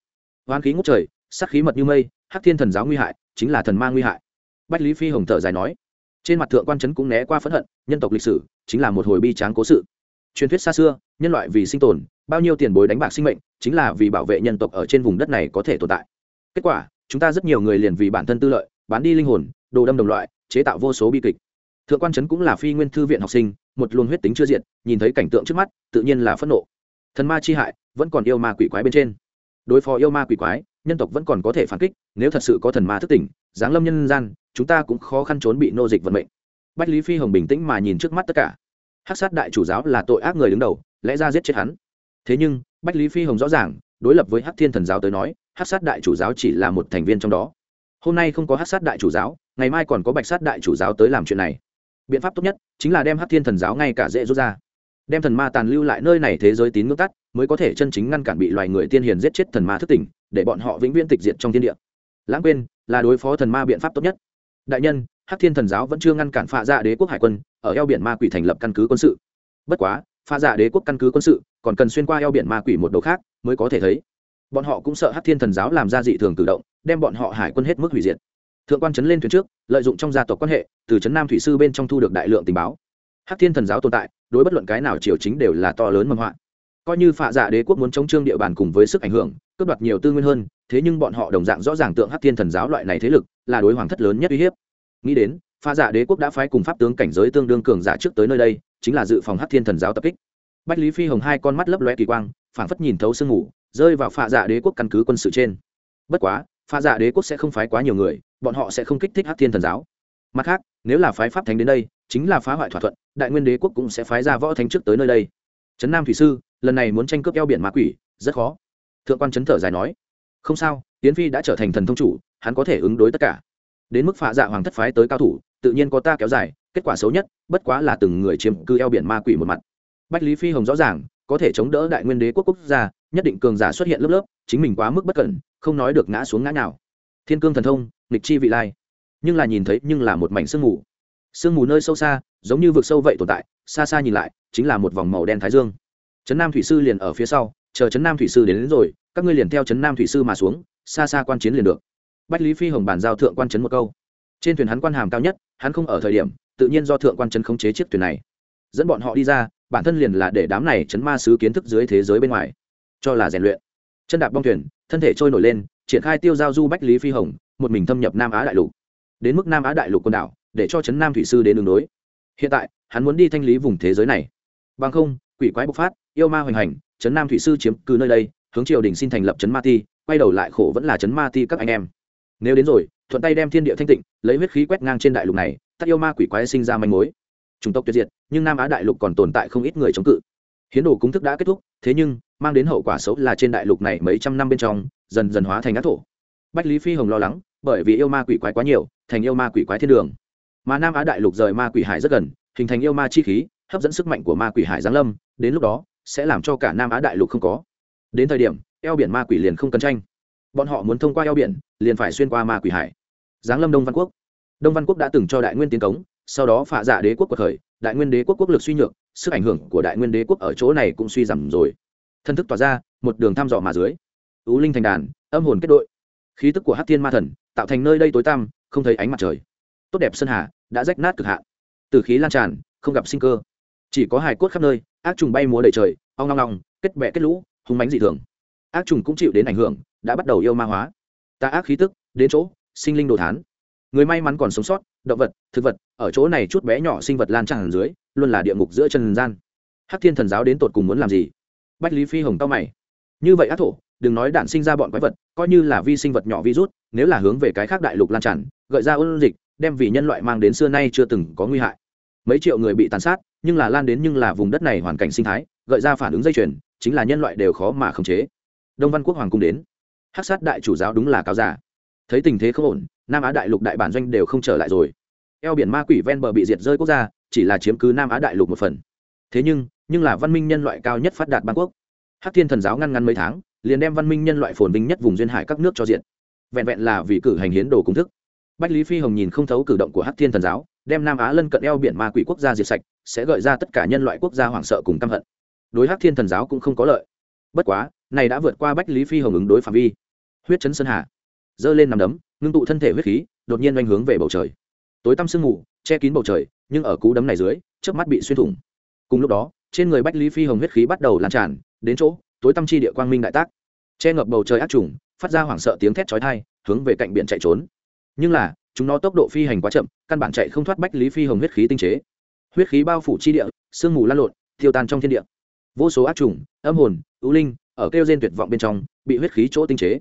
Hoán khí ngút trời, sắc khí mật như mây hắc thiên thần giáo nguy hại, chính là thần ma nguy hại. Bách lý phi hồng thở dài nói. Trên mặt thượng quan trấn cũng né qua phẫn hận, nhân tộc lịch sử, chính là một hồi bi tráng cố sự. Truyền thuyết xa xưa, nhân loại vì sinh tồn, bao nhiêu tiền bối đánh bạc sinh mệnh, chính là vì bảo vệ nhân tộc ở trên vùng đất này có thể tồn tại. Kết quả, chúng ta rất nhiều người liền vì bản thân tư lợi, bán đi linh hồn, đồ đâm đồng loại, chế tạo vô số bi kịch. Thượng quan trấn cũng là phi nguyên thư viện học sinh, một luồng huyết tính chưa diện nhìn thấy cảnh tượng trước mắt, tự nhiên là phẫn nộ. Thần ma chi hại, vẫn còn yêu ma quỷ quái bên trên. Đối phó yêu ma quỷ quái nhân tộc vẫn còn có thể phản kích, nếu thật sự có thần ma thức tỉnh, giáng lâm nhân gian, chúng ta cũng khó khăn trốn bị nô dịch vận mệnh. Bách lý phi hồng bình tĩnh mà nhìn trước mắt tất cả. Hắc sát đại chủ giáo là tội ác người đứng đầu, lẽ ra giết chết hắn. Thế nhưng, bách lý phi hồng rõ ràng, đối lập với hắc thiên thần giáo tới nói, hắc sát đại chủ giáo chỉ là một thành viên trong đó. Hôm nay không có hắc sát đại chủ giáo, ngày mai còn có bạch sát đại chủ giáo tới làm chuyện này. Biện pháp tốt nhất chính là đem hắc thiên thần giáo ngay cả dễ rút ra. Đem thần ma tàn lưu lại nơi này thế giới tín ngưỡng tắt, mới có thể chân chính ngăn cản bị loài người tiên hiền giết chết thần ma thức tỉnh để bọn họ vĩnh viễn tịch diệt trong thiên địa. Lãng quên, là đối phó thần ma biện pháp tốt nhất. Đại nhân, hắc thiên thần giáo vẫn chưa ngăn cản phạ dạ đế quốc hải quân, ở eo biển ma quỷ thành lập căn cứ quân sự. Bất quá, phạ dạ đế quốc căn cứ quân sự còn cần xuyên qua eo biển ma quỷ một đầu khác mới có thể thấy. Bọn họ cũng sợ hắc thiên thần giáo làm ra dị thường tự động, đem bọn họ hải quân hết mức hủy diệt. Thượng quan trấn lên thuyền trước, lợi dụng trong gia tộc quan hệ, từ trấn nam thủy sư bên trong thu được đại lượng tình báo. Hắc thiên thần giáo tồn tại, đối bất luận cái nào triều chính đều là to lớn mầm hoạn coi như phạ dạ đế quốc muốn chống trương địa bàn cùng với sức ảnh hưởng, cướp đoạt nhiều tư nguyên hơn, thế nhưng bọn họ đồng dạng rõ ràng tượng hắc thiên thần giáo loại này thế lực, là đối hoàng thất lớn nhất uy hiếp. Nghĩ đến, phạ dạ đế quốc đã phái cùng pháp tướng cảnh giới tương đương cường giả trước tới nơi đây, chính là dự phòng hắc thiên thần giáo tập kích. Bách lý phi hồng hai con mắt lấp loe kỳ quang, phảng phất nhìn thấu sương ngủ rơi vào phạ dạ đế quốc căn cứ quân sự trên. Bất quá, phạ dạ đế quốc sẽ không phái quá nhiều người, bọn họ sẽ không kích thích hắc thiên thần giáo. Mặt khác, nếu là phái pháp thánh đến đây, chính là phá hoại thỏa thuận, đại nguyên đế quốc cũng sẽ phái ra võ thánh trước tới nơi đây. Trấn nam thủy sư lần này muốn tranh cướp eo biển ma quỷ, rất khó. Thượng quan chấn thở dài nói, không sao tiến phi đã trở thành thần thông chủ, hắn có thể ứng đối tất cả. Đến mức phạ dạ hoàng thất phái tới cao thủ, tự nhiên có ta kéo dài, kết quả xấu nhất, bất quá là từng người chiếm cư eo biển ma quỷ một mặt. Bách lý phi hồng rõ ràng, có thể chống đỡ đại nguyên đế quốc quốc gia, nhất định cường giả xuất hiện lớp lớp, chính mình quá mức bất cẩn, không nói được ngã xuống ngã nào thiên cương thần thông, nghịch chi vị lai. Nhưng là nhìn thấy, nhưng là một mảnh sương mù. Sương mù nơi sâu xa, giống như vực sâu vậy tồn tại, xa xa nhìn lại, chính là một vòng màu đen thái dương trấn nam thủy sư liền ở phía sau chờ trấn nam thủy sư đến, đến rồi các ngươi liền theo trấn nam thủy sư mà xuống xa xa quan chiến liền được. Bách lý phi hồng bàn giao thượng quan trấn một câu. Trên thuyền hắn quan hàm cao nhất hắn không ở thời điểm tự nhiên do thượng quan trấn khống chế chiếc thuyền này. Dẫn bọn họ đi ra bản thân liền là để đám này chấn ma sứ kiến thức dưới thế giới bên ngoài. Cho là rèn luyện. Chân đạp bong thuyền thân thể trôi nổi lên triển khai tiêu giao du bách lý phi hồng một mình thâm nhập nam á đại lục. Đến mức nam á đại lục quần đảo để cho chấn nam thủy sư đến đường đối. Hiện tại hắn muốn đi thanh lý vùng thế giới này. Bằng không quỷ quái bộc phát, yêu ma hoành hành, chấn nam thủy sư chiếm cứ nơi đây, hướng triều đình xin thành lập chấn ma ti, quay đầu lại khổ vẫn là chấn ma ti các anh em. Nếu đến rồi, thuận tay đem thiên địa thanh tịnh, lấy huyết khí quét ngang trên đại lục này, tắt yêu ma quỷ quái sinh ra manh mối. Chủng tộc tuyệt diệt, nhưng nam á đại lục còn tồn tại không ít người chống cự. Hiến đồ cúng thức đã kết thúc, thế nhưng, mang đến hậu quả xấu là trên đại lục này mấy trăm năm bên trong, dần dần hóa thành ác thổ. Bách lý phi hồng lo lắng, bởi vì yêu ma quỷ quái quá nhiều, thành yêu ma quỷ quái thiên đường. Mà nam á đại lục rời ma quỷ hải rất gần, hình thành yêu ma chi khí hấp dẫn sức mạnh của ma quỷ hải giáng lâm, đến lúc đó, sẽ làm cho cả nam á đại lục không có. Đến thời điểm, eo biển ma quỷ liền không cân tranh. Bọn họ muốn thông qua eo biển, liền phải xuyên qua ma quỷ hải. Giáng lâm đông văn quốc. Đông văn quốc đã từng cho đại nguyên tiến cống, sau đó phạ dạ đế quốc cuộc khởi, đại nguyên đế quốc quốc lực suy nhược, sức ảnh hưởng của đại nguyên đế quốc ở chỗ này cũng suy giảm rồi. Thân thức tỏa ra, một đường thăm dò mà dưới. Ú linh thành đàn, âm hồn kết đội. Khí tức của hát thiên ma thần, tạo thành nơi đây tối tăm, không thấy ánh mặt trời. Tốt đẹp sơn hà, đã rách nát cực hạn. Từ khí lan tràn, không gặp sinh cơ chỉ có hài cốt khắp nơi, ác trùng bay múa đầy trời, ong long long, kết bẹ kết lũ, hung bánh dị thường. Ác trùng cũng chịu đến ảnh hưởng, đã bắt đầu yêu ma hóa. Ta ác khí tức, đến chỗ, sinh linh đồ thán. Người may mắn còn sống sót, động vật, thực vật, ở chỗ này chút bé nhỏ sinh vật lan tràn dưới, luôn là địa ngục giữa trần gian. Hắc thiên thần giáo đến tột cùng muốn làm gì? Bách lý phi hồng tao mày. Như vậy ác thổ, đừng nói đạn sinh ra bọn quái vật, coi như là vi sinh vật nhỏ virus, nếu là hướng về cái khác đại lục lan tràn, gợi ra ôn dịch, đem vì nhân loại mang đến xưa nay chưa từng có nguy hại. Mấy triệu người bị tàn sát nhưng là lan đến nhưng là vùng đất này hoàn cảnh sinh thái, gợi ra phản ứng dây chuyền, chính là nhân loại đều khó mà khống chế. Đông văn quốc hoàng cung đến. Hắc sát đại chủ giáo đúng là cáo giả thấy tình thế không ổn, nam á đại lục đại bản doanh đều không trở lại rồi. Eo biển ma quỷ ven bờ bị diệt rơi quốc gia, chỉ là chiếm cứ nam á đại lục một phần. Thế nhưng nhưng là văn minh nhân loại cao nhất phát đạt bang quốc. Hắc thiên thần giáo ngăn ngăn mấy tháng, liền đem văn minh nhân loại phồn vinh nhất vùng duyên hải các nước cho diện vẹn vẹn là vì cử hành hiến đồ công thức. Bách lý phi hồng nhìn không thấu cử động của hắc thiên thần giáo đem nam á lân cận eo biển ma quỷ quốc gia diệt sạch, sẽ gợi ra tất cả nhân loại quốc gia hoảng sợ cùng căm hận. Đối hắc thiên thần giáo cũng không có lợi. Bất quá, này đã vượt qua bách lý phi hồng ứng đối phạm vi. Huyết chấn sơn hà giơ lên nằm đấm, ngưng tụ thân thể huyết khí, đột nhiên oanh hướng về bầu trời. Tối tăm sương mù, che kín bầu trời, nhưng ở cú đấm này dưới trước mắt bị xuyên thủng. Cùng lúc đó, trên người bách lý phi hồng huyết khí bắt đầu lan tràn, đến chỗ, tối tăm chi địa quang minh đại tác. Che ngập bầu trời ác trùng, phát ra hoảng sợ tiếng thét chói tai, hướng về cạnh biển chạy trốn. Nhưng là chúng nó tốc độ phi hành quá chậm, căn bản chạy không thoát bách lý phi hồng huyết khí tinh chế. Huyết khí bao phủ chi địa, sương mù lan lộn, tiêu tan trong thiên địa. Vô số ác trùng âm hồn, ưu linh, ở kêu gen tuyệt vọng bên trong, bị huyết khí chỗ tinh chế.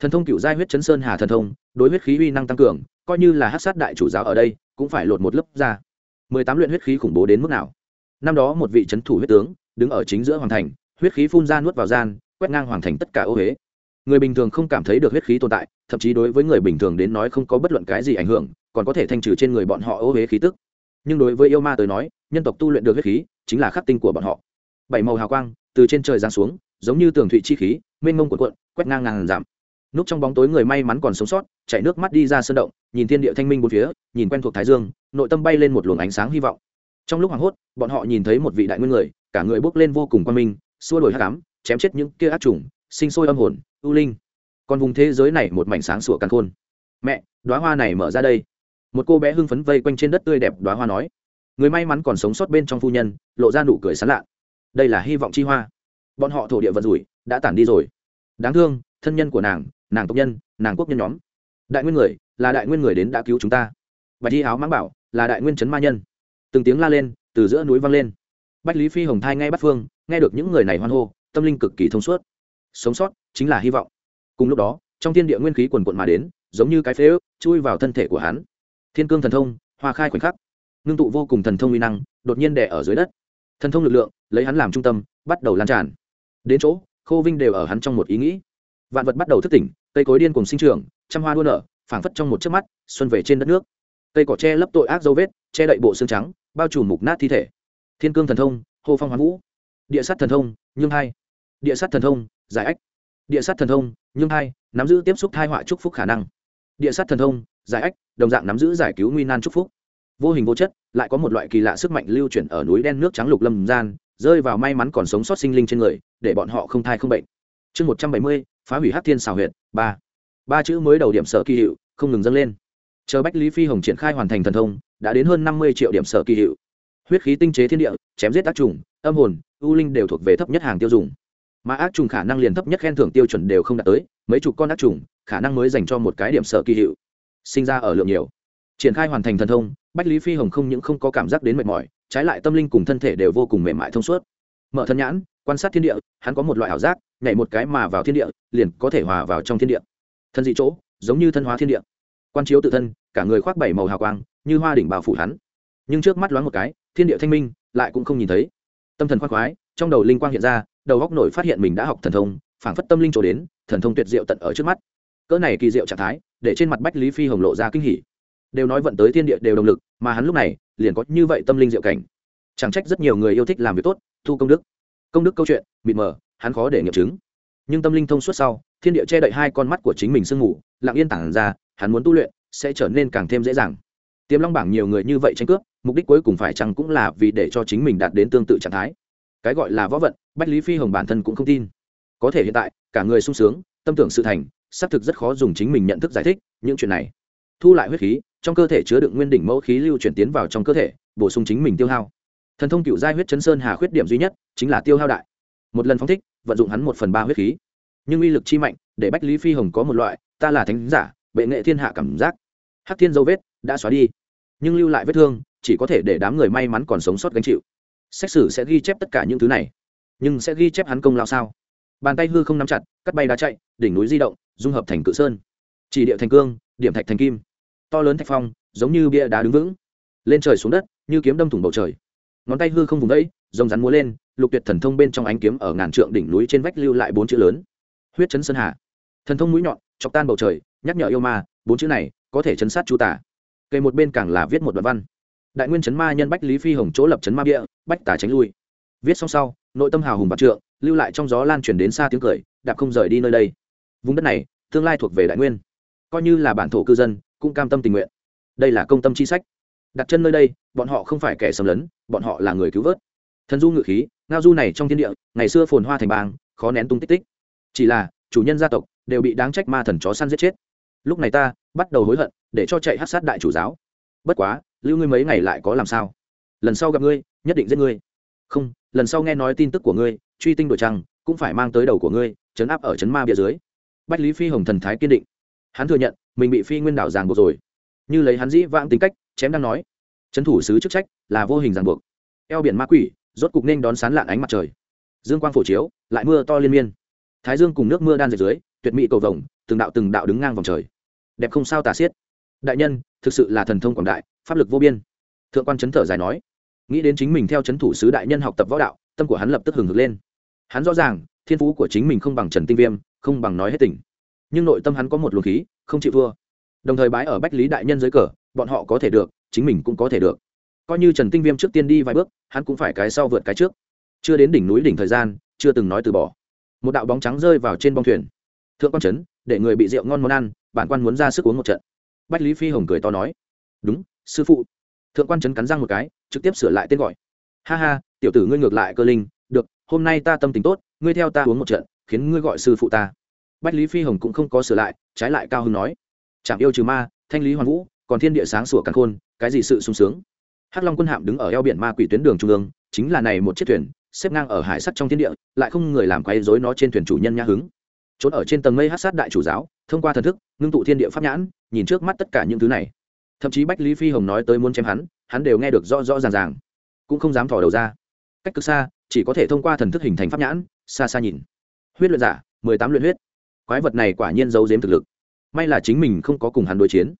Thần thông cựu giai huyết chấn sơn hà thần thông, đối huyết khí uy năng tăng cường, coi như là hát sát đại chủ giáo ở đây, cũng phải lột một lớp ra. Mười tám luyện huyết khí khủng bố đến mức nào? Năm đó một vị c thủ huyết tướng, đứng ở chính giữa hoàng thành, huyết khí phun ra nuốt vào gian, quét ngang hoàng thành tất cả ô huế người bình thường không cảm thấy được huyết khí tồn tại, thậm chí đối với người bình thường đến nói không có bất luận cái gì ảnh hưởng, còn có thể thanh trừ trên người bọn họ ô huế khí tức. Nhưng đối với yêu ma tới nói, nhân tộc tu luyện được huyết khí, chính là khắc tinh của bọn họ. Bảy màu hào quang, từ trên trời giáng xuống, giống như tường thụy chi khí, mênh mông của cuộn, quét ngang ngàn giảm. Núp trong bóng tối người may mắn còn sống sót, chạy nước mắt đi ra sân động, nhìn thiên địa thanh minh một phía, nhìn quen thuộc thái dương, nội tâm bay lên một luồng ánh sáng hy vọng. Trong lúc hoảng hốt, bọn họ nhìn thấy một vị đại nguyên người, cả người bước lên vô cùng quan minh, xua đổi hát cám chém chết những kia ác trùng sinh sôi âm hồn u linh. Còn vùng thế giới này một mảnh sáng sủa căn khôn. Mẹ đoá hoa này mở ra đây. Một cô bé hưng phấn vây quanh trên đất tươi đẹp đoá hoa nói. Người may mắn còn sống sót bên trong phu nhân, lộ ra nụ cười sán lạ. Đây là hy vọng chi hoa. Bọn họ thổ địa vận rủi, đã tản đi rồi. Đáng thương, thân nhân của nàng nàng tộc nhân, nàng quốc nhân nhóm. Đại nguyên người, là đại nguyên người đến đã cứu chúng ta. Bạch thi áo mãng bảo, là đại nguyên trấn ma nhân. Từng tiếng la lên, từ giữa núi vang lên. Bách lý phi hồng thai ngay bắt phương, nghe được những người này hoan hô, tâm linh cực kỳ thông suốt sống sót chính là hy vọng. Cùng lúc đó, trong thiên địa nguyên khí quần quận mà đến, giống như cái phế ước chui vào thân thể của hắn. Thiên cương thần thông, hoa khai khoảnh khắc. Ngưng tụ vô cùng thần thông uy năng, đột nhiên đẻ ở dưới đất. Thần thông lực lượng, lấy hắn làm trung tâm, bắt đầu lan tràn. Đến chỗ, khô vinh đều ở hắn trong một ý nghĩ. Vạn vật bắt đầu thức tỉnh, cây cối điên cùng sinh trưởng, trăm hoa đua nở, phảng phất trong một chớp mắt, xuân về trên đất nước. Cây cỏ tre lấp tội ác dấu vết, che đậy bộ xương trắng, bao trùm mục nát thi thể. Thiên cương thần thông, hô phong hoán vũ. Địa sát thần thông nhưng hai địa sát thần thông, giải ách. Địa sát thần thông nhưng hai nắm giữ tiếp xúc thai họa chúc phúc khả năng. Địa sát thần thông, giải ách, đồng dạng nắm giữ giải cứu nguy nan chúc phúc. Vô hình vô chất, lại có một loại kỳ lạ sức mạnh lưu chuyển ở núi đen nước trắng lục lâm gian, rơi vào may mắn còn sống sót sinh linh trên người, để bọn họ không thai không bệnh. Chương một trăm bảy mươi, phá hủy hát thiên xào huyện ba. Ba chữ mới đầu điểm sở kỳ hiệu, không ngừng dâng lên. Chờ bách lý phi hồng triển khai hoàn thành thần thông, đã đến hơn năm mươi triệu điểm sở kỳ hiệu. Huyết khí tinh chế thiên địa, chém giết ác trùng, âm hồn u linh đều thuộc về thấp nhất hàng tiêu dùng mà ác trùng khả năng liền thấp nhất khen thưởng tiêu chuẩn đều không đạt tới, mấy chục con ác trùng khả năng mới dành cho một cái điểm sở kỳ hiệu, sinh ra ở lượng nhiều. Triển khai hoàn thành thần thông, bách lý phi hồng không những không có cảm giác đến mệt mỏi, trái lại tâm linh cùng thân thể đều vô cùng mềm mại thông suốt. Mở thân nhãn, quan sát thiên địa, hắn có một loại ảo giác, nhảy một cái mà vào thiên địa, liền có thể hòa vào trong thiên địa. Thân dị chỗ, giống như thân hóa thiên địa. Quan chiếu tự thân, cả người khoác bảy màu hào quang, như hoa đỉnh bào phủ hắn. Nhưng trước mắt loáng một cái, thiên địa thanh minh, lại cũng không nhìn thấy. Tâm thần khoác khoái, trong đầu linh quang hiện ra đầu góc nổi phát hiện mình đã học thần thông, phảng phất tâm linh trổ đến, thần thông tuyệt diệu tận ở trước mắt. Cỡ này kỳ diệu trạng thái, để trên mặt bách lý phi hồng lộ ra kinh hỉ. Đều nói vận tới thiên địa đều động lực, mà hắn lúc này, liền có như vậy tâm linh diệu cảnh. Chẳng trách rất nhiều người yêu thích làm việc tốt, thu công đức. Công đức câu chuyện, mịt mờ, hắn khó để nghiệm chứng. Nhưng tâm linh thông suốt sau, thiên địa che đậy hai con mắt của chính mình sương ngủ lặng yên tản ra, hắn muốn tu luyện, sẽ trở nên càng thêm dễ dàng. Tiềm long bảng nhiều người như vậy tranh cướp, mục đích cuối cùng phải chăng cũng là vì để cho chính mình đạt đến tương tự trạng thái? Cái gọi là võ vận, bách lý phi hồng bản thân cũng không tin. Có thể hiện tại, cả người sung sướng, tâm tưởng sự thành, xác thực rất khó dùng chính mình nhận thức giải thích những chuyện này. Thu lại huyết khí, trong cơ thể chứa đựng nguyên đỉnh mẫu khí lưu chuyển tiến vào trong cơ thể, bổ sung chính mình tiêu hao. Thần thông cựu giai huyết chấn sơn hà khuyết điểm duy nhất, chính là tiêu hao đại. Một lần phóng thích, vận dụng hắn một phần ba huyết khí. Nhưng uy lực chi mạnh, để bách lý phi hồng có một loại, ta là thánh giả, bệ nghệ thiên hạ cảm giác. Hắc thiên dấu vết đã xóa đi, nhưng lưu lại vết thương, chỉ có thể để đám người may mắn còn sống sót gánh chịu xét xử sẽ ghi chép tất cả những thứ này. Nhưng sẽ ghi chép hắn công lao sao? Bàn tay hư không nắm chặt, cắt bay đá chạy, đỉnh núi di động, dung hợp thành cự sơn. Chỉ địa thành cương, điểm thạch thành kim. To lớn thạch phong, giống như bia đá đứng vững. Lên trời xuống đất, như kiếm đâm thủng bầu trời. Ngón tay hư không vùng đẫy rồng rắn múa lên, lục tuyệt thần thông bên trong ánh kiếm ở ngàn trượng đỉnh núi trên vách lưu lại bốn chữ lớn. Huyết chấn sơn hà. Thần thông mũi nhọn, chọc tan bầu trời, nhắc nhở yêu ma, bốn chữ này có thể chấn sát chu tả. Cây một bên càng là viết một đoạn văn đại nguyên chấn ma nhân bách lý phi hồng chỗ lập chấn ma bia, bách tả tránh lui. Viết xong sau, nội tâm hào hùng bạc trượng, lưu lại trong gió lan truyền đến xa tiếng cười, đạp không rời đi nơi đây. Vùng đất này, tương lai thuộc về đại nguyên. Coi như là bản thổ cư dân, cũng cam tâm tình nguyện. Đây là công tâm chi sách. Đặt chân nơi đây, bọn họ không phải kẻ xâm lấn, bọn họ là người cứu vớt. Thần du ngự khí, ngao du này trong thiên địa, ngày xưa phồn hoa thành bang khó nén tung tích tích. Chỉ là, chủ nhân gia tộc đều bị đáng trách ma thần chó săn giết chết. Lúc này ta bắt đầu hối hận, để cho chạy hát sát đại chủ giáo. Bất quá lưu ngươi mấy ngày lại có làm sao? Lần sau gặp ngươi, nhất định giết ngươi. Không, lần sau nghe nói tin tức của ngươi, truy tinh đổi trăng, cũng phải mang tới đầu của ngươi chấn áp ở chấn ma bia dưới. Bách lý phi hồng thần thái kiên định. Hắn thừa nhận, mình bị phi nguyên đảo ràng buộc rồi. Như lấy hắn dĩ vãng tính cách, chém đang nói, trấn thủ sứ chức trách là vô hình ràng buộc. Eo biển ma quỷ, rốt cục nên đón sán lạn ánh mặt trời. Dương quang phổ chiếu, lại mưa to liên miên. Thái dương cùng nước mưa đan dệt dưới, tuyệt mỹ cầu vồng, từng đạo từng đạo đứng ngang vòng trời. Đẹp không sao tả xiết. Đại nhân, thực sự là thần thông quảng đại pháp lực vô biên. Thượng quan chấn thở dài nói, nghĩ đến chính mình theo chấn thủ sứ đại nhân học tập võ đạo, tâm của hắn lập tức hừng hực lên. Hắn rõ ràng, thiên phú của chính mình không bằng trần tinh viêm, không bằng nói hết tỉnh nhưng nội tâm hắn có một luồng khí, không chịu thua. Đồng thời bái ở bách lý đại nhân dưới cờ, bọn họ có thể được, chính mình cũng có thể được. Coi như trần tinh viêm trước tiên đi vài bước, hắn cũng phải cái sau vượt cái trước. Chưa đến đỉnh núi đỉnh thời gian, chưa từng nói từ bỏ. Một đạo bóng trắng rơi vào trên bong thuyền. Thượng quan trấn để người bị rượu ngon món ăn, bản quan muốn ra sức uống một trận. Bách lý phi hồng cười to nói, đúng sư phụ. Thượng quan trấn cắn răng một cái, trực tiếp sửa lại tên gọi. Ha ha, tiểu tử ngươi ngược lại cơ linh, được, hôm nay ta tâm tình tốt, ngươi theo ta uống một trận, khiến ngươi gọi sư phụ ta. Bách lý phi hồng cũng không có sửa lại, trái lại cao hưng nói. Chạm yêu trừ ma, thanh lý hoàn vũ, còn thiên địa sáng sủa càng khôn, cái gì sự sung sướng? Hắc long quân hạm đứng ở eo biển ma quỷ tuyến đường trung ương, chính là này một chiếc thuyền, xếp ngang ở hải sắt trong thiên địa, lại không người làm quấy rối nó trên thuyền chủ nhân nhã hứng. Trốn ở trên tầng mây hát sát đại chủ giáo, thông qua thần thức, ngưng tụ thiên địa pháp nhãn, nhìn trước mắt tất cả những thứ này thậm chí bách lý phi hồng nói tới muốn chém hắn hắn đều nghe được rõ rõ ràng ràng. Cũng không dám thò đầu ra. Cách cực xa, chỉ có thể thông qua thần thức hình thành pháp nhãn, xa xa nhìn. Huyết luyện giả, mười tám luyện huyết. Quái vật này quả nhiên giấu giếm thực lực. May là chính mình không có cùng hắn đối chiến.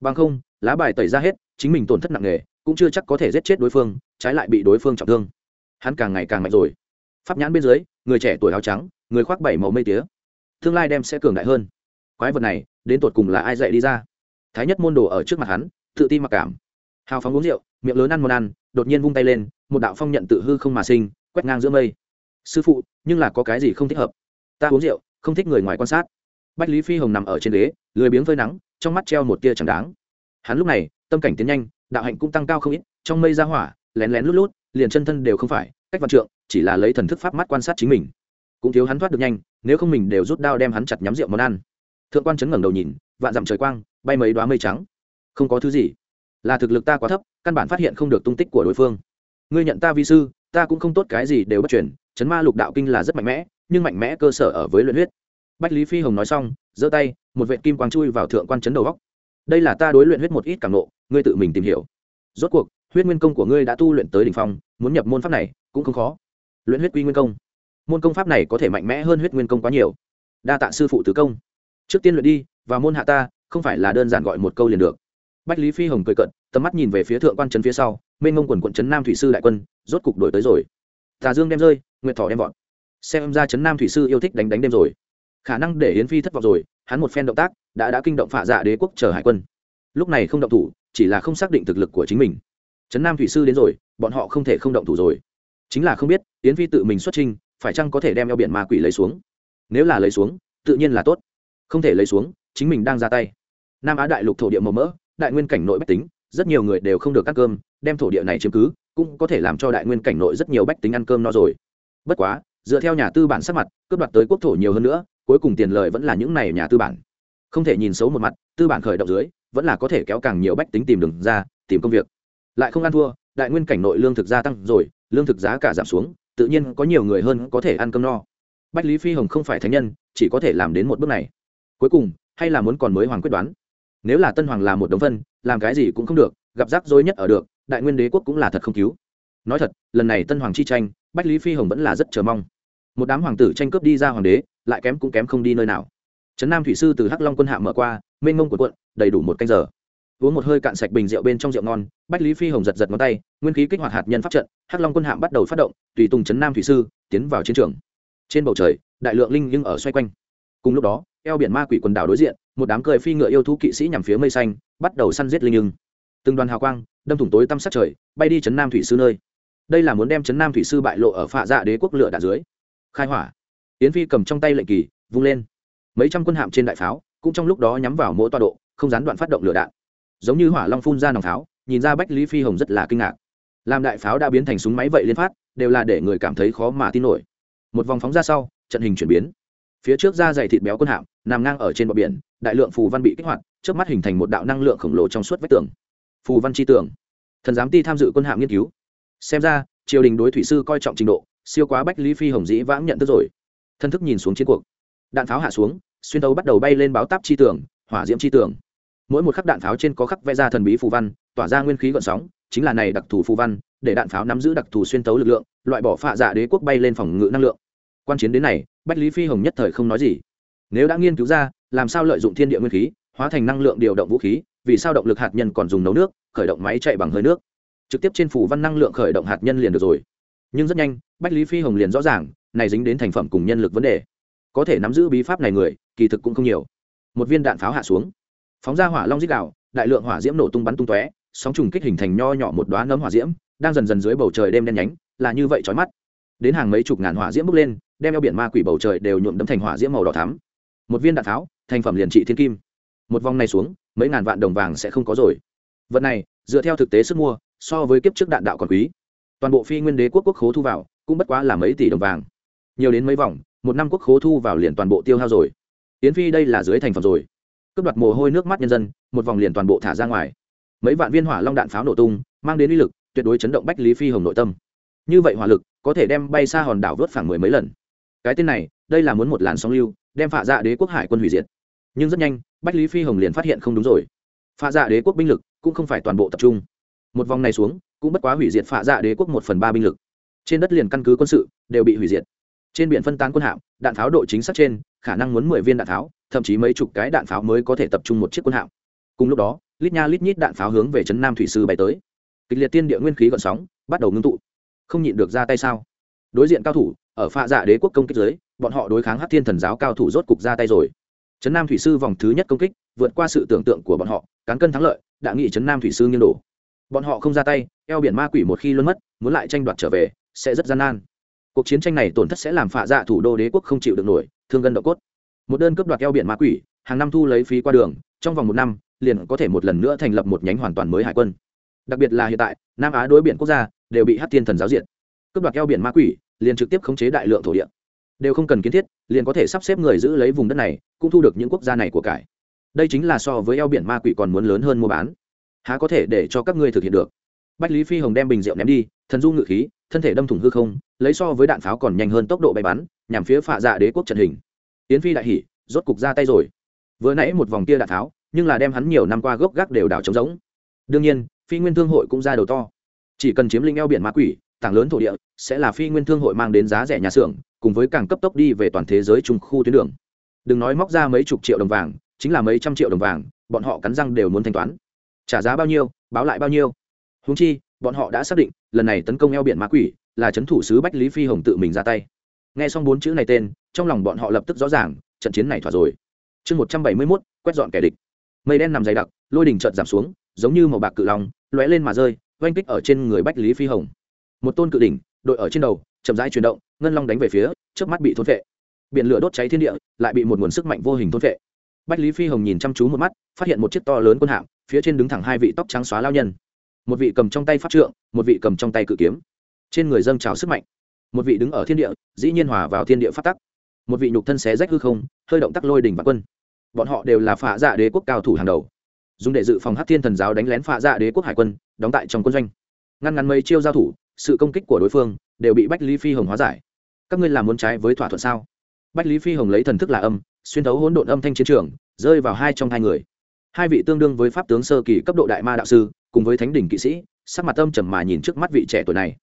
Bằng không, lá bài tẩy ra hết, chính mình tổn thất nặng nề, cũng chưa chắc có thể giết chết đối phương, trái lại bị đối phương trọng thương. Hắn càng ngày càng mạnh rồi. Pháp nhãn bên dưới, người trẻ tuổi áo trắng, người khoác bảy màu mây tía. Tương lai đem sẽ cường đại hơn. Quái vật này, đến tột cùng là ai dạy đi ra? Thái nhất môn đồ ở trước mặt hắn, tự ti mặc cảm. Hào phóng uống rượu, miệng lớn ăn món ăn, đột nhiên vung tay lên, một đạo phong nhận tự hư không mà sinh, quét ngang giữa mây. Sư phụ, nhưng là có cái gì không thích hợp? Ta uống rượu, không thích người ngoài quan sát. Bách lý phi hồng nằm ở trên ghế, lười biếng phơi nắng, trong mắt treo một tia chẳng đáng. Hắn lúc này, tâm cảnh tiến nhanh, đạo hạnh cũng tăng cao không ít, trong mây ra hỏa, lén lén lút lút, liền chân thân đều không phải, cách văn trượng, chỉ là lấy thần thức pháp mắt quan sát chính mình. Cũng thiếu hắn thoát được nhanh, nếu không mình đều rút đao đem hắn chặt nhắm rượu món ăn. Thượng quan chấn ngẩng đầu nhìn, vạn dặm trời quang bay mấy đoá mây trắng. Không có thứ gì. Là thực lực ta quá thấp, căn bản phát hiện không được tung tích của đối phương. Ngươi nhận ta vi sư, ta cũng không tốt cái gì đều bất chuyển chấn ma lục đạo kinh là rất mạnh mẽ, nhưng mạnh mẽ cơ sở ở với luyện huyết. Bách lý phi hồng nói xong, giơ tay, một vệ kim quang chui vào thượng quan chấn đầu góc. Đây là ta đối luyện huyết một ít cảm nộ ngươi tự mình tìm hiểu. Rốt cuộc, huyết nguyên công của ngươi đã tu luyện tới đ ỉ n h phong, muốn nhập môn pháp này cũng không khó. Luyện huyết quy nguyên công. Môn công pháp này có thể mạnh mẽ hơn huyết nguyên công quá nhiều. Đa tạ sư phụ tứ công. Trước tiên luyện đi và môn hạ ta không phải là đơn giản gọi một câu liền được. Bách lý phi hồng cười cận tầm mắt nhìn về phía thượng quan trấn phía sau, mênh ngông quần quận trấn nam thủy sư đại quân, rốt cục đổi tới rồi. Tà dương đem rơi, nguyệt thỏ đem vọt. Xem ra trấn nam thủy sư yêu thích đánh đánh đêm rồi. Khả năng để yến phi thất vọng rồi, hắn một phen động tác, đã đã kinh động phạ dạ đế quốc chờ hải quân. Lúc này không động thủ, chỉ là không xác định thực lực của chính mình. Trấn nam thủy sư đến rồi, bọn họ không thể không động thủ rồi. Chính là không biết, yến phi tự mình xuất trình phải chăng có thể đem eo biển ma quỷ lấy xuống? Nếu là lấy xuống, tự nhiên là tốt. Không thể lấy xuống, chính mình đang ra tay nam á đại lục thổ địa màu mỡ, đại nguyên cảnh nội bách tính, rất nhiều người đều không được ăn cơm, đem thổ địa này chiếm cứ, cũng có thể làm cho đại nguyên cảnh nội rất nhiều bách tính ăn cơm no rồi. Bất quá, dựa theo nhà tư bản sắc mặt, cướp đoạt tới quốc thổ nhiều hơn nữa, cuối cùng tiền lợi vẫn là những này nhà tư bản. Không thể nhìn xấu một mặt, tư bản khởi động dưới, vẫn là có thể kéo càng nhiều bách tính tìm đường ra, tìm công việc. Lại không ăn thua, đại nguyên cảnh nội lương thực gia tăng rồi, lương thực giá cả giảm xuống, tự nhiên có nhiều người hơn có thể ăn cơm no. Bách lý phi hồng không phải thánh nhân, chỉ có thể làm đến một bước này. Cuối cùng, hay là muốn còn mới hoàng quyết đoán nếu là tân hoàng là một đống phân, làm cái gì cũng không được, gặp rắc rối nhất ở được, đại nguyên đế quốc cũng là thật không cứu. Nói thật, lần này tân hoàng chi tranh, bách lý phi hồng vẫn là rất chờ mong. Một đám hoàng tử tranh cướp đi ra hoàng đế, lại kém cũng kém không đi nơi nào. Trấn nam thủy sư từ hắc long quân hạ mở qua, mênh mông của quận đầy đủ một canh giờ. Uống một hơi cạn sạch bình rượu bên trong rượu ngon, bách lý phi hồng giật giật ngón tay, nguyên khí kích hoạt hạt nhân pháp trận, hắc long quân hạm bắt đầu phát động, tùy tùng trấn nam thủy sư, tiến vào chiến trường. Trên bầu trời, đại lượng linh nhưng ở xoay quanh. Cùng lúc đó, eo biển ma quỷ quần đảo đối diện một đám cười phi ngựa yêu thú kỵ sĩ nhằm phía mây xanh, bắt đầu săn giết linh nhưng từng đoàn hào quang, đâm thủng tối tăm sát trời, bay đi chấn nam thủy sư nơi. Đây là muốn đem chấn nam thủy sư bại lộ ở phạ dạ đế quốc lửa đạn dưới. Khai hỏa. Yến phi cầm trong tay lệnh kỳ, vung lên. Mấy trăm quân hạm trên đại pháo, cũng trong lúc đó nhắm vào mỗi toa độ, không gián đoạn phát động lửa đạn. Giống như hỏa long phun ra nòng pháo, nhìn ra bách lý phi hồng rất là kinh ngạc. Làm đại pháo đã biến thành súng máy vậy liên phát, đều là để người cảm thấy khó mà tin nổi. Một vòng phóng ra sau, trận hình chuyển biến phía trước da dày thịt béo quân hạm, nằm ngang ở trên bờ biển, đại lượng phù văn bị kích hoạt trước mắt hình thành một đạo năng lượng khổng lồ trong suốt vách tường. Phù văn chi tường. Thần giám ti tham dự quân hạm nghiên cứu. Xem ra, triều đình đối thủy sư coi trọng trình độ, siêu quá bách lý phi hồng dĩ vãng nhận thức rồi. Thân thức nhìn xuống chiến cuộc. Đạn pháo hạ xuống, xuyên tấu bắt đầu bay lên báo táp chi tường, hỏa diễm chi tường. Mỗi một khắc đạn pháo trên có khắc vẽ ra thần bí phù văn, tỏa ra nguyên khí gợn sóng, chính là này đặc thù phù văn, để đạn pháo nắm giữ đặc thù xuyên tấu lực lượng, loại bỏ phạ dạ đế quốc bay lên phòng ngự năng lượng. Quan chiến đến này bách lý phi hồng nhất thời không nói gì. Nếu đã nghiên cứu ra, làm sao lợi dụng thiên địa nguyên khí, hóa thành năng lượng điều động vũ khí, vì sao động lực hạt nhân còn dùng nấu nước, khởi động máy chạy bằng hơi nước? Trực tiếp trên phủ văn năng lượng khởi động hạt nhân liền được rồi. Nhưng rất nhanh, bách lý phi hồng liền rõ ràng, này dính đến thành phẩm cùng nhân lực vấn đề. Có thể nắm giữ bí pháp này người, kỳ thực cũng không nhiều. Một viên đạn pháo hạ xuống. Phóng ra hỏa long dích đạo đại lượng hỏa diễm nổ tung bắn tung tóe, sóng trùng kích hình thành nho nhỏ một đoá nấm hỏa diễm, đang dần dần dưới bầu trời đêm đen nhánh, là như vậy trói mắt. Đến hàng mấy chục ngàn hỏa diễm bốc lên đem eo biển ma quỷ bầu trời đều nhuộm đấm thành hỏa diễm màu đỏ thắm. Một viên đạn tháo, thành phẩm liền trị thiên kim. Một vòng này xuống mấy ngàn vạn đồng vàng sẽ không có rồi. Vật này dựa theo thực tế sức mua so với kiếp trước đạn đạo còn quý. Toàn bộ phi nguyên đế quốc quốc khố thu vào cũng bất quá là mấy tỷ đồng vàng. Nhiều đến mấy vòng một năm quốc khố thu vào liền toàn bộ tiêu hao rồi. Yến phi đây là dưới thành phẩm rồi. Cướp đoạt mồ hôi nước mắt nhân dân một vòng liền toàn bộ thả ra ngoài. Mấy vạn viên hỏa long đạn pháo nổ tung mang đến uy lực tuyệt đối chấn động bách lý phi hồng nội tâm. Như vậy hỏa lực có thể đem bay xa hòn đảo vớt phẳng mười mấy lần cái tên này, đây là muốn một làn sóng lưu, đem phạ dạ đế quốc hải quân hủy diệt. Nhưng rất nhanh, bách lý phi hồng liền phát hiện không đúng rồi. Phạ dạ đế quốc binh lực cũng không phải toàn bộ tập trung. Một vòng này xuống, cũng bất quá hủy diệt phạ dạ đế quốc một phần ba binh lực. Trên đất liền căn cứ quân sự đều bị hủy diệt. Trên biển phân tán quân hạm, đạn pháo độ chính xác trên, khả năng muốn mười viên đạn pháo, thậm chí mấy chục cái đạn pháo mới có thể tập trung một chiếc quân hạm. Cùng lúc đó, lít nha lít nhít đạn pháo hướng về trấn nam thủy sư bay tới. Kịch liệt tiên địa nguyên khí gọn sóng bắt đầu ngưng tụ. Không nhịn được ra tay sao? Đối diện cao thủ, ở pha dạ đế quốc công kích giới bọn họ đối kháng hát thiên thần giáo cao thủ rốt cục ra tay rồi. Trấn nam thủy sư vòng thứ nhất công kích, vượt qua sự tưởng tượng của bọn họ, cán cân thắng lợi, đã nghị trấn nam thủy sư nghiêng đổ. Bọn họ không ra tay, eo biển ma quỷ một khi luôn mất, muốn lại tranh đoạt trở về, sẽ rất gian nan. Cuộc chiến tranh này tổn thất sẽ làm phạ dạ thủ đô đế quốc không chịu được nổi, thương gân độ cốt. Một đơn cướp đoạt eo biển ma quỷ, hàng năm thu lấy phí qua đường, trong vòng một năm, liền có thể một lần nữa thành lập một nhánh hoàn toàn mới hải quân. Đặc biệt là hiện tại, nam á đối biển quốc gia đều bị hát thiên thần giáo diện cướp đoạt eo biển ma quỷ liền trực tiếp khống chế đại lượng thổ địa. Đều không cần kiến thiết, liền có thể sắp xếp người giữ lấy vùng đất này, cũng thu được những quốc gia này của cải. Đây chính là so với eo biển ma quỷ còn muốn lớn hơn mua bán. Há có thể để cho các ngươi thực hiện được? Bách lý phi hồng đem bình rượu ném đi, thần du ngự khí, thân thể đâm thủng hư không, lấy so với đạn pháo còn nhanh hơn tốc độ bay bắn, nhằm phía phạ dạ đế quốc trận hình. Yến phi đại hỉ, rốt cục ra tay rồi. Vừa nãy một vòng kia đạn tháo nhưng là đem hắn nhiều năm qua gốc gác đều đảo trống rỗng. Đương nhiên, phi nguyên thương hội cũng ra đầu to. Chỉ cần chiếm lĩnh eo biển ma quỷ tảng lớn thổ địa sẽ là phi nguyên thương hội mang đến giá rẻ nhà xưởng, cùng với càng cấp tốc đi về toàn thế giới trung khu tuyến đường. Đừng nói móc ra mấy chục triệu đồng vàng, chính là mấy trăm triệu đồng vàng, bọn họ cắn răng đều muốn thanh toán. Trả giá bao nhiêu, báo lại bao nhiêu. Húng chi, bọn họ đã xác định, lần này tấn công eo biển ma quỷ, là c h ấ n thủ sứ bách lý phi hồng tự mình ra tay. N g h e xong bốn chữ này tên, trong lòng bọn họ lập tức rõ ràng, trận chiến này thỏa rồi. Chương một trăm bảy mươi mốt, quét dọn kẻ địch. Mây đen nằm dày đặc, lôi đỉnh trợt giảm xuống, giống như màu bạc cự lòng lóe lên mà rơi, oanh kích ở trên người bách lý phi hồng một tôn cự đỉnh, đội ở trên đầu, chậm rãi chuyển động, ngân long đánh về phía trước mắt bị thôn vệ biển lửa đốt cháy thiên địa, lại bị một nguồn sức mạnh vô hình thôn vệ bách lý phi hồng nhìn chăm chú một mắt, phát hiện một chiếc to lớn quân hạm, phía trên đứng thẳng hai vị tóc trắng xóa lao nhân. Một vị cầm trong tay pháp trượng, một vị cầm trong tay cự kiếm. Trên người dâng trào sức mạnh. Một vị đứng ở thiên địa, dĩ nhiên hòa vào thiên địa phát tắc. Một vị nhục thân xé rách hư không, hơi động tác lôi đỉnh và quân. Bọn họ đều là phạ dạ đế quốc cao thủ hàng đầu. Dùng để dự phòng hát thiên thần giáo đánh lén phạ dạ đế quốc hải quân, đóng tại trong quân doanh. Ngăn ngắn mấy chiêu giao thủ sự công kích của đối phương đều bị bách lý phi hồng hóa giải. Các ngươi làm muốn trái với thỏa thuận sao? Bách lý phi hồng lấy thần thức là âm, xuyên thấu hỗn độn âm thanh chiến trường, rơi vào hai trong hai người. Hai vị tương đương với pháp tướng sơ kỳ cấp độ đại ma đạo sư, cùng với thánh đỉnh kỵ sĩ, sắc mặt âm trầm mà nhìn trước mắt vị trẻ tuổi này.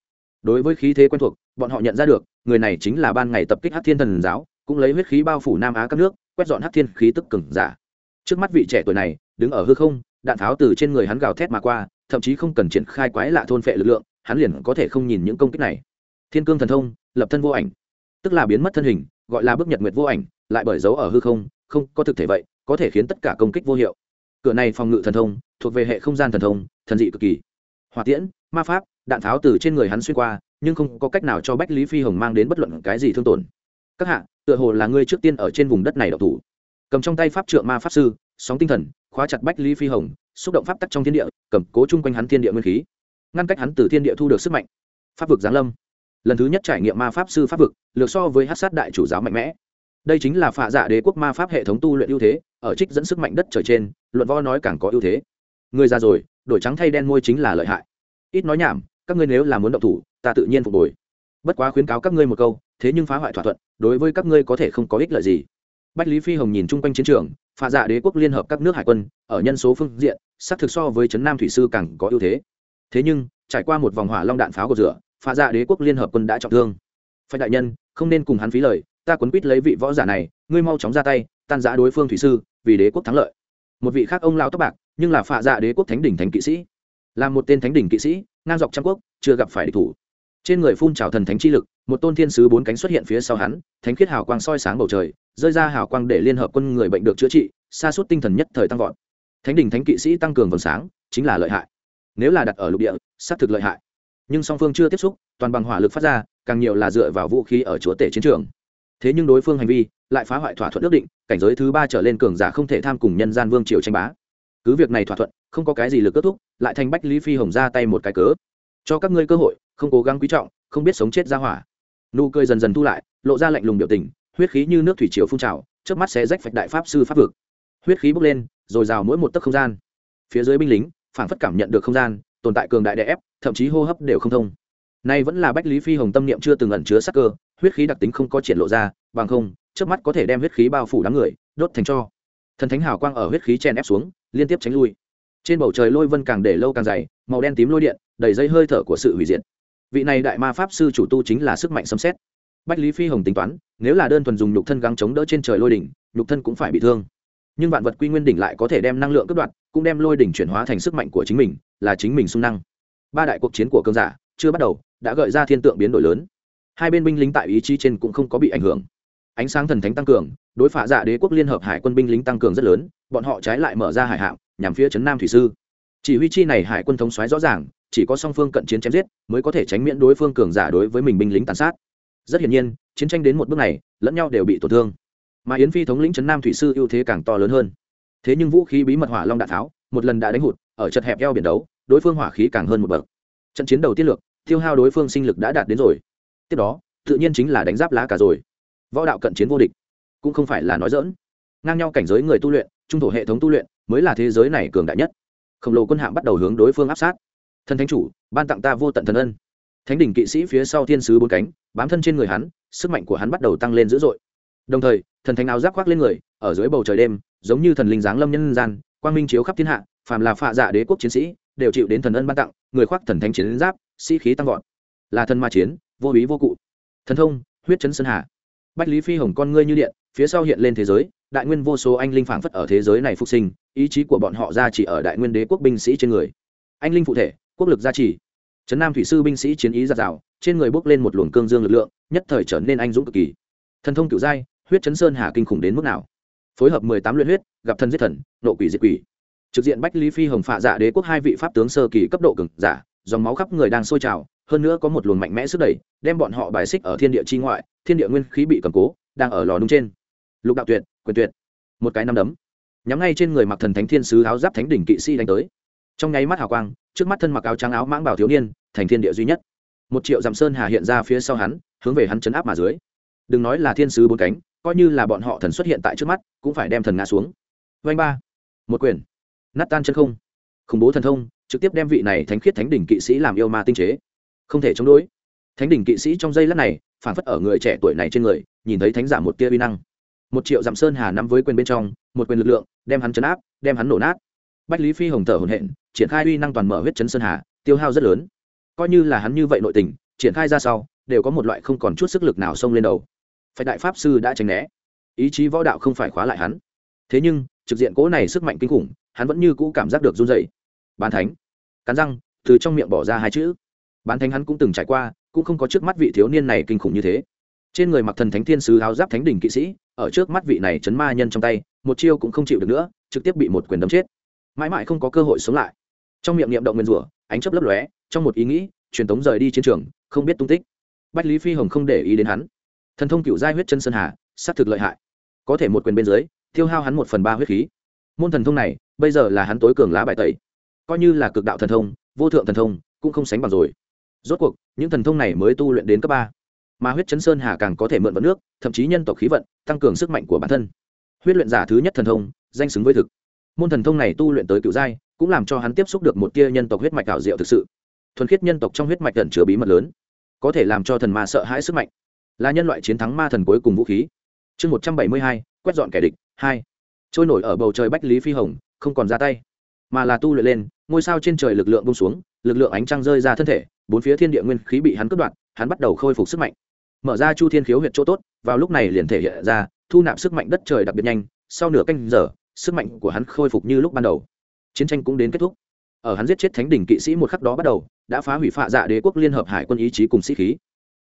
Đối với khí thế quen thuộc, bọn họ nhận ra được, người này chính là ban ngày tập kích hát thiên thần giáo, cũng lấy huyết khí bao phủ nam á các nước, quét dọn hát thiên khí tức cừng giả. Trước mắt vị trẻ tuổi này, đứng ở hư không, đạn tháo từ trên người hắn gào thét mà qua, thậm chí không cần triển khai quái lạ thôn phệ lực lượng hắn liền có thể không nhìn những công kích này. Thiên cương thần thông, lập thân vô ảnh. Tức là biến mất thân hình, gọi là bước nhật nguyệt vô ảnh, lại bởi dấu ở hư không không có thực thể vậy, có thể khiến tất cả công kích vô hiệu. Cửa này phòng ngự thần thông, thuộc về hệ không gian thần thông, thần dị cực kỳ. Hỏa tiễn, ma pháp, đạn tháo từ trên người hắn xuyên qua, nhưng không có cách nào cho bách lý phi hồng mang đến bất luận cái gì thương tổn. Các hạ, tựa hồ là ngươi trước tiên ở trên vùng đất này độc thủ. Cầm trong tay pháp trượng ma pháp sư, sóng tinh thần, khóa chặt bách lý phi hồng, xúc động pháp tắc trong thiên địa, cầm cố chung quanh hắn thiên địa nguyên khí ngăn cách hắn từ thiên địa thu được sức mạnh. Pháp vực giáng lâm. Lần thứ nhất trải nghiệm ma pháp sư pháp vực, lược so với hát sát đại chủ giáo mạnh mẽ. Đây chính là phạ dạ đế quốc ma pháp hệ thống tu luyện ưu thế, ở trích dẫn sức mạnh đất trời trên, luận võ nói càng có ưu thế. Người già rồi, đổi trắng thay đen môi chính là lợi hại. Ít nói nhảm, các ngươi nếu là muốn động thủ, ta tự nhiên phục hồi. Bất quá khuyến cáo các ngươi một câu, thế nhưng phá hoại thỏa thuận, đối với các ngươi có thể không có ích lợi gì. Bách lý phi hồng nhìn chung quanh chiến trường, phạ dạ đế quốc liên hợp các nước hải quân, ở nhân số phương diện, xác thực so với trấn nam thủy sư càng có ưu thế thế nhưng, trải qua một vòng hỏa long đạn pháo của rửa phạ dạ đế quốc liên hợp quân đã trọng thương. Phải đại nhân, không nên cùng hắn phí lời, ta quấn quýt lấy vị võ giả này, ngươi mau chóng ra tay, tan giã đối phương thủy sư, vì đế quốc thắng lợi. Một vị khác ông lao tóc bạc, nhưng là phạ dạ đế quốc thánh đỉnh thánh kỵ sĩ. Là một tên thánh đỉnh kỵ sĩ, ngang dọc trăm quốc, chưa gặp phải địch thủ. Trên người phun trào thần thánh chi lực, một tôn thiên sứ bốn cánh xuất hiện phía sau hắn, thánh khiết hào quang soi sáng bầu trời, rơi ra hào quang để liên hợp quân người bệnh được chữa trị xa suốt tinh thần nhất thời tăng vọt. Thánh đỉnh thánh kỵ sĩ tăng cường vầng sáng, chính là lợi hại nếu là đặt ở lục địa, xác thực lợi hại. Nhưng song phương chưa tiếp xúc, toàn bằng hỏa lực phát ra, càng nhiều là dựa vào vũ khí ở chúa tể chiến trường. Thế nhưng đối phương hành vi lại phá hoại thỏa thuận ước định, cảnh giới thứ ba trở lên cường giả không thể tham cùng nhân gian vương triều tranh bá. Cứ việc này thỏa thuận, không có cái gì lực kết thúc, lại thành bách lý phi hồng ra tay một cái cớ. Cho các ngươi cơ hội, không cố gắng quý trọng, không biết sống chết ra hỏa. Nụ cười dần dần thu lại, lộ ra lạnh lùng biểu tình, huyết khí như nước thủy triều phun trào trước mắt sẽ rách phạch đại pháp sư pháp vực. Huyết khí bốc lên, rồi rào mỗi một tấc không gian. Phía dưới binh lính phản phất cảm nhận được không gian, tồn tại cường đại đè ép, thậm chí hô hấp đều không thông. Nay vẫn là bách lý phi hồng tâm niệm chưa từng ẩn chứa sắc cơ, huyết khí đặc tính không có triển lộ ra, bằng không trước mắt có thể đem huyết khí bao phủ đám người, đốt thành cho. Thần thánh hào quang ở huyết khí chen ép xuống, liên tiếp tránh lui. Trên bầu trời lôi vân càng để lâu càng dày, màu đen tím lôi điện, đầy dây hơi thở của sự hủy diệt. Vị này đại ma pháp sư chủ tu chính là sức mạnh xâm xét. Bách lý phi hồng tính toán, nếu là đơn thuần dùng nhục thân gắng chống đỡ trên trời lôi đỉnh, nhục thân cũng phải bị thương nhưng vạn vật quy nguyên đỉnh lại có thể đem năng lượng cất đoạt, cũng đem lôi đỉnh chuyển hóa thành sức mạnh của chính mình, là chính mình sung năng. Ba đại cuộc chiến của cơn giả, chưa bắt đầu, đã gợi ra thiên tượng biến đổi lớn. Hai bên binh lính tại ý chí trên cũng không có bị ảnh hưởng. Ánh sáng thần thánh tăng cường, đối phá giả dạ đế quốc liên hợp hải quân binh lính tăng cường rất lớn, bọn họ trái lại mở ra hải hạm, nhằm phía trấn nam thủy sư. Chỉ huy chi này hải quân thống soái rõ ràng, chỉ có song phương cận chiến chém giết, mới có thể tránh miễn đối phương cường giả đối với mình binh lính tàn sát. Rất hiển nhiên, chiến tranh đến một bước này, lẫn nhau đều bị tổn thương mà yến phi thống lĩnh trấn nam thủy sư ưu thế càng to lớn hơn. Thế nhưng vũ khí bí mật hỏa long đạn tháo, một lần đã đánh hụt, ở chật hẹp eo biển đấu, đối phương hỏa khí càng hơn một bậc. Trận chiến đầu tiên lược, tiêu hao đối phương sinh lực đã đạt đến rồi. Tiếp đó, tự nhiên chính là đánh giáp lá cả rồi. Võ đạo cận chiến vô địch, cũng không phải là nói dỡn ngang nhau cảnh giới người tu luyện, trung thổ hệ thống tu luyện, mới là thế giới này cường đại nhất. Khổng lồ quân hạm bắt đầu hướng đối phương áp sát. Thần thánh chủ, ban tặng ta vô tận thần ân. Thánh đỉnh kỵ sĩ phía sau thiên sứ bốn cánh, bám thân trên người hắn, sức mạnh của hắn bắt đầu tăng lên dữ dội. Đồng thời thần thánh áo giáp khoác lên người, ở dưới bầu trời đêm, giống như thần linh giáng lâm nhân gian, quang minh chiếu khắp thiên hạ, phàm là phạ dạ đế quốc chiến sĩ, đều chịu đến thần ân ban tặng, người khoác thần thánh chiến giáp, sĩ、si、khí tăng vọt. Là thần ma chiến, vô ý vô cụ. Thần thông, huyết chấn sơn hà. Bách lý phi hồng con ngươi như điện, phía sau hiện lên thế giới, đại nguyên vô số anh linh phảng phất ở thế giới này phục sinh, ý chí của bọn họ ra chỉ ở đại nguyên đế quốc binh sĩ trên người. Anh linh phụ thể, quốc lực gia trì. Trấn nam thủy sư binh sĩ chiến ý giặt rào, trên người bốc lên một luồng cương dương lực lượng, nhất thời trở nên anh dũng cực kỳ. Thần thông cựu giai huyết chấn sơn hà kinh khủng đến mức nào? Phối hợp mười tám luyện huyết, gặp thần giết thần, nộ quỷ diệt quỷ. Trực diện bách lý phi hồng phạ dạ đế quốc hai vị pháp tướng sơ kỳ cấp độ cực giả, dòng máu khắp người đang sôi trào, hơn nữa có một luồng mạnh mẽ sức đẩy, đem bọn họ bài xích ở thiên địa chi ngoại, thiên địa nguyên khí bị cầm cố, đang ở lò nung trên. Lục đạo tuyệt, quyền tuyệt. Một cái năm đấm. Nhắm ngay trên người mặc thần thánh thiên sứ áo giáp thánh đỉnh kỵ sĩ đánh tới. Trong nháy mắt hào quang, trước mắt thân mặc áo trắng áo mãng bảo thiếu niên, thành thiên địa duy nhất. Một triệu dặm sơn hà hiện ra phía sau hắn, hướng về hắn chấn áp mà dưới. Đừng nói là thiên sứ bốn cánh coi như là bọn họ thần xuất hiện tại trước mắt, cũng phải đem thần ngã xuống. Vanh ba. Một quyền. Nát tan chân không. Khủng bố thần thông, trực tiếp đem vị này thánh khiết thánh đỉnh kỵ sĩ làm yêu ma tinh chế. Không thể chống đối. Thánh đỉnh kỵ sĩ trong giây lát này phản phất ở người trẻ tuổi này trên người, nhìn thấy thánh giả một tia uy năng. Một triệu dặm sơn hà nắm với quyền bên trong, một quyền lực lượng, đem hắn chấn áp, đem hắn nổ nát. Bách lý phi hồng thở hồn hện triển khai uy năng toàn mở huyết chấn sơn hà, tiêu hao rất lớn. Coi như là hắn như vậy nội tình, triển khai ra sau, đều có một loại không còn chút sức lực nào xông lên đầu phải đại pháp sư đã tránh né. Ý chí võ đạo không phải khóa lại hắn. Thế nhưng, trực diện cố này sức mạnh kinh khủng, hắn vẫn như cũ cảm giác được run dày bán thánh. Cắn răng, từ trong miệng bỏ ra hai chữ. Bán thánh hắn cũng từng trải qua, cũng không có trước mắt vị thiếu niên này kinh khủng như thế. Trên người mặc thần thánh thiên sứ áo giáp thánh đỉnh kỵ sĩ, ở trước mắt vị này chấn ma nhân trong tay, một chiêu cũng không chịu được nữa, trực tiếp bị một quyền đấm chết. Mãi mãi không có cơ hội sống lại. Trong miệng niệm động nguyên rủa, ánh chấp lấp lóe, trong một ý nghĩ, truyền tống rời đi chiến trường, không biết tung tích. Bách lý phi hồng không để ý đến hắn thần thông cựu giai huyết chân sơn hà s á thực lợi hại. Có thể một quyền bên dưới, tiêu hao hắn một phần ba huyết khí. Môn thần thông này, bây giờ là hắn tối cường lá bài tẩy. Coi như là cực đạo thần thông, vô thượng thần thông, cũng không sánh bằng rồi. Rốt cuộc, những thần thông này mới tu luyện đến cấp ba. Mà huyết chấn sơn hà càng có thể mượn vận nước, thậm chí nhân tộc khí vận, tăng cường sức mạnh của bản thân. Huyết luyện giả thứ nhất thần thông, danh xứng với thực. Môn thần thông này tu luyện tới cựu giai, cũng làm cho hắn tiếp xúc được một tia nhân tộc huyết mạch ảo diệu thực sự. Thuần khiết nhân tộc trong huyết mạch cẩn chứa bí mật lớn, có thể làm cho thần ma sợ hãi sức mạnh là nhân loại chiến thắng ma thần cuối cùng vũ khí. Chương một trăm bảy mươi hai, quét dọn kẻ địch, hai. Trôi nổi ở bầu trời bách lý phi hồng, không còn ra tay, mà là tu luyện lên, ngôi sao trên trời lực lượng bông xuống, lực lượng ánh trăng rơi ra thân thể, bốn phía thiên địa nguyên khí bị hắn cướp đoạt, hắn bắt đầu khôi phục sức mạnh. Mở ra chu thiên khiếu huyệt chỗ tốt, vào lúc này liền thể hiện ra, thu nạp sức mạnh đất trời đặc biệt nhanh, sau nửa canh giờ, sức mạnh của hắn khôi phục như lúc ban đầu. Chiến tranh cũng đến kết thúc. Ở hắn giết chết thánh đỉnh kỵ sĩ một khắc đó bắt đầu, đã phá hủy phạ dạ đế quốc liên hợp hải quân ý chí cùng sĩ khí.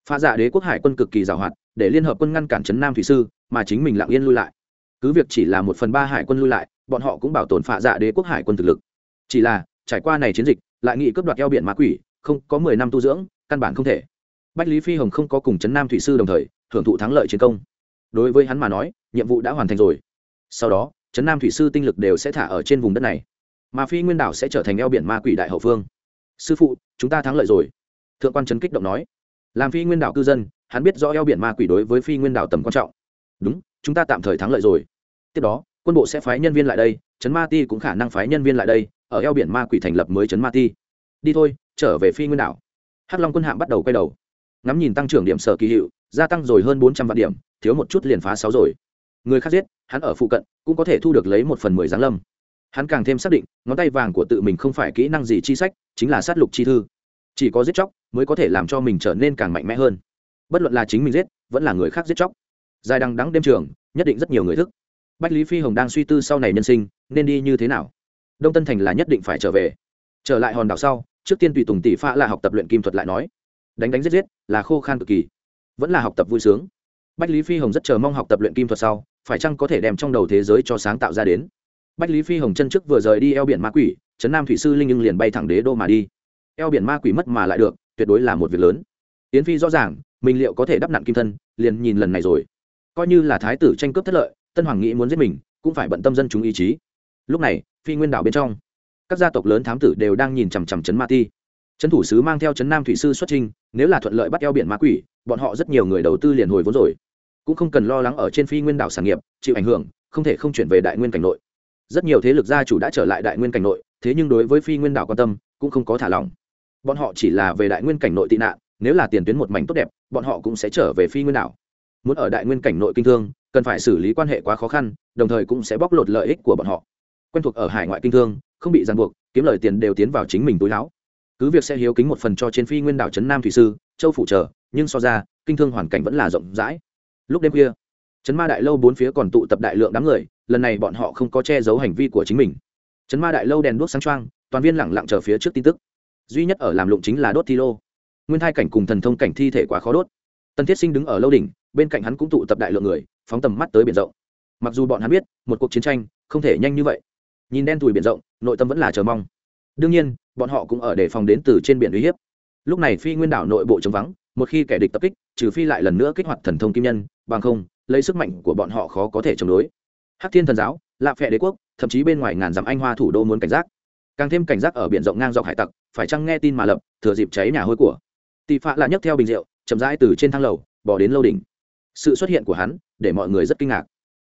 Pha dạ đế quốc hải quân cực kỳ giàu hoạt, để liên hợp quân ngăn cản trấn nam thủy sư, mà chính mình lặng yên lui lại. Cứ việc chỉ là một phần ba hải quân lui lại, bọn họ cũng bảo tồn phạ dạ đế quốc hải quân thực lực. Chỉ là, trải qua này chiến dịch, lại nghị cướp đoạt eo biển ma quỷ, không có mười năm tu dưỡng, căn bản không thể. Bách lý phi hồng không có cùng trấn nam thủy sư đồng thời hưởng thụ thắng lợi chiến công. Đối với hắn mà nói, nhiệm vụ đã hoàn thành rồi. Sau đó trấn nam thủy sư tinh lực đều sẽ thả ở trên vùng đất này. Mà phi nguyên đảo sẽ trở thành eo biển ma quỷ đại hậu phương. Sư phụ, chúng ta thắng lợi rồi. Thượng quan trấn kích động nói làm phi nguyên đảo cư dân, hắn biết rõ eo biển ma quỷ đối với phi nguyên đảo tầm quan trọng. Đúng, chúng ta tạm thời thắng lợi rồi. Tiếp đó, quân bộ sẽ phái nhân viên lại đây, trấn ma ti cũng khả năng phái nhân viên lại đây, ở eo biển ma quỷ thành lập mới trấn ma ti. Đi thôi, trở về phi nguyên đảo. Hắc long quân hạm bắt đầu quay đầu. Ngắm nhìn tăng trưởng điểm sở kỳ hiệu, gia tăng rồi hơn bốn trăm vạn điểm, thiếu một chút liền phá sáu rồi. Người khác giết, hắn ở phụ cận, cũng có thể thu được lấy một phần mười giáng lâm. Hắn càng thêm xác định, ngón tay vàng của tự mình không phải kỹ năng gì chi sách, chính là sát lục chi thư chỉ có giết chóc mới có thể làm cho mình trở nên càng mạnh mẽ hơn. Bất luận là chính mình giết, vẫn là người khác giết chóc. Dài đằng đắng đêm trường, nhất định rất nhiều người thức. Bách lý phi hồng đang suy tư sau này nhân sinh, nên đi như thế nào? Đông tân thành là nhất định phải trở về. Trở lại hòn đảo sau, trước tiên tùy tùng tỷ pha là học tập luyện kim thuật lại nói. Đánh đánh giết giết là khô khan cực kỳ. Vẫn là học tập vui sướng. Bách lý phi hồng rất chờ mong học tập luyện kim thuật sau, phải chăng có thể đem trong đầu thế giới cho sáng tạo ra đến? Bách lý phi hồng chân trước vừa rời đi eo biển ma quỷ trấn nam thủy sư linh nhưng liền bay thẳng đế đô mà đi eo biển ma quỷ mất mà lại được tuyệt đối là một việc lớn. Yến phi rõ ràng mình liệu có thể đắp nặn kim thân liền nhìn lần này rồi. Coi như là thái tử tranh cướp thất lợi tân hoàng nghĩ muốn giết mình cũng phải bận tâm dân chúng ý chí. Lúc này phi nguyên đảo bên trong các gia tộc lớn thám tử đều đang nhìn chằm chằm trấn ma ti. Trấn thủ sứ mang theo trấn nam thủy sư xuất trình, nếu là thuận lợi bắt eo biển ma quỷ bọn họ rất nhiều người đầu tư liền hồi vốn rồi. Cũng không cần lo lắng ở trên phi nguyên đảo sản nghiệp chịu ảnh hưởng không thể không chuyển về đại nguyên cảnh nội. Rất nhiều thế lực gia chủ đã trở lại đại nguyên cảnh nội thế nhưng đối với phi nguyên đảo quan tâm cũng không có thả lỏng bọn họ chỉ là về đại nguyên cảnh nội tị nạn, nếu là tiền tuyến một mảnh tốt đẹp, bọn họ cũng sẽ trở về phi nguyên đảo. Muốn ở đại nguyên cảnh nội kinh thương, cần phải xử lý quan hệ quá khó khăn, đồng thời cũng sẽ bóc lột lợi ích của bọn họ. Quen thuộc ở hải ngoại kinh thương, không bị ràng buộc, kiếm lời tiền đều tiến vào chính mình túi láo cứ việc sẽ hiếu kính một phần cho trên phi nguyên đảo trấn nam thủy sư, châu phủ trở, nhưng so ra, kinh thương hoàn cảnh vẫn là rộng rãi. Lúc đêm khuya, trấn ma đại lâu bốn phía còn tụ tập đại lượng đám người, lần này bọn họ không có che giấu hành vi của chính mình. Trấn ma đại lâu đèn đuốc sáng trăng toàn viên lẳng lặng chờ phía trước tin tức duy nhất ở làm lụng chính là đốt thi lô. Nguyên thai cảnh cùng thần thông cảnh thi thể quá khó đốt. Tân thiết sinh đứng ở lâu đỉnh, bên cạnh hắn cũng tụ tập đại lượng người, phóng tầm mắt tới biển rộng. Mặc dù bọn hắn biết, một cuộc chiến tranh không thể nhanh như vậy. Nhìn đen thùi biển rộng, nội tâm vẫn là chờ mong. Đương nhiên, bọn họ cũng ở đề phòng đến từ trên biển uy hiếp. Lúc này phi nguyên đảo nội bộ chống vắng, một khi kẻ địch tập kích, trừ phi lại lần nữa kích hoạt thần thông kim nhân, bằng không, lấy sức mạnh của bọn họ khó có thể chống đối. Hắc thiên thần giáo lạ phệ đế quốc, thậm chí bên ngoài ngàn dặm anh hoa thủ đô muốn cảnh giác càng thêm cảnh giác ở biển rộng ngang dọc hải tặc, phải chăng nghe tin mà lập, thừa dịp cháy nhà hôi của. Tị phạ lạ nhấc theo bình rượu, chậm rãi từ trên thang lầu, bỏ đến lâu đỉnh. Sự xuất hiện của hắn, để mọi người rất kinh ngạc.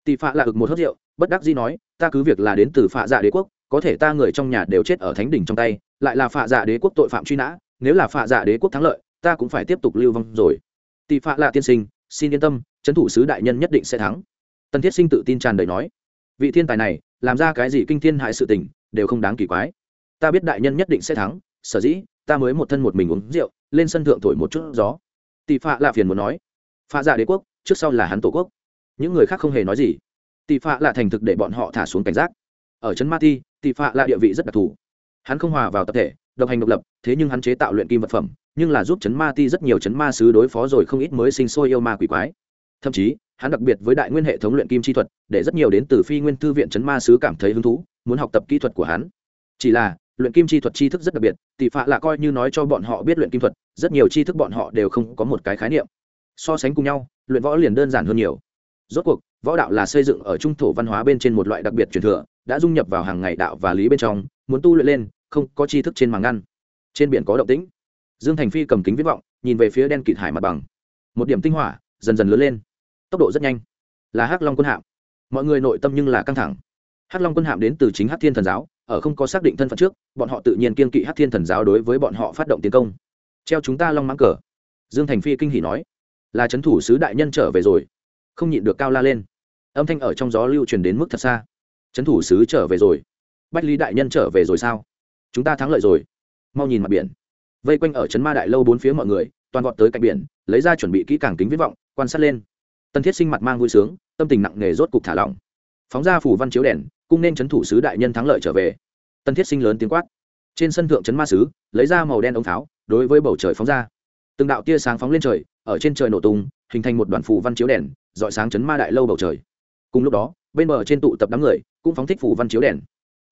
Tị phạ lạ ực một hớt rượu, bất đắc dĩ nói, ta cứ việc là đến từ phạ dạ đế quốc, có thể ta người trong nhà đều chết ở thánh đỉnh trong tay, lại là phạ dạ đế quốc tội phạm truy nã, nếu là phạ dạ đế quốc thắng lợi, ta cũng phải tiếp tục lưu vong rồi. Tị phạ lạ tiên sinh, xin yên tâm, trấn thủ sứ đại nhân nhất định sẽ thắng. Tần thiết sinh tự tin tràn đầy nói, vị thiên tài này, làm ra cái gì kinh thiên hại sự tình đều không đáng kỳ quái. Ta biết đại nhân nhất định sẽ thắng, sở dĩ, ta mới một thân một mình uống rượu, lên sân thượng thổi một chút gió. Tỷ phạ lạ phiền muốn nói. Phạ dạ đế quốc, trước sau là hắn tổ quốc. Những người khác không hề nói gì. Tỷ phạ lạ thành thực để bọn họ thả xuống cảnh giác. Ở trấn ma ti, tỷ phạ lạ địa vị rất đặc thù. Hắn không hòa vào tập thể, độc hành độc lập, thế nhưng hắn chế tạo luyện kim vật phẩm, nhưng là giúp chấn ma ti rất nhiều chấn ma sứ đối phó rồi không ít mới sinh sôi yêu ma quỷ quái. Thậm chí hắn đặc biệt với đại nguyên hệ thống luyện kim chi thuật, để rất nhiều đến từ phi nguyên thư viện chấn ma sứ cảm thấy hứng thú, muốn học tập kỹ thuật của hắn. Chỉ là, luyện kim chi thuật tri thức rất đặc biệt, tỷ phạ là coi như nói cho bọn họ biết luyện kim thuật, rất nhiều tri thức bọn họ đều không có một cái khái niệm. So sánh cùng nhau, luyện võ liền đơn giản hơn nhiều. Rốt cuộc, võ đạo là xây dựng ở trung thổ văn hóa bên trên một loại đặc biệt truyền thừa, đã dung nhập vào hàng ngày đạo và lý bên trong, muốn tu luyện lên, không có tri thức trên màng ngăn. Trên biển có động tĩnh. Dương thành phi cầm kính viết vọng, nhìn về phía đen kịt hải mặt bằng. Một điểm tinh hỏa, dần dần lớn lên tốc độ rất nhanh. Là hắc long quân hạm. Mọi người nội tâm nhưng là căng thẳng. Hắc long quân hạm đến từ chính hắc thiên thần giáo, ở không có xác định thân phận trước, bọn họ tự nhiên kiên kỵ hắc thiên thần giáo đối với bọn họ phát động tiến công. Treo chúng ta long mãng cờ. Dương thành phi kinh hỉ nói. Là c h ấ n thủ sứ đại nhân trở về rồi. Không nhịn được cao la lên. Âm thanh ở trong gió lưu truyền đến mức thật xa. C h ấ n thủ sứ trở về rồi. Bách lý đại nhân trở về rồi sao? Chúng ta thắng lợi rồi. Mau nhìn mặt biển. Vây quanh ở trấn ma đại lâu bốn phía mọi người, toàn gọn tới cạnh biển, lấy ra chuẩn bị kỹ càng kính viết vọng, quan sát lên tân thiết sinh mặt mang vui sướng, tâm tình nặng nề rốt cục thả lỏng. Phóng ra phủ văn chiếu đèn, cung nên trấn thủ sứ đại nhân thắng lợi trở về. Tân thiết sinh lớn tiếng quát. Trên sân thượng trấn ma sứ, lấy ra màu đen ống pháo đối với bầu trời phóng ra. Từng đạo tia sáng phóng lên trời, ở trên trời nổ tung, hình thành một đoàn phủ văn chiếu đèn, dọi sáng chấn ma đại lâu bầu trời. Cùng lúc đó, bên bờ trên tụ tập đám người, cũng phóng thích phủ văn chiếu đèn.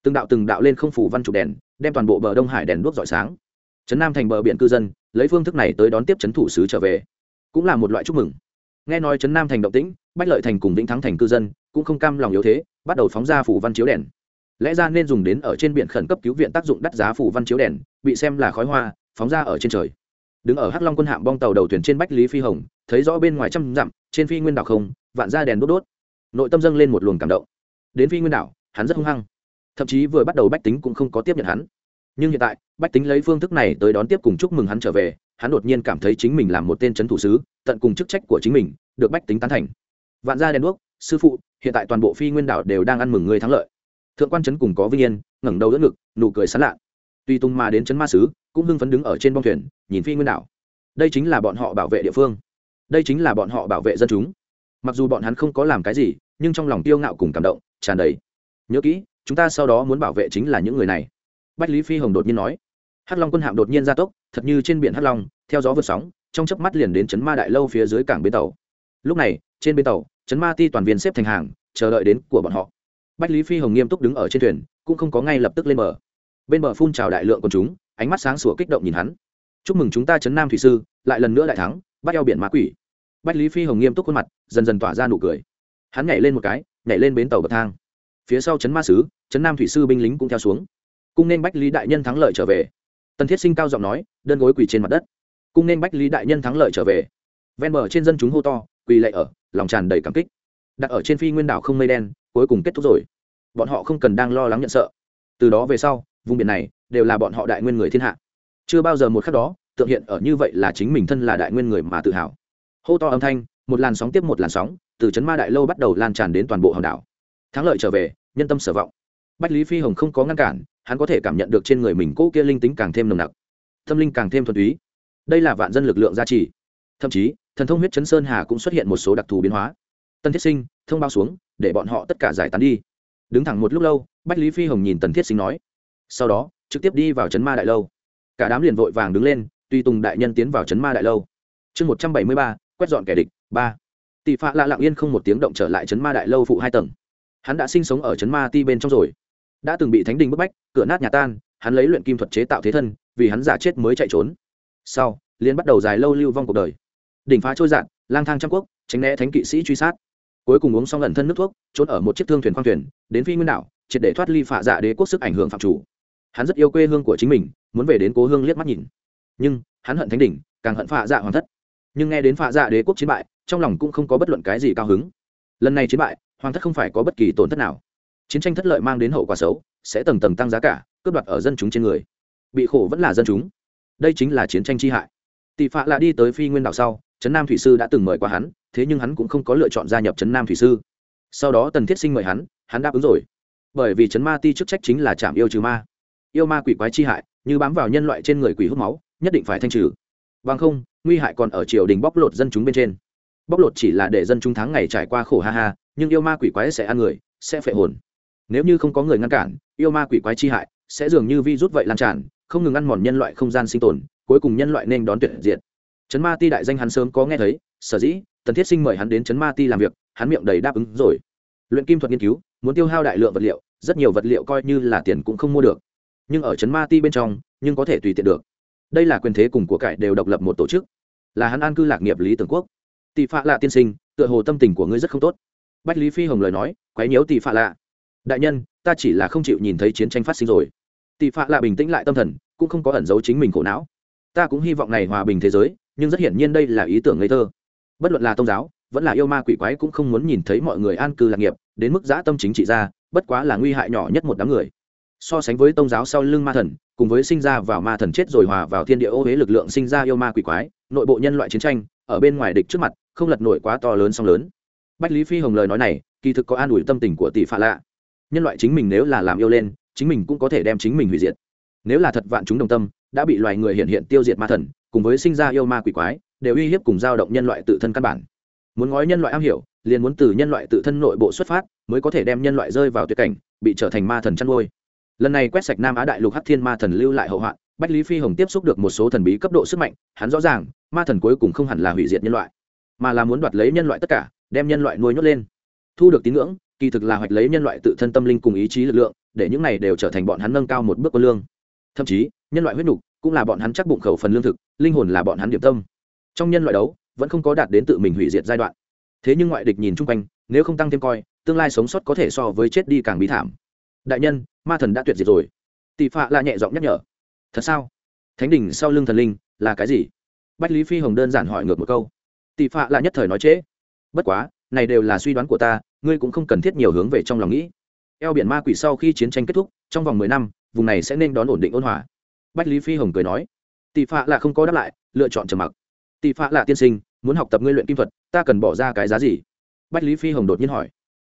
Từng đạo từng đạo lên không phủ văn chụp đèn, đem toàn bộ bờ đông hải đèn đuốc rọi sáng. Trấn nam thành bờ biển cư dân, lấy phương thức này tới đón tiếp trấn thủ sứ trở về. Cũng là một loại chúc mừng nghe nói trấn nam thành động tĩnh, bách lợi thành cùng vĩnh thắng thành cư dân cũng không cam lòng yếu thế, bắt đầu phóng ra phủ văn chiếu đèn. Lẽ ra nên dùng đến ở trên biển khẩn cấp cứu viện tác dụng đắt giá phủ văn chiếu đèn, bị xem là khói hoa, phóng ra ở trên trời. Đứng ở hắc long quân hạm bong tàu đầu thuyền trên bách lý phi hồng, thấy rõ bên ngoài trăm dặm, trên phi nguyên đảo không, vạn ra đèn đốt đốt. Nội tâm dâng lên một luồng cảm động. Đến phi nguyên đảo, hắn rất hung hăng. Thậm chí vừa bắt đầu bách tính cũng không có tiếp nhận hắn nhưng hiện tại, bách tính lấy phương thức này tới đón tiếp cùng chúc mừng hắn trở về, hắn đột nhiên cảm thấy chính mình làm một tên c h ấ n thủ sứ, tận cùng chức trách của chính mình, được bách tính tán thành. Vạn gia đèn đuốc, sư phụ, hiện tại toàn bộ phi nguyên đảo đều đang ăn mừng người thắng lợi. Thượng quan trấn cùng có vinh yên, ngẩng đầu đỡ ngực, nụ cười sán lạ tuy tung mà đến trấn ma sứ, cũng hưng phấn đứng ở trên bông thuyền, nhìn phi nguyên đảo. Đây chính là bọn họ bảo vệ địa phương. Đây chính là bọn họ bảo vệ dân chúng. Mặc dù bọn hắn không có làm cái gì, nhưng trong lòng tiêu ngạo cùng cảm động, tràn đầy. Nhớ kỹ, chúng ta sau đó muốn bảo vệ chính là những người này bách lý phi hồng đột nhiên nói, hắc long quân hạm đột nhiên ra tốc, thật như trên biển hắc long, theo gió vượt sóng, trong chớp mắt liền đến chấn ma đại lâu phía dưới cảng bến tàu. Lúc này, trên bến tàu chấn ma ti toàn viên xếp thành hàng, chờ đợi đến của bọn họ. Bách lý phi hồng nghiêm túc đứng ở trên thuyền, cũng không có ngay lập tức lên bờ. Bên bờ phun trào đại lượng quần chúng, ánh mắt sáng sủa kích động nhìn hắn. Chúc mừng chúng ta chấn nam thủy sư, lại lần nữa đại thắng, bắt eo biển ma quỷ. Bách lý phi hồng nghiêm túc khuôn mặt, dần dần tỏa ra nụ cười. Hắn nhảy lên một cái, nhảy lên bến tàu bậc thang. Phía sau chấn ma sứ chấn nam thủy sư binh lính cũng theo xuống cung nên bách lý đại nhân thắng lợi trở về. Tần thiết sinh cao giọng nói, đơn gối quỳ trên mặt đất. Cung nên bách lý đại nhân thắng lợi trở về. Ven bờ trên dân chúng hô to, quỳ lệ ở, lòng tràn đầy cảm kích. Đặt ở trên phi nguyên đảo không mây đen, cuối cùng kết thúc rồi. Bọn họ không cần đang lo lắng nhận sợ. Từ đó về sau, vùng biển này đều là bọn họ đại nguyên người thiên hạ. Chưa bao giờ một khắc đó, tượng hiện ở như vậy là chính mình thân là đại nguyên người mà tự hào. Hô to âm thanh, một làn sóng tiếp một làn sóng, từ trấn ma đại lâu bắt đầu lan tràn đến toàn bộ hòn đảo. Thắng lợi trở về, nhân tâm sở vọng. Bách lý phi hồng không có ngăn cản hắn có thể cảm nhận được trên người mình cỗ kia linh tính càng thêm nồng nặc. Tâm linh càng thêm thuần túy. Đây là vạn dân lực lượng gia trì. Thậm chí, thần thông huyết chấn sơn hà cũng xuất hiện một số đặc thù biến hóa. Tân thiết sinh, thông báo xuống, để bọn họ tất cả giải tán đi. Đứng thẳng một lúc lâu, bách lý phi hồng nhìn tần thiết sinh nói. Sau đó, trực tiếp đi vào trấn ma đại lâu. Cả đám liền vội vàng đứng lên tuy tùng đại nhân tiến vào trấn ma đại lâu. Chương một trăm bảy mươi ba, quét dọn kẻ địch, ba. Tỷ phạ lạ lặng yên không một tiếng động trở lại trấn ma đại lâu phụ hai tầng. Hắn đã sinh sống ở trấn ma ti bên trong rồi đã từng bị thánh đình bức bách, cửa nát nhà tan, hắn lấy luyện kim thuật chế tạo thế thân, vì hắn giả chết mới chạy trốn. Sau liên bắt đầu dài lâu lưu vong cuộc đời. Đỉnh phá trôi dạn lang thang trăm quốc, tránh né thánh kỵ sĩ truy sát. Cuối cùng uống xong lần thân nước thuốc, trốn ở một chiếc thương thuyền khoang thuyền, đến phi nguyên đảo, triệt để thoát ly phạ dạ đế quốc sức ảnh hưởng phạm chủ. Hắn rất yêu quê hương của chính mình, muốn về đến cố hương liếc mắt nhìn. Nhưng, hắn hận thánh đỉnh, càng hận phạ dạ hoàng thất. Nhưng nghe đến phạ dạ đế quốc chiến bại, trong lòng cũng không có bất luận cái gì cao hứng. Lần này chiến bại, hoàng thất không phải có bất kỳ tổn thất nào chiến tranh thất lợi mang đến hậu quả xấu, sẽ tầng tầng tăng giá cả, cướp đoạt ở dân chúng trên người. Bị khổ vẫn là dân chúng. Đây chính là chiến tranh chi hại. Tỷ phạ là đi tới phi nguyên đảo sau, trấn nam thủy sư đã từng mời qua hắn, thế nhưng hắn cũng không có lựa chọn gia nhập trấn nam thủy sư. Sau đó tần thiết sinh mời hắn hắn đáp ứng rồi. Bởi vì trấn ma ti chức trách chính là chạm yêu trừ ma. Yêu ma quỷ quái chi hại, như bám vào nhân loại trên người quỷ hút máu, nhất định phải thanh trừ. Bằng không, nguy hại còn ở triều đình bóc lột dân chúng bên trên. Bóc lột chỉ là để dân chúng tháng ngày trải qua khổ ha ha, nhưng yêu ma quỷ quái sẽ ăn người, sẽ phệ hồn nếu như không có người ngăn cản, yêu ma quỷ quái chi hại, sẽ dường như vi rút vậy lan tràn, không ngừng ăn mòn nhân loại không gian sinh tồn, cuối cùng nhân loại nên đón tuyệt diệt. Chấn ma ti đại danh hắn sớm có nghe thấy, sở dĩ, tần thiết sinh mời hắn đến chấn ma ti làm việc, hắn miệng đầy đáp ứng rồi. Luyện kim thuật nghiên cứu, muốn tiêu hao đại lượng vật liệu, rất nhiều vật liệu coi như là tiền cũng không mua được. Nhưng ở chấn ma ti bên trong, nhưng có thể tùy tiện được. Đây là quyền thế cùng của cải đều độc lập một tổ chức. Là hắn an cư lạc nghiệp lý tưởng quốc. Tỷ phạ lạ tiên sinh, tựa hồ tâm tình của ngươi rất không tốt. Bách lý phi hồng lời nói, quấy nhiễu tỷ phạ lạ đại nhân, ta chỉ là không chịu nhìn thấy chiến tranh phát sinh rồi. Tỷ phạ lạ bình tĩnh lại tâm thần, cũng không có ẩn giấu chính mình khổ não. Ta cũng hy vọng này hòa bình thế giới, nhưng rất hiển nhiên đây là ý tưởng ngây thơ. Bất luận là tôn giáo, vẫn là yêu ma quỷ quái cũng không muốn nhìn thấy mọi người an cư lạc nghiệp, đến mức dã tâm chính trị ra, bất quá là nguy hại nhỏ nhất một đám người. So sánh với tôn giáo sau lưng ma thần, cùng với sinh ra vào ma thần chết rồi hòa vào thiên địa ô huế lực lượng sinh ra yêu ma quỷ quái, nội bộ nhân loại chiến tranh, ở bên ngoài địch trước mặt, không lật nổi quá to lớn song lớn. Bách lý phi hồng lời nói này, kỳ thực có an ủi tâm tình của tỷ phạ lạ nhân loại chính mình nếu là làm yêu lên, chính mình cũng có thể đem chính mình hủy diệt. Nếu là thật vạn chúng đồng tâm, đã bị loài người hiện hiện tiêu diệt ma thần, cùng với sinh ra yêu ma quỷ quái, đều uy hiếp cùng dao động nhân loại tự thân căn bản. Muốn nói nhân loại am hiểu, liền muốn từ nhân loại tự thân nội bộ xuất phát, mới có thể đem nhân loại rơi vào tuyệt cảnh, bị trở thành ma thần chăn nuôi. Lần này quét sạch nam á đại lục hắc thiên ma thần lưu lại hậu hoạn, bách lý phi hồng tiếp xúc được một số thần bí cấp độ sức mạnh, hắn rõ ràng, ma thần cuối cùng không hẳn là hủy diệt nhân loại, mà là muốn đoạt lấy nhân loại tất cả, đem nhân loại nuôi nhốt lên. Thu được tín ngưỡng kỳ thực là hoạch lấy nhân loại tự thân tâm linh cùng ý chí lực lượng, để những này đều trở thành bọn hắn nâng cao một bước quân lương. Thậm chí, nhân loại huyết nục cũng là bọn hắn chắc bụng khẩu phần lương thực, linh hồn là bọn hắn điểm tâm. Trong nhân loại đấu, vẫn không có đạt đến tự mình hủy diệt giai đoạn. Thế nhưng ngoại địch nhìn chung quanh, nếu không tăng thêm coi, tương lai sống sót có thể so với chết đi càng bí thảm. Đại nhân, ma thần đã tuyệt diệt rồi. Tỷ phạ là nhẹ giọng nhắc nhở. Thật sao? Thánh đình sau lưng thần linh là cái gì? Bách lý phi hồng đơn giản hỏi ngược một câu. Tỷ phạ là nhất thời nói trễ. Bất quá, này đều là suy đoán của ta ngươi cũng không cần thiết nhiều hướng về trong lòng nghĩ. Eo biển ma quỷ sau khi chiến tranh kết thúc, trong vòng mười năm, vùng này sẽ nên đón ổn định ôn hòa. Bách lý phi hồng cười nói, tỷ phạ là không có đáp lại, lựa chọn trầm mặc. Tỷ phạ là tiên sinh, muốn học tập ngươi luyện kim thuật, ta cần bỏ ra cái giá gì? Bách lý phi hồng đột nhiên hỏi,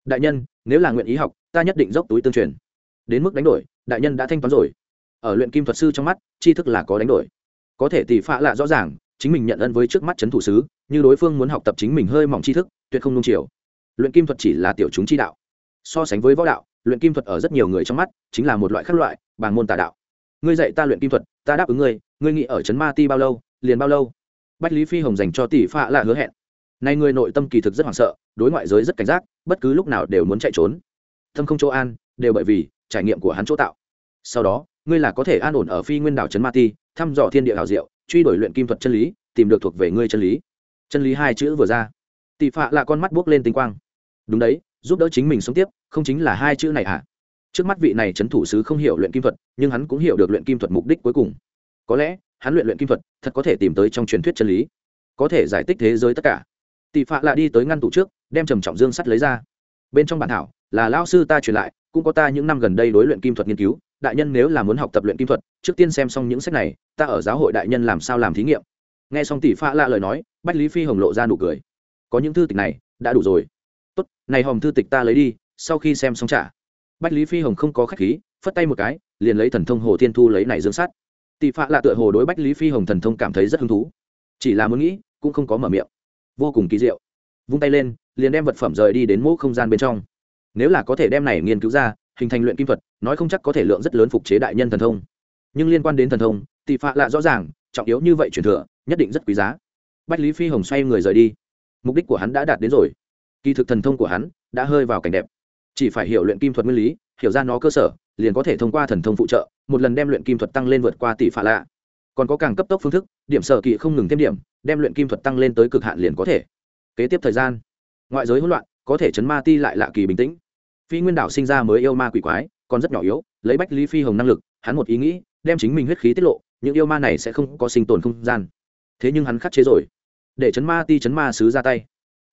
đại nhân, nếu là nguyện ý học, ta nhất định dốc túi tương truyền. Đến mức đánh đổi, đại nhân đã thanh toán rồi. Ở luyện kim thuật sư trong mắt, tri thức là có đánh đổi. Có thể tỷ phạ lạ rõ ràng, chính mình nhận ân với trước mắt c h ấ n thủ sứ, như đối phương muốn học tập chính mình hơi mỏng tri thức, tuyệt không nung chiều luyện kim thuật chỉ là tiểu chúng chi đạo. So sánh với võ đạo, luyện kim thuật ở rất nhiều người trong mắt chính là một loại khác loại bằng môn tà đạo. Ngươi dạy ta luyện kim thuật, ta đáp ứng ngươi ngươi nghĩ ở trấn ma ti bao lâu, liền bao lâu? Bách lý phi hồng dành cho tỷ phạ là hứa hẹn. Nay người nội tâm kỳ thực rất hoảng sợ, đối ngoại giới rất cảnh giác, bất cứ lúc nào đều muốn chạy trốn. Tâm không chỗ an, đều bởi vì trải nghiệm của hắn chỗ tạo. Sau đó, ngươi là có thể an ổn ở phi nguyên đảo trấn ma ti, thăm dò thiên địa hảo diệu, truy đuổi luyện kim thuật chân lý, tìm được thuộc về ngươi chân lý. Chân lý hai chữ vừa ra. Tỷ phạ là con mắt buốc lên tinh quang đúng đấy, giúp đỡ chính mình sống tiếp, không chính là hai chữ này à trước mắt vị này trấn thủ sứ không hiểu luyện kim thuật, nhưng hắn cũng hiểu được luyện kim thuật mục đích cuối cùng. Có lẽ, hắn luyện luyện kim thuật, thật có thể tìm tới trong truyền thuyết chân lý. Có thể giải thích thế giới tất cả. Tỷ phạ lạ đi tới ngăn tủ trước, đem trầm trọng dương sắt lấy ra. Bên trong bản thảo, là lao sư ta truyền lại, cũng có ta những năm gần đây đối luyện kim thuật nghiên cứu. Đại nhân nếu là muốn học tập luyện kim thuật, trước tiên xem xong những sách này, ta ở giáo hội đại nhân làm sao làm thí nghiệm. Nghe xong tỷ pha lạ lời nói, bách lý phi hồng lộ ra nụ cười. Có những thư tịch này, đã đủ rồi tốt, này hòm thư tịch ta lấy đi, sau khi xem xong trả. Bách lý phi hồng không có khách khí, phất tay một cái, liền lấy thần thông hồ thiên thu lấy này dương sát. tỷ phạ lạ tựa hồ đối bách lý phi hồng thần thông cảm thấy rất hứng thú. Chỉ là muốn nghĩ, cũng không có mở miệng. Vô cùng kỳ diệu. Vung tay lên, liền đem vật phẩm rời đi đến mỗ không gian bên trong. Nếu là có thể đem này nghiên cứu ra, hình thành luyện kim thuật, nói không chắc có thể lượng rất lớn phục chế đại nhân thần thông. Nhưng liên quan đến thần thông, tỷ phạ lạ rõ ràng, trọng yếu như vậy truyền thừa, nhất định rất quý giá. Bách lý phi hồng xoay người rời đi. Mục đích của hắn đã đạt đến rồi kỳ thực thần thông của hắn đã hơi vào cảnh đẹp. Chỉ phải hiểu luyện kim thuật nguyên lý, hiểu ra nó cơ sở, liền có thể thông qua thần thông phụ trợ, một lần đem luyện kim thuật tăng lên vượt qua tỷ phạ lạ. Còn có càng cấp tốc phương thức, điểm sở kỳ không ngừng thêm điểm, đem luyện kim thuật tăng lên tới cực hạn liền có thể. Kế tiếp thời gian, ngoại giới hỗn loạn, có thể chấn ma ti lại lạ kỳ bình tĩnh. Phi nguyên đảo sinh ra mới yêu ma quỷ quái, còn rất nhỏ yếu, lấy bách lý phi hồng năng lực, hắn một ý nghĩ, đem chính mình huyết khí tiết lộ, những yêu ma này sẽ không có sinh tồn không gian. Thế nhưng hắn khắc chế rồi. Để chấn ma ti chấn ma sứ ra tay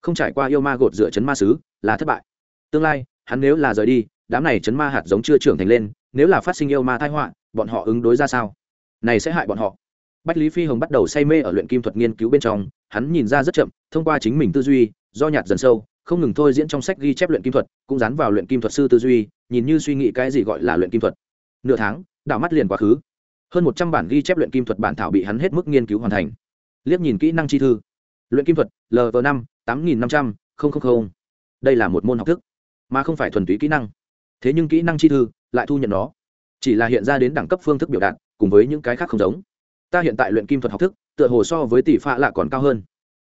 không trải qua yêu ma gột dựa chấn ma sứ, là thất bại. Tương lai, hắn nếu là rời đi, đám này chấn ma hạt giống chưa trưởng thành lên, nếu là phát sinh yêu ma thai họa, bọn họ ứng đối ra sao? Này sẽ hại bọn họ. Bách lý phi hồng bắt đầu say mê ở luyện kim thuật nghiên cứu bên trong, hắn nhìn ra rất chậm, thông qua chính mình tư duy, do nhạt dần sâu, không ngừng thôi diễn trong sách ghi chép luyện kim thuật, cũng dán vào luyện kim thuật sư tư duy, nhìn như suy nghĩ cái gì gọi là luyện kim thuật. Nửa tháng, đảo mắt liền quá khứ. Hơn một trăm bản ghi chép luyện kim thuật bản thảo bị hắn hết mức nghiên cứu hoàn thành. Liếc nhìn kỹ năng chi thư luyện kim thuật lv năm, tám nghìn năm trăm linh đây là một môn học thức, mà không phải thuần túy kỹ năng. Thế nhưng kỹ năng chi thư lại thu nhận nó. Chỉ là hiện ra đến đẳng cấp phương thức biểu đạt, cùng với những cái khác không giống. Ta hiện tại luyện kim thuật học thức, tựa hồ so với tỷ pha lạ còn cao hơn.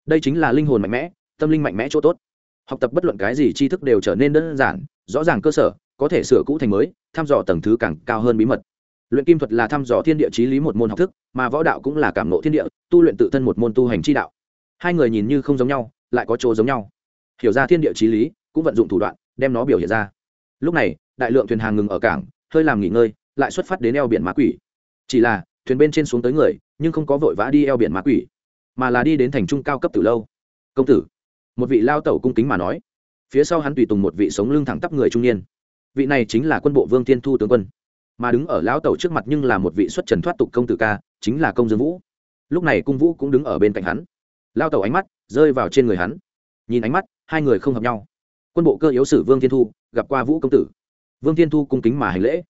Đây chính là linh hồn mạnh mẽ, tâm linh mạnh mẽ chỗ tốt. Học tập bất luận cái gì tri thức đều trở nên đơn giản, rõ ràng cơ sở, có thể sửa cũ thành mới, thăm dò tầng thứ càng cao hơn bí mật. Luyện kim thuật là thăm dò thiên địa trí lý một môn học thức, mà võ đạo cũng là cảm nộ thiên địa, tu luyện tự thân một môn tu hành chi đạo hai người nhìn như không giống nhau, lại có chỗ giống nhau. Hiểu ra thiên địa trí lý, cũng vận dụng thủ đoạn, đem nó biểu hiện ra. Lúc này, đại lượng thuyền hàng ngừng ở cảng, hơi làm nghỉ ngơi, lại xuất phát đến eo biển mã quỷ. Chỉ là, thuyền bên trên xuống tới người, nhưng không có vội vã đi eo biển mã quỷ, mà là đi đến thành trung cao cấp từ lâu. Công tử. Một vị lao tẩu cung kính mà nói. Phía sau hắn tùy tùng một vị sống lưng thẳng tắp người trung niên. Vị này chính là quân bộ vương thiên thu tướng quân. Mà đứng ở lão tẩu trước mặt nhưng là một vị xuất trần thoát tục công tử ca, chính là công dương vũ. Lúc này cung vũ cũng đứng ở bên cạnh hắn lao tẩu ánh mắt rơi vào trên người hắn. Nhìn ánh mắt, hai người không hợp nhau. Quân bộ cơ yếu sử vương thiên thu, gặp qua vũ công tử. Vương thiên thu cung kính mà hành lễ.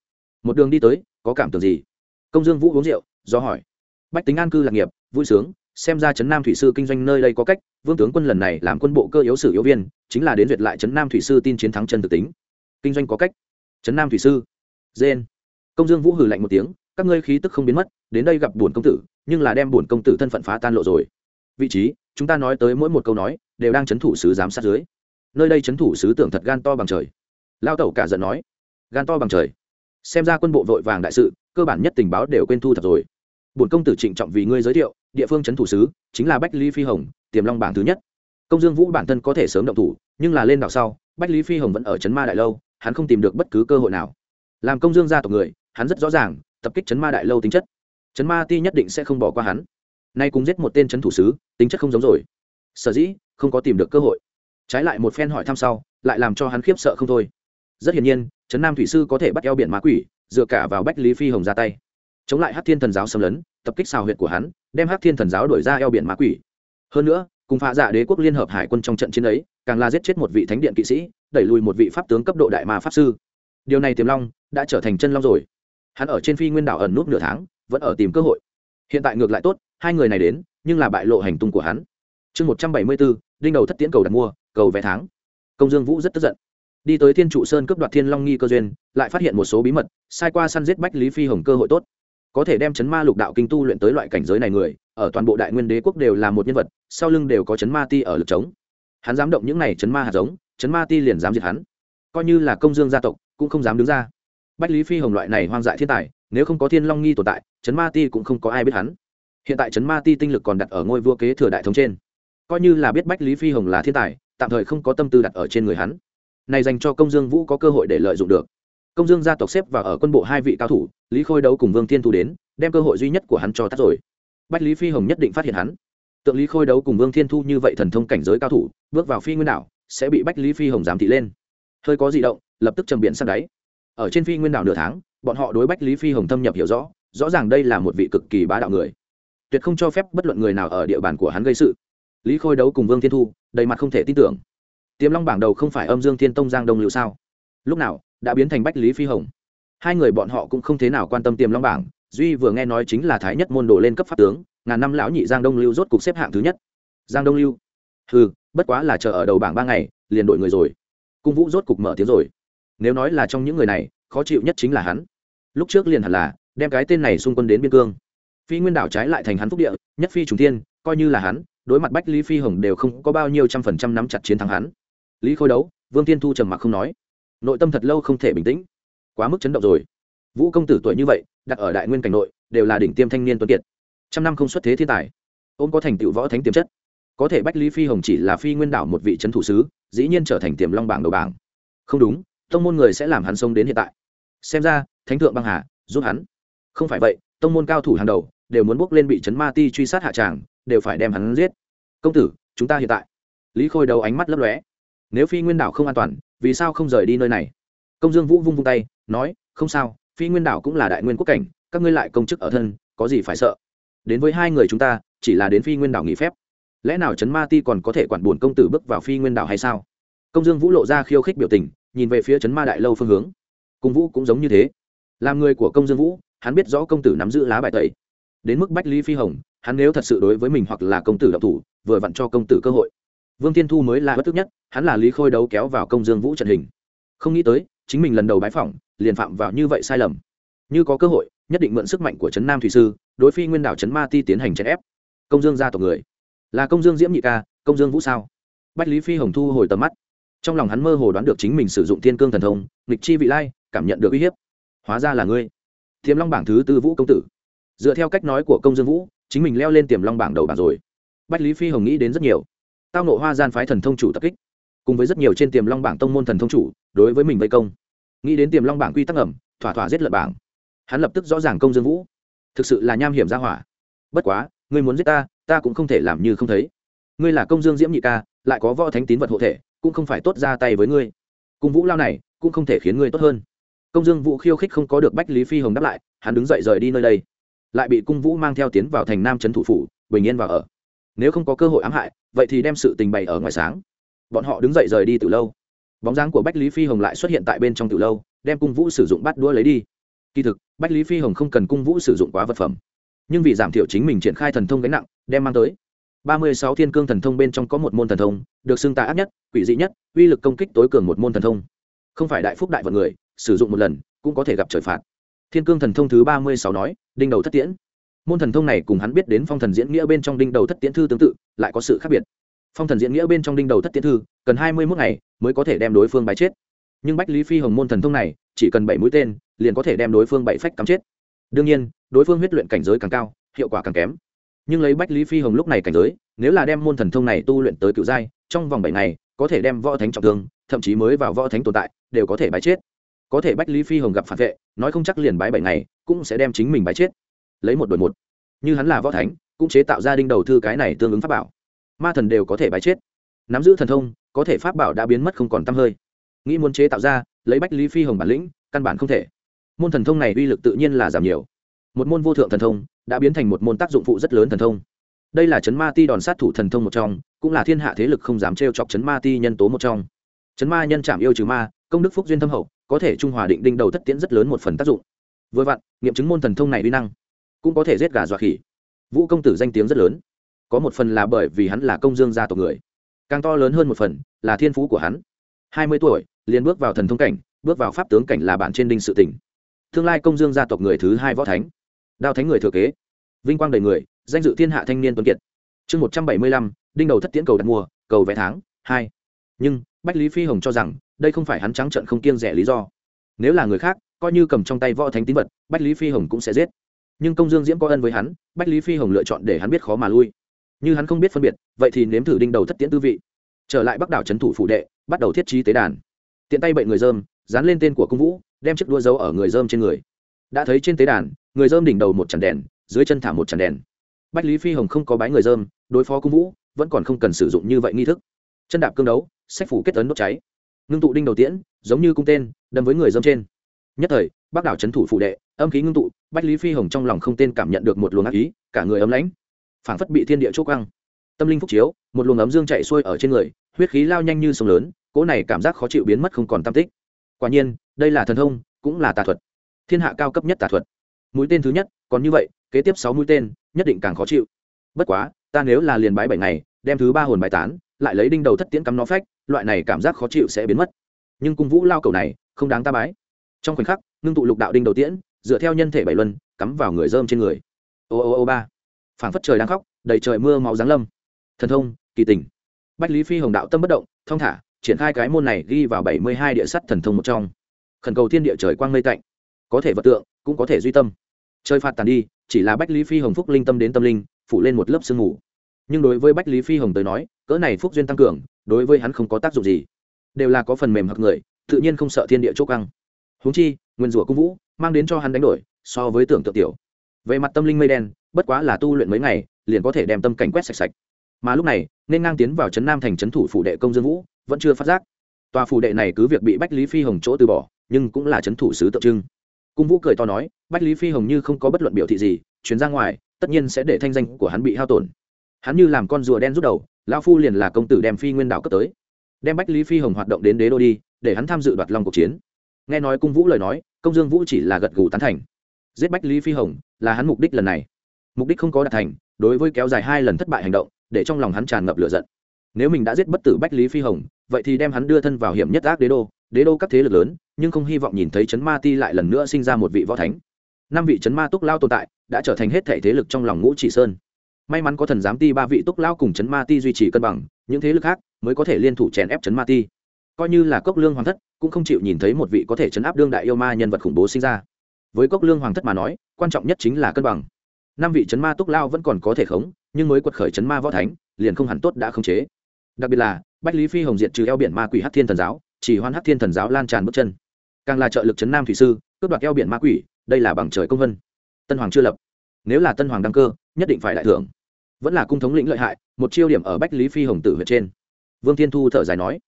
Một đường đi tới, có cảm tưởng gì? Công dương vũ uống rượu, do hỏi. Bách tính an cư lạc nghiệp, vui sướng, xem ra trấn nam thủy sư kinh doanh nơi đây có cách, vương tướng quân lần này làm quân bộ cơ yếu sử yếu viên, chính là đến duyệt lại trấn nam thủy sư tin chiến thắng chân thực tính. Kinh doanh có cách. Trấn nam thủy sư. Dên công dương vũ hừ lạnh một tiếng, các ngươi khí tức không biến mất, đến đây gặp bổn công tử, nhưng là đem bổn công tử thân phận phá tan lộ rồi vị trí, chúng ta nói tới mỗi một câu nói, đều đang chấn thủ sứ giám sát dưới. Nơi đây chấn thủ sứ tưởng thật gan to bằng trời. Lao tẩu cả giận nói. Gan to bằng trời. Xem ra quân bộ vội vàng đại sự, cơ bản nhất tình báo đều quên thu thập rồi. Bổn công tử trịnh trọng vì ngươi giới thiệu, địa phương chấn thủ sứ, chính là bách lý phi hồng, tiềm long bảng thứ nhất. Công dương vũ bản thân có thể sớm động thủ, nhưng là lên đảo sau, bách lý phi hồng vẫn ở chấn ma đại lâu, hắn không tìm được bất cứ cơ hội nào. Làm công dương gia tộc người, hắn rất rõ ràng, tập kích chấn ma đại lâu tính chất. Chấn ma ti nhất định sẽ không bỏ qua hắn nay cũng giết một tên chấn thủ sứ, tính chất không giống rồi. Sở dĩ, không có tìm được cơ hội. Trái lại một phen hỏi thăm sau, lại làm cho hắn khiếp sợ không thôi. Rất hiển nhiên, trấn nam thủy sư có thể bắt eo biển ma quỷ, dựa cả vào bách lý phi hồng ra tay. Chống lại hát thiên thần giáo xâm lấn, tập kích xào huyệt của hắn, đem hát thiên thần giáo đổi ra eo biển ma quỷ. Hơn nữa, cùng phá dạ đế quốc liên hợp hải quân trong trận chiến ấy, càng là giết chết một vị thánh điện kỵ sĩ, đẩy lùi một vị pháp tướng cấp độ đại ma pháp sư. Điều này tiềm long đã trở thành chân long rồi. Hắn ở trên phi nguyên đảo ẩn nút nửa tháng, vẫn ở tìm cơ hội hiện tại ngược lại tốt, hai người này đến, nhưng là bại lộ hành tung của hắn. Chương một trăm bảy mươi bốn, đinh đầu thất tiễn cầu đặt mua, cầu vé tháng. Công dương vũ rất tức giận. Đi tới thiên trụ sơn cướp đoạt thiên long nghi cơ duyên, lại phát hiện một số bí mật, sai qua săn giết bách lý phi hồng cơ hội tốt. Có thể đem chấn ma lục đạo kinh tu luyện tới loại cảnh giới này người, ở toàn bộ đại nguyên đế quốc đều là một nhân vật, sau lưng đều có chấn ma ti ở lực chống. Hắn dám động những này chấn ma hạt giống, chấn ma ti liền dám diệt hắn. Coi như là công dương gia tộc, cũng không dám đứng ra. Bách lý phi hồng loại này hoang dại thiên tài nếu không có thiên long nghi tồn tại, trấn ma ti cũng không có ai biết hắn. Hiện tại trấn ma ti tinh lực còn đặt ở ngôi vua kế thừa đại thống trên. Coi như là biết bách lý phi hồng là thiên tài, tạm thời không có tâm tư đặt ở trên người hắn. Này dành cho công dương vũ có cơ hội để lợi dụng được. Công dương gia tộc xếp và ở quân bộ hai vị cao thủ, lý khôi đấu cùng vương thiên thu đến, đem cơ hội duy nhất của hắn cho tắt rồi. Bách lý phi hồng nhất định phát hiện hắn. Tượng lý khôi đấu cùng vương thiên thu như vậy thần thông cảnh giới cao thủ, bước vào phi nguyên đảo, sẽ bị bách lý phi hồng giám thị lên. Hơi có di động, lập tức trầm biển sang đáy. Ở trên phi nguyên đảo nửa tháng bọn họ đối bách lý phi hồng thâm nhập hiểu rõ rõ ràng đây là một vị cực kỳ bá đạo người. Tuyệt không cho phép bất luận người nào ở địa bàn của hắn gây sự. Lý khôi đấu cùng vương thiên thu, đầy mặt không thể tin tưởng. Tiềm long bảng đầu không phải âm dương thiên tông giang đông liệu sao? Lúc nào, đã biến thành bách lý phi hồng? Hai người bọn họ cũng không thế nào quan tâm tiềm long bảng, duy vừa nghe nói chính là thái nhất môn đồ lên cấp pháp tướng, ngàn năm lão nhị giang đông lưu rốt cục xếp hạng thứ nhất. Giang đông lưu? Ừ bất quá là chờ ở đầu bảng ba ngày, liền đội người rồi. Cung vũ rốt cục mở tiếng rồi. Nếu nói là trong những người này khó chịu nhất chính là hắn. Lúc trước liền hẳn là, đem cái tên này xung quân đến biên cương. Phi nguyên đảo trái lại thành hắn phúc địa, nhất phi trùng thiên, coi như là hắn, đối mặt bách lý phi hồng đều không có bao nhiêu trăm phần trăm nắm chặt chiến thắng hắn. Lý khôi đấu, vương tiên thu trầm mặc không nói. Nội tâm thật lâu không thể bình tĩnh. Quá mức chấn động rồi. Vũ công tử tuổi như vậy, đặt ở đại nguyên cảnh nội, đều là đỉnh tiêm thanh niên tuấn kiệt. Trăm năm không xuất thế thiên tài. Ông có thành tựu võ thánh tiềm chất. Có thể bách lý phi hồng chỉ là phi nguyên đảo một vị trấn thủ sứ, dĩ nhiên trở thành tiềm long bảng đầu bảng. Không đúng tông môn người sẽ làm hắn sống đến hiện tại. Xem ra, thánh thượng băng hà giúp hắn. Không phải vậy, tông môn cao thủ hàng đầu đều muốn bước lên bị chấn ma ti truy sát hạ tràng, đều phải đem hắn giết. Công tử, chúng ta hiện tại. Lý khôi đầu ánh mắt lấp lóe. Nếu phi nguyên đảo không an toàn, vì sao không rời đi nơi này? Công dương vũ vung vung tay, nói, không sao, phi nguyên đảo cũng là đại nguyên quốc cảnh, các ngươi lại công chức ở thân, có gì phải sợ? Đến với hai người chúng ta, chỉ là đến phi nguyên đảo nghỉ phép. Lẽ nào trấn ma ti còn có thể quản buồn công tử bước vào phi nguyên đảo hay sao? Công dương vũ lộ ra khiêu khích biểu tình nhìn về phía trấn ma đại lâu phương hướng. Cung vũ cũng giống như thế. Làm người của công dương vũ, hắn biết rõ công tử nắm giữ lá bài tẩy. Đến mức bách lý phi hồng, hắn nếu thật sự đối với mình hoặc là công tử độc thủ, vừa vặn cho công tử cơ hội. Vương tiên thu mới là bất tức nhất, hắn là lý khôi đấu kéo vào công dương vũ trận hình. Không nghĩ tới, chính mình lần đầu bái phỏng, liền phạm vào như vậy sai lầm. Như có cơ hội, nhất định mượn sức mạnh của trấn nam thủy sư, đối phi nguyên đảo trấn ma ti tiến hành chèn ép. Công dương gia tộc người. Là công dương diễm nhị ca, công dương vũ sao? Bách lý phi hồng thu hồi tầm mắt trong lòng hắn mơ hồ đoán được chính mình sử dụng thiên cương thần thông, nghịch chi vị lai, cảm nhận được uy hiếp. Hóa ra là ngươi. Tiềm long bảng thứ tư vũ công tử. Dựa theo cách nói của công dương vũ, chính mình leo lên tiềm long bảng đầu bảng rồi. Bách lý phi hồng nghĩ đến rất nhiều. Tao nộ hoa gian phái thần thông chủ tập kích. Cùng với rất nhiều trên tiềm long bảng tông môn thần thông chủ, đối với mình vây công. Nghĩ đến tiềm long bảng quy tắc ẩm, thỏa thỏa giết lợn bảng. Hắn lập tức rõ ràng công dương vũ. Thực sự là nham hiểm ra hỏa. Bất quá, ngươi muốn giết ta ta cũng không thể làm như không thấy. Ngươi là công dương diễm nhị ca, lại có võ thánh tín vật hộ thể cũng không phải tốt ra tay với ngươi. Cùng vũ lao này, cũng không thể khiến ngươi tốt hơn. Công dương vũ khiêu khích không có được bách lý phi hồng đáp lại, hắn đứng dậy rời đi nơi đây. Lại bị cung vũ mang theo tiến vào thành nam trấn thủ phủ, bình yên vào ở. Nếu không có cơ hội ám hại, vậy thì đem sự tình bày ở ngoài sáng. Bọn họ đứng dậy rời đi từ lâu. Bóng dáng của bách lý phi hồng lại xuất hiện tại bên trong từ lâu, đem cung vũ sử dụng bắt đũa lấy đi. Kỳ thực, bách lý phi hồng không cần cung vũ sử dụng quá vật phẩm. Nhưng vì giảm thiểu chính mình triển khai thần thông gánh nặng, đem mang tới ba mươi sáu thiên cương thần thông bên trong có một môn thần thông, được xưng tà ác nhất, quỷ dị nhất, uy lực công kích tối cường một môn thần thông. Không phải đại phúc đại vận người, sử dụng một lần, cũng có thể gặp trời phạt. Thiên cương thần thông thứ ba mươi sáu nói, đinh đầu thất tiễn. Môn thần thông này cùng hắn biết đến phong thần diễn nghĩa bên trong đinh đầu thất tiễn thư tương tự, lại có sự khác biệt. Phong thần diễn nghĩa bên trong đinh đầu thất tiễn thư, cần hai mươi mốt ngày mới có thể đem đối phương bái chết. Nhưng bách lý phi hồng môn thần thông này, chỉ cần bảy mũi tên, liền có thể đem đối phương bảy phách cắm chết. Đương nhiên, đối phương huyết luyện cảnh giới càng cao, hiệu quả càng kém nhưng lấy bách lý phi hồng lúc này cảnh giới, nếu là đem môn thần thông này tu luyện tới cựu giai, trong vòng bảy ngày, có thể đem võ thánh trọng thương, thậm chí mới vào võ thánh tồn tại, đều có thể bái chết. Có thể bách lý phi hồng gặp phản vệ, nói không chắc liền bái bảy ngày, cũng sẽ đem chính mình bái chết. Lấy một đội một. Như hắn là võ thánh, cũng chế tạo ra đinh đầu thư cái này tương ứng pháp bảo. Ma thần đều có thể bái chết. Nắm giữ thần thông, có thể pháp bảo đã biến mất không còn t hơi. Nghĩ muốn chế tạo ra, lấy bách lý phi hồng bản lĩnh, căn bản không thể. Môn thần thông này uy lực tự nhiên là giảm nhiều một môn vô thượng thần thông, đã biến thành một môn tác dụng phụ rất lớn thần thông. Đây là chấn ma ti đòn sát thủ thần thông một trong, cũng là thiên hạ thế lực không dám trêu chọc chấn ma ti nhân tố một trong. Chấn ma nhân chạm yêu trừ ma, công đức phúc duyên thâm hậu, có thể trung hòa định đinh đầu thất tiễn rất lớn một phần tác dụng. Vừa vặn, nghiệm chứng môn thần thông này uy năng, cũng có thể giết gà dọa khỉ. Vũ công tử danh tiếng rất lớn, có một phần là bởi vì hắn là công dương gia tộc người. Càng to lớn hơn một phần, là thiên phú của hắn. Hai mươi tuổi, liền bước vào thần thông cảnh, bước vào pháp tướng cảnh là bạn trên đinh sự tỉnh. Tương lai công dương gia tộc người thứ hai võ thánh đao thánh người thừa kế. Vinh quang đầy người, danh dự thiên hạ thanh niên tuấn kiệt. Chương một trăm bảy mươi lăm, đinh đầu thất tiễn cầu đặt mua cầu vẽ tháng hai. Nhưng, bách lý phi hồng cho rằng, đây không phải hắn trắng trận không kiêng rẻ lý do. Nếu là người khác, coi như cầm trong tay võ thánh tín vật, bách lý phi hồng cũng sẽ giết. Nhưng công dương diễm có ân với hắn, bách lý phi hồng lựa chọn để hắn biết khó mà lui. Như hắn không biết phân biệt, vậy thì nếm thử đinh đầu thất tiễn tư vị. Trở lại bắc đảo trấn thủ phụ đệ, bắt đầu thiết trí tế đàn. Tiện tay bậy người dơm, dán lên tên của cung vũ, đem chiếc đua dấu ở người dơm trên người. Đã thấy trên tế đàn người dơm đỉnh đầu một chản đèn, dưới chân thả một chản đèn. Bách lý phi hồng không có bái người dơm, đối phó cung vũ, vẫn còn không cần sử dụng như vậy nghi thức. Chân đạp cương đấu, sách phủ kết tấn đốt cháy. Ngưng tụ đinh đầu tiễn, giống như cung tên, đâm với người dơm trên. Nhất thời bác đảo trấn thủ phụ đệ, âm khí ngưng tụ, bách lý phi hồng trong lòng không tên cảm nhận được một luồng ác ý, cả người ấm lãnh. Phảng phất bị thiên địa chốt căng tâm linh phúc chiếu, một luồng ấm dương chạy xuôi ở trên người, huyết khí lao nhanh như sông lớn, cỗ này cảm giác khó chịu biến mất không còn tam tích. Quả nhiên, đây là thần thông, cũng là tà thuật. Thiên hạ cao cấp nhất tà thuật mũi tên thứ nhất, còn như vậy, kế tiếp sáu mũi tên, nhất định càng khó chịu. Bất quá, ta nếu là liền bái bảy ngày, đem thứ ba hồn bài tán, lại lấy đinh đầu thất tiễn cắm nó phách, loại này cảm giác khó chịu sẽ biến mất. Nhưng cung vũ lao cầu này, không đáng ta bái. Trong khoảnh khắc, ngưng tụ lục đạo đinh đầu tiễn, dựa theo nhân thể bảy luân, cắm vào người dơm trên người. Ô ô ô ba. Phảng phất trời đang khóc, đầy trời mưa máu giáng lâm. Thần thông, kỳ tình. Bách lý phi hồng đạo tâm bất động, thong thả, triển khai cái môn này ghi vào bảy mươi hai địa sắt thần thông một trong. Khẩn cầu thiên địa trời quang mây tạnh. Có thể vật tượng, cũng có thể duy tâm chơi phạt tàn đi, chỉ là bách lý phi hồng phúc linh tâm đến tâm linh, phủ lên một lớp sương mù. Nhưng đối với bách lý phi hồng tới nói, cỡ này phúc duyên tăng cường, đối với hắn không có tác dụng gì. Đều là có phần mềm hặc người, tự nhiên không sợ thiên địa chốt căng. Huống chi, nguyên rủa cung vũ, mang đến cho hắn đánh đổi, so với tưởng tượng tiểu. Về mặt tâm linh mây đen, bất quá là tu luyện mấy ngày, liền có thể đem tâm cảnh quét sạch sạch. Mà lúc này, nên ngang tiến vào trấn nam thành trấn thủ phủ đệ công dương vũ, vẫn chưa phát giác. Tòa phủ đệ này cứ việc bị bách lý phi hồng chỗ từ bỏ, nhưng cũng là trấn thủ sứ tượng trưng cung vũ cười to nói, bách lý phi hồng như không có bất luận biểu thị gì chuyến ra ngoài, tất nhiên sẽ để thanh danh của hắn bị hao tổn. Hắn như làm con rùa đen rút đầu lao phu liền là công tử đem phi nguyên đạo cấp tới. Đem bách lý phi hồng hoạt động đến đế đô đi, để hắn tham dự đoạt long cuộc chiến. Nghe nói cung vũ lời nói, công dương vũ chỉ là gật gù tán thành. Giết bách lý phi hồng, là hắn mục đích lần này. Mục đích không có đạt thành, đối với kéo dài hai lần thất bại hành động, để trong lòng hắn tràn ngập lửa giận. Nếu mình đã giết bất tử bách lý phi hồng, vậy thì đem hắn đưa thân vào hiểm nhất ác đế đô đế đô các thế lực lớn, nhưng không hy vọng nhìn thấy chấn ma ti lại lần nữa sinh ra một vị võ thánh. Năm vị chấn ma túc lao tồn tại, đã trở thành hết thể thế lực trong lòng ngũ chỉ sơn. May mắn có thần giám ti ba vị túc lao cùng chấn ma ti duy trì cân bằng, những thế lực khác mới có thể liên thủ chèn ép chấn ma ti. Coi như là cốc lương hoàng thất, cũng không chịu nhìn thấy một vị có thể chấn áp đương đại yêu ma nhân vật khủng bố sinh ra. Với cốc lương hoàng thất mà nói, quan trọng nhất chính là cân bằng. Năm vị chấn ma túc lao vẫn còn có thể khống, nhưng mới quật khởi chấn ma võ thánh, liền không hẳn tốt đã khống chế. Đặc biệt là, bách lý phi hồng diệt trừ eo biển ma quỷ hát thiên thần giáo chỉ hoan hắc thiên thần giáo lan tràn bước chân. Càng là trợ lực chấn nam thủy sư, cướp đoạt eo biển ma quỷ, đây là bằng trời công vân. Tân hoàng chưa lập. Nếu là tân hoàng đăng cơ, nhất định phải đại thưởng. Vẫn là cung thống lĩnh lợi hại, một chiêu điểm ở bách lý phi hồng tử huyệt trên. Vương thiên thu thở dài nói,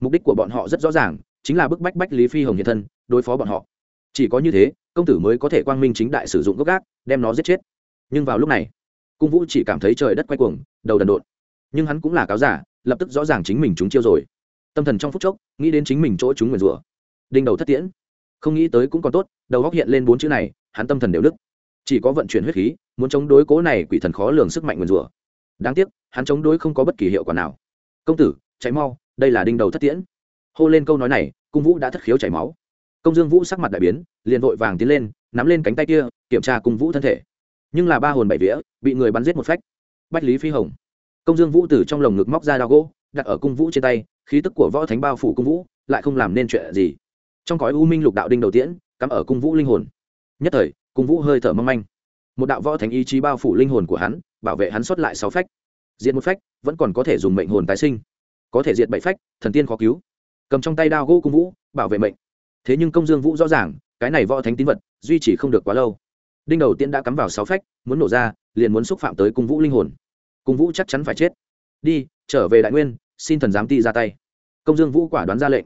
mục đích của bọn họ rất rõ ràng, chính là bức bách bách lý phi hồng hiện thân, đối phó bọn họ. Chỉ có như thế, công tử mới có thể quang minh chính đại sử dụng gốc gác, đem nó giết chết. Nhưng vào lúc này, cung vũ chỉ cảm thấy trời đất quay cuồng, đầu đần độn. Nhưng hắn cũng là cáo giả, lập tức rõ ràng chính mình chúng chiêu rồi tâm thần trong phút chốc, nghĩ đến chính mình chỗ chúng nguyền rủa. Đinh đầu thất tiễn. Không nghĩ tới cũng còn tốt, đầu góc hiện lên bốn chữ này, hắn tâm thần đều đức chỉ có vận chuyển huyết khí, muốn chống đối cố này quỷ thần khó lường sức mạnh nguyền rủa. Đáng tiếc, hắn chống đối không có bất kỳ hiệu quả nào. Công tử cháy mau, đây là đinh đầu thất tiễn. Hô lên câu nói này, cung vũ đã thất khiếu chảy máu. Công dương vũ sắc mặt đại biến, liền vội vàng tiến lên, nắm lên cánh tay kia, kiểm tra cung vũ thân thể. Nhưng là ba hồn bảy vía, bị người bắn giết một phách. Bách lý phi hồng. Công dương vũ từ trong lồng ngực móc ra đao gỗ, đặt ở cung vũ trên tay khí tức của võ thánh bao phủ cung vũ, lại không làm nên chuyện gì. Trong cõi u minh lục đạo đinh đầu tiễn, cắm ở cung vũ linh hồn. Nhất thời, cung vũ hơi thở mong manh. Một đạo võ thánh ý chí bao phủ linh hồn của hắn, bảo vệ hắn xuất lại sáu phách. Diệt một phách, vẫn còn có thể dùng mệnh hồn tái sinh. Có thể diệt bảy phách, thần tiên khó cứu. Cầm trong tay đao gỗ cung vũ, bảo vệ mệnh. Thế nhưng công dương vũ rõ ràng, cái này võ thánh tín vật, duy trì không được quá lâu. Đinh đầu tiên đã cắm vào sáu phách, muốn nổ ra, liền muốn xúc phạm tới cung vũ linh hồn. Cung vũ chắc chắn phải chết. Đi, trở về đại nguyên xin thần giám ti ra tay. Công dương vũ quả đoán ra lệnh,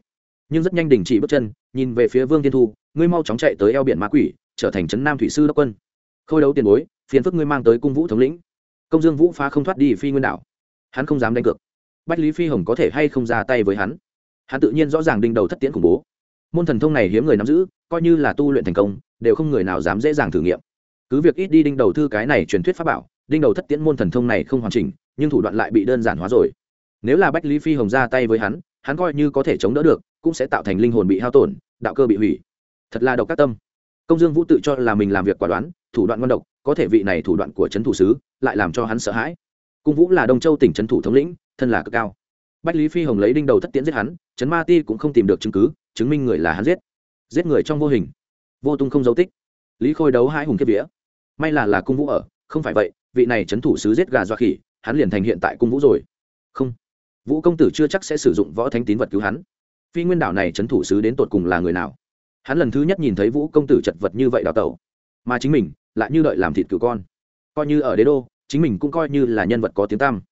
nhưng rất nhanh đình chỉ bước chân, nhìn về phía vương tiên thu, ngươi mau chóng chạy tới eo biển ma quỷ, trở thành trấn nam thủy sư đốc quân. Khôi đấu tiền bối, phiền phức ngươi mang tới cung vũ thống lĩnh. Công dương vũ phá không thoát đi phi nguyên đảo. Hắn không dám đánh cược. Bách lý phi hồng có thể hay không ra tay với hắn? Hắn tự nhiên rõ ràng đinh đầu thất tiễn khủng bố. Môn thần thông này hiếm người nắm giữ, coi như là tu luyện thành công, đều không người nào dám dễ dàng thử nghiệm. Cứ việc ít đi đinh đầu thư cái này truyền thuyết pháp bảo, đinh đầu thất tiễn môn thần thông này không hoàn chỉnh, nhưng thủ đoạn lại bị đơn giản hóa rồi nếu là bách lý phi hồng ra tay với hắn hắn coi như có thể chống đỡ được, cũng sẽ tạo thành linh hồn bị hao tổn, đạo cơ bị hủy. Thật là độc các tâm. Công dương vũ tự cho là mình làm việc quả đoán, thủ đoạn ngon độc, có thể vị này thủ đoạn của trấn thủ sứ, lại làm cho hắn sợ hãi. Cung vũ là đông châu tỉnh trấn thủ thống lĩnh, thân là cực cao. Bách lý phi hồng lấy đinh đầu thất tiễn giết hắn, trấn ma ti cũng không tìm được chứng cứ, chứng minh người là hắn giết. Giết người trong vô hình. Vô tung không dấu tích. Lý khôi đấu hai hùng kiếp vía. May là là cung vũ ở, không phải vậy, vị này c thủ sứ giết gà dọa khỉ, hắn liền thành hiện tại cung vũ rồi. Không vũ công tử chưa chắc sẽ sử dụng võ thánh tín vật cứu hắn. Phi nguyên đảo này c thủ sứ đến tột cùng là người nào? Hắn lần thứ nhất nhìn thấy vũ công tử chật vật như vậy đào tẩu. Mà chính mình lại như đợi làm thịt cựu con. Coi như ở đế đô, chính mình cũng coi như là nhân vật có tiếng tam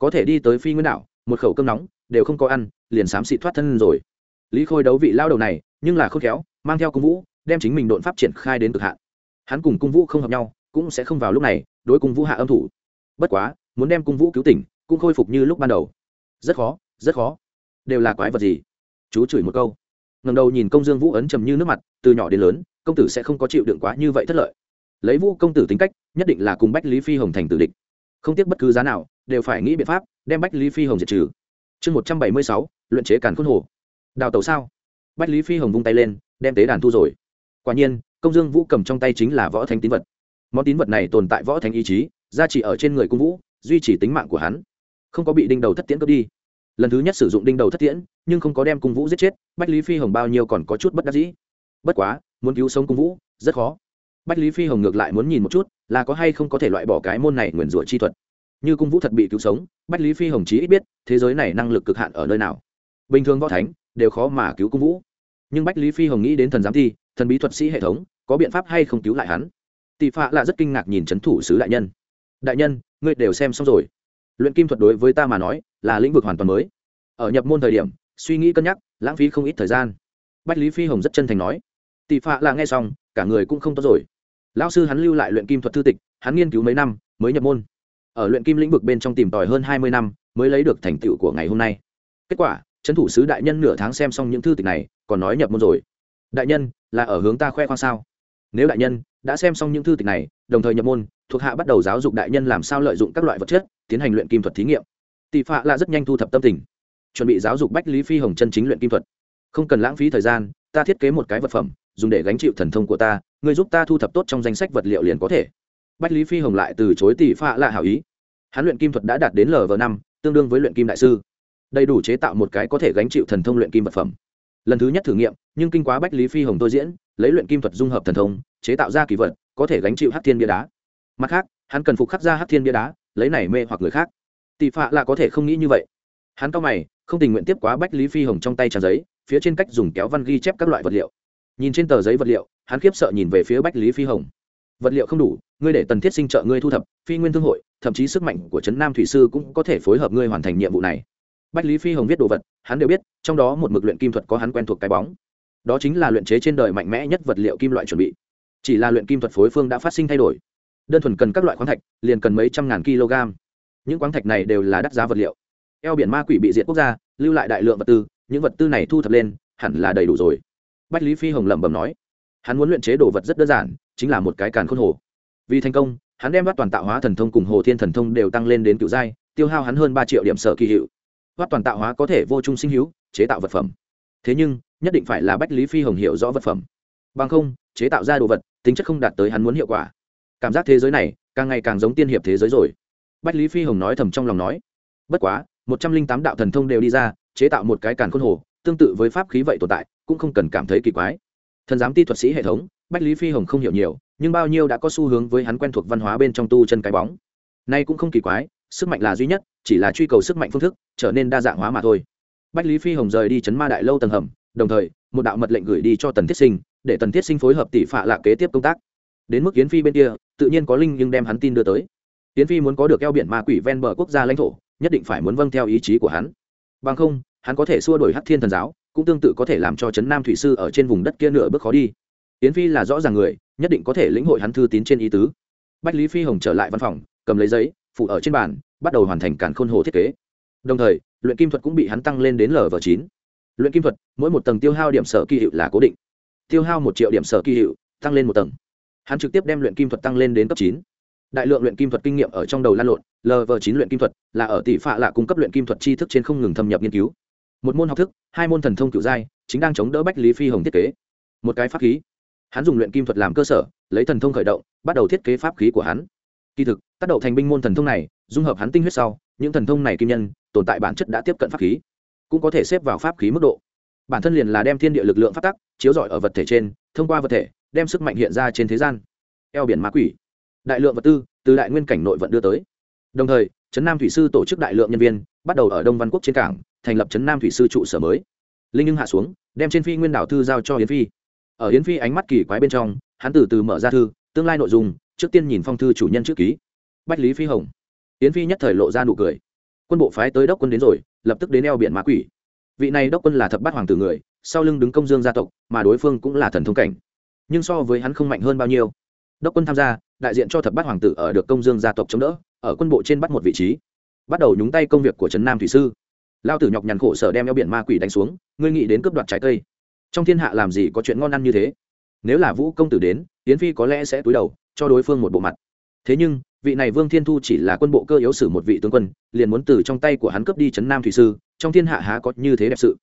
có thể đi tới phi nguyên đảo, một khẩu cơm nóng, đều không có ăn, liền xám xịt thoát thân rồi. Lý khôi đấu vị lao đầu này, nhưng là khôn khéo, mang theo cung vũ, đem chính mình đột pháp triển khai đến cực hạn. Hắn cùng cung vũ không hợp nhau, cũng sẽ không vào lúc này đối cung vũ hạ âm thủ. Bất quá, muốn đem cung vũ cứu tỉnh, cũng khôi phục như lúc ban đầu rất khó rất khó. Đều là quái vật gì? Chú chửi một câu. Ngầm đầu nhìn công dương vũ ấn trầm như nước mặt, từ nhỏ đến lớn, công tử sẽ không có chịu đựng quá như vậy thất lợi. Lấy vũ công tử tính cách, nhất định là cùng bách lý phi hồng thành tử địch. Không tiếc bất cứ giá nào, đều phải nghĩ biện pháp đem bách lý phi hồng diệt trừ. Chương một trăm bảy mươi sáu, luyện chế càn khôn hồ. Đào tàu sao? Bách lý phi hồng vung tay lên, đem tế đàn thu rồi. Quả nhiên, công dương vũ cầm trong tay chính là võ thánh tín vật. Món tín vật này tồn tại võ thánh ý chí gia trị ở trên người cung vũ, duy trì tính mạng của hắn không có bị đinh đầu thất tiễn cướp đi. Lần thứ nhất sử dụng đinh đầu thất tiễn, nhưng không có đem cung vũ giết chết, bách lý phi hồng bao nhiêu còn có chút bất đắc dĩ. Bất quá, muốn cứu sống cung vũ, rất khó. Bách lý phi hồng ngược lại muốn nhìn một chút, là có hay không có thể loại bỏ cái môn này nguyền rủa chi thuật. Như cung vũ thật bị cứu sống, bách lý phi hồng chí ít biết, thế giới này năng lực cực hạn ở nơi nào. Bình thường võ thánh, đều khó mà cứu cung vũ. Nhưng bách lý phi hồng nghĩ đến thần giám thi, thần bí thuật sĩ hệ thống, có biện pháp hay không cứu lại hắn? Tị phạ là rất kinh ngạc nhìn c h ấ n thủ sứ đại nhân. Đại nhân, ngươi đều xem xong rồi luyện kim thuật đối với ta mà nói, là lĩnh vực hoàn toàn mới. Ở nhập môn thời điểm, suy nghĩ cân nhắc, lãng phí không ít thời gian. Bách lý phi hồng rất chân thành nói. Tị phạ là nghe xong, cả người cũng không tốt rồi. Lão sư hắn lưu lại luyện kim thuật thư tịch, hắn nghiên cứu mấy năm, mới nhập môn. Ở luyện kim lĩnh vực bên trong tìm tòi hơn hai mươi năm, mới lấy được thành tựu của ngày hôm nay. Kết quả, trấn thủ sứ đại nhân nửa tháng xem xong những thư tịch này, còn nói nhập môn rồi. Đại nhân, là ở hướng ta khoe khoang sao? Nếu đại nhân đã xem xong những thư tịch này, đồng thời nhập môn, thuộc hạ bắt đầu giáo dục đại nhân làm sao lợi dụng các loại vật chất, tiến hành luyện kim thuật thí nghiệm. Tỷ phạ là rất nhanh thu thập tâm tình, chuẩn bị giáo dục bách lý phi hồng chân chính luyện kim thuật. Không cần lãng phí thời gian, ta thiết kế một cái vật phẩm, dùng để gánh chịu thần thông của ta người giúp ta thu thập tốt trong danh sách vật liệu liền có thể. Bách lý phi hồng lại từ chối tỷ phạ là hảo ý. Hắn luyện kim thuật đã đạt đến lv năm, tương đương với luyện kim đại sư. Đầy đủ chế tạo một cái có thể gánh chịu thần thông luyện kim vật phẩm. Lần thứ nhất thử nghiệm, nhưng kinh quá bách lý phi hồng tôi diễn lấy luyện kim thuật dung hợp thần thông, chế tạo ra kỳ vật, có thể gánh chịu hát thiên bia đá. Mặt khác, hắn cần phục khắc ra hát thiên bia đá, lấy này mê hoặc người khác. Tỷ phạ là có thể không nghĩ như vậy. Hắn cao mày, không tình nguyện tiếp quá bách lý phi hồng trong tay tràn giấy, phía trên cách dùng kéo văn ghi chép các loại vật liệu. Nhìn trên tờ giấy vật liệu, hắn khiếp sợ nhìn về phía bách lý phi hồng. Vật liệu không đủ, ngươi để tần thiết sinh trợ ngươi thu thập, phi nguyên thương hội, thậm chí sức mạnh của trấn nam thủy sư cũng có thể phối hợp ngươi hoàn thành nhiệm vụ này. Bách lý phi hồng viết đồ vật, hắn đều biết, trong đó một mực luyện kim thuật có hắn quen thuộc cái bóng đó chính là luyện chế trên đời mạnh mẽ nhất vật liệu kim loại chuẩn bị. Chỉ là luyện kim thuật phối phương đã phát sinh thay đổi. Đơn thuần cần các loại khoáng thạch, liền cần mấy trăm ngàn kg. Những khoáng thạch này đều là đắt giá vật liệu. Eo biển ma quỷ bị diệt quốc gia, lưu lại đại lượng vật tư, những vật tư này thu thập lên, hẳn là đầy đủ rồi. Bách lý phi hồng lẩm bẩm nói. Hắn muốn luyện chế đồ vật rất đơn giản, chính là một cái càn khôn hồ. Vì thành công, hắn đem bắt toàn tạo hóa thần thông cùng hồ thiên thần thông đều tăng lên đến cựu giai, tiêu hao hắn hơn ba triệu điểm sở kỳ hiệu. Bắt toàn tạo hóa có thể vô trung sinh hữu, chế tạo vật phẩm. Thế nhưng nhất định phải là bách lý phi hồng hiểu rõ vật phẩm. Bằng không, chế tạo ra đồ vật, tính chất không đạt tới hắn muốn hiệu quả. Cảm giác thế giới này, càng ngày càng giống tiên hiệp thế giới rồi. Bách lý phi hồng nói thầm trong lòng nói, bất quá, một trăm linh tám đạo thần thông đều đi ra, chế tạo một cái càn khôn hồ, tương tự với pháp khí vậy tồn tại, cũng không cần cảm thấy kỳ quái. Thần giám ti thuật sĩ hệ thống, bách lý phi hồng không hiểu nhiều, nhưng bao nhiêu đã có xu hướng với hắn quen thuộc văn hóa bên trong tu chân cái bóng. Nay cũng không kỳ quái, sức mạnh là duy nhất, chỉ là truy cầu sức mạnh phương thức, trở nên đa dạng hóa mà thôi. Bách lý phi hồng rời đi chấn ma đại lâu tầng hầm đồng thời, một đạo mật lệnh gửi đi cho tần thiết sinh, để tần thiết sinh phối hợp tỷ phạ lạ kế tiếp công tác. Đến mức yến phi bên kia, tự nhiên có linh nhưng đem hắn tin đưa tới. Yến phi muốn có được eo biển ma quỷ ven bờ quốc gia lãnh thổ, nhất định phải muốn vâng theo ý chí của hắn. Bằng không, hắn có thể xua đổi hắc thiên thần giáo, cũng tương tự có thể làm cho trấn nam thủy sư ở trên vùng đất kia nửa bước khó đi. Yến phi là rõ ràng người, nhất định có thể lĩnh hội hắn thư tín trên ý tứ. Bách lý phi hồng trở lại văn phòng, cầm lấy giấy phụ ở trên bàn, bắt đầu hoàn thành cản khôn hồ thiết kế. Đồng thời, luyện kim thuật cũng bị hắn tăng lên đến lv chín luyện kim thuật, mỗi một tầng tiêu hao điểm sở kỳ hiệu là cố định. Tiêu hao một triệu điểm sở kỳ hiệu, tăng lên một tầng. Hắn trực tiếp đem luyện kim thuật tăng lên đến cấp chín. Đại lượng luyện kim thuật kinh nghiệm ở trong đầu lan lộn lv chín luyện kim thuật là ở tỷ phạ lạ cung cấp luyện kim thuật tri thức trên không ngừng thâm nhập nghiên cứu. Một môn học thức, hai môn thần thông cựu giai, chính đang chống đỡ bách lý phi hồng thiết kế. Một cái pháp khí. Hắn dùng luyện kim thuật làm cơ sở, lấy thần thông khởi động, bắt đầu thiết kế pháp khí của hắn. Kỳ thực, tác động thành binh môn thần thông này, dung hợp hắn tinh huyết sau, những thần thông này kim nhân, tồn tại bản chất đã tiếp cận pháp khí cũng có thể xếp vào pháp khí mức độ. Bản thân liền là đem thiên địa lực lượng phát tắc, chiếu rọi ở vật thể trên, thông qua vật thể, đem sức mạnh hiện ra trên thế gian. Eo biển ma quỷ. Đại lượng vật tư từ đại nguyên cảnh nội vận đưa tới. Đồng thời, trấn nam thủy sư tổ chức đại lượng nhân viên, bắt đầu ở đông văn quốc trên cảng, thành lập trấn nam thủy sư trụ sở mới. Linh nhưng hạ xuống, đem trên phi nguyên đảo thư giao cho yến phi. Ở yến phi ánh mắt kỳ quái bên trong, hắn từ từ mở ra thư, tương lai nội dung, trước tiên nhìn phong thư chủ nhân chữ ký. Bách lý phi hồng. Yến phi nhất thời lộ ra nụ cười quân bộ phái tới đốc quân đến rồi, lập tức đến eo biển ma quỷ. Vị này đốc quân là thập bát hoàng tử người, sau lưng đứng công dương gia tộc, mà đối phương cũng là thần thông cảnh. Nhưng so với hắn không mạnh hơn bao nhiêu. Đốc quân tham gia, đại diện cho thập bát hoàng tử ở được công dương gia tộc chống đỡ, ở quân bộ trên bắt một vị trí. Bắt đầu nhúng tay công việc của trấn nam thủy sư. Lao tử nhọc nhằn khổ sở đem eo biển ma quỷ đánh xuống, ngươi nghĩ đến cướp đoạt trái cây. Trong thiên hạ làm gì có chuyện ngon ăn như thế? Nếu là vũ công tử đến tiến phi có lẽ sẽ túi đầu, cho đối phương một bộ mặt. Thế nhưng vị này vương thiên thu chỉ là quân bộ cơ yếu sử một vị tướng quân, liền muốn từ trong tay của hắn cướp đi trấn nam thủy sư, trong thiên hạ há có như thế đẹp sự.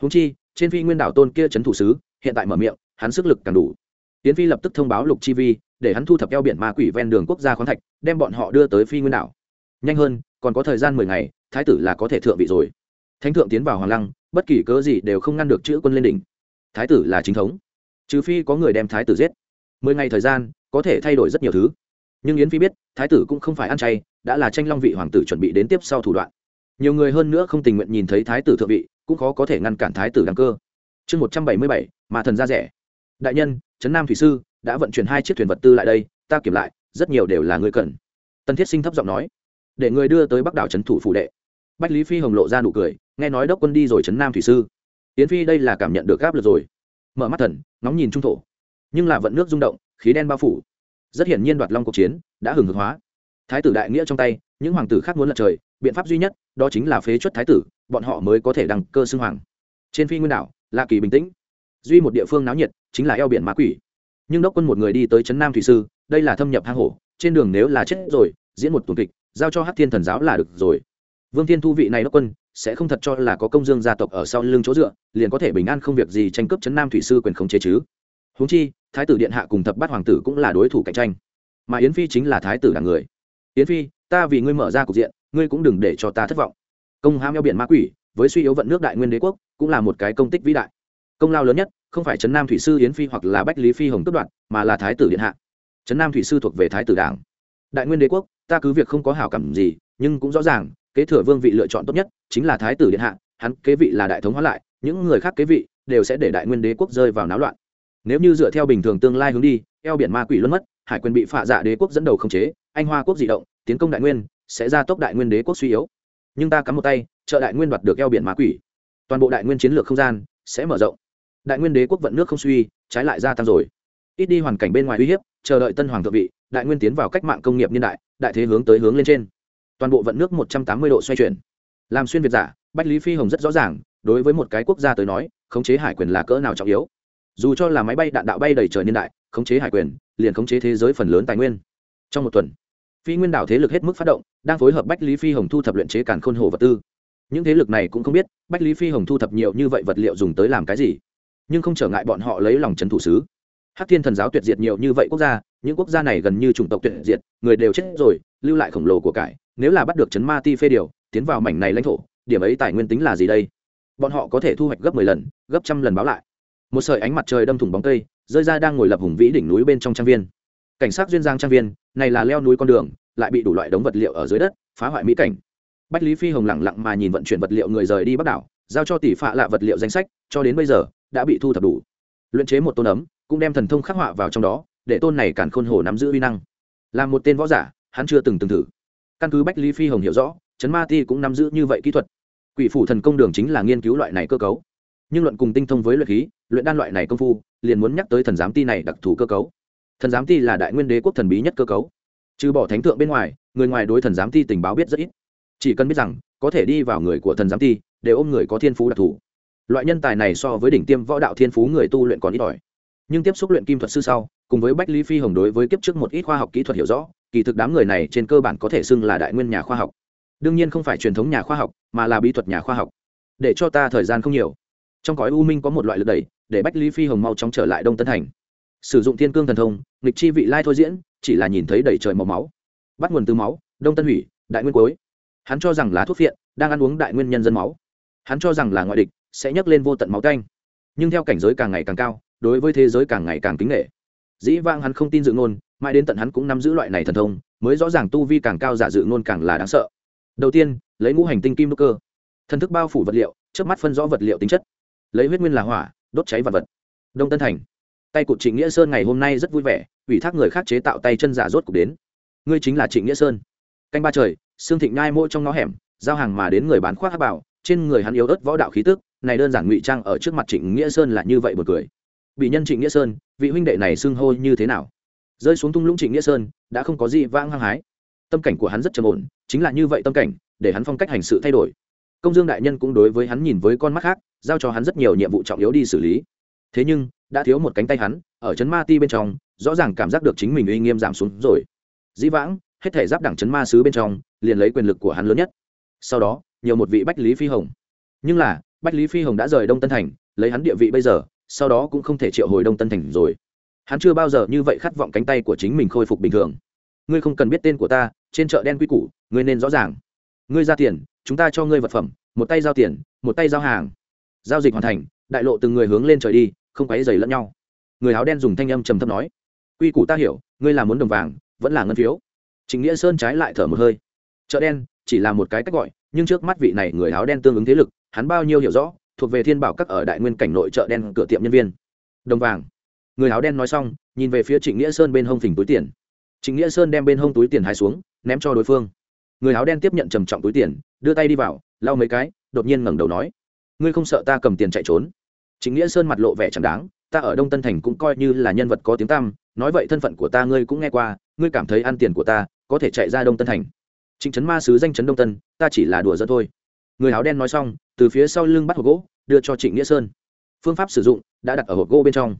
Húng chi, trên phi nguyên đảo tôn kia trấn thủ sứ, hiện tại mở miệng, hắn sức lực càng đủ. Tiến phi lập tức thông báo lục chi vi, để hắn thu thập eo biển ma quỷ ven đường quốc gia khoáng thạch, đem bọn họ đưa tới phi nguyên đảo. Nhanh hơn, còn có thời gian mười ngày, thái tử là có thể thượng vị rồi. Thánh thượng tiến vào hoàng lăng, bất kỳ cớ gì đều không ngăn được chữ quân lên đỉnh. Thái tử là chính thống, trừ phi có người đem thái tử giết. Mười ngày thời gian, có thể thay đổi rất nhiều thứ nhưng yến phi biết, thái tử cũng không phải ăn chay, đã là tranh long vị hoàng tử chuẩn bị đến tiếp sau thủ đoạn. Nhiều người hơn nữa không tình nguyện nhìn thấy thái tử thượng vị, cũng khó có thể ngăn cản thái tử đăng cơ. Chương một trăm bảy mươi bảy mà thần ra rẻ. Đại nhân, trấn nam thủy sư đã vận chuyển hai chiếc thuyền vật tư lại đây, ta kiểm lại, rất nhiều đều là người cần. Tân thiết sinh thấp giọng nói. Để người đưa tới bắc đảo trấn thủ phủ đệ. Bách lý phi hồng lộ ra nụ cười, nghe nói đốc quân đi rồi trấn nam thủy sư. Yến phi đây là cảm nhận được gáp lực rồi. Mở mắt thần, ngóng nhìn trung thổ. Nhưng là vận nước rung động, khí đen bao phủ rất hiển nhiên đoạt long cuộc chiến đã hừng hực hóa. Thái tử đại nghĩa trong tay, những hoàng tử khác muốn lật trời, biện pháp duy nhất đó chính là phế chuất thái tử, bọn họ mới có thể đăng cơ xưng hoàng. Trên phi nguyên đảo, la kỳ bình tĩnh. Duy một địa phương náo nhiệt chính là eo biển ma quỷ. Nhưng đốc quân một người đi tới trấn nam thủy sư, đây là thâm nhập hang hổ, trên đường nếu là chết rồi, diễn một tuần kịch, giao cho hát thiên thần giáo là được rồi. Vương thiên thu vị này đốc quân, sẽ không thật cho là có công dương gia tộc ở sau lưng chỗ dựa, liền có thể bình an không việc gì tranh cướp trấn nam thủy sư quyền khống chế chứ huống chi, thái tử điện hạ cùng thập bát hoàng tử cũng là đối thủ cạnh tranh. Mà yến phi chính là thái tử đảng người. Yến phi, ta vì ngươi mở ra cục diện, ngươi cũng đừng để cho ta thất vọng. Công ham eo biển ma quỷ, với suy yếu vận nước đại nguyên đế quốc, cũng là một cái công tích vĩ đại. Công lao lớn nhất, không phải trấn nam thủy sư yến phi hoặc là bách lý phi hồng cướp đoạt, mà là thái tử điện hạ. Trấn nam thủy sư thuộc về thái tử đảng. Đại nguyên đế quốc, ta cứ việc không có hảo cảm gì, nhưng cũng rõ ràng, kế thừa vương vị lựa chọn tốt nhất chính là thái tử điện hạ, hắn kế vị là đại thống hóa lại, những người khác kế vị đều sẽ để đại nguyên đế quốc rơi vào náo loạn nếu như dựa theo bình thường tương lai hướng đi, eo biển ma quỷ luân mất, hải quân bị phạ dạ đế quốc dẫn đầu khống chế, anh hoa quốc di động, tiến công đại nguyên, sẽ ra tốc đại nguyên đế quốc suy yếu. Nhưng ta cắm một tay, trợ đại nguyên đoạt được eo biển ma quỷ. Toàn bộ đại nguyên chiến lược không gian sẽ mở rộng. Đại nguyên đế quốc vận nước không suy, trái lại gia tăng rồi. Ít đi hoàn cảnh bên ngoài uy hiếp, chờ đợi tân hoàng thượng vị, đại nguyên tiến vào cách mạng công nghiệp niên đại đại thế hướng tới hướng lên trên. Toàn bộ vận nước một trăm tám mươi độ xoay chuyển. Làm xuyên việt giả, bách lý phi hồng rất rõ ràng, đối với một cái quốc gia tới nói, khống chế hải quyền là cỡ nào trọng yếu dù cho là máy bay đạn đạo bay đầy trời niên đại, khống chế hải quyền, liền khống chế thế giới phần lớn tài nguyên. Trong một tuần, phi nguyên đảo thế lực hết mức phát động, đang phối hợp bách lý phi hồng thu thập luyện chế càn khôn hồ vật tư. Những thế lực này cũng không biết, bách lý phi hồng thu thập nhiều như vậy vật liệu dùng tới làm cái gì. Nhưng không trở ngại bọn họ lấy lòng trấn thủ sứ. Hát thiên thần giáo tuyệt diệt nhiều như vậy quốc gia, những quốc gia này gần như chủng tộc tuyệt diệt, người đều chết rồi, lưu lại khổng lồ của cải. Nếu là bắt được chấn ma ti phê điều, tiến vào mảnh này lãnh thổ, điểm ấy tài nguyên tính là gì đây? Bọn họ có thể thu hoạch gấp mười lần, gấp trăm lần báo lại một sợi ánh mặt trời đâm thủng bóng cây, rơi ra đang ngồi lập hùng vĩ đỉnh núi bên trong trang viên. Cảnh sát duyên giang trang viên, này là leo núi con đường, lại bị đủ loại đống vật liệu ở dưới đất, phá hoại mỹ cảnh. Bách lý phi hồng lẳng lặng mà nhìn vận chuyển vật liệu người rời đi bắc đảo, giao cho tỷ phạ lạ vật liệu danh sách, cho đến bây giờ, đã bị thu thập đủ. Luyện chế một tôn ấm, cũng đem thần thông khắc họa vào trong đó, để tôn này càn khôn hồ nắm giữ uy năng. Là một tên võ giả, hắn chưa từng từng thử. Căn cứ bách lý phi hồng hiểu rõ chấn ma ti cũng nắm giữ như vậy kỹ thuật. Quỷ phủ thần công đường chính là nghiên cứu loại này cơ cấu nhưng luận cùng tinh thông với luyện khí, luyện đan loại này công phu, liền muốn nhắc tới thần giám ti này đặc thù cơ cấu. Thần giám ti là đại nguyên đế quốc thần bí nhất cơ cấu. Trừ bỏ thánh thượng bên ngoài, người ngoài đối thần giám ti tình báo biết rất ít. Chỉ cần biết rằng, có thể đi vào người của thần giám ti để ôm người có thiên phú đặc thù. Loại nhân tài này so với đỉnh tiêm võ đạo thiên phú người tu luyện còn ít ỏi. Nhưng tiếp xúc luyện kim thuật sư sau, cùng với bách lý phi hồng đối với kiếp trước một ít khoa học kỹ thuật hiểu rõ, kỳ thực đám người này trên cơ bản có thể xưng là đại nguyên nhà khoa học. Đương nhiên không phải truyền thống nhà khoa học, mà là bí thuật nhà khoa học. Để cho ta thời gian không nhiều trong cõi u minh có một loại lực đẩy, để bách lý phi hồng mau chóng trở lại đông tân thành. Sử dụng thiên cương thần thông, nghịch chi vị lai thôi diễn, chỉ là nhìn thấy đầy trời màu máu. Bắt nguồn từ máu, đông tân hủy, đại nguyên cuối. Hắn cho rằng là thuốc phiện, đang ăn uống đại nguyên nhân dân máu. Hắn cho rằng là ngoại địch, sẽ nhấc lên vô tận máu canh. Nhưng theo cảnh giới càng ngày càng cao, đối với thế giới càng ngày càng kính nghệ dĩ vang hắn không tin dự ngôn, mãi đến tận hắn cũng nắm giữ loại này thần thông, mới rõ ràng tu vi càng cao giả dự ngôn càng là đáng sợ. Đầu tiên, lấy ngũ hành tinh kim đúc cơ. Thần thức bao phủ vật liệu trước mắt phân rõ vật liệu tính chất lấy huyết nguyên là hỏa, đốt cháy vật vật. Đông tân thành. Tay cụt trịnh nghĩa sơn ngày hôm nay rất vui vẻ, ủy thác người khác chế tạo tay chân giả rốt cục đến. Ngươi chính là trịnh nghĩa sơn. Canh ba trời xương thịnh nhai mỗi trong ngõ hẻm, giao hàng mà đến người bán khoác hát bảo, trên người hắn yếu ớt võ đạo khí tức, này đơn giản ngụy trang ở trước mặt trịnh nghĩa sơn là như vậy một cười. Bị nhân trịnh nghĩa sơn, vị huynh đệ này xưng hô như thế nào? Rơi xuống thung lũng trịnh nghĩa sơn, đã không có gì vãng hăng hái. Tâm cảnh của hắn rất trầm ổn, chính là như vậy tâm cảnh, để hắn phong cách hành sự thay đổi. Công dương đại nhân cũng đối với hắn nhìn với con mắt khác giao cho hắn rất nhiều nhiệm vụ trọng yếu đi xử lý. Thế nhưng, đã thiếu một cánh tay hắn, ở chấn ma ti bên trong, rõ ràng cảm giác được chính mình uy nghiêm giảm xuống rồi. Dĩ vãng, hết thể giáp đẳng chấn ma sứ bên trong, liền lấy quyền lực của hắn lớn nhất. Sau đó, nhiều một vị bách lý phi hồng. Nhưng là, bách lý phi hồng đã rời đông tân thành, lấy hắn địa vị bây giờ, sau đó cũng không thể triệu hồi đông tân thành rồi. Hắn chưa bao giờ như vậy khát vọng cánh tay của chính mình khôi phục bình thường. Ngươi không cần biết tên của ta, trên chợ đen quy củ, ngươi nên rõ ràng. Ngươi ra tiền, chúng ta cho ngươi vật phẩm, một tay giao tiền, một tay giao hàng giao dịch hoàn thành, đại lộ từng người hướng lên trời đi, không quấy dày lẫn nhau. Người áo đen dùng thanh âm trầm thấp nói, quy củ ta hiểu, ngươi là muốn đồng vàng, vẫn là ngân phiếu. Chính nghĩa sơn trái lại thở một hơi. Chợ đen chỉ là một cái cách gọi, nhưng trước mắt vị này người áo đen tương ứng thế lực, hắn bao nhiêu hiểu rõ, thuộc về thiên bảo các ở đại nguyên cảnh nội chợ đen cửa tiệm nhân viên. Đồng vàng. Người áo đen nói xong, nhìn về phía trịnh nghĩa sơn bên hông phình túi tiền. Trịnh nghĩa sơn đem bên hông túi tiền hai xuống, ném cho đối phương. Người áo đen tiếp nhận trầm trọng túi tiền, đưa tay đi vào, lau mấy cái, đột nhiên ngẩng đầu nói ngươi không sợ ta cầm tiền chạy trốn? Chính nghĩa sơn mặt lộ vẻ chẳng đáng, ta ở đông tân thành cũng coi như là nhân vật có tiếng tăm, nói vậy thân phận của ta ngươi cũng nghe qua, ngươi cảm thấy ăn tiền của ta có thể chạy ra đông tân thành. Chính trấn ma sứ danh trấn đông tân, ta chỉ là đùa dân thôi. Người áo đen nói xong, từ phía sau lưng bắt hộp gỗ, đưa cho trịnh nghĩa sơn. Phương pháp sử dụng đã đặt ở hộp gỗ bên trong.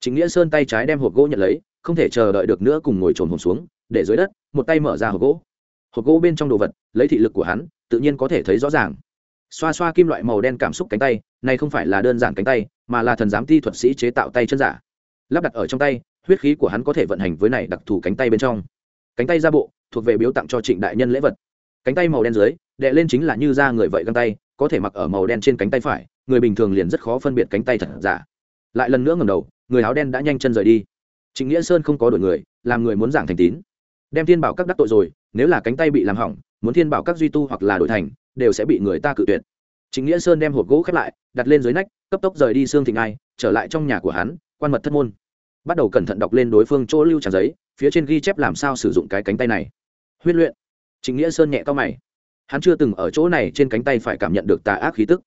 Trịnh nghĩa sơn tay trái đem hộp gỗ nhận lấy, không thể chờ đợi được nữa cùng ngồi trồn hồn xuống, để dưới đất, một tay mở ra hộp gỗ. Hộp gỗ bên trong đồ vật, lấy thị lực của hắn, tự nhiên có thể thấy rõ ràng xoa xoa kim loại màu đen cảm xúc cánh tay, này không phải là đơn giản cánh tay, mà là thần giám thi thuật sĩ chế tạo tay chân giả. Lắp đặt ở trong tay, huyết khí của hắn có thể vận hành với này đặc thù cánh tay bên trong. Cánh tay ra bộ, thuộc về biếu tặng cho trịnh đại nhân lễ vật. Cánh tay màu đen dưới đệ lên chính là như da người vậy găng tay, có thể mặc ở màu đen trên cánh tay phải, người bình thường liền rất khó phân biệt cánh tay thật giả. Lại lần nữa ngầm đầu, người áo đen đã nhanh chân rời đi. Trịnh nghĩa sơn không có đổi người, làm người muốn giảng thành tín. Đem thiên bảo các đắc tội rồi, nếu là cánh tay bị làm hỏng, muốn thiên bảo các duy tu hoặc là đổi thành đều sẽ bị người ta cự tuyệt. Trịnh nghĩa sơn đem hộp gỗ khép lại, đặt lên dưới nách, cấp tốc rời đi xương thịnh ai, trở lại trong nhà của hắn, quan mật thất môn. Bắt đầu cẩn thận đọc lên đối phương chỗ lưu trang giấy, phía trên ghi chép làm sao sử dụng cái cánh tay này. Huyết luyện. Trịnh nghĩa sơn nhẹ to mày. Hắn chưa từng ở chỗ này trên cánh tay phải cảm nhận được tà ác khí tức.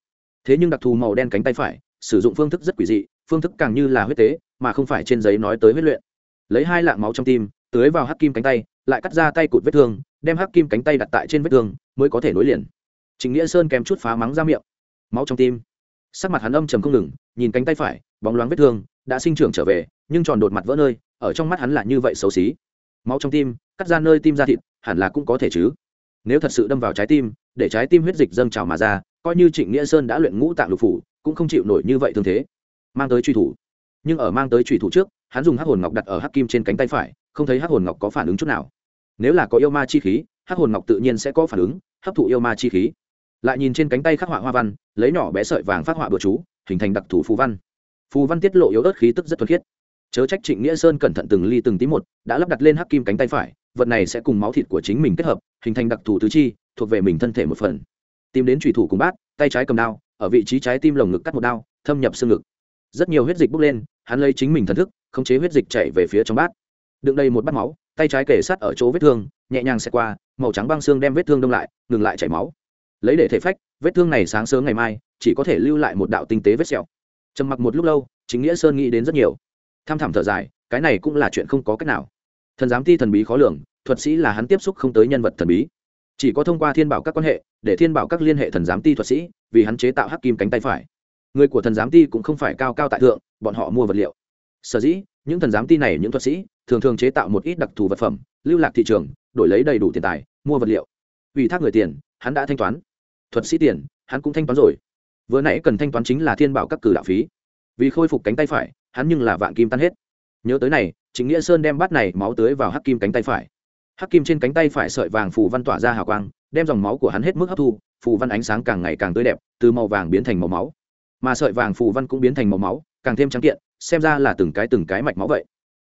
Thế nhưng đặc thù màu đen cánh tay phải, sử dụng phương thức rất quỷ dị, phương thức càng như là huyết tế, mà không phải trên giấy nói tới huyết luyện. Lấy hai lạng máu trong tim, tưới vào hắc kim cánh tay, lại cắt ra tay cụt vết thương, đem hắc kim cánh tay đặt tại trên vết thương, mới có thể nối liền. Trình nghĩa sơn kèm chút phá mắng ra miệng. Máu trong tim. Sắc mặt hắn âm trầm không ngừng, nhìn cánh tay phải, bóng loáng vết thương, đã sinh trưởng trở về, nhưng tròn đột mặt vỡ nơi, ở trong mắt hắn là như vậy xấu xí. Máu trong tim, cắt ra nơi tim ra thịt, hẳn là cũng có thể chứ. Nếu thật sự đâm vào trái tim, để trái tim huyết dịch dâng trào mà ra, coi như trịnh nghĩa sơn đã luyện ngũ tạng lục phủ, cũng không chịu nổi như vậy thương thế. Mang tới truy thủ. Nhưng ở mang tới truy thủ trước, hắn dùng hắc hồn ngọc đặt ở hắc kim trên cánh tay phải, không thấy hắc hồn ngọc có phản ứng chút nào. Nếu là có yêu ma chi khí, hắc hồn ngọc tự nhiên sẽ có phản ứng, hấp thụ yêu ma chi khí lại nhìn trên cánh tay khắc họa hoa văn, lấy nhỏ bé sợi vàng phát họa bừa chú, hình thành đặc thù phù văn. Phù văn tiết lộ yếu ớt khí tức rất thuần khiết. Chớ trách trịnh nghĩa sơn cẩn thận từng ly từng tí một, đã lắp đặt lên hắc kim cánh tay phải, vật này sẽ cùng máu thịt của chính mình kết hợp, hình thành đặc thù tứ chi, thuộc về mình thân thể một phần. Tìm đến trùy thủ cùng bát, tay trái cầm đao, ở vị trí trái tim lồng ngực cắt một đao, thâm nhập xương ngực. Rất nhiều huyết dịch bốc lên, hắn lấy chính mình thần thức, khống chế huyết dịch chạy về phía trong bát. Đựng đầy một bát máu, tay trái kể sát ở chỗ vết thương, nhẹ nhàng xẹt qua, màu trắng băng xương đem vết thương đông lại, ngừng lại chảy máu lấy để thể phách, vết thương này sáng sớm ngày mai, chỉ có thể lưu lại một đạo tinh tế vết sẹo. Trầm mặc một lúc lâu, chính nghĩa sơn nghĩ đến rất nhiều. Tham thảm thở dài, cái này cũng là chuyện không có cách nào. Thần giám thi thần bí khó lường, thuật sĩ là hắn tiếp xúc không tới nhân vật thần bí. Chỉ có thông qua thiên bảo các quan hệ, để thiên bảo các liên hệ thần giám ti thuật sĩ, vì hắn chế tạo hắc kim cánh tay phải. Người của thần giám ti cũng không phải cao cao tại thượng, bọn họ mua vật liệu. Sở dĩ, những thần giám ti này, những thuật sĩ, thường thường chế tạo một ít đặc thù vật phẩm, lưu lạc thị trường, đổi lấy đầy đủ tiền tài, mua vật liệu. Ủy thác người tiền, hắn đã thanh toán thuật sĩ tiền, hắn cũng thanh toán rồi. Vừa nãy cần thanh toán chính là thiên bảo các cử đạo phí. Vì khôi phục cánh tay phải, hắn nhưng là vạn kim tan hết. Nhớ tới này chính nghĩa sơn đem bát này máu tưới vào hắc kim cánh tay phải. Hắc kim trên cánh tay phải sợi vàng phù văn tỏa ra hào quang, đem dòng máu của hắn hết mức hấp thu, phù văn ánh sáng càng ngày càng tươi đẹp, từ màu vàng biến thành màu máu. Mà sợi vàng phù văn cũng biến thành màu máu, càng thêm trắng kiện, xem ra là từng cái từng cái mạch máu vậy.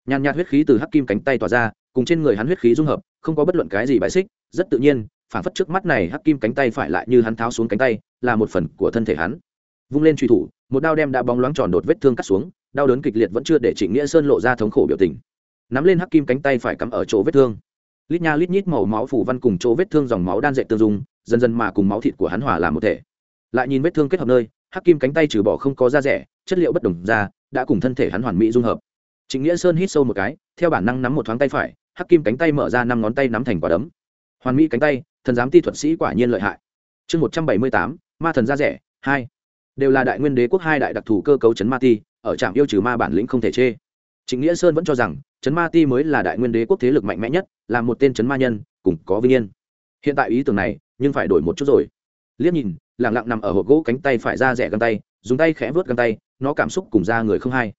Nhàn nhạt huyết khí từ hắc kim cánh tay tỏa ra, cùng trên người hắn huyết khí dung hợp, không có bất luận cái gì bài xích, rất tự nhiên phản phất trước mắt này hắc kim cánh tay phải lại như hắn tháo xuống cánh tay là một phần của thân thể hắn. Vung lên truy thủ một đao đem đã bóng loáng tròn đột vết thương cắt xuống đau đớn kịch liệt vẫn chưa để trịnh nghĩa sơn lộ ra thống khổ biểu tình. Nắm lên hắc kim cánh tay phải cắm ở chỗ vết thương. Lít nha lít nhít màu máu phủ văn cùng chỗ vết thương dòng máu đan dệt tương dung dần dần mà cùng máu thịt của hắn hòa làm một thể. Lại nhìn vết thương kết hợp nơi hắc kim cánh tay trừ bỏ không có da rẻ chất liệu bất đồng ra, đã cùng thân thể hắn hoàn mỹ dung hợp. Trịnh nghĩa sơn hít sâu một cái theo bản năng nắm một thoáng tay phải hắc kim cánh tay mở ra năm ngón tay nắm thành quả đấm. Hoàn mỹ cánh tay thần giám ti thuật sĩ quả nhiên lợi hại chương một trăm bảy mươi tám ma thần da rẻ hai đều là đại nguyên đế quốc hai đại đặc thù cơ cấu chấn ma ti ở trạm yêu trừ ma bản lĩnh không thể chê Chính Nghĩa Sơn vẫn cho rằng chấn ma ti mới là đại nguyên đế quốc thế lực mạnh mẽ nhất, là một tên chấn ma nhân, cùng có vinh yên. Hiện tại ý tưởng này, nhưng phải đổi một chút rồi. Liếc nhìn, lặng lặng nằm ở hộp gỗ cánh tay phải ra rẻ găng tay, dùng tay khẽ vớt găng tay, nó cảm xúc cùng ra người không hay.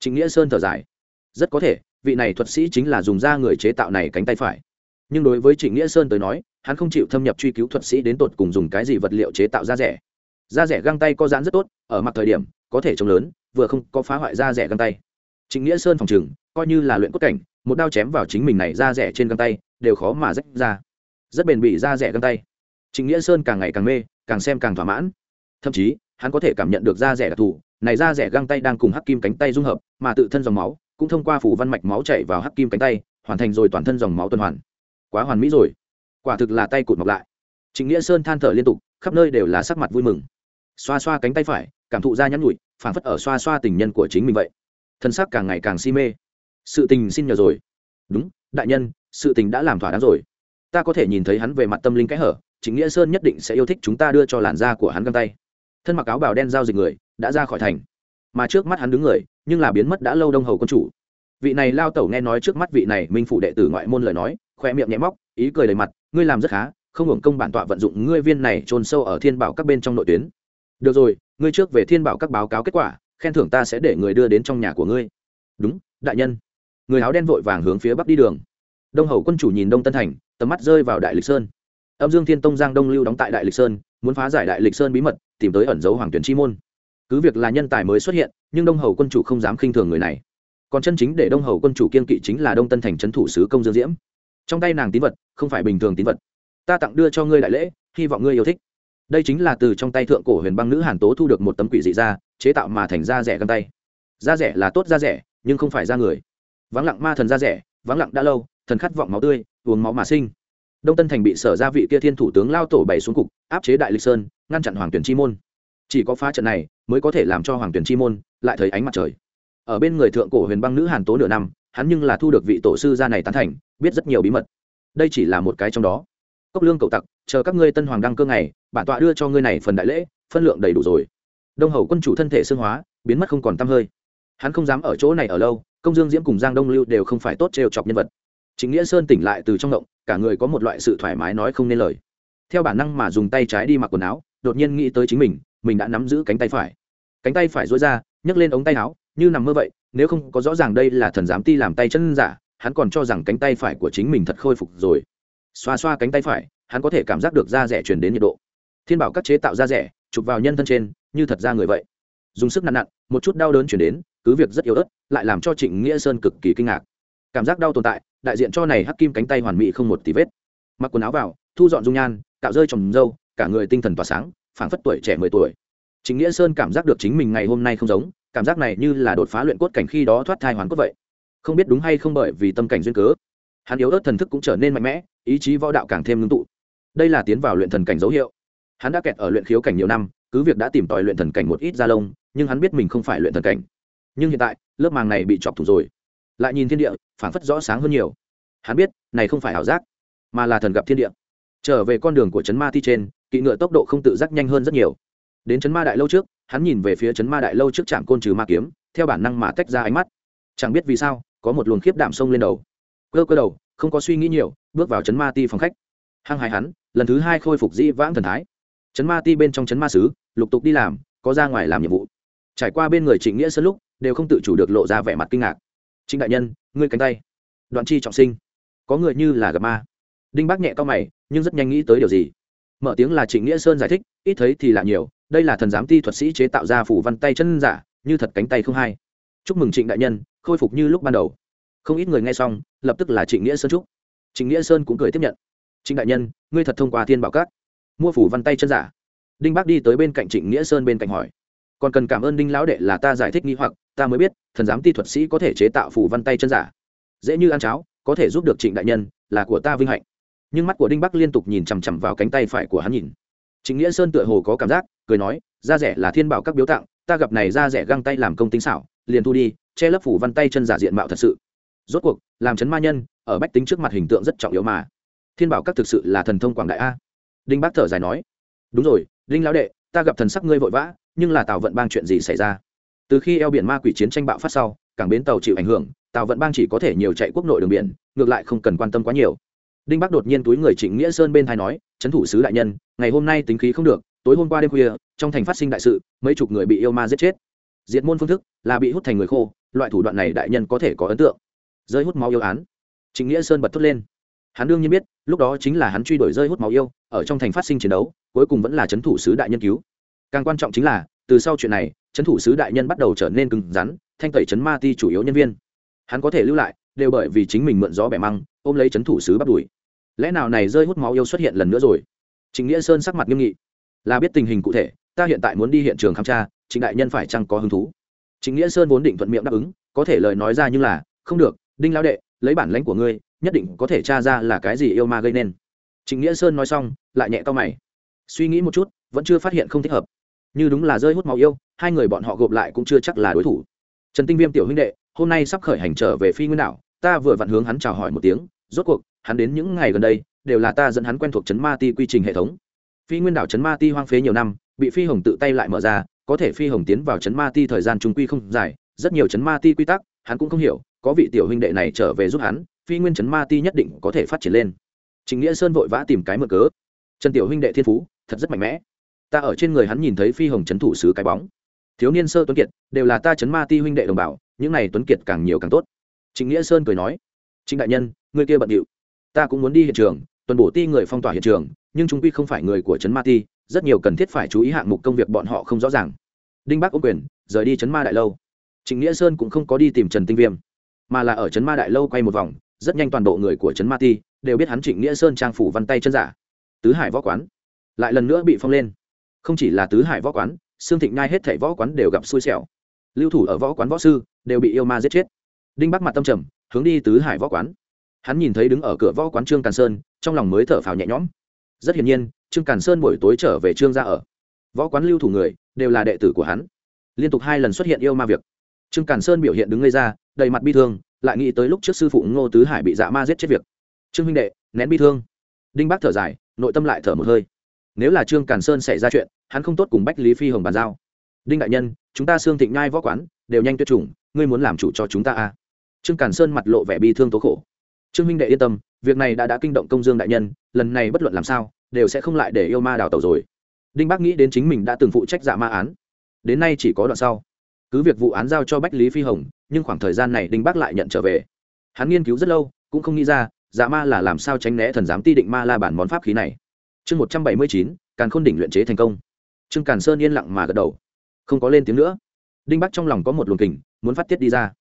Chính Nghĩa Sơn thở dài, rất có thể, vị này thuật sĩ chính là dùng da người chế tạo này cánh tay phải. Nhưng đối với Trịnh Nghĩa Sơn tới nói, hắn không chịu thâm nhập truy cứu thuật sĩ đến tột cùng dùng cái gì vật liệu chế tạo da rẻ. Da rẻ găng tay có dán rất tốt, ở mặt thời điểm, có thể trông lớn, vừa không có phá hoại da rẻ găng tay. Chính nghĩa sơn phòng trừng coi như là luyện cốt cảnh một đao chém vào chính mình này da rẻ trên găng tay đều khó mà rách ra. Rất bền bỉ da rẻ găng tay. Chính nghĩa sơn càng ngày càng mê càng xem càng thỏa mãn. Thậm chí hắn có thể cảm nhận được da rẻ đặc thù này da rẻ găng tay đang cùng hắc kim cánh tay dung hợp mà tự thân dòng máu cũng thông qua phủ văn mạch máu chảy vào hắc kim cánh tay hoàn thành rồi toàn thân dòng máu tuần hoàn. Quá hoàn mỹ rồi quả thực là tay cụt mọc lại. Chính nghĩa sơn than thở liên tục, khắp nơi đều là sắc mặt vui mừng. Xoa xoa cánh tay phải, cảm thụ da nhắn nhụi phảng phất ở xoa xoa tình nhân của chính mình vậy. Thân sắc càng ngày càng si mê. Sự tình xin nhờ rồi. Đúng, đại nhân, sự tình đã làm thỏa đáng rồi. Ta có thể nhìn thấy hắn về mặt tâm linh kẽ hở chính nghĩa sơn nhất định sẽ yêu thích chúng ta đưa cho làn da của hắn găng tay. Thân mặc áo bào đen giao dịch người, đã ra khỏi thành. Mà trước mắt hắn đứng người, nhưng là biến mất đã lâu đông hầu quân chủ. Vị này lao tẩu nghe nói trước mắt vị này minh phủ đệ tử ngoại môn lời nói khoe miệng nhẹ móc, ý cười đầy mặt ngươi làm rất khá, không hưởng công bản tọa vận dụng ngươi viên này trôn sâu ở thiên bảo các bên trong nội tuyến. Được rồi, ngươi trước về thiên bảo các báo cáo kết quả, khen thưởng ta sẽ để người đưa đến trong nhà của ngươi. Đúng, đại nhân. Người áo đen vội vàng hướng phía bắc đi đường. Đông hầu quân chủ nhìn đông tân thành, tầm mắt rơi vào đại lịch sơn. Âm dương thiên tông giang đông lưu đóng tại đại lịch sơn, muốn phá giải đại lịch sơn bí mật, tìm tới ẩn dấu hoàng tuyển chi môn. Cứ việc là nhân tài mới xuất hiện, nhưng đông hầu quân chủ không dám khinh thường người này. Còn chân chính để đông hầu quân chủ kiên kỵ chính là đông tân thành trấn thủ sứ công dương diễm trong tay nàng tín vật, không phải bình thường tín vật. Ta tặng đưa cho ngươi đại lễ, hy vọng ngươi yêu thích. Đây chính là từ trong tay thượng cổ huyền băng nữ hàn tố thu được một tấm quỷ dị ra chế tạo mà thành da rẻ găng tay. Da rẻ là tốt da rẻ, nhưng không phải da người. Vắng lặng ma thần da rẻ, vắng lặng đã lâu, thần khát vọng máu tươi, uống máu mà sinh. Đông tân thành bị sở gia vị kia thiên thủ tướng lao tổ bày xuống cục, áp chế đại lịch sơn, ngăn chặn hoàng tuyển chi môn. Chỉ có phá trận này, mới có thể làm cho hoàng tuyển chi môn lại thấy ánh mặt trời. Ở bên người thượng cổ huyền băng nữ hàn tố nửa năm, hắn nhưng là thu được vị tổ sư gia này tán thành biết rất nhiều bí mật. Đây chỉ là một cái trong đó. Cốc lương cậu tặc, chờ các ngươi tân hoàng đăng cơ ngày, bản tọa đưa cho ngươi này phần đại lễ, phân lượng đầy đủ rồi. Đông hầu quân chủ thân thể xương hóa, biến mất không còn t hơi. Hắn không dám ở chỗ này ở lâu, công dương diễm cùng giang đông lưu đều không phải tốt trêu chọc nhân vật. Chính nghĩa sơn tỉnh lại từ trong động, cả người có một loại sự thoải mái nói không nên lời. Theo bản năng mà dùng tay trái đi mặc quần áo, đột nhiên nghĩ tới chính mình mình đã nắm giữ cánh tay phải. Cánh tay phải dối ra, nhấc lên ống tay áo, như nằm mơ vậy, nếu không có rõ ràng đây là thần giám ti làm tay chân giả hắn còn cho rằng cánh tay phải của chính mình thật khôi phục rồi. Xoa xoa cánh tay phải hắn có thể cảm giác được da rẻ truyền đến nhiệt độ. Thiên bảo các chế tạo da rẻ chụp vào nhân thân trên như thật ra người vậy. Dùng sức nặng nặn một chút đau đớn chuyển đến cứ việc rất yếu ớt lại làm cho trịnh nghĩa sơn cực kỳ kinh ngạc. Cảm giác đau tồn tại đại diện cho này hắc kim cánh tay hoàn mỹ không một tí vết. Mặc quần áo vào thu dọn dung nhan cạo rơi trồng râu, cả người tinh thần tỏa sáng phảng phất tuổi trẻ mười tuổi. Chính nghĩa sơn cảm giác được chính mình ngày hôm nay không giống cảm giác này như là đột phá luyện cốt cảnh khi đó thoát thai hoàn cốt vậy không biết đúng hay không bởi vì tâm cảnh duyên cớ, hắn yếu ớt thần thức cũng trở nên mạnh mẽ, ý chí võ đạo càng thêm ngưng tụ. Đây là tiến vào luyện thần cảnh dấu hiệu. Hắn đã kẹt ở luyện khiếu cảnh nhiều năm, cứ việc đã tìm tòi luyện thần cảnh một ít da lông, nhưng hắn biết mình không phải luyện thần cảnh. Nhưng hiện tại, lớp màng này bị chọc thủ rồi. Lại nhìn thiên địa phản phất rõ sáng hơn nhiều. Hắn biết, này không phải ảo giác, mà là thần gặp thiên địa. Trở về con đường của trấn ma thi trên, kỵ ngựa tốc độ không tự giác nhanh hơn rất nhiều. Đến trấn ma đại lâu trước, hắn nhìn về phía trấn ma đại lâu trước trạm côn trừ ma kiếm, theo bản năng mà tách ra ánh mắt. Chẳng biết vì sao có một luồng khiếp đạm sông lên đầu. Cơ cơ đầu, không có suy nghĩ nhiều, bước vào chấn ma ti phòng khách. Hăng hài hắn, lần thứ hai khôi phục dĩ vãng thần thái. Chấn ma ti bên trong chấn ma sứ, lục tục đi làm, có ra ngoài làm nhiệm vụ. Trải qua bên người trịnh nghĩa sơn lúc, đều không tự chủ được lộ ra vẻ mặt kinh ngạc. Trịnh đại nhân, ngươi cánh tay. Đoạn chi trọng sinh. Có người như là gặp ma. Đinh bác nhẹ to mày, nhưng rất nhanh nghĩ tới điều gì. Mở tiếng là trịnh nghĩa sơn giải thích, ít thấy thì lạ nhiều, đây là thần giám ti thuật sĩ chế tạo ra phủ văn tay chân giả, như thật cánh tay không hay. Chúc mừng trịnh đại nhân khôi phục như lúc ban đầu. Không ít người nghe xong, lập tức là trịnh nghĩa sơn trúc trịnh nghĩa sơn cũng cười tiếp nhận. Trịnh đại nhân, ngươi thật thông qua thiên bảo các. Mua phủ văn tay chân giả. Đinh bác đi tới bên cạnh trịnh nghĩa sơn bên cạnh hỏi. Còn cần cảm ơn đinh lão đệ là ta giải thích nghi hoặc, ta mới biết, thần giám ti thuật sĩ có thể chế tạo phủ văn tay chân giả. Dễ như ăn cháo, có thể giúp được trịnh đại nhân, là của ta vinh hạnh. Nhưng mắt của đinh bắc liên tục nhìn chằm chằm vào cánh tay phải của hắn nhìn. Trịnh nghĩa sơn tựa hồ có cảm giác, cười nói da rẻ là thiên bảo các biếu tặng, ta gặp này da rẻ găng tay làm công tính xảo, liền thu đi che lấp phủ văn tay chân giả diện mạo thật sự. Rốt cuộc, làm chấn ma nhân, ở bách tính trước mặt hình tượng rất trọng yếu mà. Thiên bảo các thực sự là thần thông quảng đại a. Đinh bác thở dài nói, đúng rồi, đinh lão đệ, ta gặp thần sắc ngươi vội vã, nhưng là tàu vận bang chuyện gì xảy ra? Từ khi eo biển ma quỷ chiến tranh bạo phát sau, cảng bến tàu chịu ảnh hưởng tàu vận bang chỉ có thể nhiều chạy quốc nội đường biển, ngược lại không cần quan tâm quá nhiều. Đinh bắc đột nhiên túi người trịnh nghĩa sơn bên thai nói trấn thủ sứ đại nhân, ngày hôm nay tính khí không được, tối hôm qua đêm khuya, trong thành phát sinh đại sự, mấy chục người bị yêu ma giết chết. Diệt môn phương thức là bị hút thành người khô loại thủ đoạn này đại nhân có thể có ấn tượng. Rơi hút máu yêu án. Chính nghĩa sơn bật thốt lên. Hắn đương nhiên biết, lúc đó chính là hắn truy đuổi rơi hút máu yêu, ở trong thành phát sinh chiến đấu, cuối cùng vẫn là c thủ sứ đại nhân cứu. Càng quan trọng chính là, từ sau chuyện này c thủ sứ đại nhân bắt đầu trở nên cứng rắn, thanh tẩy chấn ma ti chủ yếu nhân viên. Hắn có thể lưu lại, đều bởi vì chính mình mượn gió bẻ măng, ôm lấy chấn thủ sứ bắt đuổi. Lẽ nào này rơi hút máu yêu xuất hiện lần nữa rồi? Chính nghĩa sơn sắc mặt nghiêm nghị. Là biết tình hình cụ thể, ta hiện tại muốn đi hiện trường khám tra chính đại nhân phải chăng có hứng thú? Chính nghĩa sơn vốn định thuận miệng đáp ứng, có thể lời nói ra như là, không được, đinh lão đệ, lấy bản lãnh của ngươi, nhất định có thể tra ra là cái gì yêu ma gây nên. Chính nghĩa sơn nói xong, lại nhẹ to mày. Suy nghĩ một chút, vẫn chưa phát hiện không thích hợp. Như đúng là rơi hút máu yêu, hai người bọn họ gộp lại cũng chưa chắc là đối thủ. Trần tinh viêm tiểu huynh đệ, hôm nay sắp khởi hành trở về phi nguyên đảo, ta vừa vặn hướng hắn chào hỏi một tiếng, rốt cuộc, hắn đến những ngày gần đây, đều là ta dẫn hắn quen thuộc chấn ma ti quy trình hệ thống. Phi nguyên đảo chấn ma ti hoang phế nhiều năm, bị phi hồng tự tay lại mở ra có thể phi hồng tiến vào chấn ma ti thời gian trung quy không dài, rất nhiều chấn ma ti quy tắc, hắn cũng không hiểu, có vị tiểu huynh đệ này trở về giúp hắn, phi nguyên chấn ma ti nhất định có thể phát triển lên. Chính nghĩa sơn vội vã tìm cái mở cớ. Trần tiểu huynh đệ thiên phú, thật rất mạnh mẽ. Ta ở trên người hắn nhìn thấy phi hồng chấn thủ sứ cái bóng. Thiếu niên sơ tuấn kiệt, đều là ta chấn ma ti huynh đệ đồng bào, những này tuấn kiệt càng nhiều càng tốt. Chính nghĩa sơn cười nói chính đại nhân, người kia bận điệu. Ta cũng muốn đi hiện trường, tuần bổ ti người phong tỏa hiện trường, nhưng chúng quy không phải người của trấn ma ti rất nhiều cần thiết phải chú ý hạng mục công việc bọn họ không rõ ràng. Đinh bắc ôm quyền, rời đi trấn ma đại lâu. Trịnh nghĩa sơn cũng không có đi tìm trần tinh viêm, mà là ở trấn ma đại lâu quay một vòng, rất nhanh toàn bộ người của trấn ma ti đều biết hắn trịnh nghĩa sơn trang phủ văn tay chân giả. Tứ hải võ quán lại lần nữa bị phong lên. Không chỉ là tứ hải võ quán xương thịnh nhai hết thảy võ quán đều gặp xui xẻo. Lưu thủ ở võ quán võ sư đều bị yêu ma giết chết. Đinh bắc mặt tâm trầm, hướng đi tứ hải võ quán. Hắn nhìn thấy đứng ở cửa võ quán trương càn sơn, trong lòng mới thở phào nhẹ nhõm rất hiển nhiên, trương càn sơn buổi tối trở về trương ra ở. Võ quán lưu thủ người, đều là đệ tử của hắn. Liên tục hai lần xuất hiện yêu ma việc. Trương càn sơn biểu hiện đứng ngây ra, đầy mặt bi thương, lại nghĩ tới lúc trước sư phụ ngô tứ hải bị dạ ma giết chết việc. Trương huynh đệ, nén bi thương. Đinh bác thở dài, nội tâm lại thở một hơi. Nếu là trương càn sơn xảy ra chuyện, hắn không tốt cùng bách lý phi hồng bàn giao. Đinh đại nhân, chúng ta xương thịnh nhai võ quán, đều nhanh tuyệt chủng, ngươi muốn làm chủ cho chúng ta à. trương càn sơn mặt lộ vẻ bi thương tố khổ trương minh đệ yên tâm, việc này đã đã kinh động công dương đại nhân, lần này bất luận làm sao, đều sẽ không lại để yêu ma đào tẩu rồi. Đinh bác nghĩ đến chính mình đã từng phụ trách dạ ma án. Đến nay chỉ có đoạn sau. Cứ việc vụ án giao cho bách lý phi hồng, nhưng khoảng thời gian này đinh bác lại nhận trở về. Hắn nghiên cứu rất lâu, cũng không nghĩ ra dạ ma là làm sao tránh né thần giám ti định ma la bản món pháp khí này. Chương một trăm bảy mươi chín, càn khôn đỉnh luyện chế thành công. Trương càn sơn yên lặng mà gật đầu. Không có lên tiếng nữa. Đinh bắc trong lòng có một luồng kình, muốn phát tiết đi ra.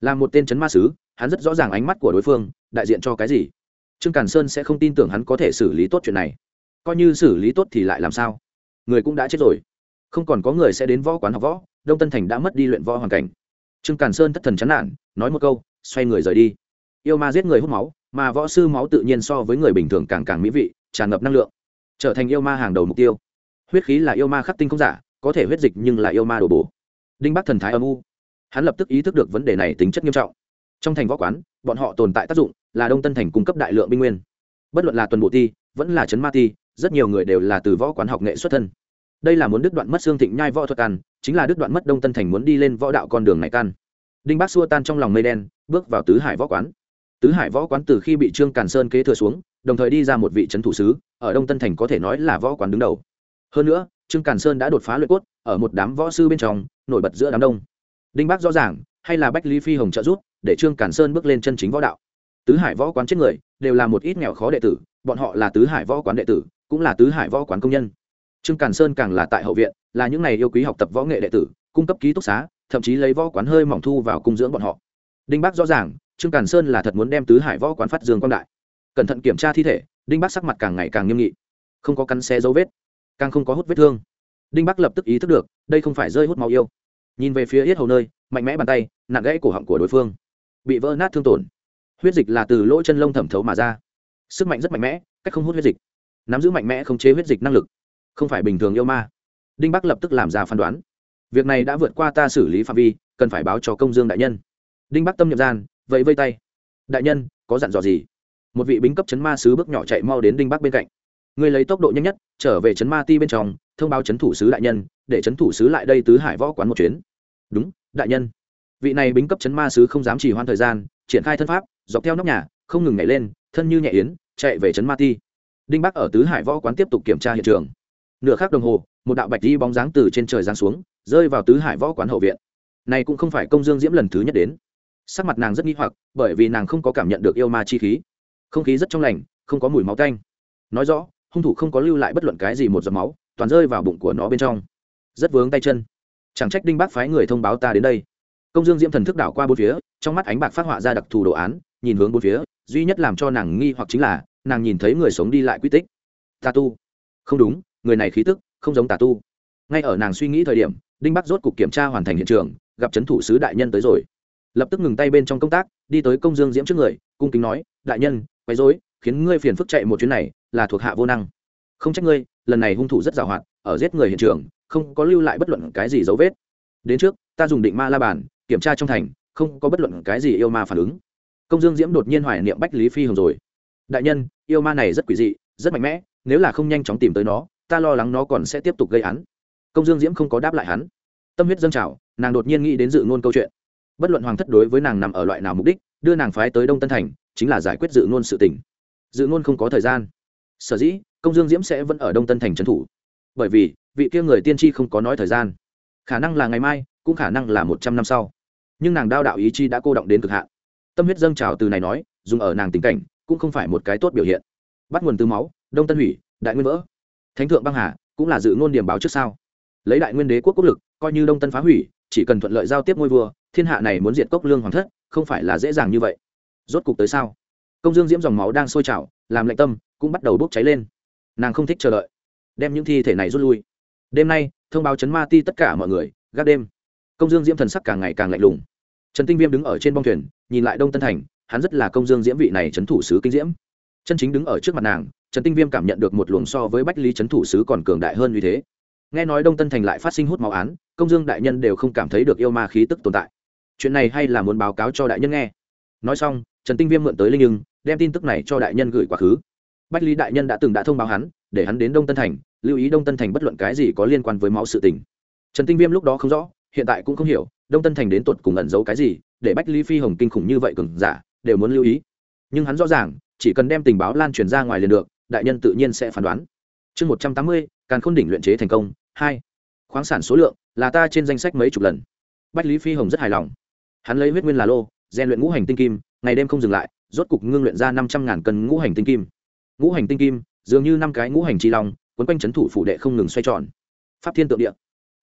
Là một tên c ma sứ hắn rất rõ ràng ánh mắt của đối phương, đại diện cho cái gì? Trương càn sơn sẽ không tin tưởng hắn có thể xử lý tốt chuyện này. Coi như xử lý tốt thì lại làm sao? Người cũng đã chết rồi. Không còn có người sẽ đến võ quán học võ, đông tân thành đã mất đi luyện võ hoàn cảnh. Trương càn sơn thất thần chán nản, nói một câu, xoay người rời đi. Yêu ma giết người hút máu, mà võ sư máu tự nhiên so với người bình thường càng càng mỹ vị, tràn ngập năng lượng. Trở thành yêu ma hàng đầu mục tiêu. Huyết khí là yêu ma khắc tinh không giả, có thể huyết dịch nhưng là yêu ma đổ bổ. Đinh bắc thần thái âm u. Hắn lập tức ý thức được vấn đề này tính chất nghiêm trọng trong thành võ quán, bọn họ tồn tại tác dụng là đông tân thành cung cấp đại lượng binh nguyên. Bất luận là tuần bộ ti vẫn là trấn ma ti rất nhiều người đều là từ võ quán học nghệ xuất thân. Đây là muốn đứt đoạn mất xương thịnh nhai võ thuật căn chính là đứt đoạn mất đông tân thành muốn đi lên võ đạo con đường này căn đinh bác xua tan trong lòng mây đen, bước vào tứ hải võ quán. Tứ hải võ quán từ khi bị trương càn sơn kế thừa xuống, đồng thời đi ra một vị trấn thủ sứ, ở đông tân thành có thể nói là võ quán đứng đầu. Hơn nữa, trương càn sơn đã đột phá luyện cốt, ở một đám võ sư bên trong, nổi bật giữa đám đông. Đinh bác rõ ràng, hay là bách lý phi hồng trợ giúp để trương càn sơn bước lên chân chính võ đạo. Tứ hải võ quán chết người, đều là một ít nghèo khó đệ tử, bọn họ là tứ hải võ quán đệ tử, cũng là tứ hải võ quán công nhân. Trương càn sơn càng là tại hậu viện, là những ngày yêu quý học tập võ nghệ đệ tử, cung cấp ký túc xá, thậm chí lấy võ quán hơi mỏng thu vào cung dưỡng bọn họ. Đinh bác rõ ràng, trương càn sơn là thật muốn đem tứ hải võ quán phát dương quang đại. Cẩn thận kiểm tra thi thể, đinh bác sắc mặt càng ngày càng nghiêm nghị. Không có cắn xe dấu vết, càng không có hút vết thương. Đinh bắc lập tức ý thức được, đây không phải rơi hút máu yêu. Nhìn về phía yết hầu nơi, mạnh mẽ bàn tay, nặng gãy cổ họng của đối phương bị vỡ nát thương tổn. Huyết dịch là từ lỗ chân lông thẩm thấu mà ra. Sức mạnh rất mạnh mẽ, cách không hút huyết dịch. Nắm giữ mạnh mẽ không chế huyết dịch năng lực, không phải bình thường yêu ma. Đinh bắc lập tức làm ra phán đoán. Việc này đã vượt qua ta xử lý phạm vi, cần phải báo cho công dương đại nhân. Đinh bắc tâm nhập gian vậy vây tay. Đại nhân, có dặn dò gì? Một vị bính cấp chấn ma sứ bước nhỏ chạy mau đến đinh bắc bên cạnh. Người lấy tốc độ nhanh nhất, trở về chấn ma ti bên trong, thông báo chấn thủ sứ đại nhân, để chấn thủ sứ lại đây tứ hải võ quán một chuyến. Đúng, đại nhân vị này bính cấp chấn ma sứ không dám chỉ hoãn thời gian, triển khai thân pháp, dọc theo nóc nhà, không ngừng nhảy lên, thân như nhẹ yến, chạy về chấn ma ti. Đinh bắc ở tứ hải võ quán tiếp tục kiểm tra hiện trường. Nửa khắc đồng hồ, một đạo bạch đi bóng dáng từ trên trời giáng xuống, rơi vào tứ hải võ quán hậu viện. Này cũng không phải công dương diễm lần thứ nhất đến. Sắc mặt nàng rất nghi hoặc, bởi vì nàng không có cảm nhận được yêu ma chi khí. Không khí rất trong lành, không có mùi máu tanh. Nói rõ, hung thủ không có lưu lại bất luận cái gì một giọt máu, toàn rơi vào bụng của nó bên trong. Rất vướng tay chân. Chẳng trách đinh bác phái người thông báo ta đến đây công dương diễm thần thức đảo qua bốn phía, trong mắt ánh bạc phát họa ra đặc thù đồ án, nhìn hướng bốn phía, duy nhất làm cho nàng nghi hoặc chính là, nàng nhìn thấy người sống đi lại quy tích. Tà tu. Không đúng, người này khí tức, không giống tà tu. Ngay ở nàng suy nghĩ thời điểm, đinh bắc rốt cục kiểm tra hoàn thành hiện trường, gặp trấn thủ sứ đại nhân tới rồi. Lập tức ngừng tay bên trong công tác, đi tới công dương diễm trước người, cung kính nói, đại nhân, quấy dối khiến ngươi phiền phức chạy một chuyến này, là thuộc hạ vô năng. Không trách ngươi, lần này hung thủ rất giàu hoạt, ở giết người hiện trường, không có lưu lại bất luận cái gì dấu vết. Đến trước, ta dùng định ma la bàn kiểm tra trong thành, không có bất luận cái gì yêu ma phản ứng. Công dương diễm đột nhiên hoài niệm bách lý phi hồng rồi. Đại nhân, yêu ma này rất quỷ dị, rất mạnh mẽ, nếu là không nhanh chóng tìm tới nó, ta lo lắng nó còn sẽ tiếp tục gây án. Công dương diễm không có đáp lại hắn. Tâm huyết dâng trào, nàng đột nhiên nghĩ đến dự ngôn câu chuyện. Bất luận hoàng thất đối với nàng nằm ở loại nào mục đích, đưa nàng phái tới đông tân thành, chính là giải quyết dự ngôn sự tỉnh dự ngôn không có thời gian. Sở dĩ, công dương diễm sẽ vẫn ở đông tân thành trấn thủ. Bởi vì, vị kia người tiên tri không có nói thời gian. Khả năng là ngày mai, cũng khả năng là một trăm năm sau nhưng nàng đao đạo ý chi đã cô động đến cực hạn. Tâm huyết dâng trào từ này nói, dùng ở nàng tình cảnh, cũng không phải một cái tốt biểu hiện. Bắt nguồn từ máu, đông tân hủy, đại nguyên vỡ. Thánh thượng băng hà, cũng là dự ngôn điểm báo trước sau. Lấy đại nguyên đế quốc quốc lực, coi như đông tân phá hủy, chỉ cần thuận lợi giao tiếp ngôi vua, thiên hạ này muốn diệt cốc lương hoàng thất, không phải là dễ dàng như vậy. Rốt cục tới sao công dương diễm dòng máu đang sôi trào, làm lạnh tâm, cũng bắt đầu bốc cháy lên. Nàng không thích chờ đợi, đem những thi thể này rút lui. Đêm nay, thông báo chấn ma ti tất cả mọi người, gác đêm công dương diễm thần sắc càng ngày càng lạnh lùng. Trần tinh viêm đứng ở trên bong thuyền, nhìn lại đông tân thành, hắn rất là công dương diễm vị này trấn thủ sứ kinh diễm. Chân chính đứng ở trước mặt nàng, trần tinh viêm cảm nhận được một luồng so với bách lý trấn thủ sứ còn cường đại hơn như thế. Nghe nói đông tân thành lại phát sinh hút máu án, công dương đại nhân đều không cảm thấy được yêu ma khí tức tồn tại. Chuyện này hay là muốn báo cáo cho đại nhân nghe. Nói xong, trần tinh viêm mượn tới linh nhưng đem tin tức này cho đại nhân gửi quá khứ. Bách lý đại nhân đã từng đã thông báo hắn, để hắn đến đông tân thành, lưu ý đông tân thành bất luận cái gì có liên quan với máu sự tình. Trần tinh viêm lúc đó không rõ hiện tại cũng không hiểu, đông tân thành đến tột cùng ẩn giấu cái gì, để bách lý phi, hồng kinh khủng như vậy cường giả, đều muốn lưu ý. Nhưng hắn rõ ràng, chỉ cần đem tình báo lan truyền ra ngoài liền được, đại nhân tự nhiên sẽ phán đoán. Chương một trăm tám mươi, càn khôn đỉnh luyện chế thành công, hai. Khoáng sản số lượng, là ta trên danh sách mấy chục lần. Bách lý phi, hồng rất hài lòng. Hắn lấy huyết nguyên là lô, rèn luyện ngũ hành tinh kim, ngày đêm không dừng lại, rốt cục ngưng luyện ra năm trăm ngàn cân ngũ hành tinh kim. Ngũ hành tinh kim, dường như năm cái ngũ hành chi long, quấn quanh c h ấ n thủ phủ đệ không ngừng xoay tròn. Pháp thiên tượng địa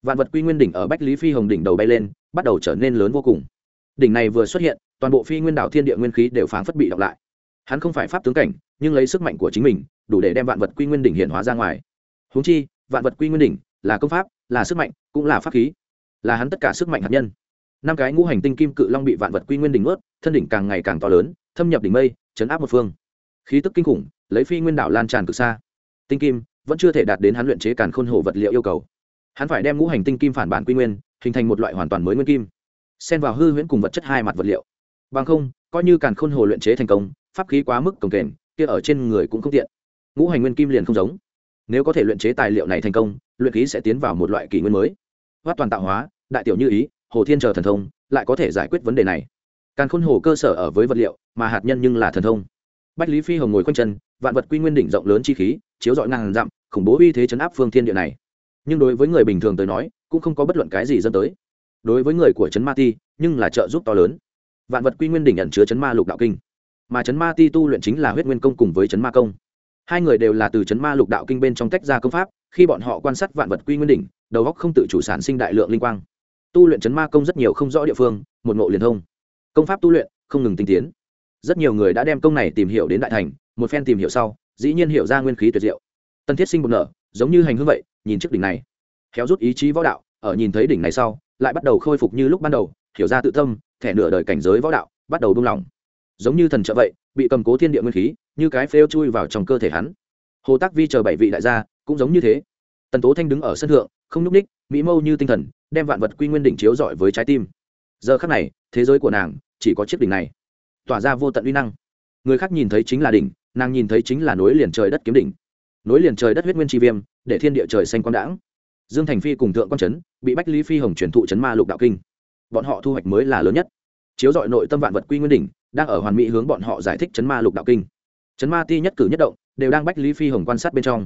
vạn vật quy nguyên đỉnh ở bách lý phi hồng đỉnh đầu bay lên, bắt đầu trở nên lớn vô cùng. Đỉnh này vừa xuất hiện, toàn bộ phi nguyên đảo thiên địa nguyên khí đều phán phất bị đọc lại. Hắn không phải pháp tướng cảnh, nhưng lấy sức mạnh của chính mình, đủ để đem vạn vật quy nguyên đỉnh hiện hóa ra ngoài. Húng chi, vạn vật quy nguyên đỉnh là công pháp, là sức mạnh, cũng là pháp khí. Là hắn tất cả sức mạnh hạt nhân. Năm cái ngũ hành tinh kim cự long bị vạn vật quy nguyên đỉnh ướt thân đỉnh càng ngày càng to lớn, thâm nhập đỉnh mây, chấn áp một phương. Khí tức kinh khủng, lấy phi nguyên đảo lan tràn cực xa. Tinh kim vẫn chưa thể đạt đến hắn luyện chế càn khôn hổ vật liệu yêu cầu hắn phải đem ngũ hành tinh kim phản bản quy nguyên hình thành một loại hoàn toàn mới nguyên kim, xen vào hư huyễn cùng vật chất hai mặt vật liệu. Bằng không, coi như càn khôn hồ luyện chế thành công, pháp khí quá mức cồng kềnh, kia ở trên người cũng không tiện. Ngũ hành nguyên kim liền không giống. Nếu có thể luyện chế tài liệu này thành công, luyện khí sẽ tiến vào một loại kỷ nguyên mới. Hoát toàn tạo hóa, đại tiểu như ý, hồ thiên chờ thần thông, lại có thể giải quyết vấn đề này. Càn khôn hồ cơ sở ở với vật liệu, mà hạt nhân nhưng là thần thông. Bách lý phi hồng ngồi quanh chân, vạn vật quy nguyên đỉnh rộng lớn chi khí, chiếu dọi ngàn dặm, khủng bố uy thế chấn áp phương thiên địa này nhưng đối với người bình thường tới nói, cũng không có bất luận cái gì dẫn tới. Đối với người của trấn ma ti, nhưng là trợ giúp to lớn. Vạn vật quy nguyên đỉnh nhận chứa chấn ma lục đạo kinh. Mà chấn ma ti tu luyện chính là huyết nguyên công cùng với chấn ma công. Hai người đều là từ chấn ma lục đạo kinh bên trong tách ra công pháp, khi bọn họ quan sát vạn vật quy nguyên đỉnh, đầu góc không tự chủ sản sinh đại lượng linh quang. Tu luyện chấn ma công rất nhiều không rõ địa phương, một ngộ liền thông. Công pháp tu luyện, không ngừng tinh tiến. Rất nhiều người đã đem công này tìm hiểu đến đại thành, một phen tìm hiểu sau, dĩ nhiên hiểu ra nguyên khí tuyệt diệu. Tân thiết sinh bột nở, giống như hành hương vậy nhìn chiếc đỉnh này. Khéo rút ý chí võ đạo, ở nhìn thấy đỉnh này sau, lại bắt đầu khôi phục như lúc ban đầu, hiểu ra tự tâm, thẻ nửa đời cảnh giới võ đạo, bắt đầu buông lỏng. Giống như thần trợ vậy, bị cầm cố thiên địa nguyên khí, như cái phêu chui vào trong cơ thể hắn. Hồ tác vi chờ bảy vị đại gia, cũng giống như thế. Tần tố thanh đứng ở sân thượng, không nhúc ních mỹ mâu như tinh thần, đem vạn vật quy nguyên đỉnh chiếu rọi với trái tim. Giờ khắc này, thế giới của nàng chỉ có chiếc đỉnh này. Tỏa ra vô tận uy năng. Người khác nhìn thấy chính là đỉnh, nàng nhìn thấy chính là nối liền trời đất kiếm đỉnh nối liền trời đất huyết nguyên tri viêm, để thiên địa trời xanh quang đãng. Dương thành phi cùng thượng quan trấn bị bách lý phi hồng truyền thụ Trấn ma lục đạo kinh. Bọn họ thu hoạch mới là lớn nhất. Chiếu dọi nội tâm vạn vật quy nguyên đỉnh, đang ở hoàn mỹ hướng bọn họ giải thích Trấn ma lục đạo kinh. Trấn ma ti nhất cử nhất động, đều đang bách lý phi hồng quan sát bên trong.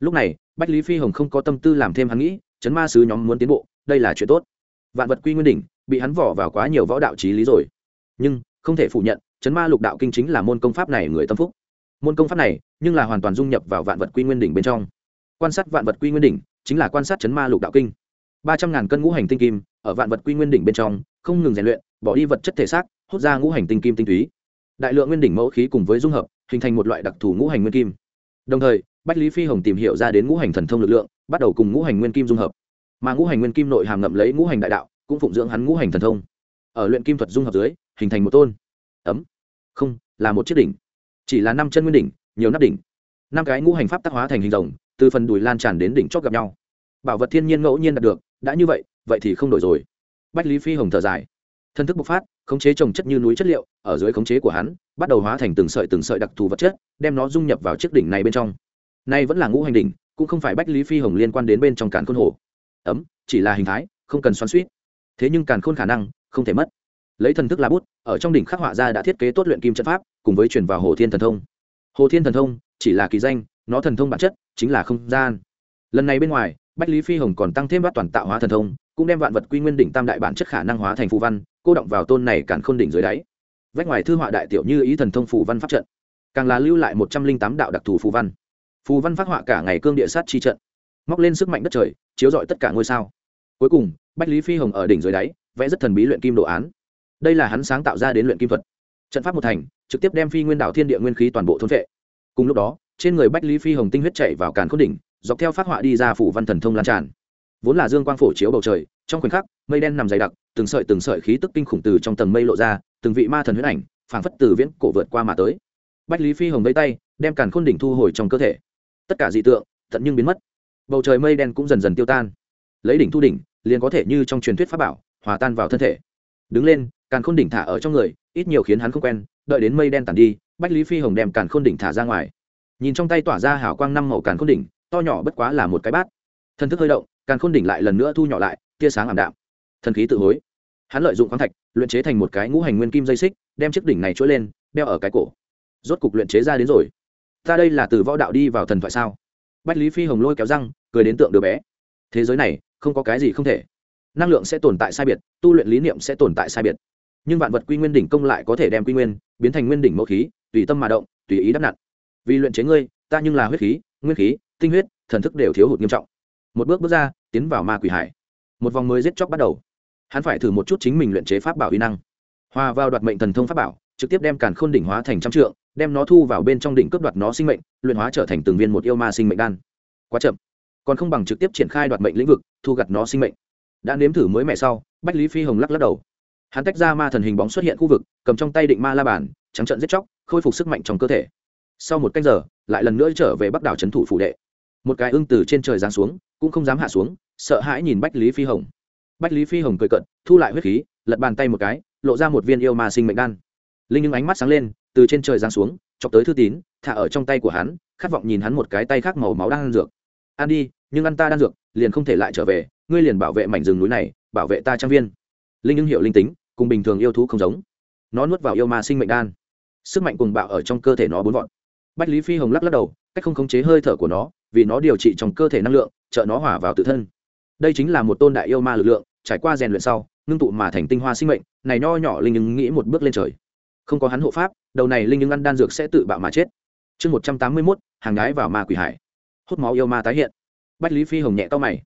Lúc này, bách lý phi hồng không có tâm tư làm thêm hắn nghĩ Trấn ma sứ nhóm muốn tiến bộ, đây là chuyện tốt. Vạn vật quy nguyên đỉnh, bị hắn vỏ vào quá nhiều võ đạo trí lý rồi. Nhưng, không thể phủ nhận, chấn ma lục đạo kinh chính là môn công pháp này người tâm phúc môn công pháp này, nhưng là hoàn toàn dung nhập vào vạn vật quy nguyên đỉnh bên trong. Quan sát vạn vật quy nguyên đỉnh chính là quan sát chấn ma lục đạo kinh. Ba trăm ngàn cân ngũ hành tinh kim ở vạn vật quy nguyên đỉnh bên trong, không ngừng rèn luyện, bỏ đi vật chất thể xác, hút ra ngũ hành tinh kim tinh túy. Đại lượng nguyên đỉnh mẫu khí cùng với dung hợp, hình thành một loại đặc thù ngũ hành nguyên kim. Đồng thời, bách lý phi hồng tìm hiểu ra đến ngũ hành thần thông lực lượng, bắt đầu cùng ngũ hành nguyên kim dung hợp. Mà ngũ hành nguyên kim nội hàm ngậm lấy ngũ hành đại đạo, cũng phụng dưỡng hắn ngũ hành thần thông. Ở luyện kim thuật dung hợp dưới, hình thành một tôn. Ấm. Không, là một chiếc đỉnh chỉ là năm chân nguyên đỉnh, nhiều nắp đỉnh. Năm cái ngũ hành pháp tác hóa thành hình rồng, từ phần đùi lan tràn đến đỉnh chót gặp nhau. Bảo vật thiên nhiên ngẫu nhiên đạt được, đã như vậy vậy thì không đổi rồi. Bách lý phi hồng thở dài. Thân thức bộc phát, khống chế trồng chất như núi chất liệu, ở dưới khống chế của hắn, bắt đầu hóa thành từng sợi từng sợi đặc thù vật chất, đem nó dung nhập vào chiếc đỉnh này bên trong. Nay vẫn là ngũ hành đỉnh, cũng không phải bách lý phi hồng liên quan đến bên trong càn khôn hồ ấm, chỉ là hình thái, không cần xoắn suýt thế nhưng càn khôn khả năng, không thể mất. Lấy thần thức lá bút, ở trong đỉnh khắc họa ra đã thiết kế tốt luyện kim trận pháp cùng với truyền vào hồ thiên thần thông. Hồ thiên thần thông chỉ là kỳ danh, nó thần thông bản chất chính là không gian. Lần này bên ngoài, bách lý phi hồng còn tăng thêm bát toàn tạo hóa thần thông, cũng đem vạn vật quy nguyên đỉnh tam đại bản chất khả năng hóa thành phù văn, cô động vào tôn này cản n đỉnh dưới đáy. Vách ngoài thư họa đại tiểu như ý thần thông phù văn pháp trận, càng là lưu lại một trăm linh tám đạo đặc thù phù văn. Phù văn phát họa cả ngày cương địa sát chi trận, móc lên sức mạnh đất trời, chiếu rọi tất cả ngôi sao. Cuối cùng, bách lý phi hồng ở đỉnh dưới đáy, vẽ rất thần bí luyện kim đồ án. Đây là hắn sáng tạo ra đến luyện kim thuật. Trận pháp một thành trực tiếp đem phi nguyên đảo thiên địa nguyên khí toàn bộ thôn vệ. Cùng lúc đó, trên người bách lý phi hồng tinh huyết chạy vào càn khôn đỉnh, dọc theo phát họa đi ra phủ văn thần thông lan tràn. Vốn là dương quang phổ chiếu bầu trời, trong khoảnh khắc, mây đen nằm dày đặc, từng sợi từng sợi khí tức kinh khủng từ trong tầng mây lộ ra, từng vị ma thần huyết ảnh, phảng phất từ viễn cổ vượt qua mà tới. Bách lý phi hồng vây tay, đem càn khôn đỉnh thu hồi trong cơ thể. Tất cả dị tượng, tận nhưng biến mất. Bầu trời mây đen cũng dần dần tiêu tan. Lấy đỉnh thu đỉnh, liền có thể như trong truyền thuyết pháp bảo, hòa tan vào thân thể. Đứng lên, càn khôn đỉnh thả ở trong người, ít nhiều khiến hắn không quen đợi đến mây đen tàn đi, bách lý phi hồng đem càn khôn đỉnh thả ra ngoài. Nhìn trong tay tỏa ra hào quang năm màu càn khôn đỉnh, to nhỏ bất quá là một cái bát. Thân thức hơi động, càn khôn đỉnh lại lần nữa thu nhỏ lại, tia sáng ảm đạm. Thần khí tự hối. Hắn lợi dụng khoáng thạch, luyện chế thành một cái ngũ hành nguyên kim dây xích, đem chiếc đỉnh này chuỗi lên, đeo ở cái cổ. Rốt cục luyện chế ra đến rồi. Ta đây là từ võ đạo đi vào thần thoại sao? Bách lý phi hồng lôi kéo răng, cười đến tượng đứa bé. Thế giới này, không có cái gì không thể. Năng lượng sẽ tồn tại sai biệt, tu luyện lý niệm sẽ tồn tại sai biệt nhưng vạn vật quy nguyên đỉnh công lại có thể đem quy nguyên biến thành nguyên đỉnh mẫu khí, tùy tâm mà động, tùy ý đắp nặn. Vì luyện chế ngươi, ta nhưng là huyết khí, nguyên khí, tinh huyết, thần thức đều thiếu hụt nghiêm trọng. Một bước bước ra, tiến vào ma quỷ hải. Một vòng mới giết chóc bắt đầu. Hắn phải thử một chút chính mình luyện chế pháp bảo uy năng. Hòa vào đoạt mệnh thần thông pháp bảo, trực tiếp đem càn khôn đỉnh hóa thành trăm trượng, đem nó thu vào bên trong đỉnh cướp đoạt nó sinh mệnh, luyện hóa trở thành từng viên một yêu ma sinh mệnh đan. Quá chậm. Còn không bằng trực tiếp triển khai đoạt mệnh lĩnh vực, thu gặt nó sinh mệnh. Đã nếm thử mới mẹ sau, bách lý phi hồng lắc lắc đầu hắn tách ra ma thần hình bóng xuất hiện khu vực, cầm trong tay định ma la bàn, trắng trận giết chóc, khôi phục sức mạnh trong cơ thể. Sau một canh giờ, lại lần nữa trở về bắc đảo trấn thủ phủ đệ. Một cái ưng từ trên trời giáng xuống, cũng không dám hạ xuống, sợ hãi nhìn bách lý phi hồng. Bách lý phi hồng cười cận thu lại huyết khí, lật bàn tay một cái, lộ ra một viên yêu ma sinh mệnh đan. Linh những ánh mắt sáng lên, từ trên trời giáng xuống, chọc tới thư tín, thả ở trong tay của hắn, khát vọng nhìn hắn một cái tay khác màu máu đang ăn dược. Ăn đi, nhưng ăn ta đang dược, liền không thể lại trở về, ngươi liền bảo vệ mảnh rừng núi này, bảo vệ ta trang viên linh những hiệu linh tính, cùng bình thường yêu thú không giống. Nó nuốt vào yêu ma sinh mệnh đan. Sức mạnh cùng bạo ở trong cơ thể nó bốn vọn bách lý phi hồng lắc lắc đầu, cách không khống chế hơi thở của nó, vì nó điều trị trong cơ thể năng lượng, trợ nó hỏa vào tự thân. Đây chính là một tôn đại yêu ma lực lượng, trải qua rèn luyện sau, ngưng tụ mà thành tinh hoa sinh mệnh, này nho nhỏ linh ứng nghĩ một bước lên trời. Không có hắn hộ pháp, đầu này linh ứng ăn đan dược sẽ tự bạo mà chết. Chương một trăm tám mươi mốt, hàng gái vào ma quỷ hải. Hút máu yêu ma tái hiện. Bách lý phi hồng nhẹ to mày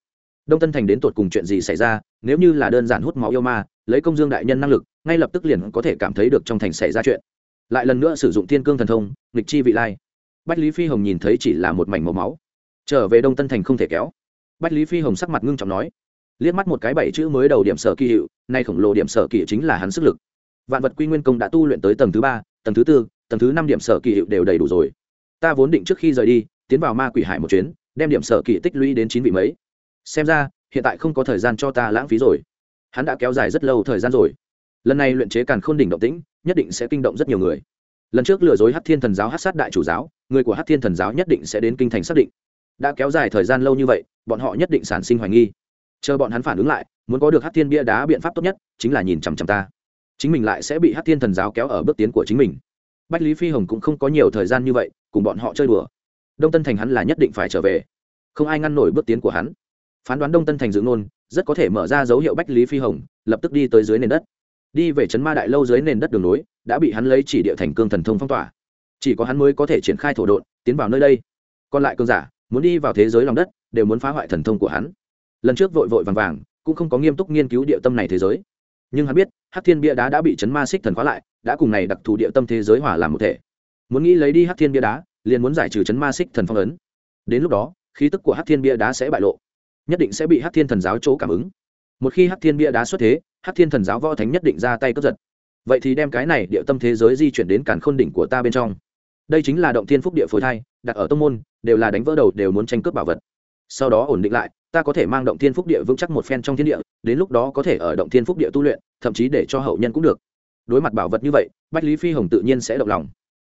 đông tân thành đến tột cùng chuyện gì xảy ra, nếu như là đơn giản hút máu yêu ma, lấy công dương đại nhân năng lực, ngay lập tức liền có thể cảm thấy được trong thành xảy ra chuyện. Lại lần nữa sử dụng thiên cương thần thông, nghịch chi vị lai. Bách lý phi hồng nhìn thấy chỉ là một mảnh màu máu. Trở về đông tân thành không thể kéo. Bách lý phi hồng sắc mặt ngưng trọng nói, liếc mắt một cái bảy chữ mới đầu điểm sở kỳ hiệu, nay khổng lồ điểm sở kỳ chính là hắn sức lực. Vạn vật quy nguyên công đã tu luyện tới tầng thứ ba, tầng thứ tư, tầng thứ năm điểm sở kỳ hiệu đều đầy đủ rồi. Ta vốn định trước khi rời đi, tiến vào ma quỷ hải một chuyến, đem điểm sở kỳ tích lũy đến chín vị mấy xem ra, hiện tại không có thời gian cho ta lãng phí rồi. Hắn đã kéo dài rất lâu thời gian rồi. Lần này luyện chế càn khôn đỉnh động tĩnh, nhất định sẽ kinh động rất nhiều người. Lần trước lừa dối hát thiên thần giáo hát sát đại chủ giáo, người của hát thiên thần giáo nhất định sẽ đến kinh thành xác định. Đã kéo dài thời gian lâu như vậy, bọn họ nhất định sản sinh hoài nghi. Chờ bọn hắn phản ứng lại, muốn có được hát thiên bia đá biện pháp tốt nhất, chính là nhìn chằm chằm ta. Chính mình lại sẽ bị hát thiên thần giáo kéo ở bước tiến của chính mình. Bách lý phi hồng cũng không có nhiều thời gian như vậy, cùng bọn họ chơi đùa. Đông tân thành hắn là nhất định phải trở về. Không ai ngăn nổi bước tiến của hắn phán đoán đông tân thành dự ngôn rất có thể mở ra dấu hiệu bách lý phi hồng, lập tức đi tới dưới nền đất. Đi về trấn ma đại lâu dưới nền đất đường nối, đã bị hắn lấy chỉ địa thành cương thần thông phong tỏa. Chỉ có hắn mới có thể triển khai thổ độn, tiến vào nơi đây. Còn lại cương giả, muốn đi vào thế giới lòng đất, đều muốn phá hoại thần thông của hắn. Lần trước vội vội vàng vàng, cũng không có nghiêm túc nghiên cứu địa tâm này thế giới. Nhưng hắn biết, hắc thiên bia đá đã bị chấn ma xích thần khóa lại, đã cùng này đặc thù địa tâm thế giới hỏa làm một thể. Muốn nghĩ lấy đi hắc thiên bia đá, liền muốn giải trừ chấn ma xích thần phong ấn. Đến lúc đó, khí tức của hắc thiên bia đá sẽ bại lộ nhất định sẽ bị hắc thiên thần giáo chỗ cảm ứng. Một khi hắc thiên bia đá xuất thế, hắc thiên thần giáo võ thánh nhất định ra tay cướp giật. Vậy thì đem cái này địa tâm thế giới di chuyển đến cản khôn đỉnh của ta bên trong. Đây chính là động thiên phúc địa phối thai, đặt ở tông môn, đều là đánh vỡ đầu, đều muốn tranh cướp bảo vật. Sau đó ổn định lại, ta có thể mang động thiên phúc địa vững chắc một phen trong thiên địa, đến lúc đó có thể ở động thiên phúc địa tu luyện, thậm chí để cho hậu nhân cũng được. Đối mặt bảo vật như vậy, bách lý phi hồng tự nhiên sẽ động lòng.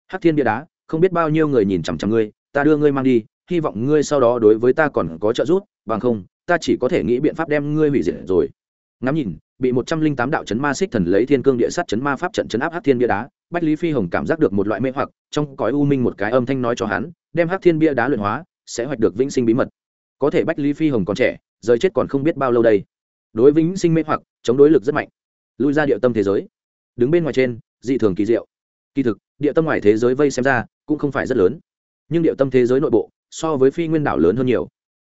Hắc thiên bia đá, không biết bao nhiêu người nhìn chằm chằm ngươi, ta đưa ngươi mang đi, hy vọng ngươi sau đó đối với ta còn có trợ giúp bằng không, ta chỉ có thể nghĩ biện pháp đem ngươi hủy diệt rồi. Ngắm nhìn, bị một trăm linh tám đạo chấn ma xích thần lấy thiên cương địa sát chấn ma pháp trận chấn áp hắc thiên bia đá, bách lý phi hồng cảm giác được một loại mê hoặc, trong cõi u minh một cái âm thanh nói cho hắn, đem hắc thiên bia đá luyện hóa, sẽ hoạch được vĩnh sinh bí mật. Có thể bách lý phi hồng còn trẻ, rời chết còn không biết bao lâu đây. Đối vĩnh sinh mê hoặc, chống đối lực rất mạnh. Lui ra địa tâm thế giới. Đứng bên ngoài trên, dị thường kỳ diệu. Kỳ thực, địa tâm ngoài thế giới vây xem ra, cũng không phải rất lớn. Nhưng địa tâm thế giới nội bộ, so với phi nguyên đảo lớn hơn nhiều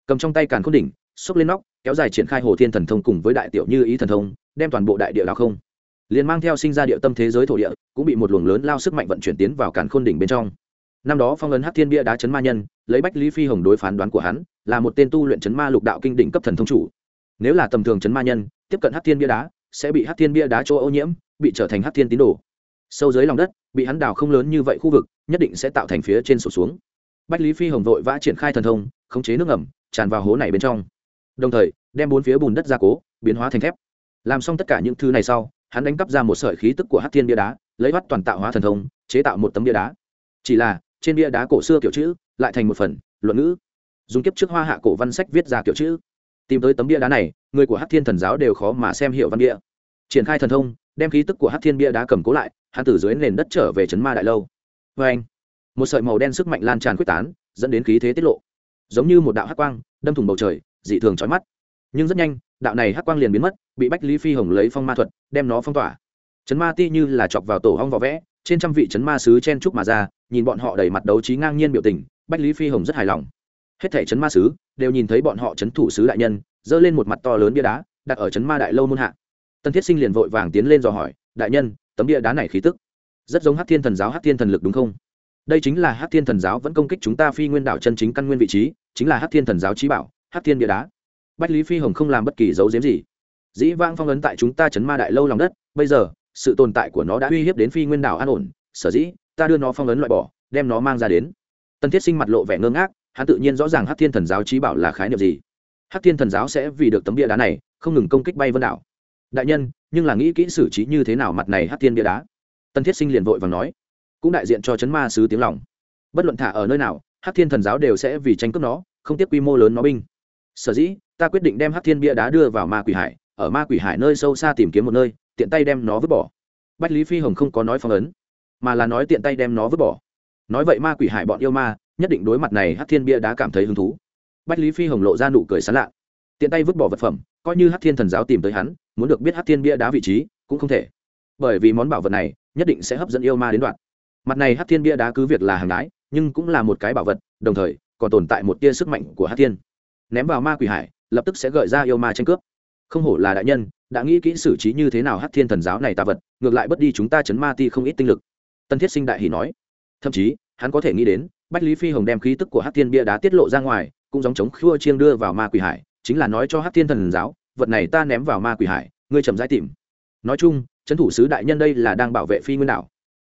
cầm trong tay càn khôn đỉnh, xốc lên nóc, kéo dài triển khai hồ thiên thần thông cùng với đại tiểu như ý thần thông, đem toàn bộ đại địa đào không. Liền mang theo sinh ra địa tâm thế giới thổ địa, cũng bị một luồng lớn lao sức mạnh vận chuyển tiến vào càn khôn đỉnh bên trong. Năm đó phong ấn hắc thiên bia đá chấn ma nhân, lấy bách lý phi hồng đối phán đoán của hắn, là một tên tu luyện chấn ma lục đạo kinh đỉnh cấp thần thông chủ. Nếu là tầm thường chấn ma nhân, tiếp cận hắc thiên bia đá, sẽ bị hắc thiên bia đá chỗ ô nhiễm, bị trở thành hắc thiên tín đồ. Sâu dưới lòng đất, bị hắn đào không lớn như vậy khu vực, nhất định sẽ tạo thành phía trên sổ xuống. Bách lý phi hồng vội vã triển khai thần thông, khống chế nước ẩm tràn vào hố này bên trong. Đồng thời, đem bốn phía bùn đất ra cố, biến hóa thành thép. Làm xong tất cả những thứ này sau, hắn đánh cắp ra một sợi khí tức của hát thiên bia đá, lấy bắt toàn tạo hóa thần thông, chế tạo một tấm bia đá. Chỉ là, trên bia đá cổ xưa kiểu chữ lại thành một phần, luận ngữ. Dùng kiếp trước hoa hạ cổ văn sách viết ra kiểu chữ. Tìm tới tấm bia đá này, người của hát thiên thần giáo đều khó mà xem hiệu văn bia. Triển khai thần thông, đem khí tức của hát thiên bia đá cầm cố lại, hắn từ dưới nền đất trở về trấn ma đại lâu. Vê anh một sợi màu đen sức mạnh lan tràn quyết tán, dẫn đến khí thế tiết lộ giống như một đạo hắc quang, đâm thủng bầu trời, dị thường trói mắt. Nhưng rất nhanh, đạo này hắc quang liền biến mất, bị bách lý phi hồng lấy phong ma thuật, đem nó phong tỏa. Chấn ma ti như là chọc vào tổ hong vỏ vẽ, trên trăm vị chấn ma sứ chen trúc mà ra, nhìn bọn họ đầy mặt đấu trí ngang nhiên biểu tình, bách lý phi hồng rất hài lòng. Hết thể chấn ma sứ đều nhìn thấy bọn họ chấn thủ sứ đại nhân, giơ lên một mặt to lớn bia đá, đặt ở chấn ma đại lâu môn hạ. Tân thiết sinh liền vội vàng tiến lên dò hỏi, đại nhân, tấm bia đá này khí tức rất giống hát thiên thần giáo hát thiên thần lực đúng không? Đây chính là hát thiên thần giáo vẫn công kích chúng ta phi nguyên đảo chân chính căn nguyên vị trí, chính là hát thiên thần giáo trí bảo, hát thiên bia đá. Bách lý phi hồng không làm bất kỳ dấu diếm gì. Dĩ vãng phong ấn tại chúng ta chấn ma đại lâu lòng đất, bây giờ, sự tồn tại của nó đã uy hiếp đến phi nguyên đảo an ổn. Sở dĩ, ta đưa nó phong ấn loại bỏ, đem nó mang ra đến. Tân thiết sinh mặt lộ vẻ ngơ ngác, hắn tự nhiên rõ ràng hát thiên thần giáo trí bảo là khái niệm gì. Hát thiên thần giáo sẽ vì được tấm bia đá này, không ngừng công kích bay vân đảo. Đại nhân, nhưng là nghĩ kỹ xử trí như thế nào mặt này hát thiên bia đá? Tân thiết sinh liền vội và nói cũng đại diện cho chấn ma sứ tiếng lòng. Bất luận thả ở nơi nào hát thiên thần giáo đều sẽ vì tranh cướp nó, không tiếp quy mô lớn nó binh. Sở dĩ, ta quyết định đem hát thiên bia đá đưa vào ma quỷ hải, ở ma quỷ hải nơi sâu xa tìm kiếm một nơi, tiện tay đem nó vứt bỏ. Bách lý phi hồng không có nói phong ấn, mà là nói tiện tay đem nó vứt bỏ. Nói vậy ma quỷ hải bọn yêu ma, nhất định đối mặt này hát thiên bia đá cảm thấy hứng thú. Bách lý phi hồng lộ ra nụ cười sán lạ. Tiện tay vứt bỏ vật phẩm, coi như hát thiên thần giáo tìm tới hắn, muốn được biết hát thiên bia đá vị trí, cũng không thể. Bởi vì món bảo vật này, nhất định sẽ hấp dẫn yêu ma đến đoạn mặt này hát thiên bia đá cứ việc là hàng ái nhưng cũng là một cái bảo vật, đồng thời còn tồn tại một tia sức mạnh của hát thiên. Ném vào ma quỷ hải, lập tức sẽ gợi ra yêu ma tranh cướp. Không hổ là đại nhân, đã nghĩ kỹ xử trí như thế nào hát thiên thần giáo này tà vật, ngược lại bất đi chúng ta chấn ma ti không ít tinh lực. Tân thiết sinh đại hỷ nói. Thậm chí, hắn có thể nghĩ đến, bách lý phi hồng đem khí tức của hát thiên bia đá tiết lộ ra ngoài, cũng giống chống khua chiêng đưa vào ma quỷ hải, chính là nói cho hát thiên thần giáo, vật này ta ném vào ma quỷ hải, ngươi chậm rãi tìm. Nói chung trấn thủ sứ đại nhân đây là đang bảo vệ phi nguyên đảo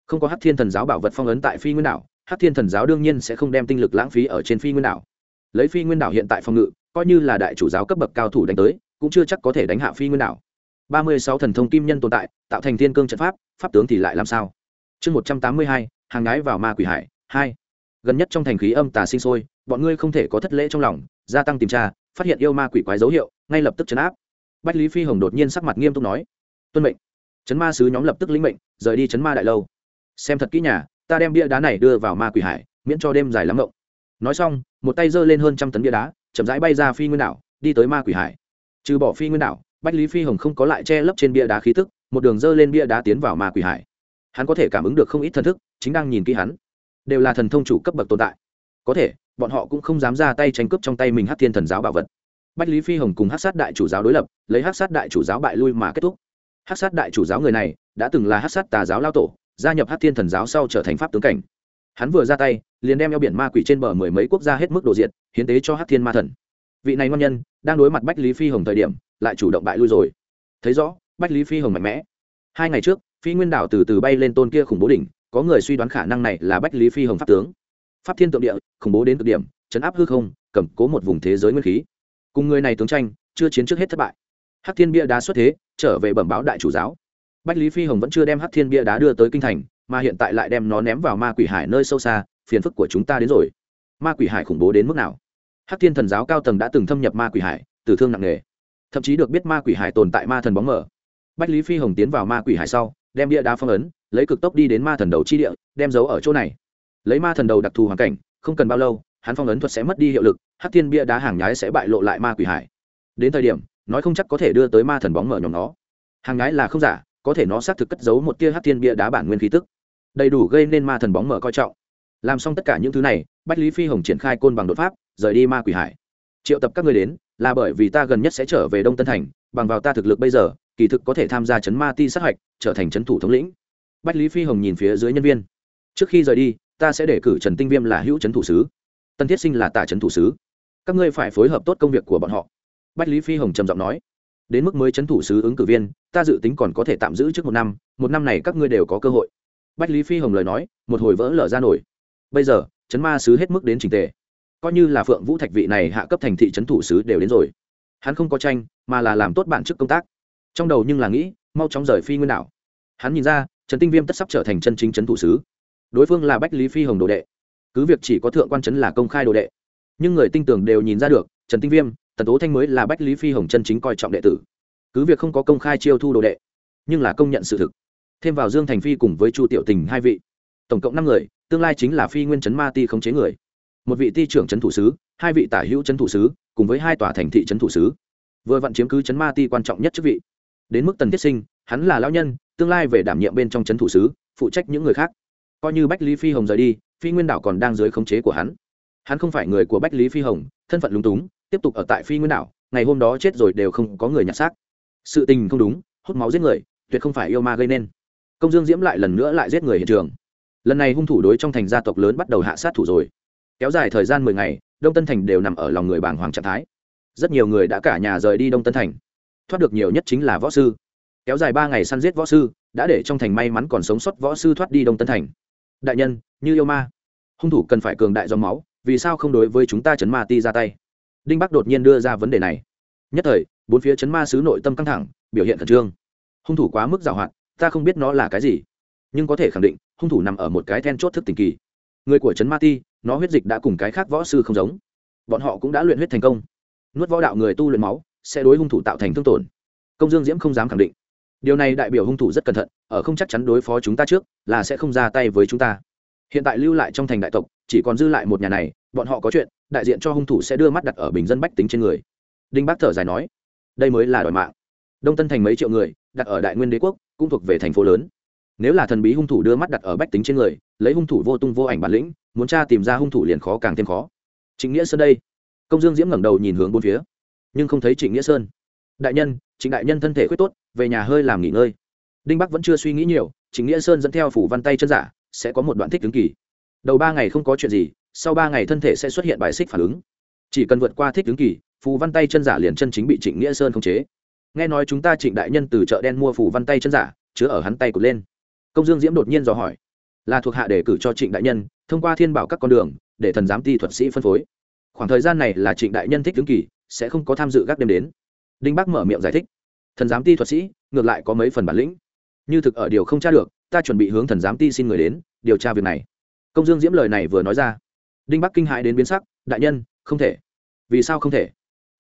không có hát thiên thần giáo bảo vật phong ấn tại phi nguyên đảo, hát thiên thần giáo đương nhiên sẽ không đem tinh lực lãng phí ở trên phi nguyên đảo. Lấy phi nguyên đảo hiện tại phòng ngự, coi như là đại chủ giáo cấp bậc cao thủ đánh tới, cũng chưa chắc có thể đánh hạ phi nguyên đảo. Ba mươi sáu thần thông kim nhân tồn tại, tạo thành thiên cương trận pháp pháp tướng thì lại làm sao? Chương một trăm tám mươi hai, hàng ngái vào ma quỷ hải, hai. Gần nhất trong thành khí âm tà sinh sôi, bọn ngươi không thể có thất lễ trong lòng, gia tăng tìm tra, phát hiện yêu ma quỷ quái dấu hiệu, ngay lập tức chấn áp. Bách lý phi hồng đột nhiên sắc mặt nghiêm túc nói, tuân mệnh. Chấn ma sứ nhóm lập tức lĩnh mệnh, rời đi chấn ma đại lâu xem thật kỹ nhà, ta đem bia đá này đưa vào ma quỷ hải, miễn cho đêm dài lắm ngộng. Nói xong, một tay giơ lên hơn trăm tấn bia đá, chậm rãi bay ra phi nguyên đảo, đi tới ma quỷ hải. Trừ bỏ phi nguyên đảo, bách lý phi hồng không có lại che lấp trên bia đá khí tức, một đường dơ lên bia đá tiến vào ma quỷ hải. Hắn có thể cảm ứng được không ít thần thức, chính đang nhìn kỹ hắn. Đều là thần thông chủ cấp bậc tồn tại. Có thể, bọn họ cũng không dám ra tay tranh cướp trong tay mình hát thiên thần giáo bảo vật. Bách lý phi hồng cùng hát sát đại chủ giáo đối lập, lấy hát sát đại chủ giáo bại lui mà kết thúc. Hát sát đại chủ giáo người này, đã từng là hát sát tà giáo lao tổ gia nhập hát thiên thần giáo sau trở thành pháp tướng cảnh. Hắn vừa ra tay, liền đem eo biển ma quỷ trên bờ mười mấy quốc gia hết mức đồ diện hiến tế cho hát thiên ma thần. Vị này ngon nhân, đang đối mặt bách lý phi hồng thời điểm, lại chủ động bại lui rồi. Thấy rõ, bách lý phi hồng mạnh mẽ. Hai ngày trước, phi nguyên đảo từ từ bay lên tôn kia khủng bố đỉnh, có người suy đoán khả năng này là bách lý phi hồng pháp tướng. Pháp thiên tượng địa, khủng bố đến cực điểm, chấn áp hư không, cầm cố một vùng thế giới nguyên khí. Cùng người này tướng tranh, chưa chiến trước hết thất bại. Hắc thiên bia đá xuất thế, trở về bẩm báo đại chủ giáo bách lý phi hồng vẫn chưa đem hắc thiên bia đá đưa tới kinh thành, mà hiện tại lại đem nó ném vào ma quỷ hải nơi sâu xa, phiền phức của chúng ta đến rồi. Ma quỷ hải khủng bố đến mức nào? Hắc thiên thần giáo cao tầng đã từng thâm nhập ma quỷ hải, tử thương nặng nề. Thậm chí được biết ma quỷ hải tồn tại ma thần bóng mở bách lý phi hồng tiến vào ma quỷ hải sau, đem bia đá phong ấn, lấy cực tốc đi đến ma thần đầu chi địa, đem giấu ở chỗ này. Lấy ma thần đầu đặc thù hoàn cảnh, không cần bao lâu, hắn phong ấn thuật sẽ mất đi hiệu lực hát thiên bia đá hàng nhái sẽ bại lộ lại ma quỷ hải. Đến thời điểm, nói không chắc có thể đưa tới ma thần bóng mở nhóm nó. Hàng nhái là không giả có thể nó xác thực cất giấu một tia hát thiên bia đá bản nguyên khí tức. Đầy đủ gây nên ma thần bóng mở coi trọng. Làm xong tất cả những thứ này, bách lý phi hồng triển khai côn bằng đột pháp, rời đi ma quỷ hải. Triệu tập các người đến, là bởi vì ta gần nhất sẽ trở về đông tân thành, bằng vào ta thực lực bây giờ, kỳ thực có thể tham gia chấn ma ti sát hạch, trở thành chấn thủ thống lĩnh. Bách lý phi hồng nhìn phía dưới nhân viên. Trước khi rời đi, ta sẽ để cử trần tinh viêm là hữu chấn thủ sứ. Tân thiết sinh là tả chấn thủ sứ. Các ngươi phải phối hợp tốt công việc của bọn họ. Bách lý phi hồng trầm giọng nói đến mức mới chấn thủ sứ ứng cử viên, ta dự tính còn có thể tạm giữ trước một năm một năm này các ngươi đều có cơ hội. Bách lý phi hồng lời nói, một hồi vỡ lở ra nổi. Bây giờ, chấn ma sứ hết mức đến trình tề. Coi như là phượng vũ thạch vị này hạ cấp thành thị trấn thủ sứ đều đến rồi. Hắn không có tranh, mà là làm tốt bản chức công tác. Trong đầu nhưng là nghĩ, mau chóng rời phi nguyên đảo. Hắn nhìn ra, trần tinh viêm tất sắp trở thành chân chính trấn thủ sứ đối phương là bách lý phi hồng đồ đệ. Cứ việc chỉ có thượng quan trấn là công khai đồ đệ. Nhưng người tinh tưởng đều nhìn ra được, trần tinh viêm tần tố thanh mới là bách lý phi hồng chân chính coi trọng đệ tử. Cứ việc không có công khai chiêu thu đồ đệ, nhưng là công nhận sự thực. Thêm vào dương thành phi cùng với chu tiểu tình hai vị, tổng cộng năm người, tương lai chính là phi nguyên chấn ma ti khống chế người. Một vị ti trưởng trấn thủ sứ, hai vị tả hữu trấn thủ sứ, cùng với hai tòa thành thị trấn thủ sứ. Vừa vặn chiếm cứ trấn ma ti quan trọng nhất chức vị. Đến mức tần thiết sinh, hắn là lão nhân, tương lai về đảm nhiệm bên trong trấn thủ sứ, phụ trách những người khác. Coi như bách lý phi hồng rời đi, phi nguyên đảo còn đang dưới khống chế của hắn. Hắn không phải người của bách lý phi hồng, thân phận lúng túng tiếp tục ở tại phi nguyên đảo, ngày hôm đó chết rồi đều không có người nhặt xác. Sự tình không đúng, hút máu giết người, tuyệt không phải yêu ma gây nên. Công dương diễm lại lần nữa lại giết người hiện trường. Lần này hung thủ đối trong thành gia tộc lớn bắt đầu hạ sát thủ rồi. Kéo dài thời gian mười ngày, đông tân thành đều nằm ở lòng người bàng hoàng trạng thái. Rất nhiều người đã cả nhà rời đi đông tân thành. Thoát được nhiều nhất chính là võ sư. Kéo dài ba ngày săn giết võ sư, đã để trong thành may mắn còn sống sót võ sư thoát đi đông tân thành. Đại nhân, như yêu ma, hung thủ cần phải cường đại dòng máu, vì sao không đối với chúng ta chấn ma ti ra tay? Đinh bắc đột nhiên đưa ra vấn đề này. Nhất thời, bốn phía chấn ma sứ nội tâm căng thẳng, biểu hiện khẩn trương. Hung thủ quá mức giảo hoạt ta không biết nó là cái gì. Nhưng có thể khẳng định, hung thủ nằm ở một cái then chốt thức tình kỳ. Người của trấn ma ti, nó huyết dịch đã cùng cái khác võ sư không giống. Bọn họ cũng đã luyện huyết thành công. Nuốt võ đạo người tu luyện máu, sẽ đối hung thủ tạo thành thương tổn. Công dương diễm không dám khẳng định. Điều này đại biểu hung thủ rất cẩn thận, ở không chắc chắn đối phó chúng ta trước, là sẽ không ra tay với chúng ta. Hiện tại lưu lại trong thành đại tộc, chỉ còn dư lại một nhà này bọn họ có chuyện, đại diện cho hung thủ sẽ đưa mắt đặt ở bình dân bách tính trên người. Đinh bác thở dài nói, đây mới là đòi mạng. Đông tân thành mấy triệu người, đặt ở đại nguyên đế quốc, cũng thuộc về thành phố lớn. Nếu là thần bí hung thủ đưa mắt đặt ở bách tính trên người, lấy hung thủ vô tung vô ảnh bản lĩnh, muốn tra tìm ra hung thủ liền khó càng thêm khó. Chính nghĩa sơn đây. Công dương diễm ngẩng đầu nhìn hướng bốn phía. Nhưng không thấy trịnh nghĩa sơn. Đại nhân, trịnh đại nhân thân thể khuyết tốt, về nhà hơi làm nghỉ ngơi. Đinh bắc vẫn chưa suy nghĩ nhiều, trịnh nghĩa sơn dẫn theo phủ văn tay chân giả, sẽ có một đoạn thích ứng kỳ. Đầu ba ngày không có chuyện gì sau ba ngày thân thể sẽ xuất hiện bài xích phản ứng. Chỉ cần vượt qua thích ứng kỳ, phù văn tay chân giả liền chân chính bị trịnh nghĩa sơn khống chế. Nghe nói chúng ta trịnh đại nhân từ chợ đen mua phù văn tay chân giả, chứa ở hắn tay của lên. Công dương diễm đột nhiên dò hỏi, là thuộc hạ để cử cho trịnh đại nhân, thông qua thiên bảo các con đường, để thần giám ti thuật sĩ phân phối. Khoảng thời gian này là trịnh đại nhân thích ứng kỳ, sẽ không có tham dự các đêm đến. Đinh bắc mở miệng giải thích, thần giám ti thuật sĩ, ngược lại có mấy phần bản lĩnh. Như thực ở điều không tra được, ta chuẩn bị hướng thần giám ti xin người đến, điều tra việc này. Công dương diễm lời này vừa nói ra đinh bắc kinh hãi đến biến sắc, đại nhân, không thể. Vì sao không thể?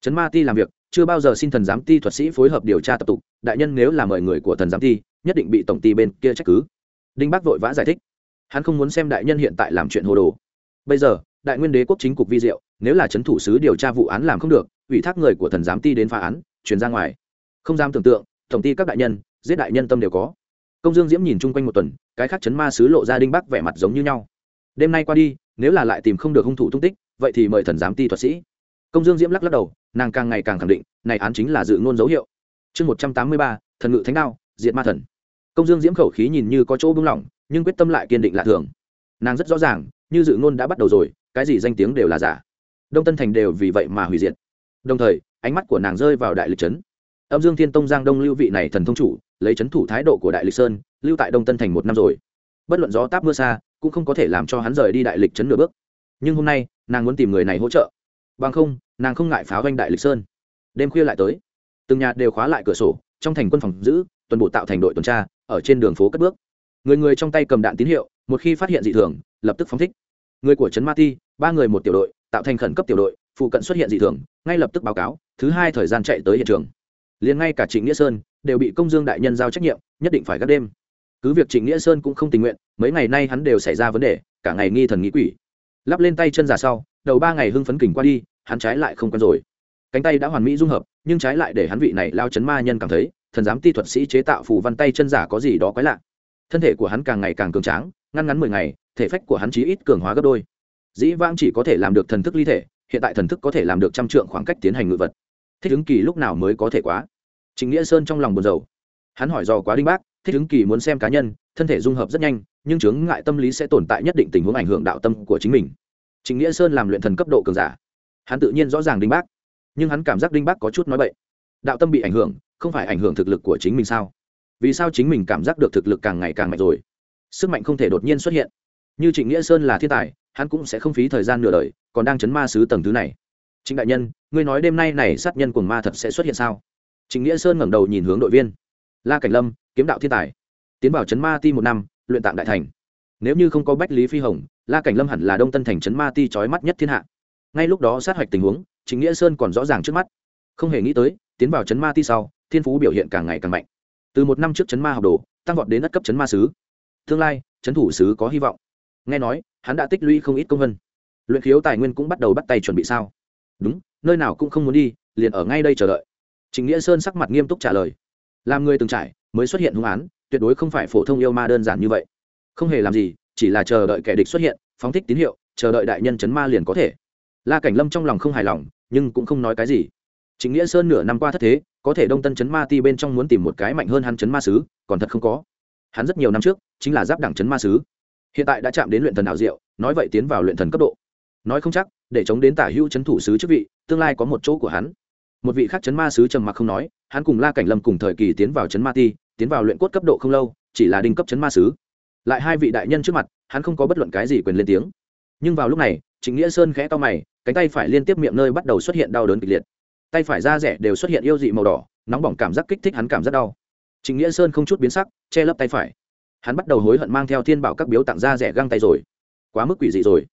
Trấn ma ti làm việc, chưa bao giờ xin thần giám ti thuật sĩ phối hợp điều tra tập tục. Đại nhân nếu là mời người của thần giám ti, nhất định bị tổng ty bên kia trách cứ. Đinh bắc vội vã giải thích. Hắn không muốn xem đại nhân hiện tại làm chuyện hồ đồ. Bây giờ, đại nguyên đế quốc chính cục vi diệu, nếu là trấn thủ sứ điều tra vụ án làm không được, ủy thác người của thần giám ti đến phá án chuyển ra ngoài. Không dám tưởng tượng, tổng ty các đại nhân, giết đại nhân tâm đều có. Công dương diễm nhìn chung quanh một tuần, cái khác chấn ma sứ lộ ra đinh bắc vẻ mặt giống như nhau. Đêm nay qua đi nếu là lại tìm không được hung thủ tung tích, vậy thì mời thần giám ti thuật sĩ. Công dương diễm lắc lắc đầu, nàng càng ngày càng khẳng định, này án chính là dự ngôn dấu hiệu. Chương một trăm tám mươi ba, thần ngự thánh đao, diệt ma thần. Công dương diễm khẩu khí nhìn như có chỗ bung lỏng, nhưng quyết tâm lại kiên định lạ thường. Nàng rất rõ ràng, như dự ngôn đã bắt đầu rồi, cái gì danh tiếng đều là giả. Đông tân thành đều vì vậy mà hủy diệt. Đồng thời, ánh mắt của nàng rơi vào đại lịch trấn. Âm dương thiên tông giang đông lưu vị này thần thông chủ, lấy c h ấ n thủ thái độ của đại lịch sơn, lưu tại đông tân thành một năm rồi. Bất luận gió táp mưa xa cũng không có thể làm cho hắn rời đi đại lịch trấn nửa bước. Nhưng hôm nay, nàng muốn tìm người này hỗ trợ. Bằng không, nàng không ngại pháo doanh đại lịch sơn. Đêm khuya lại tới. Từng nhà đều khóa lại cửa sổ, trong thành quân phòng giữ, tuần bộ tạo thành đội tuần tra, ở trên đường phố cất bước. Người người trong tay cầm đạn tín hiệu, một khi phát hiện dị thường, lập tức phóng thích. Người của trấn ma ti, ba người một tiểu đội, tạo thành khẩn cấp tiểu đội, phụ cận xuất hiện dị thường, ngay lập tức báo cáo, thứ hai thời gian chạy tới hiện trường. Liền ngay cả trịnh nghĩa sơn, đều bị công dương đại nhân giao trách nhiệm, nhất định phải gác đêm cứ việc trịnh nghĩa sơn cũng không tình nguyện, mấy ngày nay hắn đều xảy ra vấn đề, cả ngày nghi thần nghĩ quỷ. Lắp lên tay chân giả sau, đầu ba ngày hưng phấn kình qua đi, hắn trái lại không quen rồi. Cánh tay đã hoàn mỹ dung hợp, nhưng trái lại để hắn vị này lao chấn ma nhân cảm thấy, thần giám ti thuật sĩ chế tạo phù văn tay chân giả có gì đó quái lạ. Thân thể của hắn càng ngày càng cường tráng, ngăn ngắn mười ngày, thể phách của hắn chí ít cường hóa gấp đôi. Dĩ vãng chỉ có thể làm được thần thức ly thể, hiện tại thần thức có thể làm được trăm trượng khoảng cách tiến hành ngự vật. Thích ứng kỳ lúc nào mới có thể quá? Chính nghĩa sơn trong lòng buồn rầu. Hắn hỏi dò quá đinh bác thích ứng kỳ muốn xem cá nhân, thân thể dung hợp rất nhanh, nhưng chướng ngại tâm lý sẽ tồn tại nhất định tình huống ảnh hưởng đạo tâm của chính mình. Chính nghĩa sơn làm luyện thần cấp độ cường giả. Hắn tự nhiên rõ ràng đinh bác. Nhưng hắn cảm giác đinh bác có chút nói bậy. Đạo tâm bị ảnh hưởng, không phải ảnh hưởng thực lực của chính mình sao? Vì sao chính mình cảm giác được thực lực càng ngày càng mạnh rồi? Sức mạnh không thể đột nhiên xuất hiện. Như trịnh nghĩa sơn là thiên tài, hắn cũng sẽ không phí thời gian nửa đời, còn đang chấn ma sứ tầng thứ này. Trịnh đại nhân, ngươi nói đêm nay này sát nhân cuồng ma thật sẽ xuất hiện sao? Trịnh nghĩa sơn ngẩng đầu nhìn hướng đội viên. La cảnh lâm kiếm đạo thiên tài. Tiến vào chấn ma ti một năm luyện tạng đại thành. Nếu như không có bách lý phi hồng la cảnh lâm hẳn là đông tân thành chấn ma ti trói mắt nhất thiên hạ. Ngay lúc đó sát hạch tình huống chính nghĩa sơn còn rõ ràng trước mắt. Không hề nghĩ tới tiến vào chấn ma ti sau thiên phú biểu hiện càng ngày càng mạnh. Từ một năm trước chấn ma học đồ tăng vọt đến đất cấp chấn ma sứ. Tương lai chấn thủ sứ có hy vọng. Nghe nói hắn đã tích lũy không ít công vân luyện khiếu tài nguyên cũng bắt đầu bắt tay chuẩn bị sao? Đúng nơi nào cũng không muốn đi liền ở ngay đây chờ đợi. Trịnh Nghĩa Sơn sắc mặt nghiêm túc trả lời. Làm người từng trải, mới xuất hiện hung án, tuyệt đối không phải phổ thông yêu ma đơn giản như vậy. Không hề làm gì, chỉ là chờ đợi kẻ địch xuất hiện, phóng thích tín hiệu, chờ đợi đại nhân chấn ma liền có thể. La Cảnh Lâm trong lòng không hài lòng, nhưng cũng không nói cái gì. Chính Nghĩa Sơn nửa năm qua thất thế, có thể Đông Tân chấn ma ti bên trong muốn tìm một cái mạnh hơn hắn chấn ma sứ, còn thật không có. Hắn rất nhiều năm trước, chính là giáp đẳng chấn ma sứ. Hiện tại đã chạm đến luyện thần ảo diệu, nói vậy tiến vào luyện thần cấp độ. Nói không chắc, để chống đến tả hữu chấn thủ sứ chức vị, tương lai có một chỗ của hắn một vị khác chấn ma sứ trầm mặc không nói, hắn cùng la cảnh lâm cùng thời kỳ tiến vào chấn ma ti, tiến vào luyện cốt cấp độ không lâu, chỉ là đinh cấp chấn ma sứ. Lại hai vị đại nhân trước mặt, hắn không có bất luận cái gì quyền lên tiếng. Nhưng vào lúc này, trịnh nghĩa sơn khẽ to mày, cánh tay phải liên tiếp miệng nơi bắt đầu xuất hiện đau đớn kịch liệt. Tay phải da rẻ đều xuất hiện yêu dị màu đỏ, nóng bỏng cảm giác kích thích hắn cảm giác đau. Trịnh nghĩa sơn không chút biến sắc, che lấp tay phải. Hắn bắt đầu hối hận mang theo thiên bảo các biếu tặng da rẻ găng tay rồi. Quá mức quỷ dị rồi.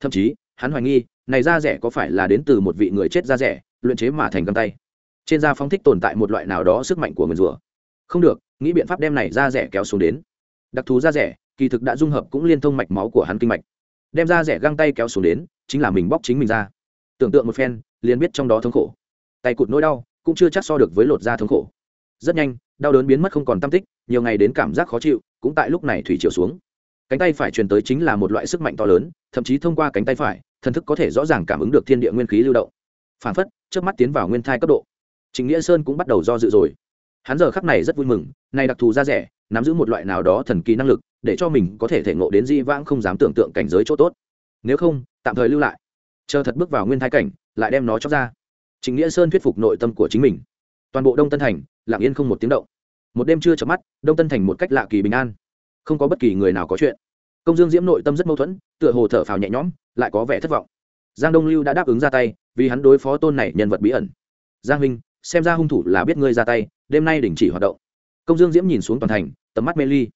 Thậm chí, hắn hoài nghi, này da rẻ có phải là đến từ một vị người chết da rẻ? Luyện chế mà thành găng tay. Trên da phóng thích tồn tại một loại nào đó sức mạnh của người rùa không được, nghĩ biện pháp đem này da rẻ kéo xuống đến. Đặc thù da rẻ, kỳ thực đã dung hợp cũng liên thông mạch máu của hắn kinh mạch. Đem da rẻ găng tay kéo xuống đến, chính là mình bóc chính mình ra tưởng tượng một phen, liền biết trong đó thống khổ. Tay cụt nỗi đau cũng chưa chắc so được với lột da thống khổ. Rất nhanh, đau đớn biến mất không còn tâm tích, nhiều ngày đến cảm giác khó chịu, cũng tại lúc này thủy chiều xuống. Cánh tay phải truyền tới chính là một loại sức mạnh to lớn, thậm chí thông qua cánh tay phải, thần thức có thể rõ ràng cảm ứng được thiên địa nguyên khí lưu động phản phất trước mắt tiến vào nguyên thai cấp độ. Chính nghĩa sơn cũng bắt đầu do dự rồi. Hắn giờ khắc này rất vui mừng nay đặc thù ra rẻ, nắm giữ một loại nào đó thần kỳ năng lực, để cho mình có thể thể ngộ đến di vãng không dám tưởng tượng cảnh giới chỗ tốt. Nếu không, tạm thời lưu lại. Chờ thật bước vào nguyên thai cảnh, lại đem nó cho ra. Chính nghĩa sơn thuyết phục nội tâm của chính mình. Toàn bộ đông tân thành, lặng yên không một tiếng động. Một đêm chưa chợp mắt, đông tân thành một cách lạ kỳ bình an. Không có bất kỳ người nào có chuyện. Công dương diễm nội tâm rất mâu thuẫn, tựa hồ thở phào nhẹ nhõm, lại có vẻ thất vọng giang đông lưu đã đáp ứng ra tay, vì hắn đối phó tôn này nhân vật bí ẩn. Giang huynh xem ra hung thủ là biết ngươi ra tay, đêm nay đình chỉ hoạt động. Công dương diễm nhìn xuống toàn thành, tầm mắt mê ly.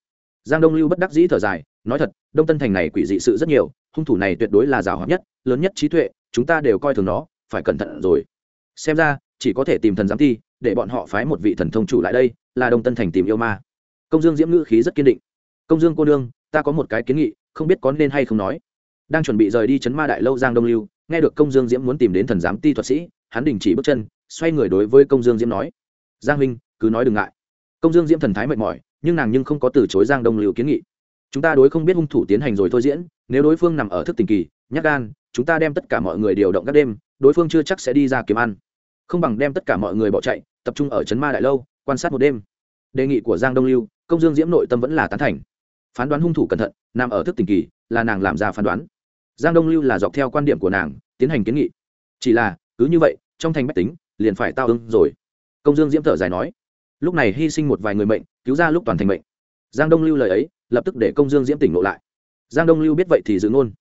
Giang đông lưu bất đắc dĩ thở dài, nói thật, đông tân thành này quỷ dị sự rất nhiều, hung thủ này tuyệt đối là rào hoạt nhất, lớn nhất trí tuệ, chúng ta đều coi thường nó, phải cẩn thận rồi. Xem ra, chỉ có thể tìm thần giám thi, để bọn họ phái một vị thần thông chủ lại đây, là đông tân thành tìm yêu ma. Công dương diễm ngữ khí rất kiên định. Công dương cô nương, ta có một cái kiến nghị, không biết có nên hay không nói đang chuẩn bị rời đi chấn ma đại lâu giang đông lưu, nghe được công dương diễm muốn tìm đến thần giám ti thuật sĩ, hắn đình chỉ bước chân, xoay người đối với công dương diễm nói, giang huynh, cứ nói đừng ngại. Công dương diễm thần thái mệt mỏi, nhưng nàng nhưng không có từ chối giang đông lưu kiến nghị. Chúng ta đối không biết hung thủ tiến hành rồi thôi diễn, nếu đối phương nằm ở thức tình kỳ nhắc gan, chúng ta đem tất cả mọi người điều động các đêm, đối phương chưa chắc sẽ đi ra kiếm ăn. Không bằng đem tất cả mọi người bỏ chạy, tập trung ở trấn ma đại lâu, quan sát một đêm. Đề nghị của giang đông lưu, công dương diễm nội tâm vẫn là tán thành. Phán đoán hung thủ cẩn thận, nằm ở thức tình kỳ, là nàng làm ra phán đoán giang đông lưu là dọc theo quan điểm của nàng, tiến hành kiến nghị. Chỉ là, cứ như vậy, trong thành bách tính, liền phải tao ưng rồi. Công dương diễm thở dài nói, lúc này hy sinh một vài người mệnh, cứu ra lúc toàn thành mệnh. Giang đông lưu lời ấy, lập tức để công dương diễm tỉnh ngộ lại. Giang đông lưu biết vậy thì giữ ngôn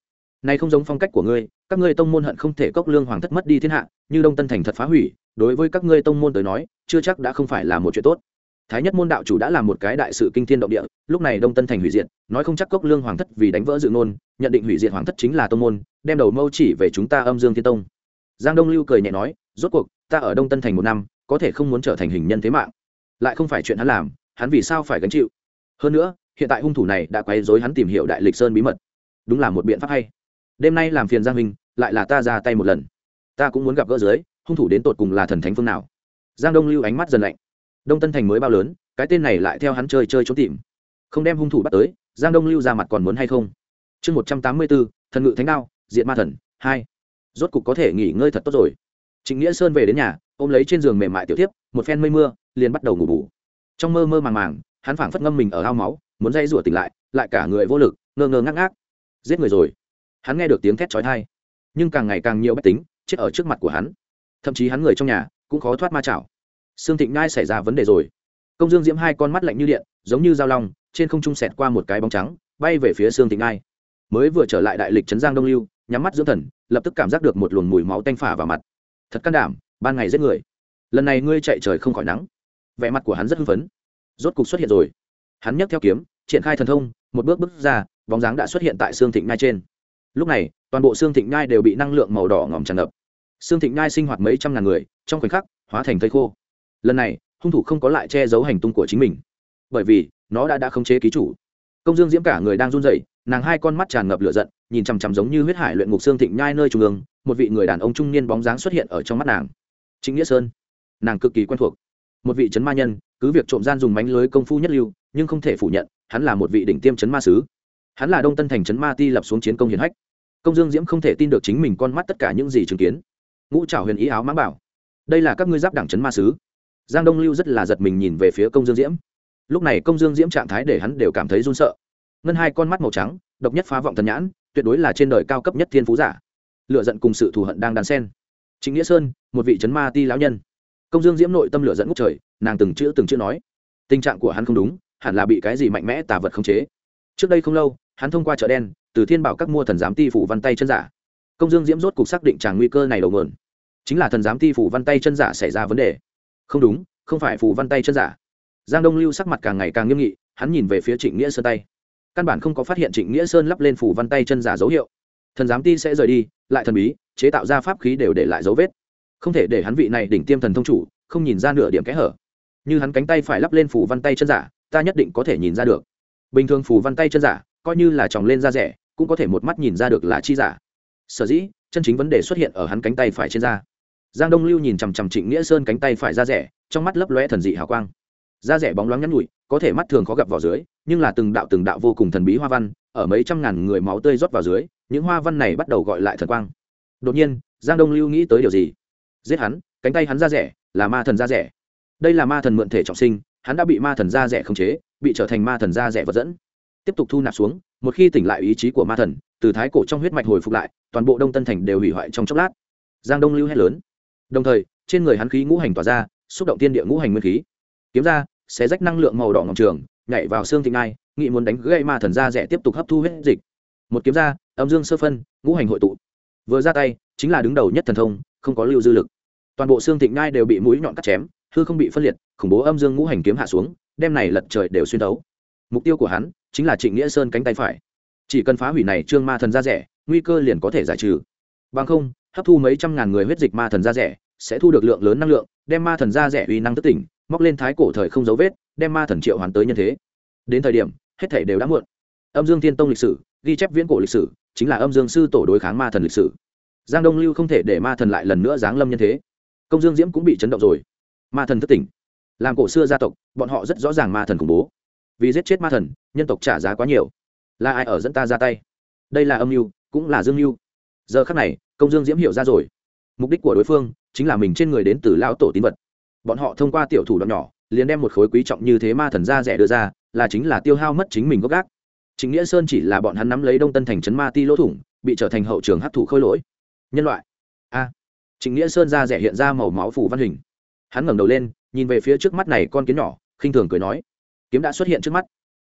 nay không giống phong cách của ngươi, các ngươi tông môn hận không thể cốc lương hoàng thất mất đi thiên hạ, như đông tân thành thật phá hủy, đối với các ngươi tông môn tới nói, chưa chắc đã không phải là một chuyện tốt thái nhất môn đạo chủ đã làm một cái đại sự kinh thiên động địa, lúc này đông tân thành hủy diệt, nói không chắc cốc lương hoàng thất vì đánh vỡ dự nôn nhận định hủy diệt hoàng thất chính là tông môn, đem đầu mâu chỉ về chúng ta âm dương thiên tông. Giang đông lưu cười nhẹ nói, rốt cuộc, ta ở đông tân thành một năm, có thể không muốn trở thành hình nhân thế mạng. Lại không phải chuyện hắn làm, hắn vì sao phải gánh chịu? Hơn nữa, hiện tại hung thủ này đã quấy dối hắn tìm hiểu đại lịch sơn bí mật. Đúng là một biện pháp hay. Đêm nay làm phiền giang huynh, lại là ta ra tay một lần. Ta cũng muốn gặp gỡ dưới, hung thủ đến tột cùng là thần thánh phương nào? Giang đông lưu ánh mắt dần lạnh đông tân thành mới bao lớn, cái tên này lại theo hắn chơi chơi trốn tìm. Không đem hung thủ bắt tới, giang đông lưu ra mặt còn muốn hay không? Chương một trăm tám mươi bốn thần ngự thánh đao diện ma thần, hai. Rốt cục có thể nghỉ ngơi thật tốt rồi. Trịnh nghĩa sơn về đến nhà, ôm lấy trên giường mềm mại tiểu tiếp một phen mây mưa, liền bắt đầu ngủ bù. Trong mơ mơ màng màng, hắn phảng phất ngâm mình ở ao máu, muốn dây rủa tỉnh lại lại cả người vô lực, ngơ ngơ ngác ngác. Giết người rồi. Hắn nghe được tiếng thét chói tai, nhưng càng ngày càng nhiều bách tính chết ở trước mặt của hắn. Thậm chí hắn người trong nhà cũng khó thoát ma chảo sương thịnh ngai xảy ra vấn đề rồi. Công dương diễm hai con mắt lạnh như điện, giống như dao long, trên không trung sẹt qua một cái bóng trắng, bay về phía sương thịnh ngai mới vừa trở lại đại lịch trấn giang đông lưu, nhắm mắt dưỡng thần, lập tức cảm giác được một luồng mùi máu tanh phả vào mặt. Thật can đảm, ban ngày giết người. Lần này ngươi chạy trời không khỏi nắng. Vẻ mặt của hắn rất hưng phấn. Rốt cục xuất hiện rồi. Hắn nhấc theo kiếm, triển khai thần thông, một bước bước ra, bóng dáng đã xuất hiện tại xương thịnh nhai trên. Lúc này, toàn bộ xương thịnh nhai đều bị năng lượng màu đỏ ngòm tràn ngập. Xương thịnh nhai sinh hoạt mấy trăm ngàn người, trong khoảnh khắc, hóa thành thây khô lần này, hung thủ không có lại che giấu hành tung của chính mình. Bởi vì, nó đã đã khống chế ký chủ. Công dương diễm cả người đang run rẩy, nàng hai con mắt tràn ngập lửa giận, nhìn chằm chằm giống như huyết hải luyện ngục xương thịnh nhai nơi trung ương, một vị người đàn ông trung niên bóng dáng xuất hiện ở trong mắt nàng. Chính nghĩa sơn. Nàng cực kỳ quen thuộc. Một vị c ma nhân, cứ việc trộm gian dùng mánh lưới công phu nhất lưu, nhưng không thể phủ nhận, hắn là một vị đỉnh tiêm chấn ma sứ. Hắn là đông tân thành chấn ma ti lập xuống chiến công hiển hách. Công dương diễm không thể tin được chính mình con mắt tất cả những gì chứng kiến. Ngũ trảo huyền ý áo mãng bảo. Đây là các ngươi giáp đảng chấn ma sứ giang đông lưu rất là giật mình nhìn về phía công dương diễm. Lúc này công dương diễm trạng thái để hắn đều cảm thấy run sợ. Ngân hai con mắt màu trắng, độc nhất phá vọng thần nhãn, tuyệt đối là trên đời cao cấp nhất thiên phú giả. Lựa giận cùng sự thù hận đang đàn sen chính nghĩa sơn, một vị chấn ma ti lão nhân. Công dương diễm nội tâm lửa dẫn ngút trời, nàng từng chữ từng chữ nói. Tình trạng của hắn không đúng, hẳn là bị cái gì mạnh mẽ tà vật khống chế. Trước đây không lâu, hắn thông qua chợ đen, từ thiên bảo các mua thần giám ti phủ văn tay chân giả. Công dương diễm rốt cục xác định tràng nguy cơ này đầu nguồn. Chính là thần giám ti phủ văn tay chân giả xảy ra vấn đề không đúng, không phải phù văn tay chân giả. Giang đông lưu sắc mặt càng ngày càng nghiêm nghị, hắn nhìn về phía trịnh nghĩa sơn tay. Căn bản không có phát hiện trịnh nghĩa sơn lắp lên phù văn tay chân giả dấu hiệu. Thần giám ti sẽ rời đi, lại thần bí, chế tạo ra pháp khí đều để lại dấu vết. Không thể để hắn vị này đỉnh tiêm thần thông chủ, không nhìn ra nửa điểm kẽ hở. Như hắn cánh tay phải lắp lên phủ văn tay chân giả, ta nhất định có thể nhìn ra được. Bình thường phủ văn tay chân giả, coi như là tròng lên da rẻ, cũng có thể một mắt nhìn ra được là chi giả. Sở dĩ, chân chính vấn đề xuất hiện ở hắn cánh tay phải trên da giang đông lưu nhìn chằm chằm trịnh nghĩa sơn cánh tay phải ra rẻ, trong mắt lấp lóe thần dị hào quang. Da rẻ bóng loáng nhắn nhụi có thể mắt thường khó gặp vào dưới, nhưng là từng đạo từng đạo vô cùng thần bí hoa văn, ở mấy trăm ngàn người máu tươi rót vào dưới, những hoa văn này bắt đầu gọi lại thần quang. Đột nhiên, giang đông lưu nghĩ tới điều gì? Giết hắn, cánh tay hắn ra rẻ, là ma thần da rẻ. Đây là ma thần mượn thể trọng sinh, hắn đã bị ma thần da rẻ khống chế, bị trở thành ma thần da rẻ vật dẫn. Tiếp tục thu nạp xuống, một khi tỉnh lại ý chí của ma thần, từ thái cổ trong huyết mạch hồi phục lại, toàn bộ đông tân thành đều hủy hoại trong chốc lát. Giang đông lưu hét lớn đồng thời, trên người hắn khí ngũ hành tỏa ra, xúc động tiên địa ngũ hành nguyên khí. Kiếm ra, xé rách năng lượng màu đỏ ngọc trường, nhảy vào xương thịnh ai nghị muốn đánh gây ma thần ra rẻ tiếp tục hấp thu huyết dịch. Một kiếm ra, âm dương sơ phân, ngũ hành hội tụ. Vừa ra tay, chính là đứng đầu nhất thần thông, không có lưu dư lực. Toàn bộ xương thịnh ngai đều bị mũi nhọn cắt chém, hư không bị phân liệt, khủng bố âm dương ngũ hành kiếm hạ xuống, đem này lật trời đều xuyên tấu mục tiêu của hắn, chính là trịnh nghĩa sơn cánh tay phải. Chỉ cần phá hủy này trương ma thần ra rẻ, nguy cơ liền có thể giải trừ. Bằng không hấp thu mấy trăm ngàn người huyết dịch ma thần da rẻ, sẽ thu được lượng lớn năng lượng, đem ma thần da rẻ uy năng tức tỉnh, móc lên thái cổ thời không dấu vết, đem ma thần triệu hoàn tới nhân thế. Đến thời điểm, hết thể đều đã muộn. Âm dương thiên tông lịch sử, ghi chép viễn cổ lịch sử, chính là âm dương sư tổ đối kháng ma thần lịch sử. Giang đông lưu không thể để ma thần lại lần nữa giáng lâm nhân thế. Công dương diễm cũng bị chấn động rồi. Ma thần thất tỉnh. Làm cổ xưa gia tộc, bọn họ rất rõ ràng ma thần khủng bố. Vì giết chết ma thần, nhân tộc trả giá quá nhiều. Là ai ở dẫn ta ra tay? Đây là âm mưu cũng là dương mưu giờ khắc này, công dương diễm hiểu ra rồi. Mục đích của đối phương chính là mình trên người đến từ lão tổ tín vật. Bọn họ thông qua tiểu thủ đoạn nhỏ, liền đem một khối quý trọng như thế ma thần ra rẻ đưa ra, là chính là tiêu hao mất chính mình gốc gác. Chính nghĩa sơn chỉ là bọn hắn nắm lấy đông tân thành trấn ma ti lỗ thủng, bị trở thành hậu trường hấp thụ khôi lỗi. Nhân loại. A. Chính nghĩa sơn ra rẻ hiện ra màu máu phủ văn hình. Hắn ngẩng đầu lên, nhìn về phía trước mắt này con kiến nhỏ, khinh thường cười nói. Kiếm đã xuất hiện trước mắt.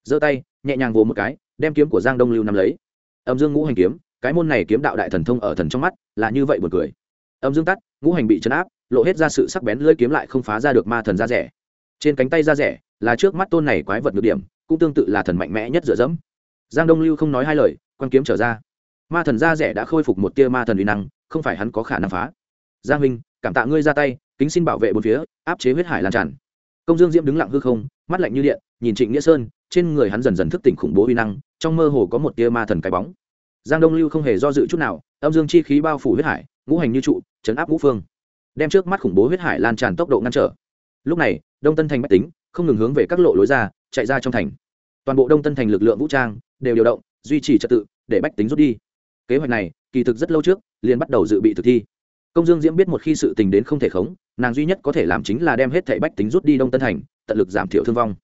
Giơ tay, nhẹ nhàng vồ một cái, đem kiếm của giang đông lưu nắm lấy. Âm dương ngũ hành kiếm cái môn này kiếm đạo đại thần thông ở thần trong mắt là như vậy buồn cười. Âm dương tắt, ngũ hành bị chấn áp, lộ hết ra sự sắc bén lưỡi kiếm lại không phá ra được ma thần da rẻ. Trên cánh tay da rẻ là trước mắt tôn này quái vật nhược điểm, cũng tương tự là thần mạnh mẽ nhất dựa dẫm. Giang đông lưu không nói hai lời, quan kiếm trở ra. Ma thần da rẻ đã khôi phục một tia ma thần uy năng, không phải hắn có khả năng phá. Giang huynh cảm tạ ngươi ra tay, kính xin bảo vệ bốn phía, áp chế huyết hải lan tràn. Công dương diễm đứng lặng hư không, mắt lạnh như điện, nhìn trịnh nghĩa sơn, trên người hắn dần dần thức tỉnh khủng bố uy năng, trong mơ hồ có một tia ma thần cái bóng giang đông lưu không hề do dự chút nào, âm dương chi khí bao phủ huyết hải, ngũ hành như trụ, chấn áp ngũ phương, đem trước mắt khủng bố huyết hải lan tràn tốc độ ngăn trở. Lúc này, đông tân thành bách tính, không ngừng hướng về các lộ lối ra, chạy ra trong thành. Toàn bộ đông tân thành lực lượng vũ trang đều điều động, duy trì trật tự, để bách tính rút đi. Kế hoạch này, kỳ thực rất lâu trước, liền bắt đầu dự bị thực thi. Công dương diễm biết một khi sự tình đến không thể khống, nàng duy nhất có thể làm chính là đem hết thảy bách tính rút đi đông tân thành, tận lực giảm thiểu thương vong.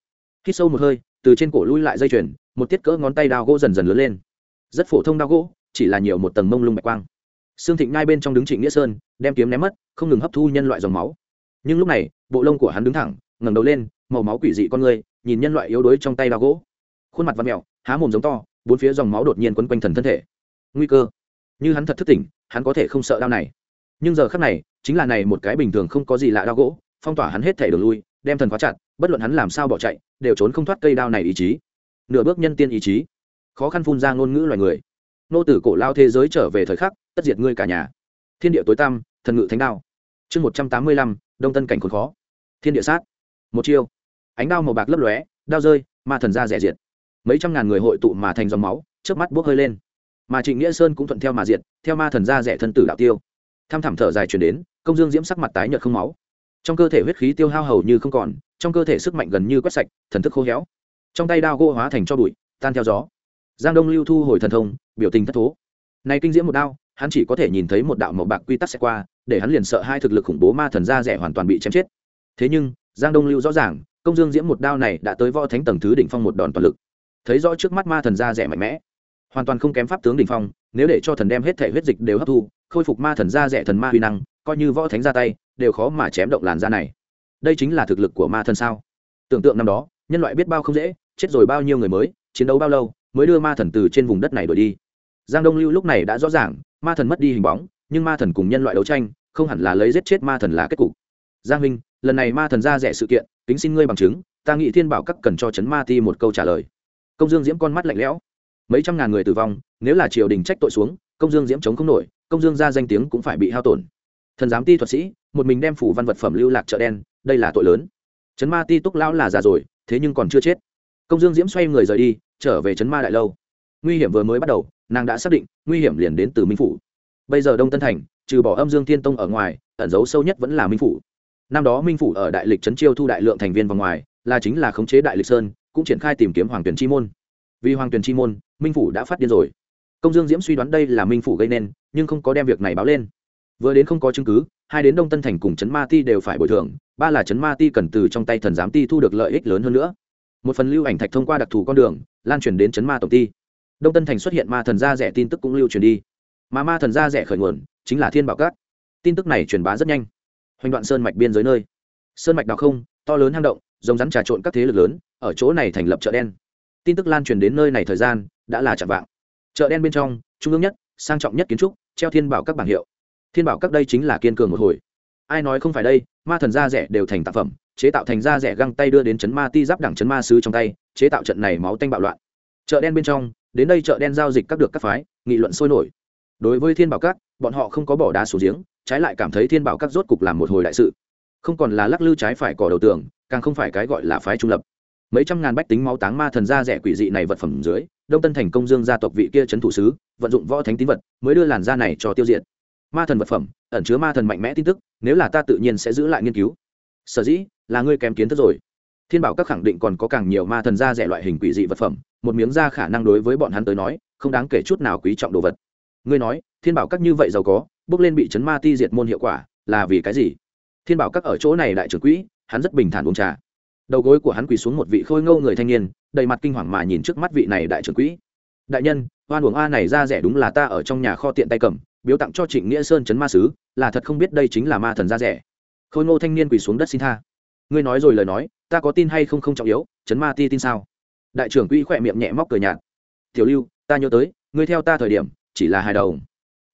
Khi sâu một hơi, từ trên cổ lui lại dây chuyền, một tiết cỡ ngón tay đao gỗ dần dần lớn lên rất phổ thông đao gỗ chỉ là nhiều một tầng mông lung bạch quang xương Thịnh ngay bên trong đứng Trịnh Nghĩa Sơn, đem kiếm ném mất, không ngừng hấp thu nhân loại dòng máu. Nhưng lúc này, bộ lông của hắn đứng thẳng, ngẩng đầu lên, màu máu quỷ dị con người, nhìn nhân loại yếu đuối trong tay đao gỗ. Khuôn mặt và mèo, há mồm giống to, bốn phía dòng máu đột nhiên quấn quanh thần thân thể. Nguy cơ. Như hắn thật thức tỉnh, hắn có thể không sợ đao này. Nhưng giờ khắc này, chính là này một cái bình thường không có gì lạ đao gỗ, phong tỏa hắn hết thể đường lui, đem thần khóa chặt, bất luận hắn làm sao bỏ chạy, đều trốn không thoát cây đao này ý chí. Nửa bước nhân tiên ý chí, khó khăn phun ra ngôn ngữ loài người. Nô tử cổ lao thế giới trở về thời khắc, tất diệt ngươi cả nhà. Thiên địa tối tăm, thần ngự thánh đao. Chương một trăm tám mươi lăm, đông tân cảnh khốn khó. Thiên địa sát. Một chiêu. Ánh đao màu bạc lấp lóe, đao rơi, ma thần ra rẻ diệt. Mấy trăm ngàn người hội tụ mà thành dòng máu trước mắt bốc hơi lên. Mà trịnh nghĩa sơn cũng thuận theo mà diệt, theo ma thần ra rẻ thân tử đạo tiêu. Tham thảm thở dài chuyển đến, công dương diễm sắc mặt tái nhợt không máu. Trong cơ thể huyết khí tiêu hao hầu như không còn, trong cơ thể sức mạnh gần như quét sạch, thần thức khô héo. Trong tay đao gỗ hóa thành cho bụi, tan theo gió giang đông lưu thu hồi thần thông, biểu tình thất thố. Này kinh diễm một đao, hắn chỉ có thể nhìn thấy một đạo màu bạc quy tắc sẽ qua, để hắn liền sợ hai thực lực khủng bố ma thần ra rẻ hoàn toàn bị chém chết. Thế nhưng, giang đông lưu rõ ràng, công dương diễm một đao này đã tới võ thánh tầng thứ đỉnh phong một đòn toàn lực. Thấy rõ trước mắt ma thần ra rẻ mạnh mẽ, hoàn toàn không kém pháp tướng đỉnh phong, nếu để cho thần đem hết thể huyết dịch đều hấp thu, khôi phục ma thần ra rẻ thần ma huy năng, coi như võ thánh ra tay, đều khó mà chém động làn da này. Đây chính là thực lực của ma thần sao? Tưởng tượng năm đó, nhân loại biết bao không dễ, chết rồi bao nhiêu người mới, chiến đấu bao lâu mới đưa ma thần từ trên vùng đất này đổi đi. Giang đông lưu lúc này đã rõ ràng, ma thần mất đi hình bóng, nhưng ma thần cùng nhân loại đấu tranh, không hẳn là lấy giết chết ma thần là kết cục. Giang huynh lần này ma thần ra rẻ sự kiện, kính xin ngươi bằng chứng, ta nghĩ thiên bảo các cần cho trấn ma ti một câu trả lời. Công dương diễm con mắt lạnh lẽo. Mấy trăm ngàn người tử vong, nếu là triều đình trách tội xuống, công dương diễm chống không nổi, công dương ra danh tiếng cũng phải bị hao tổn. Thần giám ti thuật sĩ, một mình đem phủ văn vật phẩm lưu lạc chợ đen, đây là tội lớn. Trấn ma ti túc lão là già rồi, thế nhưng còn chưa chết. Công dương diễm xoay người rời đi trở về chấn ma đại lâu. Nguy hiểm vừa mới bắt đầu, nàng đã xác định, nguy hiểm liền đến từ minh phủ. Bây giờ đông tân thành, trừ bỏ âm dương thiên tông ở ngoài, ẩn giấu sâu nhất vẫn là minh phủ. Năm đó minh phủ ở đại lịch trấn chiêu thu đại lượng thành viên vào ngoài, là chính là khống chế đại lịch sơn, cũng triển khai tìm kiếm hoàng tuyển chi môn. Vì hoàng tuyển chi môn, minh phủ đã phát điên rồi. Công dương diễm suy đoán đây là minh phủ gây nên, nhưng không có đem việc này báo lên. Vừa đến không có chứng cứ, hai đến đông tân thành cùng trấn ma ti đều phải bồi thường, ba là trấn ma ti cần từ trong tay thần giám ti thu được lợi ích lớn hơn nữa. Một phần lưu ảnh thạch thông qua đặc thù con đường lan truyền đến chấn ma tổng ty đông tân thành xuất hiện ma thần da rẻ tin tức cũng lưu truyền đi. Mà ma thần da rẻ khởi nguồn chính là thiên bảo cát tin tức này truyền bá rất nhanh. Hoành đoạn sơn mạch biên giới nơi. Sơn mạch đào không, to lớn hang động giống rắn trà trộn các thế lực lớn, ở chỗ này thành lập chợ đen. Tin tức lan truyền đến nơi này thời gian đã là chạm vạng. Chợ đen bên trong, trung ương nhất, sang trọng nhất kiến trúc, treo thiên bảo các bảng hiệu. Thiên bảo các đây chính là kiên cường một hồi. Ai nói không phải đây, ma thần da rẻ đều thành tác phẩm chế tạo thành ra rẻ găng tay đưa đến chấn ma ti giáp đẳng chấn ma sứ trong tay, chế tạo trận này máu tanh bạo loạn. Chợ đen bên trong, đến đây chợ đen giao dịch các được các phái, nghị luận sôi nổi. Đối với thiên bảo các, bọn họ không có bỏ đá xuống giếng, trái lại cảm thấy thiên bảo các rốt cục làm một hồi đại sự. Không còn là lắc lư trái phải cỏ đầu tường, càng không phải cái gọi là phái trung lập. Mấy trăm ngàn bách tính máu táng ma thần da rẻ quỷ dị này vật phẩm dưới, đông tân thành công dương gia tộc vị kia trấn thủ sứ, vận dụng võ thánh tín vật, mới đưa làn da này cho tiêu diệt. Ma thần vật phẩm, ẩn chứa ma thần mạnh mẽ tin tức, nếu là ta tự nhiên sẽ giữ lại nghiên cứu sở dĩ là ngươi kém kiến thức rồi. Thiên bảo các khẳng định còn có càng nhiều ma thần da rẻ loại hình quỷ dị vật phẩm, một miếng da khả năng đối với bọn hắn tới nói, không đáng kể chút nào quý trọng đồ vật. Ngươi nói, thiên bảo các như vậy giàu có, bước lên bị chấn ma ti diệt môn hiệu quả là vì cái gì? Thiên bảo các ở chỗ này đại trưởng quỹ, hắn rất bình thản uống trà. Đầu gối của hắn quỳ xuống một vị khôi ngâu người thanh niên, đầy mặt kinh hoàng mà nhìn trước mắt vị này đại trưởng quỹ. Đại nhân, oan uổng a này ra rẻ đúng là ta ở trong nhà kho tiện tay cầm, biếu tặng cho trịnh nghĩa sơn chấn ma sứ, là thật không biết đây chính là ma thần ra rẻ khôi ngô thanh niên quỳ xuống đất xin tha. Ngươi nói rồi lời nói, ta có tin hay không không trọng yếu, chấn ma ti tin sao? Đại trưởng quỹ khỏe miệng nhẹ móc cười nhạt. Tiểu lưu, ta nhớ tới, ngươi theo ta thời điểm, chỉ là hài đầu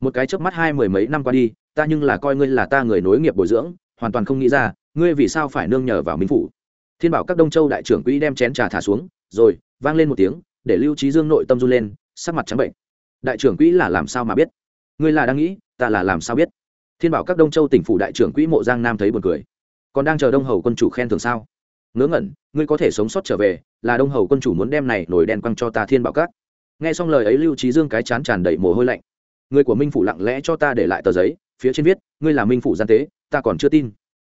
một cái chớp mắt hai mười mấy năm qua đi, ta nhưng là coi ngươi là ta người nối nghiệp bồi dưỡng, hoàn toàn không nghĩ ra, ngươi vì sao phải nương nhờ vào minh phủ. Thiên bảo các đông châu đại trưởng quỹ đem chén trà thả xuống, rồi, vang lên một tiếng, để lưu trí dương nội tâm run lên, sắc mặt trắng bệnh. Đại trưởng quỹ là làm sao mà biết? Ngươi là đang nghĩ, ta là làm sao biết? Thiên bảo các đông châu tỉnh phủ đại trưởng quỹ mộ giang nam thấy buồn cười. Còn đang chờ đông hầu quân chủ khen thưởng sao? Ngớ ngẩn, ngươi có thể sống sót trở về, là đông hầu quân chủ muốn đem này nổi đen quăng cho ta thiên bảo các. Nghe xong lời ấy lưu trí dương cái chán tràn đầy mồ hôi lạnh. Người của minh phủ lặng lẽ cho ta để lại tờ giấy, phía trên viết, ngươi là minh phủ gian tế, ta còn chưa tin.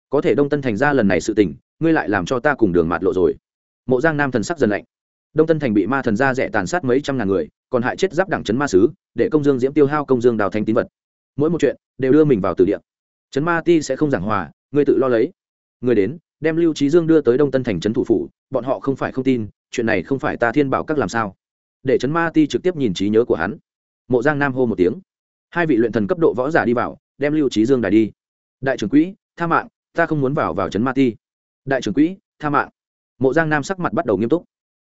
Có thể đông tân thành ra lần này sự tình, ngươi lại làm cho ta cùng đường mạt lộ rồi. Mộ giang nam thần sắc dần lạnh. Đông tân thành bị ma thần ra rẻ tàn sát mấy trăm ngàn người, còn hại chết giáp đẳng chấn ma sứ, để công dương diễm tiêu hao công dương đào thanh tín vật mỗi một chuyện đều đưa mình vào từ địa. Trấn ma ti sẽ không giảng hòa, ngươi tự lo lấy. Người đến, đem lưu trí dương đưa tới đông tân thành trấn thủ phủ, bọn họ không phải không tin, chuyện này không phải ta thiên bảo các làm sao? Để Trấn ma ti trực tiếp nhìn trí nhớ của hắn. Mộ giang nam hô một tiếng. Hai vị luyện thần cấp độ võ giả đi vào, đem lưu trí dương đài đi. Đại trưởng quỹ, tha mạng, ta không muốn vào vào trấn ma ti. Đại trưởng quỹ, tha mạng. Mộ giang nam sắc mặt bắt đầu nghiêm túc.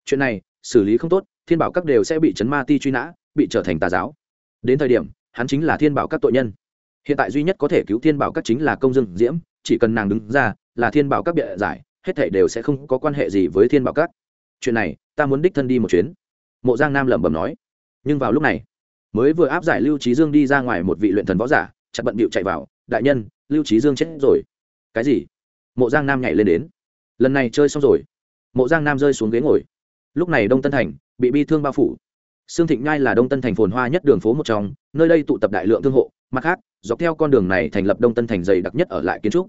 Chuyện này, xử lý không tốt, thiên bảo các đều sẽ bị Trấn ma ti truy nã, bị trở thành tà giáo. Đến thời điểm hắn chính là thiên bảo các tội nhân. Hiện tại duy nhất có thể cứu thiên bảo các chính là công dương diễm, chỉ cần nàng đứng ra, là thiên bảo các bịa giải, hết thể đều sẽ không có quan hệ gì với thiên bảo các. Chuyện này, ta muốn đích thân đi một chuyến. Mộ giang nam lẩm bẩm nói. Nhưng vào lúc này, mới vừa áp giải lưu trí dương đi ra ngoài một vị luyện thần võ giả, chặt bận bịu chạy vào, đại nhân, lưu trí dương chết rồi. Cái gì? Mộ giang nam nhảy lên đến. Lần này chơi xong rồi. Mộ giang nam rơi xuống ghế ngồi. Lúc này đông tân thành bị bi thương bao phủ sương thịnh nhai là đông tân thành phồn hoa nhất đường phố một trong, nơi đây tụ tập đại lượng thương hộ. Mặt khác, dọc theo con đường này thành lập đông tân thành dày đặc nhất ở lại kiến trúc.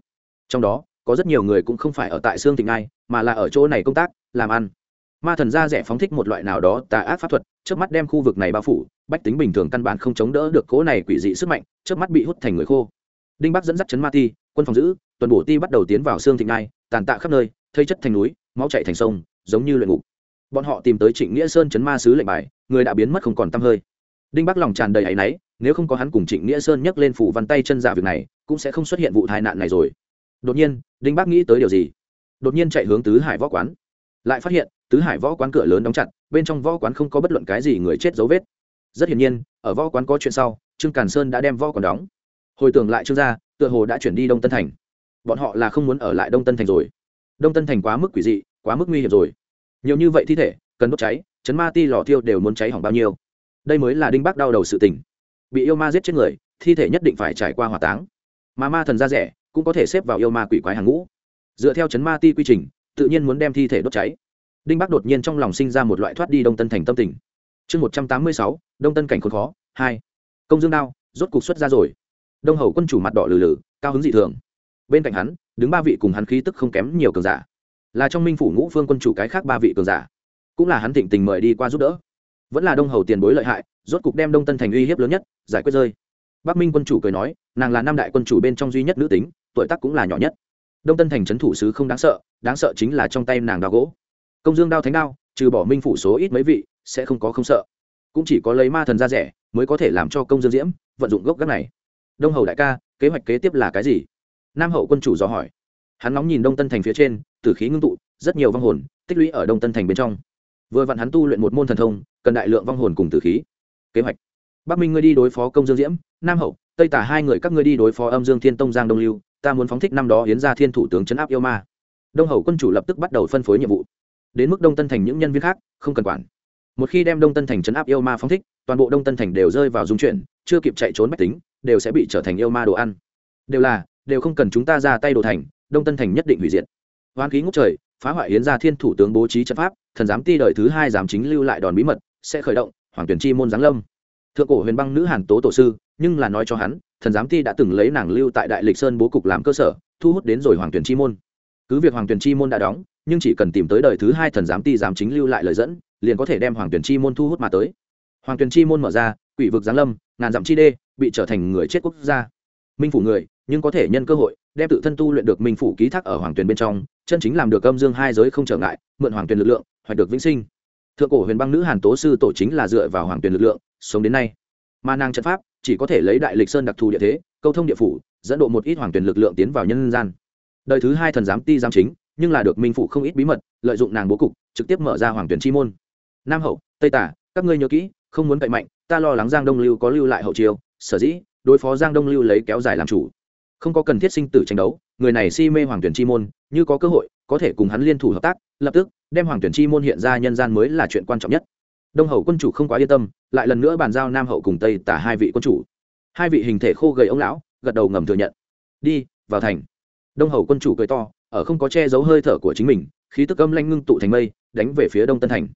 Trong đó, có rất nhiều người cũng không phải ở tại sương thịnh nhai, mà là ở chỗ này công tác, làm ăn. Ma thần gia rẻ phóng thích một loại nào đó tà ác pháp thuật trước mắt đem khu vực này bao phủ, bách tính bình thường căn bản không chống đỡ được cỗ này quỷ dị sức mạnh trước mắt bị hút thành người khô. Đinh bắc dẫn dắt chấn ma ti, quân phòng giữ, tuần bổ ti bắt đầu tiến vào xương thịnh ngai tàn tạ khắp nơi, thây chất thành núi, máu chảy thành sông, giống như luyện ngục bọn họ tìm tới trịnh nghĩa sơn chấn ma sứ lệnh bài, người đã biến mất không còn t hơi. Đinh bắc lòng tràn đầy áy náy, nếu không có hắn cùng trịnh nghĩa sơn nhấc lên phủ văn tay chân giả việc này, cũng sẽ không xuất hiện vụ tai nạn này rồi. Đột nhiên, đinh bắc nghĩ tới điều gì? Đột nhiên chạy hướng tứ hải võ quán. Lại phát hiện, tứ hải võ quán cửa lớn đóng chặt, bên trong võ quán không có bất luận cái gì người chết dấu vết. Rất hiển nhiên, ở võ quán có chuyện sau, trương càn sơn đã đem võ quán đóng. Hồi tưởng lại trương gia, tựa hồ đã chuyển đi đông tân thành. Bọn họ là không muốn ở lại đông tân thành rồi. Đông tân thành quá mức quỷ dị, quá mức nguy hiểm rồi nhiều như vậy thi thể, cần đốt cháy, chấn ma ti lò thiêu đều muốn cháy hỏng bao nhiêu? Đây mới là đinh bác đau đầu sự tình. Bị yêu ma giết chết người, thi thể nhất định phải trải qua hỏa táng. Mà ma thần ra rẻ, cũng có thể xếp vào yêu ma quỷ quái hàng ngũ. Dựa theo chấn ma ti quy trình, tự nhiên muốn đem thi thể đốt cháy. Đinh bác đột nhiên trong lòng sinh ra một loại thoát đi đông tân thành tâm tình. Chương một trăm tám mươi sáu, đông tân cảnh khốn khó, hai. Công dương đao, rốt cục xuất ra rồi. Đông hầu quân chủ mặt đỏ lử lử cao hứng dị thường. Bên cạnh hắn, đứng ba vị cùng hắn khí tức không kém nhiều cường giả là trong minh phủ ngũ phương quân chủ cái khác ba vị cường giả. Cũng là hắn thịnh tình mời đi qua giúp đỡ. Vẫn là đông hầu tiền bối lợi hại, rốt cục đem đông tân thành uy hiếp lớn nhất, giải quyết rơi. Bắc minh quân chủ cười nói, nàng là năm đại quân chủ bên trong duy nhất nữ tính, tuổi tác cũng là nhỏ nhất. Đông tân thành trấn thủ sứ không đáng sợ đáng sợ chính là trong tay nàng đao gỗ. Công dương đao thánh đao, trừ bỏ minh phủ số ít mấy vị, sẽ không có không sợ. Cũng chỉ có lấy ma thần ra rẻ, mới có thể làm cho công dương diễm vận dụng gốc gác này. Đông hầu đại ca, kế hoạch kế tiếp là cái gì? Nam hậu quân chủ dò hỏi hắn nóng nhìn đông tân thành phía trên, tử khí ngưng tụ, rất nhiều vong hồn tích lũy ở đông tân thành bên trong. Vừa vặn hắn tu luyện một môn thần thông, cần đại lượng vong hồn cùng tử khí. Kế hoạch. Bắc minh ngươi đi đối phó công dương diễm, nam hậu, tây tả hai người các ngươi đi đối phó âm dương thiên tông giang đông lưu, ta muốn phóng thích năm đó hiến ra thiên thủ tướng chấn áp yêu ma. Đông hậu quân chủ lập tức bắt đầu phân phối nhiệm vụ. Đến mức đông tân thành những nhân viên khác, không cần quản. Một khi đem đông tân thành chấn áp yêu ma phóng thích, toàn bộ đông tân thành đều rơi vào dung chuyển, chưa kịp chạy trốn bách tính, đều sẽ bị trở thành yêu ma đồ ăn. Đều là, đều không cần chúng ta ra tay đồ thành đông tân thành nhất định hủy diệt. Hoán khí ngốc trời, phá hoại hiến gia thiên thủ tướng bố trí trận pháp, thần giám ti đời thứ hai giám chính lưu lại đòn bí mật, sẽ khởi động, hoàng tuyển chi môn giáng lâm. Thượng cổ huyền băng nữ hàn tố tổ sư, nhưng là nói cho hắn, thần giám ti đã từng lấy nàng lưu tại đại lịch sơn bố cục làm cơ sở, thu hút đến rồi hoàng tuyển chi môn. Cứ việc hoàng tuyển chi môn đã đóng, nhưng chỉ cần tìm tới đời thứ hai thần giám ti giám chính lưu lại lời dẫn, liền có thể đem hoàng tuyển chi môn thu hút mà tới. Hoàng tuyển chi môn mở ra, quỷ vực giáng lâm, ngàn dặm chi đê, bị trở thành người chết quốc gia. Minh phủ người nhưng có thể nhân cơ hội, đem tự thân tu luyện được minh phủ ký thác ở hoàng tuyền bên trong, chân chính làm được âm dương hai giới không trở ngại, mượn hoàng tuyền lực lượng hoặc được vĩnh sinh. Thượng cổ huyền băng nữ hàn tố sư tổ chính là dựa vào hoàng tuyền lực lượng, sống đến nay. Mà nàng trận pháp, chỉ có thể lấy đại lịch sơn đặc thù địa thế, câu thông địa phủ, dẫn độ một ít hoàng tuyền lực lượng tiến vào nhân gian. Đời thứ hai thần giám ti giám chính, nhưng là được minh phủ không ít bí mật, lợi dụng nàng bố cục, trực tiếp mở ra hoàng tuyển chi môn. Nam hậu, tây tả, các ngươi nhớ kỹ, không muốn cậy mạnh, ta lo lắng giang đông lưu có lưu lại hậu chiêu, sở dĩ, đối phó giang đông lưu lấy kéo dài làm chủ không có cần thiết sinh tử tranh đấu, người này si mê hoàng tuyển chi môn, như có cơ hội, có thể cùng hắn liên thủ hợp tác, lập tức, đem hoàng tuyển chi môn hiện ra nhân gian mới là chuyện quan trọng nhất. Đông hậu quân chủ không quá yên tâm, lại lần nữa bàn giao nam hậu cùng tây tả hai vị quân chủ. Hai vị hình thể khô gầy ông lão, gật đầu ngầm thừa nhận. Đi, vào thành. Đông hậu quân chủ cười to, ở không có che giấu hơi thở của chính mình, khí tức âm lanh ngưng tụ thành mây, đánh về phía đông tân thành.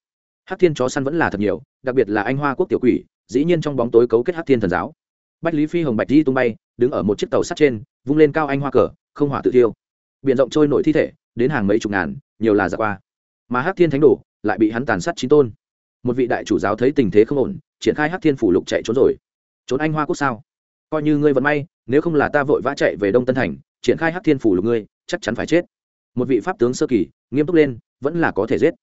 Hát thiên chó săn vẫn là thật nhiều, đặc biệt là anh hoa quốc tiểu quỷ, dĩ nhiên trong bóng tối cấu kết hát thiên thần giáo. Bách lý phi hồng bạch di tung bay đứng ở một chiếc tàu sắt trên, vung lên cao anh hoa cờ, không hỏa tự thiêu. B i ể n rộng trôi nổi thi thể, đến hàng mấy chục ngàn, nhiều là giặc qua. Mà hát thiên thánh đổ lại bị hắn tàn sát chín tôn. Một vị đại chủ giáo thấy tình thế không ổn, triển khai hát thiên phủ lục chạy trốn rồi. Trốn anh hoa quốc sao? Coi như ngươi vẫn may, nếu không là ta vội vã chạy về đông tân thành, triển khai hát thiên phủ lục ngươi, chắc chắn phải chết. Một vị pháp tướng sơ kỳ, nghiêm túc lên, vẫn là có thể giết.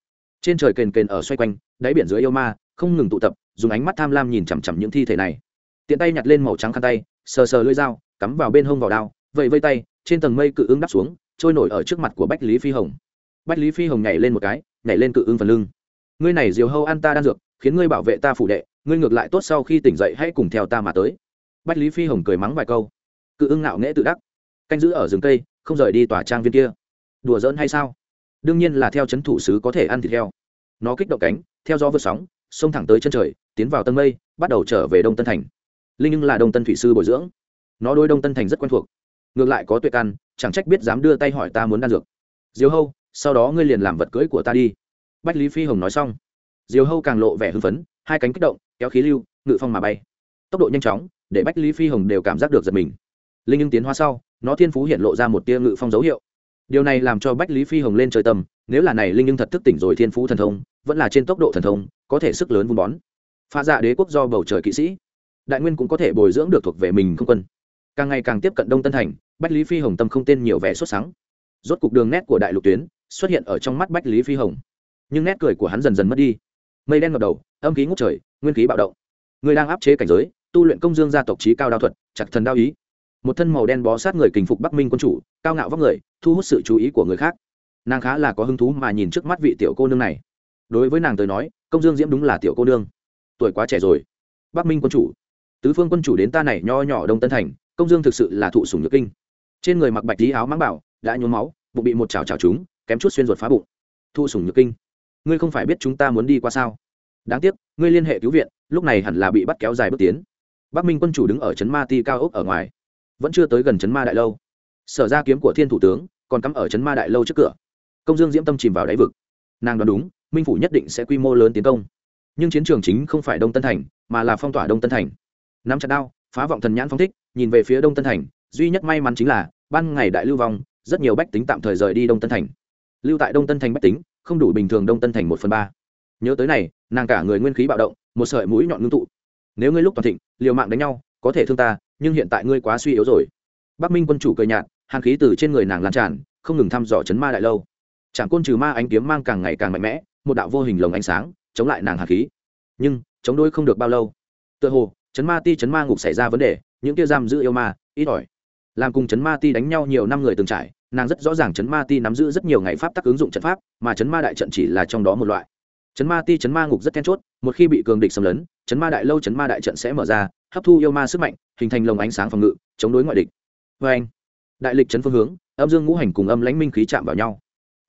Trên trời kền kền ở xoay quanh, đáy biển dưới yêu ma, không ngừng tụ tập, dùng ánh mắt tham lam nhìn chằm chằm những thi thể này. Tiện tay nhặt lên màu trắng khăn tay sờ sờ lưỡi dao, cắm vào bên hông vào đao vậy vây tay, trên tầng mây cự ứng đắp xuống, trôi nổi ở trước mặt của bách lý phi hồng. Bách lý phi hồng nhảy lên một cái, nhảy lên cự ứng phần lưng. Ngươi này diều hâu ăn ta đan dược, khiến ngươi bảo vệ ta phủ đệ, ngươi ngược lại tốt sau khi tỉnh dậy hãy cùng theo ta mà tới. Bách lý phi hồng cười mắng vài câu. Cự ưng ngạo nghễ tự đắc. Canh giữ ở rừng cây, không rời đi tòa trang viên kia. Đùa giỡn hay sao? Đương nhiên là theo c h ấ n thủ sứ có thể ăn thịt heo. Nó kích động cánh, theo gió vượt sóng, xông thẳng tới chân trời, tiến vào tân mây, bắt đầu trở về đông tân thành linh nhưng là đông tân thủy sư bồi dưỡng nó đôi đông tân thành rất quen thuộc ngược lại có tuệ căn chẳng trách biết dám đưa tay hỏi ta muốn đan dược diều hâu sau đó ngươi liền làm vật cưới của ta đi bách lý phi hồng nói xong diều hâu càng lộ vẻ hưng phấn hai cánh kích động kéo khí lưu ngự phong mà bay tốc độ nhanh chóng để bách lý phi hồng đều cảm giác được giật mình linh nhưng tiến hóa sau nó thiên phú hiện lộ ra một tia ngự phong dấu hiệu điều này làm cho bách lý phi hồng lên trời tâm nếu là này linh nhưng thật thức tỉnh rồi thiên phú thần thông vẫn là trên tốc độ thần thông có thể sức lớn vun bón pha dạ đế quốc do bầu trời kỵ sĩ đại nguyên cũng có thể bồi dưỡng được thuộc về mình không quân. Càng ngày càng tiếp cận đông tân thành, bách lý phi hồng tâm không tên nhiều vẻ xuất sáng rốt cục đường nét của đại lục tuyến xuất hiện ở trong mắt bách lý phi hồng. Nhưng nét cười của hắn dần dần mất đi. Mây đen ngập đầu, âm khí ngút trời, nguyên khí bạo động. Người đang áp chế cảnh giới, tu luyện công dương gia tộc trí cao đao thuật, chặt thần đao ý. Một thân màu đen bó sát người kình phục bắc minh quân chủ, cao ngạo vóc người, thu hút sự chú ý của người khác. Nàng khá là có hứng thú mà nhìn trước mắt vị tiểu cô nương này. Đối với nàng tới nói, công dương diễm đúng là tiểu cô nương. Tuổi quá trẻ rồi. Bắc minh quân chủ tứ phương quân chủ đến ta này nho nhỏ đông tân thành, công dương thực sự là thụ sùng nhược kinh. Trên người mặc bạch tí áo mãng bảo, đã nhuốm máu, bụng bị một chảo chảo chúng kém chút xuyên ruột phá bụng. Thụ sùng nhược kinh. Ngươi không phải biết chúng ta muốn đi qua sao? Đáng tiếc, ngươi liên hệ cứu viện, lúc này hẳn là bị bắt kéo dài bước tiến. Bắc minh quân chủ đứng ở trấn ma ti cao ốc ở ngoài. Vẫn chưa tới gần trấn ma đại lâu. Sở ra kiếm của thiên thủ tướng, còn cắm ở trấn ma đại lâu trước cửa. Công dương diễm tâm chìm vào đáy vực. Nàng đoán đúng, minh phủ nhất định sẽ quy mô lớn tiến công. Nhưng chiến trường chính không phải đông tân thành, mà là phong tỏa đông tân thành nắm chặt đao, phá vọng thần nhãn phong thích, nhìn về phía đông tân thành, duy nhất may mắn chính là, ban ngày đại lưu vong, rất nhiều bách tính tạm thời rời đi đông tân thành. Lưu tại đông tân thành bách tính, không đủ bình thường đông tân thành một phần ba. Nhớ tới này, nàng cả người nguyên khí bạo động, một sợi mũi nhọn ngưng tụ. Nếu ngươi lúc toàn thịnh, liều mạng đánh nhau, có thể thương ta, nhưng hiện tại ngươi quá suy yếu rồi. Bắc minh quân chủ cười nhạt, hàn khí từ trên người nàng lan tràn, không ngừng thăm dò chấn ma đại lâu. Chẳng côn trừ ma ánh kiếm mang càng ngày càng mạnh mẽ, một đạo vô hình lồng ánh sáng, chống lại nàng hàn khí. Nhưng, chống đôi không được bao lâu. Tựa hồ chấn ma ti chấn ma ngục xảy ra vấn đề, những kia giam giữ yêu ma, ít ỏi. Làm cùng chấn ma ti đánh nhau nhiều năm người từng trải, nàng rất rõ ràng chấn ma ti nắm giữ rất nhiều ngày pháp tắc ứng dụng trận pháp, mà chấn ma đại trận chỉ là trong đó một loại. Chấn ma ti chấn ma ngục rất then chốt, một khi bị cường địch xâm lấn, chấn ma đại lâu chấn ma đại trận sẽ mở ra, hấp thu yêu ma sức mạnh, hình thành lồng ánh sáng phòng ngự, chống đối ngoại địch. Vê anh, đại lịch chấn phương hướng, âm dương ngũ hành cùng âm lãnh minh khí chạm vào nhau.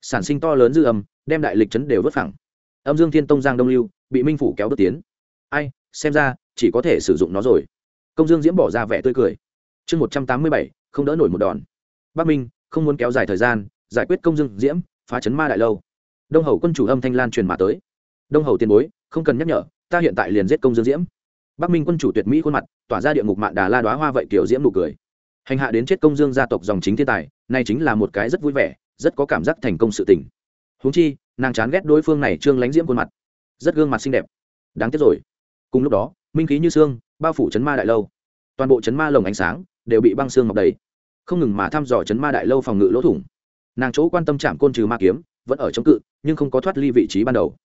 Sản sinh to lớn dư âm, đem đại lịch chấn đều vớt phẳng. Âm dương thiên tông giang đông lưu, bị minh phủ kéo bước tiến. Ai, xem ra chỉ có thể sử dụng nó rồi. Công dương diễm bỏ ra vẻ tươi cười. Chương một trăm tám mươi bảy, không đỡ nổi một đòn. Bắc minh, không muốn kéo dài thời gian, giải quyết công dương diễm, phá chấn ma đại lâu. Đông hầu quân chủ âm thanh lan truyền mà tới. Đông hầu tiền bối, không cần nhắc nhở, ta hiện tại liền giết công dương diễm. Bắc minh quân chủ tuyệt mỹ khuôn mặt, tỏa ra địa ngục mạng đà la đoá hoa vậy kiểu diễm nụ cười. Hành hạ đến chết công dương gia tộc dòng chính thiên tài nay chính là một cái rất vui vẻ, rất có cảm giác thành công sự tình. Huống chi, nàng chán ghét đối phương này trương lánh diễm khuôn mặt. Rất gương mặt xinh đẹp. Đáng tiếc rồi. Cùng lúc đó minh khí như xương, bao phủ chấn ma đại lâu. Toàn bộ chấn ma lồng ánh sáng đều bị băng xương mọc đầy. Không ngừng mà thăm dò chấn ma đại lâu phòng ngự lỗ thủng. Nàng chỗ quan tâm chạm côn trừ ma kiếm vẫn ở chống cự, nhưng không có thoát ly vị trí ban đầu.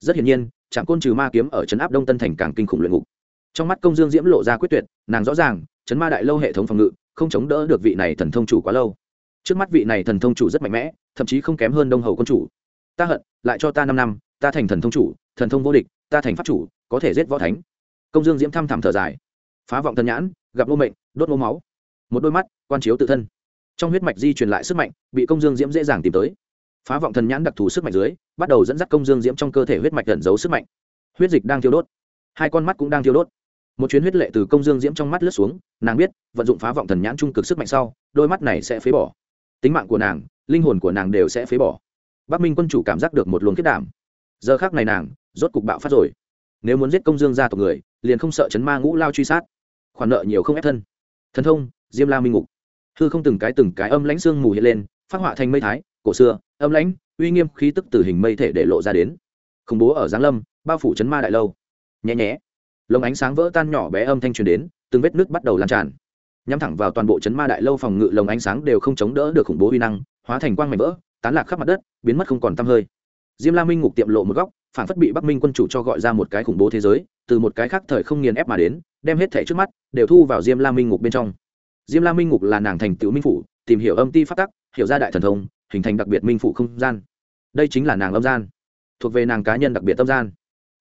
Rất hiển nhiên chạm côn trừ ma kiếm ở chấn áp đông tân thành càng kinh khủng luyện ngục. Trong mắt công dương diễm lộ ra quyết tuyệt, nàng rõ ràng, chấn ma đại lâu hệ thống phòng ngự không chống đỡ được vị này thần thông chủ quá lâu. Trước mắt vị này thần thông chủ rất mạnh mẽ, thậm chí không kém hơn đông hầu quân chủ. Ta hận, lại cho ta năm năm, ta thành thần thông chủ, thần thông vô địch, ta thành pháp chủ, có thể giết võ thánh công dương diễm thăm thẳm thở dài. Phá vọng thần nhãn, gặp lô mệnh, đốt lô máu. Một đôi mắt, quan chiếu tự thân. Trong huyết mạch di truyền lại sức mạnh, bị công dương diễm dễ dàng tìm tới. Phá vọng thần nhãn đặc thù sức mạnh dưới, bắt đầu dẫn dắt công dương diễm trong cơ thể huyết mạch ẩn giấu sức mạnh. Huyết dịch đang thiêu đốt. Hai con mắt cũng đang thiêu đốt. Một chuyến huyết lệ từ công dương diễm trong mắt lướt xuống, nàng biết, vận dụng phá vọng thần nhãn trung cực sức mạnh sau, đôi mắt này sẽ phế bỏ. Tính mạng của nàng, linh hồn của nàng đều sẽ phế bỏ. Bắc minh quân chủ cảm giác được một luồng kết đảm. Giờ khác này nàng, rốt cục bạo phát rồi nếu muốn giết công dương gia tộc người, liền không sợ chấn ma ngũ lao truy sát. Khoản nợ nhiều không ép thân. Thần thông, diêm la minh ngục. Hư không từng cái từng cái âm lãnh xương mù hiện lên, phát họa thành mây thái, cổ xưa, âm lãnh, uy nghiêm khí tức từ hình mây thể để lộ ra đến. Khủng bố ở giáng lâm, bao phủ chấn ma đại lâu. Nhẹ nhẽ lồng ánh sáng vỡ tan nhỏ bé âm thanh truyền đến, từng vết nước bắt đầu lan tràn. Nhắm thẳng vào toàn bộ chấn ma đại lâu phòng ngự, lồng ánh sáng đều không chống đỡ được khủng bố uy năng, hóa thành quang mảnh vỡ, tán lạc khắp mặt đất, biến mất không còn tăm hơi. Diêm la minh ngục tiệm lộ một góc phản phất bị bắc minh quân chủ cho gọi ra một cái khủng bố thế giới, từ một cái khác thời không nghiền ép mà đến, đem hết thẻ trước mắt, đều thu vào diêm la minh ngục bên trong. Diêm la minh ngục là nàng thành tựu minh phủ, tìm hiểu âm ti phát tắc, hiểu ra đại thần thông, hình thành đặc biệt minh phủ không gian. Đây chính là nàng âm gian, thuộc về nàng cá nhân đặc biệt tâm gian.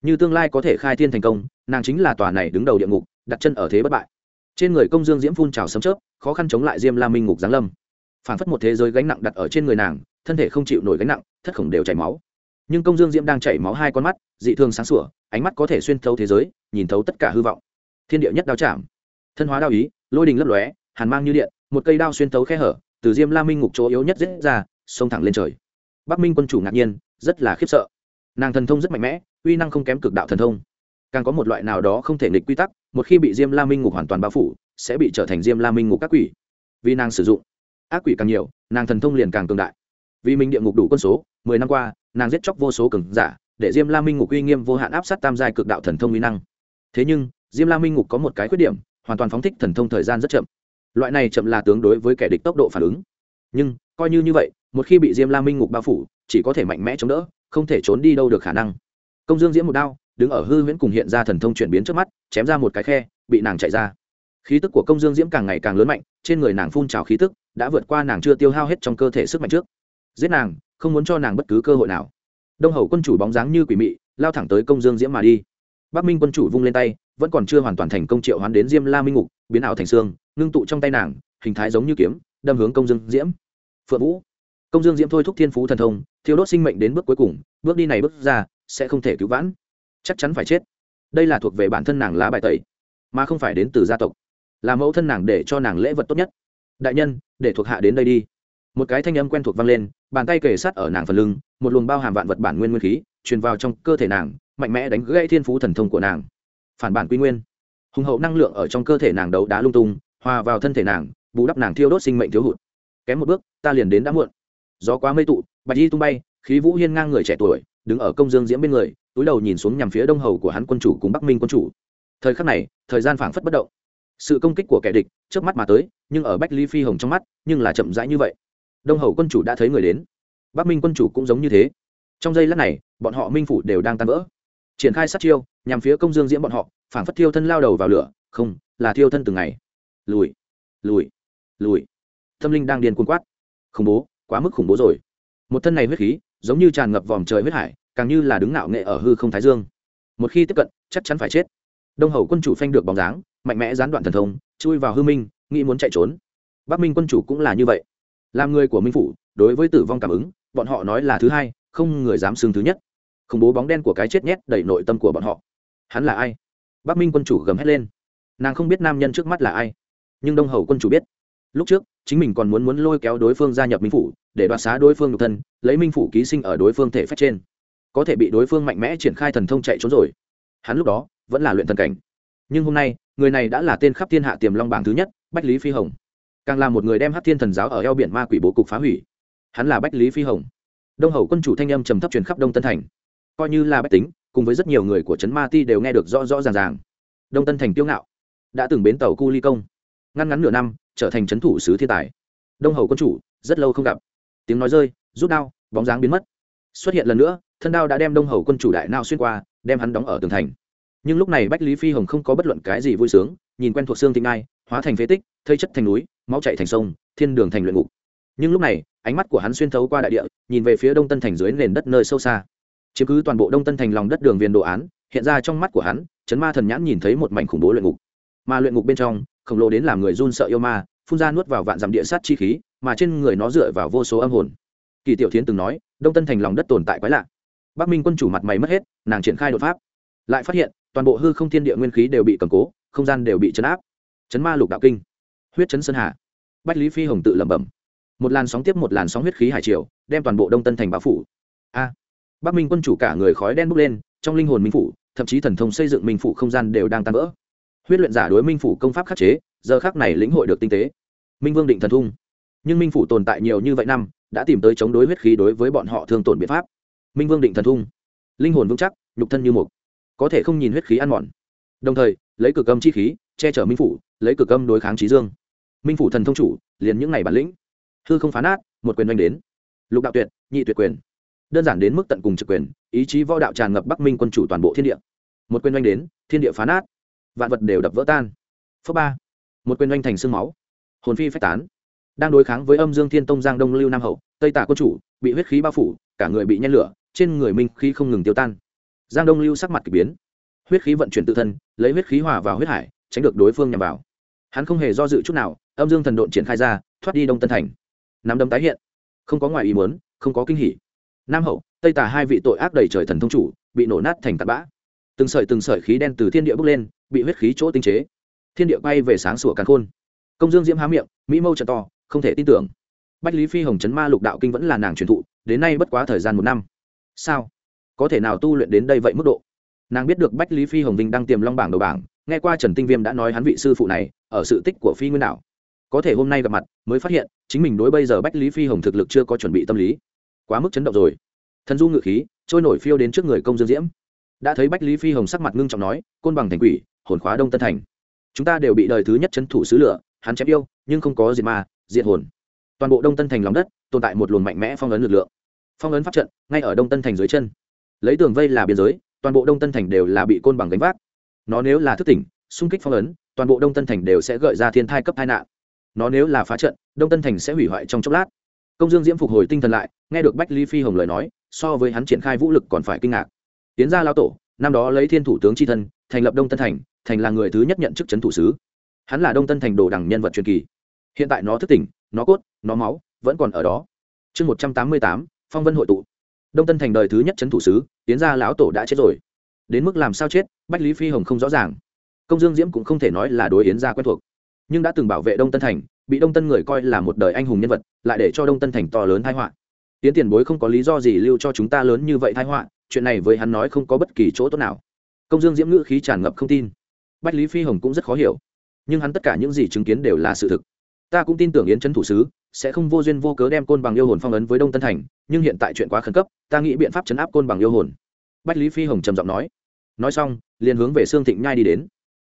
Như tương lai có thể khai thiên thành công, nàng chính là tòa này đứng đầu địa ngục, đặt chân ở thế bất bại. Trên người công dương diễm phun trào sấm chớp, khó khăn chống lại diêm la minh ngục giáng lâm. Phản phất một thế giới gánh nặng đặt ở trên người nàng, thân thể không chịu nổi gánh nặng, thất khổng đều chảy máu nhưng công dương diễm đang chảy máu hai con mắt, dị thường sáng sủa, ánh mắt có thể xuyên thấu thế giới, nhìn thấu tất cả hư vọng. Thiên địa nhất đao chạm. Thân hóa đao ý, lôi đình lấp lóe, hàn mang như điện, một cây đao xuyên thấu khe hở, từ diêm la minh ngục chỗ yếu nhất dễ ra, xông thẳng lên trời. Bắc minh quân chủ ngạc nhiên, rất là khiếp sợ. Nàng thần thông rất mạnh mẽ, uy năng không kém cực đạo thần thông. Càng có một loại nào đó không thể nghịch quy tắc, một khi bị diêm la minh ngục hoàn toàn bao phủ, sẽ bị trở thành diêm la minh ngục các quỷ. Vì nàng sử dụng, ác quỷ càng nhiều, nàng thần thông liền càng cường đại vì mình địa ngục đủ quân số, mười năm qua, nàng giết chóc vô số cường giả, để diêm la minh ngục uy nghiêm vô hạn áp sát tam giai cực đạo thần thông uy năng. Thế nhưng, diêm la minh ngục có một cái khuyết điểm, hoàn toàn phóng thích thần thông thời gian rất chậm. Loại này chậm là tướng đối với kẻ địch tốc độ phản ứng. Nhưng, coi như như vậy, một khi bị diêm la minh ngục bao phủ, chỉ có thể mạnh mẽ chống đỡ, không thể trốn đi đâu được khả năng. Công dương diễm một đao, đứng ở hư huyễn cùng hiện ra thần thông chuyển biến trước mắt, chém ra một cái khe, bị nàng chạy ra. Khí tức của công dương diễm càng ngày càng lớn mạnh, trên người nàng phun trào khí tức, đã vượt qua nàng chưa tiêu hao hết trong cơ thể sức mạnh trước giết nàng, không muốn cho nàng bất cứ cơ hội nào. Đông hầu quân chủ bóng dáng như quỷ mị, lao thẳng tới công dương diễm mà đi. Bắc minh quân chủ vung lên tay, vẫn còn chưa hoàn toàn thành công triệu hoán đến diêm la minh ngục, biến ảo thành xương, ngưng tụ trong tay nàng, hình thái giống như kiếm, đâm hướng công dương diễm. Phượng vũ. Công dương diễm thôi thúc thiên phú thần thông thiếu đốt sinh mệnh đến bước cuối cùng, bước đi này bước ra, sẽ không thể cứu vãn. Chắc chắn phải chết. Đây là thuộc về bản thân nàng lá bài tẩy, mà không phải đến từ gia tộc. Là mẫu thân nàng để cho nàng lễ vật tốt nhất. Đại nhân, để thuộc hạ đến đây đi một cái thanh âm quen thuộc vang lên, bàn tay kề sát ở nàng phần lưng, một luồng bao hàm vạn vật bản nguyên nguyên khí, truyền vào trong cơ thể nàng, mạnh mẽ đánh gãy thiên phú thần thông của nàng. Phản bản quy nguyên. Hùng hậu năng lượng ở trong cơ thể nàng đấu đá lung tung, hòa vào thân thể nàng, bù đắp nàng thiêu đốt sinh mệnh thiếu hụt. Kém một bước, ta liền đến đã muộn. Gió quá mây tụ, bạch y tung bay, khí vũ hiên ngang người trẻ tuổi, đứng ở công dương diễm bên người, túi đầu nhìn xuống nhằm phía đông hầu của hắn quân chủ cùng bắc minh quân chủ. Thời khắc này, thời gian phảng phất bất động. Sự công kích của kẻ địch trước mắt mà tới, nhưng ở bách ly phi hồng trong mắt, nhưng là chậm rãi như vậy đông hầu quân chủ đã thấy người đến. Bắc minh quân chủ cũng giống như thế. Trong giây lát này, bọn họ minh phủ đều đang tan vỡ. Triển khai sát chiêu, nhằm phía công dương diễm bọn họ phản phất thiêu thân lao đầu vào lửa, không, là thiêu thân từng ngày. Lùi lùi lùi. Tâm linh đang điên cuồng quát. Khủng bố, quá mức khủng bố rồi. Một thân này huyết khí, giống như tràn ngập vòm trời huyết hải, càng như là đứng ngạo nghệ ở hư không thái dương. Một khi tiếp cận, chắc chắn phải chết. Đông hầu quân chủ phanh được bóng dáng, mạnh mẽ gián đoạn thần thông, chui vào hư minh, nghĩ muốn chạy trốn. Bắc minh quân chủ cũng là như vậy làm người của minh phủ, đối với tử vong cảm ứng, bọn họ nói là thứ hai, không người dám xưng thứ nhất. Khủng bố bóng đen của cái chết nhét đầy nội tâm của bọn họ. Hắn là ai? Bắc minh quân chủ gầm hét lên. Nàng không biết nam nhân trước mắt là ai, nhưng đông hầu quân chủ biết. Lúc trước, chính mình còn muốn muốn lôi kéo đối phương gia nhập minh phủ, để đoạt xá đối phương nhục thân, lấy minh phủ ký sinh ở đối phương thể phép trên. Có thể bị đối phương mạnh mẽ triển khai thần thông chạy trốn rồi. Hắn lúc đó, vẫn là luyện thần cảnh. Nhưng hôm nay, người này đã là tên khắp thiên hạ tiềm long bảng thứ nhất, bách lý phi hồng càng là một người đem hát thiên thần giáo ở eo biển ma quỷ bố cục phá hủy. Hắn là bách lý phi hồng. Đông hầu quân chủ thanh âm trầm thấp truyền khắp đông tân thành. Coi như là bách tính, cùng với rất nhiều người của trấn ma ti đều nghe được rõ rõ ràng ràng. Đông tân thành tiêu ngạo, đã từng bến tàu cu ly công, ngăn ngắn nửa năm, trở thành trấn thủ sứ thiên tài. Đông hầu quân chủ, rất lâu không gặp. Tiếng nói rơi, rút đao, bóng dáng biến mất. Xuất hiện lần nữa, thân đao đã đem đông hầu quân chủ đại nao xuyên qua, đem hắn đóng ở tường thành. Nhưng lúc này bách lý phi hồng không có bất luận cái gì vui sướng, nhìn quen thuộc xương tinh ngai, hóa thành phế tích, thây chất thành núi máu chạy thành sông, thiên đường thành luyện ngục. Nhưng lúc này, ánh mắt của hắn xuyên thấu qua đại địa, nhìn về phía đông tân thành dưới nền đất nơi sâu xa. Chiếm cứ toàn bộ đông tân thành lòng đất đường viền đồ án, hiện ra trong mắt của hắn, chấn ma thần nhãn nhìn thấy một mảnh khủng bố luyện ngục. Mà luyện ngục bên trong, khổng lồ đến làm người run sợ yêu ma, phun ra nuốt vào vạn dặm địa sát chi khí, mà trên người nó dựa vào vô số âm hồn. Kỳ tiểu thiến từng nói, đông tân thành lòng đất tồn tại quái lạ. Bắc minh quân chủ mặt mày mất hết, nàng triển khai đột pháp. Lại phát hiện, toàn bộ hư không thiên địa nguyên khí đều bị cầm cố, không gian đều bị chấn áp. Chấn ma lục đạo kinh huyết chấn sơn hà. Bách lý phi hồng tự lẩm bẩm. Một làn sóng tiếp một làn sóng huyết khí hải triều, đem toàn bộ đông tân thành báo phủ. A. Bắc minh quân chủ cả người khói đen bốc lên, trong linh hồn minh phủ, thậm chí thần thông xây dựng minh phủ không gian đều đang tan vỡ. Huyết luyện giả đối minh phủ công pháp khắc chế, giờ khác này lĩnh hội được tinh tế. Minh vương định thần thung. Nhưng minh phủ tồn tại nhiều như vậy năm, đã tìm tới chống đối huyết khí đối với bọn họ thương tổn biện pháp. Minh vương định thần thung. Linh hồn vững chắc, nhục thân như mục. Có thể không nhìn huyết khí ăn mòn. Đồng thời, lấy cực âm chi khí, che chở minh phủ, lấy cực âm đối kháng trí dương minh phủ thần thông chủ, liền những ngày bản lĩnh. Hư không phá nát, một quyền oanh đến. Lục đạo tuyệt, nhị tuyệt quyền. Đơn giản đến mức tận cùng trực quyền, ý chí võ đạo tràn ngập bắc minh quân chủ toàn bộ thiên địa. Một quyền oanh đến, thiên địa phá nát. Vạn vật đều đập vỡ tan. Phước ba. Một quyền oanh thành sương máu. Hồn phi phách tán. Đang đối kháng với âm dương thiên tông giang đông lưu nam hậu, tây tả quân chủ bị huyết khí bao phủ, cả người bị nhen lửa, trên người minh khí không ngừng tiêu tan. Giang đông lưu sắc mặt k ỳ biến. Huyết khí vận chuyển tự thân, lấy huyết khí hòa vào huyết hải, tránh được đối phương nhằm vào. Hắn không hề do dự chút nào âm dương thần độn triển khai ra, thoát đi đông tân thành. Nắm đấm tái hiện. Không có ngoài ý muốn, không có kinh hỉ. Nam hậu, tây Tả hai vị tội ác đầy trời thần thông chủ, bị nổ nát thành tạt bã. Từng sợi từng sợi khí đen từ thiên địa bốc lên, bị huyết khí chỗ tinh chế. Thiên địa bay về sáng sủa càn khôn. Công dương diễm há miệng, mỹ mâu trận to, không thể tin tưởng. Bách lý phi hồng trấn ma lục đạo kinh vẫn là nàng truyền thụ, đến nay bất quá thời gian một năm. Sao? Có thể nào tu luyện đến đây vậy mức độ? Nàng biết được bách lý phi hồng vinh đang tiềm long bảng đầu bảng, nghe qua trần tinh viêm đã nói hắn vị sư phụ này, ở sự tích của phi nguyên đảo có thể hôm nay gặp mặt, mới phát hiện, chính mình đối bây giờ bách lý phi hồng thực lực chưa có chuẩn bị tâm lý. Quá mức chấn động rồi. Thần du ngự khí, trôi nổi phiêu đến trước người công dương diễm. Đã thấy bách lý phi hồng sắc mặt ngưng trọng nói, côn bằng thành quỷ, hồn khóa đông tân thành. Chúng ta đều bị đời thứ nhất chấn thủ sứ lửa, hắn chém yêu, nhưng không có diệt ma, diệt hồn. Toàn bộ đông tân thành lòng đất, tồn tại một luồng mạnh mẽ phong ấn lực lượng. Phong ấn pháp trận, ngay ở đông tân thành dưới chân. Lấy tường vây là biên giới, toàn bộ đông tân thành đều là bị côn bằng gánh vác. Nó nếu là thức tỉnh, xung kích phong ấn, toàn bộ đông tân thành đều sẽ gợi ra thiên thai cấp tai nạn nó nếu là phá trận, đông tân thành sẽ hủy hoại trong chốc lát. Công dương diễm phục hồi tinh thần lại, nghe được bách ly phi hồng lời nói, so với hắn triển khai vũ lực còn phải kinh ngạc. Tiến Gia lao tổ, năm đó lấy thiên thủ tướng tri thân, thành lập đông tân thành thành là người thứ nhất nhận chức chấn thủ sứ. Hắn là đông tân thành đồ đẳng nhân vật truyền kỳ. Hiện tại nó thức tỉnh, nó cốt, nó máu, vẫn còn ở đó. Chương một trăm tám mươi tám, phong vân hội tụ. Đông tân thành đời thứ nhất chấn thủ sứ, tiến Gia lão tổ đã chết rồi. Đến mức làm sao chết, bách lý phi hồng không rõ ràng. Công dương diễm cũng không thể nói là đối yến gia quen thuộc nhưng đã từng bảo vệ đông tân thành, bị đông tân người coi là một đời anh hùng nhân vật, lại để cho đông tân thành to lớn thái họa. Tiến tiền bối không có lý do gì lưu cho chúng ta lớn như vậy thái họa, chuyện này với hắn nói không có bất kỳ chỗ tốt nào. Công dương diễm ngữ khí tràn ngập không tin. Bách lý phi hồng cũng rất khó hiểu. Nhưng hắn tất cả những gì chứng kiến đều là sự thực. Ta cũng tin tưởng yến trấn thủ sứ sẽ không vô duyên vô cớ đem côn bằng yêu hồn phong ấn với đông tân thành, nhưng hiện tại chuyện quá khẩn cấp, ta nghĩ biện pháp chấn áp côn bằng yêu hồn. Bách lý phi hồng trầm giọng nói. Nói xong, liền hướng về sương thịnh nhai đi đến.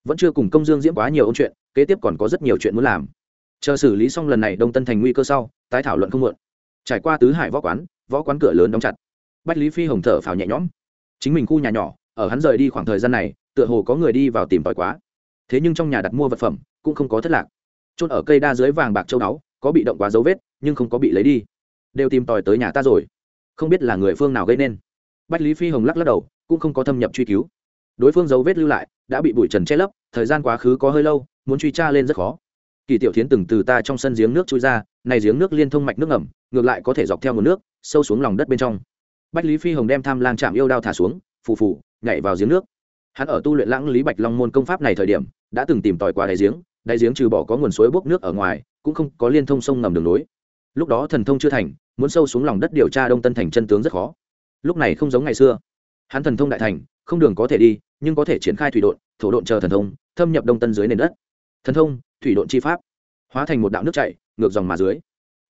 Vẫn chưa cùng công dương diễm quá nhiều ôn chuyện kế tiếp còn có rất nhiều chuyện muốn làm. Chờ xử lý xong lần này đông tân thành nguy cơ sau, tái thảo luận không muộn. Trải qua tứ hải võ quán võ quán cửa lớn đóng chặt. Bách lý phi hồng thở phào nhẹ nhõm. Chính mình khu nhà nhỏ, ở hắn rời đi khoảng thời gian này, tựa hồ có người đi vào tìm tòi quá. Thế nhưng trong nhà đặt mua vật phẩm, cũng không có thất lạc. Trôn ở cây đa dưới vàng bạc châu báu có bị động quá dấu vết, nhưng không có bị lấy đi. Đều tìm tòi tới nhà ta rồi. Không biết là người phương nào gây nên. Bách lý phi hồng lắc lắc đầu, cũng không có thâm nhập truy cứu. Đối phương dấu vết lưu lại, đã bị bụi trần che lấp, thời gian quá khứ có hơi lâu muốn truy tra lên rất khó. Kỳ tiểu thiến từng từ ta trong sân giếng nước trôi ra này giếng nước liên thông mạch nước ngầm, ngược lại có thể dọc theo nguồn nước, sâu xuống lòng đất bên trong. Bách lý phi hồng đem tham lang chạm yêu đao thả xuống, phù phù, nhảy vào giếng nước. Hắn ở tu luyện lãng lý bạch long môn công pháp này thời điểm, đã từng tìm tòi qua đáy giếng đáy giếng trừ bỏ có nguồn suối bốc nước ở ngoài, cũng không có liên thông sông ngầm đường nối lúc đó thần thông chưa thành, muốn sâu xuống lòng đất điều tra đông tân thành chân tướng rất khó. Lúc này không giống ngày xưa. Hắn thần thông đại thành, không đường có thể đi, nhưng có thể triển khai thủy độn, thổ độn chờ thần thông, thâm nhập đông tân dưới nền đất thần thông, thủy độn chi pháp, hóa thành một đạo nước chảy, ngược dòng mà dưới.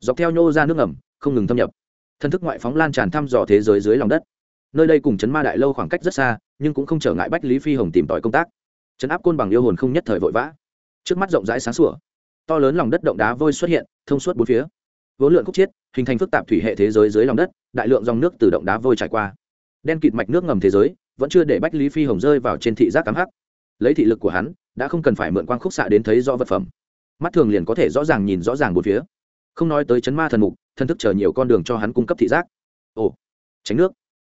Dọc theo nhô ra nước ngầm, không ngừng thâm nhập. Thân thức ngoại phóng lan tràn thăm dò thế giới dưới lòng đất. Nơi đây cùng chấn ma đại lâu khoảng cách rất xa, nhưng cũng không trở ngại bách lý phi hồng tìm tòi công tác. Chấn áp côn bằng yêu hồn không nhất thời vội vã. Trước mắt rộng rãi sáng sủa, to lớn lòng đất động đá vôi xuất hiện, thông suốt bốn phía. Vốn lượn khúc chiết, hình thành phức tạp thủy hệ thế giới dưới lòng đất, đại lượng dòng nước từ động đá vôi trải qua. Đen kịt mạch nước ngầm thế giới, vẫn chưa để bách lý phi hồng rơi vào trên thị giác cắm hắc. Lấy thị lực của hắn đã không cần phải mượn quang khúc xạ đến thấy rõ vật phẩm. Mắt thường liền có thể rõ ràng nhìn rõ ràng bốn phía. Không nói tới chấn ma thần mục, thân thức chờ nhiều con đường cho hắn cung cấp thị giác. Ồ, tránh nước.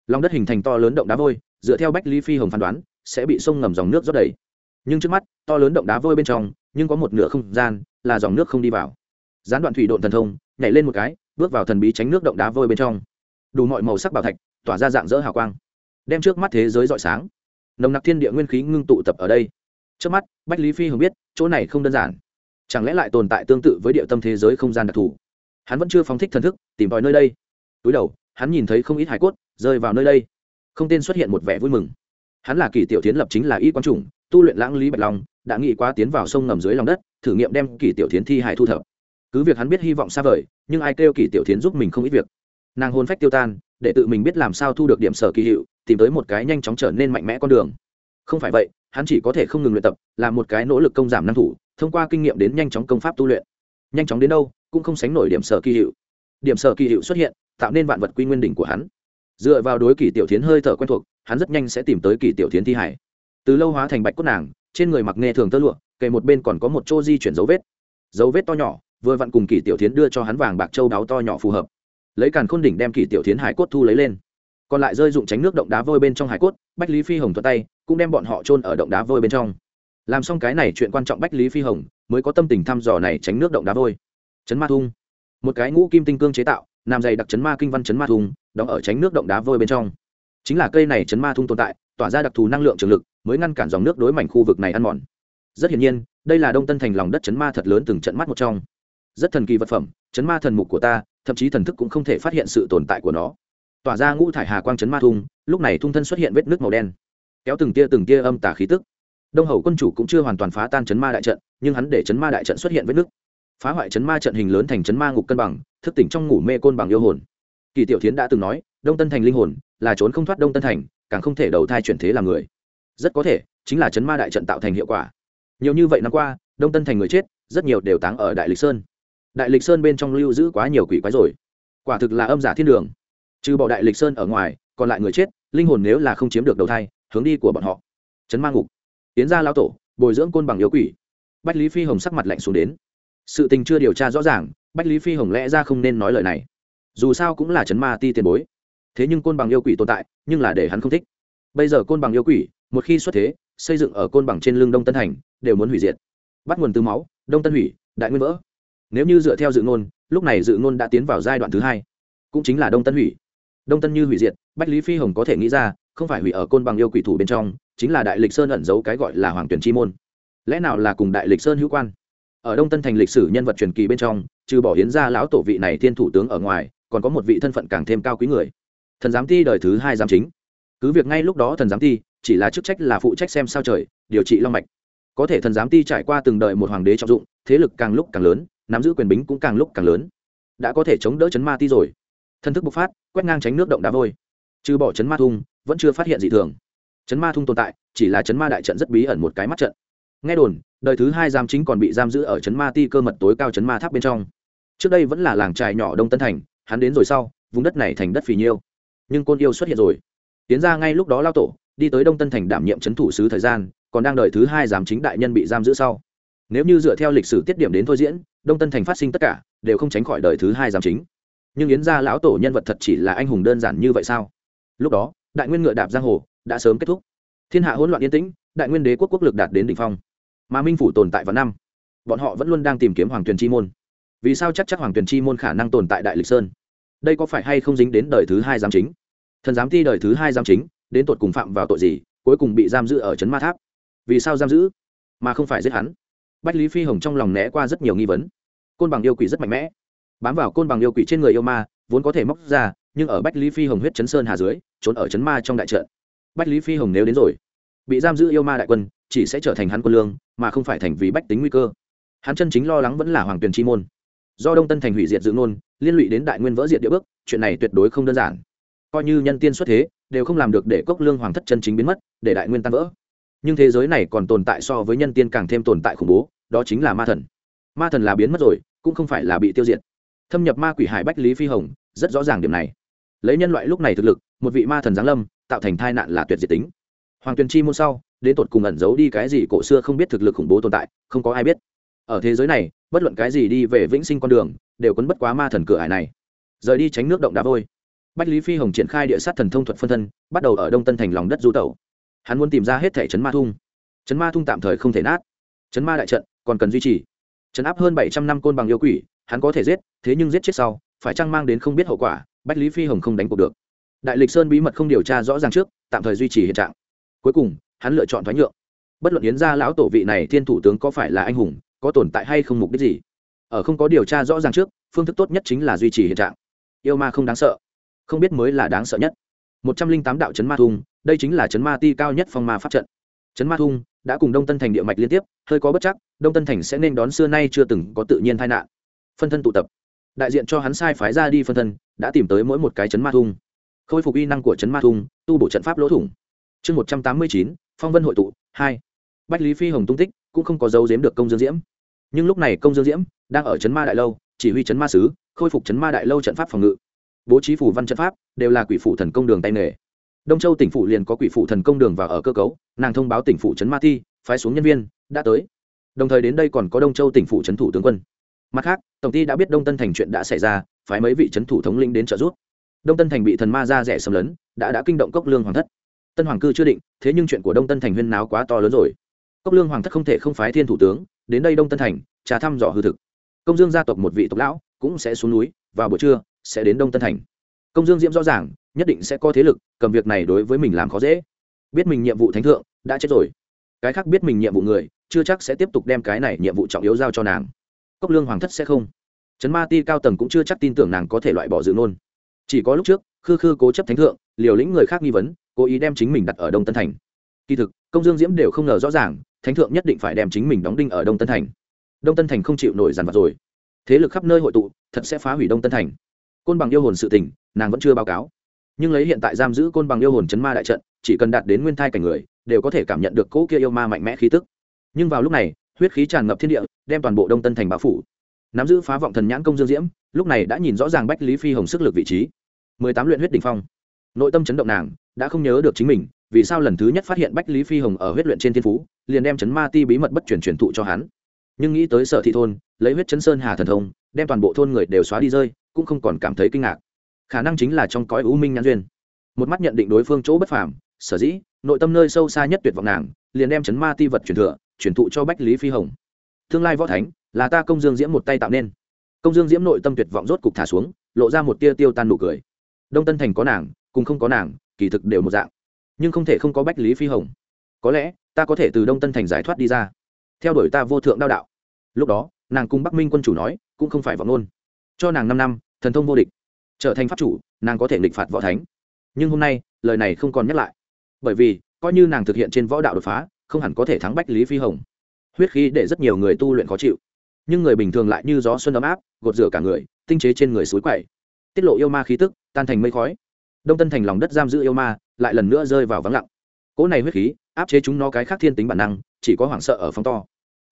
Lòng đất hình thành to lớn động đá vôi, dựa theo bách lý phi hồng phán đoán, sẽ bị sông ngầm dòng nước rót đầy. Nhưng trước mắt, to lớn động đá vôi bên trong, nhưng có một nửa không gian là dòng nước không đi vào. Gián đoạn thủy độn thần thông, nhảy lên một cái, bước vào thần bí tránh nước động đá vôi bên trong. Đủ mọi màu sắc bảo thạch, tỏa ra dạng dỡ hào quang, đem trước mắt thế giới rọi sáng. Nồng nặc thiên địa nguyên khí ngưng tụ tập ở đây trước mắt, bách lý phi hưởng biết, chỗ này không đơn giản. Chẳng lẽ lại tồn tại tương tự với địa tâm thế giới không gian đặc thù? Hắn vẫn chưa phóng thích thần thức, tìm tòi nơi đây. Túi đầu, hắn nhìn thấy không ít hải cốt, rơi vào nơi đây. Không tên xuất hiện một vẻ vui mừng. Hắn là kỳ tiểu tiến lập chính là y quan chủng, tu luyện lãng lý bạch long, đã nghĩ quá tiến vào sông ngầm dưới lòng đất, thử nghiệm đem kỳ tiểu tiến thi hải thu thập. Cứ việc hắn biết hy vọng xa vời, nhưng ai kêu kỳ tiểu tiến giúp mình không ít việc. Nàng hôn phách tiêu tan, để tự mình biết làm sao thu được điểm sở kỳ hiệu, tìm tới một cái nhanh chóng trở nên mạnh mẽ con đường không phải vậy, hắn chỉ có thể không ngừng luyện tập làm một cái nỗ lực công giảm năng thủ, thông qua kinh nghiệm đến nhanh chóng công pháp tu luyện. Nhanh chóng đến đâu, cũng không sánh nổi điểm sở kỳ hiệu. Điểm sở kỳ hiệu xuất hiện, tạo nên vạn vật quy nguyên đỉnh của hắn. Dựa vào đối kỳ tiểu tiến hơi thở quen thuộc, hắn rất nhanh sẽ tìm tới kỳ tiểu tiến thi hải. Từ lâu hóa thành bạch cốt nàng, trên người mặc nghe thường tơ lụa, kề một bên còn có một chỗ di chuyển dấu vết. Dấu vết to nhỏ, vừa vặn cùng kỳ tiểu tiến đưa cho hắn vàng bạc châu đáo to nhỏ phù hợp. Lấy càn khôn đỉnh đem kỳ tiểu tiến hải cốt thu lấy lên còn lại rơi dụng tránh nước động đá vôi bên trong hải cốt, bách lý phi hồng thuật tay, cũng đem bọn họ trôn ở động đá vôi bên trong. Làm xong cái này chuyện quan trọng bách lý phi hồng mới có tâm tình thăm dò này tránh nước động đá vôi. Chấn ma thung. Một cái ngũ kim tinh cương chế tạo nam dày đặc chấn ma kinh văn chấn ma thung, đóng ở tránh nước động đá vôi bên trong. Chính là cây này chấn ma thung tồn tại, tỏa ra đặc thù năng lượng trường lực, mới ngăn cản dòng nước đối mảnh khu vực này ăn mòn. Rất hiển nhiên, đây là đông tân thành lòng đất chấn ma thật lớn từng trận mắt một trong. Rất thần kỳ vật phẩm, chấn ma thần mục của ta, thậm chí thần thức cũng không thể phát hiện sự tồn tại của nó tỏa ra ngũ thải hà quang chấn ma thung, lúc này thung thân xuất hiện vết nước màu đen, kéo từng tia từng tia âm tà khí tức. Đông hầu quân chủ cũng chưa hoàn toàn phá tan chấn ma đại trận, nhưng hắn để chấn ma đại trận xuất hiện vết nước phá hoại chấn ma trận hình lớn thành chấn ma ngục cân bằng, thức tỉnh trong ngủ mê côn bằng yêu hồn. Kỳ tiểu thiến đã từng nói, đông tân thành linh hồn là trốn không thoát đông tân thành, càng không thể đầu thai chuyển thế làm người. Rất có thể, chính là chấn ma đại trận tạo thành hiệu quả. Nhiều như vậy năm qua, đông tân thành người chết, rất nhiều đều táng ở đại lịch sơn. Đại lịch sơn bên trong lưu giữ quá nhiều quỷ quái rồi. Quả thực là âm giả thiên đường trừ bỏ đại lịch sơn ở ngoài, còn lại người chết, linh hồn nếu là không chiếm được đầu thai, hướng đi của bọn họ. Chấn ma ngục. Tiến ra lao tổ, bồi dưỡng côn bằng yếu quỷ. Bách lý phi hồng sắc mặt lạnh xuống đến. Sự tình chưa điều tra rõ ràng, bách lý phi hồng lẽ ra không nên nói lời này. Dù sao cũng là chấn ma ti tiền bối. Thế nhưng côn bằng yêu quỷ tồn tại, nhưng là để hắn không thích. Bây giờ côn bằng yêu quỷ, một khi xuất thế, xây dựng ở côn bằng trên lưng đông tân thành, đều muốn hủy diệt. Bắt nguồn từ máu, đông tân hủy, đại nguyên vỡ. Nếu như dựa theo dự ngôn, lúc này dự ngôn đã tiến vào giai đoạn thứ hai. Cũng chính là đông tân hủy đông tân như hủy diệt, bách lý phi hồng có thể nghĩ ra, không phải hủy ở côn bằng yêu quỷ thủ bên trong, chính là đại lịch sơn ẩn giấu cái gọi là hoàng tuyển chi môn. Lẽ nào là cùng đại lịch sơn hữu quan? Ở đông tân thành lịch sử nhân vật truyền kỳ bên trong, trừ bỏ hiến ra lão tổ vị này thiên thủ tướng ở ngoài, còn có một vị thân phận càng thêm cao quý người. Thần giám ti đời thứ hai giám chính. Cứ việc ngay lúc đó thần giám ti chỉ là chức trách là phụ trách xem sao trời, điều trị long mạch. Có thể thần giám ti trải qua từng đời một hoàng đế trọng dụng, thế lực càng lúc càng lớn, nắm giữ quyền bính cũng càng lúc càng lớn. Đã có thể chống đỡ chấn ma ti rồi thân thức bộc phát, quét ngang tránh nước động đá vôi. Trừ bỏ chấn ma thung, vẫn chưa phát hiện gì thường. Chấn ma thung tồn tại, chỉ là chấn ma đại trận rất bí ẩn một cái mắt trận. Nghe đồn, đời thứ hai giam chính còn bị giam giữ ở chấn ma ti cơ mật tối cao chấn ma tháp bên trong. Trước đây vẫn là làng trài nhỏ đông tân thành, hắn đến rồi sau, vùng đất này thành đất phì nhiêu. Nhưng côn yêu xuất hiện rồi. Tiến ra ngay lúc đó lao tổ, đi tới đông tân thành đảm nhiệm chấn thủ sứ thời gian, còn đang đợi thứ hai giám chính đại nhân bị giam giữ sau. Nếu như dựa theo lịch sử tiết điểm đến thôi diễn, đông tân thành phát sinh tất cả, đều không tránh khỏi đời thứ hai giám chính nhưng yến gia lão tổ nhân vật thật chỉ là anh hùng đơn giản như vậy sao? Lúc đó, đại nguyên ngựa đạp giang hồ, đã sớm kết thúc. Thiên hạ hỗn loạn yên tĩnh, đại nguyên đế quốc quốc lực đạt đến đỉnh phong. Mà minh phủ tồn tại vào năm, bọn họ vẫn luôn đang tìm kiếm hoàng tuyền chi môn. Vì sao chắc chắc hoàng tuyền chi môn khả năng tồn tại đại lịch sơn? Đây có phải hay không dính đến đời thứ hai giám chính? Thần giám thi đời thứ hai giám chính, đến tột cùng phạm vào tội gì, cuối cùng bị giam giữ ở trấn ma tháp? Vì sao giam giữ? Mà không phải giết hắn? Bách lý phi hồng trong lòng né qua rất nhiều nghi vấn. Côn bằng yêu quỷ rất mạnh mẽ bám vào côn bằng yêu quỷ trên người yêu ma, vốn có thể móc ra, nhưng ở bách lý phi hồng huyết chấn sơn hà dưới, trốn ở chấn ma trong đại trận. Bách lý phi hồng nếu đến rồi, bị giam giữ yêu ma đại quân, chỉ sẽ trở thành hắn quân lương, mà không phải thành vì bách tính nguy cơ. Hắn chân chính lo lắng vẫn là hoàng tuyền chi môn. Do đông tân thành hủy diệt dự ngôn, liên lụy đến đại nguyên vỡ diệt địa bước, chuyện này tuyệt đối không đơn giản. Coi như nhân tiên xuất thế, đều không làm được để cốc lương hoàng thất chân chính biến mất, để đại nguyên tan vỡ. Nhưng thế giới này còn tồn tại so với nhân tiên càng thêm tồn tại khủng bố, đó chính là ma thần. Ma thần là biến mất rồi, cũng không phải là bị tiêu diệt thâm nhập ma quỷ hải bách lý phi hồng, rất rõ ràng điểm này. Lấy nhân loại lúc này thực lực, một vị ma thần giáng lâm, tạo thành tai nạn là tuyệt diệt tính. Hoàng tuyền chi môn sau, đến tột cùng ẩn giấu đi cái gì cổ xưa không biết thực lực khủng bố tồn tại, không có ai biết. Ở thế giới này, bất luận cái gì đi về vĩnh sinh con đường, đều quấn bất quá ma thần cửa hải này. Rời đi tránh nước động đá vôi. Bách lý phi hồng triển khai địa sát thần thông thuật phân thân, bắt đầu ở đông tân thành lòng đất du tẩu. Hắn muốn tìm ra hết thẻ chấn ma thung. Chấn ma thung tạm thời không thể nát. Chấn ma đại trận còn cần duy trì. Chấn áp hơn bảy trăm năm côn bằng yêu quỷ hắn có thể giết, thế nhưng giết chết sau, phải chăng mang đến không biết hậu quả, bách lý phi hồng không đánh cuộc được. Đại lịch sơn bí mật không điều tra rõ ràng trước, tạm thời duy trì hiện trạng. Cuối cùng, hắn lựa chọn thoái nhượng. Bất luận yến gia lão tổ vị này thiên thủ tướng có phải là anh hùng, có tồn tại hay không mục đích gì, ở không có điều tra rõ ràng trước, phương thức tốt nhất chính là duy trì hiện trạng. Yêu ma không đáng sợ, không biết mới là đáng sợ nhất. Một trăm linh tám đạo chấn ma thung, đây chính là chấn ma ti cao nhất phong ma pháp trận. Chấn ma thung đã cùng đông tân thành địa mạch liên tiếp, hơi có bất chắc, đông tân thành sẽ nên đón xưa nay chưa từng có tự nhiên tai nạn phân thân tụ tập. Đại diện cho hắn sai phái ra đi phân thân, đã tìm tới mỗi một cái chấn ma thung. Khôi phục uy năng của chấn ma thung, tu bổ trận pháp lỗ thủng. Chương một trăm tám mươi chín, phong vân hội tụ, hai. Bách lý phi hồng tung tích, cũng không có dấu giếm được công dương diễm. Nhưng lúc này công dương diễm đang ở chấn ma đại lâu, chỉ huy chấn ma sứ, khôi phục chấn ma đại lâu trận pháp phòng ngự. Bố trí phủ văn trận pháp, đều là quỷ phủ thần công đường tay nghề. Đông châu tỉnh phủ liền có quỷ phủ thần công đường và ở cơ cấu, nàng thông báo tỉnh phủ trấn ma thi, phái xuống nhân viên, đã tới. Đồng thời đến đây còn có đông châu tỉnh phủ trấn thủ tướng quân mặt khác, tổng ty đã biết đông tân thành chuyện đã xảy ra, phái mấy vị trấn thủ thống lĩnh đến trợ giúp. Đông tân thành bị thần ma ra rẻ xâm lấn, đã đã kinh động cốc lương hoàng thất. Tân hoàng cư chưa định, thế nhưng chuyện của đông tân thành huyên náo quá to lớn rồi. Cốc lương hoàng thất không thể không phái thiên thủ tướng, đến đây đông tân thành trà thăm dò hư thực. Công dương gia tộc một vị tộc lão cũng sẽ xuống núi, vào buổi trưa, sẽ đến đông tân thành. Công dương diễm rõ ràng, nhất định sẽ có thế lực, cầm việc này đối với mình làm khó dễ. Biết mình nhiệm vụ thánh thượng, đã chết rồi. Cái khác biết mình nhiệm vụ người, chưa chắc sẽ tiếp tục đem cái này nhiệm vụ trọng yếu giao cho nàng cốc lương hoàng thất sẽ không. Trấn ma ti cao tầng cũng chưa chắc tin tưởng nàng có thể loại bỏ dự nôn chỉ có lúc trước, khư khư cố chấp thánh thượng, liều lĩnh người khác nghi vấn, cố ý đem chính mình đặt ở đông tân thành. Kỳ thực, công dương diễm đều không ngờ rõ ràng, thánh thượng nhất định phải đem chính mình đóng đinh ở đông tân thành. Đông tân thành không chịu nổi dàn vặt rồi. Thế lực khắp nơi hội tụ, thật sẽ phá hủy đông tân thành. Côn bằng yêu hồn sự tình, nàng vẫn chưa báo cáo. Nhưng lấy hiện tại giam giữ côn bằng yêu hồn chấn ma đại trận, chỉ cần đạt đến nguyên thai cảnh người, đều có thể cảm nhận được cỗ kia yêu ma mạnh mẽ khí tức. Nhưng vào lúc này huyết khí tràn ngập thiên địa, đem toàn bộ đông tân thành bao phủ. Nắm giữ phá vọng thần nhãn công dương diễm, lúc này đã nhìn rõ ràng bách lý phi hồng sức lực vị trí. Mười tám luyện huyết đ ỉ n h phong. Nội tâm chấn động nàng, đã không nhớ được chính mình, vì sao lần thứ nhất phát hiện bách lý phi hồng ở huyết luyện trên thiên phú, liền đem chấn ma ti bí mật bất chuyển truyền thụ cho hắn. Nhưng nghĩ tới sở thị thôn, lấy huyết chấn sơn hà thần thông, đem toàn bộ thôn người đều xóa đi rơi, cũng không còn cảm thấy kinh ngạc. Khả năng chính là trong cõi u minh nhãn duyên. Một mắt nhận định đối phương chỗ bất phàm, sở dĩ, nội tâm nơi sâu xa nhất tuyệt vọng nàng, liền đem chấn ma ti vật truyền thừa chuyển thụ cho bách lý phi hồng. Tương lai võ thánh, là ta công dương diễm một tay tạo nên. Công dương diễm nội tâm tuyệt vọng rốt cục thả xuống, lộ ra một tia tiêu tan nụ cười. Đông tân thành có nàng, cùng không có nàng, kỳ thực đều một dạng. Nhưng không thể không có bách lý phi hồng. Có lẽ, ta có thể từ đông tân thành giải thoát đi ra. Theo đuổi ta vô thượng đao đạo. Lúc đó, nàng cùng bắc minh quân chủ nói, cũng không phải vọng ngôn. Cho nàng năm năm, thần thông vô địch. Trở thành pháp chủ, nàng có thể nghịch phạt võ thánh. Nhưng hôm nay, lời này không còn nhắc lại. Bởi vì, coi như nàng thực hiện trên võ đạo đột phá không hẳn có thể thắng bách lý phi hồng. Huyết khí để rất nhiều người tu luyện khó chịu. Nhưng người bình thường lại như gió xuân ấm áp, gột rửa cả người, tinh chế trên người suối quậy. Tiết lộ yêu ma khí tức, tan thành mây khói. Đông tân thành lòng đất giam giữ yêu ma, lại lần nữa rơi vào vắng lặng. Cỗ này huyết khí, áp chế chúng nó cái khác thiên tính bản năng, chỉ có hoảng sợ ở phong to.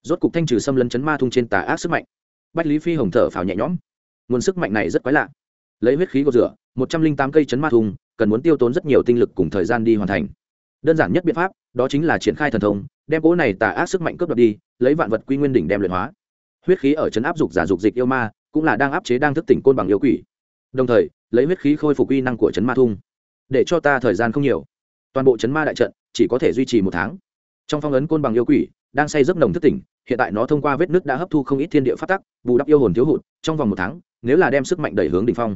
Rốt cục thanh trừ xâm lấn chấn ma thung trên tà ác sức mạnh. Bách lý phi hồng thở phào nhẹ nhõm. Nguồn sức mạnh này rất quái lạ. Lấy huyết khí gột rửa, một trăm linh tám cây chấn ma thung, cần muốn tiêu tốn rất nhiều tinh lực cùng thời gian đi hoàn thành đơn giản nhất biện pháp, đó chính là triển khai thần thông, đem cỗ này tà ác sức mạnh cướp đoạt đi, lấy vạn vật quy nguyên đỉnh đem luyện hóa. Huyết khí ở chấn áp dục giả dục dịch yêu ma, cũng là đang áp chế đang thức tỉnh côn bằng yêu quỷ. Đồng thời, lấy huyết khí khôi phục uy năng của chấn ma thung. Để cho ta thời gian không nhiều. Toàn bộ chấn ma đại trận, chỉ có thể duy trì một tháng. Trong phong ấn côn bằng yêu quỷ, đang say giấc nồng thức tỉnh, hiện tại nó thông qua vết nứt đã hấp thu không ít thiên địa phát tắc, bù đắp yêu hồn thiếu hụt, trong vòng một tháng, nếu là đem sức mạnh đẩy hướng đ ỉ n h phong.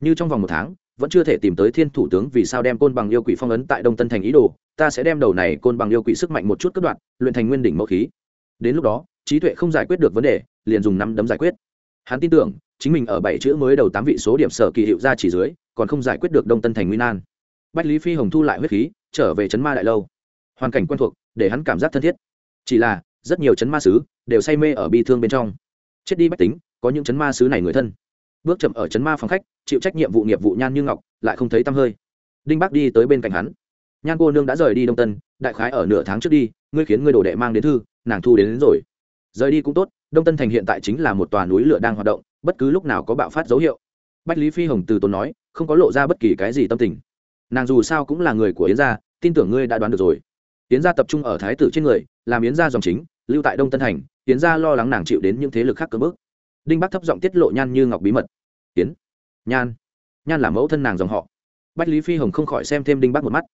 Như trong vòng một tháng, vẫn chưa thể tìm tới thiên thủ tướng vì sao đem côn bằng yêu quỷ phong ấn tại đông tân thành ý đồ ta sẽ đem đầu này côn bằng yêu quỷ sức mạnh một chút cất đoạn, luyện thành nguyên đỉnh mẫu khí. Đến lúc đó, trí tuệ không giải quyết được vấn đề, liền dùng năm đấm giải quyết. Hắn tin tưởng, chính mình ở bảy chữ mới đầu tám vị số điểm sở kỳ hiệu ra chỉ dưới, còn không giải quyết được đông tân thành nguyên an bách lý phi hồng thu lại huyết khí, trở về chấn ma đại lâu. Hoàn cảnh quen thuộc, để hắn cảm giác thân thiết. Chỉ là, rất nhiều chấn ma sứ, đều say mê ở bi thương bên trong. Chết đi bách tính, có những chấn ma sứ này người thân. Bước chậm ở chấn ma phòng khách, chịu trách nhiệm vụ nghiệp vụ nhan như ngọc, lại không thấy tăm hơi. Đinh bắc đi tới bên cạnh hắn nhan cô nương đã rời đi đông tân đại khái ở nửa tháng trước đi ngươi khiến ngươi đồ đệ mang đến thư nàng thu đến, đến rồi. Rời đi cũng tốt đông tân thành hiện tại chính là một tòa núi lửa đang hoạt động bất cứ lúc nào có bạo phát dấu hiệu. Bách lý phi hồng từ tốn nói không có lộ ra bất kỳ cái gì tâm tình. Nàng dù sao cũng là người của yến gia tin tưởng ngươi đã đoán được rồi. Yến gia tập trung ở thái tử trên người làm yến gia dòng chính lưu tại đông tân thành yến gia lo lắng nàng chịu đến những thế lực khác cơ bước đinh bắc thấp giọng tiết lộ nhan như ngọc bí mật. Yến nhan nhan là mẫu thân nàng dòng họ. Bách lý phi hồng không khỏi xem thêm đinh bắc một mắt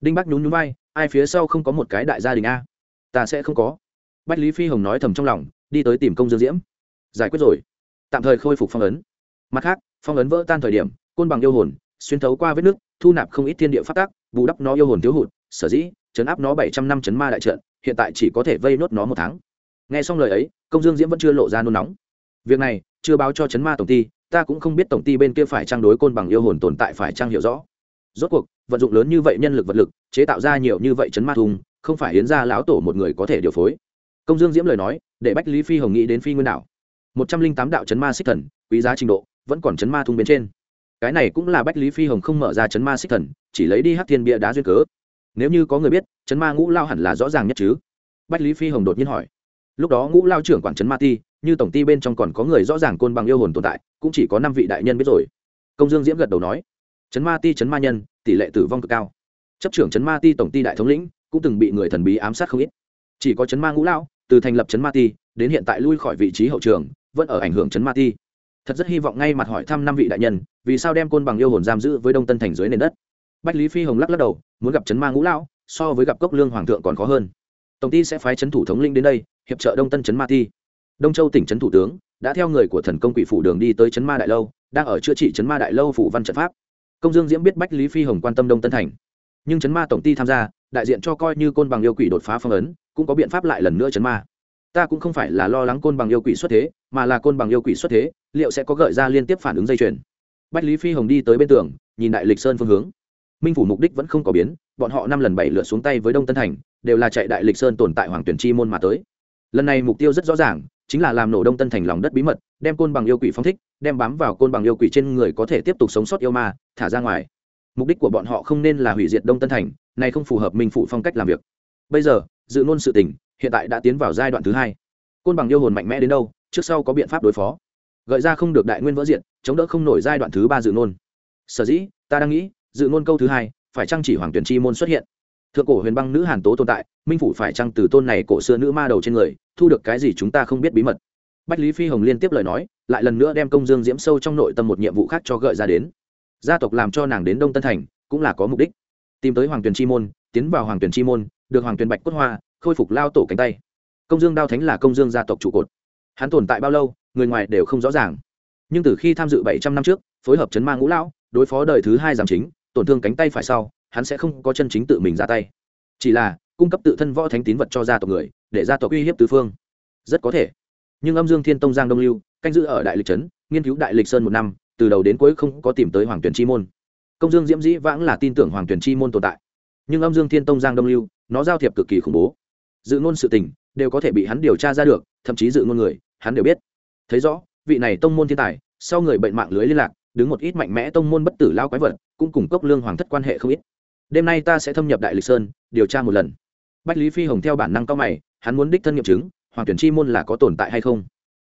đinh bắc nhún nhún vai, ai phía sau không có một cái đại gia đình a? Ta sẽ không có. Bách lý phi hồng nói thầm trong lòng, đi tới tìm công dương diễm. Giải quyết rồi. Tạm thời khôi phục phong ấn. Mặt khác, phong ấn vỡ tan thời điểm, côn bằng yêu hồn, xuyên thấu qua vết nước, thu nạp không ít thiên địa phát tác bù đắp nó yêu hồn thiếu hụt, sở dĩ, chấn áp nó bảy trăm năm chấn ma đại trận, hiện tại chỉ có thể vây nốt nó một tháng. Nghe xong lời ấy, công dương diễm vẫn chưa lộ ra nôn nóng. Việc này, chưa báo cho chấn ma tổng ty ta cũng không biết tổng ty bên kia phải trang đối côn bằng yêu hồn tồn tại phải trang hiểu rõ rốt cuộc, vận dụng lớn như vậy nhân lực vật lực, chế tạo ra nhiều như vậy chấn ma thùng, không phải hiến ra lão tổ một người có thể điều phối. Công dương diễm lời nói, để bách lý phi hồng nghĩ đến phi nguyên đảo. Một trăm linh tám đạo chấn ma xích thần, quý giá trình độ, vẫn còn chấn ma thung bên trên. Cái này cũng là bách lý phi hồng không mở ra chấn ma xích thần, chỉ lấy đi hát thiên bia đá duyên cớ. Nếu như có người biết, chấn ma ngũ lao hẳn là rõ ràng nhất chứ? Bách lý phi hồng đột nhiên hỏi. Lúc đó ngũ lao trưởng quản chấn ma ti, như tổng ty bên trong còn có người rõ ràng côn bằng yêu hồn tồn tại, cũng chỉ có năm vị đại nhân biết rồi. Công dương diễm gật đầu nói chấn ma ti chấn ma nhân tỷ lệ tử vong cực cao. Chấp trưởng chấn ma ti tổng ty đại thống lĩnh cũng từng bị người thần bí ám sát không ít. Chỉ có chấn ma ngũ lão, từ thành lập chấn ma ti đến hiện tại lui khỏi vị trí hậu trường vẫn ở ảnh hưởng chấn ma ti. Thật rất hy vọng ngay mặt hỏi thăm năm vị đại nhân vì sao đem côn bằng yêu hồn giam giữ với đông tân thành dưới nền đất? Bách lý phi hồng lắc lắc đầu muốn gặp chấn ma ngũ lão so với gặp cốc lương hoàng thượng còn khó hơn. Tổng ty sẽ phái chấn thủ thống linh đến đây hiệp trợ đông tân chấn ma ti. Đông châu tỉnh chấn thủ tướng đã theo người của thần công quỷ phủ đường đi tới chấn ma đại lâu đang ở chữa trị chấn ma đại lâu phủ văn trận pháp công dương diễm biết bách lý phi hồng quan tâm đông tân thành, nhưng chấn ma tổng ty tham gia, đại diện cho coi như côn bằng yêu quỷ đột phá phong ấn, cũng có biện pháp lại lần nữa chấn ma. Ta cũng không phải là lo lắng côn bằng yêu quỷ xuất thế, mà là côn bằng yêu quỷ xuất thế, liệu sẽ có gợi ra liên tiếp phản ứng dây chuyền? Bách lý phi hồng đi tới bên tường, nhìn đại lịch sơn phương hướng. Minh phủ mục đích vẫn không có biến, bọn họ năm lần bảy lượt xuống tay với đông tân thành, đều là chạy đại lịch sơn tồn tại hoàng tuyển chi môn mà tới. Lần này mục tiêu rất rõ ràng, chính là làm nổ đông tân thành lòng đất bí mật, đem côn bằng yêu quỷ phong thích, đem bám vào côn bằng yêu quỷ trên người có thể tiếp tục sống sót yêu ma thả ra ngoài. Mục đích của bọn họ không nên là hủy diệt đông tân thành, này không phù hợp minh phủ phong cách làm việc. Bây giờ, dự ngôn sự tình, hiện tại đã tiến vào giai đoạn thứ hai. Côn bằng yêu hồn mạnh mẽ đến đâu, trước sau có biện pháp đối phó. Gợi ra không được đại nguyên vỡ diện, chống đỡ không nổi giai đoạn thứ ba dự ngôn. Sở dĩ, ta đang nghĩ, dự ngôn câu thứ hai, phải chăng chỉ hoàng tuyển chi môn xuất hiện? Thượng cổ huyền băng nữ hàn tố tồn tại, minh phủ phải chăng từ tôn này cổ xưa nữ ma đầu trên người, thu được cái gì chúng ta không biết bí mật. Bách lý phi hồng liên tiếp lời nói, lại lần nữa đem công dương diễm sâu trong nội tâm một nhiệm vụ khác cho gợi ra đến gia tộc làm cho nàng đến đông tân thành, cũng là có mục đích. Tìm tới hoàng Tuyền chi môn, tiến vào hoàng Tuyền chi môn, được hoàng Tuyền bạch cốt hoa, khôi phục lao tổ cánh tay. Công dương đao thánh là công dương gia tộc trụ cột. Hắn tồn tại bao lâu, người ngoài đều không rõ ràng. Nhưng từ khi tham dự bảy trăm năm trước, phối hợp chấn ma ngũ lão, đối phó đời thứ hai giảm chính, tổn thương cánh tay phải sau, hắn sẽ không có chân chính tự mình ra tay. Chỉ là, cung cấp tự thân võ thánh tín vật cho gia tộc người, để gia tộc uy hiếp tứ phương. Rất có thể. Nhưng âm dương thiên tông giang đông lưu, canh giữ ở đại lịch trấn, nghiên cứu đại lịch sơn một năm từ đầu đến cuối không có tìm tới hoàng tuyển chi môn. Công dương diễm dĩ vãng là tin tưởng hoàng tuyển chi môn tồn tại. Nhưng âm dương thiên tông giang đông lưu, nó giao thiệp cực kỳ khủng bố. Dự ngôn sự tình đều có thể bị hắn điều tra ra được, thậm chí dự ngôn người, hắn đều biết. Thấy rõ, vị này tông môn thiên tài, sau người bệnh mạng lưới liên lạc, đứng một ít mạnh mẽ tông môn bất tử lao quái vật, cũng cùng cốc lương hoàng thất quan hệ không ít. Đêm nay ta sẽ thâm nhập đại lịch sơn, điều tra một lần. Bách lý phi hồng theo bản năng cao mày, hắn muốn đích thân nghiệm chứng, hoàng tuyển chi môn là có tồn tại hay không.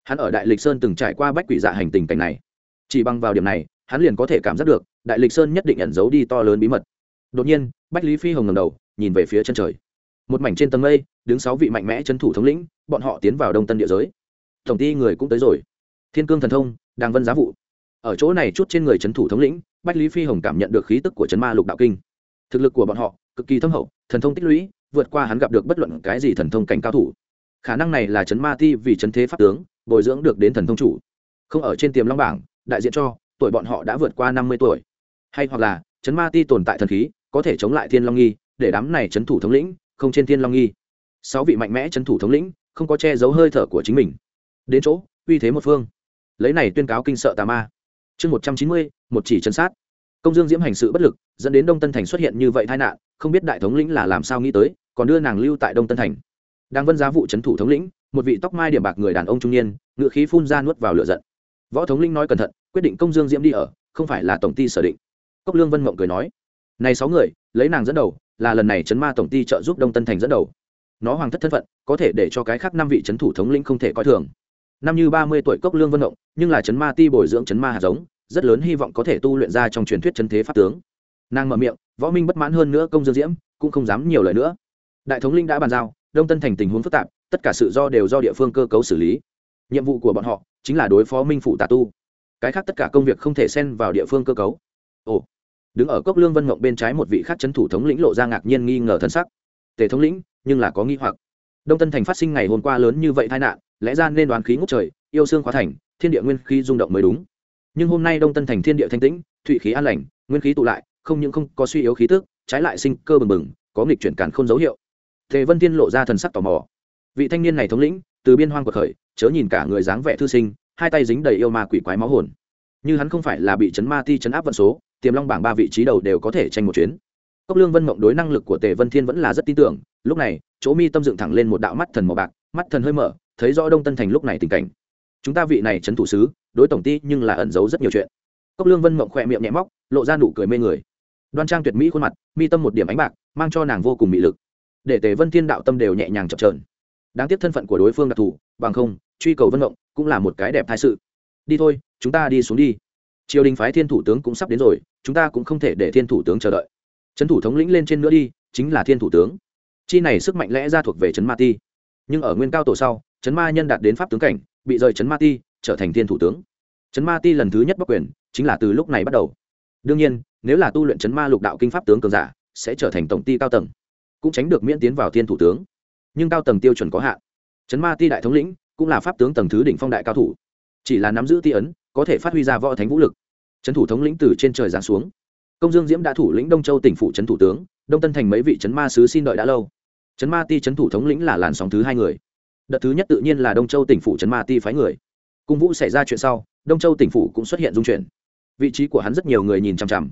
Hắn ở đại lịch sơn từng trải qua bách quỷ dạ hành tình cảnh này chỉ bằng vào điểm này, hắn liền có thể cảm giác được, đại lịch sơn nhất định ẩn giấu đi to lớn bí mật. Đột nhiên, bách lý phi hồng ngầm đầu, nhìn về phía chân trời. Một mảnh trên tầng mây, đứng sáu vị mạnh mẽ c thủ thống lĩnh, bọn họ tiến vào đông tân địa giới. Tổng ty người cũng tới rồi. Thiên cương thần thông đang vân giá vụ. Ở chỗ này chút trên người c thủ thống lĩnh, bách lý phi hồng cảm nhận được khí tức của c ma lục đạo kinh. Thực lực của bọn họ, cực kỳ thâm hậu, thần thông tích lũy, vượt qua hắn gặp được bất luận cái gì thần thông cảnh cao thủ. Khả năng này là chấn ma ti vì chấn thế pháp tướng, bồi dưỡng được đến thần thông chủ. Không ở trên tiềm long bảng đại diện cho, tuổi bọn họ đã vượt qua năm mươi tuổi. Hay hoặc là, chấn ma ti tồn tại thần khí, có thể chống lại thiên long nghi, để đám này chấn thủ thống lĩnh, không trên thiên long nghi. Sáu vị mạnh mẽ chấn thủ thống lĩnh, không có che giấu hơi thở của chính mình. Đến chỗ, uy thế một phương. Lấy này tuyên cáo kinh sợ tà ma. Chương một trăm chín mươi, một chỉ chấn sát. Công dương diễm hành sự bất lực, dẫn đến đông tân thành xuất hiện như vậy tai nạn, không biết đại thống lĩnh là làm sao nghĩ tới, còn đưa nàng lưu tại đông tân thành. Đang vân giá vụ c h ấ n thủ thống lĩnh, một vị tóc mai điểm bạc người đàn ông trung niên, ngựa khí phun ra nuốt vào lửa giận võ thống Linh nói cẩn thận, quyết định công dương diễm đi ở, không phải là tổng ty sở định. Cốc lương vân mộng cười nói, này sáu người, lấy nàng dẫn đầu, là lần này chấn ma tổng ty trợ giúp đông tân thành dẫn đầu. Nó hoàng thất thân phận, có thể để cho cái khác năm vị chấn thủ thống lĩnh không thể coi thường. Năm như ba mươi tuổi cốc lương vân mộng, nhưng là chấn ma ti bồi dưỡng chấn ma hạt giống, rất lớn hy vọng có thể tu luyện ra trong truyền thuyết chân thế pháp tướng. Nàng mở miệng, võ minh bất mãn hơn nữa công dương diễm, cũng không dám nhiều lời nữa. Đại thống linh đã bàn giao, đông tân thành tình huống phức tạp, tất cả sự do đều do địa phương cơ cấu xử lý. Nhiệm vụ của bọn họ chính là đối phó minh Phụ tà tu. Cái khác tất cả công việc không thể xen vào địa phương cơ cấu. Ồ, đứng ở cốc lương vân mộng bên trái một vị khác c thủ thống lĩnh lộ ra ngạc nhiên nghi ngờ thân sắc. Tề thống lĩnh, nhưng là có nghi hoặc. Đông tân thành phát sinh ngày hôm qua lớn như vậy tai nạn, lẽ ra nên đoán khí ngốc trời, yêu xương khóa thành, thiên địa nguyên khí rung động mới đúng. Nhưng hôm nay đông tân thành thiên địa thanh tĩnh, thụy khí an lành, nguyên khí tụ lại, không những không có suy yếu khí tức, trái lại sinh cơ bừng bừng, có nghịch chuyển cản không dấu hiệu. Tề vân thiên lộ ra thần sắc tò mò. Vị thanh niên này thống lĩnh từ biên hoang cuộc khởi, chớ nhìn cả người dáng vẻ thư sinh, hai tay dính đầy yêu ma quỷ quái máu hồn. Như hắn không phải là bị chấn ma ti chấn áp vận số, tiềm long bảng ba vị trí đầu đều có thể tranh một chuyến. Cốc lương vân mộng đối năng lực của tề vân thiên vẫn là rất tin tưởng, lúc này, chỗ mi tâm dựng thẳng lên một đạo mắt thần màu bạc, mắt thần hơi mở, thấy rõ đông tân thành lúc này tình cảnh. Chúng ta vị này trấn thủ sứ, đối tổng ty nhưng là ẩn giấu rất nhiều chuyện. Cốc lương vân mộng khỏe miệng nhẹ móc, lộ ra nụ cười mê người. Đoan trang tuyệt mỹ khuôn mặt, mi tâm một điểm ánh bạc, mang cho nàng vô cùng mị lực. Để tề vân thiên đạo tâm đều nhẹ nhàng chập trờn đáng tiếc thân phận của đối phương đặc thù, bằng không, truy cầu vân mộng cũng là một cái đẹp thai sự. Đi thôi, chúng ta đi xuống đi. Triều đình phái thiên thủ tướng cũng sắp đến rồi, chúng ta cũng không thể để thiên thủ tướng chờ đợi. Trấn thủ thống lĩnh lên trên nữa đi, chính là thiên thủ tướng. Chi này sức mạnh lẽ ra thuộc về trấn ma ti. Nhưng ở nguyên cao tổ sau, trấn ma nhân đạt đến pháp tướng cảnh, bị rời trấn ma ti, trở thành thiên thủ tướng. Trấn ma ti lần thứ nhất bắc quyền, chính là từ lúc này bắt đầu. Đương nhiên, nếu là tu luyện trấn ma lục đạo kinh pháp tướng cường giả, sẽ trở thành tổng ty cao tầng, cũng tránh được miễn tiến vào thiên thủ tướng nhưng cao tầng tiêu chuẩn có hạn. Trấn ma ti đại thống lĩnh cũng là pháp tướng tầng thứ đỉnh phong đại cao thủ. Chỉ là nắm giữ ti ấn, có thể phát huy ra võ thánh vũ lực. Trấn thủ thống lĩnh từ trên trời giáng xuống. Công dương diễm đã thủ lĩnh đông châu tỉnh phủ trấn thủ tướng, đông tân thành mấy vị trấn ma sứ xin đợi đã lâu. Trấn ma ti trấn thủ thống lĩnh là làn sóng thứ hai người. Đợt thứ nhất tự nhiên là đông châu tỉnh phủ trấn ma ti phái người. Cung vũ xảy ra chuyện sau, đông châu tỉnh phủ cũng xuất hiện dung chuyển. Vị trí của hắn rất nhiều người nhìn chằm chằm.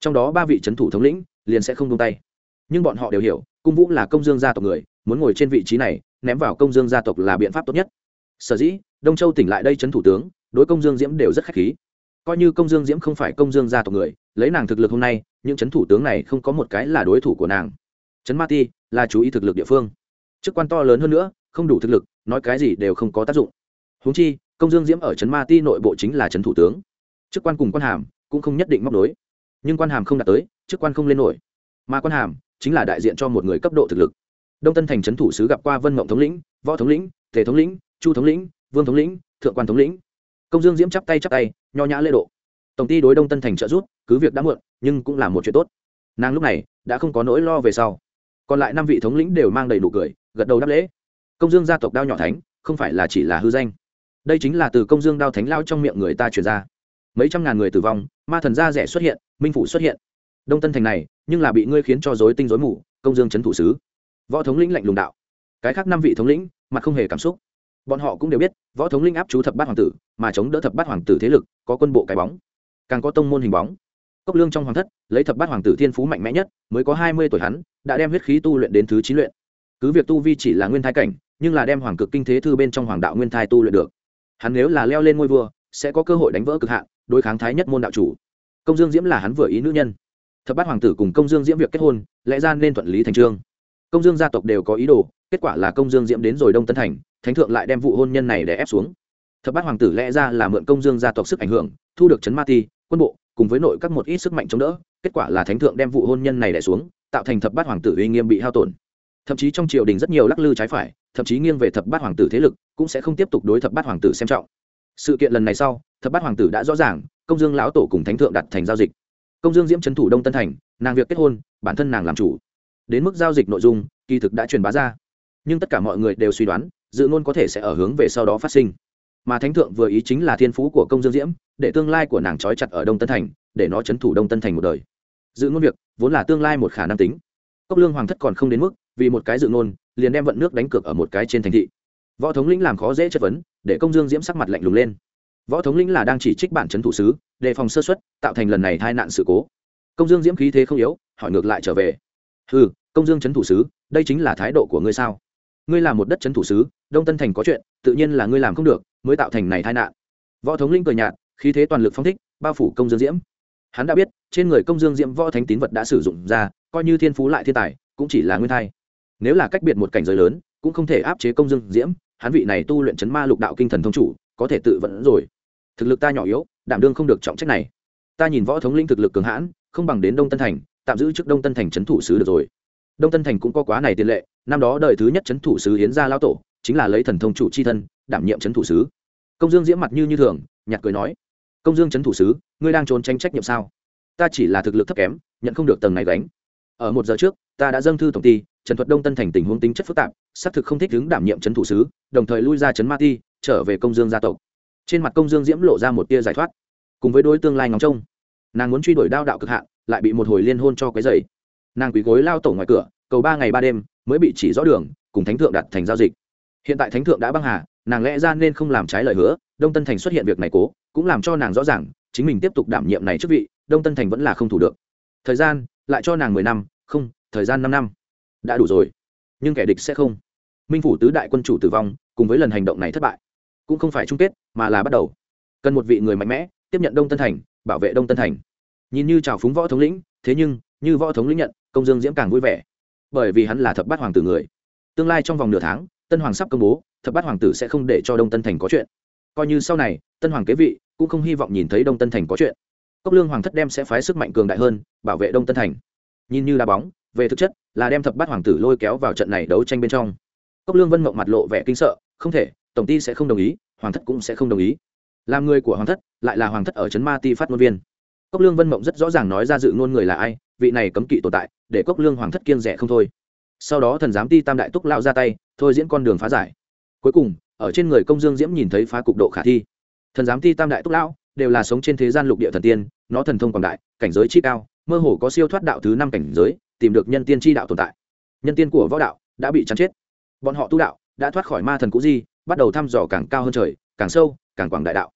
Trong đó ba vị trấn thủ thống lĩnh liền sẽ không tung tay. Nhưng bọn họ đều hiểu, cung vũ là công dương gia tộc người muốn ngồi trên vị trí này, ném vào công dương gia tộc là biện pháp tốt nhất. Sở dĩ, đông châu tỉnh lại đây trấn thủ tướng, đối công dương diễm đều rất khách khí. Coi như công dương diễm không phải công dương gia tộc người, lấy nàng thực lực hôm nay, những trấn thủ tướng này không có một cái là đối thủ của nàng. Trấn ma ti là chú ý thực lực địa phương. Chức quan to lớn hơn nữa, không đủ thực lực, nói cái gì đều không có tác dụng. Húng chi, công dương diễm ở trấn ma ti nội bộ chính là trấn thủ tướng. Chức quan cùng quan hàm cũng không nhất định móc đối nhưng quan hàm không đạt tới, chức quan không lên nổi. Mà quan hàm chính là đại diện cho một người cấp độ thực lực đông tân thành trấn thủ sứ gặp qua vân mộng thống lĩnh, võ thống lĩnh, tề thống lĩnh, chu thống lĩnh, vương thống lĩnh, thượng quan thống lĩnh. Công dương diễm chắp tay chắp tay, nho nhã lễ độ. Tổng ty đối đông tân thành trợ rút cứ việc đã muộn, nhưng cũng là một chuyện tốt. Nàng lúc này đã không có nỗi lo về sau. Còn lại năm vị thống lĩnh đều mang đầy đủ cười, gật đầu đáp lễ. Công dương gia tộc đao nhỏ thánh, không phải là chỉ là hư danh. Đây chính là từ công dương đao thánh lao trong miệng người ta truyền ra. Mấy trăm ngàn người tử vong, ma thần gia rẻ xuất hiện, minh phủ xuất hiện. Đông tân thành này, nhưng là bị ngươi khiến cho dối tinh dối mù, công dương c thủ sứ võ thống lĩnh lạnh lùng đạo. Cái khác năm vị thống lĩnh, mặt không hề cảm xúc. Bọn họ cũng đều biết, võ thống lĩnh áp chú thập bát hoàng tử, mà chống đỡ thập bát hoàng tử thế lực, có quân bộ cái bóng. Càng có tông môn hình bóng. Cốc lương trong hoàng thất, lấy thập bát hoàng tử thiên phú mạnh mẽ nhất, mới có hai mươi tuổi hắn, đã đem huyết khí tu luyện đến thứ chín luyện. Cứ việc tu vi chỉ là nguyên thai cảnh, nhưng là đem hoàng cực kinh thế thư bên trong hoàng đạo nguyên thai tu luyện được. Hắn nếu là leo lên ngôi vua, sẽ có cơ hội đánh vỡ cực hạn, đối kháng thái nhất môn đạo chủ. Công dương diễm là hắn vừa ý nữ nhân. Thập bát hoàng tử cùng công dương diễm việc kết hôn, lẽ ra nên thuận lý thành trương công dương gia tộc đều có ý đồ, kết quả là công dương diễm đến rồi đông tân thành, thánh thượng lại đem vụ hôn nhân này để ép xuống. Thập bát hoàng tử lẽ ra là mượn công dương gia tộc sức ảnh hưởng, thu được chấn ma ti, quân bộ, cùng với nội các một ít sức mạnh chống đỡ, kết quả là thánh thượng đem vụ hôn nhân này đẻ xuống, tạo thành thập bát hoàng tử uy nghiêm bị hao tổn. Thậm chí trong triều đình rất nhiều lắc lư trái phải, thậm chí nghiêng về thập bát hoàng tử thế lực, cũng sẽ không tiếp tục đối thập bát hoàng tử xem trọng. Sự kiện lần này sau, thập bát hoàng tử đã rõ ràng, công dương lão tổ cùng thánh thượng đặt thành giao dịch. Công dương diễm trấn thủ đông tân thành, nàng việc kết hôn, bản thân nàng làm chủ đến mức giao dịch nội dung, kỳ thực đã truyền bá ra. Nhưng tất cả mọi người đều suy đoán, dự ngôn có thể sẽ ở hướng về sau đó phát sinh. Mà thánh thượng vừa ý chính là thiên phú của công dương diễm, để tương lai của nàng trói chặt ở đông tân thành, để nó chấn thủ đông tân thành một đời. Dự ngôn việc, vốn là tương lai một khả năng tính. Cốc lương hoàng thất còn không đến mức, vì một cái dự ngôn, liền đem vận nước đánh cược ở một cái trên thành thị. Võ thống lĩnh làm khó dễ chất vấn, để công dương diễm sắc mặt lạnh lùng lên. Võ thống lĩnh là đang chỉ trích bản chấn thủ sứ, đề phòng sơ xuất tạo thành lần này tai nạn sự cố. Công dương diễm khí thế không yếu, hỏi ngược lại trở về ừ công dương chấn thủ sứ, đây chính là thái độ của ngươi sao? Ngươi là một đất chấn thủ sứ, đông tân thành có chuyện, tự nhiên là ngươi làm không được, mới tạo thành này tai nạn. Võ thống linh cười nhạt, khí thế toàn lực phong thích, bao phủ công dương diễm. Hắn đã biết, trên người công dương diễm võ thánh tín vật đã sử dụng ra, coi như thiên phú lại thiên tài, cũng chỉ là nguyên thai. Nếu là cách biệt một cảnh giới lớn, cũng không thể áp chế công dương diễm, hắn vị này tu luyện chấn ma lục đạo kinh thần thông chủ, có thể tự vẫn rồi. Thực lực ta nhỏ yếu, đảm đương không được trọng trách này. Ta nhìn võ thống linh thực lực cường hãn, không bằng đến đông tân thành tạm giữ trước đông tân thành trấn thủ sứ được rồi. Đông tân thành cũng có quá này tiền lệ, năm đó đời thứ nhất trấn thủ sứ hiến gia lao tổ, chính là lấy thần thông chủ c h i thân, đảm nhiệm trấn thủ sứ. Công dương diễm mặt như như thường, nhạt cười nói, công dương trấn thủ sứ, ngươi đang trốn tranh trách nhiệm sao? Ta chỉ là thực lực thấp kém, nhận không được tầng này gánh. Ở một giờ trước, ta đã dâng thư tổng ty trần thuật đông tân thành tình huống tính chất phức tạp, xác thực không thích đứng đảm nhiệm trấn thủ sứ, đồng thời lui ra trấn ma ti, trở về công dương gia tộc. Trên mặt công dương diễm lộ ra một tia giải thoát. Cùng với đối tương lai ngóng trông, nàng muốn truy đuổi đao đạo cực hạn lại bị một hồi liên hôn cho cái dày nàng quý gối lao tổ ngoài cửa, cầu ba ngày ba đêm mới bị chỉ rõ đường, cùng thánh thượng đặt thành giao dịch. Hiện tại thánh thượng đã băng hà, nàng lẽ ra nên không làm trái lời hứa, đông tân thành xuất hiện việc này cố, cũng làm cho nàng rõ ràng, chính mình tiếp tục đảm nhiệm này chức vị, đông tân thành vẫn là không thủ được. Thời gian, lại cho nàng mười năm, không, thời gian năm năm. Đã đủ rồi. Nhưng kẻ địch sẽ không. Minh phủ tứ đại quân chủ tử vong, cùng với lần hành động này thất bại, cũng không phải chung kết, mà là bắt đầu. Cần một vị người mạnh mẽ, tiếp nhận đông tân thành, bảo vệ đông tân thành nhìn như trào phúng võ thống lĩnh, thế nhưng, như võ thống lĩnh nhận, công dương diễm càng vui vẻ. Bởi vì hắn là thập bát hoàng tử người. Tương lai trong vòng nửa tháng, tân hoàng sắp công bố, thập bát hoàng tử sẽ không để cho đông tân thành có chuyện. Coi như sau này, tân hoàng kế vị cũng không hy vọng nhìn thấy đông tân thành có chuyện. Cốc lương hoàng thất đem sẽ phái sức mạnh cường đại hơn, bảo vệ đông tân thành. Nhìn như đá bóng, về thực chất là đem thập bát hoàng tử lôi kéo vào trận này đấu tranh bên trong. Cốc lương vân mộng mặt lộ vẻ kinh sợ, không thể, tổng ty sẽ không đồng ý, hoàng thất cũng sẽ không đồng ý. Làm người của hoàng thất, lại là hoàng thất ở trấn ma ti phát ngôn viên cốc lương vân mộng rất rõ ràng nói ra dự ngôn người là ai, vị này cấm kỵ tồn tại, để cốc lương hoàng thất kiên rẻ không thôi. Sau đó thần giám ti tam đại túc lao ra tay, thôi diễn con đường phá giải. Cuối cùng, ở trên người công dương diễm nhìn thấy phá cục độ khả thi. Thần giám ti tam đại túc lão đều là sống trên thế gian lục địa thần tiên, nó thần thông quảng đại, cảnh giới chi cao, mơ hồ có siêu thoát đạo thứ năm cảnh giới, tìm được nhân tiên chi đạo tồn tại. Nhân tiên của võ đạo đã bị chắn chết. Bọn họ tu đạo đã thoát khỏi ma thần cũ di, bắt đầu thăm dò càng cao hơn trời, càng sâu, càng quảng đại đạo.